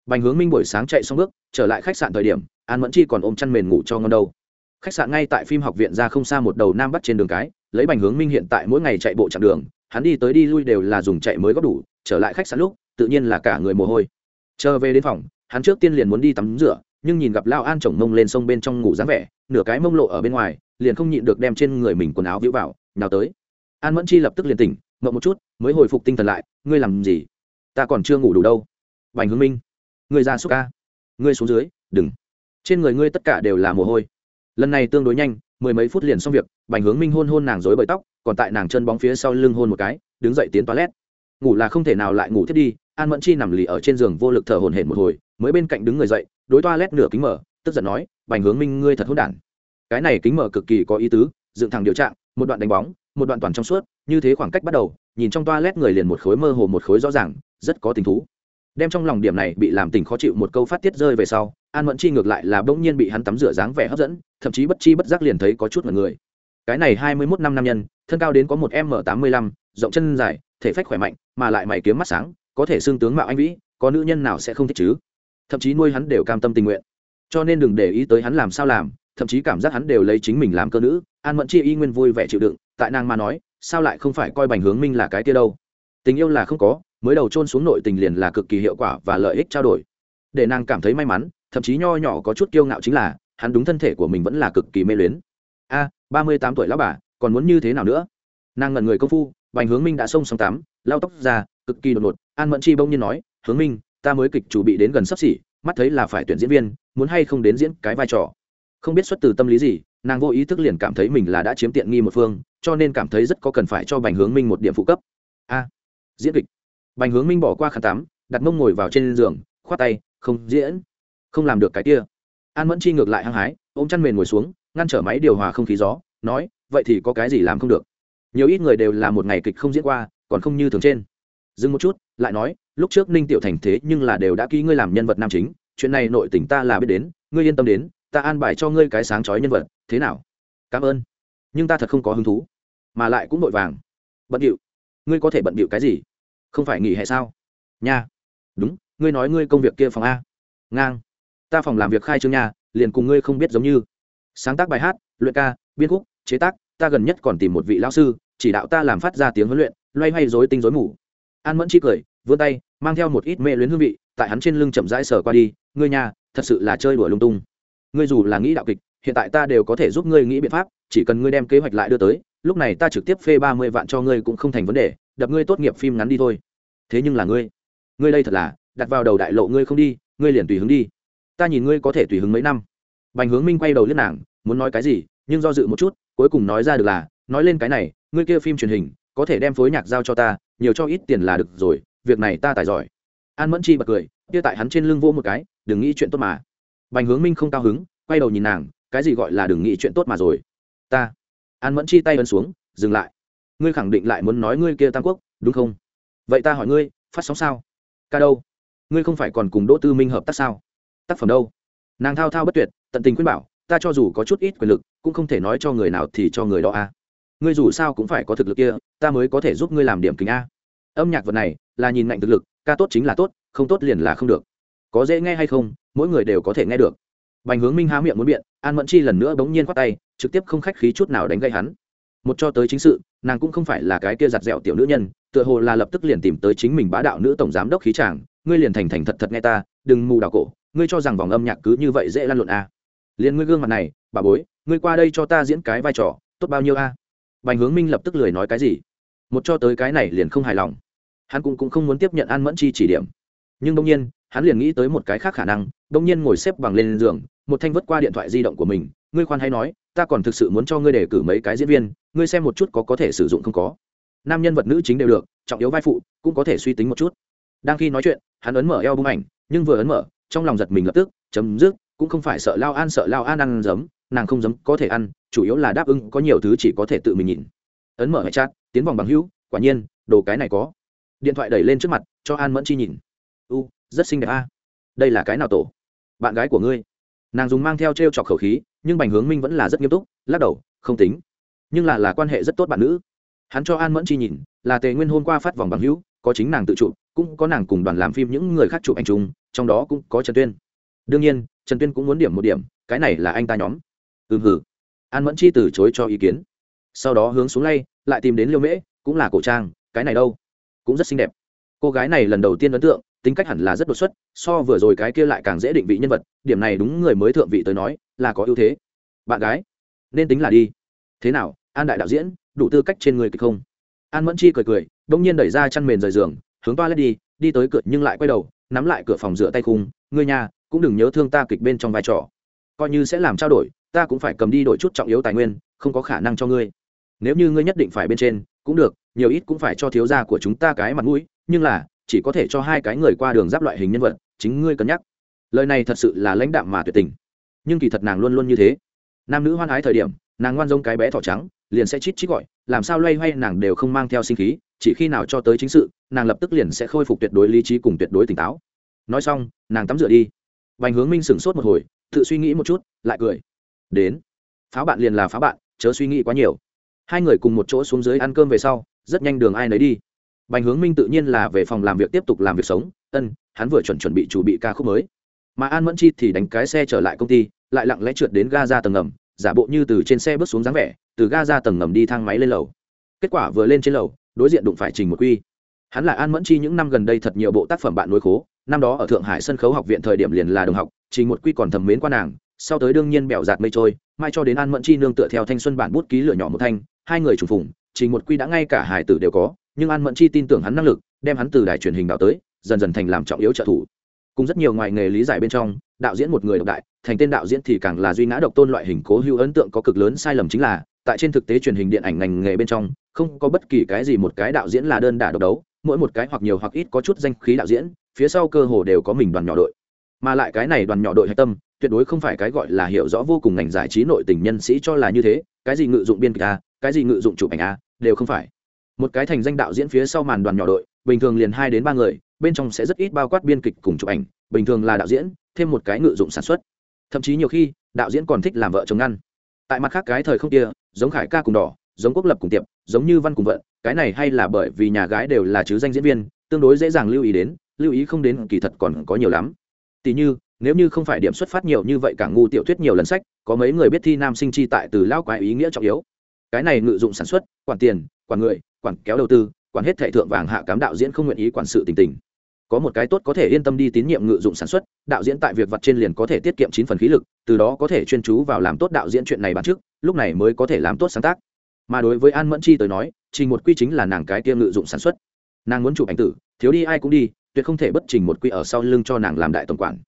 Bành hướng minh buổi sáng chạy xong bước, trở lại khách sạn thời điểm, an mẫn chi còn ôm chăn mền ngủ cho ngon đâu. Khách sạn ngay tại phim học viện ra không xa một đầu nam bắc trên đường cái, lấy bành hướng minh hiện tại mỗi ngày chạy bộ chặng đường, hắn đi tới đi lui đều là dùng chạy mới góp đủ, trở lại khách sạn lúc, tự nhiên là cả người mồ hôi. Chờ về đến phòng hắn trước tiên liền muốn đi tắm rửa, nhưng nhìn gặp lao an chồng mông lên sông bên trong ngủ dáng vẻ, nửa cái mông lộ ở bên ngoài, liền không nhịn được đem trên người mình quần áo víu vào nào tới. An mẫn chi lập tức liền tỉnh mộng một chút, mới hồi phục tinh thần lại, ngươi làm gì? Ta còn chưa ngủ đủ đâu. Bành hướng minh, ngươi ra xúc ca. Ngươi xuống dưới, đừng. Trên người ngươi tất cả đều là mồ hôi. Lần này tương đối nhanh, mười mấy phút liền xong việc bành hướng minh hôn hôn nàng dối bởi tóc, còn tại nàng chân bóng phía sau lưng hôn một cái, đứng dậy tiến toilet. Ngủ là không thể nào lại ngủ thiết đi an mẫn chi nằm lì ở trên giường vô lực thở hổn hển một hồi, mới bên cạnh đứng người dậy, đối toa lét nửa kính mở, tức giận nói, bành hướng minh, ngươi thật hỗn đản. Cái này kính mở cực kỳ có ý tứ, dựng thẳng điều trạng, một đoạn đánh bóng, một đoạn toàn trong suốt, như thế khoảng cách bắt đầu, nhìn trong toa lét người liền một khối mơ hồ một khối rõ ràng, rất có tình thú. Đem trong lòng điểm này bị làm tình khó chịu một câu phát tiết rơi về sau, an mẫn chi ngược lại là bỗng nhiên bị hắn tắm rửa dáng vẻ hấp dẫn, thậm chí bất chi bất giác liền thấy có chút mật người. Cái này hai mươi mốt năm nam nhân, thân cao đến có một m tám mươi lăm, rộng chân dài, thể phách khỏe mạnh, mà lại mày kiếm mắt sáng có thể xưng tướng mạo anh vĩ, có nữ nhân nào sẽ không thích chứ? Thậm chí nuôi hắn đều cam tâm tình nguyện. Cho nên đừng để ý tới hắn làm sao làm, thậm chí cảm giác hắn đều lấy chính mình làm cơ nữ. An mẫn chi y nguyên vui vẻ chịu đựng, tại nàng mà nói, sao lại không phải coi bành hướng minh là cái kia đâu? Tình yêu là không có, mới đầu trôn xuống nội tình liền là cực kỳ hiệu quả và lợi ích trao đổi. Để nàng cảm thấy may mắn, thậm chí nho nhỏ có chút kiêu ngạo chính là, hắn đúng thân thể của mình vẫn là cực kỳ mê luyến. A, ba mươi tám tuổi lão bà, còn muốn như thế nào nữa? Nàng ngẩn người công phu, bành hướng minh đã xông xong tắm, lau tóc ra, cực kỳ đột ngột an mẫn chi bông nhiên nói, hướng minh, ta mới kịch chủ bị đến gần sắp xỉ, mắt thấy là phải tuyển diễn viên, muốn hay không đến diễn cái vai trò? Không biết xuất từ tâm lý gì, nàng vô ý thức liền cảm thấy mình là đã chiếm tiện nghi một phương, cho nên cảm thấy rất có cần phải cho bành hướng minh một điểm phụ cấp. A, diễn kịch. Bành hướng minh bỏ qua khăn tắm, đặt mông ngồi vào trên giường, khoát tay, không diễn, không làm được cái kia. An mẫn chi ngược lại hăng hái, ôm chăn mền ngồi xuống, ngăn trở máy điều hòa không khí gió, nói, vậy thì có cái gì làm không được? Nhiều ít người đều là một ngày kịch không diễn qua, còn không như thường trên. Dừng một chút lại nói, lúc trước ninh tiểu thành thế nhưng là đều đã ký ngươi làm nhân vật nam chính, chuyện này nội tình ta là biết đến, ngươi yên tâm đến, ta an bài cho ngươi cái sáng chói nhân vật, thế nào? Cảm ơn. Nhưng ta thật không có hứng thú, mà lại cũng vội vàng. Bận điệu. Ngươi có thể bận điệu cái gì? Không phải nghỉ hè sao? Nha. Đúng, ngươi nói ngươi công việc kia phòng a. Ngang. Ta phòng làm việc khai trương nhà liền cùng ngươi không biết giống như. Sáng tác bài hát, luyện ca, biên khúc, chế tác, ta gần nhất còn tìm một vị lão sư, chỉ đạo ta làm phát ra tiếng huấn luyện, loay hoay dối tinh dối mù an mẫn chi cười, vươn tay, mang theo một ít mê luyến hương vị, tại hắn trên lưng chậm rãi sờ qua đi, ngươi nhà thật sự là chơi đùa lung tung. Ngươi dù là nghĩ đạo kịch, hiện tại ta đều có thể giúp ngươi nghĩ biện pháp, chỉ cần ngươi đem kế hoạch lại đưa tới, lúc này ta trực tiếp phê ba mươi vạn cho ngươi cũng không thành vấn đề, đập ngươi tốt nghiệp phim ngắn đi thôi. Thế nhưng là ngươi ngươi đây thật là, đặt vào đầu đại lộ ngươi không đi, ngươi liền tùy hứng đi. Ta nhìn ngươi có thể tùy hứng mấy năm. Bành hướng minh quay đầu lên nàng, muốn nói cái gì, nhưng do dự một chút, cuối cùng nói ra được là, nói lên cái này, ngươi kia phim truyền hình, có thể đem phối nhạc giao cho ta nhiều cho ít tiền là được rồi, việc này ta tài giỏi. An mẫn chi bật cười, kia tại hắn trên lưng vô một cái, đừng nghĩ chuyện tốt mà. Bành hướng minh không cao hứng, quay đầu nhìn nàng, cái gì gọi là đừng nghĩ chuyện tốt mà rồi? Ta. An mẫn chi tay ấn xuống, dừng lại. Ngươi khẳng định lại muốn nói ngươi kia tam quốc, đúng không? Vậy ta hỏi ngươi, phát sóng sao? Ca đâu? Ngươi không phải còn cùng đỗ tư minh hợp tác sao? Tác phẩm đâu? Nàng thao thao bất tuyệt, tận tình khuyên bảo, ta cho dù có chút ít quyền lực, cũng không thể nói cho người nào thì cho người đó a ngươi dù sao cũng phải có thực lực kia, ta mới có thể giúp ngươi làm điểm kính a âm nhạc vật này là nhìn ngạnh thực lực, ca tốt chính là tốt, không tốt liền là không được có dễ nghe hay không, mỗi người đều có thể nghe được bành hướng minh há miệng muốn biện, an mẫn chi lần nữa bỗng nhiên khoát tay, trực tiếp không khách khí chút nào đánh gây hắn một cho tới chính sự, nàng cũng không phải là cái kia giặt dẹo tiểu nữ nhân, tựa hồ là lập tức liền tìm tới chính mình bá đạo nữ tổng giám đốc khí tràng ngươi liền thành thành thật thật nghe ta, đừng mù đào cổ, ngươi cho rằng vòng âm nhạc cứ như vậy dễ lan luận à. liền ngươi gương mặt này, bà bối, ngươi qua đây cho ta diễn cái vai trò, tốt bao nhiêu a à? Bành hướng minh lập tức lười nói cái gì. Một cho tới cái này liền không hài lòng. Hắn cũng, cũng không muốn tiếp nhận an mẫn chi chỉ điểm. Nhưng đông nhiên hắn liền nghĩ tới một cái khác khả năng đông nhiên ngồi xếp bằng lên giường một thanh vứt qua điện thoại di động của mình ngươi khoan hay nói ta còn thực sự muốn cho ngươi đề cử mấy cái diễn viên ngươi xem một chút có có thể sử dụng không có. Nam nhân vật nữ chính đều được trọng yếu vai phụ cũng có thể suy tính một chút. Đang khi nói chuyện hắn ấn mở eo bung ảnh nhưng vừa ấn mở trong lòng giật mình lập tức chấm dứt cũng không phải sợ lao an sợ lao an ăn giấm, nàng không giấm có thể ăn, chủ yếu là đáp ứng có nhiều thứ chỉ có thể tự mình nhìn. Ấn mở hệ chat, tiến vòng bằng hữu, quả nhiên, đồ cái này có. Điện thoại đẩy lên trước mặt, cho an mẫn chi nhìn. U, rất xinh đẹp a. Đây là cái nào tổ? Bạn gái của ngươi. Nàng dùng mang theo t r e o chọc khẩu khí, nhưng bành hướng minh vẫn là rất nghiêm túc, lắc đầu, không tính. Nhưng là là quan hệ rất tốt bạn nữ. Hắn cho an mẫn chi nhìn, là tề nguyên hôm qua phát vòng bằng hữu, có chính nàng tự chụp, cũng có nàng cùng đoàn làm phim những người khác chụp anh trung trong đó cũng có trần tuyên. Đương nhiên trần tuyên cũng muốn điểm một điểm, cái này là anh ta nhóm. Ừ hử an mẫn chi từ chối cho ý kiến. Sau đó hướng xuống lay, lại tìm đến liêu mễ, cũng là cổ trang, cái này đâu? Cũng rất xinh đẹp. Cô gái này lần đầu tiên ấn tượng, tính cách hẳn là rất đột xuất, so vừa rồi cái kia lại càng dễ định vị nhân vật, điểm này đúng người mới thượng vị tới nói, là có ưu thế. Bạn gái, nên tính là đi. Thế nào, an đại đạo diễn, đủ tư cách trên người kịch không? An mẫn chi cười cười, đông nhiên đẩy ra chăn mền rời giường, hướng toa lết đi đi tới cửa nhưng lại quay đầu, nắm lại cửa phòng rửa tay khung, ngươi nhà cũng đừng nhớ thương ta kịch bên trong vai trò. Coi như sẽ làm trao đổi, ta cũng phải cầm đi đổi chút trọng yếu tài nguyên, không có khả năng cho ngươi. Nếu như ngươi nhất định phải bên trên, cũng được, nhiều ít cũng phải cho thiếu gia của chúng ta cái mặt mũi, nhưng là, chỉ có thể cho hai cái người qua đường giáp loại hình nhân vật, chính ngươi cân nhắc. Lời này thật sự là lãnh đạm mà tuyệt tình. Nhưng kỳ thật nàng luôn luôn như thế. Nam nữ hoan ái thời điểm, nàng ngoan giống cái bé thỏ trắng, liền sẽ chít chít gọi, làm sao loay hoay nàng đều không mang theo sinh khí, chỉ khi nào cho tới chính sự, nàng lập tức liền sẽ khôi phục tuyệt đối lý trí cùng tuyệt đối tỉnh táo. Nói xong, nàng tắm rửa đi. Bành hướng minh sửng sốt một hồi, tự suy nghĩ một chút, lại cười. Đến. Pháo bạn liền là pháo bạn, chớ suy nghĩ quá nhiều. Hai người cùng một chỗ xuống dưới ăn cơm về sau, rất nhanh đường ai nấy đi. Bành hướng minh tự nhiên là về phòng làm việc tiếp tục làm việc sống, ân, hắn vừa chuẩn chuẩn bị chủ bị ca khúc mới. Mà an mẫn chi thì đánh cái xe trở lại công ty, lại lặng lẽ trượt đến ga ra tầng ngầm, giả bộ như từ trên xe bước xuống dáng vẻ, từ ga ra tầng ngầm đi thang máy lên lầu. Kết quả vừa lên trên lầu, đối diện đụng phải trình một quy. Hắn là an mẫn chi những năm gần đây thật nhiều bộ tác phẩm bạn nối khố năm đó ở thượng hải sân khấu học viện thời điểm liền là đồng học trình một quy còn thầm mến qua nàng, sau tới đương nhiên bẻo giạt mây trôi, mai cho đến an mẫn chi nương tựa theo thanh xuân bản bút ký lửa nhỏ một thanh, hai người trùng phùng trình một quy đã ngay cả hải tử đều có, nhưng an mẫn chi tin tưởng hắn năng lực, đem hắn từ đài truyền hình đạo tới, dần dần thành làm trọng yếu trợ thủ. Cùng rất nhiều ngoài nghề lý giải bên trong, đạo diễn một người độc đại, thành tên đạo diễn thì càng là duy ngã độc tôn loại hình cố hữu ấn tượng có cực lớn sai lầm chính là, tại trên thực tế truyền hình điện ảnh ngành nghề bên trong, không có bất kỳ cái gì một cái đạo diễn là đơn đả độc đấu, mỗi một cái hoặc nhiều hoặc ít có chút danh khí đạo diễn phía sau cơ hồ đều có mình đoàn nhỏ đội. Mà lại cái này đoàn nhỏ đội hạch tâm, tuyệt đối không phải cái gọi là hiểu rõ vô cùng ngành giải trí nội tình nhân sĩ cho là như thế, cái gì ngự dụng biên kịch a, cái gì ngự dụng chụp ảnh a, đều không phải. Một cái thành danh đạo diễn phía sau màn đoàn nhỏ đội, bình thường liền hai đến ba người, bên trong sẽ rất ít bao quát biên kịch cùng chụp ảnh, bình thường là đạo diễn, thêm một cái ngự dụng sản xuất. Thậm chí nhiều khi, đạo diễn còn thích làm vợ chồng ngăn. Tại mặt khác cái thời không kia, giống khải ca cùng đỏ, giống quốc lập cùng tiệp, giống như văn cùng vận, cái này hay là bởi vì nhà gái đều là chứ danh diễn viên, tương đối dễ dàng lưu ý đến lưu ý không đến kỳ thật còn có nhiều lắm. Tỷ như, nếu như không phải điểm xuất phát nhiều như vậy cả ngu tiểu thuyết nhiều lần sách, có mấy người biết thi nam sinh chi tại từ lao quái ý nghĩa trọng yếu. Cái này ngự dụng sản xuất, quản tiền, quản người, quản kéo đầu tư, quản hết thệ thượng vàng hạ cám đạo diễn không nguyện ý quản sự tình tình. Có một cái tốt có thể yên tâm đi tín nhiệm ngự dụng sản xuất, đạo diễn tại việc vặt trên liền có thể tiết kiệm chín phần khí lực, từ đó có thể chuyên chú vào làm tốt đạo diễn chuyện này bán trước lúc này mới có thể làm tốt sáng tác. Mà đối với an mẫn chi tới nói trình một quy chính là nàng cái kia ngự dụng sản xuất. Nàng muốn chụp ảnh tử, thiếu đi ai cũng đi tuyệt không thể bất trình một quy ở sau lưng cho nàng làm đại tổng quản.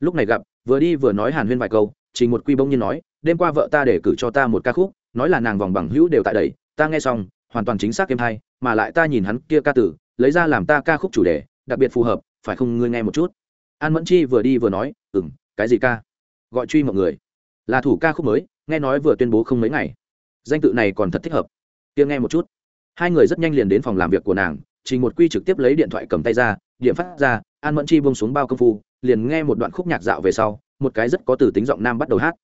Lúc này gặp, vừa đi vừa nói hàn huyên vài câu, trình một quy bỗng nhiên nói, đêm qua vợ ta để cử cho ta một ca khúc, nói là nàng vòng bằng hữu đều tại đây, ta nghe xong, hoàn toàn chính xác kiếm hay mà lại ta nhìn hắn kia ca tử, lấy ra làm ta ca khúc chủ đề, đặc biệt phù hợp, phải không ngươi nghe một chút? An mẫn chi vừa đi vừa nói ừng cái gì ca? Gọi truy mọi người. Là thủ ca khúc mới, nghe nói vừa tuyên bố không mấy ngày. Danh tự này còn thật thích hợp. Tiếng nghe một chút. Hai người rất nhanh liền đến phòng làm việc của nàng trình một quy trực tiếp lấy điện thoại cầm tay ra, điện phát ra, an mẫn chi bông xuống bao công phu, liền nghe một đoạn khúc nhạc dạo về sau, một cái rất có từ tính giọng nam bắt đầu hát.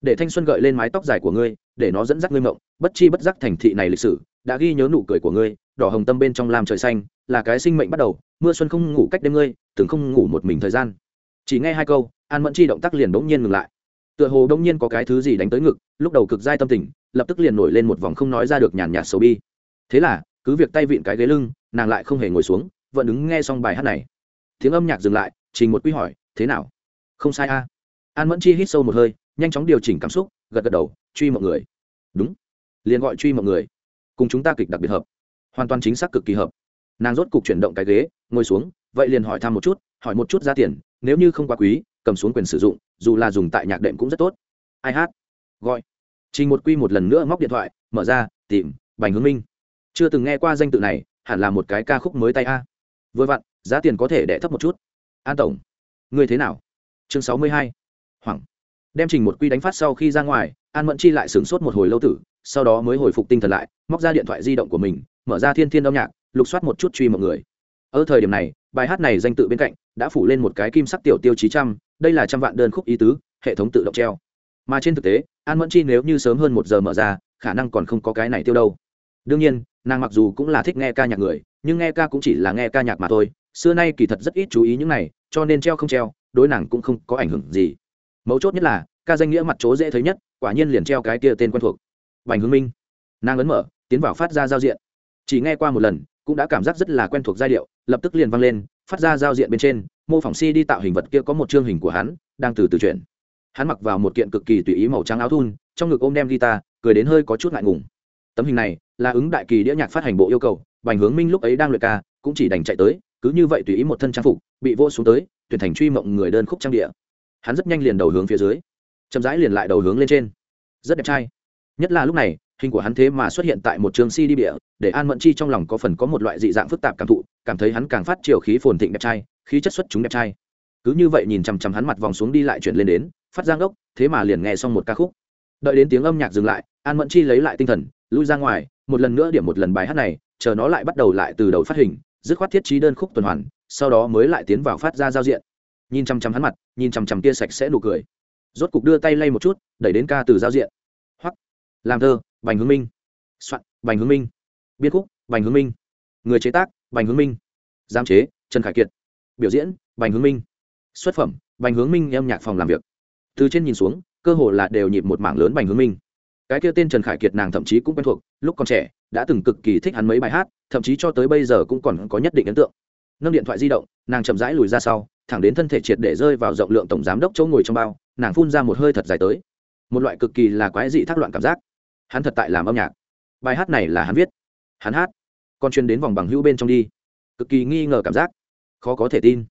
Để thanh xuân gợi lên mái tóc dài của ngươi, để nó dẫn dắt ngươi mộng, bất chi bất giác thành thị này lịch sử, đã ghi nhớ nụ cười của ngươi, đỏ hồng tâm bên trong làm trời xanh, là cái sinh mệnh bắt đầu, mưa xuân không ngủ cách đêm ngươi, từng không ngủ một mình thời gian. Chỉ nghe hai câu, an mẫn chi động tác liền bỗng nhiên ngừng lại. Tựa hồ bỗng nhiên có cái thứ gì đánh tới ngực, lúc đầu cực dai tâm tình, lập tức liền nổi lên một vòng không nói ra được nhàn nhạt sầu bi. Thế là cứ việc tay vịn cái ghế lưng, nàng lại không hề ngồi xuống, vẫn đứng nghe xong bài hát này. Tiếng âm nhạc dừng lại, trình một quy hỏi, thế nào? Không sai a. An mẫn chi hít sâu một hơi, nhanh chóng điều chỉnh cảm xúc, gật gật đầu, truy mọi người. Đúng. Liền gọi truy mọi người. Cùng chúng ta kịch đặc biệt hợp. Hoàn toàn chính xác cực kỳ hợp. Nàng rốt cục chuyển động cái ghế, ngồi xuống, vậy liền hỏi thăm một chút, hỏi một chút giá tiền, nếu như không quá quý, cầm xuống quyền sử dụng, dù là dùng tại nhạc đệm cũng rất tốt. Ai hát? Gọi. Trình một quy một lần nữa móc điện thoại, mở ra, tìm, bành hướng minh chưa từng nghe qua danh tự này, hẳn là một cái ca khúc mới tay a. Vừa vặn, giá tiền có thể đẻ thấp một chút. An tổng người thế nào? Chương sáu mươi hai. Hoảng. Đem trình một quy đánh phát sau khi ra ngoài, an mẫn chi lại sửng sốt một hồi lâu tử, sau đó mới hồi phục tinh thần lại, móc ra điện thoại di động của mình, mở ra thiên thiên âm nhạc, lục soát một chút truy mọi người. Ở thời điểm này, bài hát này danh tự bên cạnh, đã phủ lên một cái kim sắc tiểu tiêu chí trăm, đây là trăm vạn đơn khúc ý tứ, hệ thống tự động treo. Mà trên thực tế, an mẫn chi nếu như sớm hơn một giờ mở ra, khả năng còn không có cái này tiêu đâu đương nhiên, nàng mặc dù cũng là thích nghe ca nhạc người, nhưng nghe ca cũng chỉ là nghe ca nhạc mà thôi. Xưa nay kỳ thật rất ít chú ý những này, cho nên treo không treo, đối nàng cũng không có ảnh hưởng gì. Mấu chốt nhất là, ca danh nghĩa mặt chỗ dễ thấy nhất, quả nhiên liền treo cái kia tên quen thuộc. Bành hướng minh. Nàng ấn mở, tiến vào phát ra giao diện. Chỉ nghe qua một lần, cũng đã cảm giác rất là quen thuộc giai điệu, lập tức liền vang lên, phát ra giao diện bên trên, mô phỏng si đi tạo hình vật kia có một chương hình của hắn, đang từ từ chuyển. Hắn mặc vào một kiện cực kỳ tùy ý màu trắng áo thun, trong ngực ôm đem guitar, cười đến hơi có chút ngại ngùng. Tấm hình này là ứng đại kỳ đĩa nhạc phát hành bộ yêu cầu, bành hướng minh lúc ấy đang luyện ca, cũng chỉ đành chạy tới, cứ như vậy tùy ý một thân trang phục, bị vô xuống tới, tuyển thành truy mộng người đơn khúc trang địa. Hắn rất nhanh liền đầu hướng phía dưới, chậm rãi liền lại đầu hướng lên trên. Rất đẹp trai. Nhất là lúc này, hình của hắn thế mà xuất hiện tại một trường si đi địa, để an mẫn chi trong lòng có phần có một loại dị dạng phức tạp cảm thụ, cảm thấy hắn càng phát chiều khí phồn thịnh đẹp trai, khí chất xuất chúng đẹp trai. Cứ như vậy nhìn chằm chằm hắn mặt vòng xuống đi lại chuyển lên đến, phát giang ốc thế mà liền nghe xong một ca khúc. Đợi đến tiếng âm nhạc dừng lại, an mẫn chi lấy lại tinh thần, lui ra ngoài một lần nữa điểm một lần bài hát này, chờ nó lại bắt đầu lại từ đầu phát hình, dứt khoát thiết trí đơn khúc tuần hoàn, sau đó mới lại tiến vào phát ra giao diện. Nhìn chằm chằm hắn mặt, nhìn chằm chằm kia sạch sẽ nụ cười. Rốt cục đưa tay lay một chút, đẩy đến ca từ giao diện. Hoặc làm thơ, bành hướng minh. Soạn, bành hướng minh. Biên khúc, bành hướng minh. Người chế tác, bành hướng minh. Giám chế, trần khải kiệt. Biểu diễn, bành hướng minh. Xuất phẩm, bành hướng minh âm nhạc phòng làm việc. Từ trên nhìn xuống, cơ hồ là đều nhịp một mảng lớn bành hướng minh cái kia tên trần khải kiệt nàng thậm chí cũng quen thuộc, lúc còn trẻ, đã từng cực kỳ thích hắn mấy bài hát, thậm chí cho tới bây giờ cũng còn có nhất định ấn tượng. Nâng điện thoại di động, nàng chậm rãi lùi ra sau, thẳng đến thân thể triệt để rơi vào rộng lượng tổng giám đốc chỗ ngồi trong bao, nàng phun ra một hơi thật dài tới. Một loại cực kỳ là quái dị thác loạn cảm giác. Hắn thật tại làm âm nhạc. Bài hát này là hắn viết. Hắn hát. Còn chuyên đến vòng bằng hữu bên trong đi. Cực kỳ nghi ngờ cảm giác. Khó có thể tin.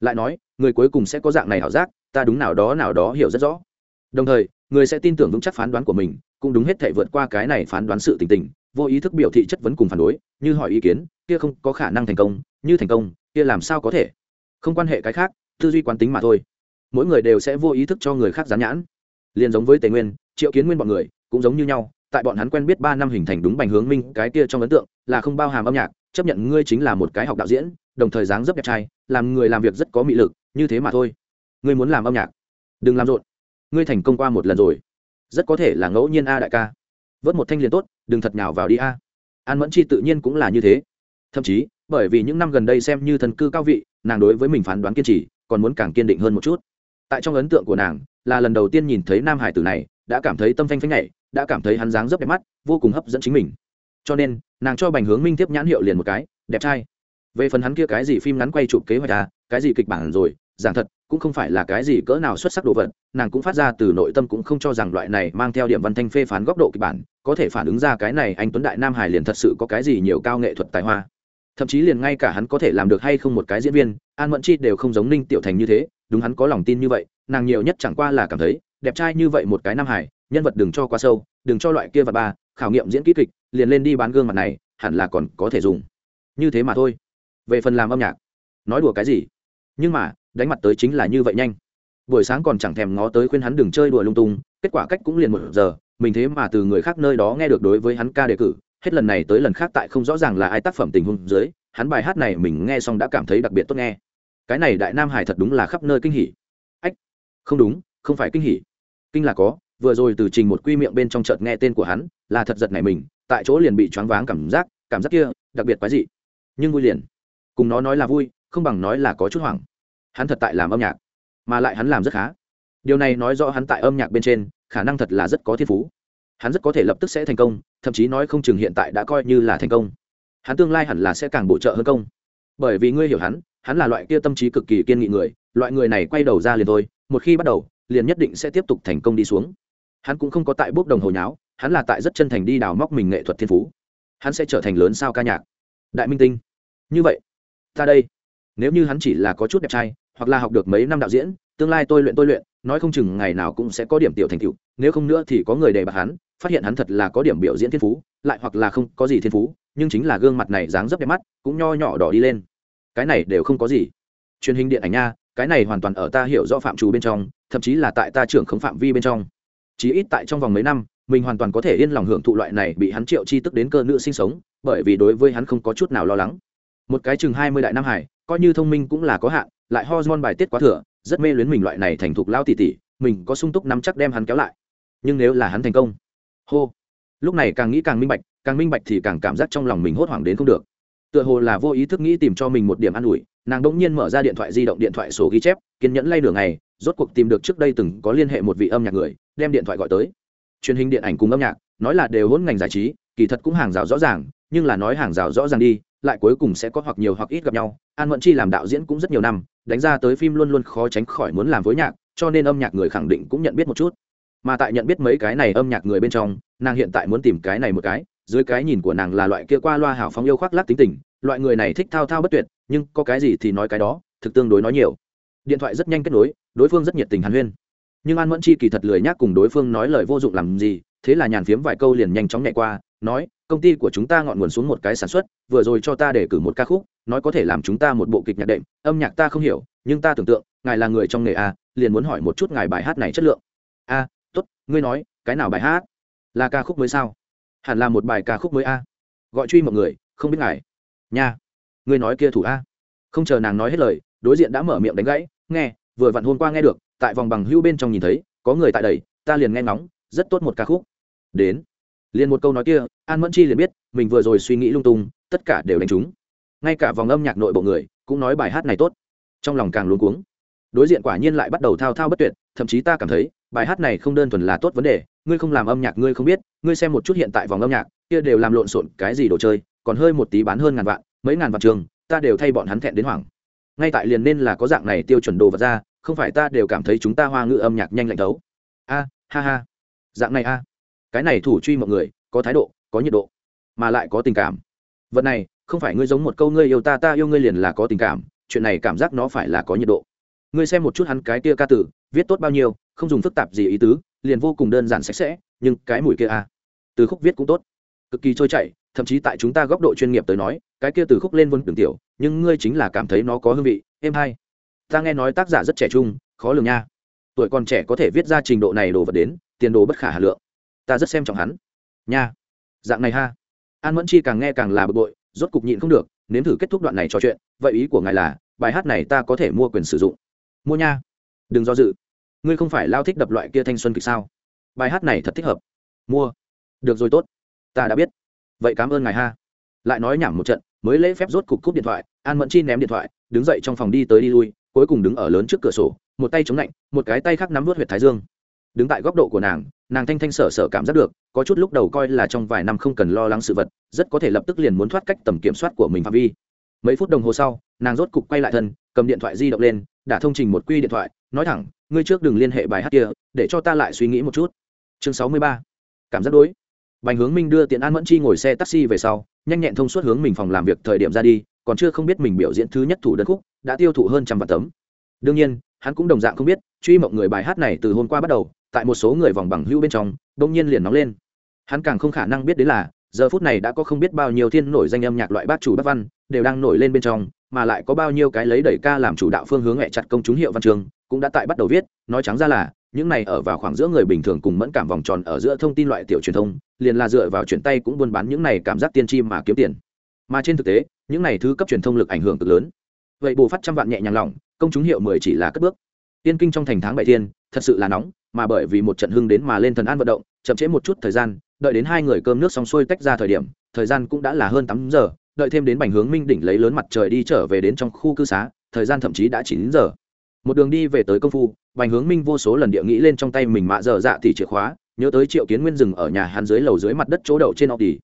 Lại nói, người cuối cùng sẽ có dạng này hảo giác, ta đúng nào đó nào đó hiểu rất rõ đồng thời, người sẽ tin tưởng vững chắc phán đoán của mình, cũng đúng hết thể vượt qua cái này phán đoán sự tình tình, vô ý thức biểu thị chất vấn cùng phản đối, như hỏi ý kiến, kia không có khả năng thành công, như thành công, kia làm sao có thể? Không quan hệ cái khác, tư duy quán tính mà thôi. Mỗi người đều sẽ vô ý thức cho người khác gián nhãn. Liền giống với tề nguyên, triệu kiến nguyên bọn người, cũng giống như nhau, tại bọn hắn quen biết ba năm hình thành đúng bành hướng minh, cái kia trong ấn tượng, là không bao hàm âm nhạc, chấp nhận ngươi chính là một cái học đạo diễn, đồng thời dáng dấp đẹp trai, làm người làm việc rất có mị lực, như thế mà thôi. Ngươi muốn làm âm nhạc, đừng làm rộn ngươi thành công qua một lần rồi. Rất có thể là ngẫu nhiên a đại ca. Vớt một thanh liền tốt, đừng thật nhào vào đi a. An mẫn chi tự nhiên cũng là như thế. Thậm chí, bởi vì những năm gần đây xem như thần cư cao vị, nàng đối với mình phán đoán kiên trì, còn muốn càng kiên định hơn một chút. Tại trong ấn tượng của nàng, là lần đầu tiên nhìn thấy nam hải tử này, đã cảm thấy tâm phanh phanh nhảy, đã cảm thấy hắn dáng rất đẹp mắt, vô cùng hấp dẫn chính mình. Cho nên, nàng cho bành hướng minh tiếp nhãn hiệu liền một cái, đẹp trai. Về phần hắn kia cái gì phim ngắn quay chụp kế hoạch à cái gì kịch bản rồi, giảng thật cũng không phải là cái gì cỡ nào xuất sắc đồ vật, nàng cũng phát ra từ nội tâm cũng không cho rằng loại này mang theo điểm văn thanh phê phán góc độ kịch bản, có thể phản ứng ra cái này anh tuấn đại nam hải liền thật sự có cái gì nhiều cao nghệ thuật tài hoa. Thậm chí liền ngay cả hắn có thể làm được hay không một cái diễn viên, an mẫn chi đều không giống ninh tiểu thành như thế, đúng hắn có lòng tin như vậy, nàng nhiều nhất chẳng qua là cảm thấy, đẹp trai như vậy một cái nam hải, nhân vật đừng cho quá sâu, đừng cho loại kia và ba, khảo nghiệm diễn kỹ kịch, liền lên đi bán gương mặt này, hẳn là còn có thể dùng. Như thế mà thôi. Về phần làm âm nhạc, nói đùa cái gì? Nhưng mà đánh mặt tới chính là như vậy nhanh. Buổi sáng còn chẳng thèm ngó tới khuyên hắn đừng chơi đùa lung tung, kết quả cách cũng liền một giờ, mình thế mà từ người khác nơi đó nghe được đối với hắn ca đề cử, hết lần này tới lần khác tại không rõ ràng là ai tác phẩm tình huống dưới, hắn bài hát này mình nghe xong đã cảm thấy đặc biệt tốt nghe. Cái này đại nam hải thật đúng là khắp nơi kinh hỉ. Ách, không đúng, không phải kinh hỉ. Kinh là có, vừa rồi từ trình một quy miệng bên trong chợt nghe tên của hắn, là thật giật này mình, tại chỗ liền bị choáng váng cảm giác cảm giác kia, đặc biệt quái dị. Nhưng vui liền. Cùng nó nói là vui, không bằng nói là có chút hoảng hắn thật tại làm âm nhạc, mà lại hắn làm rất khá. Điều này nói rõ hắn tại âm nhạc bên trên, khả năng thật là rất có thiên phú. Hắn rất có thể lập tức sẽ thành công, thậm chí nói không chừng hiện tại đã coi như là thành công. Hắn tương lai hẳn là sẽ càng bổ trợ hơn công. Bởi vì ngươi hiểu hắn hắn là loại kia tâm trí cực kỳ kiên nghị người, loại người này quay đầu ra liền thôi, một khi bắt đầu, liền nhất định sẽ tiếp tục thành công đi xuống. Hắn cũng không có tại bốc đồng hồi nháo, hắn là tại rất chân thành đi đào móc mình nghệ thuật thiên phú. Hắn sẽ trở thành lớn sao ca nhạc. Đại minh tinh. Như vậy, ta đây. Nếu như hắn chỉ là có chút đẹp trai hoặc là học được mấy năm đạo diễn, tương lai tôi luyện tôi luyện, nói không chừng ngày nào cũng sẽ có điểm tiểu thành tựu, nếu không nữa thì có người đề bạt hắn, phát hiện hắn thật là có điểm biểu diễn thiên phú, lại hoặc là không có gì thiên phú, nhưng chính là gương mặt này dáng dấp đẹp mắt, cũng nho nhỏ đỏ đi lên. Cái này đều không có gì. Truyền hình điện ảnh nha, cái này hoàn toàn ở ta hiểu rõ phạm trù bên trong, thậm chí là tại ta trưởng khống phạm vi bên trong. Chí ít tại trong vòng mấy năm, mình hoàn toàn có thể yên lòng hưởng thụ loại này bị hắn triệu chi tức đến cơ nữ sinh sống, bởi vì đối với hắn không có chút nào lo lắng. Một cái chừng hai mươi đại nam hải, coi như thông minh cũng là có hạn lại hormone bài tiết quá thừa, rất mê luyến mình loại này thành thục lao tỉ tỉ, mình có sung túc nắm chắc đem hắn kéo lại. Nhưng nếu là hắn thành công, hô, lúc này càng nghĩ càng minh bạch, càng minh bạch thì càng cảm giác trong lòng mình hốt hoảng đến không được. Tựa hồ là vô ý thức nghĩ tìm cho mình một điểm an ủi, nàng đ ỗ n g nhiên mở ra điện thoại di động điện thoại sổ ghi chép, kiên nhẫn lay nửa ngày, rốt cuộc tìm được trước đây từng có liên hệ một vị âm nhạc người, đem điện thoại gọi tới. Truyền hình điện ảnh cùng âm nhạc, nói là đều hôn ngành giải trí, kỳ thật cũng hàng rào rõ ràng, nhưng là nói hàng rào rõ ràng đi lại cuối cùng sẽ có hoặc nhiều hoặc ít gặp nhau. An mẫn chi làm đạo diễn cũng rất nhiều năm, đánh ra tới phim luôn luôn khó tránh khỏi muốn làm với nhạc, cho nên âm nhạc người khẳng định cũng nhận biết một chút. Mà tại nhận biết mấy cái này âm nhạc người bên trong, nàng hiện tại muốn tìm cái này một cái, dưới cái nhìn của nàng là loại kia qua loa hảo phóng yêu khoác lắc tính tình, loại người này thích thao thao bất tuyệt, nhưng có cái gì thì nói cái đó, thực tương đối nói nhiều. Điện thoại rất nhanh kết nối, đối phương rất nhiệt tình hàn huyên. Nhưng an mẫn chi kỳ thật lười nhác cùng đối phương nói lời vô dụng làm gì, thế là nhàn phiếm vài câu liền nhanh chóng nhẹ qua nói, công ty của chúng ta ngọn nguồn xuống một cái sản xuất, vừa rồi cho ta để cử một ca khúc, nói có thể làm chúng ta một bộ kịch nhạc đệm, âm nhạc ta không hiểu, nhưng ta tưởng tượng, ngài là người trong nghề a liền muốn hỏi một chút ngài bài hát này chất lượng. A, tốt, ngươi nói, cái nào bài hát? Là ca khúc mới sao? Hẳn là một bài ca khúc mới a. Gọi truy một người, không biết ngài. Nha, ngươi nói kia thủ a. Không chờ nàng nói hết lời, đối diện đã mở miệng đánh gãy, nghe, vừa vặn hôm qua nghe được, tại vòng bằng hưu bên trong nhìn thấy, có người tại đây, ta liền nghe ngóng, rất tốt một ca khúc. Đến liền một câu nói kia, an mẫn chi liền biết, mình vừa rồi suy nghĩ lung tung, tất cả đều đánh trúng. Ngay cả vòng âm nhạc nội bộ người, cũng nói bài hát này tốt. Trong lòng càng luống cuống. Đối diện quả nhiên lại bắt đầu thao thao bất tuyệt, thậm chí ta cảm thấy, bài hát này không đơn thuần là tốt vấn đề, ngươi không làm âm nhạc ngươi không biết, ngươi xem một chút hiện tại vòng âm nhạc, kia đều làm lộn xộn cái gì đồ chơi, còn hơi một tí bán hơn ngàn vạn, mấy ngàn vạn trường, ta đều thay bọn hắn thẹn đến hoảng. Ngay tại liền nên là có dạng này tiêu chuẩn đồ vật ra, không phải ta đều cảm thấy chúng ta hoa ngữ âm nhạc nhanh lạnh thấu. A, ha ha. Dạng này a cái này thủ truy mọi người, có thái độ, có nhiệt độ, mà lại có tình cảm. Vật này, không phải ngươi giống một câu ngươi yêu ta ta yêu ngươi liền là có tình cảm, chuyện này cảm giác nó phải là có nhiệt độ. Ngươi xem một chút hắn cái kia ca tử, viết tốt bao nhiêu, không dùng phức tạp gì ý tứ, liền vô cùng đơn giản sạch sẽ, nhưng cái mùi kia a từ khúc viết cũng tốt. Cực kỳ trôi chảy, thậm chí tại chúng ta góc độ chuyên nghiệp tới nói, cái kia từ khúc lên vân đường tiểu, nhưng ngươi chính là cảm thấy nó có hương vị, êm hay. Ta nghe nói tác giả rất trẻ trung, khó lường nha. Tuổi còn trẻ có thể viết ra trình độ này đồ vật đến, tiền đồ bất khả hà lượng ta rất xem trọng hắn. Nha. Dạng này ha. An mẫn chi càng nghe càng là bực bội, rốt cục nhịn không được, nếm thử kết thúc đoạn này trò chuyện, vậy ý của ngài là, bài hát này ta có thể mua quyền sử dụng. Mua nha. Đừng do dự. Ngươi không phải lao thích đập loại kia thanh xuân kịch sao? Bài hát này thật thích hợp. Mua. Được rồi tốt. Ta đã biết. Vậy cảm ơn ngài ha. Lại nói nhảm một trận, mới lễ phép rốt cục cúp điện thoại, an mẫn chi ném điện thoại, đứng dậy trong phòng đi tới đi lui, cuối cùng đứng ở lớn trước cửa sổ, một tay chống lạnh, một cái tay khác nắm vớt huyệt thái dương đứng tại góc độ của nàng nàng thanh thanh sở sở cảm giác được, có chút lúc đầu coi là trong vài năm không cần lo lắng sự vật, rất có thể lập tức liền muốn thoát cách tầm kiểm soát của mình phạm vi. Mấy phút đồng hồ sau, nàng rốt cục quay lại thân, cầm điện thoại di động lên, đã thông trình một quy điện thoại, nói thẳng, ngươi trước đừng liên hệ bài hát kia, để cho ta lại suy nghĩ một chút. Chương sáu mươi ba. Cảm giác đối. Bành hướng minh đưa tiện an mẫn chi ngồi xe taxi về sau, nhanh nhẹn thông suốt hướng mình phòng làm việc thời điểm ra đi, còn chưa không biết mình biểu diễn thứ nhất thủ đơn khúc, đã tiêu thụ hơn trăm vạn tấm. Đương nhiên, hắn cũng đồng dạng không biết, truy mộng người bài hát này từ hôm qua bắt đầu tại một số người vòng bằng hữu bên trong đông nhiên liền nóng lên. Hắn càng không khả năng biết đến là, giờ phút này đã có không biết bao nhiêu thiên nổi danh âm nhạc loại bát chủ bát văn, đều đang nổi lên bên trong, mà lại có bao nhiêu cái lấy đẩy ca làm chủ đạo phương hướng hẹ chặt công chúng hiệu văn trường, cũng đã tại bắt đầu viết, nói trắng ra là, những này ở vào khoảng giữa người bình thường cùng mẫn cảm vòng tròn ở giữa thông tin loại tiểu truyền thông, liền là dựa vào chuyển tay cũng buôn bán những này cảm giác tiên tri mà kiếm tiền. Mà trên thực tế, những này thứ cấp truyền thông lực ảnh hưởng cực lớn. Vậy bù phát trăm vạn nhẹ nhàng lỏng, công chúng hiệu mười chỉ là cất bước. Tiên kinh trong thành tháng bảy thiên, thật sự là nóng mà bởi vì một trận hưng đến mà lên thần an vận động, chậm trễ một chút thời gian, đợi đến hai người cơm nước xong xuôi tách ra thời điểm, thời gian cũng đã là hơn tám giờ, đợi thêm đến bành hướng minh đỉnh lấy lớn mặt trời đi trở về đến trong khu cư xá, thời gian thậm chí đã chín giờ. Một đường đi về tới công phu, bành hướng minh vô số lần địa nghĩ lên trong tay mình mạ dở dạ thì chìa khóa, nhớ tới triệu kiến nguyên rừng ở nhà hắn dưới lầu dưới mặt đất chỗ đậu trên ọc đi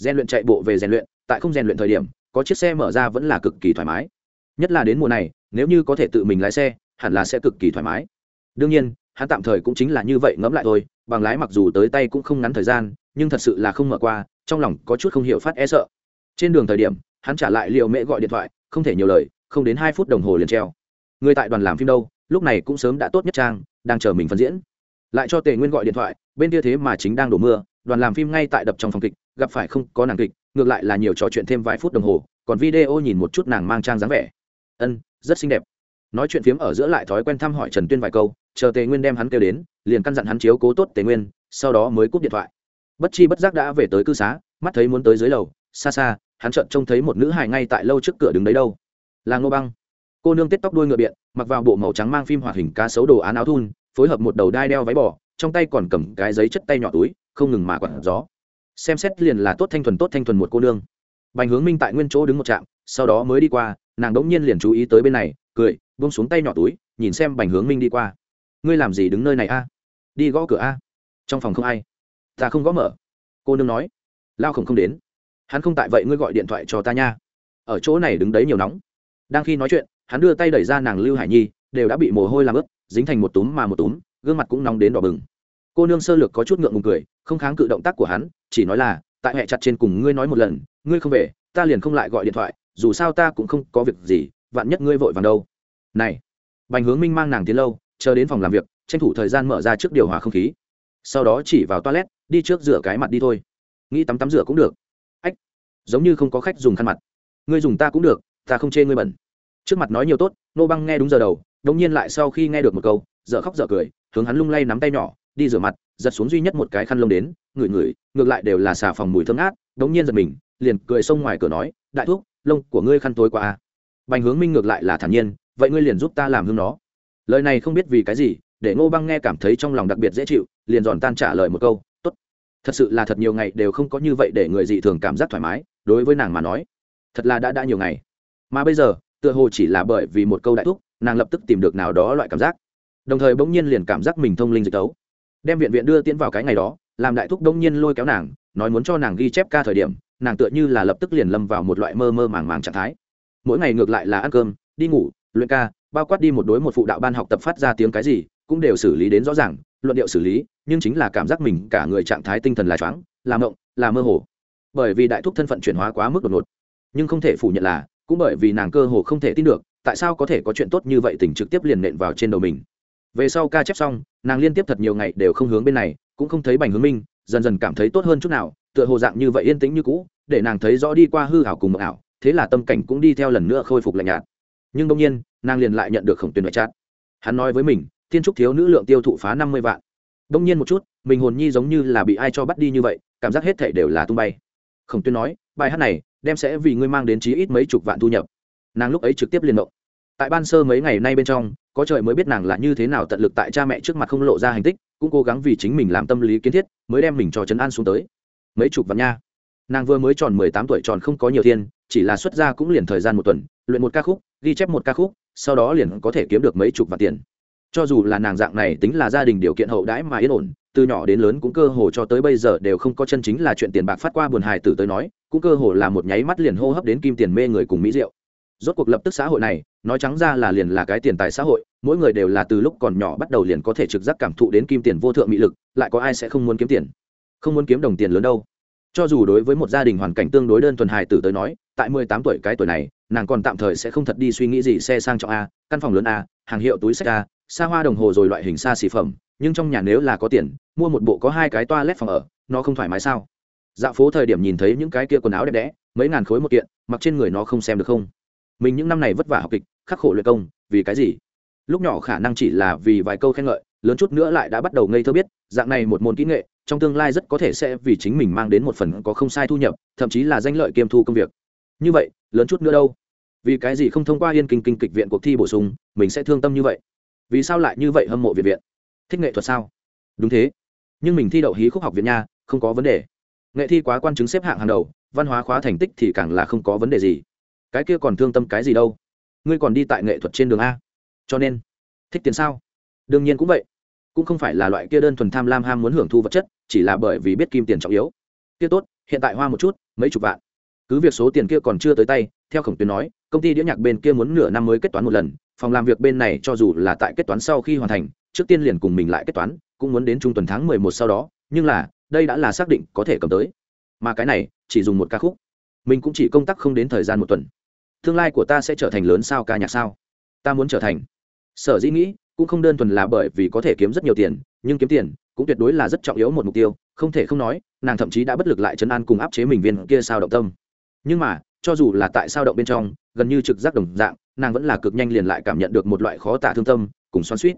rèn luyện chạy bộ về rèn luyện, tại không rèn luyện thời điểm, có chiếc xe mở ra vẫn là cực kỳ thoải mái. Nhất là đến mùa này, nếu như có thể tự mình lái xe, hẳn là sẽ cực kỳ thoải mái. Đương nhiên hắn tạm thời cũng chính là như vậy ngẫm lại thôi, bằng lái mặc dù tới tay cũng không ngắn thời gian, nhưng thật sự là không mở qua, trong lòng có chút không hiểu phát e sợ. Trên đường thời điểm, hắn trả lại liệu mẹ gọi điện thoại, không thể nhiều lời, không đến hai phút đồng hồ liền treo. Người tại đoàn làm phim đâu, lúc này cũng sớm đã tốt nhất trang, đang chờ mình phân diễn. Lại cho tề nguyên gọi điện thoại, bên kia thế mà chính đang đổ mưa, đoàn làm phim ngay tại đập trong phòng kịch, gặp phải không có nàng kịch, ngược lại là nhiều trò chuyện thêm vài phút đồng hồ, còn video nhìn một chút nàng mang trang dáng vẻ. Ân, rất xinh đẹp nói chuyện phiếm ở giữa lại thói quen thăm hỏi trần tuyên vài câu, chờ tề nguyên đem hắn kêu đến, liền căn dặn hắn chiếu cố tốt tề nguyên, sau đó mới cúp điện thoại. Bất chi bất giác đã về tới cư xá, mắt thấy muốn tới dưới lầu, xa xa, hắn chợt trông thấy một nữ hài ngay tại lâu trước cửa đứng đấy đâu. Là ngô băng. Cô nương tết tóc đuôi ngựa biện, mặc vào bộ màu trắng mang phim hoạt hình cá sấu đồ án áo thun, phối hợp một đầu đai đeo váy bò, trong tay còn cầm cái giấy chất tay nhỏ túi, không ngừng mà quặn gió. Xem xét liền là tốt thanh thuần tốt thanh thuần một cô nương. Bành hướng minh tại nguyên chỗ đứng một trạm, sau đó mới đi qua, nàng đống nhiên liền chú ý tới bên này, cười buông xuống tay nhỏ túi, nhìn xem bành hướng minh đi qua. Ngươi làm gì đứng nơi này a? Đi gõ cửa a? Trong phòng không ai. Ta không gõ mở. Cô nương nói. Lao khổng không đến. Hắn không tại vậy ngươi gọi điện thoại cho ta nha. Ở chỗ này đứng đấy nhiều nóng. Đang khi nói chuyện, hắn đưa tay đẩy ra nàng lưu hải nhi, đều đã bị mồ hôi làm ướt, dính thành một túm mà một túm, gương mặt cũng nóng đến đỏ bừng. Cô nương sơ lược có chút ngượng ngùng cười, không kháng cự động tác của hắn, chỉ nói là, tại hệ chặt trên cùng ngươi nói một lần, ngươi không về, ta liền không lại gọi điện thoại, dù sao ta cũng không có việc gì, vạn nhất ngươi vội vàng đâu này, bành hướng minh mang nàng tiến lâu, chờ đến phòng làm việc, tranh thủ thời gian mở ra trước điều hòa không khí. Sau đó chỉ vào toilet, đi trước rửa cái mặt đi thôi. Nghĩ tắm tắm rửa cũng được. Ách, giống như không có khách dùng khăn mặt. Ngươi dùng ta cũng được, ta không chê ngươi bẩn. Trước mặt nói nhiều tốt, nô băng nghe đúng giờ đầu đông nhiên lại sau khi nghe được một câu dợ khóc dợ cười, hướng hắn lung lay nắm tay nhỏ, đi rửa mặt, giật xuống duy nhất một cái khăn lông đến, ngửi ngửi, ngược lại đều là xà phòng mùi thơm ngát đống nhiên giật mình, liền cười xông ngoài cửa nói, đại thuốc lông của ngươi khăn tối qua à. bành hướng minh ngược lại là thản nhiên vậy ngươi liền giúp ta làm hương nó. Lời này không biết vì cái gì, để ngô băng nghe cảm thấy trong lòng đặc biệt dễ chịu, liền giòn tan trả lời một câu, tốt. Thật sự là thật nhiều ngày đều không có như vậy để người dị thường cảm giác thoải mái, đối với nàng mà nói, thật là đã đã nhiều ngày. Mà bây giờ, tựa hồ chỉ là bởi vì một câu đại thúc, nàng lập tức tìm được nào đó loại cảm giác. Đồng thời bỗng nhiên liền cảm giác mình thông linh dịch tấu. Đem viện viện đưa tiến vào cái ngày đó, làm đại thúc bỗng nhiên lôi kéo nàng, nói muốn cho nàng ghi chép ca thời điểm, nàng tựa như là lập tức liền lâm vào một loại mơ mơ màng màng trạng thái. Mỗi ngày ngược lại là ăn cơm, đi ngủ luyện ca, bao quát đi một đối một phụ đạo ban học tập phát ra tiếng cái gì, cũng đều xử lý đến rõ ràng, luận điệu xử lý, nhưng chính là cảm giác mình cả người trạng thái tinh thần là choáng, là mộng, là mơ hồ. Bởi vì đại thúc thân phận chuyển hóa quá mức đột ngột. Nhưng không thể phủ nhận là, cũng bởi vì nàng cơ hồ không thể tin được, tại sao có thể có chuyện tốt như vậy tình trực tiếp liền nện vào trên đầu mình. Về sau ca chép xong, nàng liên tiếp thật nhiều ngày đều không hướng bên này, cũng không thấy bành hướng minh, dần dần cảm thấy tốt hơn chút nào, tựa hồ dạng như vậy yên tĩnh như cũ, để nàng thấy rõ đi qua hư ảo cùng mộng ảo, thế là tâm cảnh cũng đi theo lần nữa khôi phục lạnh nhạt nhưng đông nhiên, nàng liền lại nhận được khổng tuyền ngoại trát. Hắn nói với mình, thiên trúc thiếu nữ lượng tiêu thụ phá năm mươi vạn. Đông nhiên một chút, mình hồn nhi giống như là bị ai cho bắt đi như vậy, cảm giác hết thể đều là tung bay. Khổng tuyền nói, bài hát này, đem sẽ vì ngươi mang đến chí ít mấy chục vạn thu nhập. Nàng lúc ấy trực tiếp liên động. Tại ban sơ mấy ngày nay bên trong, có trời mới biết nàng là như thế nào tận lực tại cha mẹ trước mặt không lộ ra hành tích, cũng cố gắng vì chính mình làm tâm lý kiến thiết, mới đem mình cho trấn an xuống tới. Mấy chục vạn nha. Nàng vừa mới tròn mười tám tuổi tròn không có nhiều thiên chỉ là xuất gia cũng liền thời gian một tuần, luyện một ca khúc ghi chép một ca khúc, sau đó liền có thể kiếm được mấy chục vạn tiền. Cho dù là nàng dạng này tính là gia đình điều kiện hậu đãi mà yên ổn, từ nhỏ đến lớn cũng cơ hồ cho tới bây giờ đều không có chân chính là chuyện tiền bạc phát qua buồn hài tử tới nói, cũng cơ hồ là một nháy mắt liền hô hấp đến kim tiền mê người cùng mỹ rượu. Rốt cuộc lập tức xã hội này, nói trắng ra là liền là cái tiền tài xã hội, mỗi người đều là từ lúc còn nhỏ bắt đầu liền có thể trực giác cảm thụ đến kim tiền vô thượng mỹ lực, lại có ai sẽ không muốn kiếm tiền? Không muốn kiếm đồng tiền lớn đâu. Cho dù đối với một gia đình hoàn cảnh tương đối đơn thuần hài tử tới nói, tại mười tám tuổi cái tuổi này nàng còn tạm thời sẽ không thật đi suy nghĩ gì xe sang trọng a, căn phòng lớn a, hàng hiệu túi sách a, xa hoa đồng hồ rồi loại hình xa xỉ phẩm, nhưng trong nhà nếu là có tiền, mua một bộ có hai cái toa lét phòng ở, nó không thoải mái sao? Dạo phố thời điểm nhìn thấy những cái kia quần áo đẹp đẽ, mấy ngàn khối một kiện, mặc trên người nó không xem được không? Mình những năm này vất vả học kịch, khắc khổ luyện công, vì cái gì? Lúc nhỏ khả năng chỉ là vì vài câu khen ngợi, lớn chút nữa lại đã bắt đầu ngây thơ biết, dạng này một môn kỹ nghệ, trong tương lai rất có thể sẽ vì chính mình mang đến một phần có không sai thu nhập, thậm chí là danh lợi kiêm thu công việc. Như vậy, lớn chút nữa đâu? Vì cái gì không thông qua yên kinh kinh kịch viện cuộc thi bổ sung, mình sẽ thương tâm như vậy? Vì sao lại như vậy hâm mộ viện viện? Thích nghệ thuật sao? Đúng thế. Nhưng mình thi đậu hí khúc học viện nha, không có vấn đề. Nghệ thi quá quan chứng xếp hạng hàng đầu, văn hóa khóa thành tích thì càng là không có vấn đề gì. Cái kia còn thương tâm cái gì đâu? Ngươi còn đi tại nghệ thuật trên đường a. Cho nên, thích tiền sao? Đương nhiên cũng vậy. Cũng không phải là loại kia đơn thuần tham lam ham muốn hưởng thu vật chất, chỉ là bởi vì biết kim tiền trọng yếu. Kia tốt, hiện tại hoa một chút, mấy chục vạn. Cứ việc số tiền kia còn chưa tới tay theo khổng tuyến nói, công ty đĩa nhạc bên kia muốn nửa năm mới kết toán một lần, phòng làm việc bên này cho dù là tại kết toán sau khi hoàn thành, trước tiên liền cùng mình lại kết toán, cũng muốn đến trung tuần tháng mười một sau đó, nhưng là, đây đã là xác định có thể cầm tới. Mà cái này, chỉ dùng một ca khúc. Mình cũng chỉ công tác không đến thời gian một tuần. Tương lai của ta sẽ trở thành lớn sao ca nhạc sao? Ta muốn trở thành. Sở dĩ nghĩ, cũng không đơn thuần là bởi vì có thể kiếm rất nhiều tiền, nhưng kiếm tiền cũng tuyệt đối là rất trọng yếu một mục tiêu, không thể không nói, nàng thậm chí đã bất lực lại chấn an cùng áp chế mình viên kia sao động tâm. Nhưng mà cho dù là tại sao động bên trong, gần như trực giác đồng dạng, nàng vẫn là cực nhanh liền lại cảm nhận được một loại khó tả thương tâm, cùng xoan suýt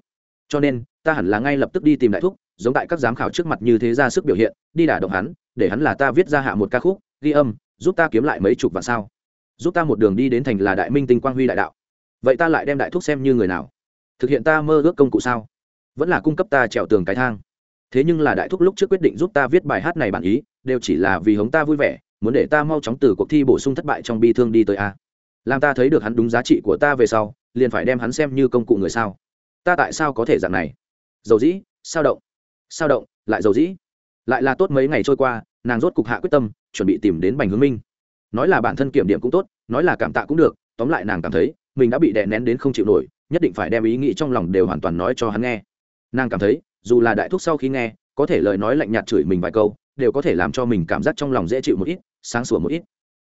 cho nên, ta hẳn là ngay lập tức đi tìm đại thúc, giống tại các giám khảo trước mặt như thế ra sức biểu hiện, đi đả động hắn, để hắn là ta viết ra hạ một ca khúc, ghi âm, giúp ta kiếm lại mấy chục vạn sao. Giúp ta một đường đi đến thành là đại minh tinh quang huy đại đạo. Vậy ta lại đem đại thúc xem như người nào? Thực hiện ta mơ ước công cụ sao? Vẫn là cung cấp ta trèo tường cái thang. Thế nhưng là đại thúc lúc trước quyết định giúp ta viết bài hát này bản ý, đều chỉ là vì hống ta vui vẻ muốn để ta mau chóng từ cuộc thi bổ sung thất bại trong bi thương đi tới a. Làm ta thấy được hắn đúng giá trị của ta về sau, liền phải đem hắn xem như công cụ người sao. Ta tại sao có thể dạng này? Dầu dĩ, sao động? Sao động, lại dầu dĩ. Lại là tốt mấy ngày trôi qua, nàng rốt cục hạ quyết tâm, chuẩn bị tìm đến bành hướng minh. Nói là bản thân kiểm điểm cũng tốt, nói là cảm tạ cũng được, tóm lại nàng cảm thấy, mình đã bị đè nén đến không chịu nổi, nhất định phải đem ý nghĩ trong lòng đều hoàn toàn nói cho hắn nghe. Nàng cảm thấy, dù là đại thúc sau khi nghe, có thể lời nói lạnh nhạt chửi mình vài câu, đều có thể làm cho mình cảm giác trong lòng dễ chịu một ít sáng sủa một ít.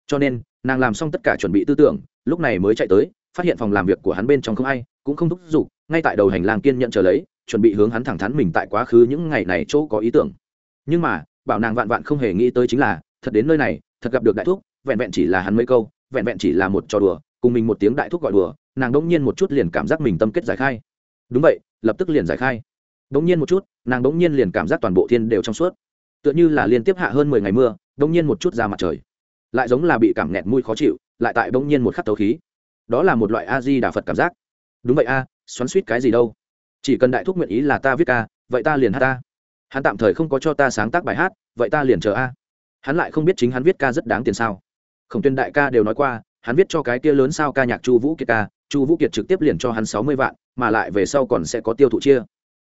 Cho nên, nàng làm xong tất cả chuẩn bị tư tưởng, lúc này mới chạy tới, phát hiện phòng làm việc của hắn bên trong không ai, cũng không thúc giục, ngay tại đầu hành lang kiên nhận chờ lấy, chuẩn bị hướng hắn thẳng thắn mình tại quá khứ những ngày này chỗ có ý tưởng. Nhưng mà, bảo nàng vạn vạn không hề nghĩ tới chính là, thật đến nơi này, thật gặp được đại thúc, vẹn vẹn chỉ là hắn mấy câu, vẹn vẹn chỉ là một trò đùa, cùng mình một tiếng đại thúc gọi đùa, nàng đỗng nhiên một chút liền cảm giác mình tâm kết giải khai. Đúng vậy, lập tức liền giải khai. Đỗng nhiên một chút, nàng đỗng nhiên liền cảm giác toàn bộ thiên đều trong suốt. Tựa như là liên tiếp hạ hơn mười ngày mưa đông nhiên một chút ra mặt trời. Lại giống là bị cảm nghẹt mũi khó chịu, lại tại đông nhiên một khắc tấu khí. Đó là một loại a di đà phật cảm giác. Đúng vậy a, xoắn suýt cái gì đâu? Chỉ cần đại thúc nguyện ý là ta viết ca, vậy ta liền hát ta. Hắn tạm thời không có cho ta sáng tác bài hát, vậy ta liền chờ a. Hắn lại không biết chính hắn viết ca rất đáng tiền sao. Khổng tuyên đại ca đều nói qua, hắn viết cho cái kia lớn sao ca nhạc chu vũ kiệt ca, chu vũ kiệt trực tiếp liền cho hắn sáu mươi vạn, mà lại về sau còn sẽ có tiêu thụ chia.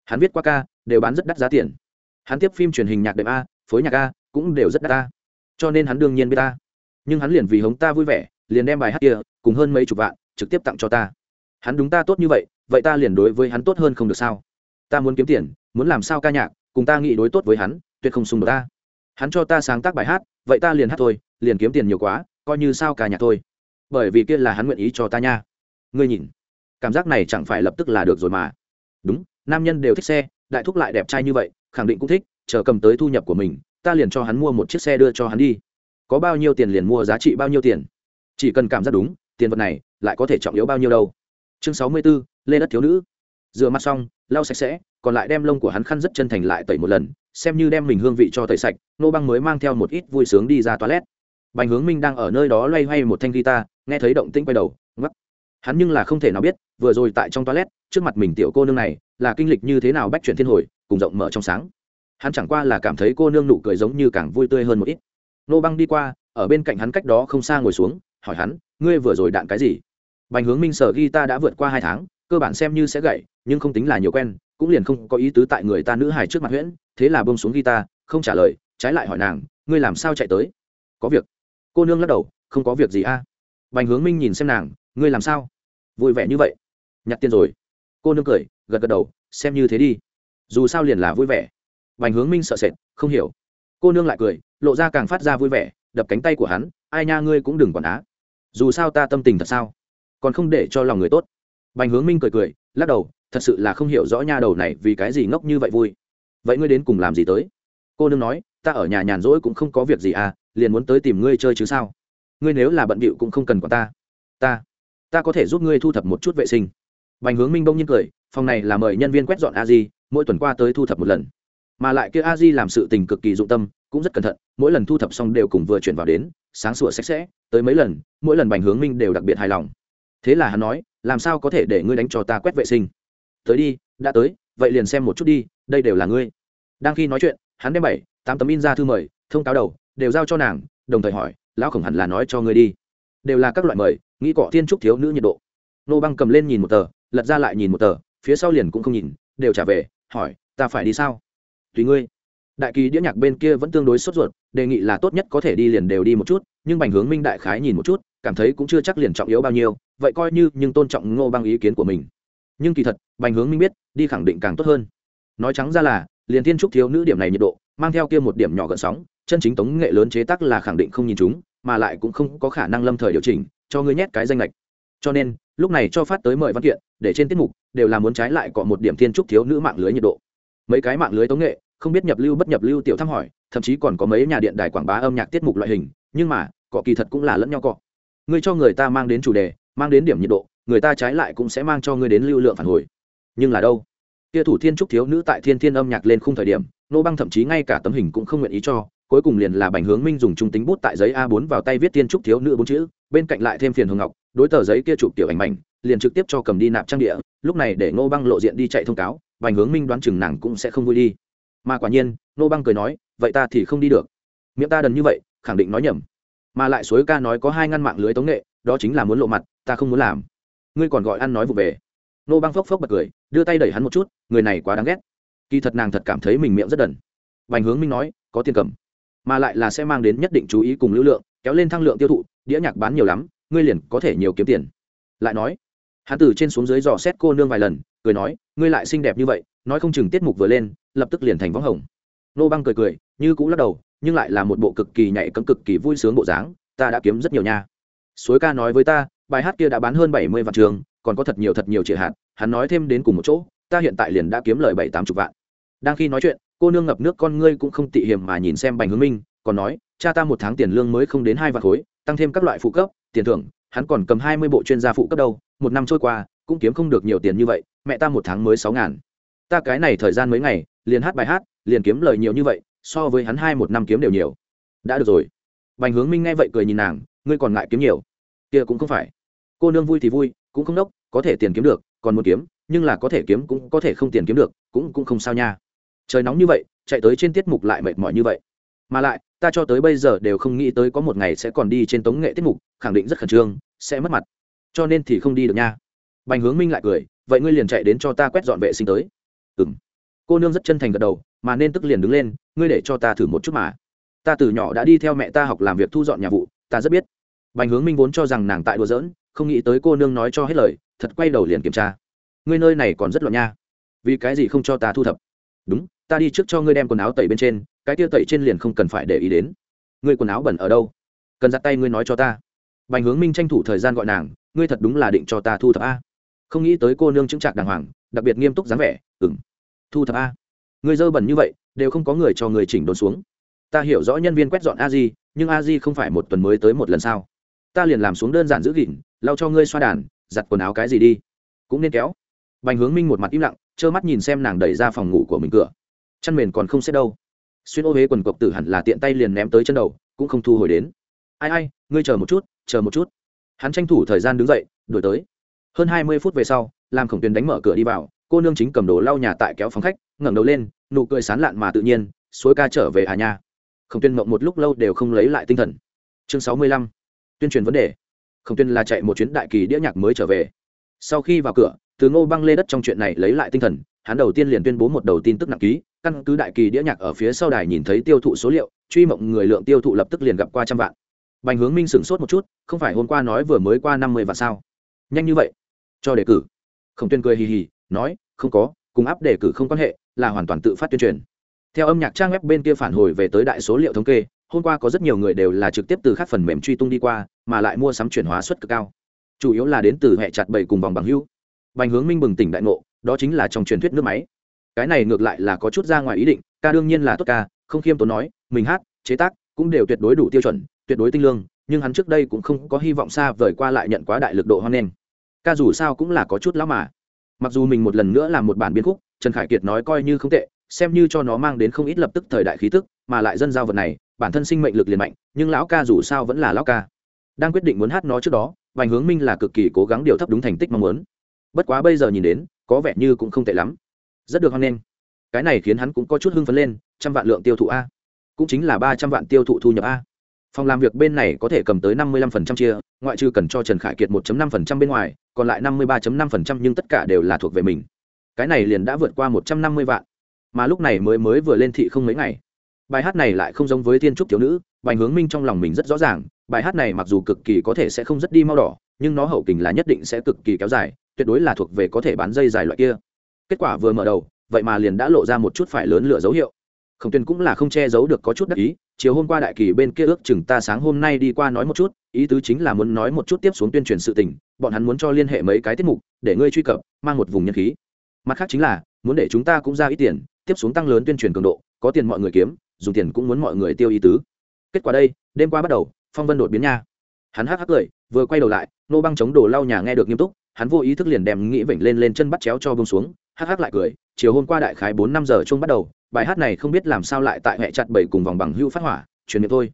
Hắn viết qua ca, đều bán rất đắt giá tiền. Hắn tiếp phim truyền hình nhạc đệm a, phối nhạc a, cũng đều rất đắt a cho nên hắn đương nhiên biết ta. Nhưng hắn liền vì hống ta vui vẻ, liền đem bài hát kia, cùng hơn mấy chục vạn, trực tiếp tặng cho ta. Hắn đúng ta tốt như vậy vậy ta liền đối với hắn tốt hơn không được sao? Ta muốn kiếm tiền, muốn làm sao ca nhạc, cùng ta nghĩ đối tốt với hắn, tuyệt không xung đột ta. Hắn cho ta sáng tác bài hát, vậy ta liền hát thôi, liền kiếm tiền nhiều quá, coi như sao ca nhạc thôi. Bởi vì kia là hắn nguyện ý cho ta nha. Ngươi nhìn, cảm giác này chẳng phải lập tức là được rồi mà. Đúng, nam nhân đều thích xe, đại thúc lại đẹp trai như vậy, khẳng định cũng thích, chờ cầm tới thu nhập của mình ta liền cho hắn mua một chiếc xe đưa cho hắn đi. Có bao nhiêu tiền liền mua giá trị bao nhiêu tiền. Chỉ cần cảm giác đúng tiền vật này lại có thể trọng yếu bao nhiêu đâu. Chương sáu mươi 64, lê đất thiếu nữ. Rửa mặt xong lau sạch sẽ còn lại đem lông của hắn khăn rất chân thành lại tẩy một lần xem như đem mình hương vị cho tẩy sạch nô băng mới mang theo một ít vui sướng đi ra toilet. Bành hướng minh đang ở nơi đó loay hoay một thanh guitar nghe thấy động tĩnh quay đầu ngắc hắn nhưng là không thể nào biết vừa rồi tại trong toilet trước mặt mình tiểu cô nương này là kinh lịch như thế nào bách chuyển thiên hồi cùng rộng mở trong sáng hắn chẳng qua là cảm thấy cô nương nụ cười giống như càng vui tươi hơn một ít. Nô băng đi qua, ở bên cạnh hắn cách đó không xa ngồi xuống, hỏi hắn, ngươi vừa rồi đạn cái gì? Bành hướng minh sở ghi ta đã vượt qua hai tháng, cơ bản xem như sẽ gậy, nhưng không tính là nhiều quen, cũng liền không có ý tứ tại người ta nữ hài trước mặt huyễn, thế là bông xuống ghi ta không trả lời, trái lại hỏi nàng, ngươi làm sao chạy tới? Có việc. Cô nương lắc đầu, không có việc gì a. Bành hướng minh nhìn xem nàng, ngươi làm sao? Vui vẻ như vậy. Nhặt tiền rồi. Cô nương cười, gật gật đầu, xem như thế đi. Dù sao liền là vui vẻ bành hướng minh sợ sệt không hiểu. Cô nương lại cười lộ ra càng phát ra vui vẻ đập cánh tay của hắn ai nha ngươi cũng đừng quản á. Dù sao ta tâm tình thật sao? Còn không để cho lòng người tốt. Bành hướng minh cười cười lắc đầu thật sự là không hiểu rõ nha đầu này vì cái gì ngốc như vậy vui. Vậy ngươi đến cùng làm gì tới? Cô nương nói ta ở nhà nhàn rỗi cũng không có việc gì à liền muốn tới tìm ngươi chơi chứ sao? Ngươi nếu là bận bịu cũng không cần quản ta. Ta ta có thể giúp ngươi thu thập một chút vệ sinh. Bành hướng minh bông nhiên cười phòng này là mời nhân viên quét dọn a gì, mỗi tuần qua tới thu thập một lần mà lại kia a di làm sự tình cực kỳ dụng tâm, cũng rất cẩn thận, mỗi lần thu thập xong đều cùng vừa chuyển vào đến, sáng sủa sạch sẽ, tới mấy lần, mỗi lần bành hướng minh đều đặc biệt hài lòng. Thế là hắn nói, làm sao có thể để ngươi đánh cho ta quét vệ sinh? Tới đi, đã tới, vậy liền xem một chút đi, đây đều là ngươi. Đang khi nói chuyện, hắn đem bảy, tám tấm in ra thư mời, thông cáo đầu, đều giao cho nàng, đồng thời hỏi, lão khổng hẳn là nói cho ngươi đi. Đều là các loại mời, nghĩ cọ thiên trúc thiếu nữ nhiệt độ. Nô băng cầm lên nhìn một tờ, lật ra lại nhìn một tờ, phía sau liền cũng không nhìn, đều trả về, hỏi, ta phải đi sao? Tùy ngươi. Đại kỳ đĩa nhạc bên kia vẫn tương đối sốt ruột, đề nghị là tốt nhất có thể đi liền đều đi một chút, nhưng bành hướng minh đại khái nhìn một chút, cảm thấy cũng chưa chắc liền trọng yếu bao nhiêu, vậy coi như nhưng tôn trọng ngô băng ý kiến của mình. Nhưng kỳ thật, bành hướng minh biết, đi khẳng định càng tốt hơn. Nói trắng ra là, liền thiên trúc thiếu nữ điểm này nhiệt độ, mang theo kia một điểm nhỏ gần sóng, chân chính tống nghệ lớn chế tác là khẳng định không nhìn chúng, mà lại cũng không có khả năng lâm thời điều chỉnh, cho ngươi nhét cái danh lệch. Cho nên, lúc này cho phát tới mời văn kiện, để trên tiết mục, đều là muốn trái lại có một điểm thiên trúc thiếu nữ mạng lưới nhiệt độ. Mấy cái mạng lưới tống nghệ không biết nhập lưu bất nhập lưu tiểu thăm hỏi, thậm chí còn có mấy nhà điện đài quảng bá âm nhạc tiết mục loại hình, nhưng mà, cọ kỳ thật cũng là lẫn nhau cọ. Ngươi cho người ta mang đến chủ đề, mang đến điểm nhiệt độ, người ta trái lại cũng sẽ mang cho ngươi đến lưu lượng phản hồi. Nhưng là đâu? Kia thủ thiên trúc thiếu nữ tại thiên thiên âm nhạc lên khung thời điểm, nô băng thậm chí ngay cả tấm hình cũng không nguyện ý cho, cuối cùng liền là bành hướng minh dùng trung tính bút tại giấy a 4 vào tay viết thiên trúc thiếu nữ bốn chữ, bên cạnh lại thêm phiền hương ngọc, đối tờ giấy kia chụp tiểu ảnh mảnh, liền trực tiếp cho cầm đi nạp trang địa, lúc này để nô băng lộ diện đi chạy thông cáo, bành hướng minh đoán chừng nàng cũng sẽ không vui đi mà quả nhiên, nô băng cười nói, vậy ta thì không đi được. Miệng ta đần như vậy, khẳng định nói nhầm. Mà lại suối ca nói có hai ngăn mạng lưới tống nghệ, đó chính là muốn lộ mặt, ta không muốn làm. Ngươi còn gọi ăn nói vụ về. Nô băng phốc phốc bật cười, đưa tay đẩy hắn một chút, người này quá đáng ghét. Kỳ thật nàng thật cảm thấy mình miệng rất đần. Bành hướng minh nói, có tiền cầm. Mà lại là sẽ mang đến nhất định chú ý cùng lưu lượng, kéo lên thăng lượng tiêu thụ, đĩa nhạc bán nhiều lắm, ngươi liền có thể nhiều kiếm tiền. Lại nói, hắn từ trên xuống dưới dò xét cô nương vài lần, cười nói, ngươi lại xinh đẹp như vậy, nói không chừng tiết mục vừa lên lập tức liền thành võng hồng. Nô băng cười cười, như cũng lắc đầu, nhưng lại là một bộ cực kỳ nhạy cấm cực kỳ vui sướng bộ dáng, ta đã kiếm rất nhiều nha. Suối ca nói với ta, bài hát kia đã bán hơn bảy mươi vạn trường, còn có thật nhiều thật nhiều triệu hạt, hắn nói thêm đến cùng một chỗ, ta hiện tại liền đã kiếm lời bảy tám chục vạn. Đang khi nói chuyện, cô nương ngập nước con ngươi cũng không tị hiểm mà nhìn xem bành hướng minh, còn nói, cha ta một tháng tiền lương mới không đến hai vạn khối, tăng thêm các loại phụ cấp, tiền thưởng, hắn còn cầm hai mươi bộ chuyên gia phụ cấp đâu, một năm trôi qua, cũng kiếm không được nhiều tiền như vậy, mẹ ta một tháng mới sáu ngàn. Ta cái này thời gian mấy ngày liền hát bài hát, liền kiếm lời nhiều như vậy, so với hắn hai một năm kiếm đều nhiều. Đã được rồi. Bành hướng minh nghe vậy cười nhìn nàng, ngươi còn ngại kiếm nhiều. Kia cũng không phải. Cô nương vui thì vui, cũng không đốc, có thể tiền kiếm được, còn muốn kiếm, nhưng là có thể kiếm cũng có thể không tiền kiếm được, cũng cũng không sao nha. Trời nóng như vậy, chạy tới trên tiết mục lại mệt mỏi như vậy. Mà lại, ta cho tới bây giờ đều không nghĩ tới có một ngày sẽ còn đi trên tống nghệ tiết mục, khẳng định rất khẩn trương, sẽ mất mặt. Cho nên thì không đi được nha. Bành hướng minh lại cười, vậy ngươi liền chạy đến cho ta quét dọn vệ sinh tới. Ừ m cô nương rất chân thành gật đầu, mà nên tức liền đứng lên, ngươi để cho ta thử một chút mà. Ta từ nhỏ đã đi theo mẹ ta học làm việc thu dọn nhà vụ, ta rất biết. Bành hướng minh vốn cho rằng nàng tại đùa giỡn, không nghĩ tới cô nương nói cho hết lời, thật quay đầu liền kiểm tra. Ngươi nơi này còn rất loạn nha. Vì cái gì không cho ta thu thập? Đúng, ta đi trước cho ngươi đem quần áo tẩy bên trên, cái tia tẩy trên liền không cần phải để ý đến. Ngươi quần áo bẩn ở đâu? Cần giặt tay ngươi nói cho ta. Bành hướng minh tranh thủ thời gian gọi nàng, ngươi thật đúng là định cho ta thu thập a. Không nghĩ tới cô nương chứng chạc đàng hoàng, đặc biệt nghiêm túc dáng vẻ ừng thu thập a. Người dơ bẩn như vậy, đều không có người cho người chỉnh đốn xuống. Ta hiểu rõ nhân viên quét dọn a di nhưng a di không phải một tuần mới tới một lần sao? Ta liền làm xuống đơn giản giữ gìn, lau cho ngươi xoa đàn, giặt quần áo cái gì đi. Cũng nên kéo. Bành hướng minh một mặt im lặng, trơ mắt nhìn xem nàng đẩy ra phòng ngủ của mình cửa. Chăn mền còn không xếp đâu. Xuyên ô huế quần cộc tử hẳn là tiện tay liền ném tới chân đầu, cũng không thu hồi đến. Ai ai, ngươi chờ một chút, chờ một chút. Hắn tranh thủ thời gian đứng dậy, đổi tới. Hơn hai mươi phút về sau, làm khổng tuyền đánh mở cửa đi vào cô nương chính cầm đồ lau nhà tại kéo phòng khách, ngẩng đầu lên, nụ cười sán lạn mà tự nhiên suối ca trở về hà nha. Khổng tuyên mộng một lúc lâu đều không lấy lại tinh thần. Chương sáu mươi lăm, tuyên truyền vấn đề. Khổng tuyên là chạy một chuyến đại kỳ đĩa nhạc mới trở về. Sau khi vào cửa, từ ngô băng lê đất trong chuyện này lấy lại tinh thần, hắn đầu tiên liền tuyên bố một đầu tin tức nặng ký, căn cứ đại kỳ đĩa nhạc ở phía sau đài nhìn thấy tiêu thụ số liệu, truy mộng người lượng tiêu thụ lập tức liền gặp qua trăm vạn. Bành hướng minh sửng sốt một chút, không phải hôm qua nói vừa mới qua năm mươi vạn sao? Nhanh như vậy. Cho đề cử. Khổng tuyên cười hì hì nói, không có, cùng áp đề cử không quan hệ, là hoàn toàn tự phát tuyên truyền. Theo âm nhạc trang web bên kia phản hồi về tới đại số liệu thống kê, hôm qua có rất nhiều người đều là trực tiếp từ các phần mềm truy tung đi qua, mà lại mua sắm chuyển hóa suất cực cao. Chủ yếu là đến từ hệ chặt bảy cùng vòng bằng hữu. Bành hướng minh bừng tỉnh đại ngộ, đó chính là trong truyền thuyết nước máy. Cái này ngược lại là có chút ra ngoài ý định, ca đương nhiên là tốt ca, không khiêm tốn nói, mình hát, chế tác cũng đều tuyệt đối đủ tiêu chuẩn, tuyệt đối tinh lương, nhưng hắn trước đây cũng không có hy vọng xa vời qua lại nhận quá đại lực độ hoan nghênh. Ca dù sao cũng là có chút lão mà mặc dù mình một lần nữa làm một bản biên khúc, trần khải kiệt nói coi như không tệ, xem như cho nó mang đến không ít lập tức thời đại khí tức, mà lại dân giao vật này, bản thân sinh mệnh lực liền mạnh, nhưng lão ca dù sao vẫn là lão ca. Đang quyết định muốn hát nó trước đó, vành hướng minh là cực kỳ cố gắng điều thấp đúng thành tích mong muốn. Bất quá bây giờ nhìn đến, có vẻ như cũng không tệ lắm. Rất được hoan nghênh. Cái này khiến hắn cũng có chút hưng phấn lên, trăm vạn lượng tiêu thụ a. Cũng chính là ba trăm vạn tiêu thụ thu nhập a phòng làm việc bên này có thể cầm tới năm mươi lăm phần trăm chia, ngoại trừ cần cho trần khải kiệt một năm phần trăm bên ngoài, còn lại năm mươi ba năm phần trăm nhưng tất cả đều là thuộc về mình. Cái này liền đã vượt qua một trăm năm mươi vạn. Mà lúc này mới mới vừa lên thị không mấy ngày. Bài hát này lại không giống với thiên trúc thiếu nữ bài hướng minh trong lòng mình rất rõ ràng, bài hát này mặc dù cực kỳ có thể sẽ không rất đi mau đỏ, nhưng nó hậu kình là nhất định sẽ cực kỳ kéo dài, tuyệt đối là thuộc về có thể bán dây dài loại kia. Kết quả vừa mở đầu, vậy mà liền đã lộ ra một chút phải lớn lửa dấu hiệu. Khổng tuyên cũng là không che giấu được có chút đắc ý chiều hôm qua đại kỳ bên kia ước chừng ta sáng hôm nay đi qua nói một chút, ý tứ chính là muốn nói một chút tiếp xuống tuyên truyền sự tình, bọn hắn muốn cho liên hệ mấy cái tiết mục, để ngươi truy cập, mang một vùng nhân khí. Mặt khác chính là, muốn để chúng ta cũng ra ít tiền, tiếp xuống tăng lớn tuyên truyền cường độ, có tiền mọi người kiếm, dùng tiền cũng muốn mọi người tiêu ý tứ. Kết quả đây, đêm qua bắt đầu, phong vân đột biến nha. Hắn hắc hắc cười, vừa quay đầu lại, nô băng chống đồ lau nhà nghe được nghiêm túc, hắn vô ý thức liền đem nghĩ vểnh lên lên chân bắt chéo cho bông xuống, hắc hắc lại cười, chiều hôm qua đại khái bốn năm giờ chung bắt đầu bài hát này không biết làm sao lại tại hệ chặt bảy cùng vòng bằng hưu phát hỏa, truyền miệng thôi.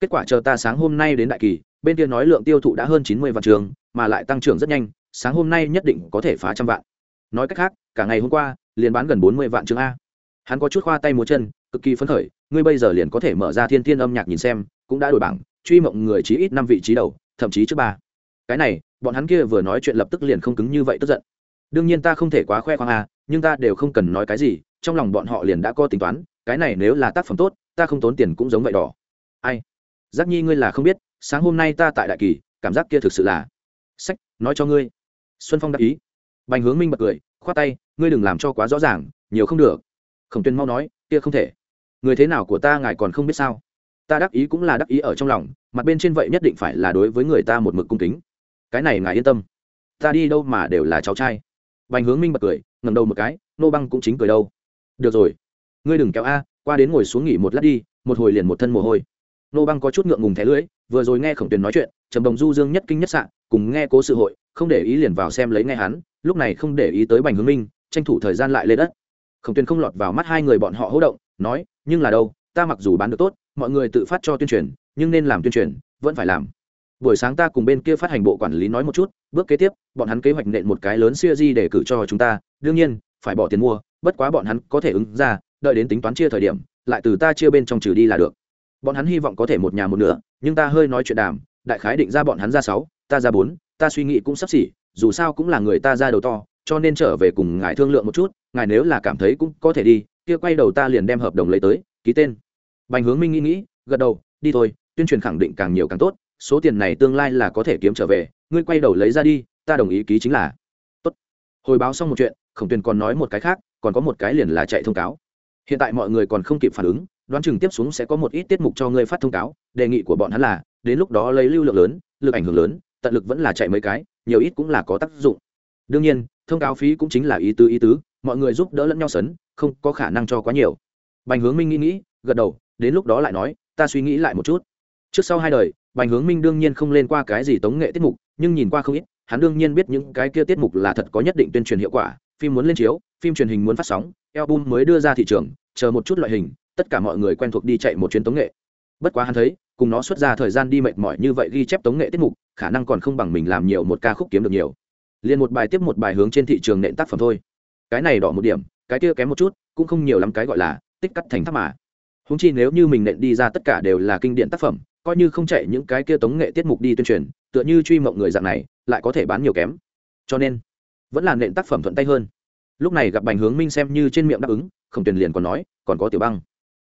Kết quả chờ ta sáng hôm nay đến đại kỳ, bên kia nói lượng tiêu thụ đã hơn chín mươi vạn trường, mà lại tăng trưởng rất nhanh, sáng hôm nay nhất định có thể phá trăm vạn. Nói cách khác, cả ngày hôm qua, liền bán gần bốn mươi vạn chương a. Hắn có chút khoa tay múa chân, cực kỳ phấn khởi, ngươi bây giờ liền có thể mở ra thiên thiên âm nhạc nhìn xem, cũng đã đổi bảng, truy mộng người chí ít năm vị trí đầu, thậm chí trước ba. Cái này, bọn hắn kia vừa nói chuyện lập tức liền không cứng như vậy tức giận. Đương nhiên ta không thể quá khoe khoang a nhưng ta đều không cần nói cái gì, trong lòng bọn họ liền đã có tính toán, cái này nếu là tác phẩm tốt, ta không tốn tiền cũng giống vậy đỏ. Ai? Giác nhi ngươi là không biết, sáng hôm nay ta tại đại kỳ, cảm giác kia thực sự là sách, nói cho ngươi. Xuân phong đáp ý. Bành hướng minh bật cười, khoát tay, ngươi đừng làm cho quá rõ ràng, nhiều không được. Khổng tuyên mau nói, kia không thể. Người thế nào của ta ngài còn không biết sao? Ta đắc ý cũng là đắc ý ở trong lòng, mặt bên trên vậy nhất định phải là đối với người ta một mực cung kính. Cái này ngài yên tâm. Ta đi đâu mà đều là cháu trai bành hướng minh bật cười ngầm đầu một cái nô băng cũng chính cười đâu. Được rồi ngươi đừng kéo a qua đến ngồi xuống nghỉ một lát đi một hồi liền một thân mồ hôi. Nô băng có chút ngượng ngùng thẻ lưỡi vừa rồi nghe khổng tuyền nói chuyện trầm đồng du dương nhất kinh nhất sạng, cùng nghe cố sự hội không để ý liền vào xem lấy nghe hắn lúc này không để ý tới bành hướng minh tranh thủ thời gian lại lên đất. Khổng tuyền không lọt vào mắt hai người bọn họ hô động nói nhưng là đâu ta mặc dù bán được tốt mọi người tự phát cho tuyên truyền nhưng nên làm tuyên truyền vẫn phải làm buổi sáng ta cùng bên kia phát hành bộ quản lý nói một chút, bước kế tiếp, bọn hắn kế hoạch nện một cái lớn siêu di để cử cho chúng ta, đương nhiên, phải bỏ tiền mua, bất quá bọn hắn có thể ứng ra, đợi đến tính toán chia thời điểm, lại từ ta chia bên trong trừ đi là được. Bọn hắn hy vọng có thể một nhà một nửa, nhưng ta hơi nói chuyện đàm, đại khái định ra bọn hắn ra sáu, ta ra bốn, ta suy nghĩ cũng sắp xỉ, dù sao cũng là người ta ra đầu to, cho nên trở về cùng ngài thương lượng một chút, ngài nếu là cảm thấy cũng có thể đi, kia quay đầu ta liền đem hợp đồng lấy tới, ký tên. Bành hướng minh nghĩ nghĩ, gật đầu, đi thôi, tuyên truyền khẳng định càng nhiều càng tốt số tiền này tương lai là có thể kiếm trở về, ngươi quay đầu lấy ra đi, ta đồng ý ký chính là. Tốt. Hồi báo xong một chuyện, khổng tuyền còn nói một cái khác, còn có một cái liền là chạy thông cáo. Hiện tại mọi người còn không kịp phản ứng, đoán chừng tiếp xuống sẽ có một ít tiết mục cho ngươi phát thông cáo, đề nghị của bọn hắn là, đến lúc đó lấy lưu lượng lớn, lực ảnh hưởng lớn, tận lực vẫn là chạy mấy cái, nhiều ít cũng là có tác dụng. Đương nhiên, thông cáo phí cũng chính là ý tứ ý tứ, mọi người giúp đỡ lẫn nhau sấn, không có khả năng cho quá nhiều. Bành hướng minh nghĩ nghĩ, gật đầu, đến lúc đó lại nói, ta suy nghĩ lại một chút. Trước sau hai đời bành hướng minh đương nhiên không lên qua cái gì tống nghệ tiết mục, nhưng nhìn qua không ít, hắn đương nhiên biết những cái kia tiết mục là thật có nhất định tuyên truyền hiệu quả, phim muốn lên chiếu, phim truyền hình muốn phát sóng, album mới đưa ra thị trường, chờ một chút loại hình, tất cả mọi người quen thuộc đi chạy một chuyến tống nghệ. Bất quá hắn thấy, cùng nó xuất ra thời gian đi mệt mỏi như vậy ghi chép tống nghệ tiết mục, khả năng còn không bằng mình làm nhiều một ca khúc kiếm được nhiều. Liền một bài tiếp một bài hướng trên thị trường nện tác phẩm thôi. Cái này đỏ một điểm, cái kia kém một chút, cũng không nhiều lắm cái gọi là tích cắt thành tháp mà. Húng chi nếu như mình nện đi ra tất cả đều là kinh điển tác phẩm coi như không chạy những cái kia tống nghệ tiết mục đi tuyên truyền, tựa như truy mộng người dạng này, lại có thể bán nhiều kém. Cho nên, vẫn là nện tác phẩm thuận tay hơn. Lúc này gặp bành hướng minh xem như trên miệng đáp ứng không tuyền liền còn nói, còn có tiểu băng.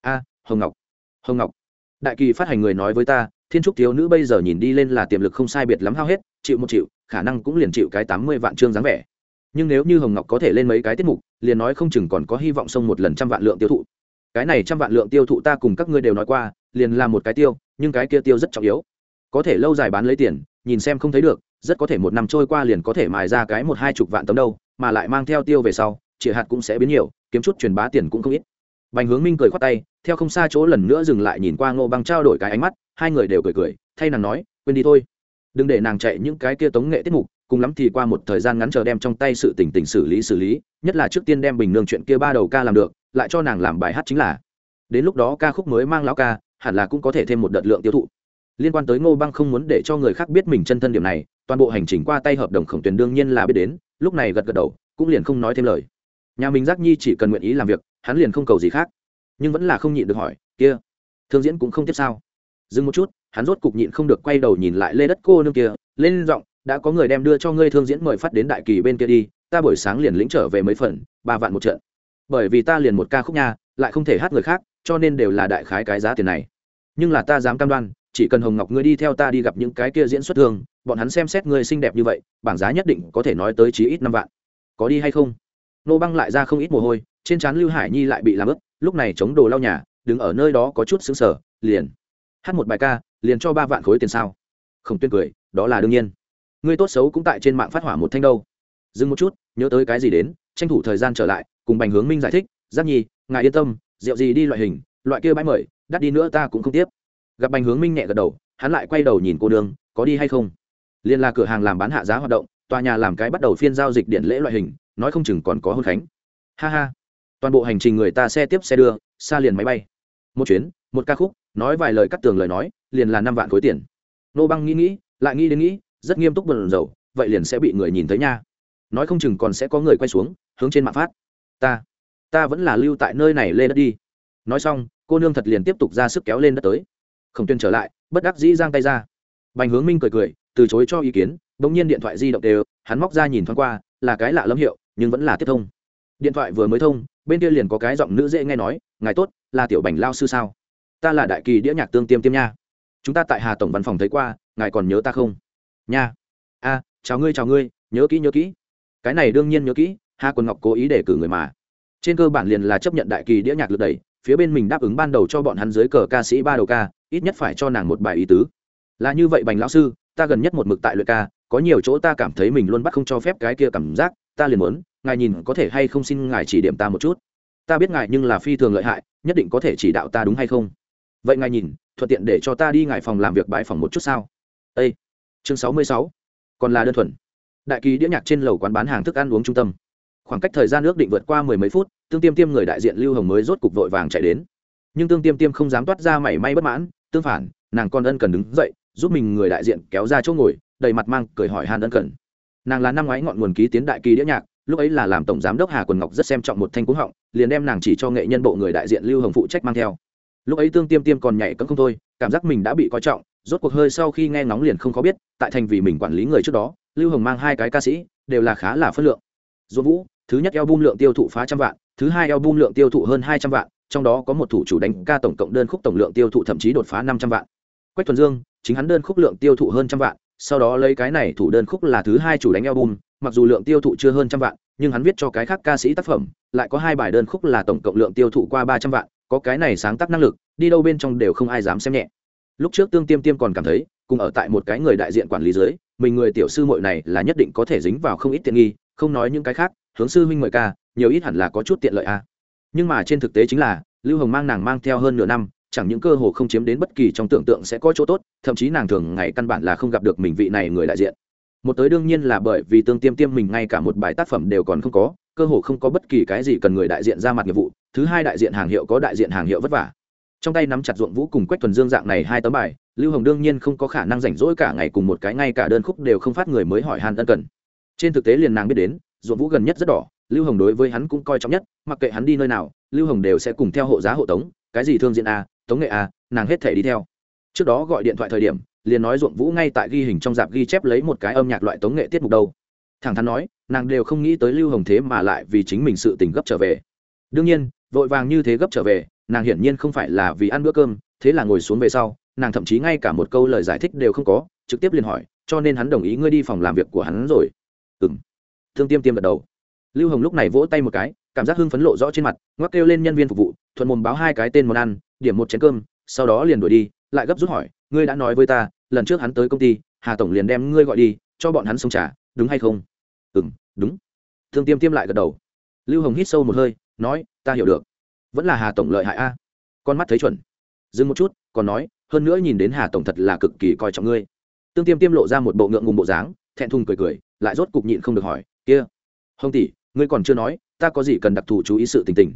A, hồng ngọc. Hồng ngọc. Đại kỳ phát hành người nói với ta, thiên trúc thiếu nữ bây giờ nhìn đi lên là tiềm lực không sai biệt lắm hao hết, chịu một triệu khả năng cũng liền chịu cái tám mươi vạn chương dáng vẻ. Nhưng nếu như hồng ngọc có thể lên mấy cái tiết mục, liền nói không chừng còn có hy vọng xông một lần trăm vạn lượng tiêu thụ cái này trăm vạn lượng tiêu thụ ta cùng các ngươi đều nói qua, liền là một cái tiêu, nhưng cái kia tiêu rất trọng yếu. Có thể lâu dài bán lấy tiền, nhìn xem không thấy được, rất có thể một năm trôi qua liền có thể mài ra cái một hai chục vạn tấm đâu, mà lại mang theo tiêu về sau chỉ hạt cũng sẽ biến nhiều, kiếm chút truyền bá tiền cũng không ít. Bành hướng minh cười khoát tay, theo không xa chỗ lần nữa dừng lại nhìn qua ngô băng trao đổi cái ánh mắt, hai người đều cười cười, thay nàng nói, quên đi thôi, đừng để nàng chạy những cái kia tống nghệ tiết mục cùng lắm thì qua một thời gian ngắn chờ đem trong tay sự tỉnh tỉnh xử lý xử lý, nhất là trước tiên đem bình nương chuyện kia ba đầu ca làm được, lại cho nàng làm bài hát chính là. Đến lúc đó ca khúc mới mang lão ca, hẳn là cũng có thể thêm một đợt lượng tiêu thụ. Liên quan tới ngô băng không muốn để cho người khác biết mình chân thân điểm này, toàn bộ hành trình qua tay hợp đồng khổng tuyển đương nhiên là biết đến, lúc này gật gật đầu, cũng liền không nói thêm lời. Nhà mình giác nhi chỉ cần nguyện ý làm việc, hắn liền không cầu gì khác. Nhưng vẫn là không nhịn được hỏi, kia, thương diễn cũng không tiếp sao? Dừng một chút, hắn rốt cục nhịn không được quay đầu nhìn lại lê đất cô nương kia, lên giọng đã có người đem đưa cho ngươi thương diễn mời phát đến đại kỳ bên kia đi, ta buổi sáng liền lĩnh trở về mấy phần, ba vạn một trận. Bởi vì ta liền một ca khúc nha, lại không thể hát người khác, cho nên đều là đại khái cái giá tiền này. Nhưng là ta dám cam đoan, chỉ cần hồng ngọc ngươi đi theo ta đi gặp những cái kia diễn xuất thương, bọn hắn xem xét ngươi xinh đẹp như vậy, bảng giá nhất định có thể nói tới chí ít năm vạn. Có đi hay không? Nô băng lại ra không ít mồ hôi, trên trán lưu hải nhi lại bị làm ướt, lúc này chống đồ lau nhà, đứng ở nơi đó có chút xứng sở liền hát một bài ca, liền cho ba vạn khối tiền sao. Không tuyên cười, đó là đương nhiên ngươi tốt xấu cũng tại trên mạng phát hỏa một thanh đâu. Dừng một chút, nhớ tới cái gì đến, tranh thủ thời gian trở lại, cùng bành hướng minh giải thích, giáp nhi, ngài yên tâm, rượu gì đi loại hình, loại kia bãi mời, đắt đi nữa ta cũng không tiếp. Gặp bành hướng minh nhẹ gật đầu, hắn lại quay đầu nhìn cô đường, có đi hay không? Liên là cửa hàng làm bán hạ giá hoạt động, tòa nhà làm cái bắt đầu phiên giao dịch điện lễ loại hình, nói không chừng còn có hôn khánh. Ha ha. Toàn bộ hành trình người ta xe tiếp xe đưa, xa liền máy bay. Một chuyến, một ca khúc, nói vài lời cắt tường lời nói, liền là năm vạn khối tiền. Nô băng nghĩ nghĩ, lại nghĩ đến nghĩ rất nghiêm túc bần dầu vậy liền sẽ bị người nhìn thấy nha. Nói không chừng còn sẽ có người quay xuống, hướng trên mạng phát. Ta ta vẫn là lưu tại nơi này lên đất đi. Nói xong, cô nương thật liền tiếp tục ra sức kéo lên đất tới. Không tuyên trở lại, bất đắc dĩ giang tay ra. Bành hướng minh cười cười, từ chối cho ý kiến, bỗng nhiên điện thoại di động đều, hắn móc ra nhìn thoáng qua, là cái lạ lẫm hiệu, nhưng vẫn là tiếp thông. Điện thoại vừa mới thông, bên kia liền có cái giọng nữ dễ nghe nói, ngài tốt, là tiểu bành lao sư sao? Ta là đại kỳ đĩa nhạc tương tiêm tiêm nha. Chúng ta tại hà tổng văn phòng thấy qua, ngài còn nhớ ta không? Nha. A, chào ngươi chào ngươi, nhớ kỹ nhớ kỹ. Cái này đương nhiên nhớ kỹ hà quần ngọc cố ý để cử người mà. Trên cơ bản liền là chấp nhận đại kỳ đĩa nhạc lượt đẩy, phía bên mình đáp ứng ban đầu cho bọn hắn dưới cờ ca sĩ ba đầu ca, ít nhất phải cho nàng một bài ý tứ. Là như vậy bành lão sư, ta gần nhất một mực tại luyện ca, có nhiều chỗ ta cảm thấy mình luôn bắt không cho phép cái kia cảm giác, ta liền muốn, ngài nhìn có thể hay không xin ngài chỉ điểm ta một chút. Ta biết ngài nhưng là phi thường lợi hại, nhất định có thể chỉ đạo ta đúng hay không? Vậy ngài nhìn, thuận tiện để cho ta đi ngài phòng làm việc bãi phòng một chút sao? Ây chương sáu mươi sáu. Còn là đơn thuần. Đại kỳ đĩa nhạc trên lầu quán bán hàng thức ăn uống trung tâm. Khoảng cách thời gian ước định vượt qua mười mấy phút, tương tiêm tiêm người đại diện lưu hồng mới rốt cục vội vàng chạy đến. Nhưng tương tiêm tiêm không dám toát ra mảy may bất mãn, tương phản, nàng con ân cần đứng dậy, giúp mình người đại diện kéo ra chỗ ngồi, đầy mặt mang cười hỏi hàn ân cần. Nàng là năm ngoái ngọn nguồn ký tiến đại kỳ đĩa nhạc, lúc ấy là làm tổng giám đốc hà quần ngọc rất xem trọng một thanh cúng họng, liền đem nàng chỉ cho nghệ nhân bộ người đại diện lưu hồng phụ trách mang theo. Lúc ấy tương tiêm tiêm còn nhảy cấm không thôi, cảm giác mình đã bị coi trọng rốt cuộc hơi sau khi nghe ngóng liền không có biết, tại thành vì mình quản lý người trước đó, lưu hồng mang hai cái ca sĩ, đều là khá là phất lượng. Dỗ vũ, thứ nhất eo Bung lượng tiêu thụ phá trăm vạn, thứ hai eo Bung lượng tiêu thụ hơn hai trăm vạn, trong đó có một thủ chủ đánh ca tổng cộng đơn khúc tổng lượng tiêu thụ thậm chí đột phá năm trăm vạn. Quách thuần dương, chính hắn đơn khúc lượng tiêu thụ hơn trăm vạn, sau đó lấy cái này thủ đơn khúc là thứ hai chủ đánh album, mặc dù lượng tiêu thụ chưa hơn trăm vạn, nhưng hắn viết cho cái khác ca sĩ tác phẩm, lại có hai bài đơn khúc là tổng cộng lượng tiêu thụ qua ba trăm vạn, có cái này sáng tác năng lực, đi đâu bên trong đều không ai dám xem nhẹ lúc trước tương tiêm tiêm còn cảm thấy, cùng ở tại một cái người đại diện quản lý dưới, mình người tiểu sư muội này là nhất định có thể dính vào không ít tiện nghi, không nói những cái khác, hướng sư huynh mời ca, nhiều ít hẳn là có chút tiện lợi a à. nhưng mà trên thực tế chính là, lưu hồng mang nàng mang theo hơn nửa năm, chẳng những cơ hồ không chiếm đến bất kỳ trong tưởng tượng sẽ có chỗ tốt, thậm chí nàng thường ngày căn bản là không gặp được mình vị này người đại diện một tới đương nhiên là bởi vì tương tiêm tiêm mình ngay cả một bài tác phẩm đều còn không có, cơ hồ không có bất kỳ cái gì cần người đại diện ra mặt nghiệp vụ, thứ hai đại diện hàng hiệu có đại diện hàng hiệu vất vả trong tay nắm chặt ruộng vũ cùng quách thuần dương dạng này hai tấm bài, lưu hồng đương nhiên không có khả năng rảnh rỗi cả ngày cùng một cái ngay cả đơn khúc đều không phát người mới hỏi han ân cần. Trên thực tế liền nàng biết đến, ruộng vũ gần nhất rất đỏ, lưu hồng đối với hắn cũng coi trọng nhất, mặc kệ hắn đi nơi nào, lưu hồng đều sẽ cùng theo hộ giá hộ tống, cái gì thương diện a, tống nghệ a, nàng hết thể đi theo. Trước đó gọi điện thoại thời điểm, liền nói ruộng vũ ngay tại ghi hình trong dạp ghi chép lấy một cái âm nhạc loại tống nghệ tiết mục đâu. Thẳng thắn nói, nàng đều không nghĩ tới lưu hồng thế mà lại vì chính mình sự tình gấp trở về. Đương nhiên, vội vàng như thế gấp trở về nàng hiển nhiên không phải là vì ăn bữa cơm, thế là ngồi xuống về sau, nàng thậm chí ngay cả một câu lời giải thích đều không có, trực tiếp liền hỏi, cho nên hắn đồng ý ngươi đi phòng làm việc của hắn rồi. Ừ m thương tiêm tiêm gật đầu. Lưu hồng lúc này vỗ tay một cái, cảm giác hưng phấn lộ rõ trên mặt, ngoắc kêu lên nhân viên phục vụ, thuận mồm báo hai cái tên món ăn, điểm một chén cơm, sau đó liền đuổi đi, lại gấp rút hỏi, ngươi đã nói với ta, lần trước hắn tới công ty, hà tổng liền đem ngươi gọi đi, cho bọn hắn xông trả đúng hay không? Ừ m đúng. Thương tiêm tiêm lại gật đầu. Lưu hồng hít sâu một hơi, nói, ta hiểu được vẫn là hà tổng lợi hại a. Con mắt thấy chuẩn. Dừng một chút, còn nói, hơn nữa nhìn đến hà tổng thật là cực kỳ coi trọng ngươi. Tương tiêm tiêm lộ ra một bộ ngượng ngùng bộ dáng, thẹn thùng cười cười, lại rốt cục nhịn không được hỏi, kia, hồng tỷ, ngươi còn chưa nói, ta có gì cần đặc thù chú ý sự tình tình?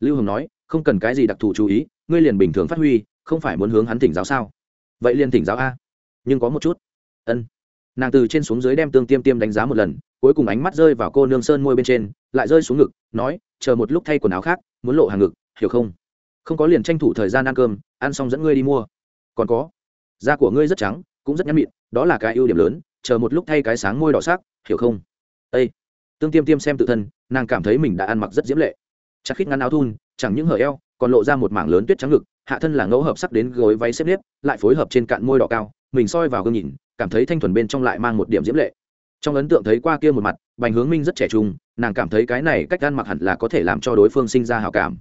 Lưu hồng nói, không cần cái gì đặc thù chú ý, ngươi liền bình thường phát huy, không phải muốn hướng hắn tỉnh giáo sao? Vậy liền tỉnh giáo a. Nhưng có một chút. Ân. Nàng từ trên xuống dưới đem tương tiêm tiêm đánh giá một lần, cuối cùng ánh mắt rơi vào cô nương sơn môi bên trên, lại rơi xuống ngực, nói, chờ một lúc thay quần áo khác, muốn lộ hàng ngực hiểu không? Không có liền tranh thủ thời gian ăn cơm, ăn xong dẫn ngươi đi mua. Còn có, da của ngươi rất trắng, cũng rất nhắn mịn, đó là cái ưu điểm lớn, chờ một lúc thay cái sáng môi đỏ sắc, hiểu không? Ây tương tiêm tiêm xem tự thân, nàng cảm thấy mình đã ăn mặc rất diễm lệ. Chắc khít ngắn áo thun, chẳng những hở eo, còn lộ ra một mảng lớn tuyết trắng ngực, hạ thân là ngẫu hợp sắc đến gối váy xếp nếp, lại phối hợp trên cạn môi đỏ cao, mình soi vào gương nhìn, cảm thấy thanh thuần bên trong lại mang một điểm diễm lệ. Trong ấn tượng thấy qua kia một mặt, bành hướng minh rất trẻ trung, nàng cảm thấy cái này cách ăn mặc hẳn là có thể làm cho đối phương sinh ra hào cảm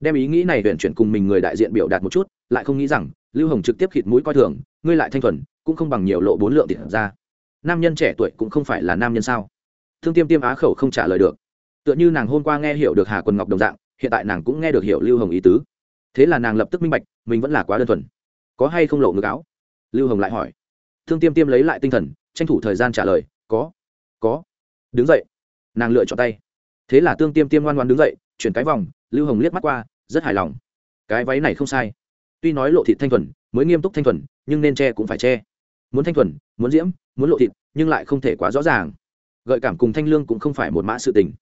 đem ý nghĩ này huyện chuyển cùng mình người đại diện biểu đạt một chút, lại không nghĩ rằng, lưu hồng trực tiếp khịt mũi coi thường, ngươi lại thanh thuần, cũng không bằng nhiều lộ bốn lượng tiền ra. Nam nhân trẻ tuổi cũng không phải là nam nhân sao? Thương tiêm tiêm á khẩu không trả lời được. Tựa như nàng hôm qua nghe hiểu được hà quần ngọc đồng dạng, hiện tại nàng cũng nghe được hiểu lưu hồng ý tứ. Thế là nàng lập tức minh bạch, mình vẫn là quá đơn thuần. Có hay không lộ ngược áo? Lưu hồng lại hỏi. Thương tiêm tiêm lấy lại tinh thần, tranh thủ thời gian trả lời, có có. Đứng dậy. Nàng lựa chọn tay. Thế là tương tiêm tiêm ngoan ngoan đứng dậy, chuyển cái vòng lưu hồng liếc mắt qua, rất hài lòng. Cái váy này không sai. Tuy nói lộ thịt thanh thuần, mới nghiêm túc thanh thuần, nhưng nên che cũng phải che. Muốn thanh thuần, muốn diễm, muốn lộ thịt, nhưng lại không thể quá rõ ràng. Gợi cảm cùng thanh lương cũng không phải một mã sự tình.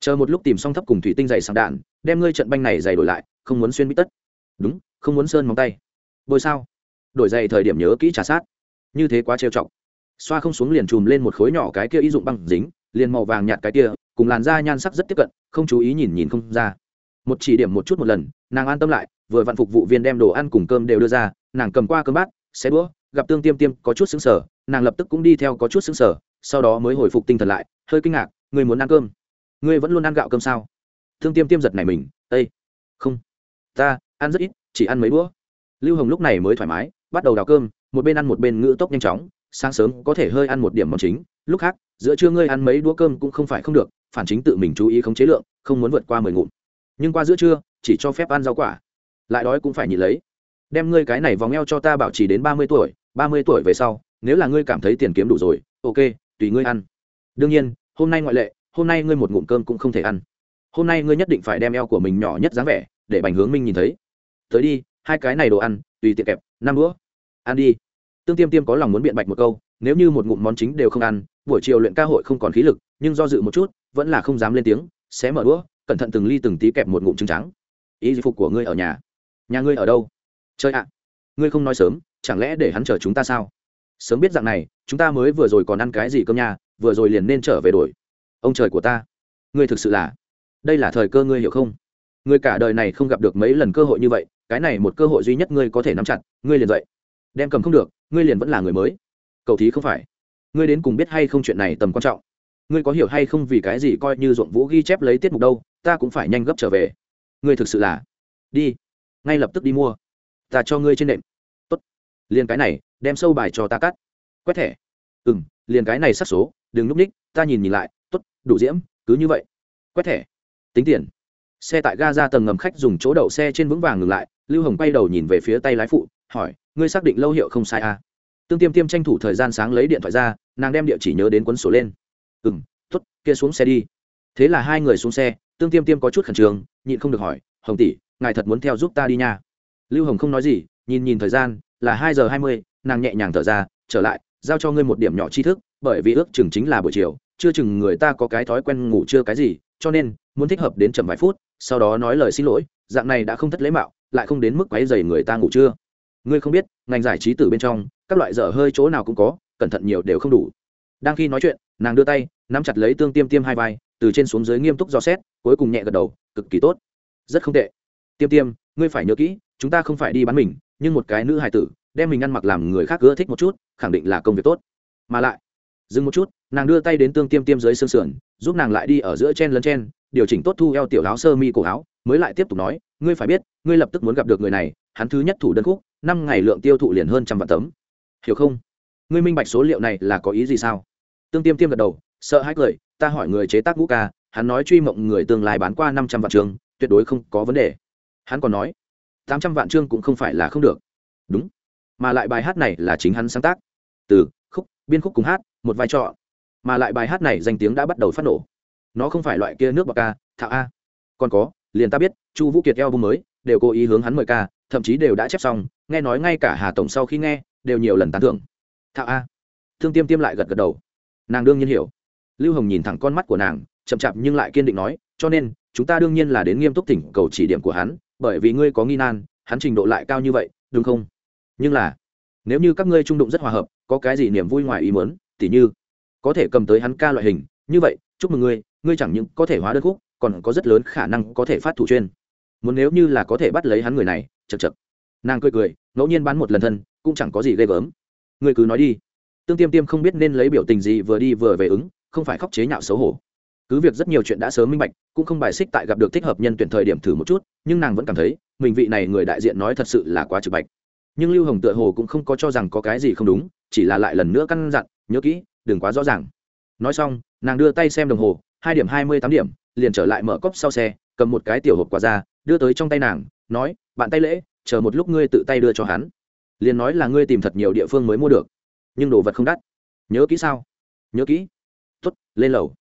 Chờ một lúc tìm xong thấp cùng thủy tinh dày sàng đạn, đem ngươi trận banh này dày đổi lại, không muốn xuyên bít tất. Đúng, không muốn sơn móng tay. Bôi sao? Đổi dày thời điểm nhớ kỹ trả sát. Như thế quá trêu chọc. Xoa không xuống liền chùm lên một khối nhỏ cái kia ý dụng băng dính, liền màu vàng nhạt cái kia, cùng làn da nhan sắc rất tiếp cận, không chú ý nhìn nhìn không ra một chỉ điểm một chút một lần, nàng an tâm lại, vừa vặn phục vụ viên đem đồ ăn cùng cơm đều đưa ra, nàng cầm qua cơm bát, xé đũa, gặp tương tiêm tiêm có chút xứng sở nàng lập tức cũng đi theo có chút xứng sở sau đó mới hồi phục tinh thần lại, hơi kinh ngạc người muốn ăn cơm? Ngươi vẫn luôn ăn gạo cơm sao? Thương tiêm tiêm giật này mình ây không, ta ăn rất ít, chỉ ăn mấy đũa. Lưu hồng lúc này mới thoải mái, bắt đầu đào cơm, một bên ăn một bên ngữ tốc nhanh chóng, sáng sớm có thể hơi ăn một điểm món chính, lúc khác, giữa trưa ngươi ăn mấy đũa cơm cũng không phải không được, phản chính tự mình chú ý khống chế lượng, không muốn vượt qua mười ngụm nhưng qua giữa trưa, chỉ cho phép ăn rau quả. Lại đói cũng phải nhịn lấy. Đem ngươi cái này vòng eo cho ta bảo trì đến ba mươi tuổi, ba mươi tuổi về sau, nếu là ngươi cảm thấy tiền kiếm đủ rồi, ok, tùy ngươi ăn. Đương nhiên, hôm nay ngoại lệ, hôm nay ngươi một ngụm cơm cũng không thể ăn. Hôm nay ngươi nhất định phải đem eo của mình nhỏ nhất dáng vẻ, để bành hướng minh nhìn thấy. Tới đi, hai cái này đồ ăn, tùy tiệc kẹp, năm đũa. Ăn đi. Tương tiêm tiêm có lòng muốn biện bạch một câu, nếu như một ngụm món chính đều không ăn, buổi chiều luyện ca hội không còn khí lực, nhưng do dự một chút, vẫn là không dám lên tiếng, xé mở đũa cẩn thận từng ly từng tí kẹp một ngụm trứng trắng. Ý phục của ngươi ở nhà? Nhà ngươi ở đâu? Chơi ạ, ngươi không nói sớm, chẳng lẽ để hắn chờ chúng ta sao? Sớm biết dạng này, chúng ta mới vừa rồi còn ăn cái gì cơm nhà, vừa rồi liền nên trở về đổi. Ông trời của ta, ngươi thực sự là, đây là thời cơ ngươi hiểu không? Ngươi cả đời này không gặp được mấy lần cơ hội như vậy, cái này một cơ hội duy nhất ngươi có thể nắm chặt, ngươi liền dậy. Đem cầm không được, ngươi liền vẫn là người mới. Cầu thí không phải. Ngươi đến cùng biết hay không chuyện này tầm quan trọng? Ngươi có hiểu hay không vì cái gì coi như ruộng vũ ghi chép lấy tiết mục đâu, ta cũng phải nhanh gấp trở về. Ngươi thực sự là, đi, ngay lập tức đi mua. Ta cho ngươi trên nệm. Tốt. Liền cái này, đem sâu bài cho ta cắt. Quét thẻ. Ừ m liền cái này sắc số, đừng núp ních, ta nhìn nhìn lại, tốt, đủ diễm, cứ như vậy. Quét thẻ. Tính tiền. Xe tại ga ra tầng ngầm khách dùng chỗ đậu xe trên vững vàng ngừng lại, lưu hồng quay đầu nhìn về phía tay lái phụ, hỏi, ngươi xác định lâu hiệu không sai à? tương tiêm tiêm tranh thủ thời gian sáng lấy điện thoại ra, nàng đem địa chỉ nhớ đến cuốn sổ lên ừ m t ố t kia xuống xe đi. Thế là hai người xuống xe, tương tiêm tiêm có chút khẩn trương, nhịn không được hỏi, hồng tỷ, ngài thật muốn theo giúp ta đi nha? Lưu hồng không nói gì, nhìn nhìn thời gian, là hai giờ hai mươi, nàng nhẹ nhàng thở ra, trở lại, giao cho ngươi một điểm nhỏ tri thức, bởi vì ước chừng chính là buổi chiều, chưa chừng người ta có cái thói quen ngủ chưa cái gì, cho nên muốn thích hợp đến chậm vài phút, sau đó nói lời xin lỗi, dạng này đã không thất lễ mạo, lại không đến mức quấy dày người ta ngủ chưa. ngươi không biết, ngành giải trí từ bên trong, các loại dở hơi chỗ nào cũng có, cẩn thận nhiều đều không đủ. Đang khi nói chuyện, nàng đưa tay nắm chặt lấy tương tiêm tiêm hai vai, từ trên xuống dưới nghiêm túc dò xét, cuối cùng nhẹ gật đầu, cực kỳ tốt. Rất không tệ. Tiêm tiêm, ngươi phải nhớ kỹ, chúng ta không phải đi bán mình, nhưng một cái nữ hài tử, đem mình ăn mặc làm người khác ưa thích một chút, khẳng định là công việc tốt. Mà lại, dừng một chút, nàng đưa tay đến tương tiêm tiêm dưới xương sườn, giúp nàng lại đi ở giữa chen lấn chen, điều chỉnh tốt thu eo tiểu áo sơ mi cổ áo, mới lại tiếp tục nói, ngươi phải biết, ngươi lập tức muốn gặp được người này, hắn thứ nhất thủ đơn khúc, năm ngày lượng tiêu thụ liền hơn trăm vạn tấm. Hiểu không? Ngươi minh bạch số liệu này là có ý gì sao? Tương tiêm tiêm gật đầu sợ hãi cười, ta hỏi người chế tác ngũ ca, hắn nói truy mộng người tương lai bán qua năm trăm vạn chương tuyệt đối không có vấn đề. Hắn còn nói, tám trăm vạn chương cũng không phải là không được. Đúng, mà lại bài hát này là chính hắn sáng tác. Từ, khúc, biên khúc cùng hát, một vai trò. Mà lại bài hát này danh tiếng đã bắt đầu phát nổ. Nó không phải loại kia nước bọc ca thạo a. Còn có, liền ta biết, chu vũ kiệt eo bung mới, đều cố ý hướng hắn mời ca, thậm chí đều đã chép xong, nghe nói ngay cả hà tổng sau khi nghe, đều nhiều lần tán thưởng. Thạo a. Thương tiêm tiêm lại gật gật đầu. Nàng đương nhiên hiểu lưu hồng nhìn thẳng con mắt của nàng, chậm chạp nhưng lại kiên định nói, cho nên, chúng ta đương nhiên là đến nghiêm túc thỉnh cầu chỉ điểm của hắn, bởi vì ngươi có nghi nan, hắn trình độ lại cao như vậy, đúng không? Nhưng là, nếu như các ngươi trung đụng rất hòa hợp, có cái gì niềm vui ngoài ý muốn, tỉ như, có thể cầm tới hắn ca loại hình, như vậy, chúc mừng ngươi ngươi chẳng những có thể hóa đơn khúc, còn có rất lớn khả năng có thể phát thủ chuyên. Muốn nếu như là có thể bắt lấy hắn người này chật chật nàng cười cười, ngẫu nhiên bán một lần thân, cũng chẳng có gì ghê gớm. Ngươi cứ nói đi. Tương tiêm tiêm không biết nên lấy biểu tình gì vừa đi vừa về ứng không phải khóc chế nhạo xấu hổ. Cứ việc rất nhiều chuyện đã sớm minh bạch, cũng không bài xích tại gặp được thích hợp nhân tuyển thời điểm thử một chút, nhưng nàng vẫn cảm thấy, mình vị này người đại diện nói thật sự là quá trực bạch. Nhưng lưu hồng tựa hồ cũng không có cho rằng có cái gì không đúng, chỉ là lại lần nữa căn dặn, nhớ kỹ, đừng quá rõ ràng. Nói xong, nàng đưa tay xem đồng hồ, hai điểm hai mươi tám điểm, liền trở lại mở cốc sau xe, cầm một cái tiểu hộp quà ra, đưa tới trong tay nàng, nói, bạn tay lễ, chờ một lúc ngươi tự tay đưa cho hắn. Liền nói là ngươi tìm thật nhiều địa phương mới mua được, nhưng đồ vật không đắt. Nhớ kỹ sao? Nhớ kỹ tuất lên lầu.